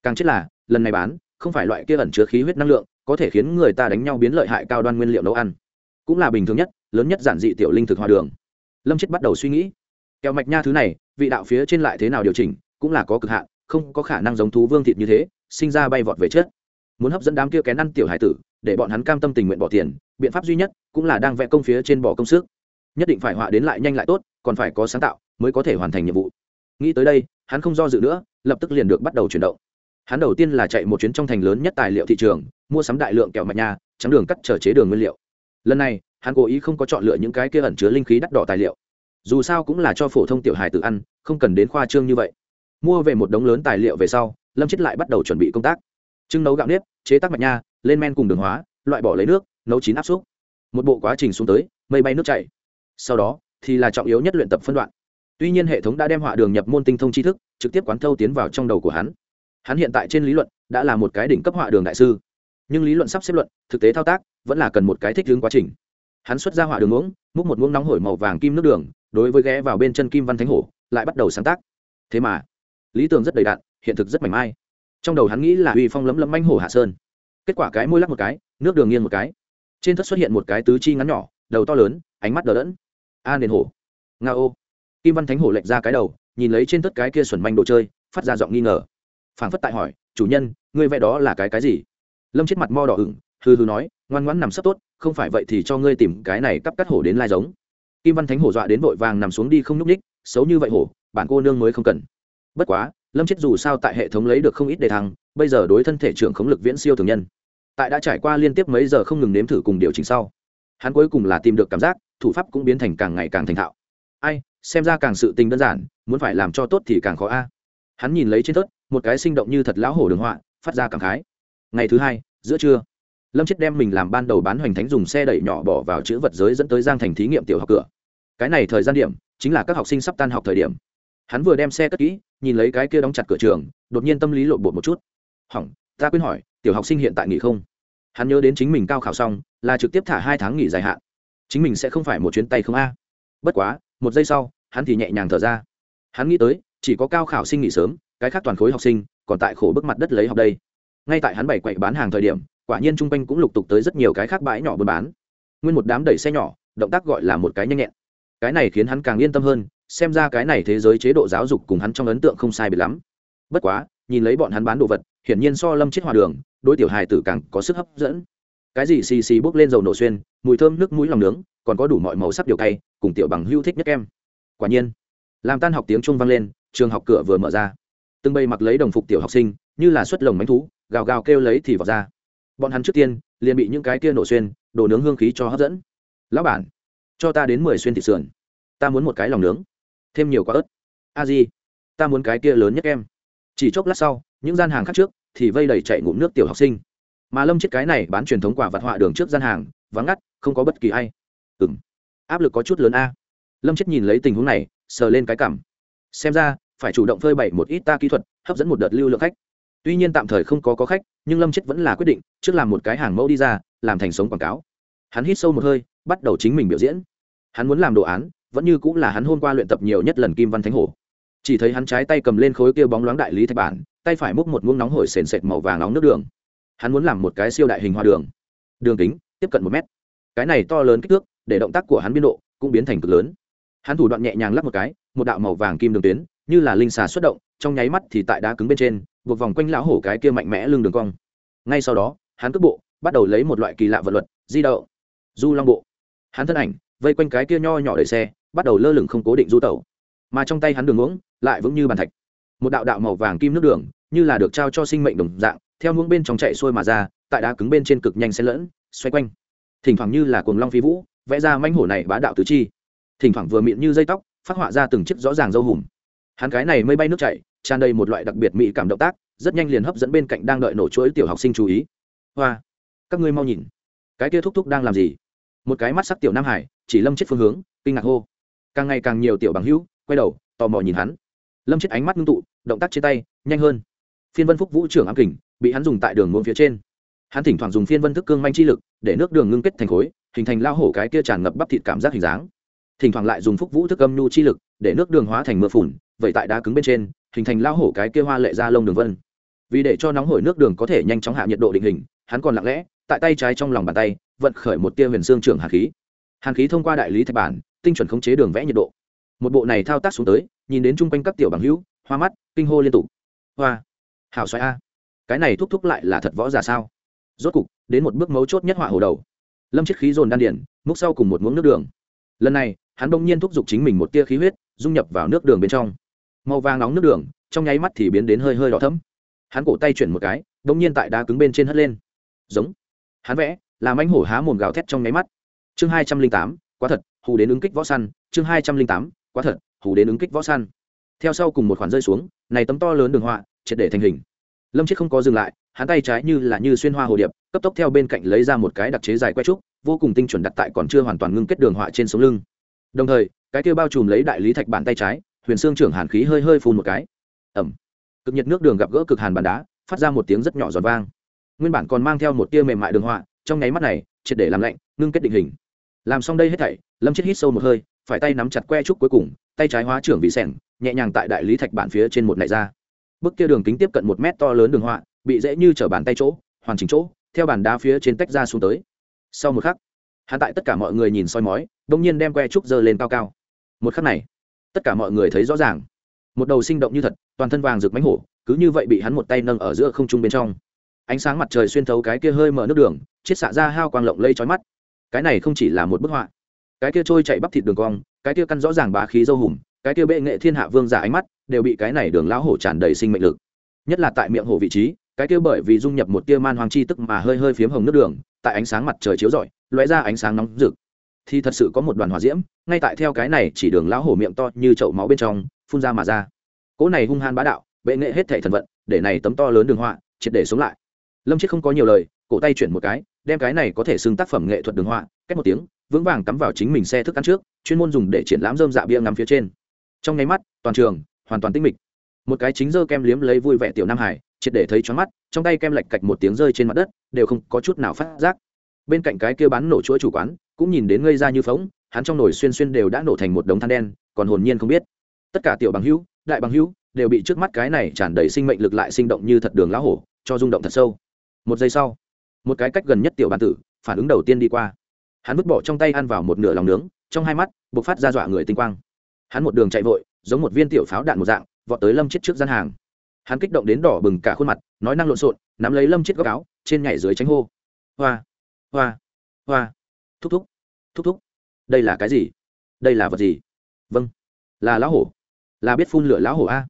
Càng chết là, lần này bán, không phải loại kia ẩn chứa khí huyết năng lượng, có thể khiến người ta đánh nhau biến lợi hại cao đoan nguyên liệu nấu ăn. Cũng là bình thường nhất lớn nhất giản dị tiểu linh thực hoa đường. Lâm chết bắt đầu suy nghĩ. Kẹo mạch nha thứ này, vị đạo phía trên lại thế nào điều chỉnh, cũng là có cực hạn, không có khả năng giống thú vương thịt như thế, sinh ra bay vọt về chết. Muốn hấp dẫn đám kia kén ăn tiểu hải tử, để bọn hắn cam tâm tình nguyện bỏ tiền, biện pháp duy nhất cũng là đang vẽ công phía trên bỏ công sức. Nhất định phải họa đến lại nhanh lại tốt, còn phải có sáng tạo mới có thể hoàn thành nhiệm vụ. Nghĩ tới đây, hắn không do dự nữa, lập tức liền được bắt đầu chuyển động. Hắn đầu tiên là chạy một chuyến trong thành lớn nhất tài liệu thị trường, mua sắm đại lượng kẹo mạch nha trắng đường cắt trở chế đường nguyên liệu. Lần này hắn cố ý không có chọn lựa những cái kia ẩn chứa linh khí đắt đỏ tài liệu. Dù sao cũng là cho phổ thông tiểu hài tự ăn, không cần đến khoa trương như vậy. Mua về một đống lớn tài liệu về sau, lâm chết lại bắt đầu chuẩn bị công tác. Trưng nấu gạo nếp, chế tác mạch nha, lên men cùng đường hóa, loại bỏ lấy nước, nấu chín áp xúc một bộ quá trình xuống tới, mây bay nước chảy. Sau đó, thì là trọng yếu nhất luyện tập phân đoạn. Tuy nhiên hệ thống đã đem họa đường nhập môn tinh thông tri thức, trực tiếp quán thâu tiến vào trong đầu của hắn. Hắn hiện tại trên lý luận, đã là một cái đỉnh cấp họa đường đại sư. Nhưng lý luận sắp xếp luận, thực tế thao tác, vẫn là cần một cái thích hướng quá trình hắn xuất ra hỏa đường uống, múc một muỗng nóng hổi màu vàng kim nước đường, đối với ghé vào bên chân kim văn thánh hổ, lại bắt đầu sáng tác. Thế mà, lý tưởng rất đầy đạn hiện thực rất mảnh mai. Trong đầu hắn nghĩ là uy phong lấm lấm manh hổ hạ sơn. Kết quả cái môi lắc một cái, nước đường nghiêng một cái. Trên thất xuất hiện một cái tứ chi ngắn nhỏ, đầu to lớn, ánh mắt đờ đẫn. A nền hổ. Nga ô. Kim văn thánh hổ lệch ra cái đầu, nhìn lấy trên tất cái kia xuẩn manh đồ chơi, phát ra giọng nghi ngờ. Phảng phất tại hỏi, chủ nhân, ngươi vẽ đó là cái cái gì? Lâm chết mặt mo đỏ ửng, hừ hừ nói, ngoan ngoãn nằm sấp tốt không phải vậy thì cho ngươi tìm cái này cắp cắt hổ đến lai giống. Kim văn thánh hổ dọa đến vội vàng nằm xuống đi không nhúc ních xấu như vậy hổ, bản cô nương mới không cần. Bất quá, lâm chết dù sao tại hệ thống lấy được không ít đề thăng, bây giờ đối thân thể trưởng khống lực viễn siêu thường nhân. Tại đã trải qua liên tiếp mấy giờ không ngừng nếm thử cùng điều chỉnh sau, hắn cuối cùng là tìm được cảm giác, thủ pháp cũng biến thành càng ngày càng thành thạo. Ai, xem ra càng sự tình đơn giản, muốn phải làm cho tốt thì càng khó a. Hắn nhìn lấy trên tớt một cái sinh động như thật lão hổ đường họa, phát ra cảm khái. Ngày thứ hai, giữa trưa lâm chết đem mình làm ban đầu bán hoành thánh dùng xe đẩy nhỏ bỏ vào chữ vật giới dẫn tới giang thành thí nghiệm tiểu học cửa. Cái này thời gian điểm, chính là các học sinh sắp tan học thời điểm. Hắn vừa đem xe cất kỹ, nhìn lấy cái kia đóng chặt cửa trường, đột nhiên tâm lý lộn bột một chút. Hỏng, ta quên hỏi, tiểu học sinh hiện tại nghỉ không? Hắn nhớ đến chính mình cao khảo xong, là trực tiếp thả hai tháng nghỉ dài hạn. Chính mình sẽ không phải một chuyến tay không a. Bất quá, một giây sau, hắn thì nhẹ nhàng thở ra. Hắn nghĩ tới, chỉ có cao khảo sinh nghỉ sớm, cái khác toàn khối học sinh còn tại khổ bức mặt đất lấy học đây. Ngay tại hắn bảy quậy bán hàng thời điểm quả nhiên chung quanh cũng lục tục tới rất nhiều cái khác bãi nhỏ buôn bán. Nguyên một đám đẩy xe nhỏ, động tác gọi là một cái nhanh nhẹn. Cái này khiến hắn càng yên tâm hơn, xem ra cái này thế giới chế độ giáo dục cùng hắn trong ấn tượng không sai biệt lắm. Bất quá, nhìn lấy bọn hắn bán đồ vật, hiển nhiên so lâm chết hòa đường, đối tiểu hài tử càng có sức hấp dẫn. Cái gì xì xì bốc lên dầu nổ xuyên, mùi thơm nước mũi lòng nướng, còn có đủ mọi màu sắc điều cay, cùng tiểu bằng hưu thích nhất em. Quả nhiên, làm tan học tiếng trung vang lên, trường học cửa vừa mở ra. Từng bầy mặc lấy đồng phục tiểu học sinh, như là xuất lồng bánh thú, gào gào kêu lấy thì vào ra bọn hắn trước tiên liền bị những cái kia nổ xuyên, đồ nướng hương khí cho hấp dẫn. Lão bản, cho ta đến mười xuyên thịt sườn, ta muốn một cái lòng nướng, thêm nhiều quả ớt. A di, ta muốn cái kia lớn nhất em chỉ chốc lát sau, những gian hàng khác trước thì vây đầy chạy ngụm nước tiểu học sinh. Mà lâm chết cái này bán truyền thống quả vặt họa đường trước gian hàng, vắng ngắt, không có bất kỳ ai. Ừ m áp lực có chút lớn a. Lâm chết nhìn lấy tình huống này, sờ lên cái cảm xem ra, phải chủ động phơi bày một ít ta kỹ thuật, hấp dẫn một đợt lưu lượng khách tuy nhiên tạm thời không có có khách, nhưng lâm chết vẫn là quyết định, trước làm một cái hàng mẫu đi ra, làm thành sống quảng cáo. Hắn hít sâu một hơi, bắt đầu chính mình biểu diễn. Hắn muốn làm đồ án, vẫn như cũng là hắn hôm qua luyện tập nhiều nhất lần kim văn thánh hổ. Chỉ thấy hắn trái tay cầm lên khối kia bóng loáng đại lý thạch bản, tay phải múc một muỗng nóng hổi sền sệt màu vàng nóng nước đường. Hắn muốn làm một cái siêu đại hình hoa đường. Đường kính, tiếp cận một mét. Cái này to lớn kích thước, để động tác của hắn biên độ cũng biến thành cực lớn. Hắn thủ đoạn nhẹ nhàng lắp một cái, một đạo màu vàng kim đường tuyến, như là linh xà xuất động, trong nháy mắt thì tại đá cứng bên trên buộc vòng quanh lão hổ cái kia mạnh mẽ lưng đường cong. Ngay sau đó, hắn cước bộ bắt đầu lấy một loại kỳ lạ vật luật, di đậu. Du long bộ. Hắn thân ảnh vây quanh cái kia nho nhỏ đầy xe, bắt đầu lơ lửng không cố định du tẩu. Mà trong tay hắn đường uống lại vững như bàn thạch. Một đạo đạo màu vàng kim nước đường, như là được trao cho sinh mệnh đồng dạng, theo ngưỡng bên trong chạy xuôi mà ra, tại đá cứng bên trên cực nhanh xen lẫn, xoay quanh. Thỉnh thoảng như là cuồng long phi vũ, vẽ ra manh hổ này bá đạo tứ chi. Thỉnh thoảng vừa miệng như dây tóc, phát họa ra từng chiếc rõ ràng dâu hùm. Hắn cái này mây bay nước chảy tràn đầy một loại đặc biệt mỹ cảm động tác, rất nhanh liền hấp dẫn bên cạnh đang đợi nổ chuỗi tiểu học sinh chú ý. Hoa, các ngươi mau nhìn. Cái kia thúc thúc đang làm gì? Một cái mắt sắc tiểu nam hải, chỉ lâm chết phương hướng, kinh ngạc hô. Càng ngày càng nhiều tiểu bằng hữu, quay đầu, tò mò nhìn hắn. Lâm chết ánh mắt ngưng tụ, động tác trên tay, nhanh hơn. Phiên vân phúc vũ trưởng ám kình, bị hắn dùng tại đường môn phía trên. Hắn thỉnh thoảng dùng phiên vân thức cương manh chi lực, để nước đường ngưng kết thành khối, hình thành lao hổ cái kia tràn ngập bắp thịt cảm giác hình dáng. Thỉnh thoảng lại dùng phúc vũ thức âm nhu chi lực, để nước đường hóa thành mưa phùn vậy tại đá cứng bên trên hình thành lao hổ cái kia hoa lệ ra lông đường vân. Vì để cho nóng hổi nước đường có thể nhanh chóng hạ nhiệt độ định hình, hắn còn lặng lẽ, tại tay trái trong lòng bàn tay, vận khởi một tia huyền xương trưởng hàn khí. Hàn khí thông qua đại lý thạch bản, tinh chuẩn khống chế đường vẽ nhiệt độ. Một bộ này thao tác xuống tới, nhìn đến chung quanh các tiểu bằng hữu, hoa mắt, kinh hô liên tục. Hoa, hảo xoay a. Cái này thúc thúc lại là thật võ giả sao? Rốt cục, đến một bước mấu chốt nhất họa hồ đầu. Lâm chiết khí dồn đan điển, múc sau cùng một muỗng nước đường. Lần này, hắn đông nhiên thúc giục chính mình một tia khí huyết, dung nhập vào nước đường bên trong màu vàng nóng nước đường, trong nháy mắt thì biến đến hơi hơi đỏ thấm hắn cổ tay chuyển một cái bỗng nhiên tại đá cứng bên trên hất lên. Giống. Hắn vẽ, làm anh hổ há mồm gào thét trong nháy mắt. Chương hai trăm linh tám, quá thật, hù đến ứng kích võ săn. Chương hai trăm linh tám, quá thật, hù đến ứng kích võ săn. Theo sau cùng một khoản rơi xuống, này tấm to lớn đường họa, triệt để thành hình. Lâm chết không có dừng lại, hắn tay trái như là như xuyên hoa hồ điệp, cấp tốc theo bên cạnh lấy ra một cái đặc chế dài que trúc, vô cùng tinh chuẩn đặt tại còn chưa hoàn toàn ngưng kết đường họa trên sống lưng. Đồng thời, cái kia bao trùm lấy đại lý thạch bản tay trái huyền xương trưởng hàn khí hơi hơi phun một cái. Ẩm. Cực nhiệt nước đường gặp gỡ cực hàn bàn đá, phát ra một tiếng rất nhỏ giòn vang. Nguyên bản còn mang theo một tia mềm mại đường họa, trong nháy mắt này, triệt để làm lạnh, ngưng kết định hình. Làm xong đây hết thảy, lâm chết hít sâu một hơi, phải tay nắm chặt que trúc cuối cùng, tay trái hóa trưởng vị sẻng, nhẹ nhàng tại đại lý thạch bản phía trên một nại ra. Bức kia đường kính tiếp cận một mét to lớn đường họa, bị dễ như chở bàn tay chỗ, hoàn chỉnh chỗ, theo bàn đá phía trên tách ra xuống tới. Sau một khắc, hắn tại tất cả mọi người nhìn soi mói đ ỗ n g nhiên đem que trúc dơ lên cao cao. Một khắc này tất cả mọi người thấy rõ ràng. Một đầu sinh động như thật, toàn thân vàng rực mánh hổ, cứ như vậy bị hắn một tay nâng ở giữa không trung bên trong. Ánh sáng mặt trời xuyên thấu cái kia hơi mở nước đường, chiết xạ ra hao quang lộng lây trói mắt. Cái này không chỉ là một bức họa. Cái kia trôi chạy bắp thịt đường cong, cái kia căn rõ ràng bá khí dâu hùm cái kia bệ nghệ thiên hạ vương giả ánh mắt, đều bị cái này đường lão hổ tràn đầy sinh mệnh lực. Nhất là tại miệng hổ vị trí, cái kia bởi vì dung nhập một tia man hoang chi tức mà hơi hơi phiếm hồng nước đường, tại ánh sáng mặt trời chiếu rọi, lóe ra ánh sáng nóng rực. Thì thật sự có một đoàn hỏa diễm ngay tại theo cái này chỉ đường lão hổ miệng to như chậu máu bên trong, phun ra mà ra. Cỗ này hung han bá đạo, bệ nghệ hết thể thần vận, để này tấm to lớn đường họa, triệt để sống lại. Lâm chết không có nhiều lời, cổ tay chuyển một cái, đem cái này có thể xưng tác phẩm nghệ thuật đường họa cách một tiếng, vững vàng cắm vào chính mình xe thức ăn trước, chuyên môn dùng để triển lãm dơm dạ bia ngắm phía trên. Trong nháy mắt, toàn trường, hoàn toàn tinh mịch. Một cái chính dơ kem liếm lấy vui vẻ tiểu nam hải, triệt để thấy choáng mắt, trong tay kem lạch cạch một tiếng rơi trên mặt đất, đều không có chút nào phát giác. Bên cạnh cái kia bán nổ chuỗi chủ quán, cũng nhìn đến ngây ra như phóng hắn trong nồi xuyên xuyên đều đã nổ thành một đống than đen, còn hồn nhiên không biết. Tất cả tiểu bằng hữu, đại bằng hữu, đều bị trước mắt cái này tràn đầy sinh mệnh lực lại sinh động như thật đường lá hổ, cho rung động thật sâu. Một giây sau, một cái cách gần nhất tiểu bàn tử, phản ứng đầu tiên đi qua. Hắn vứt bỏ trong tay ăn vào một nửa lòng nướng, trong hai mắt b ộ c phát ra dọa người tinh quang. Hắn một đường chạy vội, giống một viên tiểu pháo đạn một dạng, vọt tới lâm chết trước gian hàng. Hắn kích động đến đỏ bừng cả khuôn mặt, nói năng lộn xộn, nắm lấy lâm chết góc áo, trên nhảy dưới tránh hô. Hoa hoa hoa. Thúc thúc thúc thúc đây là cái gì? Đây là vật gì? Vâng. Là lão hổ. Là biết phun lửa lão hổ a.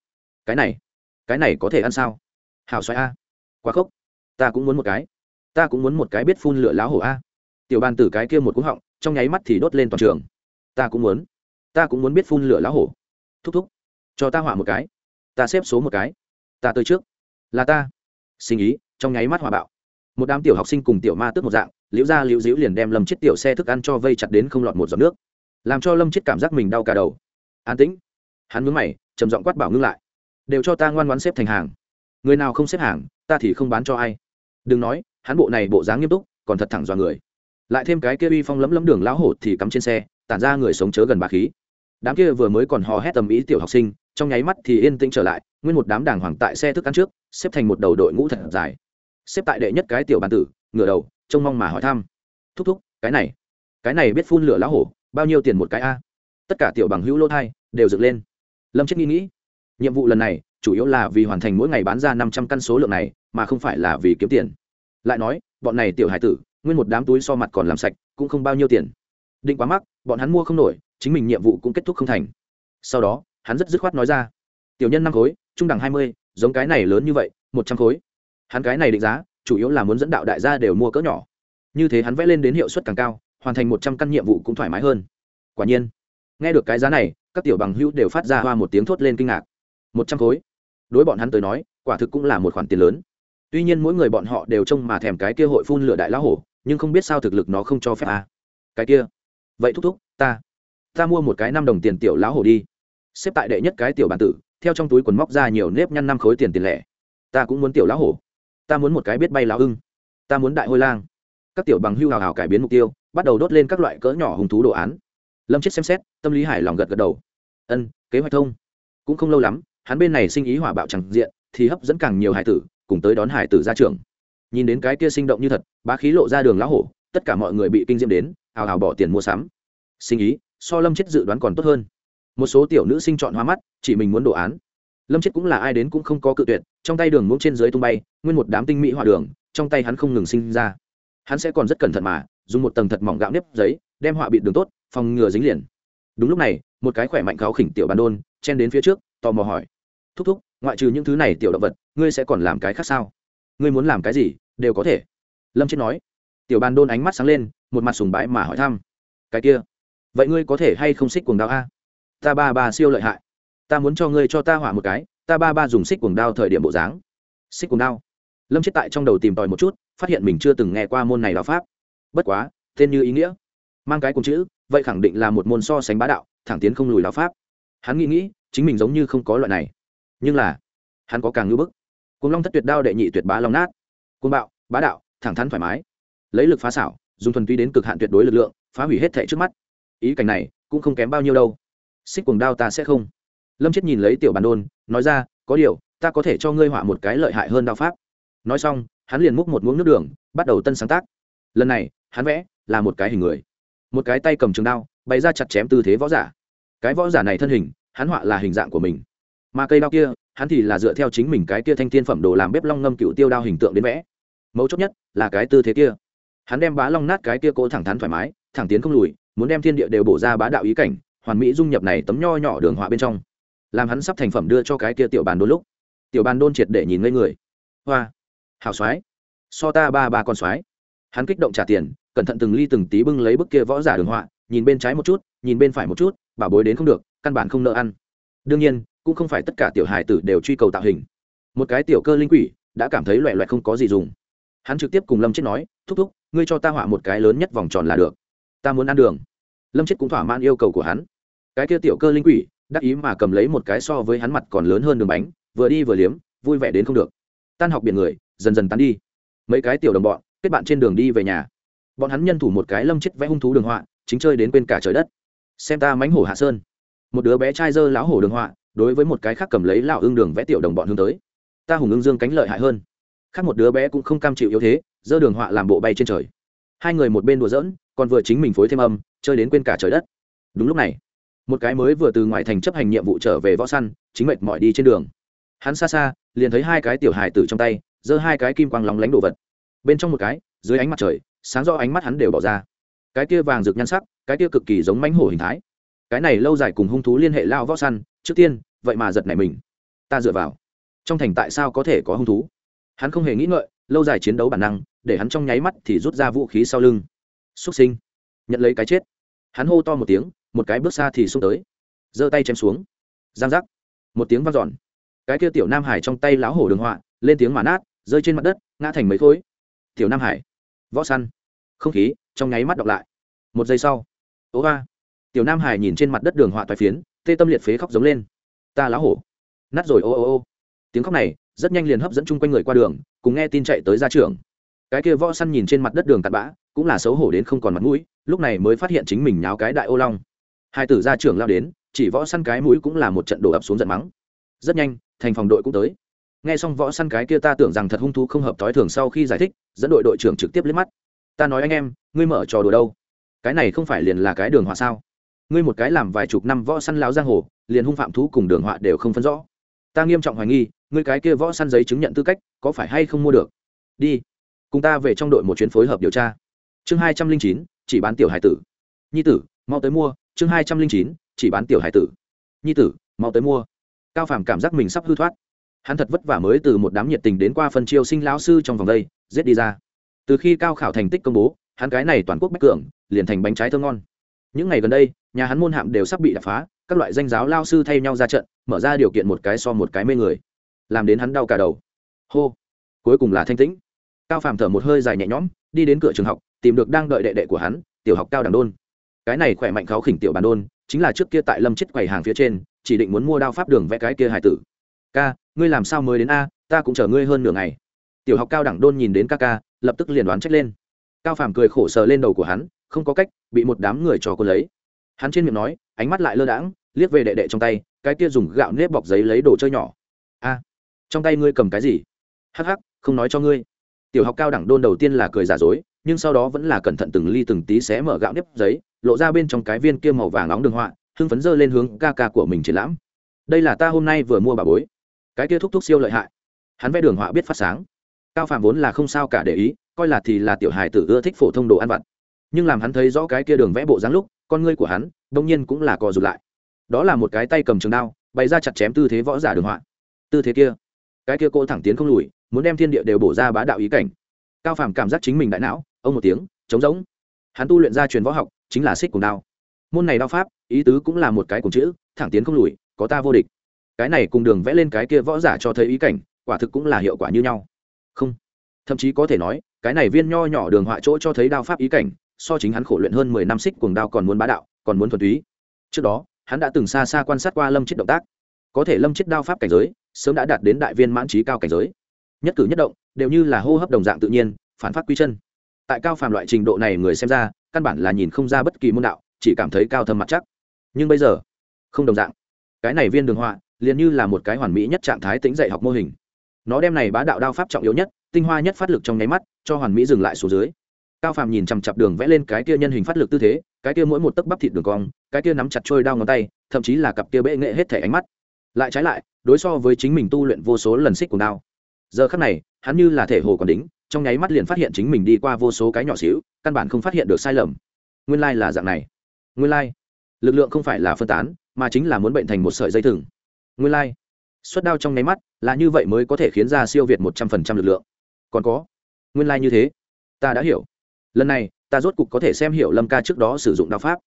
Cái này cái này có thể ăn sao? Hào xoay a. Quá khốc. Ta cũng muốn một cái. Ta cũng muốn một cái biết phun lửa lão hổ a. Tiểu bàn tử cái kia một cúng họng, trong nháy mắt thì đốt lên toàn trường. Ta cũng muốn. Ta cũng muốn biết phun lửa lão hổ. Thúc thúc. Cho ta hỏa một cái. Ta xếp số một cái. Ta tới trước. Là ta. Sinh ý, trong nháy mắt hòa bạo. Một đám tiểu học sinh cùng tiểu ma tước một dạng liễu ra liễu diễu liền đem lâm chết tiểu xe thức ăn cho vây chặt đến không lọt một giọt nước, làm cho lâm chết cảm giác mình đau cả đầu. An tĩnh. Hắn mướn mày, trầm giọng quát bảo ngưng lại. Đều cho ta ngoan ngoan xếp thành hàng. Người nào không xếp hàng, ta thì không bán cho ai. Đừng nói, hắn bộ này bộ dáng nghiêm túc, còn thật thẳng dọa người. Lại thêm cái kia uy phong lấm lấm đường lão hổ thì cắm trên xe, tản ra người sống chớ gần bà khí. Đám kia vừa mới còn hò hét tầm ý tiểu học sinh, trong nháy mắt thì yên tĩnh trở lại, nguyên một đám đàng hoàng tại xe thức ăn trước, xếp thành một đầu đội ngũ thật dài. Xếp tại đệ nhất cái tiểu bàn tử, ngửa đầu trông mong mà hỏi thăm. Thúc thúc, cái này cái này biết phun lửa lá hổ, bao nhiêu tiền một cái a? Tất cả tiểu bằng hữu lô thai đều dựng lên. Lâm chết nghĩ nghĩ, nhiệm vụ lần này chủ yếu là vì hoàn thành mỗi ngày bán ra năm trăm căn số lượng này, mà không phải là vì kiếm tiền. Lại nói, bọn này tiểu hải tử, nguyên một đám túi so mặt còn làm sạch, cũng không bao nhiêu tiền. Định quá mắc, bọn hắn mua không nổi, chính mình nhiệm vụ cũng kết thúc không thành. Sau đó, hắn rất dứt khoát nói ra, tiểu nhân năm khối, trung đẳng hai mươi, giống cái này lớn như vậy, một trăm khối. Hắn cái này định giá chủ yếu là muốn dẫn đạo đại gia đều mua cỡ nhỏ. Như thế hắn vẽ lên đến hiệu suất càng cao, hoàn thành một trăm căn nhiệm vụ cũng thoải mái hơn. Quả nhiên, nghe được cái giá này, các tiểu bằng hữu đều phát ra hoa một tiếng thốt lên kinh ngạc. Một trăm khối. Đối bọn hắn tới nói, quả thực cũng là một khoản tiền lớn. Tuy nhiên mỗi người bọn họ đều trông mà thèm cái kia hội phun lửa đại lão hổ, nhưng không biết sao thực lực nó không cho phép à. cái kia. Vậy thúc thúc, ta ta mua một cái năm đồng tiền tiểu lão hổ đi. Xếp tại đệ nhất cái tiểu bản tử, theo trong túi quần móc ra nhiều nếp nhăn năm khối tiền tiền lẻ. Ta cũng muốn tiểu lão hổ ta muốn một cái biết bay lão ưng, ta muốn đại hôi lang. Các tiểu bằng hưu hào hào cải biến mục tiêu, bắt đầu đốt lên các loại cỡ nhỏ hùng thú đồ án. Lâm chết xem xét, tâm lý hài lòng gật gật đầu. Ân, kế hoạch thông. Cũng không lâu lắm, hắn bên này sinh ý hỏa bạo chẳng diện, thì hấp dẫn càng nhiều hải tử, cùng tới đón hải tử ra trường nhìn đến cái kia sinh động như thật, bá khí lộ ra đường lão hổ, tất cả mọi người bị kinh diễm đến, hào hào bỏ tiền mua sắm. Sinh ý, so lâm chết dự đoán còn tốt hơn. Một số tiểu nữ sinh chọn hoa mắt, chỉ mình muốn đồ án lâm chết cũng là ai đến cũng không có cự tuyệt, trong tay đường muỗng trên dưới tung bay, nguyên một đám tinh mỹ họa đường, trong tay hắn không ngừng sinh ra. Hắn sẽ còn rất cẩn thận mà, dùng một tầng thật mỏng gạo nếp giấy, đem họa bịt đường tốt, phòng ngừa dính liền. Đúng lúc này, một cái khỏe mạnh kháo khỉnh tiểu bàn đôn, chen đến phía trước, tò mò hỏi. Thúc thúc, ngoại trừ những thứ này tiểu động vật, ngươi sẽ còn làm cái khác sao? Ngươi muốn làm cái gì, đều có thể. Lâm chết nói. Tiểu bàn đôn ánh mắt sáng lên, một mặt sùng bái mà hỏi thăm. Cái kia, vậy ngươi có thể hay không xích cuồng đao a? Ta ba ba siêu lợi hại ta muốn cho ngươi cho ta hỏa một cái, ta ba ba dùng xích cuồng đao thời điểm bộ dáng. Xích cuồng đao? Lâm chết tại trong đầu tìm tòi một chút, phát hiện mình chưa từng nghe qua môn này đao pháp. Bất quá, tên như ý nghĩa. Mang cái cùng chữ, vậy khẳng định là một môn so sánh bá đạo, thẳng tiến không lùi đao pháp. Hắn nghĩ nghĩ, chính mình giống như không có loại này. Nhưng là, hắn có càng ngưỡng bức. Cùng long thất tuyệt đao đệ nhị tuyệt bá long nát. Côn bạo, bá đạo, thẳng thắn thoải mái. Lấy lực phá xảo, dùng thuần túy đến cực hạn tuyệt đối lực lượng, phá hủy hết thệ trước mắt. Ý cảnh này, cũng không kém bao nhiêu đâu. Xích cuồng đao ta sẽ không lâm chết nhìn lấy tiểu bàn đôn, nói ra, có điều, ta có thể cho ngươi họa một cái lợi hại hơn đao pháp. Nói xong, hắn liền múc một muỗng nước đường, bắt đầu tân sáng tác. Lần này, hắn vẽ là một cái hình người. Một cái tay cầm trường đao, bày ra chặt chém tư thế võ giả. Cái võ giả này thân hình, hắn họa là hình dạng của mình. Mà cây đao kia, hắn thì là dựa theo chính mình cái kia thanh thiên phẩm đồ làm bếp long ngâm cựu tiêu đao hình tượng đến vẽ. Mấu chốt nhất là cái tư thế kia. Hắn đem bá long nát cái kia cỗ thẳng thắn thoải mái, thẳng tiến không lùi, muốn đem thiên địa đều bổ ra bá đạo ý cảnh, hoàn mỹ dung nhập này tấm nho nhỏ đường họa bên trong làm hắn sắp thành phẩm đưa cho cái kia tiểu bàn đôn lúc. Tiểu bàn đôn triệt để nhìn ngây người. Hoa hào soái, so ta ba ba con soái. Hắn kích động trả tiền, cẩn thận từng ly từng tí bưng lấy bức kia võ giả đường họa, nhìn bên trái một chút, nhìn bên phải một chút, bảo bối đến không được, căn bản không nợ ăn. Đương nhiên, cũng không phải tất cả tiểu hài tử đều truy cầu tạo hình. Một cái tiểu cơ linh quỷ, đã cảm thấy loẹ loẹt không có gì dùng. Hắn trực tiếp cùng lâm chết nói, thúc thúc, ngươi cho ta họa một cái lớn nhất vòng tròn là được. Ta muốn ăn đường. Lâm chết cũng thỏa mãn yêu cầu của hắn. Cái kia tiểu cơ linh quỷ đắc ý mà cầm lấy một cái so với hắn mặt còn lớn hơn đường bánh, vừa đi vừa liếm, vui vẻ đến không được. Tan học biển người, dần dần tán đi. Mấy cái tiểu đồng bọn, kết bạn trên đường đi về nhà. Bọn hắn nhân thủ một cái lâm chết vẽ hung thú đường họa, chính chơi đến quên cả trời đất. Xem ta mánh hổ hạ sơn. Một đứa bé trai dơ lão hổ đường họa, đối với một cái khác cầm lấy lão ương đường vẽ tiểu đồng bọn hướng tới. Ta hùng ương dương cánh lợi hại hơn. Khác một đứa bé cũng không cam chịu yếu thế, dơ đường họa làm bộ bay trên trời. Hai người một bên đùa giỡn, còn vừa chính mình phối thêm âm, chơi đến quên cả trời đất. Đúng lúc này một cái mới vừa từ ngoài thành chấp hành nhiệm vụ trở về võ săn, chính mệt mỏi đi trên đường. Hắn xa xa, liền thấy hai cái tiểu hài tử trong tay, giơ hai cái kim quang lóng lánh đồ vật. Bên trong một cái, dưới ánh mặt trời, sáng do ánh mắt hắn đều bỏ ra. Cái kia vàng rực nhan sắc, cái kia cực kỳ giống mánh hổ hình thái. Cái này lâu dài cùng hung thú liên hệ lao võ săn, trước tiên, vậy mà giật này mình. Ta dựa vào. Trong thành tại sao có thể có hung thú? Hắn không hề nghĩ ngợi, lâu dài chiến đấu bản năng, để hắn trong nháy mắt thì rút ra vũ khí sau lưng. Xuất sinh. Nhận lấy cái chết. Hắn hô to một tiếng một cái bước xa thì xuống tới. Giơ tay chém xuống. Giang giác. Một tiếng vang dọn. Cái kia tiểu nam hải trong tay láo hổ đường họa, lên tiếng mà nát, rơi trên mặt đất, ngã thành mấy khối. Tiểu nam hải. Võ săn. Không khí, trong nháy mắt đọc lại. Một giây sau. Ố ba. Tiểu nam hải nhìn trên mặt đất đường họa toài phiến, tê tâm liệt phế khóc giống lên. Ta lá hổ. Nát rồi, ô ô ô. Tiếng khóc này, rất nhanh liền hấp dẫn chung quanh người qua đường, cùng nghe tin chạy tới ra trường cái kia võ săn nhìn trên mặt đất đường tạt bã, cũng là xấu hổ đến không còn mặt mũi, lúc này mới phát hiện chính mình nháo cái đại ô long hai tử ra trưởng lao đến, chỉ võ săn cái mũi cũng là một trận đổ ập xuống giận mắng. Rất nhanh, thành phòng đội cũng tới. Nghe xong võ săn cái kia ta tưởng rằng thật hung thú không hợp thói thường sau khi giải thích, dẫn đội đội trưởng trực tiếp liếc mắt. Ta nói anh em, ngươi mở trò đùa đâu? Cái này không phải liền là cái đường họa sao? Ngươi một cái làm vài chục năm võ săn láo giang hồ, liền hung phạm thú cùng đường họa đều không phân rõ. Ta nghiêm trọng hoài nghi, ngươi cái kia võ săn giấy chứng nhận tư cách, có phải hay không mua được? Đi, cùng ta về trong đội một chuyến phối hợp điều tra. Chương hai trăm linh chín, chỉ bán tiểu hải tử. Nhi tử, mau tới mua chương hai trăm linh chín, chỉ bán tiểu hải tử. Nhi tử, mau tới mua. Cao phàm cảm giác mình sắp hư thoát. Hắn thật vất vả mới từ một đám nhiệt tình đến qua phân chiêu sinh lão sư trong vòng đây, giết đi ra. Từ khi cao khảo thành tích công bố, hắn cái này toàn quốc bách cường, liền thành bánh trái thơ ngon. Những ngày gần đây, nhà hắn môn hạm đều sắp bị đập phá, các loại danh giáo lao sư thay nhau ra trận, mở ra điều kiện một cái so một cái mê người. Làm đến hắn đau cả đầu. Hô. Cuối cùng là thanh tĩnh. Cao phàm thở một hơi dài nhẹ nhõm, đi đến cửa trường học, tìm được đang đợi đệ đệ của hắn, tiểu học cao đẳng đôn cái này khỏe mạnh kháo khỉnh tiểu bàn đôn, chính là trước kia tại lâm chết quầy hàng phía trên, chỉ định muốn mua đao pháp đường vẽ cái kia hải tử. Ca, ngươi làm sao mới đến a, ta cũng chờ ngươi hơn nửa ngày. Tiểu học cao đẳng đôn nhìn đến ca ca, lập tức liền đoán trách lên. Cao phàm cười khổ sờ lên đầu của hắn, không có cách, bị một đám người trò cô lấy. Hắn trên miệng nói, ánh mắt lại lơ đãng, liếc về đệ đệ trong tay, cái kia dùng gạo nếp bọc giấy lấy đồ chơi nhỏ. A, trong tay ngươi cầm cái gì? Hắc hắc, không nói cho ngươi. Tiểu học cao đẳng đôn đầu tiên là cười giả dối, nhưng sau đó vẫn là cẩn thận từng ly từng tí xé mở gạo nếp giấy lộ ra bên trong cái viên kia màu vàng nóng đường họa, hưng phấn dơ lên hướng ca ca của mình triển lãm. Đây là ta hôm nay vừa mua bà bối. Cái kia thúc thúc siêu lợi hại. Hắn vẽ đường họa biết phát sáng. Cao phạm vốn là không sao cả để ý, coi là thì là tiểu hài tử ưa thích phổ thông đồ ăn vặt. Nhưng làm hắn thấy rõ cái kia đường vẽ bộ dáng lúc, con ngươi của hắn đông nhiên cũng là cò rụt lại. Đó là một cái tay cầm trường đao, bày ra chặt chém tư thế võ giả đường họa. Tư thế kia. Cái kia cô thẳng tiến không lùi, muốn đem thiên địa đều bổ ra bá đạo ý cảnh. Cao phàm cảm giác chính mình đại não, ông một tiếng, trống rỗng hắn tu luyện ra truyền võ học, chính là xích cùng đao. Môn này đao pháp, ý tứ cũng là một cái cùng chữ, thẳng tiến không lùi, có ta vô địch. Cái này cùng đường vẽ lên cái kia võ giả cho thấy ý cảnh, quả thực cũng là hiệu quả như nhau. Không. Thậm chí có thể nói, cái này viên nho nhỏ đường họa chỗ cho thấy đao pháp ý cảnh, so chính hắn khổ luyện hơn mười năm xích cuồng đao còn muốn bá đạo, còn muốn thuần túy. Trước đó, hắn đã từng xa xa quan sát qua lâm chết động tác. Có thể lâm chết đao pháp cảnh giới, sớm đã đạt đến đại viên mãn trí cao cảnh giới. Nhất cử nhất động, đều như là hô hấp đồng dạng tự nhiên, phản phát quy chân tại cao phàm loại trình độ này người xem ra, căn bản là nhìn không ra bất kỳ môn đạo, chỉ cảm thấy cao thâm mặt chắc. Nhưng bây giờ, không đồng dạng. Cái này viên đường họa, liền như là một cái hoàn mỹ nhất trạng thái tính dạy học mô hình. Nó đem này bá đạo đao pháp trọng yếu nhất, tinh hoa nhất phát lực trong nháy mắt, cho hoàn mỹ dừng lại số dưới. Cao phàm nhìn chằm chặp đường vẽ lên cái kia nhân hình phát lực tư thế, cái kia mỗi một tấc bắp thịt đường cong, cái kia nắm chặt trôi đao ngón tay, thậm chí là cặp kia bệ nghệ hết thể ánh mắt. Lại trái lại, đối so với chính mình tu luyện vô số lần xích cùng đao. Giờ khắc này, hắn như là thể hồ còn đính trong nháy mắt liền phát hiện chính mình đi qua vô số cái nhỏ xíu, căn bản không phát hiện được sai lầm. Nguyên lai là dạng này. Nguyên lai, lực lượng không phải là phân tán, mà chính là muốn bệnh thành một sợi dây thừng. Nguyên lai, suất đao trong nháy mắt là như vậy mới có thể khiến ra siêu việt một trăm phần trăm lực lượng. Còn có, nguyên lai như thế. Ta đã hiểu. Lần này, ta rốt cục có thể xem hiểu lâm ca trước đó sử dụng đao pháp.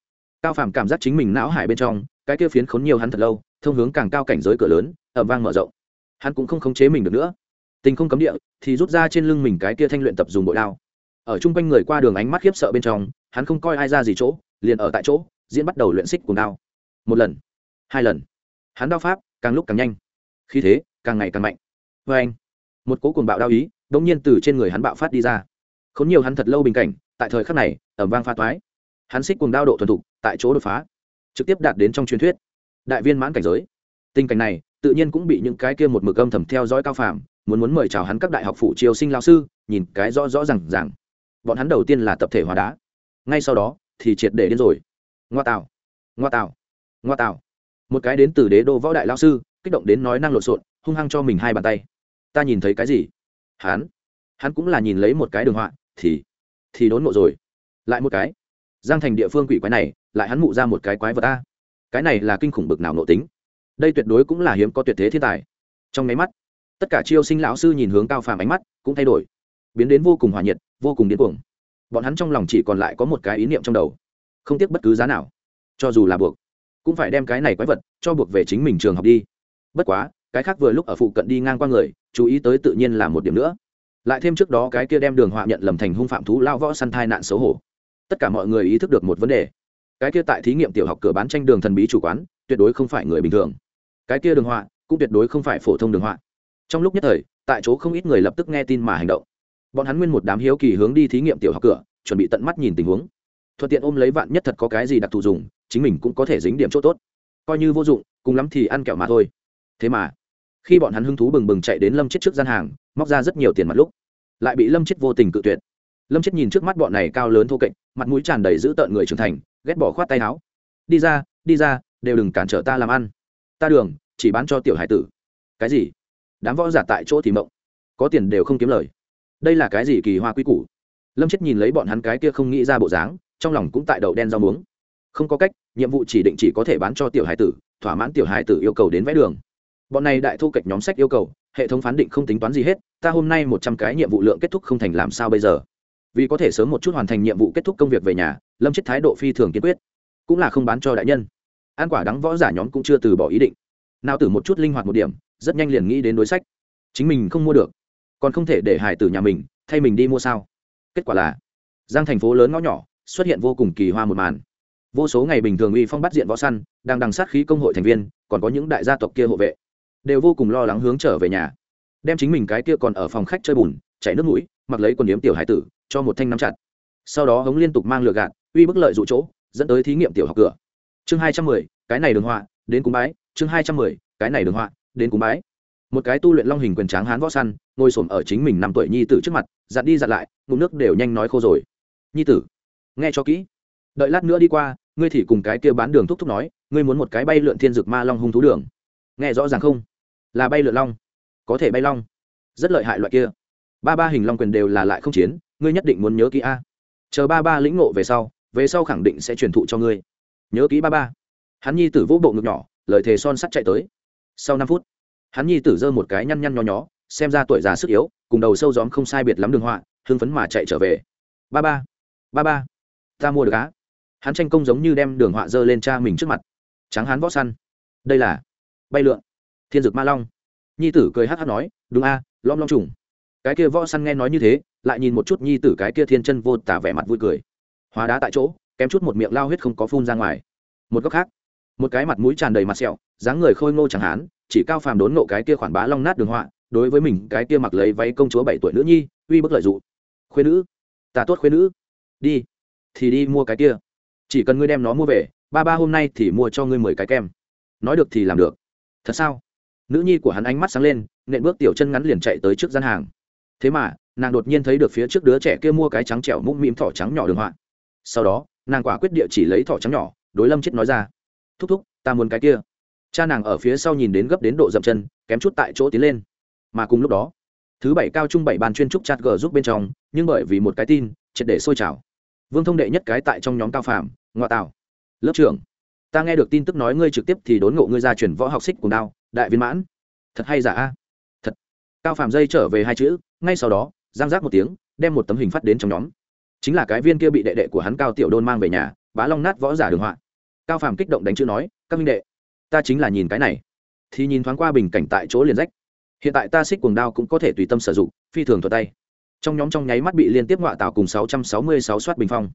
Cao phàm cảm giác chính mình não hải bên trong, cái kia phiến khốn nhiều hắn thật lâu, thông hướng càng cao cảnh giới cửa lớn ẩm vang mở rộng. Hắn cũng không khống chế mình được nữa tình không cấm địa, thì rút ra trên lưng mình cái kia thanh luyện tập dùng bội đao. Ở chung quanh người qua đường ánh mắt khiếp sợ bên trong, hắn không coi ai ra gì chỗ, liền ở tại chỗ, diễn bắt đầu luyện xích cùng đao. Một lần, hai lần. Hắn đao pháp, càng lúc càng nhanh. Khi thế, càng ngày càng mạnh. Vê anh, một cố cùng bạo đao ý đ ỗ n g nhiên từ trên người hắn bạo phát đi ra. K h ố n nhiều hắn thật lâu bình cảnh, tại thời khắc này ẩm vang pha toái. Hắn xích cùng đao độ thuần thục, tại chỗ đột phá, trực tiếp đạt đến trong truyền thuyết. Đại viên mãn cảnh giới. Tình cảnh này tự nhiên cũng bị những cái kia một mực âm thầm theo dõi cao phàm, muốn muốn mời chào hắn các đại học phụ triều sinh lao sư, nhìn cái rõ rõ rằng rằng bọn hắn đầu tiên là tập thể hóa đá. Ngay sau đó, thì triệt để đến rồi. Ngoa tạo ngoa tạo ngoa tạo. Một cái đến từ đế đô võ đại lao sư, kích động đến nói năng lộn xộn, hung hăng cho mình hai bàn tay. Ta nhìn thấy cái gì? Hắn hắn cũng là nhìn lấy một cái đường họa, thì thì đốn ngộ rồi. Lại một cái. Giang thành địa phương quỷ quái này, lại hắn mụ ra một cái quái vật ta cái này là kinh khủng bực nào nộ tính đây tuyệt đối cũng là hiếm có tuyệt thế thiên tài. Trong máy mắt, tất cả chiêu sinh lão sư nhìn hướng cao phàm ánh mắt cũng thay đổi, biến đến vô cùng hòa nhiệt, vô cùng điên cuồng. Bọn hắn trong lòng chỉ còn lại có một cái ý niệm trong đầu, không tiếc bất cứ giá nào. Cho dù là buộc, cũng phải đem cái này quái vật cho buộc về chính mình trường học đi. Bất quá, cái khác vừa lúc ở phụ cận đi ngang qua người, chú ý tới tự nhiên là một điểm nữa. Lại thêm trước đó cái kia đem đường họa nhận lầm thành hung phạm thú lao võ săn thai nạn xấu hổ. Tất cả mọi người ý thức được một vấn đề. Cái kia tại thí nghiệm tiểu học cửa bán tranh đường thần bí chủ quán, tuyệt đối không phải người bình thường cái kia đường họa cũng tuyệt đối không phải phổ thông đường họa. Trong lúc nhất thời, tại chỗ không ít người lập tức nghe tin mà hành động. Bọn hắn nguyên một đám hiếu kỳ hướng đi thí nghiệm tiểu học cửa, chuẩn bị tận mắt nhìn tình huống. Thuận tiện ôm lấy vạn nhất thật có cái gì đặc thù dùng, chính mình cũng có thể dính điểm chỗ tốt. Coi như vô dụng, cùng lắm thì ăn kẹo mà thôi. Thế mà, khi bọn hắn hứng thú bừng bừng chạy đến lâm chết trước gian hàng, móc ra rất nhiều tiền mặt lúc, lại bị lâm chết vô tình cự tuyệt. Lâm chết nhìn trước mắt bọn này cao lớn thô kệch, mặt mũi tràn đầy dữ tợn người trưởng thành, ghét bỏ khoát tay áo. Đi ra đi ra, đều đừng cản trở ta làm ăn ta đường, chỉ bán cho tiểu hải tử. Cái gì? Đám võ giả tại chỗ thì mộng. Có tiền đều không kiếm lời. Đây là cái gì kỳ hoa quy củ? Lâm chết nhìn lấy bọn hắn cái kia không nghĩ ra bộ dáng, trong lòng cũng tại đậu đen rau muống. Không có cách, nhiệm vụ chỉ định chỉ có thể bán cho tiểu hải tử, thỏa mãn tiểu hải tử yêu cầu đến vẽ đường. Bọn này đại thu kịch nhóm sách yêu cầu, hệ thống phán định không tính toán gì hết, ta hôm nay một trăm cái nhiệm vụ lượng kết thúc không thành làm sao bây giờ. Vì có thể sớm một chút hoàn thành nhiệm vụ kết thúc công việc về nhà, lâm chết thái độ phi thường kiên quyết. Cũng là không bán cho đại nhân an quả đắng võ giả nhóm cũng chưa từ bỏ ý định. Nào tử một chút linh hoạt một điểm, rất nhanh liền nghĩ đến đối sách. Chính mình không mua được, còn không thể để hải tử nhà mình, thay mình đi mua sao? Kết quả là, giang thành phố lớn ngõ nhỏ, xuất hiện vô cùng kỳ hoa một màn. Vô số ngày bình thường uy phong bắt diện võ săn, đang đằng sát khí công hội thành viên, còn có những đại gia tộc kia hộ vệ. Đều vô cùng lo lắng hướng trở về nhà. Đem chính mình cái kia còn ở phòng khách chơi bùn, chảy nước mũi, mặc lấy quần yếm tiểu hải tử, cho một thanh nắm chặt. Sau đó hống liên tục mang lừa gạt, uy bức lợi dụ chỗ, dẫn tới thí nghiệm tiểu học cửa chương hai trăm mười, cái này đường họa, đến cúng bái. Chương hai trăm mười, cái này đường họa, đến cúng bái. Một cái tu luyện long hình quyền tráng hán võ săn, ngồi xổm ở chính mình năm tuổi nhi tử trước mặt, dặn đi dặn lại, ngụm nước đều nhanh nói khô rồi. Nhi tử, nghe cho kỹ. Đợi lát nữa đi qua, ngươi thì cùng cái kia bán đường thúc thúc nói, ngươi muốn một cái bay lượn thiên dược ma long hung thú đường. Nghe rõ ràng không? Là bay lượn long. Có thể bay long. Rất lợi hại loại kia. Ba ba hình long quyền đều là lại không chiến, ngươi nhất định muốn nhớ kỹ a. Chờ ba ba lĩnh ngộ về sau về sau khẳng định sẽ truyền thụ cho ngươi nhớ kỹ ba ba. Hắn nhi tử vỗ bộ ngực nhỏ lợi thề son sắt chạy tới. Sau năm phút, hắn nhi tử giơ một cái nhăn nhăn nho nhó, xem ra tuổi già sức yếu, cùng đầu sâu gióm không sai biệt lắm đường họa, hưng phấn mà chạy trở về. Ba ba ba ba, ta mua được á. Hắn tranh công giống như đem đường họa dơ lên cha mình trước mặt. Tráng hắn võ săn. Đây là bay lượn, thiên dược ma long. Nhi tử cười hát hát nói, đúng a, lom lom trùng. Cái kia võ săn nghe nói như thế, lại nhìn một chút nhi tử cái kia thiên chân vô tả vẻ mặt vui cười. Hóa đá tại chỗ kém chút một miệng lao huyết không có phun ra ngoài. Một góc khác, một cái mặt mũi tràn đầy mặt sẹo, dáng người khôi ngô chẳng hán chỉ cao phàm đốn nộ cái kia khoản bá long nát đường họa, đối với mình cái kia mặc lấy váy công chúa bảy tuổi nữ nhi, uy bức lợi dụ khuyên nữ, ta tốt khuyên nữ. Đi, thì đi mua cái kia. Chỉ cần ngươi đem nó mua về, ba ba hôm nay thì mua cho ngươi mười cái kem. Nói được thì làm được. Thật sao? Nữ nhi của hắn ánh mắt sáng lên, nện bước tiểu chân ngắn liền chạy tới trước gian hàng. Thế mà, nàng đột nhiên thấy được phía trước đứa trẻ kia mua cái trắng trẻo mũm mĩm thỏ trắng nhỏ đường họa. Sau đó nàng quả quyết địa chỉ lấy thỏ trắng nhỏ, đối lâm chết nói ra, thúc thúc, ta muốn cái kia. Cha nàng ở phía sau nhìn đến gấp đến độ dậm chân, kém chút tại chỗ tiến lên. Mà cùng lúc đó, thứ bảy cao trung bảy ban chuyên trúc chặt g giúp bên trong, nhưng bởi vì một cái tin, triệt để sôi trào. Vương thông đệ nhất cái tại trong nhóm cao phàm, ngoại tạo. Lớp trưởng, ta nghe được tin tức nói ngươi trực tiếp thì đốn ngộ ngươi ra chuyển võ học xích cùng đao, đại viên mãn. Thật hay giả a? Thật. Cao phàm dây trở về hai chữ, ngay sau đó giang giác một tiếng, đem một tấm hình phát đến trong nhóm chính là cái viên kia bị đệ đệ của hắn cao tiểu đôn mang về nhà, bá long nát võ giả đường họa. Cao phàm kích động đánh chữ nói, các minh đệ, ta chính là nhìn cái này. Thì nhìn thoáng qua bình cảnh tại chỗ liền rách. Hiện tại ta xích cuồng đao cũng có thể tùy tâm sử dụng, phi thường thuật tay. Trong nhóm trong nháy mắt bị liên tiếp ngọa tạo cùng 666 soát bình phong.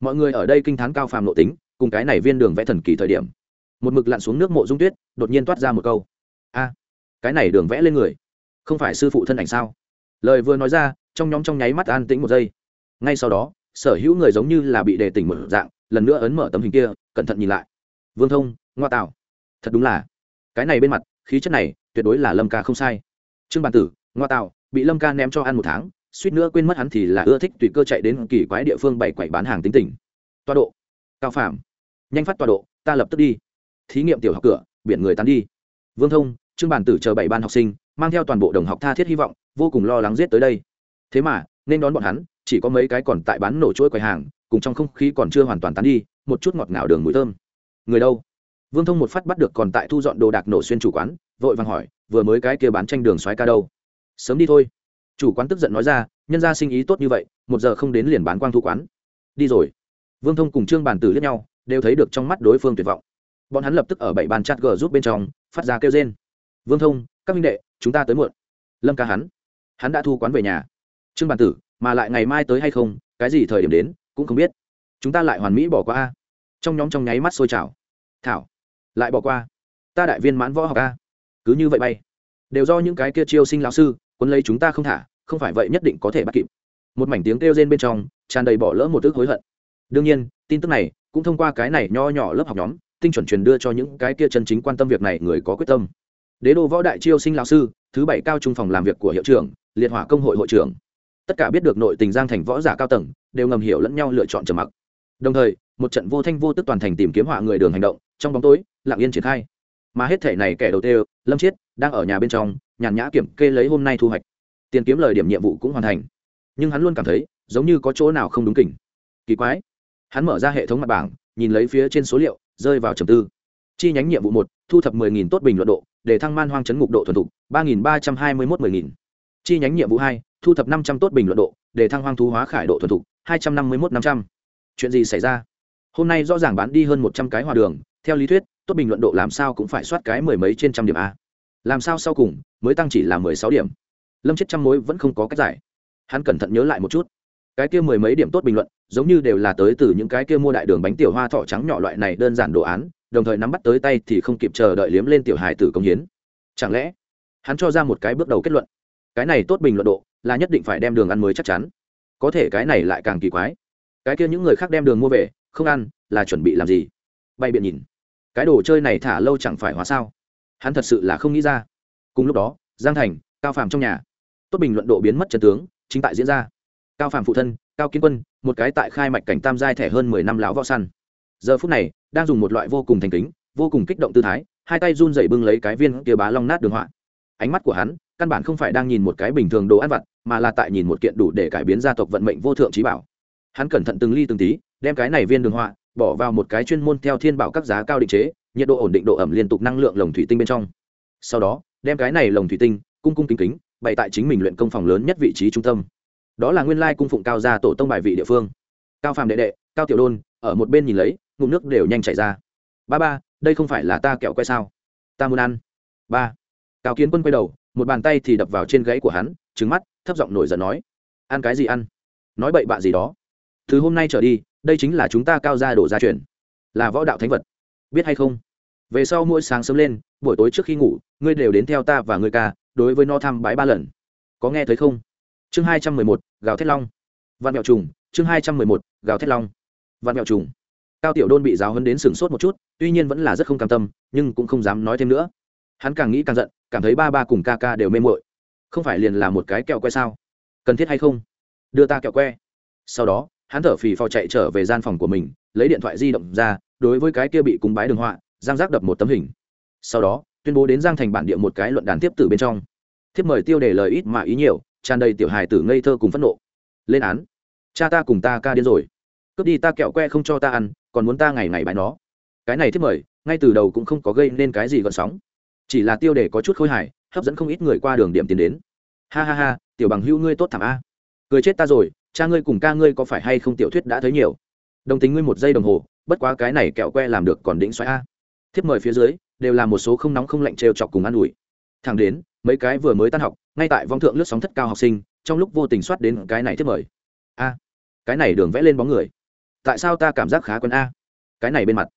Mọi người ở đây kinh thán cao phàm nội tính, cùng cái này viên đường vẽ thần kỳ thời điểm. Một mực lặn xuống nước mộ dung tuyết, đột nhiên toát ra một câu, a, cái này đường vẽ lên người, không phải sư phụ thân ảnh sao? Lời vừa nói ra, trong nhóm trong nháy mắt an tĩnh một giây ngay sau đó, sở hữu người giống như là bị đề tỉnh mở dạng, lần nữa ấn mở tấm hình kia, cẩn thận nhìn lại. Vương thông, ngoa tạo. Thật đúng là. Cái này bên mặt, khí chất này, tuyệt đối là lâm ca không sai. Trương bản tử, ngoa tạo, bị lâm ca ném cho ăn một tháng, suýt nữa quên mất hắn thì là ưa thích tùy cơ chạy đến kỳ quái địa phương bày quậy bán hàng tính tình. Toa độ. Cao phạm. Nhanh phát toa độ, ta lập tức đi. Thí nghiệm tiểu học cửa, biển người tán đi. Vương thông, trương bản tử chờ bảy ban học sinh, mang theo toàn bộ đồng học tha thiết hy vọng, vô cùng lo lắng giết tới đây. Thế mà nên đón bọn hắn, chỉ có mấy cái còn tại bán nổ chuỗi quầy hàng, cùng trong không khí còn chưa hoàn toàn tán đi, một chút ngọt ngào đường mùi thơm. Người đâu? Vương thông một phát bắt được còn tại thu dọn đồ đạc nổ xuyên chủ quán, vội vàng hỏi, vừa mới cái kia bán tranh đường xoáy ca đâu? Sớm đi thôi. Chủ quán tức giận nói ra, nhân ra sinh ý tốt như vậy, một giờ không đến liền bán quang thu quán. Đi rồi. Vương thông cùng trương bản tử liếc nhau, đều thấy được trong mắt đối phương tuyệt vọng. Bọn hắn lập tức ở bảy bàn chặt g giúp bên trong, phát ra kêu trên vương thông, các minh đệ, chúng ta tới muộn. Lâm ca hắn. Hắn đã thu quán về nhà trương bản tử, mà lại ngày mai tới hay không, cái gì thời điểm đến, cũng không biết. Chúng ta lại hoàn mỹ bỏ qua a. Trong nhóm trong nháy mắt sôi trào. Thảo, lại bỏ qua. Ta đại viên mãn võ học a. Cứ như vậy bay. Đều do những cái kia chiêu sinh lão sư quân lấy chúng ta không thả, không phải vậy nhất định có thể bắt kịp. Một mảnh tiếng kêu rên bên trong, tràn đầy bỏ lỡ một tức hối hận. Đương nhiên, tin tức này cũng thông qua cái này nho nhỏ lớp học nhóm, tinh chuẩn truyền đưa cho những cái kia chân chính quan tâm việc này người có quyết tâm. Đế đô võ đại chiêu sinh lão sư, thứ bảy cao trung phòng làm việc của hiệu trưởng, liệt hỏa công hội hội trưởng tất cả biết được nội tình giang thành võ giả cao tầng, đều ngầm hiểu lẫn nhau lựa chọn trầm mặc. Đồng thời, một trận vô thanh vô tức toàn thành tìm kiếm họa người đường hành động, trong bóng tối, lặng yên triển khai. Mà hết thể này kẻ đầu tiên, lâm chiết, đang ở nhà bên trong, nhàn nhã kiểm kê lấy hôm nay thu hoạch. Tiền kiếm lời điểm nhiệm vụ cũng hoàn thành. Nhưng hắn luôn cảm thấy, giống như có chỗ nào không đúng kỉnh. Kỳ quái. Hắn mở ra hệ thống mặt bảng, nhìn lấy phía trên số liệu, rơi vào trầm tư. Chi nhánh nhiệm vụ một, thu thập 10.000 tốt bình luận độ, để thăng man hoang chấn ngục độ thuần thục 3.321 10.000. chi nhánh nhiệm vụ hai thu thập 500 tốt bình luận độ, để thăng hoang thú hóa khải độ thuần thục 251 500. chuyện gì xảy ra? Hôm nay rõ ràng bán đi hơn 100 cái hòa đường, theo lý thuyết, tốt bình luận độ làm sao cũng phải soát cái mười mấy trên trăm điểm a. Làm sao sau cùng, mới tăng chỉ là mười sáu điểm. Lâm chết trăm mối vẫn không có cách giải. Hắn cẩn thận nhớ lại một chút. Cái kia mười mấy điểm tốt bình luận, giống như đều là tới từ những cái kia mua đại đường bánh tiểu hoa thọ trắng nhỏ loại này đơn giản đồ án, đồng thời nắm bắt tới tay thì không kịp chờ đợi liếm lên tiểu hài tử công hiến. Chẳng lẽ, hắn cho ra một cái bước đầu kết luận? Cái này tốt bình luận độ là nhất định phải đem đường ăn mới chắc chắn. Có thể cái này lại càng kỳ quái. Cái kia những người khác đem đường mua về, không ăn, là chuẩn bị làm gì? Bay biện nhìn. Cái đồ chơi này thả lâu chẳng phải hóa sao? Hắn thật sự là không nghĩ ra. Cùng lúc đó, giang thành, cao phàm trong nhà. Tốt bình luận độ biến mất trần tướng, chính tại diễn ra. Cao phàm phụ thân, cao kiến quân, một cái tại khai mạch cảnh tam giai thẻ hơn mười năm láo võ săn. Giờ phút này, đang dùng một loại vô cùng thành kính, vô cùng kích động tư thái, hai tay run dậy bưng lấy cái viên kia bá long nát đường họa. Ánh mắt của hắn, căn bản không phải đang nhìn một cái bình thường đồ ăn vặt mà là tại nhìn một kiện đủ để cải biến gia tộc vận mệnh vô thượng trí bảo. Hắn cẩn thận từng ly từng tí, đem cái này viên đường họa, bỏ vào một cái chuyên môn theo thiên bảo các giá cao định chế, nhiệt độ ổn định độ ẩm liên tục năng lượng lồng thủy tinh bên trong. Sau đó, đem cái này lồng thủy tinh, cung cung kính kính, bày tại chính mình luyện công phòng lớn nhất vị trí trung tâm. Đó là nguyên lai cung phụng cao gia tổ tông bài vị địa phương. Cao phàm đệ đệ, cao tiểu đôn, ở một bên nhìn lấy, ngụm nước đều nhanh chảy ra. Ba ba, đây không phải là ta kẹo que sao? Ta muốn ăn. Ba. Cao kiến quân quay đầu, một bàn tay thì đập vào trên gãy của hắn trứng mắt thấp giọng nổi giận nói, ăn cái gì ăn? Nói bậy bạ gì đó. Thứ hôm nay trở đi, đây chính là chúng ta cao gia đổ gia truyền, là võ đạo thánh vật. Biết hay không? Về sau mỗi sáng sớm lên, buổi tối trước khi ngủ, ngươi đều đến theo ta và ngươi ca, đối với no thăm bái ba lần. Có nghe thấy không? Chương hai trăm mười một, gào thét long. Văn mẹo trùng, chương hai trăm mười một, gào thét long. Văn mẹo trùng. Cao tiểu đôn bị giáo hấn đến sửng sốt một chút, tuy nhiên vẫn là rất không cam tâm, nhưng cũng không dám nói thêm nữa. Hắn càng nghĩ càng giận, cảm thấy ba ba cùng ca ca đều mê mội không phải liền là một cái kẹo que sao? Cần thiết hay không? Đưa ta kẹo que. Sau đó, hắn thở phì phò chạy trở về gian phòng của mình, lấy điện thoại di động ra, đối với cái kia bị cúng bái đường họa, giang giác đập một tấm hình. Sau đó, tuyên bố đến giang thành bản địa một cái luận đàn tiếp từ bên trong. Thiếp mời tiêu đề lời ít mà ý nhiều, tràn đầy tiểu hài tử ngây thơ cùng phẫn nộ. Lên án. Cha ta cùng ta ca điên rồi. Cướp đi ta kẹo que không cho ta ăn, còn muốn ta ngày ngày bãi nó. Cái này thiếp mời, ngay từ đầu cũng không có gây nên cái gì gợn sóng. Chỉ là tiêu đề có chút khôi hài hấp dẫn không ít người qua đường điểm tiến đến. Ha ha ha, tiểu bằng hữu ngươi tốt thảm a. Cười chết ta rồi, cha ngươi cùng ca ngươi có phải hay không tiểu thuyết đã thấy nhiều? Đồng tính ngươi một giây đồng hồ, bất quá cái này kẹo que làm được còn đỉnh xoáy a. Thiếp mời phía dưới, đều là một số không nóng không lạnh trêu chọc cùng an ủi. Thẳng đến, mấy cái vừa mới tan học, ngay tại vong thượng lướt sóng thất cao học sinh, trong lúc vô tình soát đến cái này thiếp mời. A, cái này đường vẽ lên bóng người. Tại sao ta cảm giác khá quen a? Cái này bên mặt,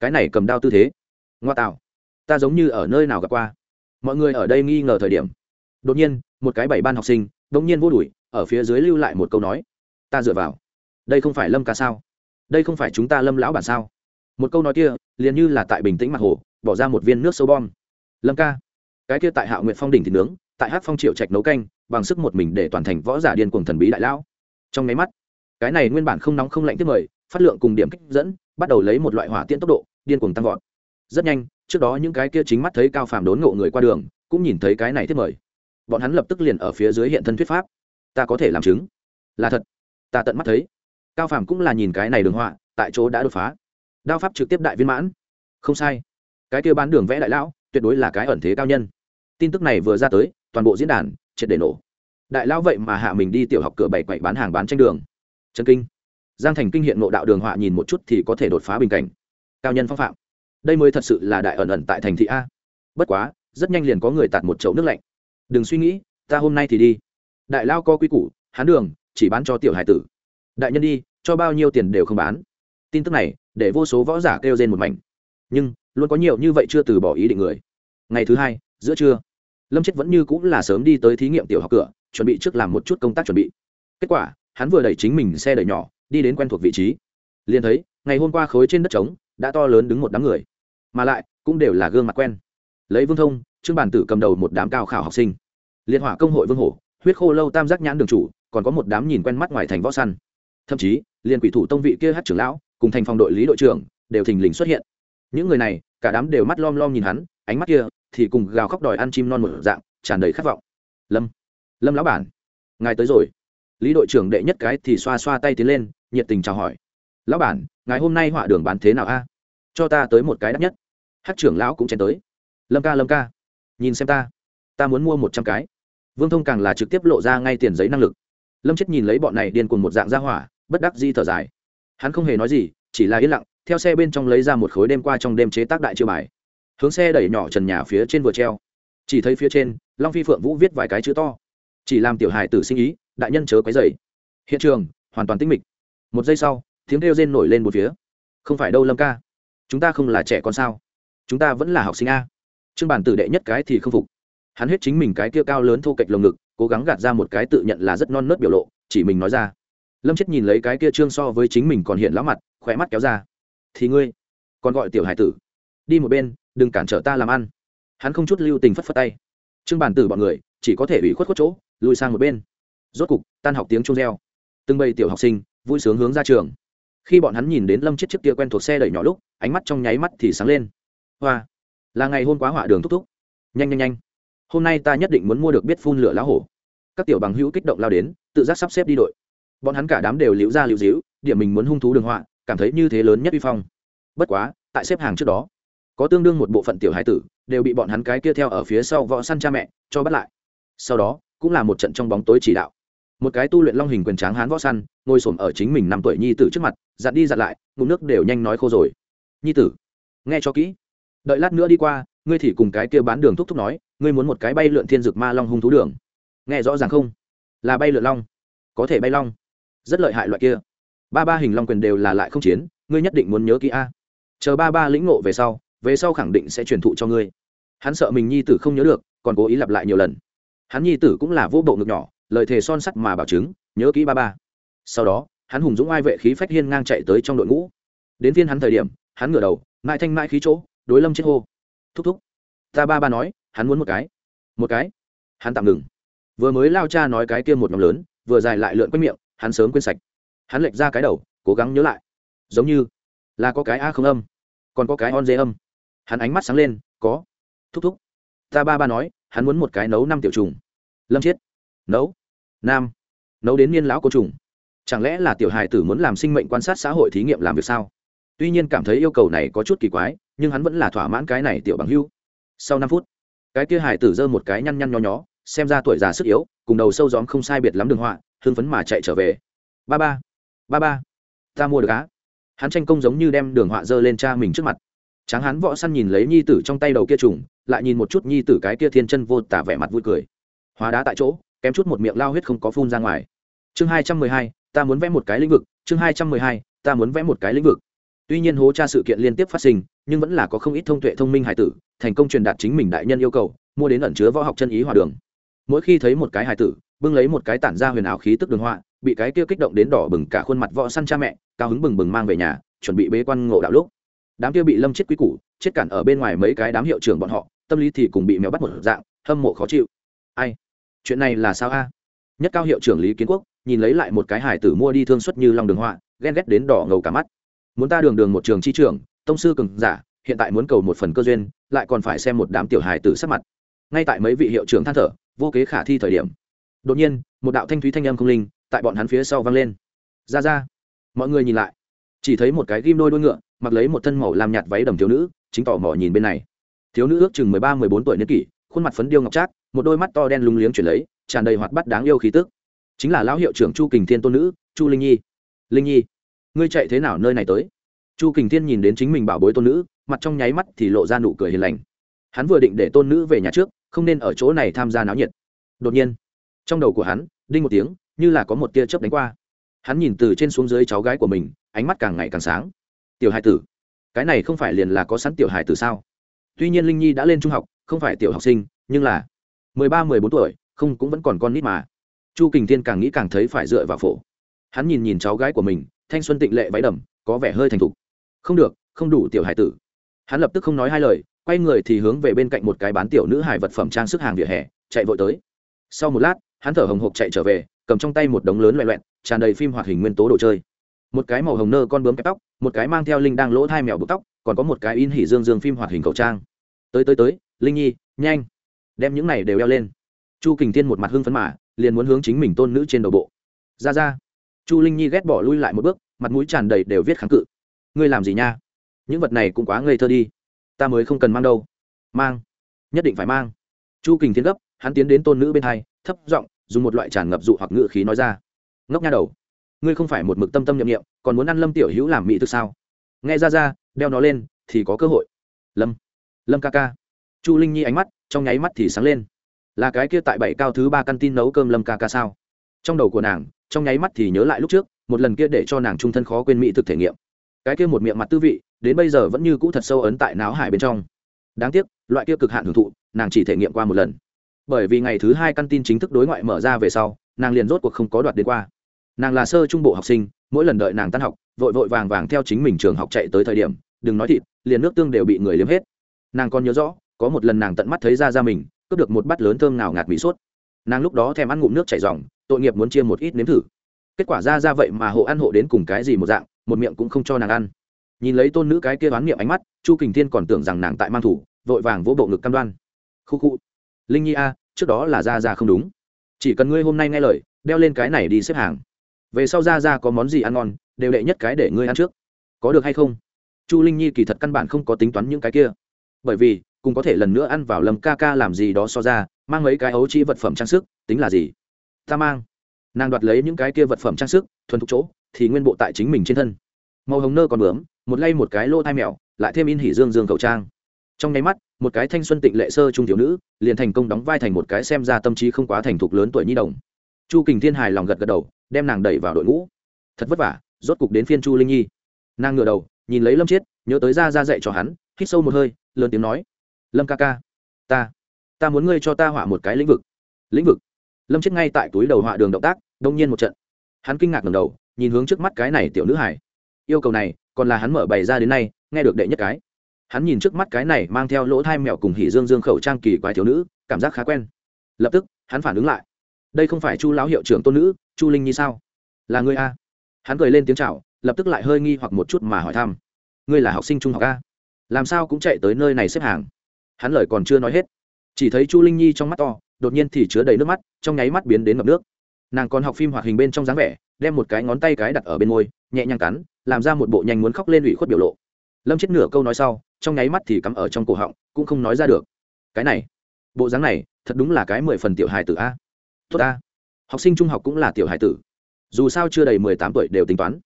cái này cầm đao tư thế. Ngoa tạo, ta giống như ở nơi nào gặp qua mọi người ở đây nghi ngờ thời điểm. Đột nhiên, một cái bảy ban học sinh đ ỗ n g nhiên vô đuổi, ở phía dưới lưu lại một câu nói. Ta dựa vào. Đây không phải lâm ca sao? Đây không phải chúng ta lâm lão bản sao? Một câu nói kia, liền như là tại bình tĩnh mặt hồ, bỏ ra một viên nước sâu bom. Lâm ca. Cái kia tại hạ nguyện phong đỉnh thì nướng, tại hát phong triệu trạch nấu canh, bằng sức một mình để toàn thành võ giả điên cuồng thần bí đại lão. Trong máy mắt, cái này nguyên bản không nóng không lạnh tiếp mời, phát lượng cùng điểm kích dẫn, bắt đầu lấy một loại hỏa tiễn tốc độ, điên cuồng tăng vọt. Rất nhanh trước đó những cái kia chính mắt thấy cao phàm đốn ngộ người qua đường, cũng nhìn thấy cái này thiết mời. Bọn hắn lập tức liền ở phía dưới hiện thân thuyết pháp. Ta có thể làm chứng. Là thật. Ta tận mắt thấy. Cao phàm cũng là nhìn cái này đường họa, tại chỗ đã đột phá. Đao pháp trực tiếp đại viên mãn. Không sai. Cái kia bán đường vẽ đại lão, tuyệt đối là cái ẩn thế cao nhân. Tin tức này vừa ra tới, toàn bộ diễn đàn, triệt để nổ. Đại lão vậy mà hạ mình đi tiểu học cửa bảy quậy bán hàng bán tranh đường. Trần kinh. Giang thành kinh hiện ngộ đạo đường họa nhìn một chút thì có thể đột phá bình cảnh. Cao nhân phong phạm đây mới thật sự là đại ẩn ẩn tại thành thị a. Bất quá, rất nhanh liền có người tạt một chậu nước lạnh. Đừng suy nghĩ, ta hôm nay thì đi. Đại lao co quy củ, hán đường, chỉ bán cho tiểu hải tử. Đại nhân đi, cho bao nhiêu tiền đều không bán. Tin tức này, để vô số võ giả kêu rên một mảnh. Nhưng, luôn có nhiều như vậy chưa từ bỏ ý định người. Ngày thứ hai, giữa trưa, lâm chết vẫn như cũng là sớm đi tới thí nghiệm tiểu học cửa, chuẩn bị trước làm một chút công tác chuẩn bị. Kết quả, hắn vừa đẩy chính mình xe đẩy nhỏ, đi đến quen thuộc vị trí. Liền thấy, ngày hôm qua khối trên đất trống, đã to lớn đứng một đám người mà lại cũng đều là gương mặt quen. Lấy vương thông, trương bản tử cầm đầu một đám cao khảo học sinh. Liên hỏa công hội vương hổ, huyết khô lâu tam giác nhãn đường chủ, còn có một đám nhìn quen mắt ngoài thành võ săn. Thậm chí liền quỷ thủ tông vị kia hát trưởng lão, cùng thành phòng đội lý đội trưởng, đều thình lình xuất hiện. Những người này, cả đám đều mắt lom lom nhìn hắn, ánh mắt kia thì cùng gào khóc đòi ăn chim non một dạng, tràn đầy khát vọng. Lâm lâm lão bản, ngài tới rồi. Lý đội trưởng đệ nhất cái thì xoa xoa tay tiến lên, nhiệt tình chào hỏi. Lão bản, ngài hôm nay họa đường bán thế nào a? Cho ta tới một cái đắt nhất hát trưởng lão cũng chen tới. Lâm ca lâm ca, nhìn xem ta. Ta muốn mua một trăm cái. Vương thông càng là trực tiếp lộ ra ngay tiền giấy năng lực. Lâm chết nhìn lấy bọn này điên cùng một dạng ra hỏa, bất đắc di thở dài. Hắn không hề nói gì, chỉ là yên lặng, theo xe bên trong lấy ra một khối đêm qua trong đêm chế tác đại chiêu bài. Hướng xe đẩy nhỏ trần nhà phía trên vừa treo. Chỉ thấy phía trên, long phi phượng vũ viết vài cái chữ to. Chỉ làm tiểu hài tử sinh ý, đại nhân chớ quấy dày hiện trường, hoàn toàn tinh mịch. Một giây sau, tiếng kêu rên nổi lên một phía. Không phải đâu, lâm ca. Chúng ta không là trẻ con sao? Chúng ta vẫn là học sinh a. Trương bản tử đệ nhất cái thì không phục. Hắn hết chính mình cái kia cao lớn thô kệch lồng ngực, cố gắng gạt ra một cái tự nhận là rất non nớt biểu lộ, chỉ mình nói ra. Lâm chết nhìn lấy cái kia trương so với chính mình còn hiện lão mặt khỏe mắt kéo ra. Thì ngươi, còn gọi tiểu hải tử. Đi một bên, đừng cản trở ta làm ăn. Hắn không chút lưu tình phất phất tay. Trương bản tử bọn người, chỉ có thể ủy khuất khuất chỗ, lùi sang một bên. Rốt cục, tan học tiếng chuông reo. Từng bầy tiểu học sinh, vui sướng hướng ra trường. Khi bọn hắn nhìn đến lâm chết chiếc kia quen thuộc xe đẩy nhỏ lúc, ánh mắt trong nháy mắt thì sáng lên hoa. Là ngày hôm quá họa đường thúc thúc. Nhanh nhanh nhanh. Hôm nay ta nhất định muốn mua được biết phun lửa lá hổ. Các tiểu bằng hữu kích động lao đến, tự giác sắp xếp đi đội. Bọn hắn cả đám đều liễu ra liễu díu, điểm mình muốn hung thú đường họa, cảm thấy như thế lớn nhất uy phong. Bất quá, tại xếp hàng trước đó, có tương đương một bộ phận tiểu hải tử, đều bị bọn hắn cái kia theo ở phía sau võ săn cha mẹ, cho bắt lại. Sau đó, cũng là một trận trong bóng tối chỉ đạo. Một cái tu luyện long hình quyền tráng hán võ săn, ngồi xổm ở chính mình năm tuổi nhi tử trước mặt, dặn đi dặn lại, ngụm nước đều nhanh nói khô rồi. Nhi tử, nghe cho kỹ đợi lát nữa đi qua, ngươi thì cùng cái kia bán đường thúc thúc nói, ngươi muốn một cái bay lượn thiên dược ma long hung thú đường. Nghe rõ ràng không? Là bay lượn long. Có thể bay long. Rất lợi hại loại kia. Ba ba hình long quyền đều là lại không chiến, ngươi nhất định muốn nhớ kỹ a. Chờ ba ba lĩnh ngộ về sau về sau khẳng định sẽ truyền thụ cho ngươi. Hắn sợ mình nhi tử không nhớ được, còn cố ý lặp lại nhiều lần. Hắn nhi tử cũng là vô bộ ngực nhỏ, lời thề son sắt mà bảo chứng, nhớ kỹ ba ba. Sau đó, hắn hùng dũng ai vệ khí phách hiên ngang chạy tới trong đội ngũ. Đến viên hắn thời điểm, hắn ngửa đầu mãi thanh mãi khí chỗ đối lâm chết hô. Thúc thúc, ta ba ba nói, hắn muốn một cái. Một cái? Hắn tạm ngừng. Vừa mới lao cha nói cái kia một nhóm lớn, vừa dài lại lượn quanh miệng, hắn sớm quên sạch. Hắn lệch ra cái đầu, cố gắng nhớ lại. Giống như là có cái a không âm, còn có cái on dê âm. Hắn ánh mắt sáng lên, có. Thúc thúc, ta ba ba nói, hắn muốn một cái nấu năm tiểu trùng. Lâm chiết nấu. Nam. Nấu đến niên lão cô trùng. Chẳng lẽ là tiểu hài tử muốn làm sinh mệnh quan sát xã hội thí nghiệm làm việc sao? Tuy nhiên cảm thấy yêu cầu này có chút kỳ quái nhưng hắn vẫn là thỏa mãn cái này tiểu bằng hưu. Sau năm phút, cái kia hải tử giơ một cái nhăn nhăn nho nhó, xem ra tuổi già sức yếu, cùng đầu sâu gióm không sai biệt lắm đường họa, hưng phấn mà chạy trở về. Ba ba ba ba, ta mua được á. Hắn tranh công giống như đem đường họa dơ lên cha mình trước mặt. Tráng hắn võ săn nhìn lấy nhi tử trong tay đầu kia trùng, lại nhìn một chút nhi tử cái kia thiên chân vô tả vẻ mặt vui cười. Hóa đá tại chỗ, kém chút một miệng lao huyết không có phun ra ngoài. Chương hai trăm mười hai, ta muốn vẽ một cái lĩnh vực, chương hai trăm mười hai, ta muốn vẽ một cái lĩnh vực. Tuy nhiên hố tra sự kiện liên tiếp phát sinh nhưng vẫn là có không ít thông tuệ thông minh hải tử, thành công truyền đạt chính mình đại nhân yêu cầu, mua đến ẩn chứa võ học chân ý hòa đường. Mỗi khi thấy một cái hải tử, bưng lấy một cái tản ra huyền ảo khí tức đường họa, bị cái kia kích động đến đỏ bừng cả khuôn mặt võ săn cha mẹ, cao hứng bừng bừng mang về nhà, chuẩn bị bế quan ngộ đạo lúc. Đám kia bị lâm chết quý củ, chết cản ở bên ngoài mấy cái đám hiệu trưởng bọn họ, tâm lý thì cùng bị mèo bắt một dạng, hâm mộ khó chịu. Ai? Chuyện này là sao a? Nhất cao hiệu trưởng lý kiến quốc, nhìn lấy lại một cái hải tử mua đi thương xuất như lòng đường họa, ghen ghét đến đỏ ngầu cả mắt. Muốn ta đường đường một trường chi trưởng tông sư cường giả, hiện tại muốn cầu một phần cơ duyên, lại còn phải xem một đám tiểu hài tử sắc mặt. Ngay tại mấy vị hiệu trưởng than thở, vô kế khả thi thời điểm, đột nhiên, một đạo thanh thúy thanh âm không linh, tại bọn hắn phía sau vang lên. Ra ra, mọi người nhìn lại, chỉ thấy một cái ghim đôi đôi ngựa, mặc lấy một thân màu làm nhạt váy đầm thiếu nữ, chính tỏ mò nhìn bên này. Thiếu nữ ước chừng mười ba, mười bốn tuổi niên kỷ, khuôn mặt phấn điêu ngọc trác, một đôi mắt to đen lúng liếng chuyển lấy, tràn đầy hoạt bắt đáng yêu khí tức. Chính là lão hiệu trưởng chu kình thiên tôn nữ, chu linh nhi. Linh nhi, ngươi chạy thế nào nơi này tới? Chu kình thiên nhìn đến chính mình bảo bối tôn nữ, mặt trong nháy mắt thì lộ ra nụ cười hiền lành. Hắn vừa định để tôn nữ về nhà trước, không nên ở chỗ này tham gia náo nhiệt. Đột nhiên, trong đầu của hắn, đinh một tiếng, như là có một tia chớp đánh qua. Hắn nhìn từ trên xuống dưới cháu gái của mình, ánh mắt càng ngày càng sáng. Tiểu hải tử, cái này không phải liền là có sẵn tiểu hải tử sao? Tuy nhiên linh nhi đã lên trung học, không phải tiểu học sinh, nhưng là mười ba, mười bốn tuổi, không cũng vẫn còn con nít mà. Chu kình thiên càng nghĩ càng thấy phải dựa vào phổ. Hắn nhìn nhìn cháu gái của mình, thanh xuân tịnh lệ váy đầm, có vẻ hơi thành thục không được, không đủ tiểu hải tử. Hắn lập tức không nói hai lời, quay người thì hướng về bên cạnh một cái bán tiểu nữ hải vật phẩm trang sức hàng vỉa hè, chạy vội tới. Sau một lát, hắn thở hồng hộc chạy trở về, cầm trong tay một đống lớn loẹ loẹn tràn đầy phim hoạt hình nguyên tố đồ chơi. Một cái màu hồng nơ con bướm kẹp tóc, một cái mang theo linh đang lỗ thai mèo bực tóc, còn có một cái in hỉ dương dương phim hoạt hình khẩu trang. Tới tới tới, linh nhi, nhanh. Đem những này đều đeo lên. Chu kình thiên một mặt hưng phấn mà, liền muốn hướng chính mình tôn nữ trên đầu bộ. Ra ra. Chu linh nhi ghét bỏ lui lại một bước, mặt mũi tràn đầy đều viết kháng cự ngươi làm gì nha? Những vật này cũng quá ngây thơ đi. Ta mới không cần mang đâu. Mang. Nhất định phải mang. Chu kình thiên gấp, hắn tiến đến tôn nữ bên hai, thấp giọng, dùng một loại tràn ngập dụ hoặc ngự khí nói ra. Ngốc nha đầu, ngươi không phải một mực tâm tâm nhậm nghiệm còn muốn ăn lâm tiểu hữu làm mỹ thực sao? Nghe ra ra, đeo nó lên, thì có cơ hội. Lâm lâm ca ca. Chu linh nhi ánh mắt, trong nháy mắt thì sáng lên. Là cái kia tại bảy cao thứ ba căn tin nấu cơm lâm ca ca sao? Trong đầu của nàng, trong nháy mắt thì nhớ lại lúc trước, một lần kia để cho nàng trung thân khó quên mỹ thực thể nghiệm cái kia một miệng mặt tư vị, đến bây giờ vẫn như cũ thật sâu ấn tại náo hải bên trong. Đáng tiếc, loại kia cực hạn hưởng thụ, nàng chỉ thể nghiệm qua một lần. Bởi vì ngày thứ hai căn tin chính thức đối ngoại mở ra về sau, nàng liền rốt cuộc không có đoạt đến qua. Nàng là sơ trung bộ học sinh, mỗi lần đợi nàng tan học, vội vội vàng vàng theo chính mình trường học chạy tới thời điểm, đừng nói thịt, liền nước tương đều bị người liếm hết. Nàng còn nhớ rõ, có một lần nàng tận mắt thấy ra ra mình, cướp được một bát lớn thơm nào ngạt mỹ sốt. Nàng lúc đó thèm ăn ngụm nước chảy dòng tội nghiệp muốn chia một ít nếm thử. Kết quả ra ra vậy mà hộ ăn hộ đến cùng cái gì một dạng một miệng cũng không cho nàng ăn. Nhìn lấy tôn nữ cái kia đoán miệng ánh mắt, chu kình thiên còn tưởng rằng nàng tại mang thủ, vội vàng vỗ bộ ngực cam đoan. Khu khu. Linh nhi a, trước đó là ra ra không đúng. Chỉ cần ngươi hôm nay nghe lời, đeo lên cái này đi xếp hàng. Về sau ra ra có món gì ăn ngon, đều đệ nhất cái để ngươi ăn trước. Có được hay không? Chu linh nhi kỳ thật căn bản không có tính toán những cái kia. Bởi vì, cùng có thể lần nữa ăn vào lầm ca ca làm gì đó so ra, mang mấy cái ấu trĩ vật phẩm trang sức, tính là gì? Ta mang nàng đoạt lấy những cái kia vật phẩm trang sức, thuần thục chỗ, thì nguyên bộ tại chính mình trên thân. Màu hồng nơ còn bướm, một lay một cái lô thai mèo, lại thêm in hỉ dương dương khẩu trang. Trong nháy mắt, một cái thanh xuân tịnh lệ sơ trung thiếu nữ, liền thành công đóng vai thành một cái xem ra tâm trí không quá thành thục lớn tuổi nhi đồng. Chu kình thiên hài lòng gật gật đầu, đem nàng đẩy vào đội ngũ. Thật vất vả, rốt cục đến phiên chu linh nhi. Nàng ngửa đầu, nhìn lấy lâm chiết, nhớ tới ra ra dạy cho hắn, hít sâu một hơi, lớn tiếng nói, lâm ca ca, ta ta muốn ngươi cho ta họa một cái lĩnh vực. Lĩnh vực? Lâm chiết ngay tại túi đầu họa đường động tác đông nhiên một trận. Hắn kinh ngạc ngầm đầu, nhìn hướng trước mắt cái này tiểu nữ hải yêu cầu này, còn là hắn mở bày ra đến nay, nghe được đệ nhất cái. Hắn nhìn trước mắt cái này mang theo lỗ thai mèo cùng hỉ dương dương khẩu trang kỳ quái thiếu nữ, cảm giác khá quen. Lập tức, hắn phản ứng lại. Đây không phải chu lão hiệu trưởng tôn nữ, chu linh nhi sao? Là người a? Hắn cười lên tiếng c h à o lập tức lại hơi nghi hoặc một chút mà hỏi thăm. Ngươi là học sinh trung học a? Làm sao cũng chạy tới nơi này xếp hàng? Hắn lời còn chưa nói hết. Chỉ thấy chu linh nhi trong mắt to, đột nhiên thì chứa đầy nước mắt, trong nháy mắt biến đến ngập nước nàng còn học phim hoạt hình bên trong dáng vẻ, đem một cái ngón tay cái đặt ở bên môi, nhẹ nhàng cắn, làm ra một bộ nhanh muốn khóc lên ủy khuất biểu lộ. Lâm chết nửa câu nói sau, trong nháy mắt thì cắm ở trong cổ họng, cũng không nói ra được. Cái này, bộ dáng này, thật đúng là cái mười phần tiểu hài tử a. Tốt a học sinh trung học cũng là tiểu hài tử. Dù sao chưa đầy mười tám tuổi đều tính toán.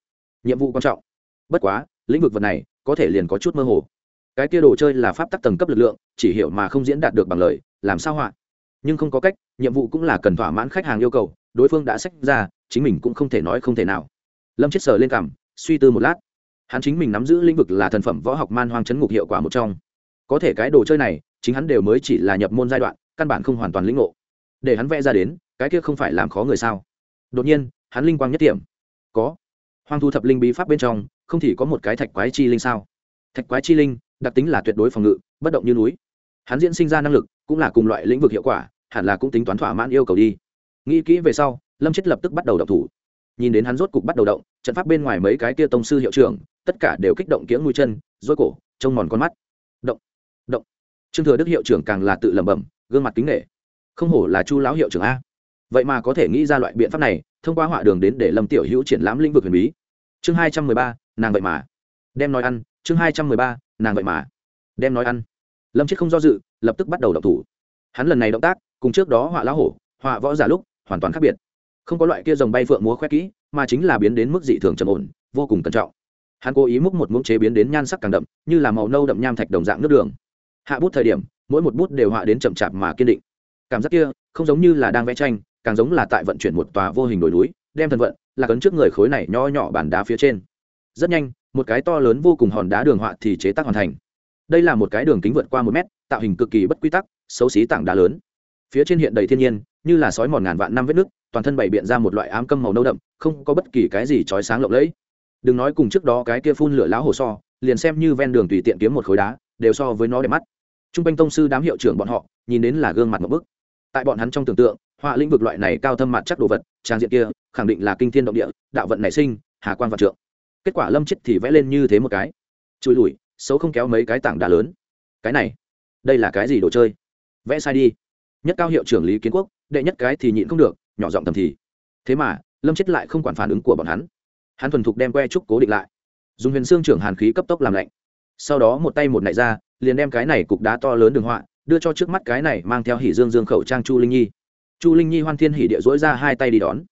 Nhiệm vụ quan trọng. Bất quá, lĩnh vực vật này, có thể liền có chút mơ hồ. Cái kia đồ chơi là pháp tắc tầng cấp lực lượng, chỉ hiểu mà không diễn đạt được bằng lời, làm sao họa? Nhưng không có cách, nhiệm vụ cũng là cần thỏa mãn khách hàng yêu cầu đối phương đã sách ra, chính mình cũng không thể nói không thể nào. Lâm chết sờ lên cảm suy tư một lát. Hắn chính mình nắm giữ lĩnh vực là thần phẩm võ học man hoang chấn ngục hiệu quả một trong. Có thể cái đồ chơi này, chính hắn đều mới chỉ là nhập môn giai đoạn, căn bản không hoàn toàn lĩnh ngộ. Để hắn vẽ ra đến, cái kia không phải làm khó người sao? Đột nhiên, hắn linh quang nhất điểm có. Hoang thu thập linh bí pháp bên trong, không thì có một cái thạch quái chi linh sao? Thạch quái chi linh, đặc tính là tuyệt đối phòng ngự, bất động như núi. Hắn diễn sinh ra năng lực, cũng là cùng loại lĩnh vực hiệu quả, hẳn là cũng tính toán thỏa mãn yêu cầu đi nghĩ kỹ về sau, lâm chết lập tức bắt đầu động thủ. Nhìn đến hắn rốt cục bắt đầu động, trận pháp bên ngoài mấy cái kia tông sư hiệu trưởng, tất cả đều kích động kiếng mũi chân dối cổ, trông mòn con mắt. Động động. Trương thừa đức hiệu trưởng càng là tự lẩm bẩm, gương mặt kính nghệ không hổ là chu lão hiệu trưởng a. Vậy mà có thể nghĩ ra loại biện pháp này, thông qua họa đường đến để lâm tiểu hữu triển lãm lĩnh vực huyền bí. Chương hai trăm mười ba, nàng vậy mà. Đem nói ăn, chương hai trăm mười ba, nàng vậy mà. Đem nói ăn. Lâm chết không do dự, lập tức bắt đầu đọc thủ. Hắn lần này động tác, cùng trước đó họa lão hổ, họa võ giả lúc hoàn toàn khác biệt. Không có loại kia dòng bay phượng múa khoe kỹ, mà chính là biến đến mức dị thường trầm ổn, vô cùng cẩn trọng. Hắn cố ý múc một muỗng chế biến đến nhan sắc càng đậm, như là màu nâu đậm nham thạch đồng dạng nước đường. Hạ bút thời điểm, mỗi một bút đều họa đến chậm chạp mà kiên định. Cảm giác kia, không giống như là đang vẽ tranh, càng giống là tại vận chuyển một tòa vô hình đồi núi, đem thần vận, là cấn trước người khối này nho nhỏ bàn đá phía trên. Rất nhanh, một cái to lớn vô cùng hòn đá đường họa thì chế tác hoàn thành. Đây là một cái đường kính vượt qua một mét, tạo hình cực kỳ bất quy tắc, xấu xí tảng đá lớn phía trên hiện đầy thiên nhiên, như là sói mòn ngàn vạn năm vết nước, toàn thân bày biện ra một loại ám câm màu nâu đậm, không có bất kỳ cái gì trói sáng lộng lẫy. Đừng nói cùng trước đó cái kia phun lửa láo hồ so, liền xem như ven đường tùy tiện kiếm một khối đá, đều so với nó đẹp mắt. T r u n g quanh tông sư đám hiệu trưởng bọn họ, nhìn đến là gương mặt một bức. Tại bọn hắn trong tưởng tượng, họa lĩnh vực loại này cao thâm mặt chắc đồ vật, trang diện kia, khẳng định là kinh thiên động địa, đạo vận nảy sinh, hà quan vạn trượng. Kết quả lâm chết thì vẽ lên như thế một cái. Chùi lùi, xấu không kéo mấy cái tảng đá lớn. Cái này, đây là cái gì đồ chơi? Vẽ sai đi nhất cao hiệu trưởng lý kiến quốc, đệ nhất cái thì nhịn không được, nhỏ giọng thầm thì. Thế mà, lâm chết lại không quản phản ứng của bọn hắn. Hắn thuần thục đem que trúc cố định lại. Dùng huyền xương trưởng hàn khí cấp tốc làm lạnh. Sau đó một tay một nại ra, liền đem cái này cục đá to lớn đường họa, đưa cho trước mắt cái này mang theo hỉ dương dương khẩu trang chu linh nhi. Chu linh nhi hoan thiên hỉ địa dỗi ra hai tay đi đón.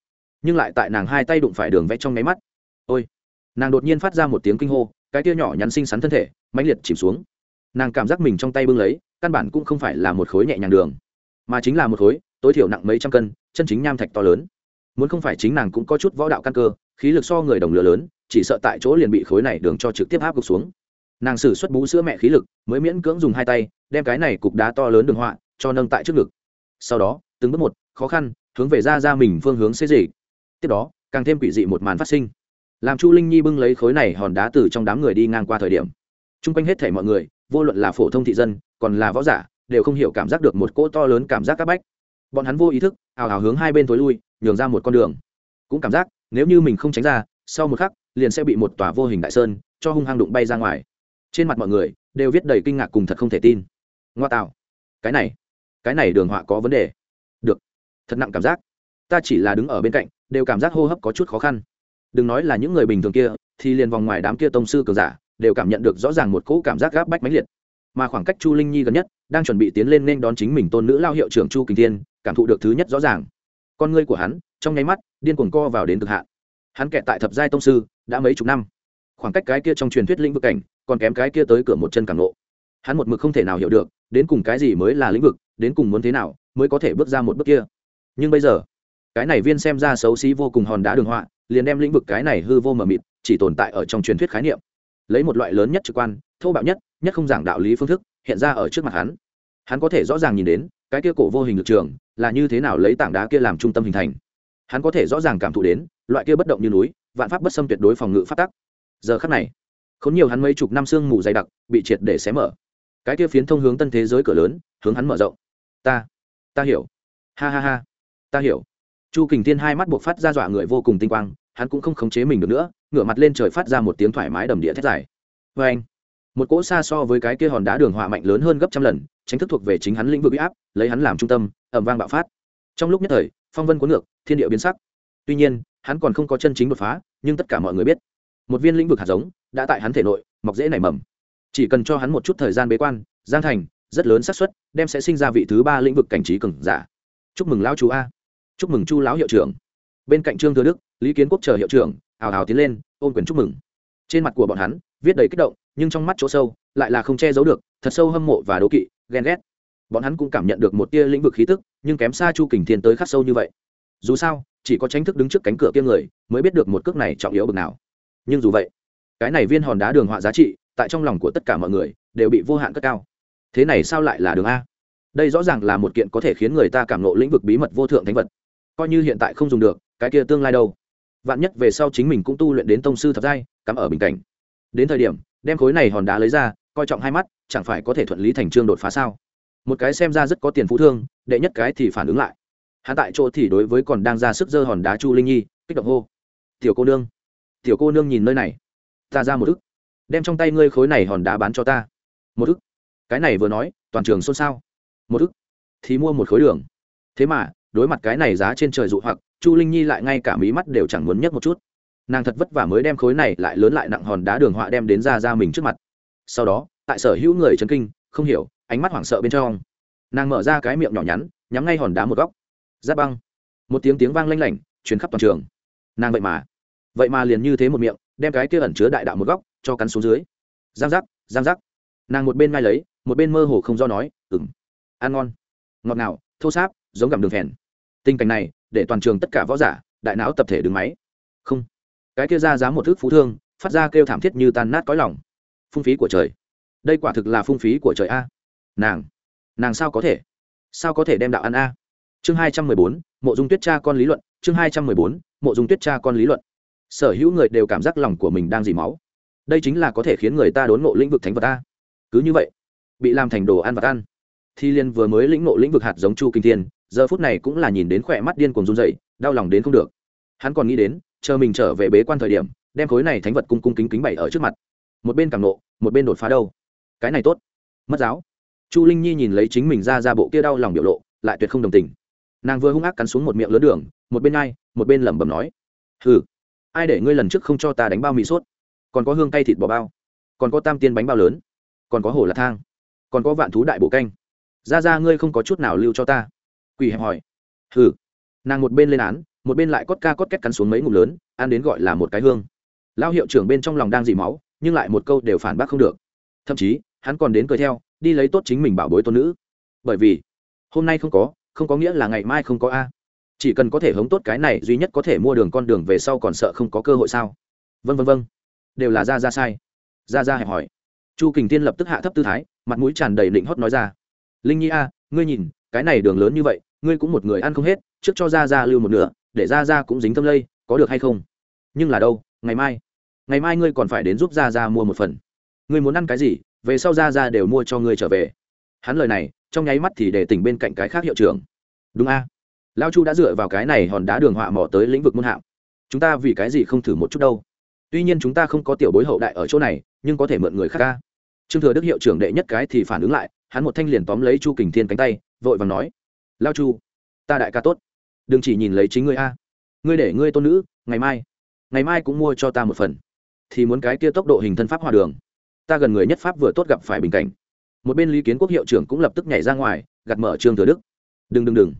Nhưng lại tại nàng hai tay đụng phải đường vẽ trong nháy mắt. Ôi! Nàng đột nhiên phát ra một tiếng kinh hô, cái tia nhỏ nhắn xinh xắn thân thể, mãnh liệt chìm xuống. Nàng cảm giác mình trong tay bưng lấy, căn bản cũng không phải là một khối nhẹ nhàng đường mà chính là một khối, tối thiểu nặng mấy trăm cân, chân chính nham thạch to lớn. Muốn không phải chính nàng cũng có chút võ đạo căn cơ, khí lực so người đồng lửa lớn, chỉ sợ tại chỗ liền bị khối này đường cho trực tiếp áp gục xuống. Nàng sử xuất bú sữa mẹ khí lực, mới miễn cưỡng dùng hai tay, đem cái này cục đá to lớn đường họa, cho nâng tại trước ngực. Sau đó, từng bước một, khó khăn, hướng về ra ra mình phương hướng xê dị tiếp đó, càng thêm quỷ dị một màn phát sinh. Làm chu linh nhi bưng lấy khối này hòn đá từ trong đám người đi ngang qua thời điểm. T r u n g quanh hết thể mọi người, vô luận là phổ thông thị dân, còn là võ giả đều không hiểu cảm giác được một cỗ to lớn cảm giác c áp bách. Bọn hắn vô ý thức, ào ào hướng hai bên tối lui, nhường ra một con đường. Cũng cảm giác, nếu như mình không tránh ra, sau một khắc, liền sẽ bị một tòa vô hình đại sơn cho hung hăng đụng bay ra ngoài. Trên mặt mọi người đều viết đầy kinh ngạc cùng thật không thể tin. Ngoa tạo. Cái này cái này đường họa có vấn đề. Được. Thật nặng cảm giác. Ta chỉ là đứng ở bên cạnh, đều cảm giác hô hấp có chút khó khăn. Đừng nói là những người bình thường kia, thì liền vòng ngoài đám kia tông sư cường giả, đều cảm nhận được rõ ràng một cỗ cảm giác gáp bách mãnh liệt mà khoảng cách chu linh nhi gần nhất, đang chuẩn bị tiến lên nên đón chính mình tôn nữ lao hiệu trưởng chu kinh thiên, cảm thụ được thứ nhất rõ ràng. Con ngươi của hắn, trong nháy mắt, điên cuồng co vào đến cực hạn. Hắn kẹt tại thập giai tông sư, đã mấy chục năm. Khoảng cách cái kia trong truyền thuyết lĩnh vực cảnh, còn kém cái kia tới cửa một chân càng lộ. Hắn một mực không thể nào hiểu được, đến cùng cái gì mới là lĩnh vực, đến cùng muốn thế nào, mới có thể bước ra một bước kia. Nhưng bây giờ, cái này viên xem ra xấu xí vô cùng hòn đá đường họa, liền đem lĩnh vực cái này hư vô mờ mịt, chỉ tồn tại ở trong truyền thuyết khái niệm lấy một loại lớn nhất trực quan, thô bạo nhất nhất không giảng đạo lý phương thức, hiện ra ở trước mặt hắn. Hắn có thể rõ ràng nhìn đến, cái kia cổ vô hình lực trường là như thế nào lấy tảng đá kia làm trung tâm hình thành. Hắn có thể rõ ràng cảm thụ đến, loại kia bất động như núi, vạn pháp bất xâm tuyệt đối phòng ngự phát tắc. Giờ khắc này, khốn nhiều hắn mấy chục năm sương mù dày đặc, bị triệt để xé mở. Cái kia phiến thông hướng tân thế giới cửa lớn, hướng hắn mở rộng. Ta ta hiểu. Ha ha ha. Ta hiểu. Chu kình thiên hai mắt buộc phát ra dọa người vô cùng tinh quang, hắn cũng không khống chế mình được nữa ngửa mặt lên trời phát ra một tiếng thoải mái đầm địa thét dài. Vê anh, một cỗ xa so với cái kia hòn đá đường họa mạnh lớn hơn gấp trăm lần, tránh thức thuộc về chính hắn lĩnh vực bị áp, lấy hắn làm trung tâm, ẩm vang bạo phát. Trong lúc nhất thời, phong vân cuốn ngược, thiên địa biến sắc. Tuy nhiên, hắn còn không có chân chính đột phá, nhưng tất cả mọi người biết, một viên lĩnh vực hạt giống đã tại hắn thể nội, mọc dễ nảy mầm. Chỉ cần cho hắn một chút thời gian bế quan, giang thành, rất lớn xác suất, đem sẽ sinh ra vị thứ ba lĩnh vực cảnh trí cường giả. Chúc mừng lão chú a. Chúc mừng chu lão hiệu trưởng. Bên cạnh trương thừa đức, lý kiến quốc chờ hiệu trưởng hào hào tiến lên, ôm quyền chúc mừng. Trên mặt của bọn hắn, viết đầy kích động, nhưng trong mắt chỗ sâu, lại là không che giấu được, thật sâu hâm mộ và đố kỵ, ghen ghét. Bọn hắn cũng cảm nhận được một tia lĩnh vực khí tức, nhưng kém xa chu kình thiên tới khắc sâu như vậy. Dù sao, chỉ có tranh thức đứng trước cánh cửa kia người, mới biết được một cước này trọng yếu bực nào. Nhưng dù vậy, cái này viên hòn đá đường họa giá trị, tại trong lòng của tất cả mọi người, đều bị vô hạn cất cao. Thế này sao lại là đường a? Đây rõ ràng là một kiện có thể khiến người ta cảm nộ lĩnh vực bí mật vô thượng thánh vật. Coi như hiện tại không dùng được, cái kia tương lai đâu? Vạn nhất về sau chính mình cũng tu luyện đến tông sư thập giai, cắm ở bình cảnh. Đến thời điểm, đem khối này hòn đá lấy ra, coi trọng hai mắt, chẳng phải có thể thuận lý thành trương đột phá sao? Một cái xem ra rất có tiền phú thương, đệ nhất cái thì phản ứng lại. Hắn tại chỗ thì đối với còn đang ra sức dơ hòn đá chu linh nhi, kích động hô. Tiểu cô nương, tiểu cô nương nhìn nơi này, ta ra một ức. Đem trong tay ngươi khối này hòn đá bán cho ta. Một ức? Cái này vừa nói, toàn trường xôn xao. Một ức? Thì mua một khối đường. Thế mà, đối mặt cái này giá trên trời dụ hoặc chu linh nhi lại ngay cả mí mắt đều chẳng muốn nhấc một chút. Nàng thật vất vả mới đem khối này lại lớn lại nặng hòn đá đường họa đem đến ra ra mình trước mặt. Sau đó, tại sở hữu người chấn kinh, không hiểu, ánh mắt hoảng sợ bên trong. Nàng mở ra cái miệng nhỏ nhắn, nhắm ngay hòn đá một góc. Giáp băng. Một tiếng tiếng vang lanh lảnh chuyến khắp toàn trường. Nàng vậy mà vậy mà liền như thế một miệng, đem cái kia ẩn chứa đại đạo một góc, cho cắn xuống dưới. Giang giác giang giác. Nàng một bên ngay lấy, một bên mơ hồ không do nói ừng ăn ngon. Ngọt ngào, thô sáp, giống gặm đường phèn. Tình cảnh này để toàn trường tất cả võ giả, đại não tập thể đứng máy. Không. Cái kia ra giá một thước phú thương, phát ra kêu thảm thiết như tan nát cõi lòng. Phung phí của trời. Đây quả thực là phung phí của trời a. Nàng. Nàng sao có thể? Sao có thể đem đạo ăn a? Chương hai trăm mười bốn, mộ dung tuyết cha con lý luận. Chương hai trăm mười bốn, mộ dung tuyết cha con lý luận. Sở hữu người đều cảm giác lòng của mình đang dì máu. Đây chính là có thể khiến người ta đốn ngộ lĩnh vực thánh vật a. Cứ như vậy, bị làm thành đồ ăn vật ăn thi liên vừa mới lĩnh ngộ lĩnh vực hạt giống chu kinh thiên giờ phút này cũng là nhìn đến khỏe mắt điên cuồng run dậy đau lòng đến không được. Hắn còn nghĩ đến, chờ mình trở về bế quan thời điểm, đem khối này thánh vật cung cung kính kính bày ở trước mặt. Một bên cảm nộ, một bên đột phá đâu. Cái này tốt. Mất giáo. Chu linh nhi nhìn lấy chính mình ra ra bộ kia đau lòng biểu lộ, lại tuyệt không đồng tình. Nàng vừa hung ác cắn xuống một miệng lớn đường, một bên ai, một bên lẩm bẩm nói. Hừ, ai để ngươi lần trước không cho ta đánh bao mì sốt? Còn có hương cay thịt bò bao? Còn có tam tiên bánh bao lớn? Còn có hồ lạc thang? Còn có vạn thú đại bộ canh? Ra ra, ngươi không có chút nào lưu cho ta quỳ hẹp hỏi hừ. Nàng một bên lên án, một bên lại cốt ca cốt két cắn xuống mấy ngụm lớn, ăn đến gọi là một cái hương. Lao hiệu trưởng bên trong lòng đang dì máu, nhưng lại một câu đều phản bác không được. Thậm chí, hắn còn đến cười theo, đi lấy tốt chính mình bảo bối tôn nữ. Bởi vì, hôm nay không có không có nghĩa là ngày mai không có a. Chỉ cần có thể hống tốt cái này, duy nhất có thể mua đường con đường về sau còn sợ không có cơ hội sao? Vân vân vân đều là ra ra sai. Ra ra hẹp hỏi chu kình tiên lập tức hạ thấp tư thái, mặt mũi tràn đầy định hót nói ra. Linh nhi a, ngươi nhìn, cái này đường lớn như vậy ngươi cũng một người ăn không hết, trước cho ra ra lưu một nửa, để ra ra cũng dính tâm lây, có được hay không? Nhưng là đâu, ngày mai ngày mai ngươi còn phải đến giúp ra ra mua một phần. Ngươi muốn ăn cái gì, về sau ra ra đều mua cho ngươi trở về. Hắn lời này, trong nháy mắt thì để tỉnh bên cạnh cái khác hiệu trưởng. Đúng a. Lao chu đã dựa vào cái này hòn đá đường họa mỏ tới lĩnh vực môn hạng chúng ta vì cái gì không thử một chút đâu? Tuy nhiên chúng ta không có tiểu bối hậu đại ở chỗ này, nhưng có thể mượn người khác ca trương thừa đức hiệu trưởng đệ nhất cái thì phản ứng lại, hắn một thanh liền tóm lấy chu kình thiên cánh tay, vội và nói lao chu, ta đại ca tốt. Đừng chỉ nhìn lấy chính ngươi a. Ngươi để ngươi tôn nữ, ngày mai ngày mai cũng mua cho ta một phần. Thì muốn cái kia tốc độ hình thân pháp hòa đường. Ta gần người nhất pháp vừa tốt gặp phải bình cảnh. Một bên lý kiến quốc hiệu trưởng cũng lập tức nhảy ra ngoài, gạt mở trương thừa đức. Đừng đừng đừng.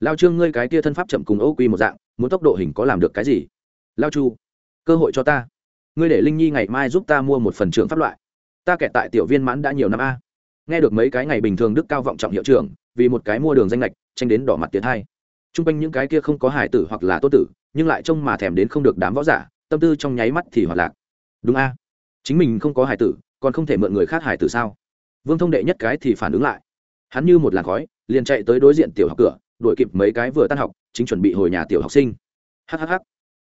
Lao trương, ngươi cái kia thân pháp chậm cùng ô quy một dạng, muốn tốc độ hình có làm được cái gì? Lao chu, cơ hội cho ta. Ngươi để linh nhi ngày mai giúp ta mua một phần trưởng pháp loại. Ta kẹt tại tiểu viên mãn đã nhiều năm a nghe được mấy cái ngày bình thường đức cao vọng trọng hiệu trưởng, vì một cái mua đường danh lệch, tranh đến đỏ mặt tiến hai. T r u n g quanh những cái kia không có hải tử hoặc là tốt tử, nhưng lại trông mà thèm đến không được đám võ giả, tâm tư trong nháy mắt thì hoạt lạc. Đúng a? Chính mình không có hải tử, còn không thể mượn người khác hải tử sao? Vương thông đệ nhất cái thì phản ứng lại. Hắn như một làn khói, liền chạy tới đối diện tiểu học cửa, đuổi kịp mấy cái vừa tan học, chính chuẩn bị hồi nhà tiểu học sinh. Hhh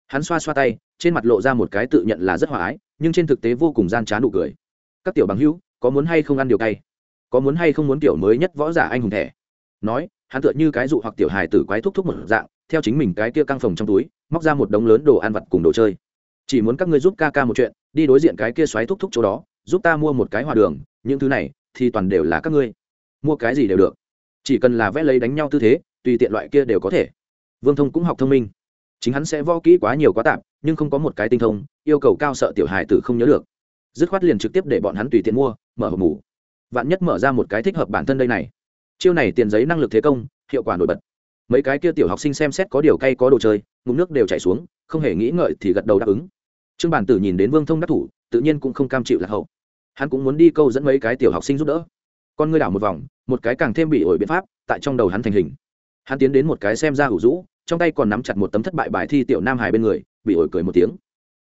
hắn xoa xoa tay, trên mặt lộ ra một cái tự nhận là rất hòa ái, nhưng trên thực tế vô cùng gian trá nụ cười. Các tiểu bằng hữu, có muốn hay không ăn điều cay? Có muốn hay không muốn tiểu mới nhất võ giả anh hùng thẻ? Nói, hắn tựa như cái dụ hoặc tiểu hài tử quái thúc thúc một dạng, theo chính mình cái kia căng phòng trong túi, móc ra một đống lớn đồ ăn vặt cùng đồ chơi. Chỉ muốn các ngươi giúp ca ca một chuyện, đi đối diện cái kia xoáy thúc thúc chỗ đó, giúp ta mua một cái hòa đường, những thứ này thì toàn đều là các ngươi. Mua cái gì đều được. Chỉ cần là vẽ lấy đánh nhau tư thế, tùy tiện loại kia đều có thể. Vương thông cũng học thông minh. Chính hắn sẽ vo kỹ quá nhiều quá tạp, nhưng không có một cái tinh thông, yêu cầu cao sợ tiểu hài tử không nhớ được. Dứt khoát liền trực tiếp để bọn hắn tùy tiện mua, mở hộp mủ vạn nhất mở ra một cái thích hợp bản thân đây này. Chiêu này tiền giấy năng lực thế công, hiệu quả nổi bật. Mấy cái kia tiểu học sinh xem xét có điều cay có đồ chơi, ngụm nước đều chảy xuống, không hề nghĩ ngợi thì gật đầu đáp ứng. Trương bản tử nhìn đến vương thông đắc thủ, tự nhiên cũng không cam chịu lạc hậu. Hắn cũng muốn đi câu dẫn mấy cái tiểu học sinh giúp đỡ. Con ngươi đảo một vòng, một cái càng thêm bị ổi biện pháp, tại trong đầu hắn thành hình. Hắn tiến đến một cái xem ra hủ rũ, trong tay còn nắm chặt một tấm thất bại bài thi tiểu nam hải bên người, bị ổi cười một tiếng.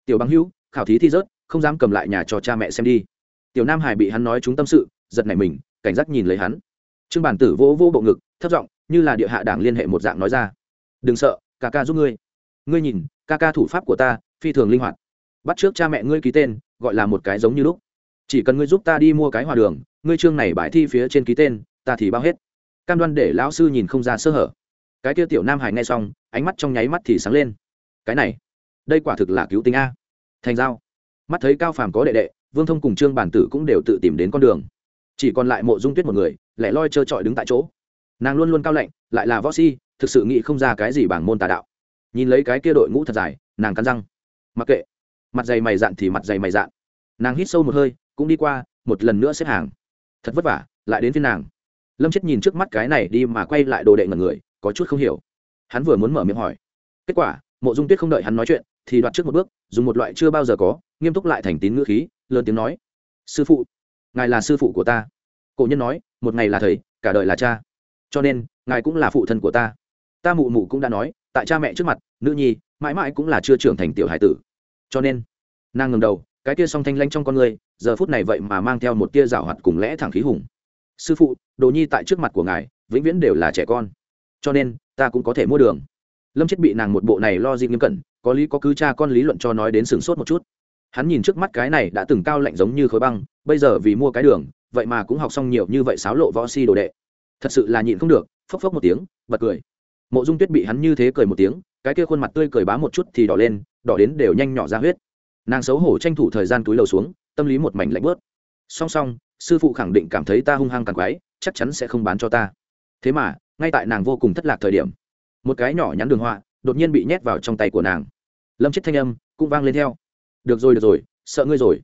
Tiểu băng hữu, khảo thí thi rớt, không dám cầm lại nhà cho cha mẹ xem đi. Tiểu nam hải bị hắn nói chúng tâm sự giật nảy mình, cảnh giác nhìn lấy hắn. Trương bản tử vỗ vỗ bộ ngực, thấp giọng, như là địa hạ đảng liên hệ một dạng nói ra. Đừng sợ, ca ca giúp ngươi. Ngươi nhìn, ca ca thủ pháp của ta, phi thường linh hoạt. Bắt trước cha mẹ ngươi ký tên, gọi là một cái giống như lúc. Chỉ cần ngươi giúp ta đi mua cái hòa đường, ngươi chương này bài thi phía trên ký tên, ta thì bao hết. Cam đoan để lão sư nhìn không ra sơ hở. Cái kia tiểu nam hải nghe xong, ánh mắt trong nháy mắt thì sáng lên. Cái này, đây quả thực là cứu tính a. Thành giao. Mắt thấy cao phàm có đệ đệ, vương thông cùng trương bản tử cũng đều tự tìm đến con đường chỉ còn lại mộ dung tuyết một người, lẻ loi trơ trọi đứng tại chỗ. Nàng luôn luôn cao lạnh, lại là võ si, thực sự nghĩ không ra cái gì bảng môn tà đạo. Nhìn lấy cái kia đội ngũ thật dài, nàng cắn răng. Mặc kệ. Mặt dày mày dạn thì mặt dày mày dạn. Nàng hít sâu một hơi, cũng đi qua, một lần nữa xếp hàng. Thật vất vả, lại đến phiên nàng. Lâm chết nhìn trước mắt cái này đi mà quay lại đồ đệ ngần người, có chút không hiểu. Hắn vừa muốn mở miệng hỏi. Kết quả, mộ dung tuyết không đợi hắn nói chuyện, thì đoạt trước một bước, dùng một loại chưa bao giờ có, nghiêm túc lại thành tín ngữ khí, lớn tiếng nói. Sư phụ ngài là sư phụ của ta. Cổ nhân nói, một ngày là thầy, cả đời là cha. Cho nên, ngài cũng là phụ thân của ta. Ta mụ mụ cũng đã nói, tại cha mẹ trước mặt, nữ nhi, mãi mãi cũng là chưa trưởng thành tiểu hải tử. Cho nên, nàng ngầm đầu, cái tia song thanh lanh trong con người, giờ phút này vậy mà mang theo một tia rào hoạt cùng lẽ thẳng khí hùng. Sư phụ, đồ nhi tại trước mặt của ngài, vĩnh viễn đều là trẻ con. Cho nên, ta cũng có thể mua đường. Lâm chết bị nàng một bộ này lo dịp nghiêm cẩn, có lý có cứ cha con lý luận cho nói đến sửng sốt một chút hắn nhìn trước mắt cái này đã từng cao lạnh giống như khối băng, bây giờ vì mua cái đường, vậy mà cũng học xong nhiều như vậy sáo lộ võ si đồ đệ. Thật sự là nhịn không được, phốc phốc một tiếng, bật cười. Mộ dung tuyết bị hắn như thế cười một tiếng, cái kia khuôn mặt tươi cười bá một chút thì đỏ lên, đỏ đến đều nhanh nhỏ ra huyết. Nàng xấu hổ tranh thủ thời gian túi lầu xuống, tâm lý một mảnh lạnh bớt. Song song, sư phụ khẳng định cảm thấy ta hung hăng càng quái, chắc chắn sẽ không bán cho ta. Thế mà, ngay tại nàng vô cùng thất lạc thời điểm, một cái nhỏ nhắn đường họa đột nhiên bị nhét vào trong tay của nàng. Lâm chết thanh âm cũng vang lên theo được rồi được rồi, sợ ngươi rồi.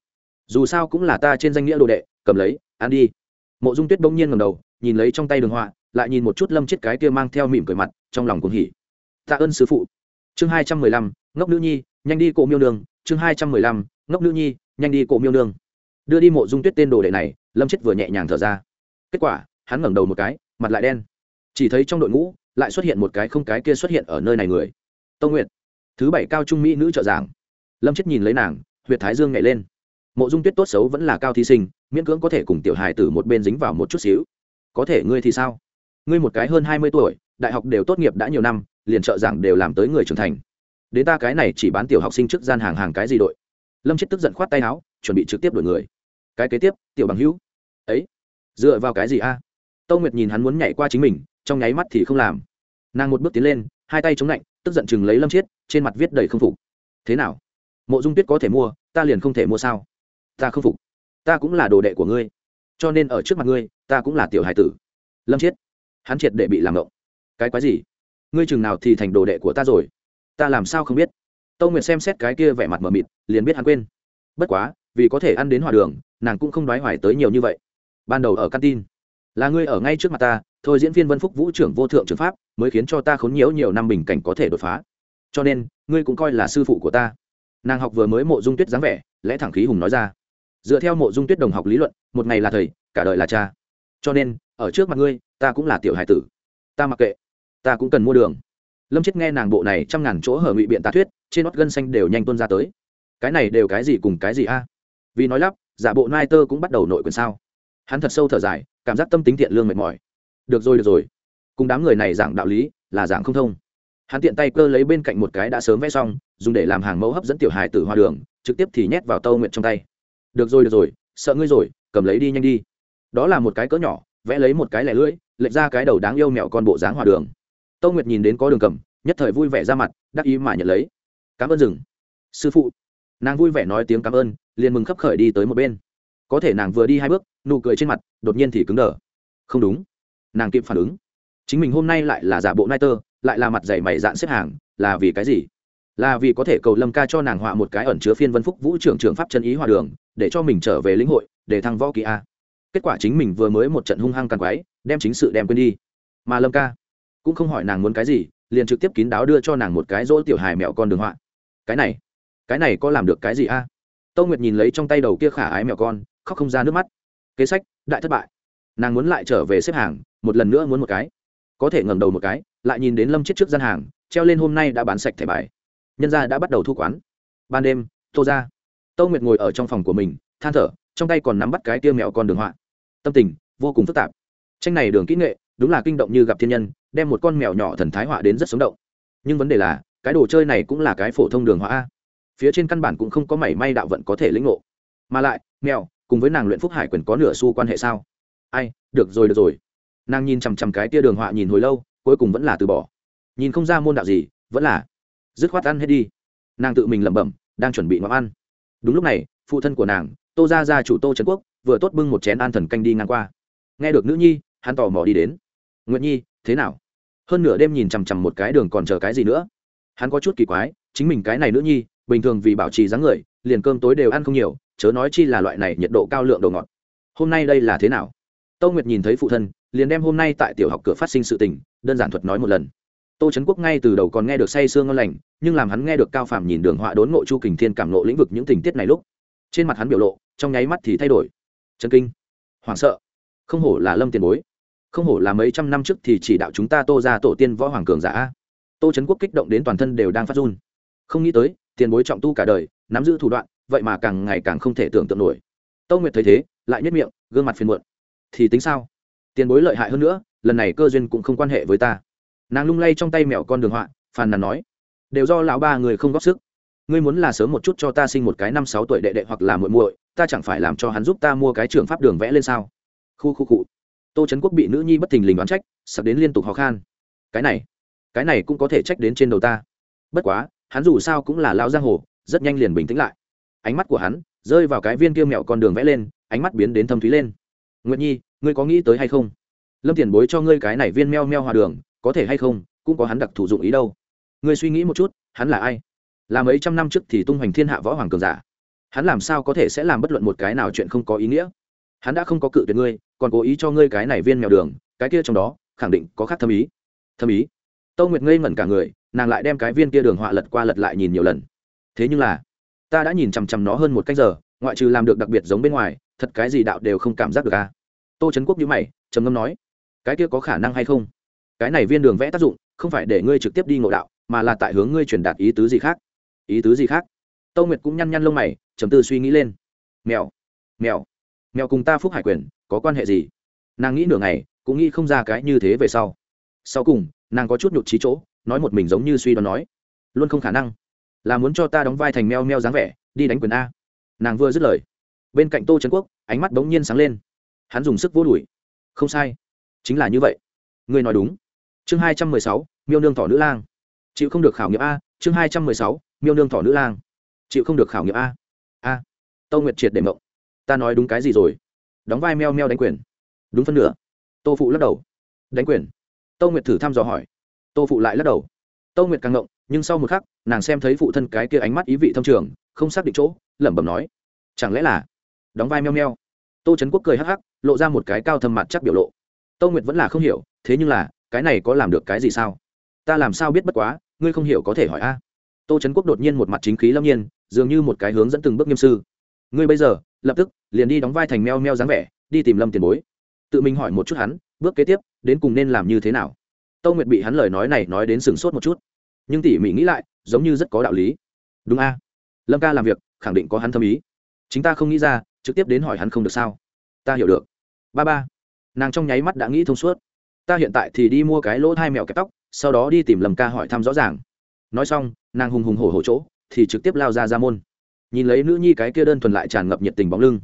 Dù sao cũng là ta trên danh nghĩa đồ đệ, cầm lấy, ăn đi. Mộ dung tuyết bỗng nhiên ngầm đầu, nhìn lấy trong tay đường họa, lại nhìn một chút lâm chết cái kia mang theo mỉm cười mặt, trong lòng cũng hỉ. Tạ ơn sứ phụ. Chương hai trăm mười lăm, ngốc nữ nhi, nhanh đi cổ miêu nương. Chương hai trăm mười lăm, ngốc nữ nhi, nhanh đi cổ miêu nương. Đưa đi mộ dung tuyết tên đồ đệ này, lâm chết vừa nhẹ nhàng thở ra. Kết quả, hắn ngẩng đầu một cái, mặt lại đen. Chỉ thấy trong đội ngũ, lại xuất hiện một cái không cái kia xuất hiện ở nơi này người. Tông nguyệt, thứ bảy cao trung mỹ nữ trợ giảng lâm chết nhìn lấy nàng huyện thái dương nhảy lên mộ dung tuyết tốt xấu vẫn là cao thí sinh miễn cưỡng có thể cùng tiểu hài từ một bên dính vào một chút xíu có thể ngươi thì sao ngươi một cái hơn hai mươi tuổi đại học đều tốt nghiệp đã nhiều năm liền trợ giảng đều làm tới người trưởng thành đến ta cái này chỉ bán tiểu học sinh trước gian hàng hàng cái gì đội lâm chết tức giận khoát tay áo chuẩn bị trực tiếp đổi người cái kế tiếp tiểu bằng hữu ấy dựa vào cái gì a tâu nguyệt nhìn hắn muốn nhảy qua chính mình trong nháy mắt thì không làm nàng một bước tiến lên hai tay chống lạnh tức giận chừng lấy lâm chiết trên mặt viết đầy không phục thế nào mộ dung tuyết có thể mua, ta liền không thể mua sao? Ta không phục. Ta cũng là đồ đệ của ngươi. Cho nên ở trước mặt ngươi, ta cũng là tiểu hải tử. Lâm chiết. Hắn triệt để bị làm động cái quái gì? Ngươi chừng nào thì thành đồ đệ của ta rồi? Ta làm sao không biết? Tâu nguyệt xem xét cái kia vẻ mặt mờ mịt, liền biết hắn quên. Bất quá, vì có thể ăn đến hòa đường, nàng cũng không đoái hoài tới nhiều như vậy. Ban đầu ở căn tin, là ngươi ở ngay trước mặt ta, thôi diễn viên vân phúc vũ trưởng vô thượng trường pháp, mới khiến cho ta khốn nhiễu nhiều năm bình cảnh có thể đột phá. Cho nên, ngươi cũng coi là sư phụ của ta nàng học vừa mới mộ dung tuyết dáng vẻ, lẽ thẳng khí hùng nói ra. Dựa theo mộ dung tuyết đồng học lý luận, một ngày là thầy, cả đời là cha. Cho nên, ở trước mặt ngươi, ta cũng là tiểu hải tử. Ta mặc kệ, ta cũng cần mua đường. Lâm chết nghe nàng bộ này trăm ngàn chỗ hở ngụy biện tạ thuyết, trên nót gân xanh đều nhanh tuôn ra tới. Cái này đều cái gì cùng cái gì a? Vì nói lắp, giả bộ nai tơ cũng bắt đầu nội quyền sao. Hắn thật sâu thở dài, cảm giác tâm tính thiện lương mệt mỏi. Được rồi được rồi. Cùng đám người này giảng đạo lý là giảng không thông hắn tiện tay cơ lấy bên cạnh một cái đã sớm vẽ xong, dùng để làm hàng mẫu hấp dẫn tiểu hài tử hoa đường, trực tiếp thì nhét vào tâu nguyện trong tay. Được rồi được rồi, sợ ngươi rồi, cầm lấy đi nhanh đi. Đó là một cái cỡ nhỏ, vẽ lấy một cái lẻ lưỡi, lệch ra cái đầu đáng yêu mẹo con bộ dáng hòa đường. Tâu nguyệt nhìn đến có đường cầm, nhất thời vui vẻ ra mặt, đắc ý mà nhận lấy. Cảm ơn rừng. Sư phụ. Nàng vui vẻ nói tiếng cảm ơn, liền mừng khấp khởi đi tới một bên. Có thể nàng vừa đi hai bước, nụ cười trên mặt, đột nhiên thì cứng đờ. Không đúng. Nàng kịp phản ứng. Chính mình hôm nay lại là giả bộ nai tơ lại là mặt dày mày dạn xếp hàng, là vì cái gì? Là vì có thể cầu lâm ca cho nàng họa một cái ẩn chứa phiên vân phúc vũ trưởng trường pháp chân ý hòa đường, để cho mình trở về lĩnh hội, để thăng võ kỳ a. Kết quả chính mình vừa mới một trận hung hăng càng quái đem chính sự đem quên đi. Mà lâm ca cũng không hỏi nàng muốn cái gì, liền trực tiếp kín đáo đưa cho nàng một cái rỗ tiểu hài mẹo con đường họa. Cái này cái này có làm được cái gì a? À? tâu nguyệt nhìn lấy trong tay đầu kia khả ái mẹo con, khóc không ra nước mắt. Kế sách, đại thất bại. Nàng muốn lại trở về xếp hàng, một lần nữa muốn một cái. Có thể ngẩng đầu một cái lại nhìn đến lâm chết trước gian hàng, treo lên hôm nay đã bán sạch thẻ bài. Nhân gia đã bắt đầu thu quán. Ban đêm, tô ra tâu nguyệt ngồi ở trong phòng của mình, than thở, trong tay còn nắm bắt cái tiêu mẹo con đường họa. Tâm tình, vô cùng phức tạp. Tranh này đường kỹ nghệ, đúng là kinh động như gặp thiên nhân, đem một con mèo nhỏ thần thái họa đến rất sống động. Nhưng vấn đề là, cái đồ chơi này cũng là cái phổ thông đường họa phía trên căn bản cũng không có mảy may đạo vận có thể lĩnh ngộ. Mà lại, mèo, cùng với nàng luyện phúc hải quyền có nửa xu quan hệ sao? Ai, được rồi được rồi. Nàng nhìn chằm chằm cái tia đường họa nhìn hồi lâu cuối cùng vẫn là từ bỏ. Nhìn không ra môn đạo gì, vẫn là dứt khoát ăn hết đi. Nàng tự mình lẩm bẩm, đang chuẩn bị ngọc ăn. Đúng lúc này, phụ thân của nàng, tô gia gia chủ tô trấn quốc, vừa tốt bưng một chén an thần canh đi ngang qua. Nghe được nữ nhi, hắn tò mò đi đến. Nguyện nhi, thế nào? Hơn nửa đêm nhìn chằm chằm một cái đường còn chờ cái gì nữa? Hắn có chút kỳ quái, chính mình cái này nữ nhi, bình thường vì bảo trì dáng người, liền cơm tối đều ăn không nhiều, chớ nói chi là loại này nhiệt độ cao lượng đồ ngọt. Hôm nay đây là thế nào? Tâu nguyệt nhìn thấy phụ thân, liền đem hôm nay tại tiểu học cửa phát sinh sự tình đơn giản thuật nói một lần. Tô trấn quốc ngay từ đầu còn nghe được say sương ngon lành, nhưng làm hắn nghe được cao phàm nhìn đường họa đốn ngộ chu kình thiên cảm ngộ lĩnh vực những tình tiết này lúc, trên mặt hắn biểu lộ, trong nháy mắt thì thay đổi. Chân kinh. Hoảng sợ. Không hổ là lâm tiền bối. Không hổ là mấy trăm năm trước thì chỉ đạo chúng ta tô ra tổ tiên võ hoàng cường giả. Tô trấn quốc kích động đến toàn thân đều đang phát run. Không nghĩ tới, tiền bối trọng tu cả đời, nắm giữ thủ đoạn, vậy mà càng ngày càng không thể tưởng tượng nổi. Tâu nguyệt thấy thế, lại nhất miệng, gương mặt phiền muộn. Thì tính sao? Tiền bối lợi hại hơn nữa, lần này cơ duyên cũng không quan hệ với ta. Nàng lung lay trong tay mẹo con đường họa, phàn nàn nói, đều do lão ba người không góp sức. Ngươi muốn là sớm một chút cho ta sinh một cái năm sáu tuổi đệ đệ hoặc là muội muội, ta chẳng phải làm cho hắn giúp ta mua cái trường pháp đường vẽ lên sao? Khu khu cụ tô trấn quốc bị nữ nhi bất thình lình đoán trách sặc đến liên tục khó khăn cái này cái này cũng có thể trách đến trên đầu ta. Bất quá, hắn dù sao cũng là lao giang hồ, rất nhanh liền bình tĩnh lại. Ánh mắt của hắn rơi vào cái viên kia mẹo con đường vẽ lên, ánh mắt biến đến thâm thúy lên. Nguyệt nhi ngươi có nghĩ tới hay không? Lâm tiền bối cho ngươi cái này viên meo meo hòa đường, có thể hay không, cũng có hắn đặc thù dụng ý đâu. Ngươi suy nghĩ một chút, hắn là ai? Là mấy trăm năm trước thì tung hoành thiên hạ võ hoàng cường giả. Hắn làm sao có thể sẽ làm bất luận một cái nào chuyện không có ý nghĩa? Hắn đã không có cự tuyệt ngươi, còn cố ý cho ngươi cái này viên mèo đường, cái kia trong đó, khẳng định có khác thâm ý. Thâm ý? Tâu nguyệt ngây ngẩn cả người, nàng lại đem cái viên kia đường họa lật qua lật lại nhìn nhiều lần. Thế nhưng là, ta đã nhìn chằm chằm nó hơn một cách giờ, ngoại trừ làm được đặc biệt giống bên ngoài, thật cái gì đạo đều không cảm giác được à? Tô trấn quốc nhữ mày, trầm ngâm nói, cái kia có khả năng hay không? Cái này viên đường vẽ tác dụng, không phải để ngươi trực tiếp đi ngộ đạo, mà là tại hướng ngươi truyền đạt ý tứ gì khác? Ý tứ gì khác? Tâu nguyệt cũng nhăn nhăn lông mày, trầm tư suy nghĩ lên. Mèo mèo mèo cùng ta phúc hải quyền, có quan hệ gì? Nàng nghĩ nửa ngày, cũng nghĩ không ra cái như thế về sau. Sau cùng, nàng có chút nhụt trí chỗ, nói một mình giống như suy đoán nói, luôn không khả năng. Là muốn cho ta đóng vai thành meo meo dáng vẻ, đi đánh quyền a. Nàng vừa dứt lời, bên cạnh tô trấn quốc, ánh mắt bỗng nhiên sáng lên hắn dùng sức vô đuổi không sai. Chính là như vậy. Ngươi nói đúng. Chương hai trăm mười sáu, miêu nương thỏ nữ lang. Chịu không được khảo nghiệm a, chương hai trăm mười sáu, miêu nương thỏ nữ lang. Chịu không được khảo nghiệm a. A. Tâu nguyệt triệt để mộng. Ta nói đúng cái gì rồi? Đóng vai meo meo đánh quyền. Đúng phân nửa. Tô phụ lắc đầu. Đánh quyền. Tâu nguyệt thử thăm dò hỏi. Tô phụ lại lắc đầu. Tâu nguyệt càng ngộng nhưng sau một khắc, nàng xem thấy phụ thân cái kia ánh mắt ý vị thâm trường, không xác định chỗ, lẩm bẩm nói. Chẳng lẽ là đóng vai meo meo? Tô trấn quốc cười hắc hắc lộ ra một cái cao thâm mặt chắc biểu lộ. Tâu nguyệt vẫn là không hiểu, thế nhưng là, cái này có làm được cái gì sao? Ta làm sao biết bất quá, ngươi không hiểu có thể hỏi a. Tô trấn quốc đột nhiên một mặt chính khí lâm nhiên, dường như một cái hướng dẫn từng bước nghiêm sư. Ngươi bây giờ, lập tức, liền đi đóng vai thành meo meo dáng vẻ, đi tìm lâm tiền bối. Tự mình hỏi một chút hắn, bước kế tiếp, đến cùng nên làm như thế nào? Tâu nguyệt bị hắn lời nói này nói đến sừng sốt một chút. Nhưng tỉ mỉ nghĩ lại, giống như rất có đạo lý. Đúng a. Lâm ca làm việc, khẳng định có hắn thâm ý. Chính ta không nghĩ ra, trực tiếp đến hỏi hắn không được sao? Ta hiểu được. Ba ba. Nàng trong nháy mắt đã nghĩ thông suốt. Ta hiện tại thì đi mua cái lỗ hai mèo kẹp tóc, sau đó đi tìm lầm ca hỏi thăm rõ ràng. Nói xong, nàng hùng hùng hổ hổ chỗ, thì trực tiếp lao ra ra môn. Nhìn lấy nữ nhi cái kia đơn thuần lại tràn ngập nhiệt tình bóng lưng.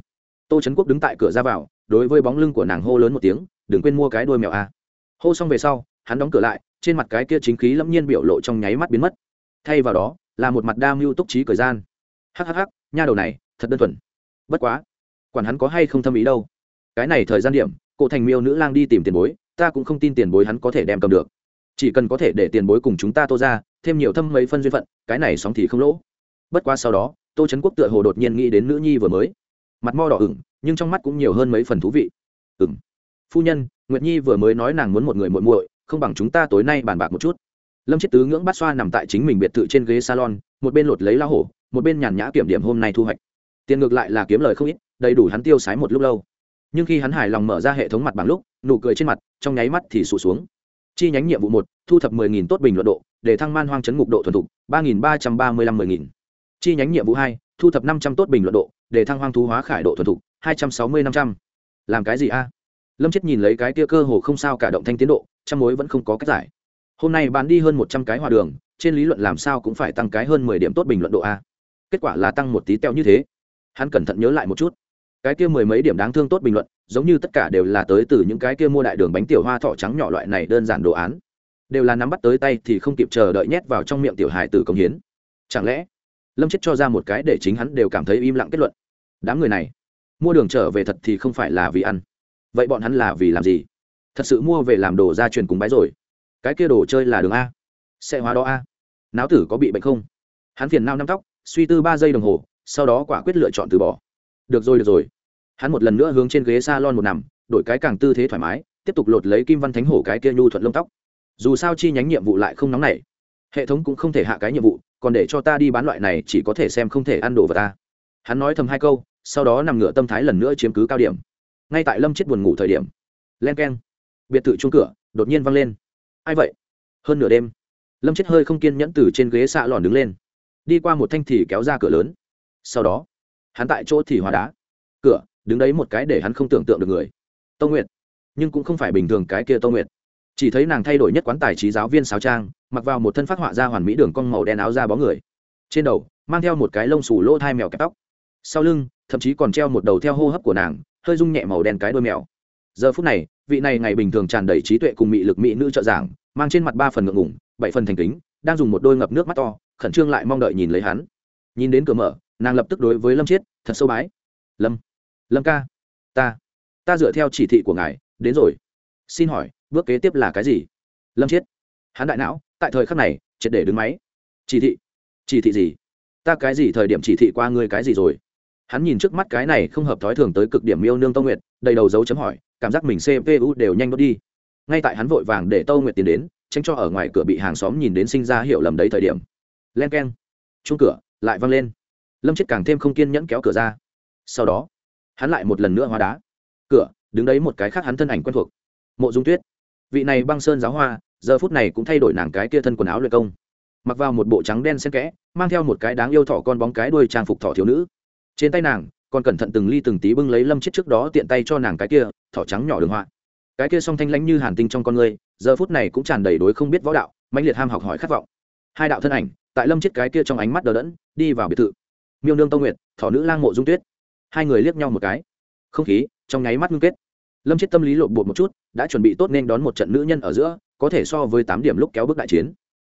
Tô trấn quốc đứng tại cửa ra vào, đối với bóng lưng của nàng hô lớn một tiếng, đừng quên mua cái đuôi mèo a. Hô xong về sau, hắn đóng cửa lại, trên mặt cái kia chính khí lẫm nhiên biểu lộ trong nháy mắt biến mất. Thay vào đó, là một mặt đa mưu túc trí thời gian. Hhh nha đầu này, thật đơn thuần. Bất quá quản hắn có hay không thâm ý đâu. Cái này thời gian điểm, cổ thành miêu nữ lang đi tìm tiền bối, ta cũng không tin tiền bối hắn có thể đem cầm được. Chỉ cần có thể để tiền bối cùng chúng ta tô ra, thêm nhiều thâm mấy phân duyên phận, cái này sóng thì không lỗ. Bất quá sau đó, tô trấn quốc tựa hồ đột nhiên nghĩ đến nữ nhi vừa mới. Mặt mo đỏ ửng, nhưng trong mắt cũng nhiều hơn mấy phần thú vị. Ừng phu nhân, nguyệt nhi vừa mới nói nàng muốn một người muội muội, không bằng chúng ta tối nay bàn bạc một chút. Lâm chiết tứ ngưỡng bát xoa nằm tại chính mình biệt thự trên ghế salon, một bên lột lấy la hổ, một bên nhàn nhã kiểm điểm hôm nay thu hoạch. Tiền ngược lại là kiếm lời không ít đầy đủ hắn tiêu sái một lúc lâu. Nhưng khi hắn hài lòng mở ra hệ thống mặt bằng lúc, nụ cười trên mặt, trong nháy mắt thì sụt xuống. Chi nhánh nhiệm vụ một, thu thập mười nghìn tốt bình luận độ, để thăng man hoang chấn ngục độ thuần thục, ba nghìn ba trăm ba mươi lăm mười nghìn. Chi nhánh nhiệm vụ hai, thu thập năm trăm tốt bình luận độ, để thăng hoang thú hóa khải độ thuần thục, hai trăm sáu mươi năm trăm. Làm cái gì a? Lâm chết nhìn lấy cái tia cơ hồ không sao cả động thanh tiến độ, trăm mối vẫn không có cách giải. Hôm nay bán đi hơn một trăm cái hòa đường, trên lý luận làm sao cũng phải tăng cái hơn mười điểm tốt bình luận độ a. Kết quả là tăng một tí teo như thế. Hắn cẩn thận nhớ lại một chút cái kia mười mấy điểm đáng thương tốt bình luận, giống như tất cả đều là tới từ những cái kia mua đại đường bánh tiểu hoa thọ trắng nhỏ loại này đơn giản đồ án. Đều là nắm bắt tới tay thì không kịp chờ đợi nhét vào trong miệng tiểu hài tử công hiến. Chẳng lẽ, lâm chết cho ra một cái để chính hắn đều cảm thấy im lặng kết luận. Đám người này, mua đường trở về thật thì không phải là vì ăn. Vậy bọn hắn là vì làm gì? Thật sự mua về làm đồ gia truyền cúng bái rồi. Cái kia đồ chơi là đường a. Xe hóa đó a. Náo tử có bị bệnh không? Hắn phiền nao năm tóc, suy tư ba giây đồng hồ, sau đó quả quyết lựa chọn từ bỏ. Được rồi được rồi hắn một lần nữa hướng trên ghế s a lon một nằm, đổi cái càng tư thế thoải mái, tiếp tục lột lấy kim văn thánh hổ cái kia nhu thuận lông tóc. Dù sao chi nhánh nhiệm vụ lại không nóng nảy. Hệ thống cũng không thể hạ cái nhiệm vụ, còn để cho ta đi bán loại này chỉ có thể xem không thể ăn đồ vào ta. Hắn nói thầm hai câu, sau đó nằm ngửa tâm thái lần nữa chiếm cứ cao điểm. Ngay tại lâm chết buồn ngủ thời điểm, len k e n biệt thự chung cửa, đột nhiên văng lên. Ai vậy? Hơn nửa đêm, lâm chết hơi không kiên nhẫn từ trên ghế xạ lòn đứng lên. Đi qua một thanh thì kéo ra cửa lớn. Sau đó, hắn tại chỗ thì hóa đá. Cửa đứng đấy một cái để hắn không tưởng tượng được người. Tâu nguyệt. Nhưng cũng không phải bình thường cái kia tâu nguyệt. Chỉ thấy nàng thay đổi nhất quán tài trí giáo viên sáo trang, mặc vào một thân phát họa ra hoàn mỹ đường cong màu đen áo da bó người. Trên đầu, mang theo một cái lông xù lỗ thai mèo kẹp tóc. Sau lưng, thậm chí còn treo một đầu theo hô hấp của nàng, hơi rung nhẹ màu đen cái đôi mèo. Giờ phút này, vị này ngày bình thường tràn đầy trí tuệ cùng mị lực mỹ nữ trợ giảng, mang trên mặt ba phần ngượng ngủng bảy phần thành kính, đang dùng một đôi ngập nước mắt to, khẩn trương lại mong đợi nhìn lấy hắn. Nhìn đến cửa mở, nàng lập tức đối với lâm chiết, thật sâu bái. Lâm lâm ca, ta ta dựa theo chỉ thị của ngài, đến rồi. Xin hỏi, bước kế tiếp là cái gì? Lâm chiết hắn đại não, tại thời khắc này, triệt để đứng máy. Chỉ thị. Chỉ thị gì? Ta cái gì thời điểm chỉ thị qua ngươi cái gì rồi? Hắn nhìn trước mắt cái này không hợp thói thường tới cực điểm yêu nương tâu nguyệt, đầy đầu dấu chấm hỏi, cảm giác mình cpu đều nhanh đốt đi. Ngay tại hắn vội vàng để tâu nguyệt tiến đến, tránh cho ở ngoài cửa bị hàng xóm nhìn đến sinh ra hiểu lầm đấy thời điểm. Len k e n chung cửa, lại văng lên. Lâm chết càng thêm không kiên nhẫn kéo cửa ra. Sau đó hắn lại một lần nữa hóa đá. Cửa, đứng đấy một cái khác hắn thân ảnh quen thuộc. Mộ dung tuyết. Vị này băng sơn giáo hoa, giờ phút này cũng thay đổi nàng cái kia thân quần áo luyện công. Mặc vào một bộ trắng đen xen kẽ, mang theo một cái đáng yêu thỏ con bóng cái đuôi trang phục thỏ thiếu nữ. Trên tay nàng, còn cẩn thận từng ly từng tí bưng lấy lâm chết trước đó tiện tay cho nàng cái kia, thỏ trắng nhỏ đường họa. Cái kia song thanh lãnh như hàn tinh trong con người, giờ phút này cũng tràn đầy đối không biết võ đạo, mãnh liệt ham học hỏi khát vọng. Hai đạo thân ảnh, tại lâm chết cái kia trong ánh mắt đờ đẫn, đi vào biệt thự. Miêu nương tông nguyệt, thỏ nữ lang mộ dung tuyết hai người liếc nhau một cái. Không khí, trong nháy mắt ngưng kết. Lâm chết tâm lý lộn bột một chút, đã chuẩn bị tốt nên đón một trận nữ nhân ở giữa, có thể so với tám điểm lúc kéo bước đại chiến.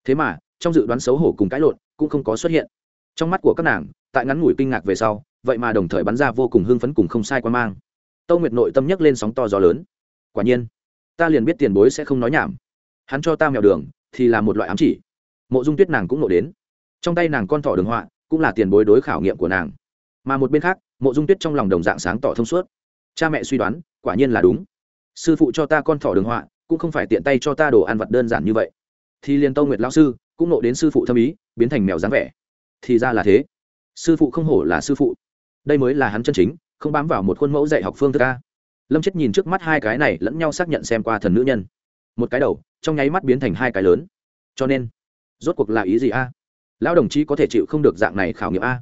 Thế mà, trong dự đoán xấu hổ cùng cãi lộn, cũng không có xuất hiện. Trong mắt của các nàng, tại ngắn ngủi kinh ngạc về sau, vậy mà đồng thời bắn ra vô cùng hưng phấn cùng không sai quan mang. Tâu nguyệt nội tâm nhấc lên sóng to gió lớn. Quả nhiên, ta liền biết tiền bối sẽ không nói nhảm. Hắn cho ta mèo đường, thì là một loại ám chỉ. Mộ dung tuyết nàng cũng nộ đến. Trong tay nàng con thỏ đường họa, cũng là tiền bối đối khảo nghiệm của nàng. Mà một bên khác mộ dung tuyết trong lòng đồng dạng sáng tỏ thông suốt. Cha mẹ suy đoán, quả nhiên là đúng. Sư phụ cho ta con thỏ đường họa, cũng không phải tiện tay cho ta đồ ăn vặt đơn giản như vậy. Thì liền tâu nguyệt lao sư, cũng nộ đến sư phụ thâm ý, biến thành mèo dáng vẻ. Thì ra là thế. Sư phụ không hổ là sư phụ. Đây mới là hắn chân chính, không bám vào một khuôn mẫu dạy học phương thức a. Lâm chết nhìn trước mắt hai cái này lẫn nhau xác nhận xem qua thần nữ nhân. Một cái đầu, trong nháy mắt biến thành hai cái lớn. Cho nên, rốt cuộc là ý gì a? Lão đồng chí có thể chịu không được dạng này khảo nghiệm a?